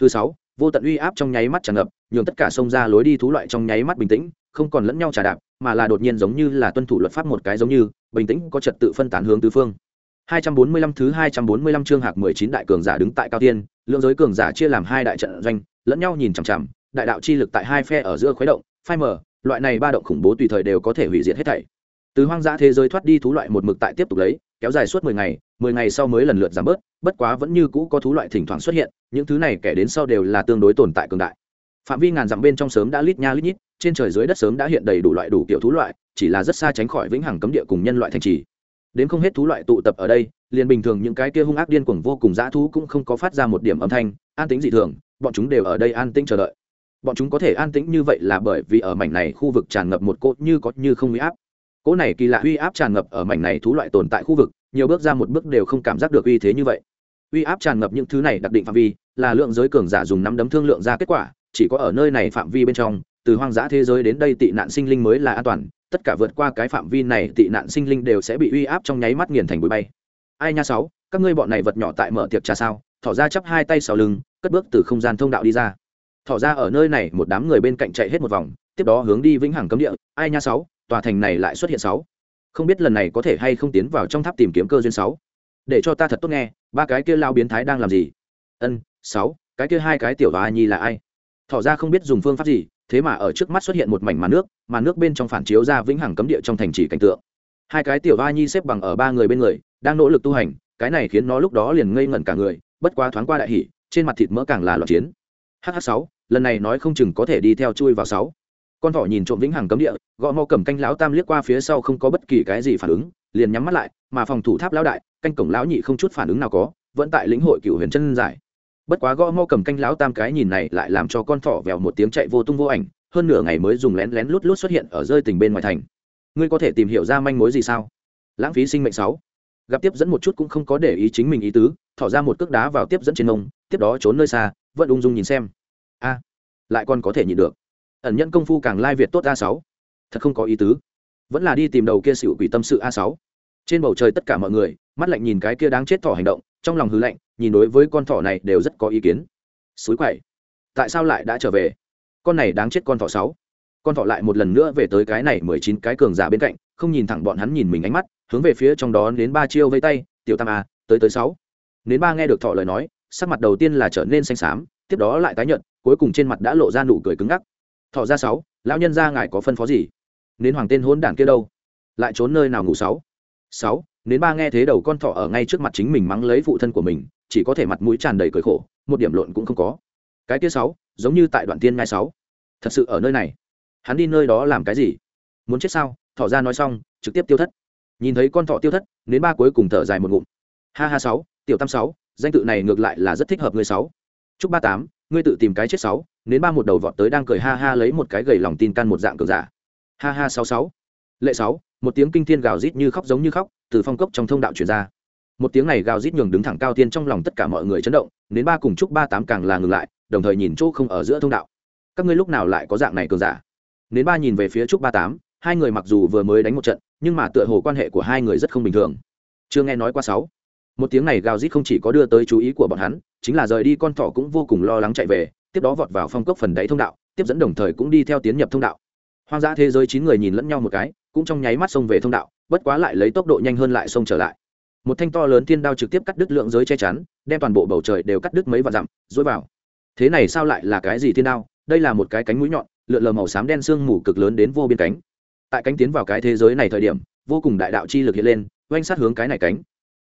Thứ sáu vô tận uy áp trong nháy mắt tràn ngập nhường tất cả sông ra lối đi thú loại trong nháy mắt bình tĩnh không còn lẫn nhau trà đạp mà là đột nhiên giống như là tuân thủ luật pháp một cái giống như bình tĩnh có trật tự phân tán hướng tứ phương. 245 thứ 245 chương hạc 19 đại cường giả đứng tại cao tiên, lượng giới cường giả chia làm hai đại trận doanh, lẫn nhau nhìn chằm chằm, đại đạo chi lực tại hai phe ở giữa khuấy động, phai mở, loại này ba động khủng bố tùy thời đều có thể hủy diệt hết thảy. Từ hoang dã thế giới thoát đi thú loại một mực tại tiếp tục lấy, kéo dài suốt 10 ngày, 10 ngày sau mới lần lượt giảm bớt, bất quá vẫn như cũ có thú loại thỉnh thoảng xuất hiện, những thứ này kể đến sau đều là tương đối tồn tại cường đại. Phạm vi ngàn dặm bên trong sớm đã lít nha lít nhít, trên trời dưới đất sớm đã hiện đầy đủ loại đủ kiểu thú loại, chỉ là rất xa tránh khỏi vĩnh hằng cấm địa cùng nhân loại thành trì đến không hết thú loại tụ tập ở đây liền bình thường những cái kia hung ác điên cuồng vô cùng dã thú cũng không có phát ra một điểm âm thanh an tĩnh dị thường bọn chúng đều ở đây an tĩnh chờ đợi bọn chúng có thể an tĩnh như vậy là bởi vì ở mảnh này khu vực tràn ngập một cỗ như có như không uy áp. Cỗ này kỳ lạ uy áp tràn ngập ở mảnh này thú loại tồn tại khu vực, nhiều bước ra một bước đều không cảm giác được uy thế như vậy. Uy áp tràn ngập những thứ này đặc định phạm vi, là lượng giới cường giả dùng nắm đấm thương lượng ra kết quả, chỉ có ở nơi này phạm vi bên trong, từ hoang dã thế giới đến đây tị nạn sinh linh mới là an toàn, tất cả vượt qua cái phạm vi này tị nạn sinh linh đều sẽ bị uy áp trong nháy mắt nghiền thành bụi bay. Ai nha sáu, các ngươi bọn này vật nhỏ tại mở tiệc trà sao? Thỏ ra chắp hai tay sau lưng, cất bước từ không gian thông đạo đi ra thỏ ra ở nơi này một đám người bên cạnh chạy hết một vòng, tiếp đó hướng đi vĩnh hằng cấm địa. Ai nha sáu, tòa thành này lại xuất hiện sáu. Không biết lần này có thể hay không tiến vào trong tháp tìm kiếm cơ duyên sáu. Để cho ta thật tốt nghe, ba cái kia lao biến thái đang làm gì? Ân, sáu, cái kia hai cái tiểu và nhi là ai? Thỏ ra không biết dùng phương pháp gì, thế mà ở trước mắt xuất hiện một mảnh màn nước màn nước bên trong phản chiếu ra vĩnh hằng cấm địa trong thành trì cảnh tượng. Hai cái tiểu va nhi xếp bằng ở ba người bên người, đang nỗ lực tu hành, cái này khiến nó lúc đó liền ngây ngẩn cả người, bất quá thoáng qua đại hỉ, trên mặt thịt mỡ càng là loạn chiến hh sáu lần này nói không chừng có thể đi theo chui vào sáu. Con thỏ nhìn trộm vĩnh hằng cấm địa gõ mò cầm canh lão tam liếc qua phía sau không có bất kỳ cái gì phản ứng liền nhắm mắt lại mà phòng thủ tháp lão đại canh cổng lão nhị không chút phản ứng nào có vẫn tại lĩnh hội cựu huyền chân giải. Bất quá gõ mò cầm canh lão tam cái nhìn này lại làm cho con thỏ vèo một tiếng chạy vô tung vô ảnh hơn nửa ngày mới dùng lén lén lút lút xuất hiện ở rơi tình bên ngoài thành. Ngươi có thể tìm hiểu ra manh mối gì sao? Lãng phí sinh mệnh sáu. Gặp tiếp dẫn một chút cũng không có để ý chính mình ý tứ thỏ ra một cước đá vào tiếp dẫn trên ông, tiếp đó trốn nơi xa vẫn ung dung nhìn xem. A, lại còn có thể nhịn được. Ẩn nhẫn công phu càng lai việt tốt a sáu. Thật không có ý tứ. Vẫn là đi tìm đầu kia xỉu quỷ tâm sự a sáu. Trên bầu trời tất cả mọi người, mắt lạnh nhìn cái kia đáng chết thỏ hành động, trong lòng hư lạnh, nhìn đối với con thỏ này đều rất có ý kiến. Suối quậy. Tại sao lại đã trở về? Con này đáng chết con thỏ sáu. Con thỏ lại một lần nữa về tới cái này mười chín cái cường giả bên cạnh, không nhìn thẳng bọn hắn nhìn mình ánh mắt, hướng về phía trong đó đến ba chiêu vây tay, tiểu tam a tới tới sáu. Đến ba nghe được thọ lời nói sắc mặt đầu tiên là trở nên xanh xám, tiếp đó lại tái nhợt, cuối cùng trên mặt đã lộ ra nụ cười cứng ngắc. Thọ ra sáu, lão nhân ra ngài có phân phó gì? Nên hoàng tên hôn đản kia đâu? Lại trốn nơi nào ngủ sáu? Sáu, nến ba nghe thế đầu con thọ ở ngay trước mặt chính mình mắng lấy phụ thân của mình, chỉ có thể mặt mũi tràn đầy cười khổ, một điểm lộn cũng không có. Cái kia sáu, giống như tại đoạn tiên ngai sáu. Thật sự ở nơi này? Hắn đi nơi đó làm cái gì? Muốn chết sao? Thọ ra nói xong, trực tiếp tiêu thất. Nhìn thấy con thọ tiêu thất, nến ba cuối cùng thở dài một ngụm. Ha ha sáu tiểu tam sáu, danh tự này ngược lại là rất thích hợp người sáu. Chúc ba tám, ngươi tự tìm cái chết sáu đến ba một đầu vọt tới đang cười ha ha lấy một cái gầy lòng tin can một dạng cường giả. Ha ha sáu sáu. Lệ sáu, một tiếng kinh thiên gào rít như khóc giống như khóc, từ phong cốc trong thông đạo truyền ra. Một tiếng này gào rít nhường đứng thẳng cao tiên trong lòng tất cả mọi người chấn động đến ba cùng chúc ba tám càng là ngừng lại, đồng thời nhìn chỗ không ở giữa thông đạo. Các ngươi lúc nào lại có dạng này cường giả? Đến ba nhìn về phía trúc ba tám, hai người mặc dù vừa mới đánh một trận, nhưng mà tựa hồ quan hệ của hai người rất không bình thường. Chưa nghe nói qua sáu một tiếng này gào rít không chỉ có đưa tới chú ý của bọn hắn, chính là rời đi con thỏ cũng vô cùng lo lắng chạy về, tiếp đó vọt vào phong cốc phần đáy thông đạo, tiếp dẫn đồng thời cũng đi theo tiến nhập thông đạo. Hoang dã thế giới chín người nhìn lẫn nhau một cái, cũng trong nháy mắt xông về thông đạo, bất quá lại lấy tốc độ nhanh hơn lại xông trở lại. Một thanh to lớn thiên đao trực tiếp cắt đứt lượng giới che chắn, đem toàn bộ bầu trời đều cắt đứt mấy vạn dặm dối vào. Thế này sao lại là cái gì thiên đao? Đây là một cái cánh mũi nhọn, lượn lờ màu xám đen sương mù cực lớn đến vô biên cánh. Tại cánh tiến vào cái thế giới này thời điểm, vô cùng đại đạo chi lực hiện lên, oanh sát hướng cái này cánh.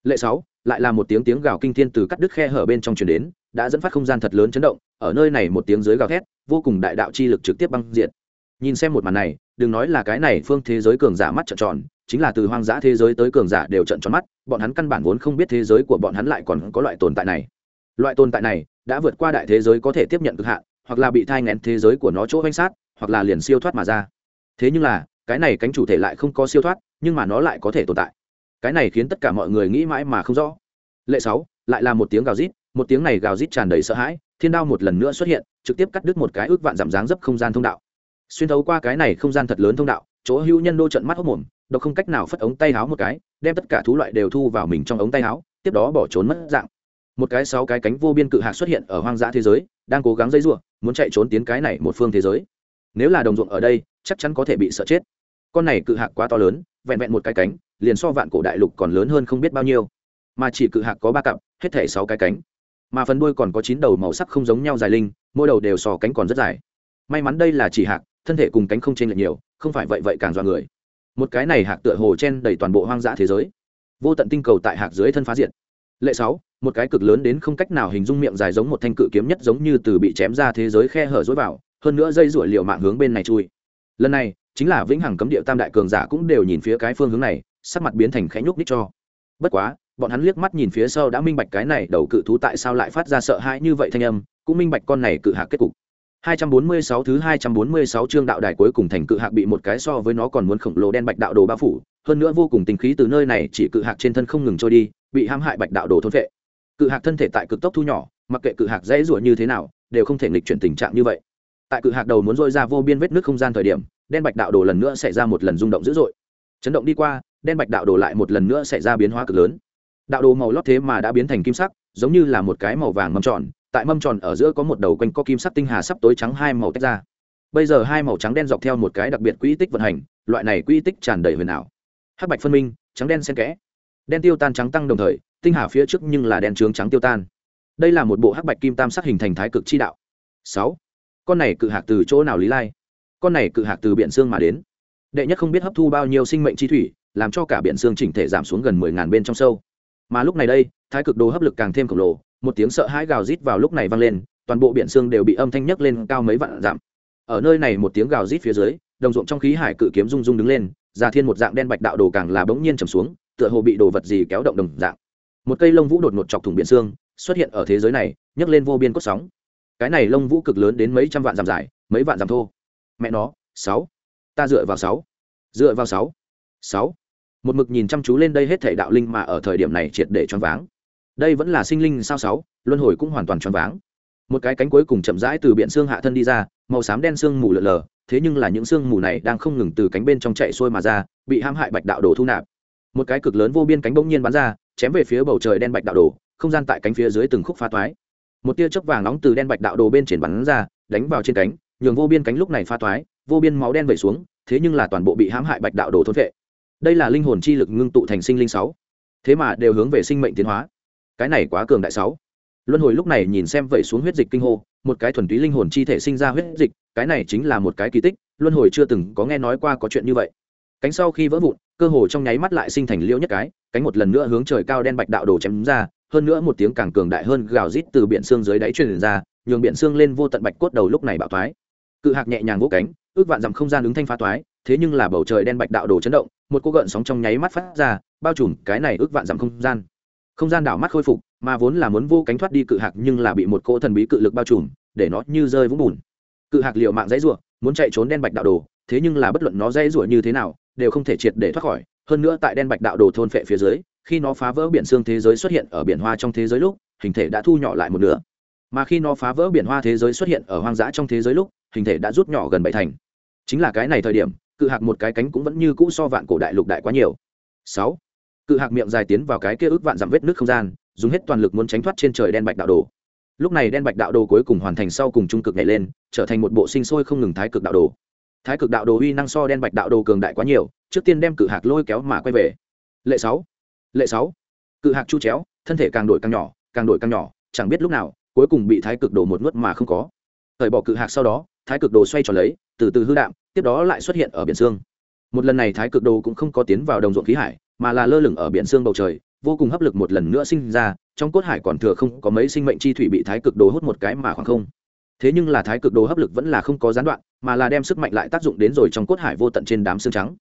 Lệ sáu lại là một tiếng tiếng gào kinh thiên từ cắt đứt khe hở bên trong truyền đến, đã dẫn phát không gian thật lớn chấn động, ở nơi này một tiếng dưới gào thét, vô cùng đại đạo chi lực trực tiếp băng diệt. nhìn xem một màn này, đừng nói là cái này phương thế giới cường giả mắt trợn tròn, chính là từ hoang dã thế giới tới cường giả đều trợn tròn mắt, bọn hắn căn bản vốn không biết thế giới của bọn hắn lại còn có loại tồn tại này. Loại tồn tại này đã vượt qua đại thế giới có thể tiếp nhận cực hạn, hoặc là bị thai nghén thế giới của nó chỗ danh sát, hoặc là liền siêu thoát mà ra. Thế nhưng là, cái này cánh chủ thể lại không có siêu thoát, nhưng mà nó lại có thể tồn tại cái này khiến tất cả mọi người nghĩ mãi mà không rõ. Lệ sáu, lại là một tiếng gào rít, một tiếng này gào rít tràn đầy sợ hãi, thiên đao một lần nữa xuất hiện, trực tiếp cắt đứt một cái ước vạn giảm dáng dấp không gian thông đạo. Xuyên thấu qua cái này không gian thật lớn thông đạo, chỗ hữu nhân đô trận mắt hốc mồm, độc không cách nào phất ống tay háo một cái, đem tất cả thú loại đều thu vào mình trong ống tay háo, tiếp đó bỏ trốn mất dạng. Một cái sáu cái cánh vô biên cự hạc xuất hiện ở hoang dã thế giới, đang cố gắng dây ruộng muốn chạy trốn tiến cái này một phương thế giới. Nếu là đồng ruộng ở đây, chắc chắn có thể bị sợ chết con này cự hạc quá to lớn, vẹn vẹn một cái cánh, liền so vạn cổ đại lục còn lớn hơn không biết bao nhiêu. Mà chỉ cự hạc có ba cặp, hết thể sáu cái cánh. Mà phần đuôi còn có chín đầu màu sắc không giống nhau dài linh, mỗi đầu đều sò cánh còn rất dài. May mắn đây là chỉ hạc, thân thể cùng cánh không chênh lệch nhiều, không phải vậy vậy càng dọa người. Một cái này hạc tựa hồ chen đầy toàn bộ hoang dã thế giới. Vô tận tinh cầu tại hạc dưới thân phá diệt. Lệ sáu, một cái cực lớn đến không cách nào hình dung miệng dài giống một thanh cự kiếm nhất giống như từ bị chém ra thế giới khe hở dối vào, hơn nữa dây ruổi liệu mạng hướng bên này chui lần này chính là vĩnh hằng cấm địa tam đại cường giả cũng đều nhìn phía cái phương hướng này sắc mặt biến thành khẽ nhúc ních cho bất quá bọn hắn liếc mắt nhìn phía sau đã minh bạch cái này đầu cự thú tại sao lại phát ra sợ hãi như vậy thanh âm cũng minh bạch con này cự hạ kết cục 246 thứ 246 chương đạo đài cuối cùng thành cự hạc bị một cái so với nó còn muốn khổng lồ đen bạch đạo đồ bao phủ, hơn nữa vô cùng tình khí từ nơi này chỉ cự hạc trên thân không ngừng trôi đi, bị hãm hại bạch đạo đồ thôn phệ. Cự hạc thân thể tại cực tốc thu nhỏ, mặc kệ cự hạc dễ rủa như thế nào, đều không thể nghịch chuyển tình trạng như vậy. Tại cự hạc đầu muốn rôi ra vô biên vết nước không gian thời điểm, đen bạch đạo đồ lần nữa xảy ra một lần rung động dữ dội. Chấn động đi qua, đen bạch đạo đồ lại một lần nữa xảy ra biến hóa cực lớn. Đạo đồ màu lót thế mà đã biến thành kim sắc, giống như là một cái màu vàng mâm tròn, tại mâm tròn ở giữa có một đầu quanh co kim sắc tinh hà sắp tối trắng hai màu tách ra. Bây giờ hai màu trắng đen dọc theo một cái đặc biệt quỹ tích vận hành loại này quỹ tích tràn đầy huyền ảo. Hắc bạch phân minh trắng đen xen kẽ. Đen tiêu tan trắng tăng đồng thời tinh hà phía trước nhưng là đen trướng trắng tiêu tan. Đây là một bộ hắc bạch kim tam sắc hình thành thái cực chi đạo. Sáu con này cự hạc từ chỗ nào lý lai? Con này cự hạc từ biển xương mà đến. Đệ nhất không biết hấp thu bao nhiêu sinh mệnh chi thủy, làm cho cả biển xương chỉnh thể giảm xuống gần mười ngàn bên trong sâu. Mà lúc này đây, thái cực đồ hấp lực càng thêm khổng lồ, một tiếng sợ hãi gào rít vào lúc này vang lên, toàn bộ biển xương đều bị âm thanh nhấc lên cao mấy vạn dặm. Ở nơi này một tiếng gào rít phía dưới, đồng ruộng trong khí hải cự kiếm rung rung đứng lên, ra thiên một dạng đen bạch đạo đồ càng là bỗng nhiên trầm xuống, tựa hồ bị đồ vật gì kéo động đồng dạng. Một cây lông vũ đột ngột chọc thủng biển xương, xuất hiện ở thế giới này, nhấc lên vô biên cốt sóng cái này lông vũ cực lớn đến mấy trăm vạn dặm dài mấy vạn dặm thô. Mẹ nó, sáu. Ta dựa vào sáu. Dựa vào sáu. Sáu. Một mực nhìn chăm chú lên đây hết thể đạo linh mà ở thời điểm này triệt để choáng váng. Đây vẫn là sinh linh sao sáu, luân hồi cũng hoàn toàn choáng váng. Một cái cánh cuối cùng chậm rãi từ biển xương hạ thân đi ra, màu xám đen xương mù lờ lờ thế nhưng là những xương mù này đang không ngừng từ cánh bên trong chạy xuôi mà ra, bị ham hại bạch đạo đồ thu nạp. Một cái cực lớn vô biên cánh bỗng nhiên bắn ra, chém về phía bầu trời đen bạch đạo đồ, không gian tại cánh phía dưới từng khúc phá toái một tia chớp vàng nóng từ đen bạch đạo đồ bên trên bắn ra, đánh vào trên cánh, nhường vô biên cánh lúc này pha toái vô biên máu đen vẩy xuống, thế nhưng là toàn bộ bị hãm hại bạch đạo đồ thôn vệ. Đây là linh hồn chi lực ngưng tụ thành sinh linh sáu. Thế mà đều hướng về sinh mệnh tiến hóa. Cái này quá cường đại sáu. Luân hồi lúc này nhìn xem vẩy xuống huyết dịch kinh hô, một cái thuần túy linh hồn chi thể sinh ra huyết dịch, cái này chính là một cái kỳ tích, luân hồi chưa từng có nghe nói qua có chuyện như vậy. Cánh sau khi vỡ vụn, cơ hồ trong nháy mắt lại sinh thành liễu nhất cái, cánh một lần nữa hướng trời cao đen bạch đạo đồ chém ra hơn nữa một tiếng càng cường đại hơn gào rít từ biển xương dưới đáy truyền ra, nhường biển xương lên vô tận bạch cốt đầu lúc này bạo toái. cự hạc nhẹ nhàng vỗ cánh, ước vạn dặm không gian ứng thanh phá toái thế nhưng là bầu trời đen bạch đạo đồ chấn động, một cô gợn sóng trong nháy mắt phát ra, bao trùm cái này ước vạn dặm không gian. Không gian đảo mắt khôi phục, mà vốn là muốn vô cánh thoát đi cự hạc nhưng là bị một cỗ thần bí cự lực bao trùm, để nó như rơi vũng bùn. Cự hạc liệu mạng dãy rủa, muốn chạy trốn đen bạch đạo đồ, thế nhưng là bất luận nó dãy rủa như thế nào, đều không thể triệt để thoát khỏi. Hơn nữa tại đen bạch đạo đồ thôn phệ phía dưới khi nó phá vỡ biển xương thế giới xuất hiện ở biển hoa trong thế giới lúc, hình thể đã thu nhỏ lại một nửa. Mà khi nó phá vỡ biển hoa thế giới xuất hiện ở hoang dã trong thế giới lúc, hình thể đã rút nhỏ gần bảy thành. Chính là cái này thời điểm, cự hạc một cái cánh cũng vẫn như cũ so vạn cổ đại lục đại quá nhiều. Sáu. Cự hạc miệng dài tiến vào cái kia ước vạn dặm vết nước không gian, dùng hết toàn lực muốn tránh thoát trên trời đen bạch đạo đồ. Lúc này đen bạch đạo đồ cuối cùng hoàn thành sau cùng trung cực nhảy lên, trở thành một bộ sinh sôi không ngừng thái cực đạo đồ. Thái cực đạo đồ uy năng so đen bạch đạo đồ cường đại quá nhiều, trước tiên đem cự hạc lôi kéo mà quay về. Lệ sáu lệ sáu. Cự hạc chu chéo, thân thể càng đổi càng nhỏ, càng đổi càng nhỏ, chẳng biết lúc nào, cuối cùng bị thái cực đồ một nuốt mà không có. Thời bỏ cự hạc sau đó, thái cực đồ xoay tròn lấy, từ từ hư đạm, tiếp đó lại xuất hiện ở biển xương. Một lần này thái cực đồ cũng không có tiến vào đồng ruộng khí hải, mà là lơ lửng ở biển xương bầu trời, vô cùng hấp lực một lần nữa sinh ra, trong cốt hải còn thừa không có mấy sinh mệnh chi thủy bị thái cực đồ hút một cái mà khoảng không. Thế nhưng là thái cực đồ hấp lực vẫn là không có gián đoạn, mà là đem sức mạnh lại tác dụng đến rồi trong cốt hải vô tận trên đám xương trắng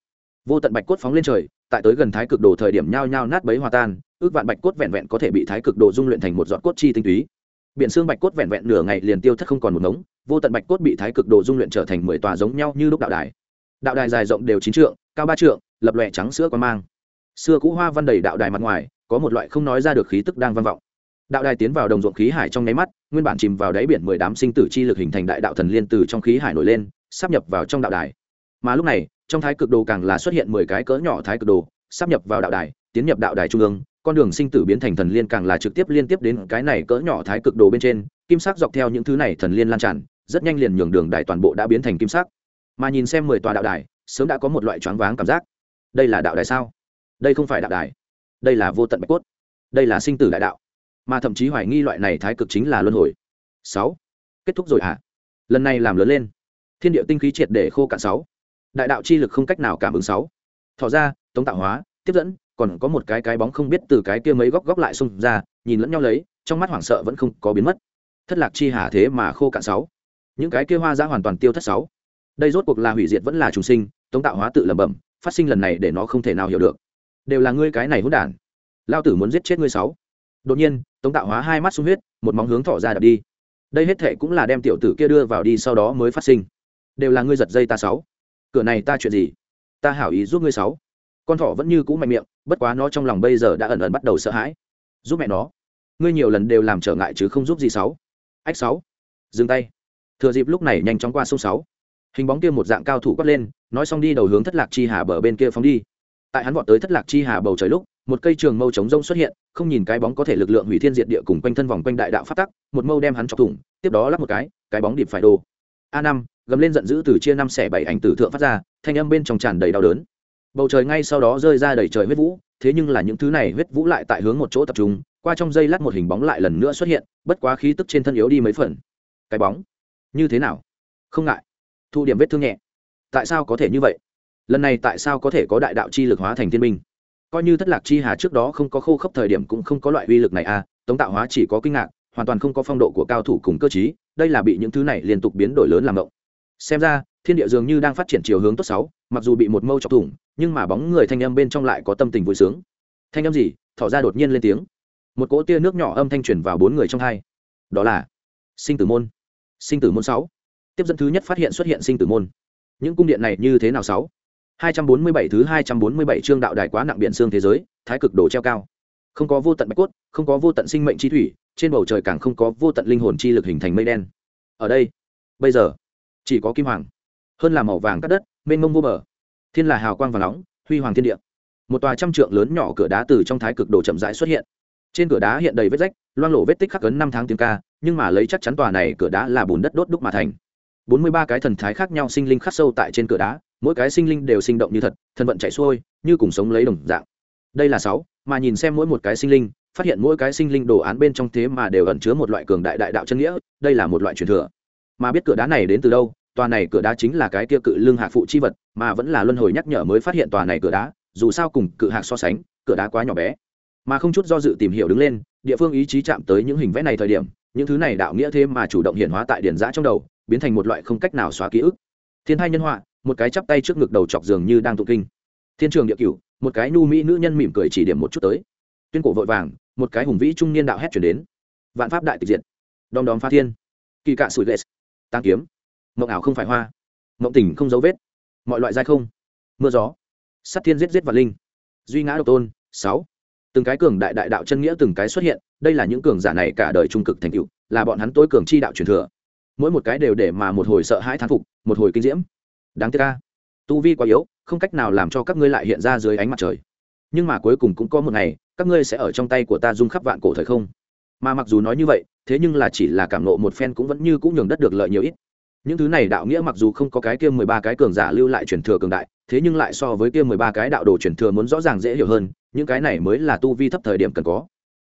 vô tận bạch cốt phóng lên trời, tại tới gần thái cực đồ thời điểm nhao nhao nát bấy hòa tan, ước vạn bạch cốt vẹn vẹn có thể bị thái cực đồ dung luyện thành một giọt cốt chi tinh túy. Biển xương bạch cốt vẹn vẹn nửa ngày liền tiêu thất không còn một ngống, vô tận bạch cốt bị thái cực đồ dung luyện trở thành mười tòa giống nhau như lúc đạo đài. Đạo đài dài rộng đều chín trượng, cao ba trượng, lập lòe trắng sữa quan mang. Xưa cũ hoa văn đầy đạo đài mặt ngoài, có một loại không nói ra được khí tức đang vang vọng. Đạo đài tiến vào đồng ruộng khí hải trong nháy mắt, nguyên bản chìm vào đáy biển mười đám sinh tử chi lực hình thành đại đạo thần liên từ trong khí hải nổi lên sắp nhập vào trong đạo đài. Mà lúc này trong thái cực đồ càng là xuất hiện mười cái cỡ nhỏ thái cực đồ, sắp nhập vào đạo đài, tiến nhập đạo đài trung ương, con đường sinh tử biến thành thần liên càng là trực tiếp liên tiếp đến cái này cỡ nhỏ thái cực đồ bên trên, kim sắc dọc theo những thứ này thần liên lan tràn, rất nhanh liền nhường đường đài toàn bộ đã biến thành kim sắc. Mà nhìn xem mười tòa đạo đài, sớm đã có một loại choáng váng cảm giác. Đây là đạo đài sao? Đây không phải đạo đài. Đây là vô tận bạch cốt. Đây là sinh tử đại đạo. Mà thậm chí hoài nghi loại này thái cực chính là luân hồi. Sáu. Kết thúc rồi hả? À? lần này làm lớn lên. Thiên địa tinh khí triệt để khô cạn sáu đại đạo chi lực không cách nào cảm ứng sáu. Thọ ra, tống tạo hóa, tiếp dẫn, còn có một cái cái bóng không biết từ cái kia mấy góc góc lại xung ra, nhìn lẫn nhau lấy, trong mắt hoảng sợ vẫn không có biến mất. Thất lạc chi hà thế mà khô cạn sáu. Những cái kia hoa ra hoàn toàn tiêu thất sáu. Đây rốt cuộc là hủy diệt vẫn là trùng sinh, tống tạo hóa tự lẩm bẩm, phát sinh lần này để nó không thể nào hiểu được. Đều là ngươi cái này hỗn đản. Lao tử muốn giết chết ngươi sáu. Đột nhiên, tống tạo hóa hai mắt sung huyết, một móng hướng thỏ ra đập đi. Đây hết thệ cũng là đem tiểu tử kia đưa vào đi sau đó mới phát sinh. Đều là ngươi giật dây ta sáu cửa này ta chuyện gì? Ta hảo ý giúp ngươi sáu. Con thỏ vẫn như cũ mạnh miệng, bất quá nó trong lòng bây giờ đã ẩn ẩn bắt đầu sợ hãi. Giúp mẹ nó. Ngươi nhiều lần đều làm trở ngại chứ không giúp gì sáu. Ách sáu. Dừng tay. Thừa dịp lúc này nhanh chóng qua sông sáu. Hình bóng kia một dạng cao thủ quát lên, nói xong đi đầu hướng thất lạc chi hà bờ bên kia phóng đi. Tại hắn vọt tới thất lạc chi hà bầu trời lúc, một cây trường mâu chống rông xuất hiện, không nhìn cái bóng có thể lực lượng hủy thiên diệt địa cùng quanh thân vòng quanh đại đạo phát tắc, một mâu đem hắn chọc thủng, tiếp đó lắp một cái cái bóng điệp phải đồ a năm gầm lên giận dữ từ chia năm xẻ bảy ảnh tử thượng phát ra, thanh âm bên trong tràn đầy đau đớn. Bầu trời ngay sau đó rơi ra đầy trời huyết vũ, thế nhưng là những thứ này huyết vũ lại tại hướng một chỗ tập trung, qua trong dây lát một hình bóng lại lần nữa xuất hiện, bất quá khí tức trên thân yếu đi mấy phần. Cái bóng? Như thế nào? Không ngại. Thu điểm vết thương nhẹ. Tại sao có thể như vậy? Lần này tại sao có thể có đại đạo chi lực hóa thành thiên minh coi như thất lạc chi hà trước đó không có khô khốc thời điểm cũng không có loại uy lực này à tống tạo hóa chỉ có kinh ngạc, hoàn toàn không có phong độ của cao thủ cùng cơ chí đây là bị những thứ này liên tục biến đổi lớn làm động xem ra thiên địa dường như đang phát triển chiều hướng tốt sáu mặc dù bị một mâu chọc thủng nhưng mà bóng người thanh âm bên trong lại có tâm tình vui sướng. Thanh âm gì? Thỏ ra đột nhiên lên tiếng. Một cỗ tia nước nhỏ âm thanh truyền vào bốn người trong hai. Đó là sinh tử môn. Sinh tử môn sáu. Tiếp dẫn thứ nhất phát hiện xuất hiện sinh tử môn. Những cung điện này như thế nào sáu? 247 thứ 247 chương đạo đài quá nặng biển xương thế giới, thái cực đồ treo cao. Không có vô tận bạch cốt, không có vô tận sinh mệnh chi thủy, trên bầu trời càng không có vô tận linh hồn chi lực hình thành mây đen. Ở đây, bây giờ, chỉ có kim hoàng, hơn là màu vàng cắt đất, mênh mông vô bờ. Thiên là hào quang và nóng, huy hoàng thiên địa. Một tòa trăm trượng lớn nhỏ cửa đá từ trong thái cực đồ chậm rãi xuất hiện. Trên cửa đá hiện đầy vết rách, loang lổ vết tích khắc cấn năm tháng tiếng ca, nhưng mà lấy chắc chắn tòa này cửa đá là bùn đất đốt đúc mà thành. 43 cái thần thái khác nhau sinh linh khắc sâu tại trên cửa đá, mỗi cái sinh linh đều sinh động như thật thân vận chạy xuôi như cùng sống lấy đồng dạng đây là sáu mà nhìn xem mỗi một cái sinh linh phát hiện mỗi cái sinh linh đồ án bên trong thế mà đều ẩn chứa một loại cường đại đại đạo chân nghĩa đây là một loại truyền thừa mà biết cửa đá này đến từ đâu tòa này cửa đá chính là cái kia cự lương hạ phụ chi vật, mà vẫn là luân hồi nhắc nhở mới phát hiện tòa này cửa đá, dù sao cùng cự hạc so sánh, cửa đá quá nhỏ bé. Mà không chút do dự tìm hiểu đứng lên, địa phương ý chí chạm tới những hình vẽ này thời điểm, những thứ này đạo nghĩa thế mà chủ động hiện hóa tại điển giã trong đầu, biến thành một loại không cách nào xóa ký ức. Thiên thai nhân họa, một cái chắp tay trước ngực đầu chọc giường như đang tụ kinh. Thiên trường địa cửu, một cái nu mỹ nữ nhân mỉm cười chỉ điểm một chút tới. Tuyên cổ vội vàng, một cái hùng vĩ trung niên đạo hét chuyển đến. Vạn pháp đại tịch diện đom đóm pha thiên. Kỳ cạ sủi lệ. Tăng kiếm mộng ảo không phải hoa, mộng tỉnh không dấu vết, mọi loại dai không, mưa gió sắt thiên giết giết và linh, duy ngã độc tôn, sáu. Từng cái cường đại đại đạo chân nghĩa từng cái xuất hiện, đây là những cường giả này cả đời trung cực thành cựu là bọn hắn tối cường chi đạo truyền thừa. Mỗi một cái đều để mà một hồi sợ hãi thán phục, một hồi kinh diễm. Đáng tiếc ca tu vi quá yếu, không cách nào làm cho các ngươi lại hiện ra dưới ánh mặt trời. Nhưng mà cuối cùng cũng có một ngày, các ngươi sẽ ở trong tay của ta dung khắp vạn cổ thời không. Mà mặc dù nói như vậy, thế nhưng là chỉ là cảm nộ một phen cũng vẫn như cũng nhường đất được lợi nhiều ít những thứ này đạo nghĩa mặc dù không có cái kia mười ba cái cường giả lưu lại truyền thừa cường đại, thế nhưng lại so với kia mười ba cái đạo đồ truyền thừa muốn rõ ràng dễ hiểu hơn, những cái này mới là tu vi thấp thời điểm cần có.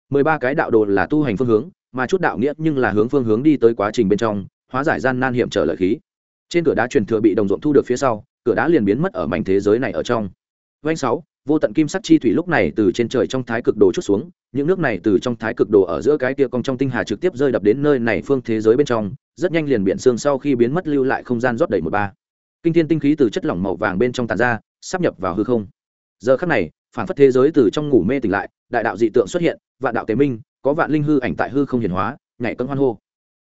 Mười ba cái đạo đồ là tu hành phương hướng, mà chút đạo nghĩa nhưng là hướng phương hướng đi tới quá trình bên trong, hóa giải gian nan hiểm trở lợi khí. Trên cửa đá truyền thừa bị đồng ruộng thu được phía sau, cửa đá liền biến mất ở mảnh thế giới này ở trong. Doanh sáu, vô tận kim sắc chi thủy lúc này từ trên trời trong thái cực đồ chút xuống, những nước này từ trong thái cực đồ ở giữa cái kia cong trong tinh hà trực tiếp rơi đập đến nơi này phương thế giới bên trong rất nhanh liền biển xương sau khi biến mất lưu lại không gian rót đầy một ba. Kinh thiên tinh khí từ chất lỏng màu vàng bên trong tàn ra, sắp nhập vào hư không. Giờ khắc này, phản phất thế giới từ trong ngủ mê tỉnh lại, đại đạo dị tượng xuất hiện, vạn đạo tế minh, có vạn linh hư ảnh tại hư không hiển hóa, nhảy cân hoan hô.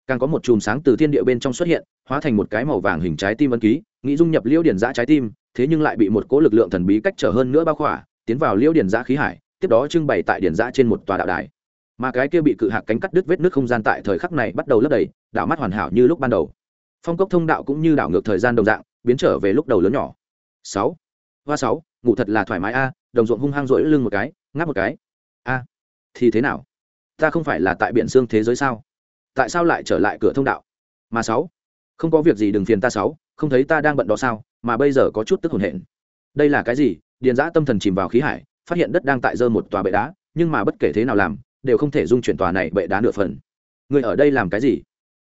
Càng có một chùm sáng từ thiên địa bên trong xuất hiện, hóa thành một cái màu vàng hình trái tim ấn ký, nghĩ dung nhập liễu điển giã trái tim, thế nhưng lại bị một cỗ lực lượng thần bí cách trở hơn nữa bao khỏa, tiến vào liễu điển giã khí hải, tiếp đó trưng bày tại điển giã trên một tòa đạo đài mà cái kia bị cự hạc cánh cắt đứt vết nước không gian tại thời khắc này bắt đầu lấp đầy, đảo mắt hoàn hảo như lúc ban đầu. Phong cốc thông đạo cũng như đảo ngược thời gian đồng dạng, biến trở về lúc đầu lớn nhỏ. Sáu. Hoa sáu, ngủ thật là thoải mái a, đồng ruộng hung hăng rỗi lưng một cái, ngáp một cái. A, thì thế nào? Ta không phải là tại biển xương thế giới sao? Tại sao lại trở lại cửa thông đạo? Mà sáu, không có việc gì đừng phiền ta sáu, không thấy ta đang bận đó sao, mà bây giờ có chút tức hồn hển. Đây là cái gì? Điền giã tâm thần chìm vào khí hải, phát hiện đất đang tại dơ một tòa bệ đá, nhưng mà bất kể thế nào làm đều không thể dung chuyển tòa này bệ đá nửa phần. Người ở đây làm cái gì?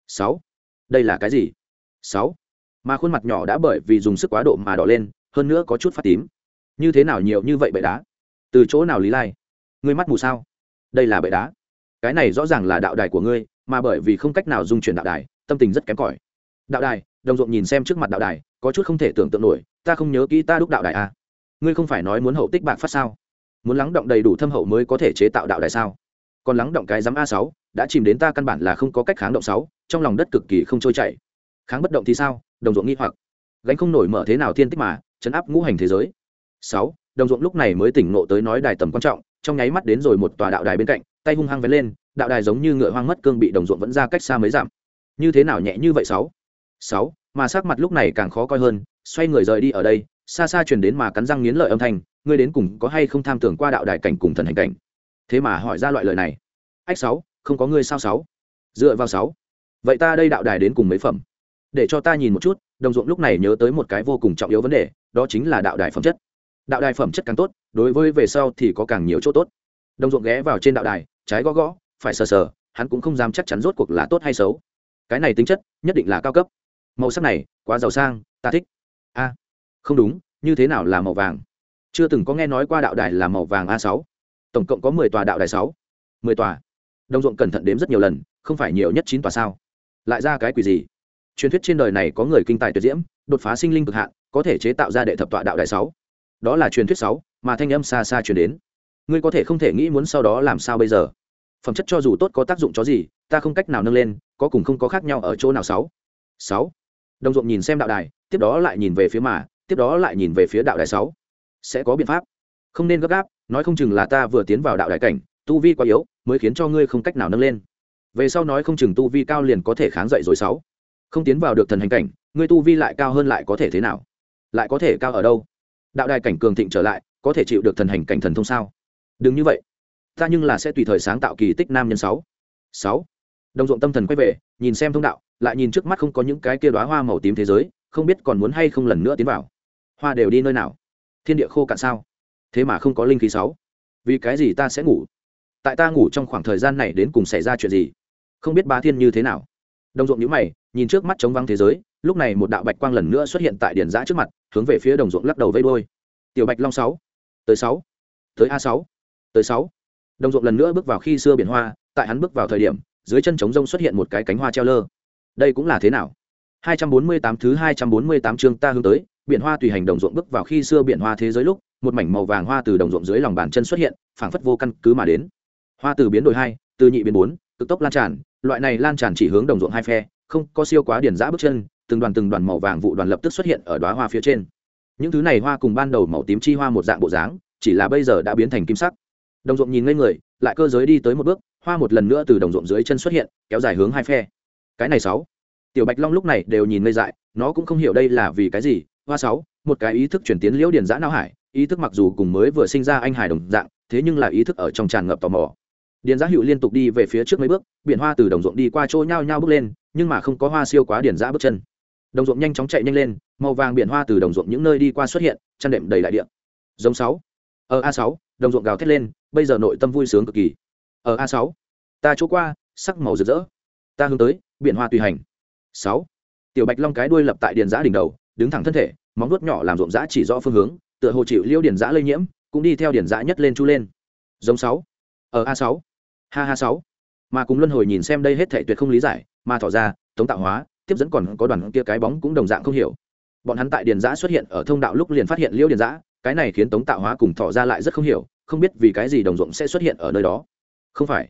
Sáu. Đây là cái gì? Sáu. Mà khuôn mặt nhỏ đã bởi vì dùng sức quá độ mà đỏ lên, hơn nữa có chút phát tím. Như thế nào nhiều như vậy bệ đá? Từ chỗ nào lý lai? Ngươi mắt mù sao? Đây là bệ đá. Cái này rõ ràng là đạo đài của ngươi, mà bởi vì không cách nào dung chuyển đạo đài, tâm tình rất kém cỏi. Đạo đài, đồng ruộng nhìn xem trước mặt đạo đài, có chút không thể tưởng tượng nổi, ta không nhớ kỹ ta đúc đạo đài à. ngươi không phải nói muốn hậu tích bạc phát sao? Muốn lắng động đầy đủ thâm hậu mới có thể chế tạo đạo đài sao? Còn lắng động cái giám a sáu, đã chìm đến ta căn bản là không có cách kháng động sáu, trong lòng đất cực kỳ không trôi chảy. Kháng bất động thì sao? Đồng ruộng nghi hoặc. Gánh không nổi mở thế nào thiên tích mà, chấn áp ngũ hành thế giới. Sáu, đồng ruộng lúc này mới tỉnh ngộ tới nói đài tầm quan trọng, trong nháy mắt đến rồi một tòa đạo đài bên cạnh, tay hung hăng vén lên, đạo đài giống như ngựa hoang mất cương bị đồng ruộng vẫn ra cách xa mới giảm như thế nào nhẹ như vậy sáu? Sáu, mà sắc mặt lúc này càng khó coi hơn, xoay người rời đi ở đây, xa xa truyền đến mà cắn răng nghiến lợi âm thanh, ngươi đến cùng có hay không tham tưởng qua đạo đài cảnh cùng thần hành cảnh? Thế mà hỏi ra loại lời này. Ách sáu, không có ngươi sao sáu? Dựa vào sáu. Vậy ta đây đạo đài đến cùng mấy phẩm? Để cho ta nhìn một chút, đồng ruộng lúc này nhớ tới một cái vô cùng trọng yếu vấn đề, đó chính là đạo đài phẩm chất. Đạo đài phẩm chất càng tốt, đối với về sau thì có càng nhiều chỗ tốt. Đồng ruộng ghé vào trên đạo đài, trái gõ gõ, phải sờ sờ, hắn cũng không dám chắc chắn rốt cuộc là tốt hay xấu. Cái này tính chất, nhất định là cao cấp. Màu sắc này, quá giàu sang, ta thích. A. Không đúng, như thế nào là màu vàng? Chưa từng có nghe nói qua đạo đài là màu vàng a sáu tổng cộng có mười tòa đạo đài sáu. Mười tòa. Đồng ruộng cẩn thận đếm rất nhiều lần, không phải nhiều nhất chín tòa sao? Lại ra cái quỷ gì? Truyền thuyết trên đời này có người kinh tài tuyệt diễm, đột phá sinh linh cực hạn, có thể chế tạo ra đệ thập tọa đạo đại sáu. Đó là truyền thuyết sáu, mà thanh âm xa xa truyền đến. Ngươi có thể không thể nghĩ muốn sau đó làm sao bây giờ? Phẩm chất cho dù tốt có tác dụng cho gì, ta không cách nào nâng lên, có cùng không có khác nhau ở chỗ nào sáu? Sáu. Đồng ruộng nhìn xem đạo đài, tiếp đó lại nhìn về phía mà, tiếp đó lại nhìn về phía đạo đài sáu. Sẽ có biện pháp. Không nên gấp gáp nói không chừng là ta vừa tiến vào đạo đại cảnh, tu vi quá yếu, mới khiến cho ngươi không cách nào nâng lên. Về sau nói không chừng tu vi cao liền có thể kháng dậy rồi sáu. Không tiến vào được thần hành cảnh, ngươi tu vi lại cao hơn lại có thể thế nào? Lại có thể cao ở đâu? Đạo đài cảnh cường thịnh trở lại, có thể chịu được thần hành cảnh thần thông sao? Đừng như vậy. Ta nhưng là sẽ tùy thời sáng tạo kỳ tích nam nhân sáu. Sáu. Đồng ruộng tâm thần quay về, nhìn xem thông đạo, lại nhìn trước mắt không có những cái kia đóa hoa màu tím thế giới, không biết còn muốn hay không lần nữa tiến vào. Hoa đều đi nơi nào? Thiên địa khô cạn sao? Thế mà không có linh khí sáu. Vì cái gì ta sẽ ngủ? Tại ta ngủ trong khoảng thời gian này đến cùng xảy ra chuyện gì? Không biết bá thiên như thế nào. Đồng ruộng nhữ mày, nhìn trước mắt chống vắng thế giới, lúc này một đạo bạch quang lần nữa xuất hiện tại điển giã trước mặt, hướng về phía đồng ruộng lắc đầu vây đôi tiểu bạch long sáu, tới sáu, tới a sáu, tới sáu. Đồng ruộng lần nữa bước vào khi xưa biển hoa, tại hắn bước vào thời điểm, dưới chân trống rông xuất hiện một cái cánh hoa treo lơ. Đây cũng là thế nào? 248 thứ 248 chương ta hướng tới, biển hoa tùy hành đồng ruộng bước vào khi xưa biển hoa thế giới lúc một mảnh màu vàng hoa từ đồng ruộng dưới lòng bàn chân xuất hiện, phảng phất vô căn cứ mà đến. Hoa từ biến đổi hai, từ nhị biến bốn, cực tốc lan tràn, loại này lan tràn chỉ hướng đồng ruộng hai phe, không có siêu quá điển giã bước chân, từng đoàn từng đoàn màu vàng vụ đoàn lập tức xuất hiện ở đoá hoa phía trên. Những thứ này hoa cùng ban đầu màu tím chi hoa một dạng bộ dáng, chỉ là bây giờ đã biến thành kim sắc. Đồng ruộng nhìn ngây người, lại cơ giới đi tới một bước, hoa một lần nữa từ đồng ruộng dưới chân xuất hiện, kéo dài hướng hai phe. Cái này sáu. Tiểu bạch long lúc này đều nhìn ngây dại, nó cũng không hiểu đây là vì cái gì, hoa sáu, một cái ý thức chuyển tiến liễu điển giã não hải ý thức mặc dù cùng mới vừa sinh ra anh hải đồng dạng, thế nhưng là ý thức ở trong tràn ngập tò mò. Điền giá hữu liên tục đi về phía trước mấy bước, biển hoa từ đồng ruộng đi qua chỗ nhau nhau bước lên, nhưng mà không có hoa siêu quá điền giã bước chân. Đồng ruộng nhanh chóng chạy nhanh lên, màu vàng biển hoa từ đồng ruộng những nơi đi qua xuất hiện, chăn đệm đầy đại điện giống sáu. Ở a sáu, đồng ruộng gào thét lên, bây giờ nội tâm vui sướng cực kỳ. Ở a sáu, ta chỗ qua, sắc màu rực rỡ. Ta hướng tới, biển hoa tùy hành. Sáu. Tiểu bạch long cái đuôi lập tại điền giã đỉnh đầu, đứng thẳng thân thể, móng vuốt nhỏ làm ruộng giã chỉ rõ phương hướng tựa hồ chịu liêu điển giã lây nhiễm, cũng đi theo điển giã nhất lên chu lên. Giống sáu, ở a sáu, ha ha sáu. Mà cùng luân hồi nhìn xem đây hết thể tuyệt không lý giải, mà thỏ ra, tống tạo hóa, tiếp dẫn còn có đoàn kia cái bóng cũng đồng dạng không hiểu. Bọn hắn tại điền giã xuất hiện ở thông đạo lúc liền phát hiện liêu điền giã cái này khiến tống tạo hóa cùng thỏ ra lại rất không hiểu, không biết vì cái gì đồng ruộng sẽ xuất hiện ở nơi đó. Không phải.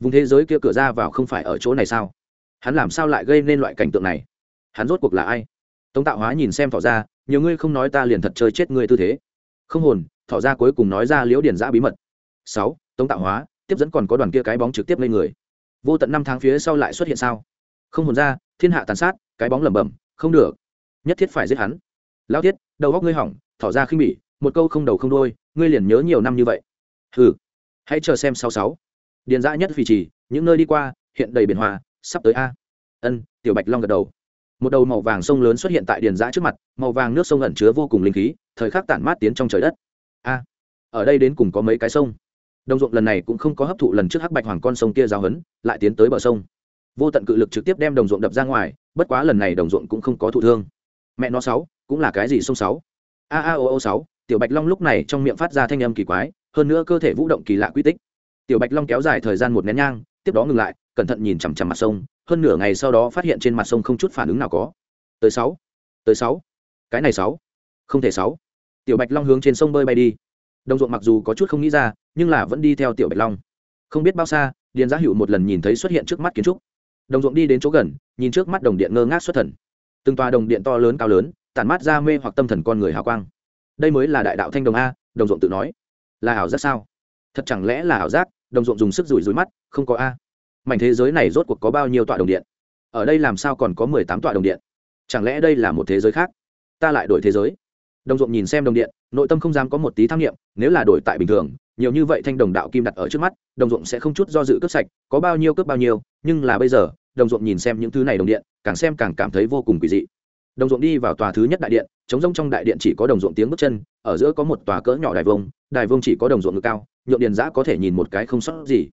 Vùng thế giới kia cửa ra vào không phải ở chỗ này sao? Hắn làm sao lại gây nên loại cảnh tượng này? Hắn rốt cuộc là ai? Tống tạo hóa nhìn xem thỏ ra nhiều ngươi không nói ta liền thật chơi chết ngươi tư thế. Không hồn. Thỏ ra cuối cùng nói ra liễu điển giã bí mật. Sáu, tống tạo hóa, tiếp dẫn còn có đoàn kia cái bóng trực tiếp lên người. Vô tận năm tháng phía sau lại xuất hiện sao? Không hồn ra, thiên hạ tàn sát, cái bóng lẩm bẩm, không được. Nhất thiết phải giết hắn. Lao thiết đầu góc ngươi hỏng. Thỏ ra khinh bỉ, một câu không đầu không đôi ngươi liền nhớ nhiều năm như vậy. Ừ hãy chờ xem sáu sáu. Điền dã nhất vì trì, những nơi đi qua, hiện đầy biển hòa, sắp tới a. Ân. Tiểu bạch long gật đầu một đầu màu vàng sông lớn xuất hiện tại điền giã trước mặt, màu vàng nước sông ẩn chứa vô cùng linh khí, thời khắc tản mát tiến trong trời đất. A, ở đây đến cùng có mấy cái sông? Đồng ruộng lần này cũng không có hấp thụ lần trước hắc bạch hoàng con sông kia giao hấn, lại tiến tới bờ sông. Vô tận cự lực trực tiếp đem đồng ruộng đập ra ngoài, bất quá lần này đồng ruộng cũng không có thụ thương. Mẹ nó sáu, cũng là cái gì sông sáu? A a, o o sáu, tiểu bạch long lúc này trong miệng phát ra thanh âm kỳ quái, hơn nữa cơ thể vũ động kỳ lạ quy tích. Tiểu bạch long kéo dài thời gian một nén nhang tiếp đó ngừng lại, cẩn thận nhìn chằm chằm mặt sông, hơn nửa ngày sau đó phát hiện trên mặt sông không chút phản ứng nào có. Tới sáu tới sáu, cái này sáu, không thể sáu. Tiểu bạch long hướng trên sông bơi bay đi. Đồng ruộng mặc dù có chút không nghĩ ra, nhưng là vẫn đi theo tiểu bạch long. Không biết bao xa, điền giá hữu một lần nhìn thấy xuất hiện trước mắt kiến trúc. Đồng ruộng đi đến chỗ gần, nhìn trước mắt đồng điện ngơ ngác xuất thần. Từng tòa đồng điện to lớn cao lớn, tản mát ra mê hoặc tâm thần con người hào quang. Đây mới là đại đạo thanh đồng a, đồng ruộng tự nói. Là ảo giác sao? Thật chẳng lẽ là ảo giác? Đồng ruộng dùng sức rủi rủi mắt, không có a. Mảnh thế giới này rốt cuộc có bao nhiêu tọa đồng điện? Ở đây làm sao còn có mười tám tọa đồng điện? Chẳng lẽ đây là một thế giới khác? Ta lại đổi thế giới. Đồng ruộng nhìn xem đồng điện, nội tâm không dám có một tí tham nghiệm nếu là đổi tại bình thường, nhiều như vậy thanh đồng đạo kim đặt ở trước mắt, đồng ruộng sẽ không chút do dự cướp sạch, có bao nhiêu cướp bao nhiêu, nhưng là bây giờ, đồng ruộng nhìn xem những thứ này đồng điện, càng xem càng cảm thấy vô cùng kỳ dị đồng ruộng đi vào tòa thứ nhất đại điện chống rông trong đại điện chỉ có đồng ruộng tiếng bước chân, ở giữa có một tòa cỡ nhỏ đài vông đài vông chỉ có đồng ruộng ngực cao, nhượng điền giã có thể nhìn một cái không sót gì.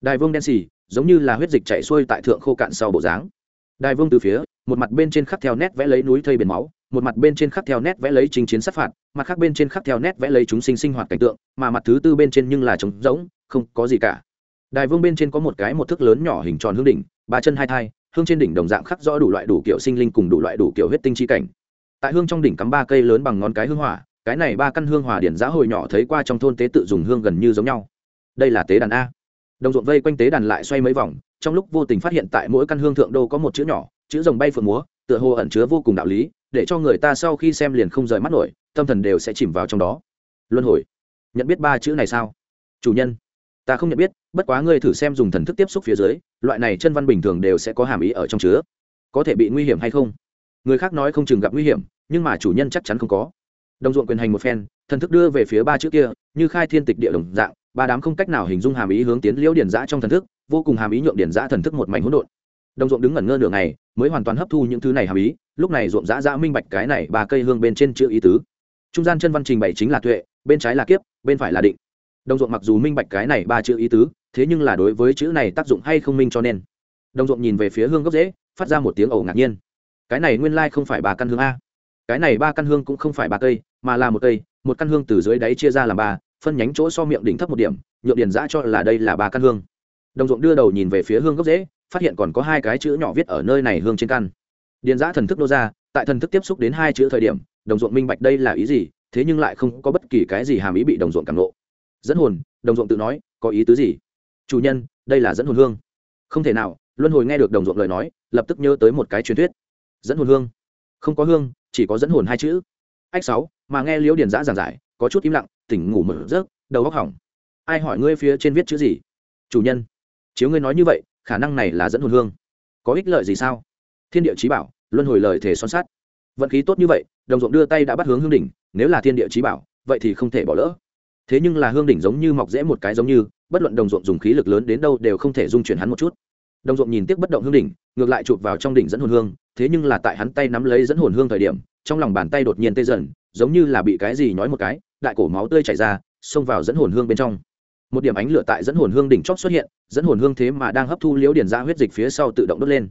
Đài vông đen xì, giống như là huyết dịch chảy xuôi tại thượng khô cạn sau bộ dáng. Đài vông từ phía, một mặt bên trên khắc theo nét vẽ lấy núi thây biển máu, một mặt bên trên khắc theo nét vẽ lấy chính chiến sát phạt, mặt khác bên trên khắc theo nét vẽ lấy chúng sinh sinh hoạt cảnh tượng, mà mặt thứ tư bên trên nhưng là trống rỗng, không có gì cả. Đài vương bên trên có một cái một thước lớn nhỏ hình tròn hương đỉnh, ba chân hai thai hương trên đỉnh đồng dạng khắc rõ đủ loại đủ kiểu sinh linh cùng đủ loại đủ kiểu huyết tinh chi cảnh. Tại hương trong đỉnh cắm ba cây lớn bằng ngón cái hương hỏa, cái này ba căn hương hỏa điển giá hồi nhỏ thấy qua trong thôn tế tự dùng hương gần như giống nhau. Đây là tế đàn a. Đồng ruộng vây quanh tế đàn lại xoay mấy vòng, trong lúc vô tình phát hiện tại mỗi căn hương thượng đô có một chữ nhỏ, chữ rồng bay phượng múa, tựa hồ ẩn chứa vô cùng đạo lý, để cho người ta sau khi xem liền không rời mắt nổi, tâm thần đều sẽ chìm vào trong đó. Luân hồi. Nhận biết ba chữ này sao? Chủ nhân ta không nhận biết, bất quá ngươi thử xem dùng thần thức tiếp xúc phía dưới, loại này chân văn bình thường đều sẽ có hàm ý ở trong chứa. Có thể bị nguy hiểm hay không? Người khác nói không chừng gặp nguy hiểm, nhưng mà chủ nhân chắc chắn không có. Đồng ruộng quyền hành một phen, thần thức đưa về phía ba chữ kia, như khai thiên tịch địa đồng dạng, ba đám không cách nào hình dung hàm ý hướng tiến liễu điển giã trong thần thức, vô cùng hàm ý nhượng điển giã thần thức một mảnh hỗn độn. Đồng ruộng đứng ngẩn ngơ nửa ngày, mới hoàn toàn hấp thu những thứ này hàm ý, lúc này ruộng giã giã minh bạch cái này ba cây hương bên trên chữ ý tứ. Trung gian chân văn trình bày chính là tuệ, bên trái là kiếp, bên phải là định đồng ruộng mặc dù minh bạch cái này ba chữ ý tứ, thế nhưng là đối với chữ này tác dụng hay không minh cho nên. Đồng ruộng nhìn về phía hương gốc dễ, phát ra một tiếng ẩu ngạc nhiên. Cái này nguyên lai không phải ba căn hương a. Cái này ba căn hương cũng không phải ba cây, mà là một cây, một căn hương từ dưới đáy chia ra làm ba, phân nhánh chỗ so miệng đỉnh thấp một điểm, nhượng điền giã cho là đây là ba căn hương. Đồng ruộng đưa đầu nhìn về phía hương gốc dễ, phát hiện còn có hai cái chữ nhỏ viết ở nơi này hương trên căn. Điền giã thần thức nô ra, tại thần thức tiếp xúc đến hai chữ thời điểm, đồng ruộng minh bạch đây là ý gì, thế nhưng lại không có bất kỳ cái gì hàm ý bị đồng ruộng cảm nộ dẫn hồn, đồng ruộng tự nói, có ý tứ gì? Chủ nhân, đây là dẫn hồn hương. Không thể nào, luân hồi nghe được đồng ruộng lời nói, lập tức nhớ tới một cái truyền thuyết. Dẫn hồn hương. Không có hương, chỉ có dẫn hồn hai chữ. Ách sáu, mà nghe liễu điền giã giảng giải, có chút im lặng, tỉnh ngủ mở rớt đầu góc hỏng. Ai hỏi ngươi phía trên viết chữ gì? Chủ nhân, chiếu ngươi nói như vậy, khả năng này là dẫn hồn hương. Có ích lợi gì sao? Thiên địa trí bảo, luân hồi lời thể son sát vận khí tốt như vậy, đồng ruộng đưa tay đã bắt hướng hương đỉnh, nếu là thiên địa trí bảo, vậy thì không thể bỏ lỡ thế nhưng là hương đỉnh giống như mọc rễ một cái giống như, bất luận đồng ruộng dùng khí lực lớn đến đâu đều không thể dung chuyển hắn một chút. Đồng ruộng nhìn tiếc bất động hương đỉnh, ngược lại chụp vào trong đỉnh dẫn hồn hương, thế nhưng là tại hắn tay nắm lấy dẫn hồn hương thời điểm, trong lòng bàn tay đột nhiên tê dần, giống như là bị cái gì nhói một cái, đại cổ máu tươi chảy ra, xông vào dẫn hồn hương bên trong. Một điểm ánh lửa tại dẫn hồn hương đỉnh chót xuất hiện, dẫn hồn hương thế mà đang hấp thu liễu điển ra huyết dịch phía sau tự động đốt lên.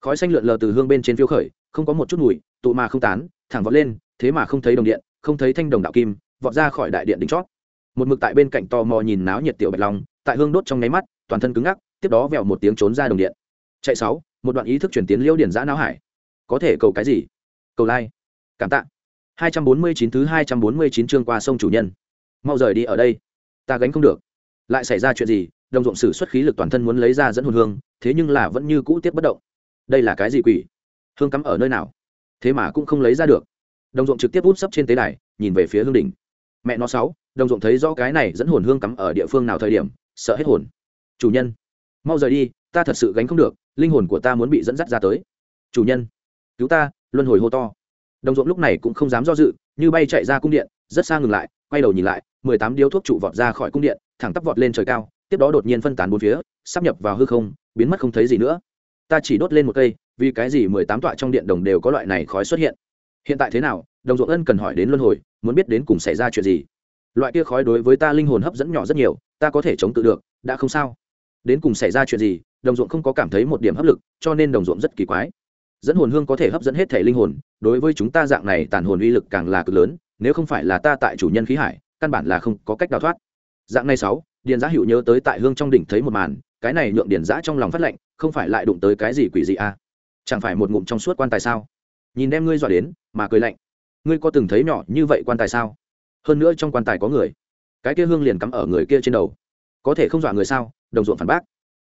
Khói xanh lượn lờ từ hương bên trên phiêu khởi, không có một chút mùi, tụ mà không tán, thẳng vọt lên, thế mà không thấy đồng điện, không thấy thanh đồng đạo kim, vọt ra khỏi đại điện đỉnh chót một mực tại bên cạnh tò mò nhìn náo nhiệt tiểu bạch long, tại hương đốt trong nháy mắt, toàn thân cứng ngắc, tiếp đó vẹo một tiếng trốn ra đồng điện. Chạy sáu, một đoạn ý thức chuyển tiến liễu điển giã não hải. Có thể cầu cái gì? Cầu lai、like. cảm tạ. 249 thứ 249 chương qua sông chủ nhân. Mau rời đi ở đây. Ta gánh không được. Lại xảy ra chuyện gì? Đồng ruộng sử xuất khí lực toàn thân muốn lấy ra dẫn hồn hương, thế nhưng là vẫn như cũ tiếp bất động. Đây là cái gì quỷ? Hương cắm ở nơi nào? Thế mà cũng không lấy ra được. Đồng ruộng trực tiếp út sấp trên tế đài, nhìn về phía hương đỉnh. Mẹ nó sáu đồng ruộng thấy rõ cái này dẫn hồn hương cắm ở địa phương nào thời điểm, sợ hết hồn. Chủ nhân, mau rời đi, ta thật sự gánh không được, linh hồn của ta muốn bị dẫn dắt ra tới. Chủ nhân, cứu ta, luân hồi hô to. Đồng ruộng lúc này cũng không dám do dự, như bay chạy ra cung điện, rất xa ngừng lại, quay đầu nhìn lại, mười tám điếu thuốc trụ vọt ra khỏi cung điện, thẳng tắp vọt lên trời cao, tiếp đó đột nhiên phân tán bốn phía, sắp nhập vào hư không, biến mất không thấy gì nữa. Ta chỉ đốt lên một cây, vì cái gì mười tám tọa trong điện đồng đều có loại này khói xuất hiện? Hiện tại thế nào? Đồng ruộng ân cần hỏi đến luân hồi, muốn biết đến cùng xảy ra chuyện gì? Loại kia khói đối với ta linh hồn hấp dẫn nhỏ rất nhiều, ta có thể chống tự được, đã không sao. Đến cùng xảy ra chuyện gì, đồng ruộng không có cảm thấy một điểm hấp lực, cho nên đồng ruộng rất kỳ quái. Dẫn hồn hương có thể hấp dẫn hết thể linh hồn, đối với chúng ta dạng này tàn hồn uy lực càng là cực lớn, nếu không phải là ta tại chủ nhân khí hải, căn bản là không có cách đào thoát. Dạng này sáu, điền giã hữu nhớ tới tại hương trong đỉnh thấy một màn, cái này nhượng điền giã trong lòng phát lệnh, không phải lại đụng tới cái gì quỷ gì à? Chẳng phải một ngụm trong suốt quan tài sao? Nhìn đem ngươi dọa đến, mà cười lạnh. Ngươi có từng thấy nhỏ như vậy quan tài sao? Hơn nữa trong quan tài có người. Cái kia hương liền cắm ở người kia trên đầu. Có thể không dọa người sao? Đồng ruộng phản bác.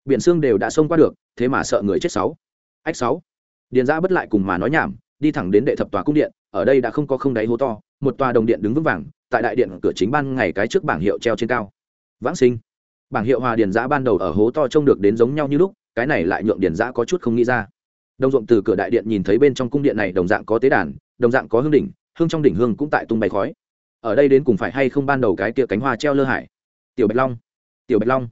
Biển xương đều đã xông qua được, thế mà sợ người chết sáu. Ách sáu. Điền giã bất lại cùng mà nói nhảm, đi thẳng đến đệ thập tòa cung điện, ở đây đã không có không đáy hố to, một tòa đồng điện đứng vững vàng, tại đại điện cửa chính ban ngày cái trước bảng hiệu treo trên cao. Vãng sinh. Bảng hiệu hòa điền giã ban đầu ở hố to trông được đến giống nhau như lúc, cái này lại nhượng điền giã có chút không nghĩ ra. Đồng ruộng từ cửa đại điện nhìn thấy bên trong cung điện này đồng dạng có tế đàn, đồng dạng có hương đỉnh, hương trong đỉnh hương cũng tại tung bay khói ở đây đến cùng phải hay không ban đầu cái kia cánh hoa treo lơ hải? Tiểu bạch long, tiểu bạch long,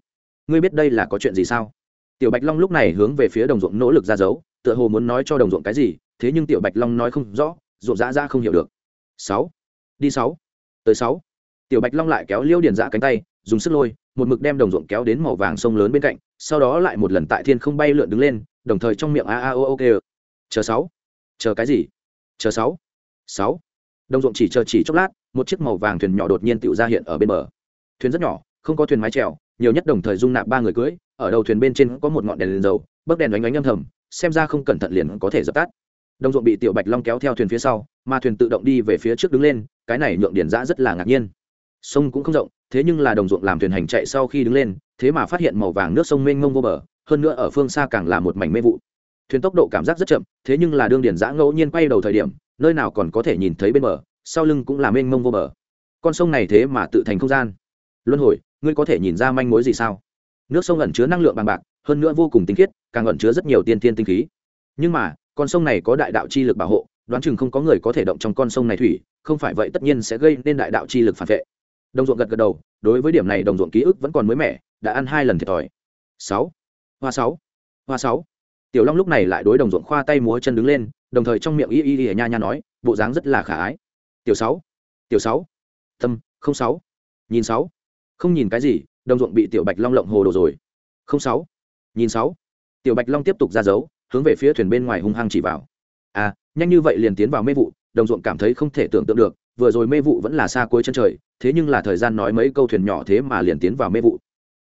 ngươi biết đây là có chuyện gì sao? Tiểu bạch long lúc này hướng về phía đồng ruộng nỗ lực ra dấu, tựa hồ muốn nói cho đồng ruộng cái gì, thế nhưng tiểu bạch long nói không rõ, ruộng dã ra không hiểu được. Sáu, đi sáu, tới sáu. Tiểu bạch long lại kéo liêu điền dã cánh tay, dùng sức lôi, một mực đem đồng ruộng kéo đến màu vàng sông lớn bên cạnh, sau đó lại một lần tại thiên không bay lượn đứng lên, đồng thời trong miệng a a o ok chờ sáu, chờ cái gì? Chờ sáu sáu. Đồng ruộng chỉ chờ chỉ chốc lát một chiếc màu vàng thuyền nhỏ đột nhiên tựu ra hiện ở bên bờ. Thuyền rất nhỏ không có thuyền mái trèo nhiều nhất đồng thời dung nạp ba người cưỡi ở đầu thuyền bên trên có một ngọn đèn, đèn dầu bấc đèn đánh đánh âm thầm xem ra không cẩn thận liền có thể dập tắt. Đồng ruộng bị tiểu bạch long kéo theo thuyền phía sau mà thuyền tự động đi về phía trước đứng lên cái này nhượng điển giã rất là ngạc nhiên. Sông cũng không rộng thế nhưng là đồng ruộng làm thuyền hành chạy sau khi đứng lên thế mà phát hiện màu vàng nước sông mênh mông vô bờ hơn nữa ở phương xa càng là một mảnh mê vụ. Thuyền tốc độ cảm giác rất chậm thế nhưng là đương điển giã ngẫu nhiên quay đầu thời điểm nơi nào còn có thể nhìn thấy bên bờ sau lưng cũng là mênh mông vô bờ. Con sông này thế mà tự thành không gian. Luân hồi, ngươi có thể nhìn ra manh mối gì sao? Nước sông ẩn chứa năng lượng bằng bạc, hơn nữa vô cùng tinh khiết, càng ẩn chứa rất nhiều tiên tiên tinh khí. Nhưng mà, con sông này có đại đạo chi lực bảo hộ, đoán chừng không có người có thể động trong con sông này thủy, không phải vậy tất nhiên sẽ gây nên đại đạo chi lực phản vệ. Đồng ruộng gật gật đầu, đối với điểm này đồng ruộng ký ức vẫn còn mới mẻ, đã ăn hai lần thiệt thòi. Sáu. Hoa sáu. Hoa sáu. Tiểu long lúc này lại đối đồng ruộng khoa tay múa chân đứng lên, đồng thời trong miệng y y y nha nha nói, bộ dáng rất là khả ái tiểu sáu. Tiểu sáu. Tâm, không sáu. Nhìn sáu. Không nhìn cái gì, đồng ruộng bị tiểu bạch long lộng hồ đồ rồi. Không sáu. Nhìn sáu. Tiểu bạch long tiếp tục ra dấu, hướng về phía thuyền bên ngoài hung hăng chỉ vào. À nhanh như vậy liền tiến vào mê vụ, đồng ruộng cảm thấy không thể tưởng tượng được, vừa rồi mê vụ vẫn là xa cuối chân trời, thế nhưng là thời gian nói mấy câu thuyền nhỏ thế mà liền tiến vào mê vụ.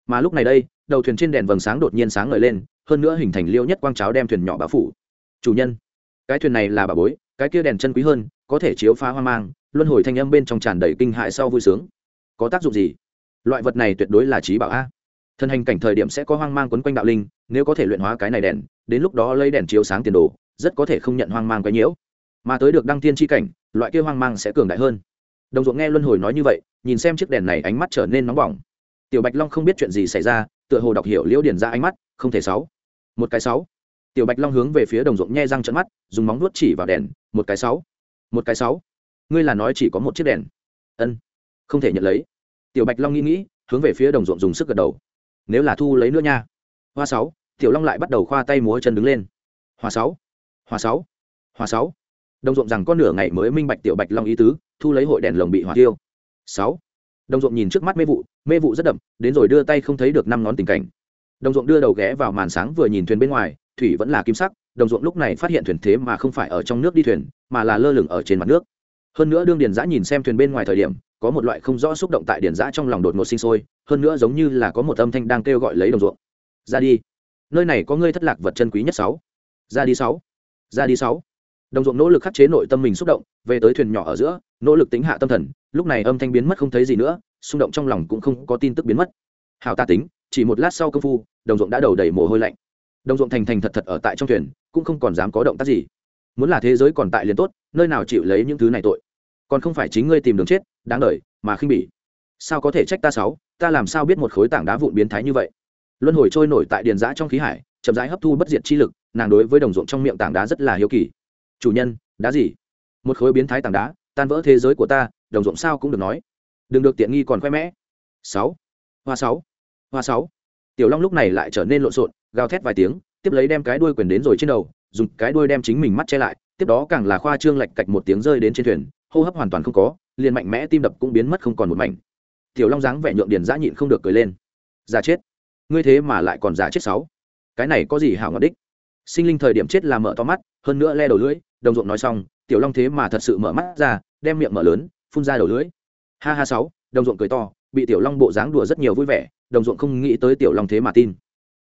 Mà lúc này đây, đầu thuyền trên đèn vầng sáng đột nhiên sáng ngời lên, hơn nữa hình thành liêu nhất quang cháo đem thuyền nhỏ bá phủ. Chủ nhân, cái thuyền này là bà bối, cái kia đèn chân quý hơn có thể chiếu phá hoang mang, luân hồi thanh âm bên trong tràn đầy kinh hại sau vui sướng. Có tác dụng gì? Loại vật này tuyệt đối là trí bảo a. Thân hành cảnh thời điểm sẽ có hoang mang quấn quanh đạo linh, nếu có thể luyện hóa cái này đèn, đến lúc đó lấy đèn chiếu sáng tiền đồ, rất có thể không nhận hoang mang quấy nhiễu. Mà tới được đăng tiên tri cảnh, loại kia hoang mang sẽ cường đại hơn. Đồng ruộng nghe luân hồi nói như vậy, nhìn xem chiếc đèn này ánh mắt trở nên nóng bỏng. Tiểu bạch long không biết chuyện gì xảy ra, tựa hồ đọc hiểu liễu điển ra dạ ánh mắt, không thể sáu. Một cái sáu. Tiểu bạch long hướng về phía đồng ruộng nhe răng trận mắt, dùng móng nuốt chỉ vào đèn, một cái sáu một cái sáu. Ngươi là nói chỉ có một chiếc đèn. Ân. Không thể nhận lấy. Tiểu bạch long nghĩ nghĩ, hướng về phía đồng ruộng dùng sức gật đầu. Nếu là thu lấy nữa nha. Hoa sáu, tiểu long lại bắt đầu khoa tay múa chân đứng lên. Hoa sáu hoa sáu hoa sáu. Đồng ruộng rằng có nửa ngày mới minh bạch tiểu bạch long ý tứ, thu lấy hội đèn lồng bị hỏa tiêu sáu. Đồng ruộng nhìn trước mắt mê vụ mê vụ rất đậm, đến rồi đưa tay không thấy được năm ngón tình cảnh. Đồng ruộng đưa đầu ghé vào màn sáng vừa nhìn thuyền bên ngoài, thủy vẫn là kim sắc đồng ruộng lúc này phát hiện thuyền thế mà không phải ở trong nước đi thuyền, mà là lơ lửng ở trên mặt nước. Hơn nữa đương điền giã nhìn xem thuyền bên ngoài thời điểm, có một loại không rõ xúc động tại điền giã trong lòng đột ngột sinh sôi, hơn nữa giống như là có một âm thanh đang kêu gọi lấy đồng ruộng. Ra đi. Nơi này có ngươi thất lạc vật chân quý nhất sáu. Ra đi sáu. Ra đi sáu. Đồng ruộng nỗ lực khắc chế nội tâm mình xúc động, về tới thuyền nhỏ ở giữa, nỗ lực tính hạ tâm thần, lúc này âm thanh biến mất không thấy gì nữa, xung động trong lòng cũng không có tin tức biến mất. Hào ta tính, chỉ một lát sau công phu, đồng ruộng đã đầu đầy mồ hôi lạnh. Đồng ruộng thành thành thật thật ở tại trong thuyền cũng không còn dám có động tác gì. Muốn là thế giới còn tại liền tốt, nơi nào chịu lấy những thứ này tội? Còn không phải chính ngươi tìm đường chết, đáng đời, mà khinh bỉ. Sao có thể trách ta sáu? Ta làm sao biết một khối tảng đá vụn biến thái như vậy? Luân hồi trôi nổi tại điền giã trong khí hải, chậm rãi hấp thu bất diệt chi lực, nàng đối với đồng ruộng trong miệng tảng đá rất là hiếu kỳ. Chủ nhân, đá gì? Một khối biến thái tảng đá, tan vỡ thế giới của ta, đồng ruộng sao cũng được nói. Đừng được tiện nghi còn khoe mẽ. Sáu. Hoa sáu. Hoa sáu. Tiểu long lúc này lại trở nên lộn xộn, gào thét vài tiếng tiếp lấy đem cái đuôi quyền đến rồi trên đầu, dùng cái đuôi đem chính mình mắt che lại, tiếp đó càng là khoa trương lạch cạch một tiếng rơi đến trên thuyền, hô hấp hoàn toàn không có, liền mạnh mẽ tim đập cũng biến mất không còn một mảnh. Tiểu long dáng vẻ nhượng điền giã nhịn không được cười lên. Giả chết. Ngươi thế mà lại còn giả chết sáu. Cái này có gì hảo ngọt đích? Sinh linh thời điểm chết là mở to mắt, hơn nữa le đầu lưỡi, đồng ruộng nói xong, tiểu long thế mà thật sự mở mắt ra, đem miệng mở lớn, phun ra đầu lưỡi. Ha ha sáu, đồng ruộng cười to, bị tiểu long bộ dáng đùa rất nhiều vui vẻ, đồng ruộng không nghĩ tới tiểu long thế mà tin.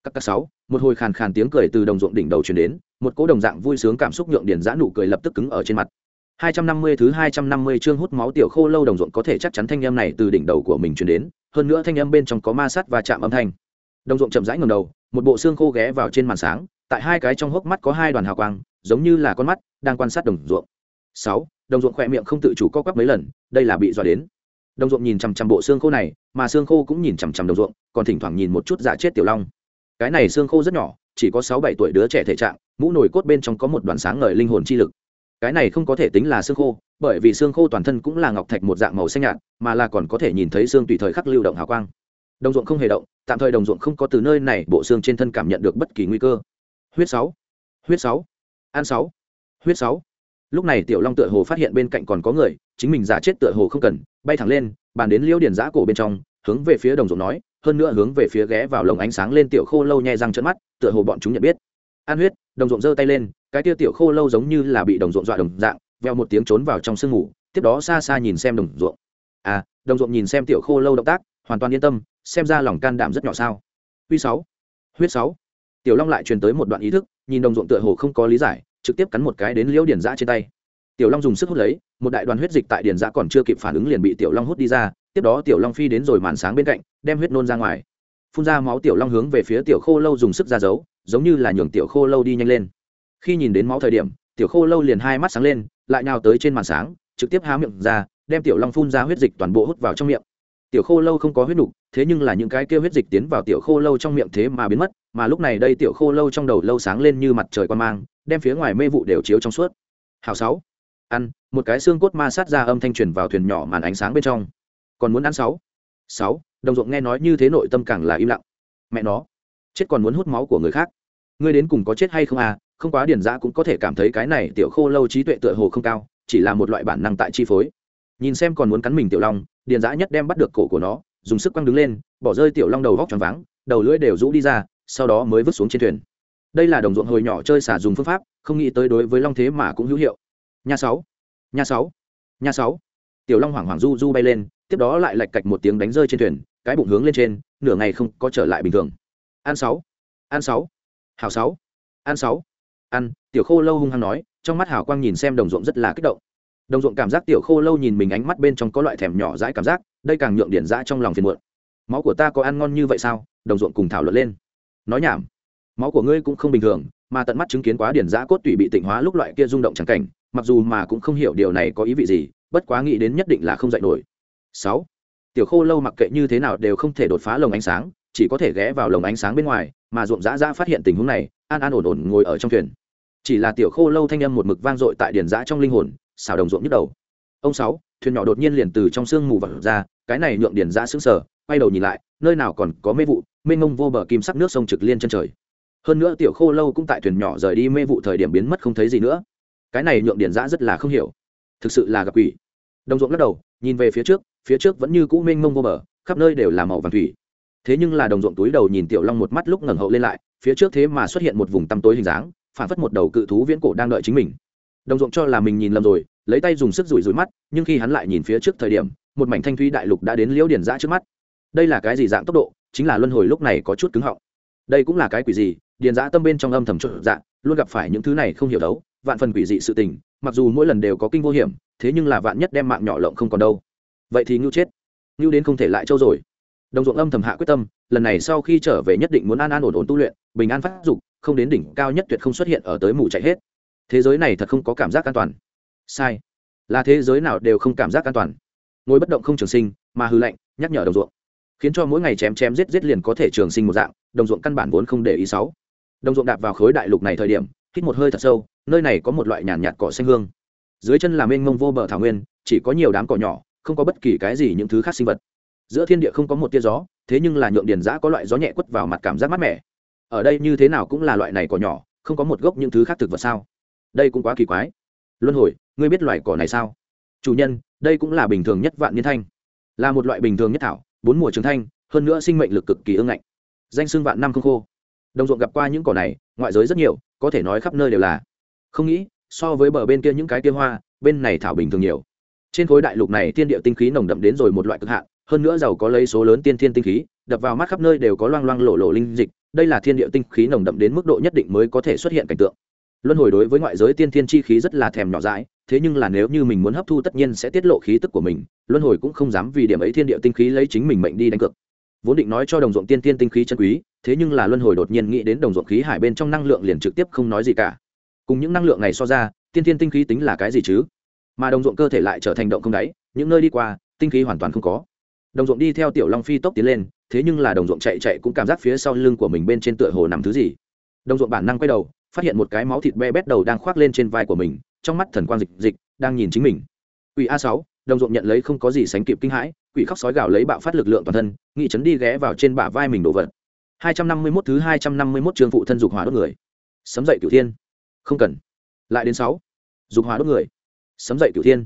Các các sáu một hồi khàn khàn tiếng cười từ đồng ruộng đỉnh đầu truyền đến một cỗ đồng dạng vui sướng cảm xúc nhượng điền giã nụ cười lập tức cứng ở trên mặt 250 thứ 250 chương hút máu tiểu khô lâu đồng ruộng có thể chắc chắn thanh âm này từ đỉnh đầu của mình truyền đến, hơn nữa thanh âm bên trong có ma sát và chạm âm thanh. Đồng ruộng chậm rãi ngẩng đầu, một bộ xương khô ghé vào trên màn sáng, tại hai cái trong hốc mắt có hai đoàn hào quang, giống như là con mắt đang quan sát đồng ruộng. 6. Đồng ruộng khẽ miệng không tự chủ co quắp mấy lần, đây là bị dọa đến. Đồng ruộng nhìn chằm chằm bộ xương khô này, mà xương khô cũng nhìn chằm chằm đồng ruộng, còn thỉnh thoảng nhìn một chút dạ chết tiểu long. Cái này xương khô rất nhỏ, chỉ có 6 7 tuổi đứa trẻ thể trạng, mũ nổi cốt bên trong có một đoàn sáng ngời linh hồn chi lực. Cái này không có thể tính là xương khô bởi vì xương khô toàn thân cũng là ngọc thạch một dạng màu xanh nhạt mà là còn có thể nhìn thấy xương tùy thời khắc lưu động hào quang. Đồng ruộng không hề động tạm thời đồng ruộng không có từ nơi này bộ xương trên thân cảm nhận được bất kỳ nguy cơ. Huyết sáu huyết sáu an sáu huyết sáu. Lúc này tiểu long tựa hồ phát hiện bên cạnh còn có người chính mình giả chết tựa hồ không cần bay thẳng lên bàn đến liêu điền giã cổ bên trong hướng về phía đồng ruộng nói hơn nữa hướng về phía ghé vào lồng ánh sáng lên tiểu khô lâu nhẹ răng trợn mắt, tựa hồ bọn chúng nhận biết. An huyết, đồng ruộng giơ tay lên, cái tia tiểu khô lâu giống như là bị đồng ruộng dọa đồng dạng, veo một tiếng trốn vào trong sương ngủ. tiếp đó xa xa nhìn xem đồng ruộng. À đồng ruộng nhìn xem tiểu khô lâu động tác, hoàn toàn yên tâm, xem ra lòng can đảm rất nhỏ sao. Huy sáu, huyết sáu. Tiểu long lại truyền tới một đoạn ý thức, nhìn đồng ruộng tựa hồ không có lý giải, trực tiếp cắn một cái đến liễu điển giã trên tay. Tiểu long dùng sức hút lấy, một đại đoàn huyết dịch tại điển giã còn chưa kịp phản ứng liền bị tiểu long hút đi ra tiếp đó tiểu long phi đến rồi màn sáng bên cạnh, đem huyết nôn ra ngoài. Phun ra máu tiểu long hướng về phía tiểu khô lâu dùng sức ra giấu, giống như là nhường tiểu khô lâu đi nhanh lên. Khi nhìn đến máu thời điểm, tiểu khô lâu liền hai mắt sáng lên, lại nhào tới trên màn sáng, trực tiếp há miệng ra, đem tiểu long phun ra huyết dịch toàn bộ hút vào trong miệng. Tiểu khô lâu không có huyết đủ thế nhưng là những cái kêu huyết dịch tiến vào tiểu khô lâu trong miệng thế mà biến mất, mà lúc này đây tiểu khô lâu trong đầu lâu sáng lên như mặt trời quan mang, đem phía ngoài mê vụ đều chiếu trong suốt. Hào sáu. Ăn, một cái xương cốt ma sát ra âm thanh truyền vào thuyền nhỏ màn ánh sáng bên trong còn muốn ăn sáu. Sáu, đồng ruộng nghe nói như thế nội tâm càng là im lặng. Mẹ nó, chết còn muốn hút máu của người khác. Ngươi đến cùng có chết hay không à? Không quá điền giã cũng có thể cảm thấy cái này tiểu khô lâu trí tuệ tựa hồ không cao, chỉ là một loại bản năng tại chi phối. Nhìn xem còn muốn cắn mình tiểu long điền giã nhất đem bắt được cổ của nó, dùng sức quăng đứng lên, bỏ rơi tiểu long đầu vóc tròn váng, đầu lưỡi đều rũ đi ra, sau đó mới vứt xuống trên thuyền. Đây là đồng ruộng hồi nhỏ chơi xả dùng phương pháp, không nghĩ tới đối với long thế mà cũng hữu hiệu. Nhà sáu nhà sáu nhà sáu. Tiểu long hoảng hoảng du du bay lên tiếp đó lại lạch cạch một tiếng đánh rơi trên thuyền, cái bụng hướng lên trên, nửa ngày không có trở lại bình thường. Ăn sáu ăn sáu, hào sáu, ăn sáu. Ăn, tiểu khô lâu hung hăng nói, trong mắt hào quang nhìn xem đồng ruộng rất là kích động. Đồng ruộng cảm giác tiểu khô lâu nhìn mình ánh mắt bên trong có loại thèm nhỏ dãi cảm giác, đây càng nhượng điển dã trong lòng phiền muộn. Máu của ta có ăn ngon như vậy sao? Đồng ruộng cùng thảo luận lên. Nói nhảm. Máu của ngươi cũng không bình thường, mà tận mắt chứng kiến quá điển dã cốt tủy bị tịnh hóa lúc loại kia rung động chẳng cảnh, mặc dù mà cũng không hiểu điều này có ý vị gì, bất quá nghĩ đến nhất định là không dạy nổi sáu. Tiểu khô lâu mặc kệ như thế nào đều không thể đột phá lồng ánh sáng, chỉ có thể ghé vào lồng ánh sáng bên ngoài, mà ruộng dã dã phát hiện tình huống này, an an ổn ổn ngồi ở trong thuyền. Chỉ là tiểu khô lâu thanh âm một mực vang dội tại điền dã trong linh hồn, xào đồng ruộng nhức đầu. Ông sáu, thuyền nhỏ đột nhiên liền từ trong sương mù vật ra, cái này nhượng điền dã sững sờ, quay đầu nhìn lại, nơi nào còn có mê vụ mê ngông vô bờ kim sắc nước sông trực liên chân trời. Hơn nữa tiểu khô lâu cũng tại thuyền nhỏ rời đi mê vụ thời điểm biến mất không thấy gì nữa. Cái này nhượng điền dã rất là không hiểu, thực sự là gặp quỷ. Đồng ruộng lắc đầu, nhìn về phía trước phía trước vẫn như cũ mênh mông vô bờ, khắp nơi đều là màu vàng thủy. Thế nhưng là đồng ruộng túi đầu nhìn tiểu long một mắt lúc ngẩng hậu lên lại, phía trước thế mà xuất hiện một vùng tăm tối hình dáng, phản phất một đầu cự thú viễn cổ đang đợi chính mình. Đồng ruộng cho là mình nhìn lầm rồi, lấy tay dùng sức rủi rủi mắt, nhưng khi hắn lại nhìn phía trước thời điểm, một mảnh thanh thúy đại lục đã đến liễu điển giã trước mắt. Đây là cái gì dạng tốc độ? Chính là luân hồi lúc này có chút cứng họng. Đây cũng là cái quỷ gì? Điền giã tâm bên trong âm thầm trộn dạng luôn gặp phải những thứ này không hiểu đấu, vạn phần quỷ dị sự tình, mặc dù mỗi lần đều có kinh vô hiểm, thế nhưng là vạn nhất đem mạng nhỏ lộng không còn đâu vậy thì ngưu chết. Ngưu đến không thể lại châu rồi. Đồng ruộng âm thầm hạ quyết tâm, lần này sau khi trở về nhất định muốn an an ổn ổn tu luyện, bình an phát dục, không đến đỉnh cao nhất tuyệt không xuất hiện ở tới mù chạy hết. Thế giới này thật không có cảm giác an toàn. Sai. Là thế giới nào đều không cảm giác an toàn. Ngồi bất động không trường sinh, mà hư lạnh, nhắc nhở đồng ruộng. Khiến cho mỗi ngày chém chém giết giết liền có thể trường sinh một dạng, đồng ruộng căn bản vốn không để ý sáu. Đồng ruộng đạp vào khối đại lục này thời điểm, hít một hơi thật sâu, nơi này có một loại nhàn nhạt cỏ xanh hương. Dưới chân là mênh mông vô bờ thảo nguyên, chỉ có nhiều đám cỏ nhỏ không có bất kỳ cái gì những thứ khác sinh vật. Giữa thiên địa không có một tia gió, thế nhưng là nhượng điền giã có loại gió nhẹ quất vào mặt cảm giác mát mẻ. Ở đây như thế nào cũng là loại này cỏ nhỏ, không có một gốc những thứ khác thực vật sao? Đây cũng quá kỳ quái. Luân hồi, ngươi biết loài cỏ này sao? Chủ nhân, đây cũng là bình thường nhất vạn niên thanh. Là một loại bình thường nhất thảo, bốn mùa trường thanh, hơn nữa sinh mệnh lực cực kỳ ưng ngạnh. Danh xương vạn năm không khô. Đồng ruộng gặp qua những cỏ này, ngoại giới rất nhiều, có thể nói khắp nơi đều là. Không nghĩ, so với bờ bên kia những cái kia hoa, bên này thảo bình thường nhiều trên khối đại lục này thiên địa tinh khí nồng đậm đến rồi một loại cực hạn, hơn nữa giàu có lấy số lớn tiên thiên tinh khí, đập vào mắt khắp nơi đều có loang loang lộ lộ linh dịch, đây là thiên địa tinh khí nồng đậm đến mức độ nhất định mới có thể xuất hiện cảnh tượng. Luân hồi đối với ngoại giới tiên thiên chi khí rất là thèm nhỏ dãi, thế nhưng là nếu như mình muốn hấp thu tất nhiên sẽ tiết lộ khí tức của mình, luân hồi cũng không dám vì điểm ấy thiên địa tinh khí lấy chính mình mệnh đi đánh cược. Vốn định nói cho đồng ruộng tiên tiên tinh khí chân quý, thế nhưng là luân hồi đột nhiên nghĩ đến đồng ruộng khí hải bên trong năng lượng liền trực tiếp không nói gì cả. Cùng những năng lượng này so ra, tiên tiên tinh khí tính là cái gì chứ? Mà đồng ruộng cơ thể lại trở thành động không đáy, những nơi đi qua, tinh khí hoàn toàn không có. Đồng ruộng đi theo tiểu long phi tốc tiến lên, thế nhưng là đồng ruộng chạy chạy cũng cảm giác phía sau lưng của mình bên trên tựa hồ nằm thứ gì. Đồng ruộng bản năng quay đầu, phát hiện một cái máu thịt be bét đầu đang khoác lên trên vai của mình, trong mắt thần quang dịch dịch, đang nhìn chính mình. Quỷ a sáu, đồng ruộng nhận lấy không có gì sánh kịp kinh hãi, quỷ khóc sói gào lấy bạo phát lực lượng toàn thân, nghị chấn đi ghé vào trên bả vai mình đổ vật. 251 thứ 251 trường phụ thân dục hỏa đốt người. Sấm dậy cửu thiên. Không cần. Lại đến sáu. Dục hỏa đốt người sấm dậy cửu thiên.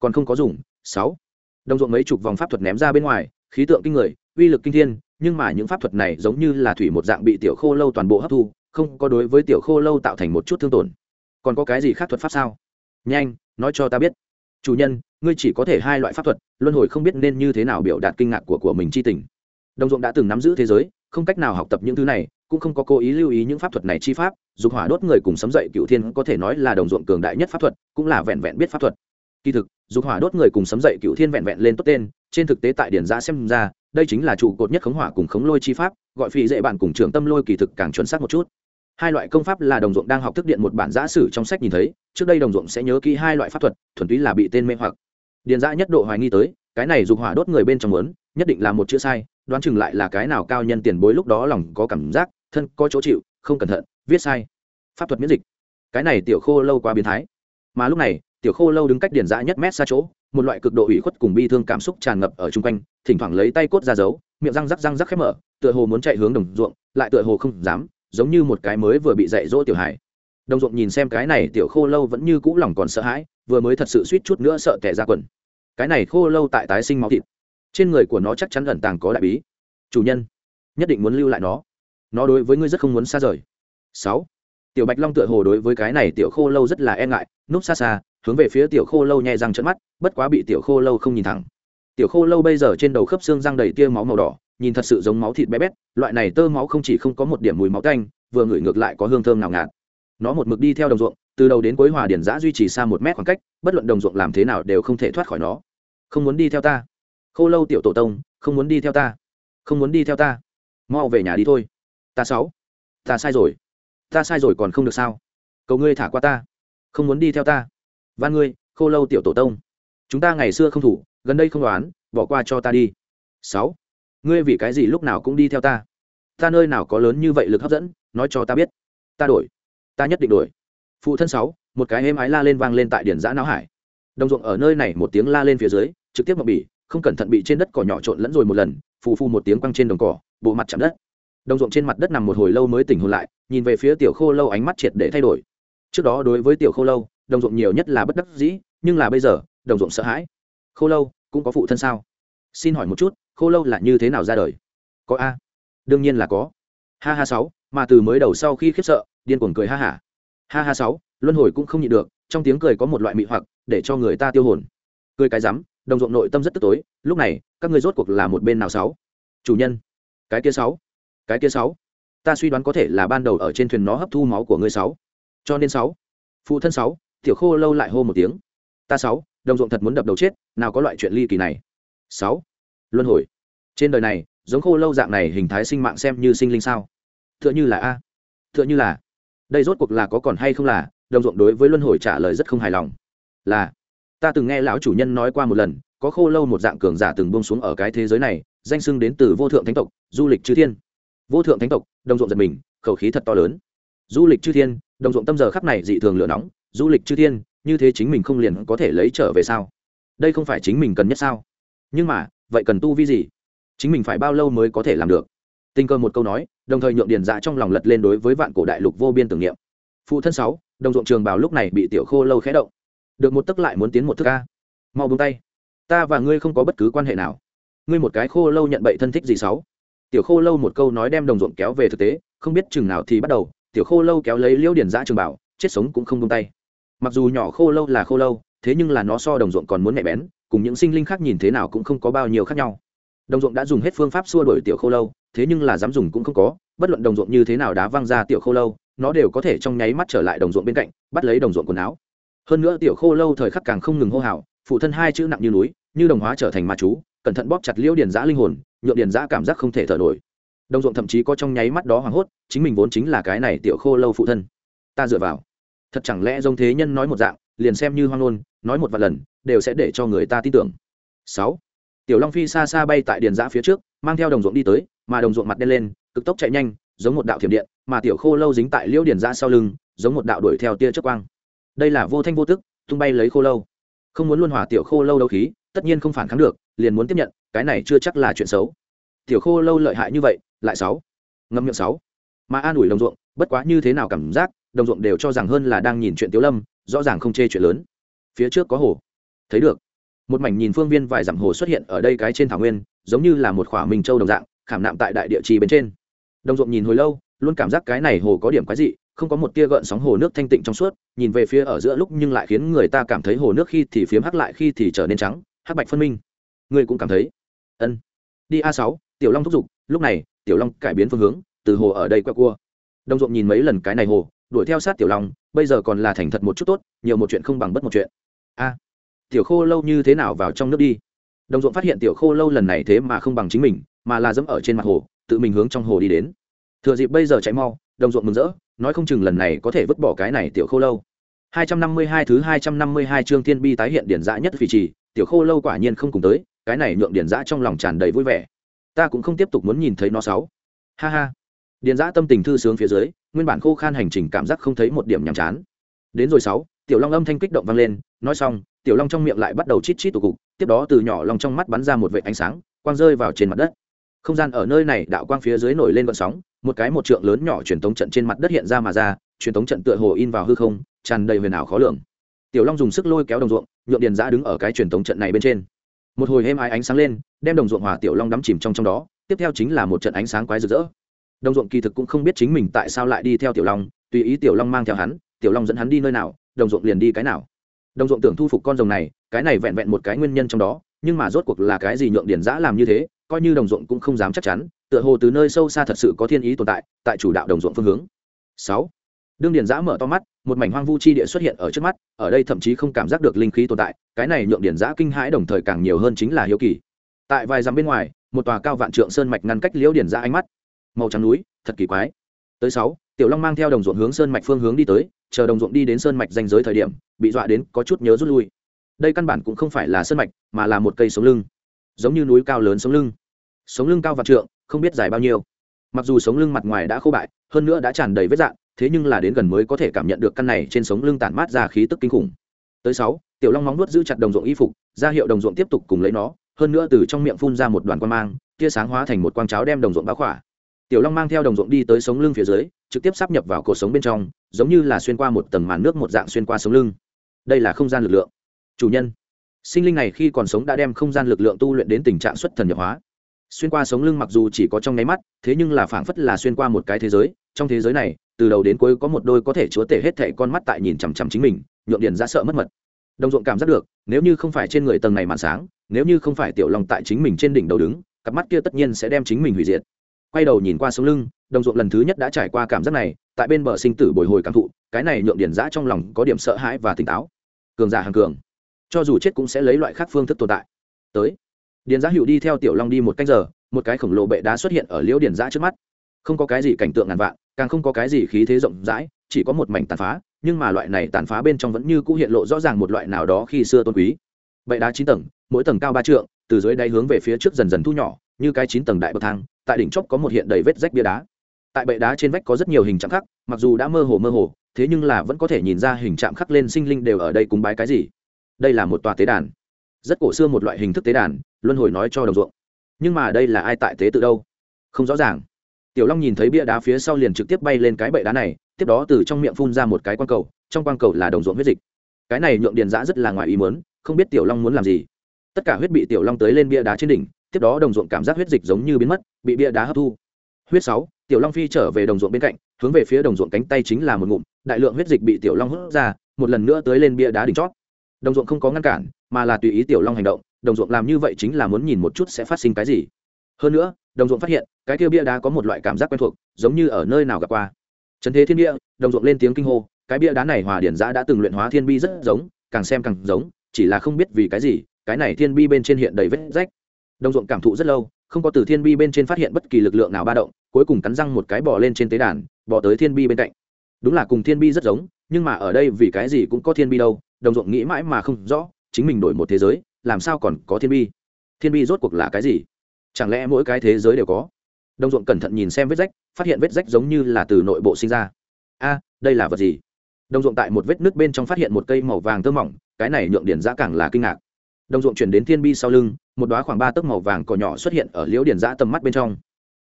Còn không có dùng, sáu. Đồng ruộng mấy chục vòng pháp thuật ném ra bên ngoài, khí tượng kinh người, uy lực kinh thiên, nhưng mà những pháp thuật này giống như là thủy một dạng bị tiểu khô lâu toàn bộ hấp thu, không có đối với tiểu khô lâu tạo thành một chút thương tổn. Còn có cái gì khác thuật pháp sao? Nhanh, nói cho ta biết. Chủ nhân, ngươi chỉ có thể hai loại pháp thuật, luân hồi không biết nên như thế nào biểu đạt kinh ngạc của của mình chi tình. Đồng ruộng đã từng nắm giữ thế giới, không cách nào học tập những thứ này cũng không có cố ý lưu ý những pháp thuật này chi pháp, dục hỏa đốt người cùng sấm dậy cựu thiên có thể nói là đồng ruộng cường đại nhất pháp thuật, cũng là vẹn vẹn biết pháp thuật. Kỳ thực, dục hỏa đốt người cùng sấm dậy cựu thiên vẹn vẹn lên tốt tên, trên thực tế tại điển giã xem ra, đây chính là trụ cột nhất khống hỏa cùng khống lôi chi pháp, gọi phi dễ bản cùng trường tâm lôi kỳ thực càng chuẩn xác một chút. Hai loại công pháp là đồng ruộng đang học thức điện một bản giã sử trong sách nhìn thấy, trước đây đồng ruộng sẽ nhớ kỹ hai loại pháp thuật, thuần túy là bị tên mê hoặc điền dã nhất độ hoài nghi tới, cái này dục hỏa đốt người bên trong muốn, nhất định là một chữ sai, đoán chừng lại là cái nào cao nhân tiền bối lúc đó lòng có cảm giác, thân có chỗ chịu, không cẩn thận, viết sai. Pháp thuật miễn dịch. Cái này tiểu khô lâu quá biến thái. Mà lúc này, tiểu khô lâu đứng cách điền dã nhất mét xa chỗ, một loại cực độ ủy khuất cùng bi thương cảm xúc tràn ngập ở chung quanh, thỉnh thoảng lấy tay cốt ra giấu miệng răng rắc răng rắc khép mở, tựa hồ muốn chạy hướng đồng ruộng, lại tựa hồ không dám, giống như một cái mới vừa bị dạy dỗ tiểu hải đồng ruộng nhìn xem cái này tiểu khô lâu vẫn như cũ lòng còn sợ hãi, vừa mới thật sự suýt chút nữa sợ tẻ ra quần. Cái này khô lâu tại tái sinh máu thịt. Trên người của nó chắc chắn ẩn tàng có đại bí. Chủ nhân, nhất định muốn lưu lại nó. Nó đối với ngươi rất không muốn xa rời. Sáu, tiểu bạch long tựa hồ đối với cái này tiểu khô lâu rất là e ngại, núp xa xa, hướng về phía tiểu khô lâu nhẹ răng trận mắt, bất quá bị tiểu khô lâu không nhìn thẳng. Tiểu khô lâu bây giờ trên đầu khớp xương răng đầy tia máu màu đỏ, nhìn thật sự giống máu thịt bé bét, loại này tơ máu không chỉ không có một điểm mùi máu canh vừa ngửi ngược lại có hương thơm nào ngạt nó một mực đi theo đồng ruộng, từ đầu đến cuối hòa điển giã duy trì xa một mét khoảng cách, bất luận đồng ruộng làm thế nào đều không thể thoát khỏi nó. Không muốn đi theo ta. Khô lâu tiểu tổ tông, không muốn đi theo ta. Không muốn đi theo ta. Mau về nhà đi thôi. Ta sáu. Ta sai rồi. Ta sai rồi còn không được sao? Cầu ngươi thả qua ta. Không muốn đi theo ta. Van ngươi, khô lâu tiểu tổ tông. Chúng ta ngày xưa không thủ, gần đây không đoán, bỏ qua cho ta đi. Sáu. Ngươi vì cái gì lúc nào cũng đi theo ta? Ta nơi nào có lớn như vậy lực hấp dẫn, nói cho ta biết. Ta đổi ta nhất định đổi. Phụ thân sáu, một cái êm ái la lên vang lên tại điển giã não hải. Đồng ruộng ở nơi này một tiếng la lên phía dưới, trực tiếp mập bỉ, không cẩn thận bị trên đất cỏ nhỏ trộn lẫn rồi một lần, phù phù một tiếng quăng trên đồng cỏ, bộ mặt chạm đất. Đồng ruộng trên mặt đất nằm một hồi lâu mới tỉnh hồn lại, nhìn về phía tiểu khô lâu ánh mắt triệt để thay đổi. Trước đó đối với tiểu khô lâu, đồng ruộng nhiều nhất là bất đắc dĩ, nhưng là bây giờ, đồng ruộng sợ hãi. Khô lâu, cũng có phụ thân sao? Xin hỏi một chút, khô lâu là như thế nào ra đời? Có a? Đương nhiên là có. Ha ha sáu, mà từ mới đầu sau khi khiếp sợ điên cuồng cười ha hả. Ha ha sáu, luân hồi cũng không nhịn được, trong tiếng cười có một loại mị hoặc, để cho người ta tiêu hồn. Cười cái rắm, đồng ruộng nội tâm rất tức tối, lúc này, các ngươi rốt cuộc là một bên nào sáu? Chủ nhân, cái kia sáu, cái kia sáu. Ta suy đoán có thể là ban đầu ở trên thuyền nó hấp thu máu của ngươi sáu. Cho nên sáu. Phụ thân sáu, tiểu khô lâu lại hô một tiếng. Ta sáu, đồng ruộng thật muốn đập đầu chết, nào có loại chuyện ly kỳ này. Sáu. Luân hồi. Trên đời này, giống khô lâu dạng này hình thái sinh mạng xem như sinh linh sao? T h ư ợ n h ư là a. T h ư ợ n h ư là đây rốt cuộc là có còn hay không là, đồng ruộng đối với luân hồi trả lời rất không hài lòng. Là, ta từng nghe lão chủ nhân nói qua một lần, có khô lâu một dạng cường giả từng bông xuống ở cái thế giới này, danh sưng đến từ vô thượng thánh tộc, du lịch chư thiên. Vô thượng thánh tộc, đồng ruộng giật mình, khẩu khí thật to lớn. Du lịch chư thiên, đồng ruộng tâm giờ khắp này dị thường lửa nóng, du lịch chư thiên, như thế chính mình không liền có thể lấy trở về sao? Đây không phải chính mình cần nhất sao? Nhưng mà, vậy cần tu vi gì? Chính mình phải bao lâu mới có thể làm được? Tình cơ một câu nói đồng thời nhượng điền dạ trong lòng lật lên đối với vạn cổ đại lục vô biên tưởng niệm. Phụ thân sáu, đồng ruộng trường bảo lúc này bị tiểu khô lâu khé động. Được một tấc lại muốn tiến một thức ca mau buông tay. Ta và ngươi không có bất cứ quan hệ nào. Ngươi một cái khô lâu nhận bậy thân thích gì sáu? Tiểu khô lâu một câu nói đem đồng ruộng kéo về thực tế, không biết chừng nào thì bắt đầu, tiểu khô lâu kéo lấy liễu điền dạ trường bảo chết sống cũng không buông tay. Mặc dù nhỏ khô lâu là khô lâu, thế nhưng là nó so đồng ruộng còn muốn nhạy bén, cùng những sinh linh khác nhìn thế nào cũng không có bao nhiêu khác nhau đồng ruộng đã dùng hết phương pháp xua đuổi tiểu khô lâu, thế nhưng là dám dùng cũng không có, bất luận đồng ruộng như thế nào đá văng ra tiểu khô lâu, nó đều có thể trong nháy mắt trở lại đồng ruộng bên cạnh, bắt lấy đồng ruộng quần áo. Hơn nữa tiểu khô lâu thời khắc càng không ngừng hô hào, phụ thân hai chữ nặng như núi, như đồng hóa trở thành ma chú, cẩn thận bóp chặt liễu điền giã linh hồn nhuộm điền giã cảm giác không thể thở nổi. Đồng ruộng thậm chí có trong nháy mắt đó hoảng hốt, chính mình vốn chính là cái này tiểu khô lâu phụ thân. Ta dựa vào. Thật chẳng lẽ giống thế nhân nói một dạng, liền xem như hoang ngôn, nói một vài lần, đều sẽ để cho người ta tin tưởng. Sáu tiểu long phi xa xa bay tại điền giã phía trước, mang theo đồng ruộng đi tới, mà đồng ruộng mặt đen lên, cực tốc chạy nhanh, giống một đạo thiểm điện, mà tiểu khô lâu dính tại liễu điền giã sau lưng, giống một đạo đuổi theo tia chớp quang. Đây là vô thanh vô tức, tung bay lấy khô lâu. Không muốn luôn hòa tiểu khô lâu đấu khí, tất nhiên không phản kháng được, liền muốn tiếp nhận, cái này chưa chắc là chuyện xấu. Tiểu khô lâu lợi hại như vậy, lại sáu. Ngâm miệng sáu. Mà an ủi đồng ruộng, bất quá như thế nào cảm giác, đồng ruộng đều cho rằng hơn là đang nhìn chuyện tiếu lâm, rõ ràng không chê chuyện lớn. Phía trước có hồ. Thấy được một mảnh nhìn phương viên vài dặm hồ xuất hiện ở đây cái trên thảo nguyên, giống như là một khỏa minh châu đồng dạng, khảm nạm tại đại địa trì bên trên. Đồng ruộng nhìn hồi lâu, luôn cảm giác cái này hồ có điểm quái dị, không có một tia gợn sóng hồ nước thanh tịnh trong suốt, nhìn về phía ở giữa lúc nhưng lại khiến người ta cảm thấy hồ nước khi thì phiếm hắc lại khi thì trở nên trắng, hắc bạch phân minh. Người cũng cảm thấy, ân, đi a sáu, tiểu long thúc giục, lúc này, tiểu long cải biến phương hướng, từ hồ ở đây quẹo cua. Đồng ruộng nhìn mấy lần cái này hồ, đuổi theo sát tiểu long, bây giờ còn là thành thật một chút tốt, nhiều một chuyện không bằng bất một chuyện. A tiểu khô lâu như thế nào vào trong nước đi. Đồng ruộng phát hiện tiểu khô lâu lần này thế mà không bằng chính mình, mà là dẫm ở trên mặt hồ, tự mình hướng trong hồ đi đến. Thừa dịp bây giờ chạy mau, đồng ruộng mừng rỡ, nói không chừng lần này có thể vứt bỏ cái này tiểu khô lâu. 252 thứ 252 chương thiên bi tái hiện điển dã nhất vị trì, tiểu khô lâu quả nhiên không cùng tới, cái này nhượng điển dã trong lòng tràn đầy vui vẻ. Ta cũng không tiếp tục muốn nhìn thấy nó sáu. Ha ha. Điển dã tâm tình thư sướng phía dưới, nguyên bản khô khan hành trình cảm giác không thấy một điểm nhàm chán. Đến rồi sáu, tiểu long âm thanh kích động vang lên nói xong, tiểu long trong miệng lại bắt đầu chít chít tụ cục, tiếp đó từ nhỏ long trong mắt bắn ra một vệt ánh sáng, quang rơi vào trên mặt đất. Không gian ở nơi này, đạo quang phía dưới nổi lên vận sóng, một cái một trượng lớn nhỏ truyền tống trận trên mặt đất hiện ra mà ra, truyền tống trận tựa hồ in vào hư không, tràn đầy huyền ảo khó lường. Tiểu long dùng sức lôi kéo đồng ruộng, nhượng điền giã đứng ở cái truyền tống trận này bên trên. Một hồi êm ái ánh sáng lên, đem đồng ruộng hòa tiểu long đắm chìm trong trong đó, tiếp theo chính là một trận ánh sáng quái rực rỡ. Đồng ruộng kỳ thực cũng không biết chính mình tại sao lại đi theo tiểu long, tùy ý tiểu long mang theo hắn, tiểu long dẫn hắn đi nơi nào, đồng ruộng liền đi cái nào đồng ruộng tưởng thu phục con rồng này, cái này vẹn vẹn một cái nguyên nhân trong đó, nhưng mà rốt cuộc là cái gì nhượng điển giã làm như thế, coi như đồng ruộng cũng không dám chắc chắn, tựa hồ từ nơi sâu xa thật sự có thiên ý tồn tại tại chủ đạo đồng ruộng phương hướng. Sáu, đương điển giã mở to mắt, một mảnh hoang vu chi địa xuất hiện ở trước mắt, ở đây thậm chí không cảm giác được linh khí tồn tại, cái này nhượng điển giã kinh hãi đồng thời càng nhiều hơn chính là hiếu kỳ. Tại vài dặm bên ngoài, một tòa cao vạn trượng sơn mạch ngăn cách liễu điển giã ánh mắt. Màu trắng núi, thật kỳ quái. Tới sáu tiểu long mang theo đồng ruộng hướng sơn mạch phương hướng đi tới, chờ đồng ruộng đi đến sơn mạch danh giới thời điểm, bị dọa đến có chút nhớ rút lui. Đây căn bản cũng không phải là sơn mạch, mà là một cây sống lưng. Giống như núi cao lớn sống lưng. Sống lưng cao vạn trượng, không biết dài bao nhiêu. Mặc dù sống lưng mặt ngoài đã khô bại, hơn nữa đã tràn đầy vết dạn thế nhưng là đến gần mới có thể cảm nhận được căn này trên sống lưng tản mát ra khí tức kinh khủng. Tới sáu, tiểu long móng nuốt giữ chặt đồng ruộng y phục, ra hiệu đồng ruộng tiếp tục cùng lấy nó, hơn nữa từ trong miệng phun ra một đoàn quan mang, tia sáng hóa thành một quang cháo đem đồng ruộng báo khỏa tiểu long mang theo đồng ruộng đi tới sống lưng phía dưới, trực tiếp sắp nhập vào cột sống bên trong, giống như là xuyên qua một tầng màn nước một dạng xuyên qua sống lưng. Đây là không gian lực lượng. Chủ nhân, sinh linh này khi còn sống đã đem không gian lực lượng tu luyện đến tình trạng xuất thần nhập hóa. Xuyên qua sống lưng mặc dù chỉ có trong nháy mắt, thế nhưng là phảng phất là xuyên qua một cái thế giới. Trong thế giới này, từ đầu đến cuối có một đôi có thể chúa tể hết thệ con mắt tại nhìn chằm chằm chính mình, nhượng điền ra sợ mất mật. Đồng ruộng cảm giác được, nếu như không phải trên người tầng này màn sáng, nếu như không phải tiểu long tại chính mình trên đỉnh đầu đứng, cặp mắt kia tất nhiên sẽ đem chính mình hủy diệt quay đầu nhìn qua sống lưng, đồng ruộng lần thứ nhất đã trải qua cảm giác này, tại bên bờ sinh tử bồi hồi cảm thụ, cái này nhượng điền giã trong lòng có điểm sợ hãi và tỉnh táo. Cường giả hàng cường, cho dù chết cũng sẽ lấy loại khác phương thức tồn tại. Tới điền giã hữu đi theo tiểu long đi một canh giờ, một cái khổng lồ bệ đá xuất hiện ở liễu điền giã trước mắt. Không có cái gì cảnh tượng ngàn vạn, càng không có cái gì khí thế rộng rãi, chỉ có một mảnh tàn phá, nhưng mà loại này tàn phá bên trong vẫn như cũ hiện lộ rõ ràng một loại nào đó khi xưa tôn quý. Bệ đá chín tầng, mỗi tầng cao ba trượng, từ dưới đáy hướng về phía trước dần dần thu nhỏ, như cái chín tầng đại bậc thang tại đỉnh chóp có một hiện đầy vết rách bia đá. Tại bệ đá trên vách có rất nhiều hình trạng khắc, mặc dù đã mơ hồ mơ hồ, thế nhưng là vẫn có thể nhìn ra hình trạng khắc lên sinh linh đều ở đây cúng bái cái gì. Đây là một tòa tế đàn. Rất cổ xưa một loại hình thức tế đàn, luân hồi nói cho đồng ruộng. Nhưng mà đây là ai tại tế tự đâu? Không rõ ràng. Tiểu long nhìn thấy bia đá phía sau liền trực tiếp bay lên cái bệ đá này, tiếp đó từ trong miệng phun ra một cái quang cầu, trong quang cầu là đồng ruộng huyết dịch. Cái này nhượng điền giã rất là ngoài ý muốn, không biết tiểu long muốn làm gì. Tất cả huyết bị tiểu long tới lên bia đá trên đỉnh tiếp đó đồng ruộng cảm giác huyết dịch giống như biến mất, bị bia đá hấp thu. Huyết sáu, tiểu long phi trở về đồng ruộng bên cạnh, hướng về phía đồng ruộng cánh tay chính là một ngụm, đại lượng huyết dịch bị tiểu long hút ra, một lần nữa tới lên bia đá đỉnh chót. Đồng ruộng không có ngăn cản, mà là tùy ý tiểu long hành động, đồng ruộng làm như vậy chính là muốn nhìn một chút sẽ phát sinh cái gì. Hơn nữa, đồng ruộng phát hiện, cái kia bia đá có một loại cảm giác quen thuộc, giống như ở nơi nào gặp qua. Trần thế thiên bia, đồng ruộng lên tiếng kinh hô, cái bia đá này hòa điển giã đã từng luyện hóa thiên bi rất giống, càng xem càng giống, chỉ là không biết vì cái gì, cái này thiên bi bên trên hiện đầy vết rách đồng ruộng cảm thụ rất lâu, không có từ thiên bi bên trên phát hiện bất kỳ lực lượng nào ba động, cuối cùng cắn răng một cái bỏ lên trên tế đàn bỏ tới thiên bi bên cạnh. Đúng là cùng thiên bi rất giống, nhưng mà ở đây vì cái gì cũng có thiên bi đâu, đồng ruộng nghĩ mãi mà không rõ, chính mình đổi một thế giới, làm sao còn có thiên bi? Thiên bi rốt cuộc là cái gì? Chẳng lẽ mỗi cái thế giới đều có? Đồng ruộng cẩn thận nhìn xem vết rách, phát hiện vết rách giống như là từ nội bộ sinh ra. A, đây là vật gì? Đồng ruộng tại một vết nước bên trong phát hiện một cây màu vàng tơ mỏng, cái này nhượng điển giã càng là kinh ngạc đồng ruộng chuyển đến thiên bi sau lưng, một đoá khoảng ba tấc màu vàng cỏ nhỏ xuất hiện ở liễu điển giã tầm mắt bên trong.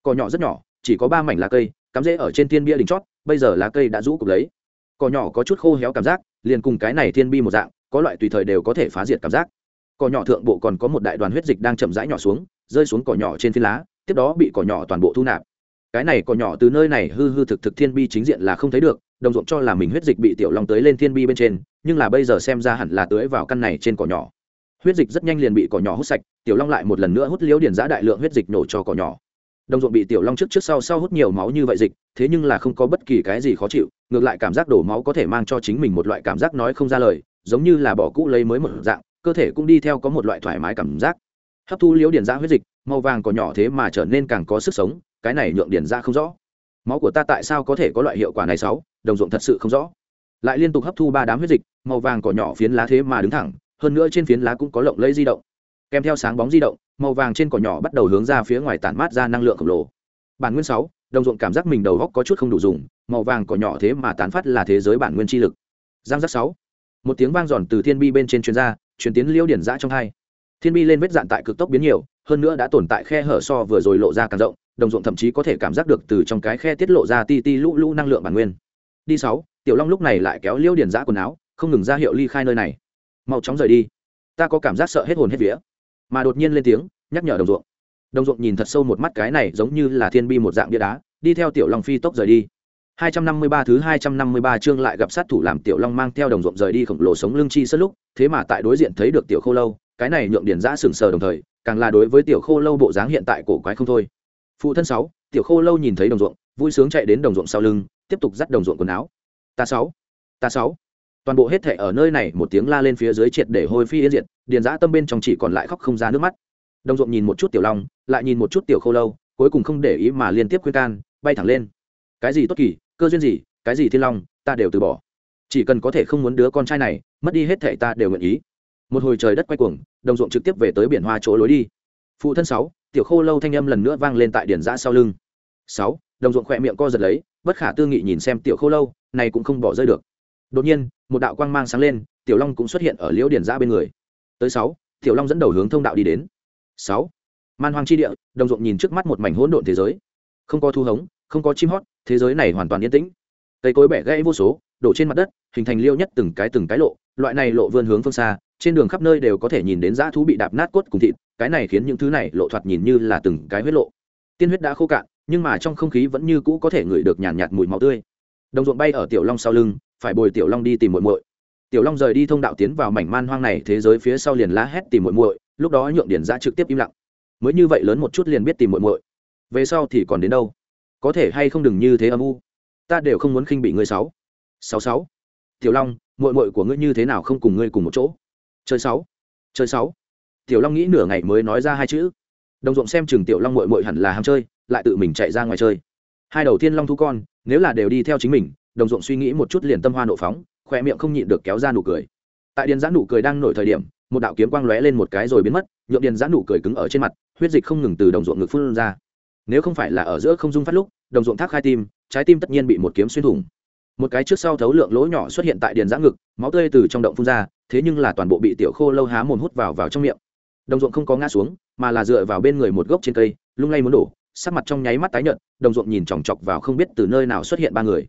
Cỏ nhỏ rất nhỏ, chỉ có ba mảnh lá cây, cắm rễ ở trên thiên bia đỉnh chót, bây giờ lá cây đã rũ cục lấy. Cỏ nhỏ có chút khô héo cảm giác, liền cùng cái này thiên bi một dạng, có loại tùy thời đều có thể phá diệt cảm giác. Cỏ nhỏ thượng bộ còn có một đại đoàn huyết dịch đang chậm rãi nhỏ xuống, rơi xuống cỏ nhỏ trên phiến lá, tiếp đó bị cỏ nhỏ toàn bộ thu nạp. Cái này cỏ nhỏ từ nơi này hư hư thực thực thiên bi chính diện là không thấy được, đồng ruộng cho là mình huyết dịch bị tiểu long tới lên thiên bi bên trên, nhưng là bây giờ xem ra hẳn là tưới vào căn này trên cỏ nhỏ huyết dịch rất nhanh liền bị cỏ nhỏ hút sạch, tiểu long lại một lần nữa hút liễu điển giã đại lượng huyết dịch nổ cho cỏ nhỏ. Đồng ruộng bị tiểu long trước trước sau sau hút nhiều máu như vậy dịch, thế nhưng là không có bất kỳ cái gì khó chịu, ngược lại cảm giác đổ máu có thể mang cho chính mình một loại cảm giác nói không ra lời, giống như là bỏ cũ lấy mới một dạng, cơ thể cũng đi theo có một loại thoải mái cảm giác. Hấp thu liễu điển giã huyết dịch, màu vàng cỏ nhỏ thế mà trở nên càng có sức sống, cái này nhượng điển giã không rõ. Máu của ta tại sao có thể có loại hiệu quả này sáu, đồng ruộng thật sự không rõ. Lại liên tục hấp thu ba đám huyết dịch, màu vàng cỏ nhỏ phiến lá thế mà đứng thẳng hơn nữa trên phiến lá cũng có lộng lẫy di động. Kèm theo sáng bóng di động, màu vàng trên cỏ nhỏ bắt đầu hướng ra phía ngoài tản mát ra năng lượng khổng lồ. Bản nguyên sáu, đồng ruộng cảm giác mình đầu góc có chút không đủ dùng, màu vàng cỏ nhỏ thế mà tán phát là thế giới bản nguyên chi lực. Giang giác sáu, một tiếng vang giòn từ thiên bi bên trên chuyên gia chuyển tiến liêu điển giã trong hai. Thiên bi lên vết dạn tại cực tốc biến nhiều, hơn nữa đã tồn tại khe hở so vừa rồi lộ ra càng rộng, đồng ruộng thậm chí có thể cảm giác được từ trong cái khe tiết lộ ra ti ti lũ lũ năng lượng bản nguyên. Đi sáu, tiểu long lúc này lại kéo liêu điển giã quần áo, không ngừng ra hiệu ly khai nơi này mau chóng rời đi. Ta có cảm giác sợ hết hồn hết vía. Mà đột nhiên lên tiếng, nhắc nhở đồng ruộng. Đồng ruộng nhìn thật sâu một mắt cái này giống như là thiên bi một dạng bia đá, đi theo tiểu long phi tốc rời đi. 253 thứ 253 chương lại gặp sát thủ làm tiểu long mang theo đồng ruộng rời đi khổng lồ sống lưng chi sân lúc, thế mà tại đối diện thấy được tiểu khô lâu, cái này nhượng điển giã sừng sờ đồng thời, càng là đối với tiểu khô lâu bộ dáng hiện tại cổ quái không thôi. Phụ thân sáu, tiểu khô lâu nhìn thấy đồng ruộng, vui sướng chạy đến đồng ruộng sau lưng, tiếp tục dắt đồng ruộng quần áo. Ta sáu ta sáu toàn bộ hết thể ở nơi này, một tiếng la lên phía dưới triệt để hôi phi yên diệt, điền giã tâm bên trong chỉ còn lại khóc không ra nước mắt. Đồng ruộng nhìn một chút tiểu long, lại nhìn một chút tiểu khô lâu, cuối cùng không để ý mà liên tiếp khuyên can, bay thẳng lên. Cái gì tốt kỳ, cơ duyên gì, cái gì thiên long, ta đều từ bỏ. Chỉ cần có thể không muốn đứa con trai này, mất đi hết thể ta đều nguyện ý. Một hồi trời đất quay cuồng, đồng ruộng trực tiếp về tới biển hoa chỗ lối đi. Phụ thân sáu, tiểu khô lâu thanh âm lần nữa vang lên tại điển giã sau lưng. Sáu, đồng ruộng khỏe miệng co giật lấy, bất khả tư nghị nhìn xem tiểu khô lâu, này cũng không bỏ rơi được. Đột nhiên một đạo quang mang sáng lên tiểu long cũng xuất hiện ở liễu điển giã bên người. Tới sáu tiểu long dẫn đầu hướng thông đạo đi đến. Sáu man hoang chi địa đồng ruộng nhìn trước mắt một mảnh hỗn độn thế giới. Không có thu hống không có chim hót thế giới này hoàn toàn yên tĩnh. Cây cối bẻ gãy vô số đổ trên mặt đất hình thành liêu nhất từng cái từng cái lộ. Loại này lộ vươn hướng phương xa trên đường khắp nơi đều có thể nhìn đến dã thú bị đạp nát cốt cùng thịt cái này khiến những thứ này lộ thoạt nhìn như là từng cái huyết lộ. Tiên huyết đã khô cạn nhưng mà trong không khí vẫn như cũ có thể ngửi được nhàn nhạt, nhạt mùi máu tươi. Đồng ruộng bay ở tiểu long sau lưng phải bồi tiểu long đi tìm muội muội. Tiểu long rời đi thông đạo tiến vào mảnh man hoang này, thế giới phía sau liền lá hét tìm muội muội, lúc đó nhượng điển giã trực tiếp im lặng. Mới như vậy lớn một chút liền biết tìm muội muội. Về sau thì còn đến đâu? Có thể hay không đừng như thế âm u? Ta đều không muốn khinh bị ngươi sáu. Sáu sáu. Tiểu long, muội muội của ngươi như thế nào không cùng ngươi cùng một chỗ? Chơi sáu. Chơi sáu. Tiểu long nghĩ nửa ngày mới nói ra hai chữ. Đồng ruộng xem chừng tiểu long muội muội hẳn là ham chơi, lại tự mình chạy ra ngoài chơi. Hai đầu tiên long thu con, nếu là đều đi theo chính mình đồng ruộng suy nghĩ một chút liền tâm hoa nộ phóng khoe miệng không nhịn được kéo ra nụ cười. Tại điền giã nụ cười đang nổi thời điểm, một đạo kiếm quang lóe lên một cái rồi biến mất, nhượng điền giã nụ cười cứng ở trên mặt, huyết dịch không ngừng từ đồng ruộng ngực phun ra. Nếu không phải là ở giữa không dung phát lúc, đồng ruộng thác khai tim, trái tim tất nhiên bị một kiếm xuyên thủng. Một cái trước sau thấu lượng lỗ nhỏ xuất hiện tại điền giã ngực, máu tươi từ trong động phun ra, thế nhưng là toàn bộ bị tiểu khô lâu há mồm hút vào vào trong miệng. Đồng ruộng không có ngã xuống, mà là dựa vào bên người một gốc trên cây, lung lay muốn đổ, sắc mặt trong nháy mắt tái nhợt, đồng ruộng nhìn chòng chọc vào không biết từ nơi nào xuất hiện ba người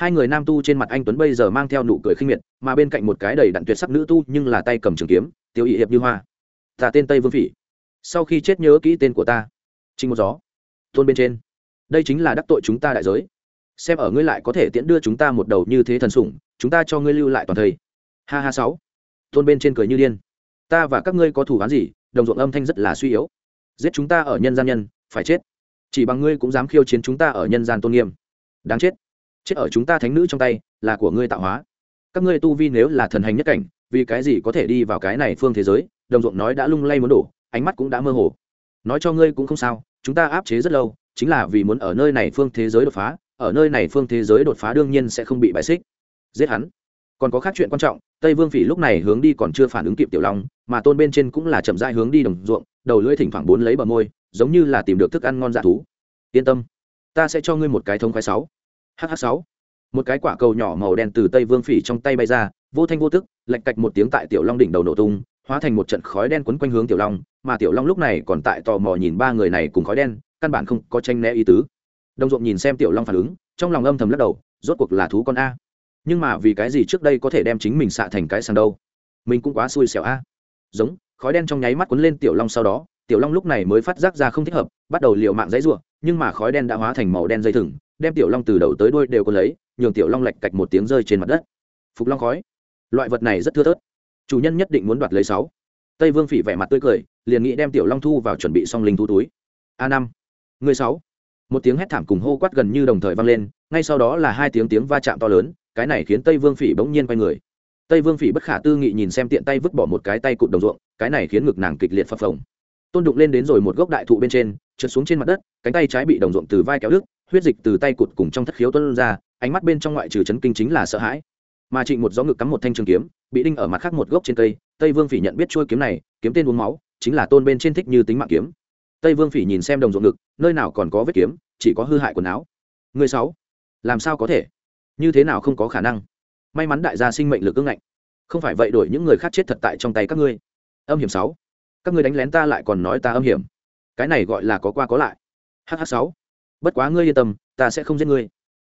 hai người nam tu trên mặt anh tuấn bây giờ mang theo nụ cười khinh miệt, mà bên cạnh một cái đầy đặn tuyệt sắc nữ tu nhưng là tay cầm trường kiếm, tiêu ý hiệp như hoa. Ta tên tây vương phỉ. Sau khi chết nhớ kỹ tên của ta. Trinh một gió. Thôn bên trên. Đây chính là đắc tội chúng ta đại giới. Xem ở ngươi lại có thể tiễn đưa chúng ta một đầu như thế thần sủng, chúng ta cho ngươi lưu lại toàn thầy. ha ha sáu. Thôn bên trên cười như điên. Ta và các ngươi có thủ án gì, đồng ruộng âm thanh rất là suy yếu. Giết chúng ta ở nhân gian nhân, phải chết. Chỉ bằng ngươi cũng dám khiêu chiến chúng ta ở nhân gian tôn nghiêm. Đáng chết chết ở chúng ta thánh nữ trong tay là của ngươi tạo hóa. Các ngươi tu vi nếu là thần hành nhất cảnh, vì cái gì có thể đi vào cái này phương thế giới? Đồng ruộng nói đã lung lay muốn đổ, ánh mắt cũng đã mơ hồ. Nói cho ngươi cũng không sao, chúng ta áp chế rất lâu, chính là vì muốn ở nơi này phương thế giới đột phá, ở nơi này phương thế giới đột phá đương nhiên sẽ không bị bại xích. Giết hắn. Còn có khác chuyện quan trọng, tây vương phỉ lúc này hướng đi còn chưa phản ứng kịp tiểu long, mà tôn bên trên cũng là chậm dai hướng đi đồng ruộng, đầu lưỡi thỉnh thoảng bốn lấy bờ môi, giống như là tìm được thức ăn ngon dạ thú. Yên tâm, ta sẽ cho ngươi một cái thông khoái sáu hh sáu. Một cái quả cầu nhỏ màu đen từ tây vương phỉ trong tay bay ra, vô thanh vô tức lạch cạch một tiếng tại tiểu long đỉnh đầu nổ tung, hóa thành một trận khói đen quấn quanh hướng tiểu long, mà tiểu long lúc này còn tại tò mò nhìn ba người này cùng khói đen, căn bản không có tranh né ý tứ. Đồng ruộng nhìn xem tiểu long phản ứng, trong lòng âm thầm lắc đầu, rốt cuộc là thú con a. Nhưng mà vì cái gì trước đây có thể đem chính mình xạ thành cái sàn đâu? Mình cũng quá xui xẻo a. Giống, khói đen trong nháy mắt quấn lên tiểu long sau đó, tiểu long lúc này mới phát giác ra không thích hợp, bắt đầu liều mạng dãy ruộng nhưng mà khói đen đã hóa thành màu đen dây thừng đem tiểu long từ đầu tới đuôi đều có lấy, nhường tiểu long lạch cạch một tiếng rơi trên mặt đất. Phục long khói. Loại vật này rất thưa thớt. Chủ nhân nhất định muốn đoạt lấy sáu. Tây vương phỉ vẻ mặt tươi cười, liền nghĩ đem tiểu long thu vào chuẩn bị xong linh thu túi. A năm. Người sáu. Một tiếng hét thảm cùng hô quát gần như đồng thời vang lên, ngay sau đó là hai tiếng tiếng va chạm to lớn, cái này khiến tây vương phỉ bỗng nhiên quay người. Tây vương phỉ bất khả tư nghị nhìn xem tiện tay vứt bỏ một cái tay cụt đồng ruộng, cái này khiến ngực nàng kịch liệt phập phồng. Tôn đụng lên đến rồi một gốc đại thụ bên trên, trượt xuống trên mặt đất, cánh tay trái bị đồng ruộng từ vai kéo đứt huyết dịch từ tay cụt cùng trong thất khiếu tuân ra, ánh mắt bên trong ngoại trừ chấn kinh chính là sợ hãi. Mà trịnh một gió ngực cắm một thanh trường kiếm, bị đinh ở mặt khác một gốc trên cây, tây vương phỉ nhận biết trôi kiếm này, kiếm tên uống máu, chính là tôn bên trên thích như tính mạng kiếm. Tây vương phỉ nhìn xem đồng ruộng ngực, nơi nào còn có vết kiếm, chỉ có hư hại quần áo. Người sáu, làm sao có thể? Như thế nào không có khả năng? May mắn đại gia sinh mệnh lực ưng ngạnh. Không phải vậy đổi những người khác chết thật tại trong tay các ngươi. Âm hiểm sáu, các ngươi đánh lén ta lại còn nói ta âm hiểm. Cái này gọi là có qua có lại. Hh sáu bất quá ngươi yên tâm, ta sẽ không giết ngươi.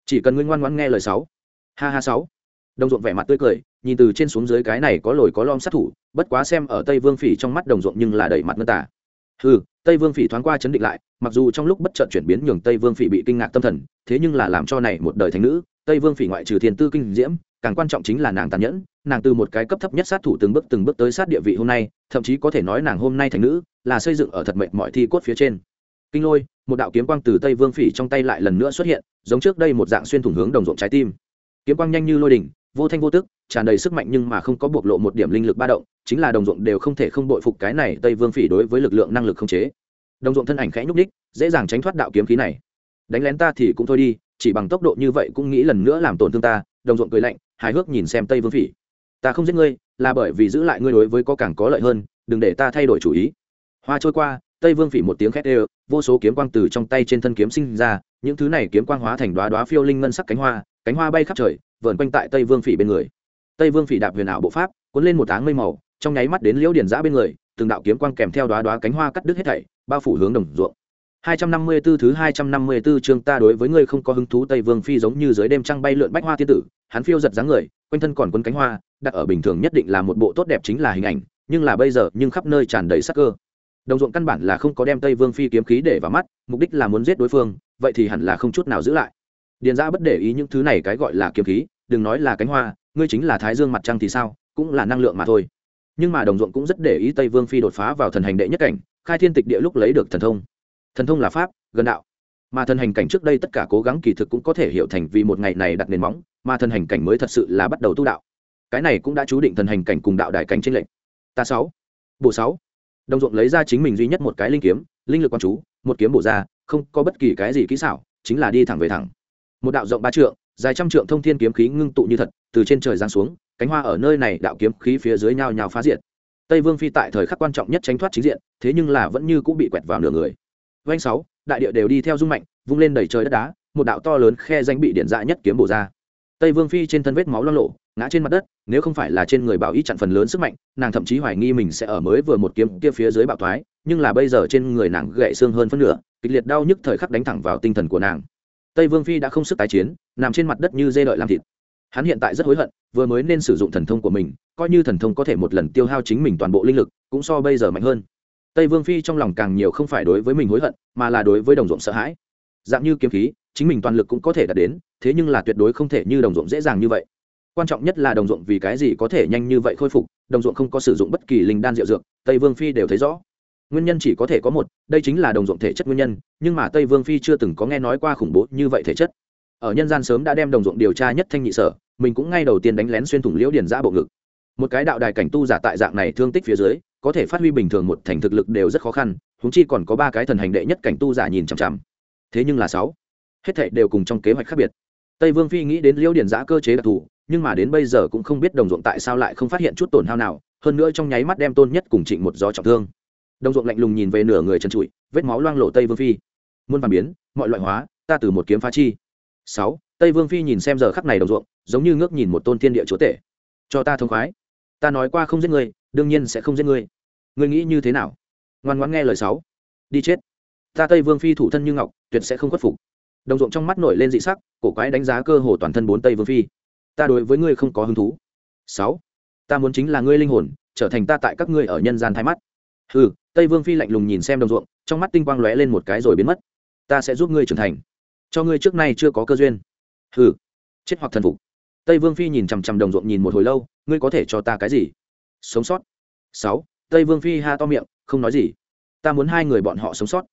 Chỉ cần ngươi ngoan ngoãn nghe lời sáu. Ha ha sáu. Đồng ruộng vẻ mặt tươi cười, nhìn từ trên xuống dưới cái này có lồi có lom sát thủ, bất quá xem ở tây vương phỉ trong mắt đồng ruộng nhưng là đẩy mặt ngân tả ừ tây vương phỉ thoáng qua chấn định lại, mặc dù trong lúc bất chợt chuyển biến nhường tây vương phỉ bị kinh ngạc tâm thần, thế nhưng là làm cho này một đời thành nữ, tây vương phỉ ngoại trừ thiền tư kinh diễm, càng quan trọng chính là nàng tàn nhẫn, nàng từ một cái cấp thấp nhất sát thủ từng bước từng bước tới sát địa vị hôm nay, thậm chí có thể nói nàng hôm nay thành nữ, là xây dựng ở thật mệnh mọi thi cốt phía trên kinh lôi, một đạo kiếm quang từ tây vương phỉ trong tay lại lần nữa xuất hiện, giống trước đây một dạng xuyên thủng hướng đồng ruộng trái tim. Kiếm quang nhanh như lôi đỉnh, vô thanh vô tức, tràn đầy sức mạnh nhưng mà không có bộc lộ một điểm linh lực ba động, chính là đồng ruộng đều không thể không bội phục cái này tây vương phỉ đối với lực lượng năng lực không chế. Đồng ruộng thân ảnh khẽ nhúc ních dễ dàng tránh thoát đạo kiếm khí này. Đánh lén ta thì cũng thôi đi, chỉ bằng tốc độ như vậy cũng nghĩ lần nữa làm tổn thương ta, đồng ruộng cười lạnh, hài hước nhìn xem tây vương phỉ. Ta không giết ngươi, là bởi vì giữ lại ngươi đối với có càng có lợi hơn, đừng để ta thay đổi chủ ý. Hoa trôi qua tây vương phỉ một tiếng khét ê vô số kiếm quang từ trong tay trên thân kiếm sinh ra những thứ này kiếm quang hóa thành đoá đoá phiêu linh ngân sắc cánh hoa cánh hoa bay khắp trời vờn quanh tại tây vương phỉ bên người tây vương phỉ đạp huyền ảo bộ pháp cuốn lên một áng mây màu trong nháy mắt đến liễu điển giã bên người từng đạo kiếm quang kèm theo đoá đoá cánh hoa cắt đứt hết thảy bao phủ hướng đồng ruộng 254 thứ 254 chương ta đối với ngươi không có hứng thú Tây Vương phi giống như dưới đêm trăng bay lượn bách hoa tiên tử, hắn phiêu giật dáng người, quanh thân còn quấn cánh hoa, đặt ở bình thường nhất định là một bộ tốt đẹp chính là hình ảnh, nhưng là bây giờ nhưng khắp nơi tràn đầy sắc cơ. Đồng ruộng căn bản là không có đem Tây Vương phi kiếm khí để vào mắt, mục đích là muốn giết đối phương, vậy thì hẳn là không chút nào giữ lại. Điền Giã bất để ý những thứ này cái gọi là kiếm khí, đừng nói là cánh hoa, ngươi chính là Thái Dương mặt trăng thì sao, cũng là năng lượng mà thôi. Nhưng mà Đồng ruộng cũng rất để ý Tây Vương phi đột phá vào thần hành đệ nhất cảnh, khai thiên tịch địa lúc lấy được thần thông. Thần thông là pháp gần đạo. Mà thần hành cảnh trước đây tất cả cố gắng kỳ thực cũng có thể hiểu thành vì một ngày này đặt nền móng mà thần hành cảnh mới thật sự là bắt đầu tu đạo. Cái này cũng đã chú định thần hành cảnh cùng đạo đại cảnh trên lệnh ta sáu. Bộ sáu đồng ruộng lấy ra chính mình duy nhất một cái linh kiếm, linh lực quan chú, một kiếm bổ ra, không có bất kỳ cái gì kỹ xảo, chính là đi thẳng về thẳng. Một đạo rộng ba trượng, dài trăm trượng thông thiên kiếm khí ngưng tụ như thật, từ trên trời giáng xuống, cánh hoa ở nơi này đạo kiếm khí phía dưới nhao nhao phá diện tây vương phi tại thời khắc quan trọng nhất tránh thoát chính diện, thế nhưng là vẫn như cũng bị quẹt vào nửa người. Vanh sáu, đại địa đều đi theo dung mạnh, vung lên đầy trời đất đá, một đạo to lớn khe danh bị điện dạ nhất kiếm bổ ra tây vương phi trên thân vết máu lo lộ, ngã trên mặt đất, nếu không phải là trên người bảo Y chặn phần lớn sức mạnh, nàng thậm chí hoài nghi mình sẽ ở mới vừa một kiếm kia phía dưới bạo thoái, nhưng là bây giờ trên người nàng gãy xương hơn phân nửa, kịch liệt đau nhức thời khắc đánh thẳng vào tinh thần của nàng. Tây vương phi đã không sức tái chiến, nằm trên mặt đất như dê đợi làm thịt. Hắn hiện tại rất hối hận, vừa mới nên sử dụng thần thông của mình, coi như thần thông có thể một lần tiêu hao chính mình toàn bộ linh lực, cũng so bây giờ mạnh hơn. Tây vương phi trong lòng càng nhiều không phải đối với mình hối hận, mà là đối với đồng ruộng sợ hãi. Dạng như kiếm khí chính mình toàn lực cũng có thể đạt đến, thế nhưng là tuyệt đối không thể như đồng ruộng dễ dàng như vậy. Quan trọng nhất là đồng ruộng vì cái gì có thể nhanh như vậy khôi phục, đồng ruộng không có sử dụng bất kỳ linh đan rượu dược, tây vương phi đều thấy rõ. Nguyên nhân chỉ có thể có một, đây chính là đồng ruộng thể chất nguyên nhân, nhưng mà tây vương phi chưa từng có nghe nói qua khủng bố như vậy thể chất. Ở nhân gian sớm đã đem đồng ruộng điều tra nhất thanh nhị sở, mình cũng ngay đầu tiên đánh lén xuyên thủng liễu điền giã bộ ngực. Một cái đạo đài cảnh tu giả tại dạng này thương tích phía dưới, có thể phát huy bình thường một thành thực lực đều rất khó khăn húng chi còn có ba cái thần hành đệ nhất cảnh tu giả nhìn chằm chằm. Thế nhưng là sáu hết thảy đều cùng trong kế hoạch khác biệt. Tây vương phi nghĩ đến liễu điển giã cơ chế đặc thù, nhưng mà đến bây giờ cũng không biết đồng ruộng tại sao lại không phát hiện chút tổn hao nào, hơn nữa trong nháy mắt đem tôn nhất cùng trịnh một gió trọng thương. Đồng ruộng lạnh lùng nhìn về nửa người chân trụi, vết máu loang lộ tây vương phi. Muôn vàn biến, mọi loại hóa, ta từ một kiếm phá chi. Sáu, tây vương phi nhìn xem giờ khắc này đồng ruộng, giống như ngước nhìn một tôn thiên địa chúa tể. Cho ta thông khoái. Ta nói qua không giết ngươi đương nhiên sẽ không giết ngươi ngươi nghĩ như thế nào? Ngoan ngoãn nghe lời sáu. Đi chết. Ta tây vương phi thủ thân như ngọc, tuyệt sẽ không khuất phục đồng ruộng trong mắt nổi lên dị sắc, cổ quái đánh giá cơ hồ toàn thân bốn tây vương phi. Ta đối với ngươi không có hứng thú. Sáu, ta muốn chính là ngươi linh hồn, trở thành ta tại các ngươi ở nhân gian thái mắt. Hừ, tây vương phi lạnh lùng nhìn xem đồng ruộng, trong mắt tinh quang lóe lên một cái rồi biến mất. Ta sẽ giúp ngươi trưởng thành. Cho ngươi trước nay chưa có cơ duyên. Hừ, chết hoặc thần phục. Tây vương phi nhìn chằm chằm đồng ruộng nhìn một hồi lâu, ngươi có thể cho ta cái gì? Sống sót. Sáu, tây vương phi ha to miệng, không nói gì. Ta muốn hai người bọn họ sống sót.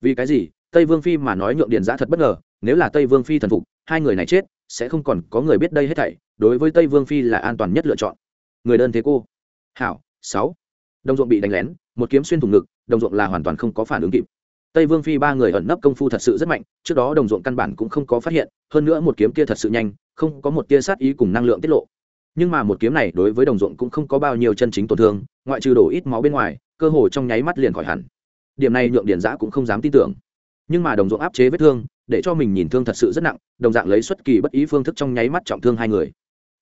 Vì cái gì? Tây vương phi mà nói nhượng điền giã thật bất ngờ, nếu là tây vương phi thần phục, hai người này chết, sẽ không còn có người biết đây hết thảy, đối với tây vương phi là an toàn nhất lựa chọn. Người đơn thế cô. Hảo, sáu. Đồng ruộng bị đánh lén, một kiếm xuyên thủng ngực, đồng ruộng là hoàn toàn không có phản ứng kịp. Tây vương phi ba người ẩn nấp công phu thật sự rất mạnh, trước đó đồng ruộng căn bản cũng không có phát hiện, hơn nữa một kiếm kia thật sự nhanh, không có một tia sát ý cùng năng lượng tiết lộ. Nhưng mà một kiếm này đối với đồng ruộng cũng không có bao nhiêu chân chính tổn thương, ngoại trừ đổ ít máu bên ngoài, cơ hồ trong nháy mắt liền khỏi hẳn. Điểm này nhượng điển giã cũng không dám tin tưởng nhưng mà đồng ruộng áp chế vết thương, để cho mình nhìn thương thật sự rất nặng, đồng dạng lấy xuất kỳ bất ý phương thức trong nháy mắt trọng thương hai người.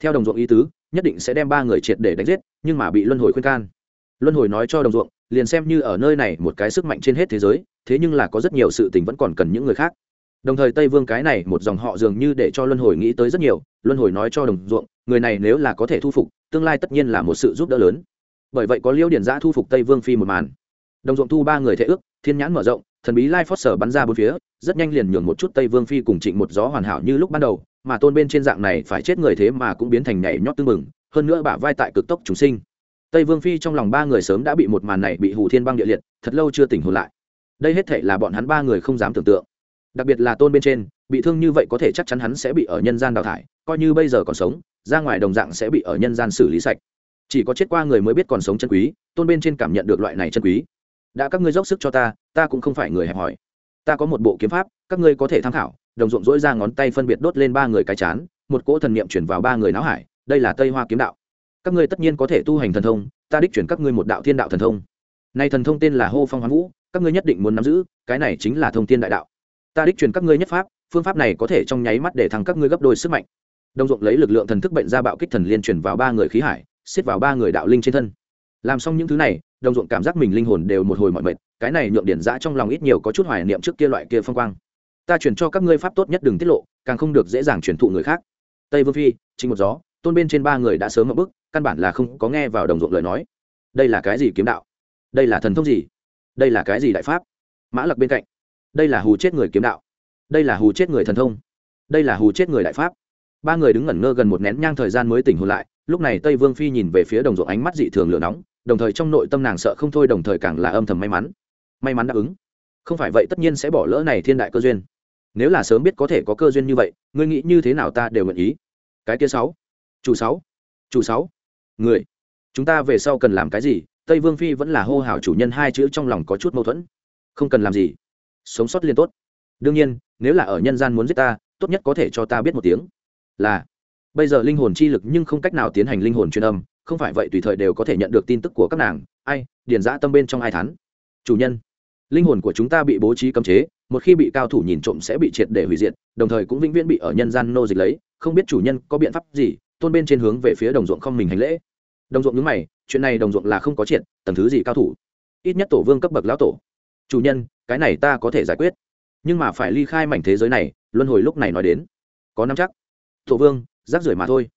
Theo đồng ruộng ý tứ, nhất định sẽ đem ba người triệt để đánh giết, nhưng mà bị luân hồi khuyên can. Luân hồi nói cho đồng ruộng, liền xem như ở nơi này một cái sức mạnh trên hết thế giới, thế nhưng là có rất nhiều sự tình vẫn còn cần những người khác. Đồng thời tây vương cái này một dòng họ dường như để cho luân hồi nghĩ tới rất nhiều, luân hồi nói cho đồng ruộng, người này nếu là có thể thu phục, tương lai tất nhiên là một sự giúp đỡ lớn. Bởi vậy có liêu điển giã thu phục tây vương phi một màn. Đồng ruộng thu ba người thể ước, thiên nhãn mở rộng thần bí lai phót sở bắn ra bốn phía, rất nhanh liền nhường một chút tây vương phi cùng trịnh một gió hoàn hảo như lúc ban đầu, mà tôn bên trên dạng này phải chết người thế mà cũng biến thành nhảy nhót tưng mừng hơn nữa bả vai tại cực tốc chúng sinh. Tây vương phi trong lòng ba người sớm đã bị một màn này bị hủ thiên băng địa liệt, thật lâu chưa tỉnh hồn lại. Đây hết thể là bọn hắn ba người không dám tưởng tượng. Đặc biệt là tôn bên trên, bị thương như vậy có thể chắc chắn hắn sẽ bị ở nhân gian đào thải, coi như bây giờ còn sống, ra ngoài đồng dạng sẽ bị ở nhân gian xử lý sạch. Chỉ có chết qua người mới biết còn sống chân quý, tôn bên trên cảm nhận được loại này chân quý đã các ngươi dốc sức cho ta ta cũng không phải người hẹp hòi. Ta có một bộ kiếm pháp, các ngươi có thể tham khảo, đồng ruộng dỗi ra ngón tay phân biệt đốt lên ba người cái chán, một cỗ thần niệm chuyển vào ba người não hải, đây là tây hoa kiếm đạo. Các ngươi tất nhiên có thể tu hành thần thông, ta đích chuyển các ngươi một đạo thiên đạo thần thông. Nay thần thông tên là hô phong hoán vũ, các ngươi nhất định muốn nắm giữ, cái này chính là thông thiên đại đạo. Ta đích truyền các ngươi nhất pháp, phương pháp này có thể trong nháy mắt để thắng các ngươi gấp đôi sức mạnh. Đồng ruộng lấy lực lượng thần thức bệnh ra bạo kích thần liên truyền vào ba người khí hải, xiết vào ba người đạo linh trên thân. Làm xong những thứ này đồng ruộng cảm giác mình linh hồn đều một hồi mọi mệt, cái này nhượng điển giã trong lòng ít nhiều có chút hoài niệm trước kia loại kia phong quang. Ta chuyển cho các ngươi pháp tốt nhất đừng tiết lộ, càng không được dễ dàng truyền thụ người khác. Tây vương phi chính một gió, tôn bên trên ba người đã sớm ở bức, căn bản là không có nghe vào đồng ruộng lời nói. Đây là cái gì kiếm đạo? Đây là thần thông gì? Đây là cái gì đại pháp? Mã lặc bên cạnh. Đây là hù chết người kiếm đạo. Đây là hù chết người thần thông. Đây là hù chết người đại pháp. Ba người đứng ngẩn ngơ gần một nén nhang thời gian mới tỉnh hồn lại, lúc này tây vương phi nhìn về phía đồng ruộng ánh mắt dị thường lửa nóng đồng thời trong nội tâm nàng sợ không thôi, đồng thời càng là âm thầm may mắn. May mắn đáp ứng. Không phải vậy, tất nhiên sẽ bỏ lỡ này thiên đại cơ duyên. Nếu là sớm biết có thể có cơ duyên như vậy, ngươi nghĩ như thế nào ta đều nguyện ý. Cái kia sáu. Chủ sáu. Chủ sáu. Người. Chúng ta về sau cần làm cái gì? Tây vương phi vẫn là hô hào chủ nhân hai chữ trong lòng có chút mâu thuẫn. Không cần làm gì. Sống sót liên tốt. Đương nhiên, nếu là ở nhân gian muốn giết ta, tốt nhất có thể cho ta biết một tiếng. Là, bây giờ linh hồn chi lực nhưng không cách nào tiến hành linh hồn truyền âm không phải vậy tùy thời đều có thể nhận được tin tức của các nàng. Ai, điền giã tâm bên trong ai thắn chủ nhân, linh hồn của chúng ta bị bố trí cấm chế, một khi bị cao thủ nhìn trộm sẽ bị triệt để hủy diệt, đồng thời cũng vĩnh viễn bị ở nhân gian nô dịch lấy. Không biết chủ nhân có biện pháp gì, tôn bên trên hướng về phía đồng ruộng không mình hành lễ. Đồng ruộng nhứ mày, chuyện này đồng ruộng là không có triệt, tầng thứ gì cao thủ? Ít nhất tổ vương cấp bậc lão tổ. Chủ nhân, cái này ta có thể giải quyết. Nhưng mà phải ly khai mảnh thế giới này, luân hồi lúc này nói đến. Có năm chắc. Tổ vương, rác rưởi mà thôi.